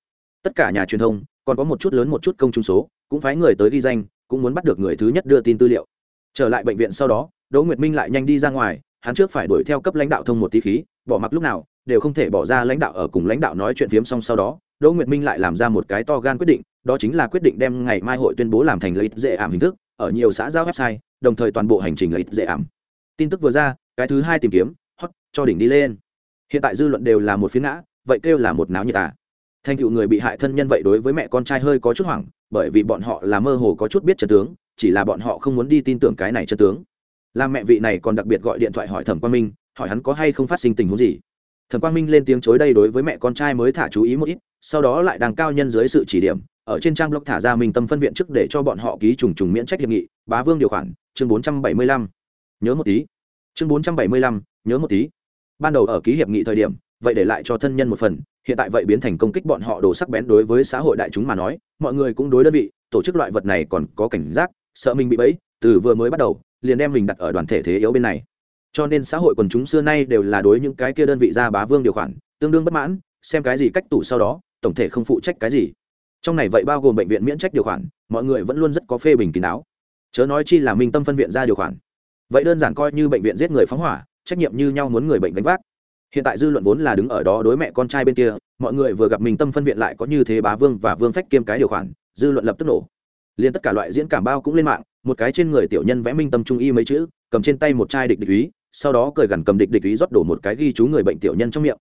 Tất cả nhà truyền thông, còn có một chút lớn một chút công chúng số, cũng phái người tới ghi danh cũng muốn bắt được người thứ nhất đưa tin tư liệu. Trở lại bệnh viện sau đó, đỗ nguyệt minh lại nhanh đi ra ngoài, hắn trước phải đuổi theo cấp lãnh đạo thông một tí khí, bỏ mặc lúc nào, đều không thể bỏ ra lãnh đạo ở cùng lãnh đạo nói chuyện phiếm xong sau đó, đỗ nguyệt minh lại làm ra một cái to gan quyết định, đó chính là quyết định đem ngày mai hội tuyên bố làm thành lợi ích dễ ảm hình thức, ở nhiều xã giao website, đồng thời toàn bộ hành trình lợi ích dễ ảm. Tin tức vừa ra, cái thứ hai tìm kiếm, hot, cho đỉnh đi lên. Hiện tại dư luận đều là một phía ngã, vậy kêu là một náo nhiệt à thành tựu người bị hại thân nhân vậy đối với mẹ con trai hơi có chút hoảng, bởi vì bọn họ là mơ hồ có chút biết chân tướng, chỉ là bọn họ không muốn đi tin tưởng cái này chân tướng. Làm mẹ vị này còn đặc biệt gọi điện thoại hỏi thẩm quang minh, hỏi hắn có hay không phát sinh tình huống gì. Thẩm quang minh lên tiếng chối đây đối với mẹ con trai mới thả chú ý một ít, sau đó lại đang cao nhân dưới sự chỉ điểm, ở trên trang blog thả ra mình tâm phân viện trước để cho bọn họ ký trùng trùng miễn trách hiệp nghị, bá vương điều khoản, chương bốn trăm bảy mươi lăm. Nhớ một tí. Chương bốn trăm bảy mươi lăm, nhớ một tí. Ban đầu ở ký hiệp nghị thời điểm, vậy để lại cho thân nhân một phần hiện tại vậy biến thành công kích bọn họ đồ sắc bén đối với xã hội đại chúng mà nói, mọi người cũng đối đơn vị, tổ chức loại vật này còn có cảnh giác, sợ mình bị bẫy, từ vừa mới bắt đầu, liền đem mình đặt ở đoàn thể thế yếu bên này. Cho nên xã hội quần chúng xưa nay đều là đối những cái kia đơn vị ra bá vương điều khoản, tương đương bất mãn, xem cái gì cách tủ sau đó, tổng thể không phụ trách cái gì. Trong này vậy bao gồm bệnh viện miễn trách điều khoản, mọi người vẫn luôn rất có phê bình kín đáo. Chớ nói chi là minh tâm phân viện ra điều khoản. Vậy đơn giản coi như bệnh viện giết người phóng hỏa, trách nhiệm như nhau muốn người bệnh gánh vác hiện tại dư luận vốn là đứng ở đó đối mẹ con trai bên kia, mọi người vừa gặp mình tâm phân viện lại có như thế bá vương và vương phách kiêm cái điều khoản, dư luận lập tức nổ. Liền tất cả loại diễn cảm bao cũng lên mạng, một cái trên người tiểu nhân vẽ minh tâm trung y mấy chữ, cầm trên tay một chai địch địch ý, sau đó cười gần cầm địch địch ý rót đổ một cái ghi chú người bệnh tiểu nhân trong miệng.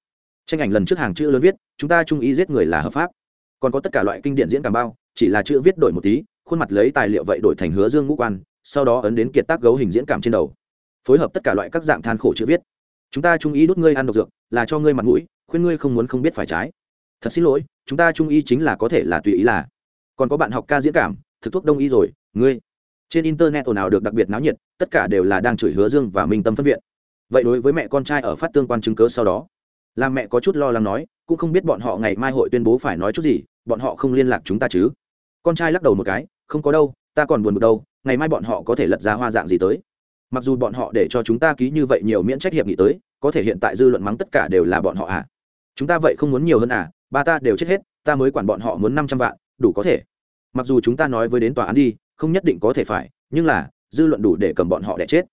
Tranh ảnh lần trước hàng chữ lớn viết, chúng ta trung y giết người là hợp pháp. Còn có tất cả loại kinh điển diễn cảm bao, chỉ là chữ viết đổi một tí, khuôn mặt lấy tài liệu vậy đổi thành hứa dương ngũ quan, sau đó ấn đến kiệt tác gấu hình diễn cảm trên đầu. Phối hợp tất cả loại các dạng than khổ chữ viết chúng ta trung y đốt ngươi ăn độc dược, là cho ngươi mặt mũi, khuyên ngươi không muốn không biết phải trái. Thật xin lỗi, chúng ta trung y chính là có thể là tùy ý là. Còn có bạn học ca diễn cảm, thực thuốc đông y rồi, ngươi. Trên internet ồn ào được đặc biệt náo nhiệt, tất cả đều là đang chửi hứa dương và minh tâm phân viện. Vậy đối với mẹ con trai ở phát tương quan chứng cớ sau đó, làm mẹ có chút lo lắng nói, cũng không biết bọn họ ngày mai hội tuyên bố phải nói chút gì, bọn họ không liên lạc chúng ta chứ. Con trai lắc đầu một cái, không có đâu, ta còn buồn bực đâu, ngày mai bọn họ có thể lật ra hoa dạng gì tới mặc dù bọn họ để cho chúng ta ký như vậy nhiều miễn trách hiệp nghị tới, có thể hiện tại dư luận mắng tất cả đều là bọn họ à? Chúng ta vậy không muốn nhiều hơn à? Ba ta đều chết hết, ta mới quản bọn họ muốn năm trăm vạn, đủ có thể. Mặc dù chúng ta nói với đến tòa án đi, không nhất định có thể phải, nhưng là, dư luận đủ để cầm bọn họ để chết.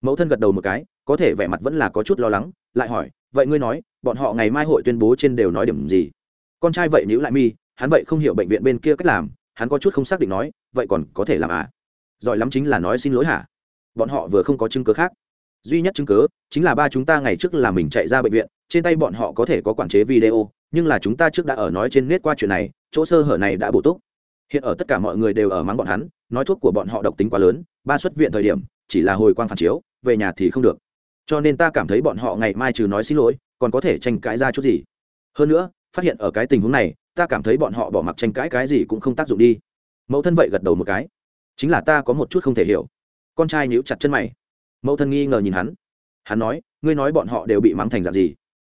Mẫu thân gật đầu một cái, có thể vẻ mặt vẫn là có chút lo lắng, lại hỏi, vậy ngươi nói, bọn họ ngày mai hội tuyên bố trên đều nói điểm gì? Con trai vậy nhữ lại mi, hắn vậy không hiểu bệnh viện bên kia cách làm, hắn có chút không xác định nói, vậy còn có thể làm à? Giỏi lắm chính là nói xin lỗi hả? Bọn họ vừa không có chứng cứ khác. Duy nhất chứng cứ chính là ba chúng ta ngày trước là mình chạy ra bệnh viện, trên tay bọn họ có thể có quản chế video, nhưng là chúng ta trước đã ở nói trên nét qua chuyện này, chỗ sơ hở này đã bổ túc. Hiện ở tất cả mọi người đều ở mắng bọn hắn, nói thuốc của bọn họ độc tính quá lớn, ba xuất viện thời điểm, chỉ là hồi quang phản chiếu, về nhà thì không được. Cho nên ta cảm thấy bọn họ ngày mai trừ nói xin lỗi, còn có thể tranh cãi ra chút gì. Hơn nữa, phát hiện ở cái tình huống này, ta cảm thấy bọn họ bỏ mặc tranh cãi cái gì cũng không tác dụng đi. Mẫu thân vậy gật đầu một cái. Chính là ta có một chút không thể hiểu con trai nhíu chặt chân mày. Mẫu thân nghi ngờ nhìn hắn. Hắn nói, ngươi nói bọn họ đều bị mắng thành dạng gì?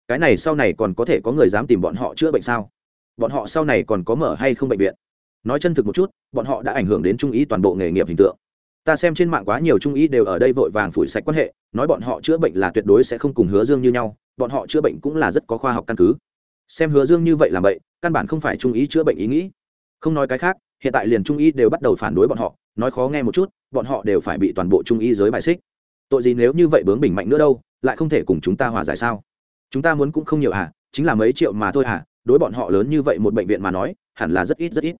Cái này sau này còn có thể có người dám tìm bọn họ chữa bệnh sao? Bọn họ sau này còn có mở hay không bệnh viện? Nói chân thực một chút, bọn họ đã ảnh hưởng đến trung ý toàn bộ nghề nghiệp hình tượng. Ta xem trên mạng quá nhiều trung ý đều ở đây vội vàng phủi sạch quan hệ, nói bọn họ chữa bệnh là tuyệt đối sẽ không cùng hứa dương như nhau, bọn họ chữa bệnh cũng là rất có khoa học căn cứ. Xem hứa dương như vậy là vậy, căn bản không phải trung ý chữa bệnh ý nghĩ. Không nói cái khác, hiện tại liền trung ý đều bắt đầu phản đối bọn họ nói khó nghe một chút, bọn họ đều phải bị toàn bộ trung y giới bài xích. Tội gì nếu như vậy bướng bình mạnh nữa đâu, lại không thể cùng chúng ta hòa giải sao? Chúng ta muốn cũng không nhiều à chính là mấy triệu mà thôi à đối bọn họ lớn như vậy một bệnh viện mà nói, hẳn là rất ít rất ít.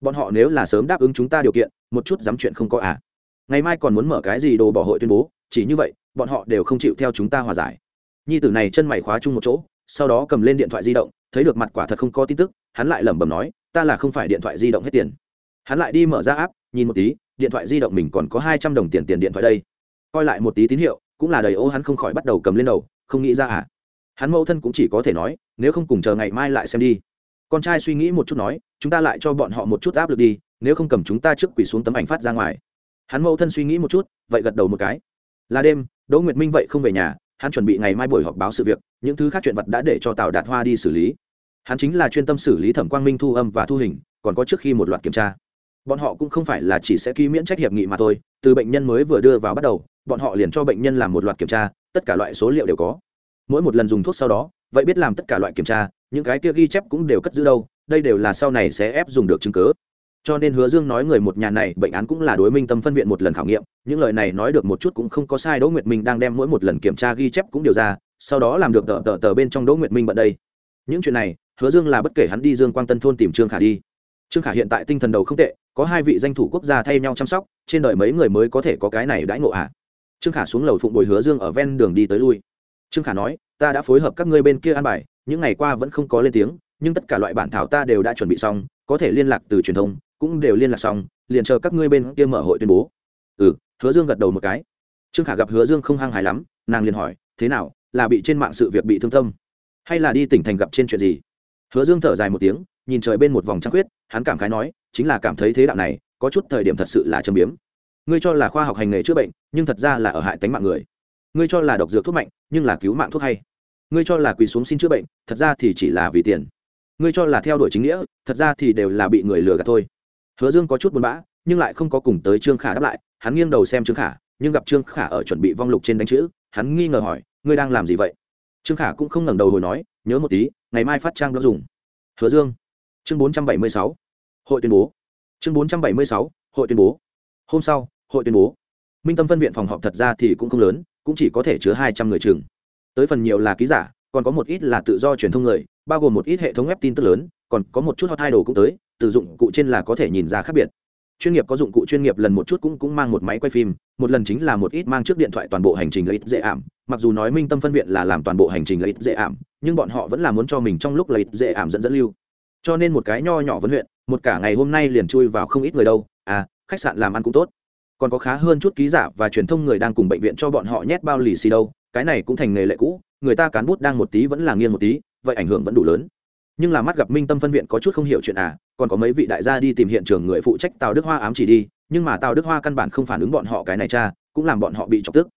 Bọn họ nếu là sớm đáp ứng chúng ta điều kiện, một chút dám chuyện không có à. Ngày mai còn muốn mở cái gì đồ bỏ hội tuyên bố, chỉ như vậy, bọn họ đều không chịu theo chúng ta hòa giải. Nhi tử này chân mày khóa chung một chỗ, sau đó cầm lên điện thoại di động, thấy được mặt quả thật không có tin tức, hắn lại lẩm bẩm nói, ta là không phải điện thoại di động hết tiền hắn lại đi mở ra app, nhìn một tí, điện thoại di động mình còn có hai trăm đồng tiền tiền điện thoại đây. Coi lại một tí tín hiệu, cũng là đầy ô hắn không khỏi bắt đầu cầm lên đầu, không nghĩ ra à. Hắn mẫu thân cũng chỉ có thể nói, nếu không cùng chờ ngày mai lại xem đi. Con trai suy nghĩ một chút nói, chúng ta lại cho bọn họ một chút áp lực đi, nếu không cầm chúng ta trước quỷ xuống tấm ảnh phát ra ngoài. Hắn mẫu thân suy nghĩ một chút, vậy gật đầu một cái. Là đêm, đỗ nguyệt minh vậy không về nhà, hắn chuẩn bị ngày mai buổi họp báo sự việc, những thứ khác chuyện vật đã để cho tào đạt hoa đi xử lý. Hắn chính là chuyên tâm xử lý thẩm quang minh thu âm và thu hình, còn có trước khi một loạt kiểm tra bọn họ cũng không phải là chỉ sẽ ký miễn trách hiệp nghị mà thôi, từ bệnh nhân mới vừa đưa vào bắt đầu, bọn họ liền cho bệnh nhân làm một loạt kiểm tra, tất cả loại số liệu đều có. Mỗi một lần dùng thuốc sau đó, vậy biết làm tất cả loại kiểm tra, những cái kia ghi chép cũng đều cất giữ đâu, đây đều là sau này sẽ ép dùng được chứng cứ. cho nên hứa dương nói người một nhà này, bệnh án cũng là đối minh tâm phân viện một lần khảo nghiệm, những lời này nói được một chút cũng không có sai, đỗ nguyệt minh đang đem mỗi một lần kiểm tra ghi chép cũng điều ra, sau đó làm được tờ tờ tờ bên trong đỗ nguyệt minh bận đây. Những chuyện này, hứa dương là bất kể hắn đi dương quang tân thôn tìm trương khả đi. Trương khả hiện tại tinh thần đầu không tệ có hai vị danh thủ quốc gia thay nhau chăm sóc, trên đời mấy người mới có thể có cái này đãi ngộ ạ à. trương khả xuống lầu phụng bồi hứa dương ở ven đường đi tới lui. Trương khả nói, ta đã phối hợp các ngươi bên kia an bài, những ngày qua vẫn không có lên tiếng, nhưng tất cả loại bản thảo ta đều đã chuẩn bị xong, có thể liên lạc từ truyền thông, cũng đều liên lạc xong, liền chờ các ngươi bên kia mở hội tuyên bố. Ừ hứa dương gật đầu một cái. Trương khả gặp hứa dương không hăng hài lắm, nàng liền hỏi, thế nào, là bị trên mạng sự việc bị thương tâm? Hay là đi tỉnh thành gặp trên chuyện gì? Hứa dương thở dài một tiếng, nhìn trời bên một vòng trăng khuyết hắn cảm khái nói, chính là cảm thấy thế đạo này có chút thời điểm thật sự là châm biếm. Ngươi cho là khoa học hành nghề chữa bệnh, nhưng thật ra là ở hại tánh mạng người. Ngươi cho là độc dược thuốc mạnh, nhưng là cứu mạng thuốc hay. Ngươi cho là quỳ xuống xin chữa bệnh, thật ra thì chỉ là vì tiền. Ngươi cho là theo đuổi chính nghĩa, thật ra thì đều là bị người lừa gạt thôi. Hứa dương có chút buồn bã, nhưng lại không có cùng tới trương khả đáp lại. Hắn nghiêng đầu xem trương khả, nhưng gặp trương khả ở chuẩn bị vong lục trên đánh chữ, hắn nghi ngờ hỏi, ngươi đang làm gì vậy? Trương khả cũng không ngẩng đầu hồi nói, nhớ một tí, ngày mai phát trang đó dùng. Hứa dương chương bốn trăm bảy mươi sáu, hội tuyên bố. Chương bốn trăm bảy mươi sáu, hội tuyên bố. Hôm sau, hội tuyên bố. Minh tâm phân viện phòng họp thật ra thì cũng không lớn, cũng chỉ có thể chứa hai trăm người chừng. Tới phần nhiều là ký giả, còn có một ít là tự do truyền thông người, bao gồm một ít hệ thống web tin tức lớn, còn có một chút hot idol cũng tới, từ dụng cụ trên là có thể nhìn ra khác biệt. Chuyên nghiệp có dụng cụ chuyên nghiệp lần một chút cũng cũng mang một máy quay phim, một lần chính là một ít mang trước điện thoại toàn bộ hành trình lợi ích dễ ảm, mặc dù nói minh tâm phân viện là làm toàn bộ hành trình lợi ích dễ ảm, nhưng bọn họ vẫn là muốn cho mình trong lúc lợi ích dễ ảm dẫn dẫn lưu cho nên một cái nho nhỏ vấn huyện, một cả ngày hôm nay liền chui vào không ít người đâu. À khách sạn làm ăn cũng tốt. Còn có khá hơn chút ký giả và truyền thông người đang cùng bệnh viện cho bọn họ nhét bao lì xì đâu. Cái này cũng thành nghề lệ cũ, người ta cán bút đang một tí vẫn là nghiêng một tí, vậy ảnh hưởng vẫn đủ lớn. Nhưng là mắt gặp minh tâm phân viện có chút không hiểu chuyện à còn có mấy vị đại gia đi tìm hiện trường người phụ trách tào đức hoa ám chỉ đi, nhưng mà tào đức hoa căn bản không phản ứng bọn họ cái này cha, cũng làm bọn họ bị chọc tức.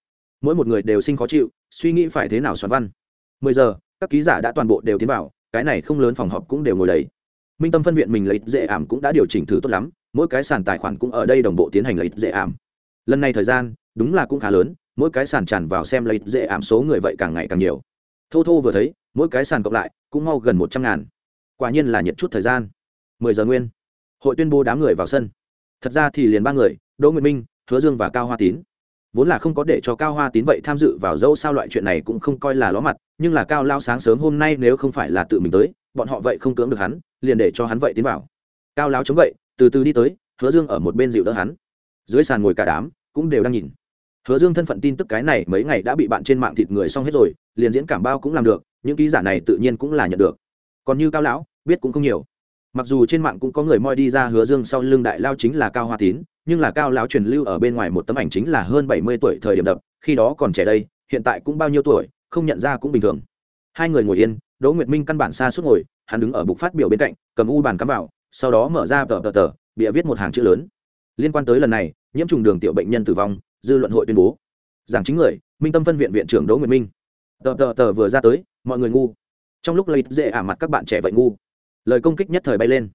Mỗi một người đều sinh khó chịu, suy nghĩ phải thế nào xoắn văn. Mười giờ, các ký giả đã toàn bộ đều tiến vào cái này không lớn phòng họp cũng đều ngồi đầy. Minh tâm phân viện mình lấy dễ ảm cũng đã điều chỉnh thử tốt lắm, mỗi cái sàn tài khoản cũng ở đây đồng bộ tiến hành lấy dễ ảm. Lần này thời gian, đúng là cũng khá lớn, mỗi cái sàn tràn vào xem lấy dễ ảm số người vậy càng ngày càng nhiều. Thô thô vừa thấy, mỗi cái sàn cộng lại cũng mau gần một trăm ngàn. Quả nhiên là nhiệt chút thời gian. Mười giờ nguyên, hội tuyên bố đám người vào sân. Thật ra thì liền ba người, đỗ nguyệt minh, hứa dương và cao hoa tín vốn là không có để cho cao hoa tín vậy tham dự vào dẫu sao loại chuyện này cũng không coi là ló mặt, nhưng là cao lao sáng sớm hôm nay nếu không phải là tự mình tới, bọn họ vậy không cưỡng được hắn, liền để cho hắn vậy tiến vào. Cao lao chống vậy, từ từ đi tới, hứa dương ở một bên dịu đỡ hắn. Dưới sàn ngồi cả đám, cũng đều đang nhìn. Hứa dương thân phận tin tức cái này mấy ngày đã bị bạn trên mạng thịt người xong hết rồi, liền diễn cảm bao cũng làm được, những ký giả này tự nhiên cũng là nhận được. Còn như cao lão, biết cũng không nhiều. Mặc dù trên mạng cũng có người moi đi ra hứa dương sau lưng đại lao chính là cao hoa tín nhưng là cao lão truyền lưu ở bên ngoài một tấm ảnh chính là hơn bảy mươi tuổi thời điểm đập, khi đó còn trẻ đây, hiện tại cũng bao nhiêu tuổi, không nhận ra cũng bình thường. Hai người ngồi yên, đỗ nguyệt minh căn bản xa suốt ngồi, hắn đứng ở bục phát biểu bên cạnh, cầm u bàn cắm vào, sau đó mở ra tờ tờ tờ, bịa viết một hàng chữ lớn. Liên quan tới lần này, nhiễm trùng đường tiểu bệnh nhân tử vong, dư luận hội tuyên bố. Giảng chính người, minh tâm phân viện viện trưởng đỗ nguyệt minh. Tờ tờ tờ vừa ra tới, mọi người ngu. Trong lúc lấy dễ ả mặt các bạn trẻ vậy ngu. Lời công kích nhất thời bay lên.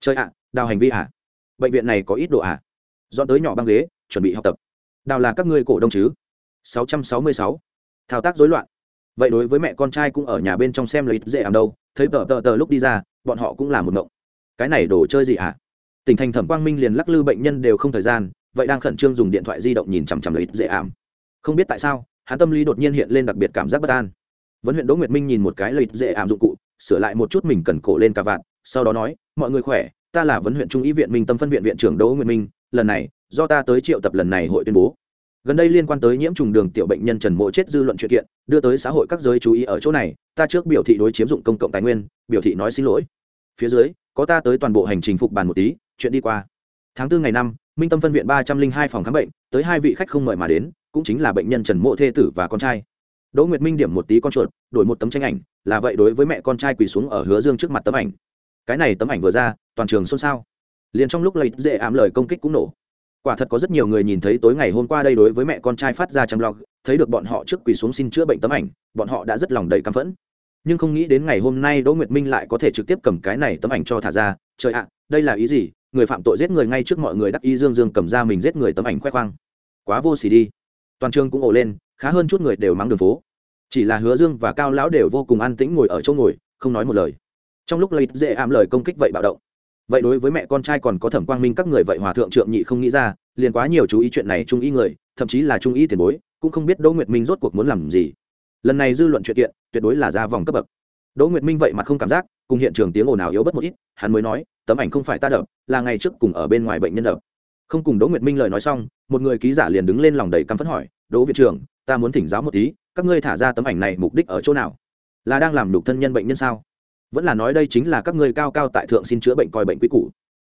Chơi ạ, đào hành vi ạ. À? bệnh viện này có ít độ ạ? à? Dọn tới nhỏ băng ghế, chuẩn bị học tập. Đào là các ngươi cổ đông chứ? 666. thao tác rối loạn. Vậy đối với mẹ con trai cũng ở nhà bên trong xem lấy dễ ảm đâu. Thấy tờ tờ tờ lúc đi ra, bọn họ cũng là một mộng cái này đồ chơi gì hả? À? tỉnh thành thẩm quang minh liền lắc lư bệnh nhân đều không thời gian, vậy đang khẩn trương dùng điện thoại di động nhìn chằm chằm lấy dễ ảm. Không biết tại sao, hắn tâm lý đột nhiên hiện lên đặc biệt cảm giác bất an. Vấn huyện đỗ nguyệt minh nhìn một cái lấy dễ ảm dụng cụ, sửa lại một chút mình cần cổ lên cả vạn sau đó nói, mọi người khỏe, ta là vấn huyện trung ý viện minh tâm phân viện viện trưởng đỗ nguyệt minh lần này, do ta tới triệu tập lần này hội tuyên bố. Gần đây liên quan tới nhiễm trùng đường tiểu bệnh nhân trần mộ chết dư luận chuyện kiện, đưa tới xã hội các giới chú ý ở chỗ này, ta trước biểu thị đối chiếm dụng công cộng tài nguyên, biểu thị nói xin lỗi. Phía dưới, có ta tới toàn bộ hành trình phục bàn một tí, chuyện đi qua. Tháng tư ngày năm, minh tâm phân viện ba trăm linh hai phòng khám bệnh, tới hai vị khách không mời mà đến, cũng chính là bệnh nhân trần mộ thê tử và con trai. Đỗ nguyệt minh điểm một tí con chuột, đổi một tấm tranh ảnh, là vậy đối với mẹ con trai quỳ xuống ở hứa dương trước mặt tấm ảnh. Cái này tấm ảnh vừa ra, toàn trường xôn xao liền trong lúc lấy dễ ám lời công kích cũng nổ. Quả thật có rất nhiều người nhìn thấy tối ngày hôm qua đây đối với mẹ con trai phát ra chăm log thấy được bọn họ trước quỳ xuống xin chữa bệnh tấm ảnh, bọn họ đã rất lòng đầy căm phẫn. Nhưng không nghĩ đến ngày hôm nay đỗ nguyệt minh lại có thể trực tiếp cầm cái này tấm ảnh cho thả ra, trời ạ, đây là ý gì? Người phạm tội giết người ngay trước mọi người đắc ý dương dương cầm ra mình giết người tấm ảnh khoe khoang. Quá vô xỉ đi. Toàn trường cũng ổ lên, khá hơn chút người đều mang đường phố. Chỉ là hứa dương và cao lão đều vô cùng an tĩnh ngồi ở chỗ ngồi, không nói một lời. Trong lúc lấy dễ ám lời công kích vậy bạo động vậy đối với mẹ con trai còn có thẩm quang minh các người vậy hòa thượng trượng nhị không nghĩ ra, liền quá nhiều chú ý chuyện này trung ý người, thậm chí là trung ý tiền bối, cũng không biết đỗ nguyệt minh rốt cuộc muốn làm gì. Lần này dư luận chuyện kiện, tuyệt đối là ra vòng cấp bậc. Đỗ nguyệt minh vậy mà không cảm giác, cùng hiện trường tiếng ồn ào yếu bất một ít, hắn mới nói, tấm ảnh không phải ta đập, là ngày trước cùng ở bên ngoài bệnh nhân đập. Không cùng đỗ nguyệt minh lời nói xong, một người ký giả liền đứng lên lòng đầy căm phẫn hỏi, đỗ viện trưởng, ta muốn thỉnh giáo một tí, các ngươi thả ra tấm ảnh này mục đích ở chỗ nào? Là đang làm đục thân nhân bệnh nhân sao? Vẫn là nói đây chính là các ngươi cao cao tại thượng xin chữa bệnh coi bệnh quý cũ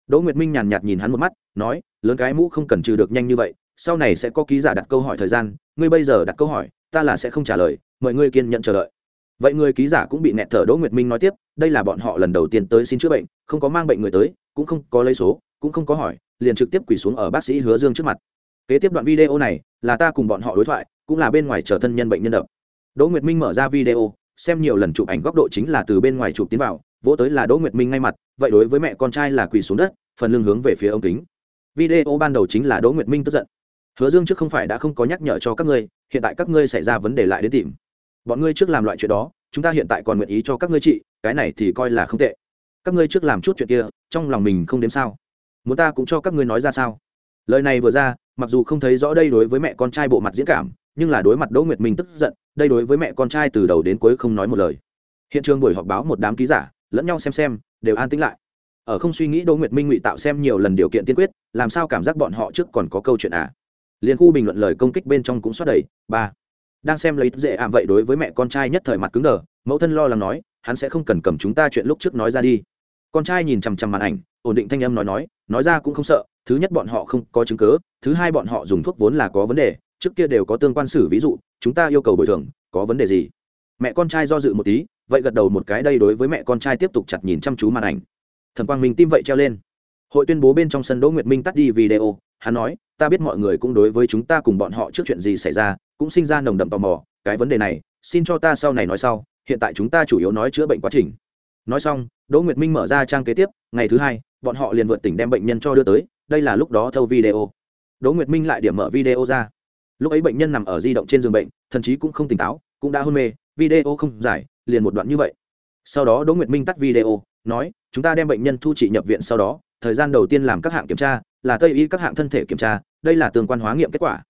đỗ nguyệt minh nhàn nhạt nhìn hắn một mắt, nói, lớn cái mũ không cần trừ được nhanh như vậy, sau này sẽ có ký giả đặt câu hỏi thời gian, ngươi bây giờ đặt câu hỏi, ta là sẽ không trả lời, mời ngươi kiên nhận chờ đợi. Vậy người ký giả cũng bị nẹt thở đỗ nguyệt minh nói tiếp, đây là bọn họ lần đầu tiên tới xin chữa bệnh, không có mang bệnh người tới, cũng không có lấy số, cũng không có hỏi, liền trực tiếp quỳ xuống ở bác sĩ hứa dương trước mặt. Kế tiếp đoạn video này là ta cùng bọn họ đối thoại, cũng là bên ngoài chờ thân nhân bệnh nhân đập. Đỗ nguyệt minh mở ra video xem nhiều lần chụp ảnh góc độ chính là từ bên ngoài chụp tiến vào, vỗ tới là đỗ nguyệt minh ngay mặt, vậy đối với mẹ con trai là quỳ xuống đất, phần lưng hướng về phía ống kính. Video ban đầu chính là đỗ nguyệt minh tức giận. Hứa dương trước không phải đã không có nhắc nhở cho các ngươi, hiện tại các ngươi xảy ra vấn đề lại đến tìm. Bọn ngươi trước làm loại chuyện đó, chúng ta hiện tại còn nguyện ý cho các ngươi trị, cái này thì coi là không tệ. Các ngươi trước làm chút chuyện kia, trong lòng mình không đếm sao. Muốn ta cũng cho các ngươi nói ra sao? Lời này vừa ra, mặc dù không thấy rõ đây đối với mẹ con trai bộ mặt diễn cảm, nhưng là đối mặt đỗ nguyệt minh tức giận đây đối với mẹ con trai từ đầu đến cuối không nói một lời. Hiện trường buổi họp báo một đám ký giả, lẫn nhau xem xem, đều an tĩnh lại. Ở không suy nghĩ đỗ nguyệt minh ngụy tạo xem nhiều lần điều kiện tiên quyết, làm sao cảm giác bọn họ trước còn có câu chuyện à? Liền khu bình luận lời công kích bên trong cũng xoát đầy. Ba. Đang xem lấy dễ ảm vậy đối với mẹ con trai nhất thời mặt cứng đờ, mẫu thân lo lắng nói, hắn sẽ không cần cầm chúng ta chuyện lúc trước nói ra đi. Con trai nhìn chằm chằm màn ảnh, ổn định thanh âm nói nói nói ra cũng không sợ, thứ nhất bọn họ không có chứng cớ thứ hai bọn họ dùng thuốc vốn là có vấn đề, trước kia đều có tương quan xử ví dụ chúng ta yêu cầu bồi thường, có vấn đề gì? Mẹ con trai do dự một tí, vậy gật đầu một cái đây đối với mẹ con trai tiếp tục chặt nhìn chăm chú màn ảnh. Thần quang minh tim vậy treo lên. Hội tuyên bố bên trong sân đỗ nguyệt minh tắt đi video, hắn nói, ta biết mọi người cũng đối với chúng ta cùng bọn họ trước chuyện gì xảy ra, cũng sinh ra nồng đậm tò mò, cái vấn đề này, xin cho ta sau này nói sau, hiện tại chúng ta chủ yếu nói chữa bệnh quá trình. Nói xong, đỗ nguyệt minh mở ra trang kế tiếp, ngày thứ hai, bọn họ liền vượt tỉnh đem bệnh nhân cho đưa tới, đây là lúc đó thâu video. Đỗ nguyệt minh lại điểm mở video ra lúc ấy bệnh nhân nằm ở di động trên giường bệnh thậm chí cũng không tỉnh táo, cũng đã hôn mê, video không dài liền một đoạn như vậy. Sau đó đỗ nguyệt minh tắt video, nói, chúng ta đem bệnh nhân thu trị nhập viện sau đó, thời gian đầu tiên làm các hạng kiểm tra, là tây y các hạng thân thể kiểm tra, đây là tương quan hóa nghiệm kết quả.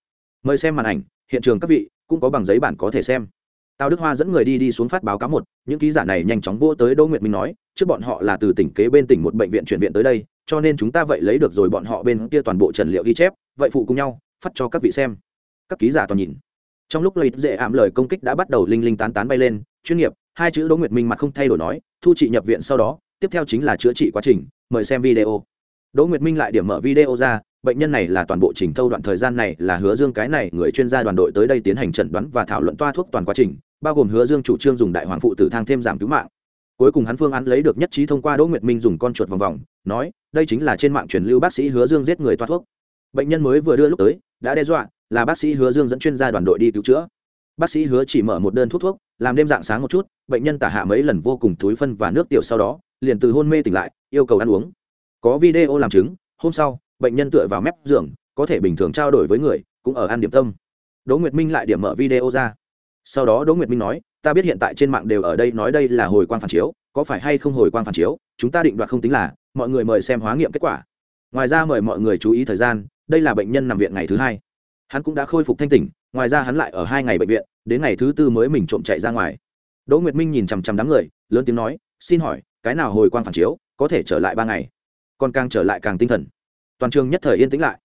Mời xem màn ảnh, hiện trường các vị cũng có bằng giấy bản có thể xem. Tào đức hoa dẫn người đi đi xuống phát báo cáo một, những ký giả này nhanh chóng vô tới đỗ nguyệt minh nói, trước bọn họ là từ tỉnh kế bên tỉnh một bệnh viện chuyển viện tới đây, cho nên chúng ta vậy lấy được rồi bọn họ bên kia toàn bộ trần liệu ghi chép, vậy phụ cùng nhau, phát cho các vị xem các ký giả toàn nhìn. Trong lúc lấy dễ ảm lời công kích đã bắt đầu linh linh tán tán bay lên, chuyên nghiệp, hai chữ đỗ nguyệt minh mặt không thay đổi nói, thu trị nhập viện sau đó, tiếp theo chính là chữa trị quá trình, mời xem video. Đỗ nguyệt minh lại điểm mở video ra, bệnh nhân này là toàn bộ trình thâu đoạn thời gian này là hứa dương cái này người chuyên gia đoàn đội tới đây tiến hành chẩn đoán và thảo luận toa thuốc toàn quá trình, bao gồm hứa dương chủ trương dùng đại hoàng phụ tử thang thêm giảm cứu mạng. Cuối cùng hắn phương án lấy được nhất trí thông qua đỗ nguyệt minh dùng con chuột vòng vòng, nói, đây chính là trên mạng truyền lưu bác sĩ hứa dương giết người toa thuốc. Bệnh nhân mới vừa đưa lúc tới, đã đe dọa là bác sĩ hứa dương dẫn chuyên gia đoàn đội đi cứu chữa. Bác sĩ hứa chỉ mở một đơn thuốc thuốc, làm đêm dạng sáng một chút, bệnh nhân tả hạ mấy lần vô cùng túi phân và nước tiểu sau đó, liền từ hôn mê tỉnh lại, yêu cầu ăn uống. Có video làm chứng, hôm sau, bệnh nhân tựa vào mép giường, có thể bình thường trao đổi với người, cũng ở ăn điểm tâm. Đỗ nguyệt minh lại điểm mở video ra. Sau đó đỗ nguyệt minh nói, ta biết hiện tại trên mạng đều ở đây nói đây là hồi quang phản chiếu, có phải hay không hồi quang phản chiếu, chúng ta định đoạt không tính là, mọi người mời xem hóa nghiệm kết quả. Ngoài ra mời mọi người chú ý thời gian, đây là bệnh nhân nằm viện ngày thứ hai hắn cũng đã khôi phục thanh tỉnh, ngoài ra hắn lại ở hai ngày bệnh viện, đến ngày thứ tư mới mình trộm chạy ra ngoài. Đỗ nguyệt minh nhìn chằm chằm đám người, lớn tiếng nói, xin hỏi, cái nào hồi quang phản chiếu, có thể trở lại ba ngày? Còn càng trở lại càng tinh thần. Toàn trường nhất thời yên tĩnh lại.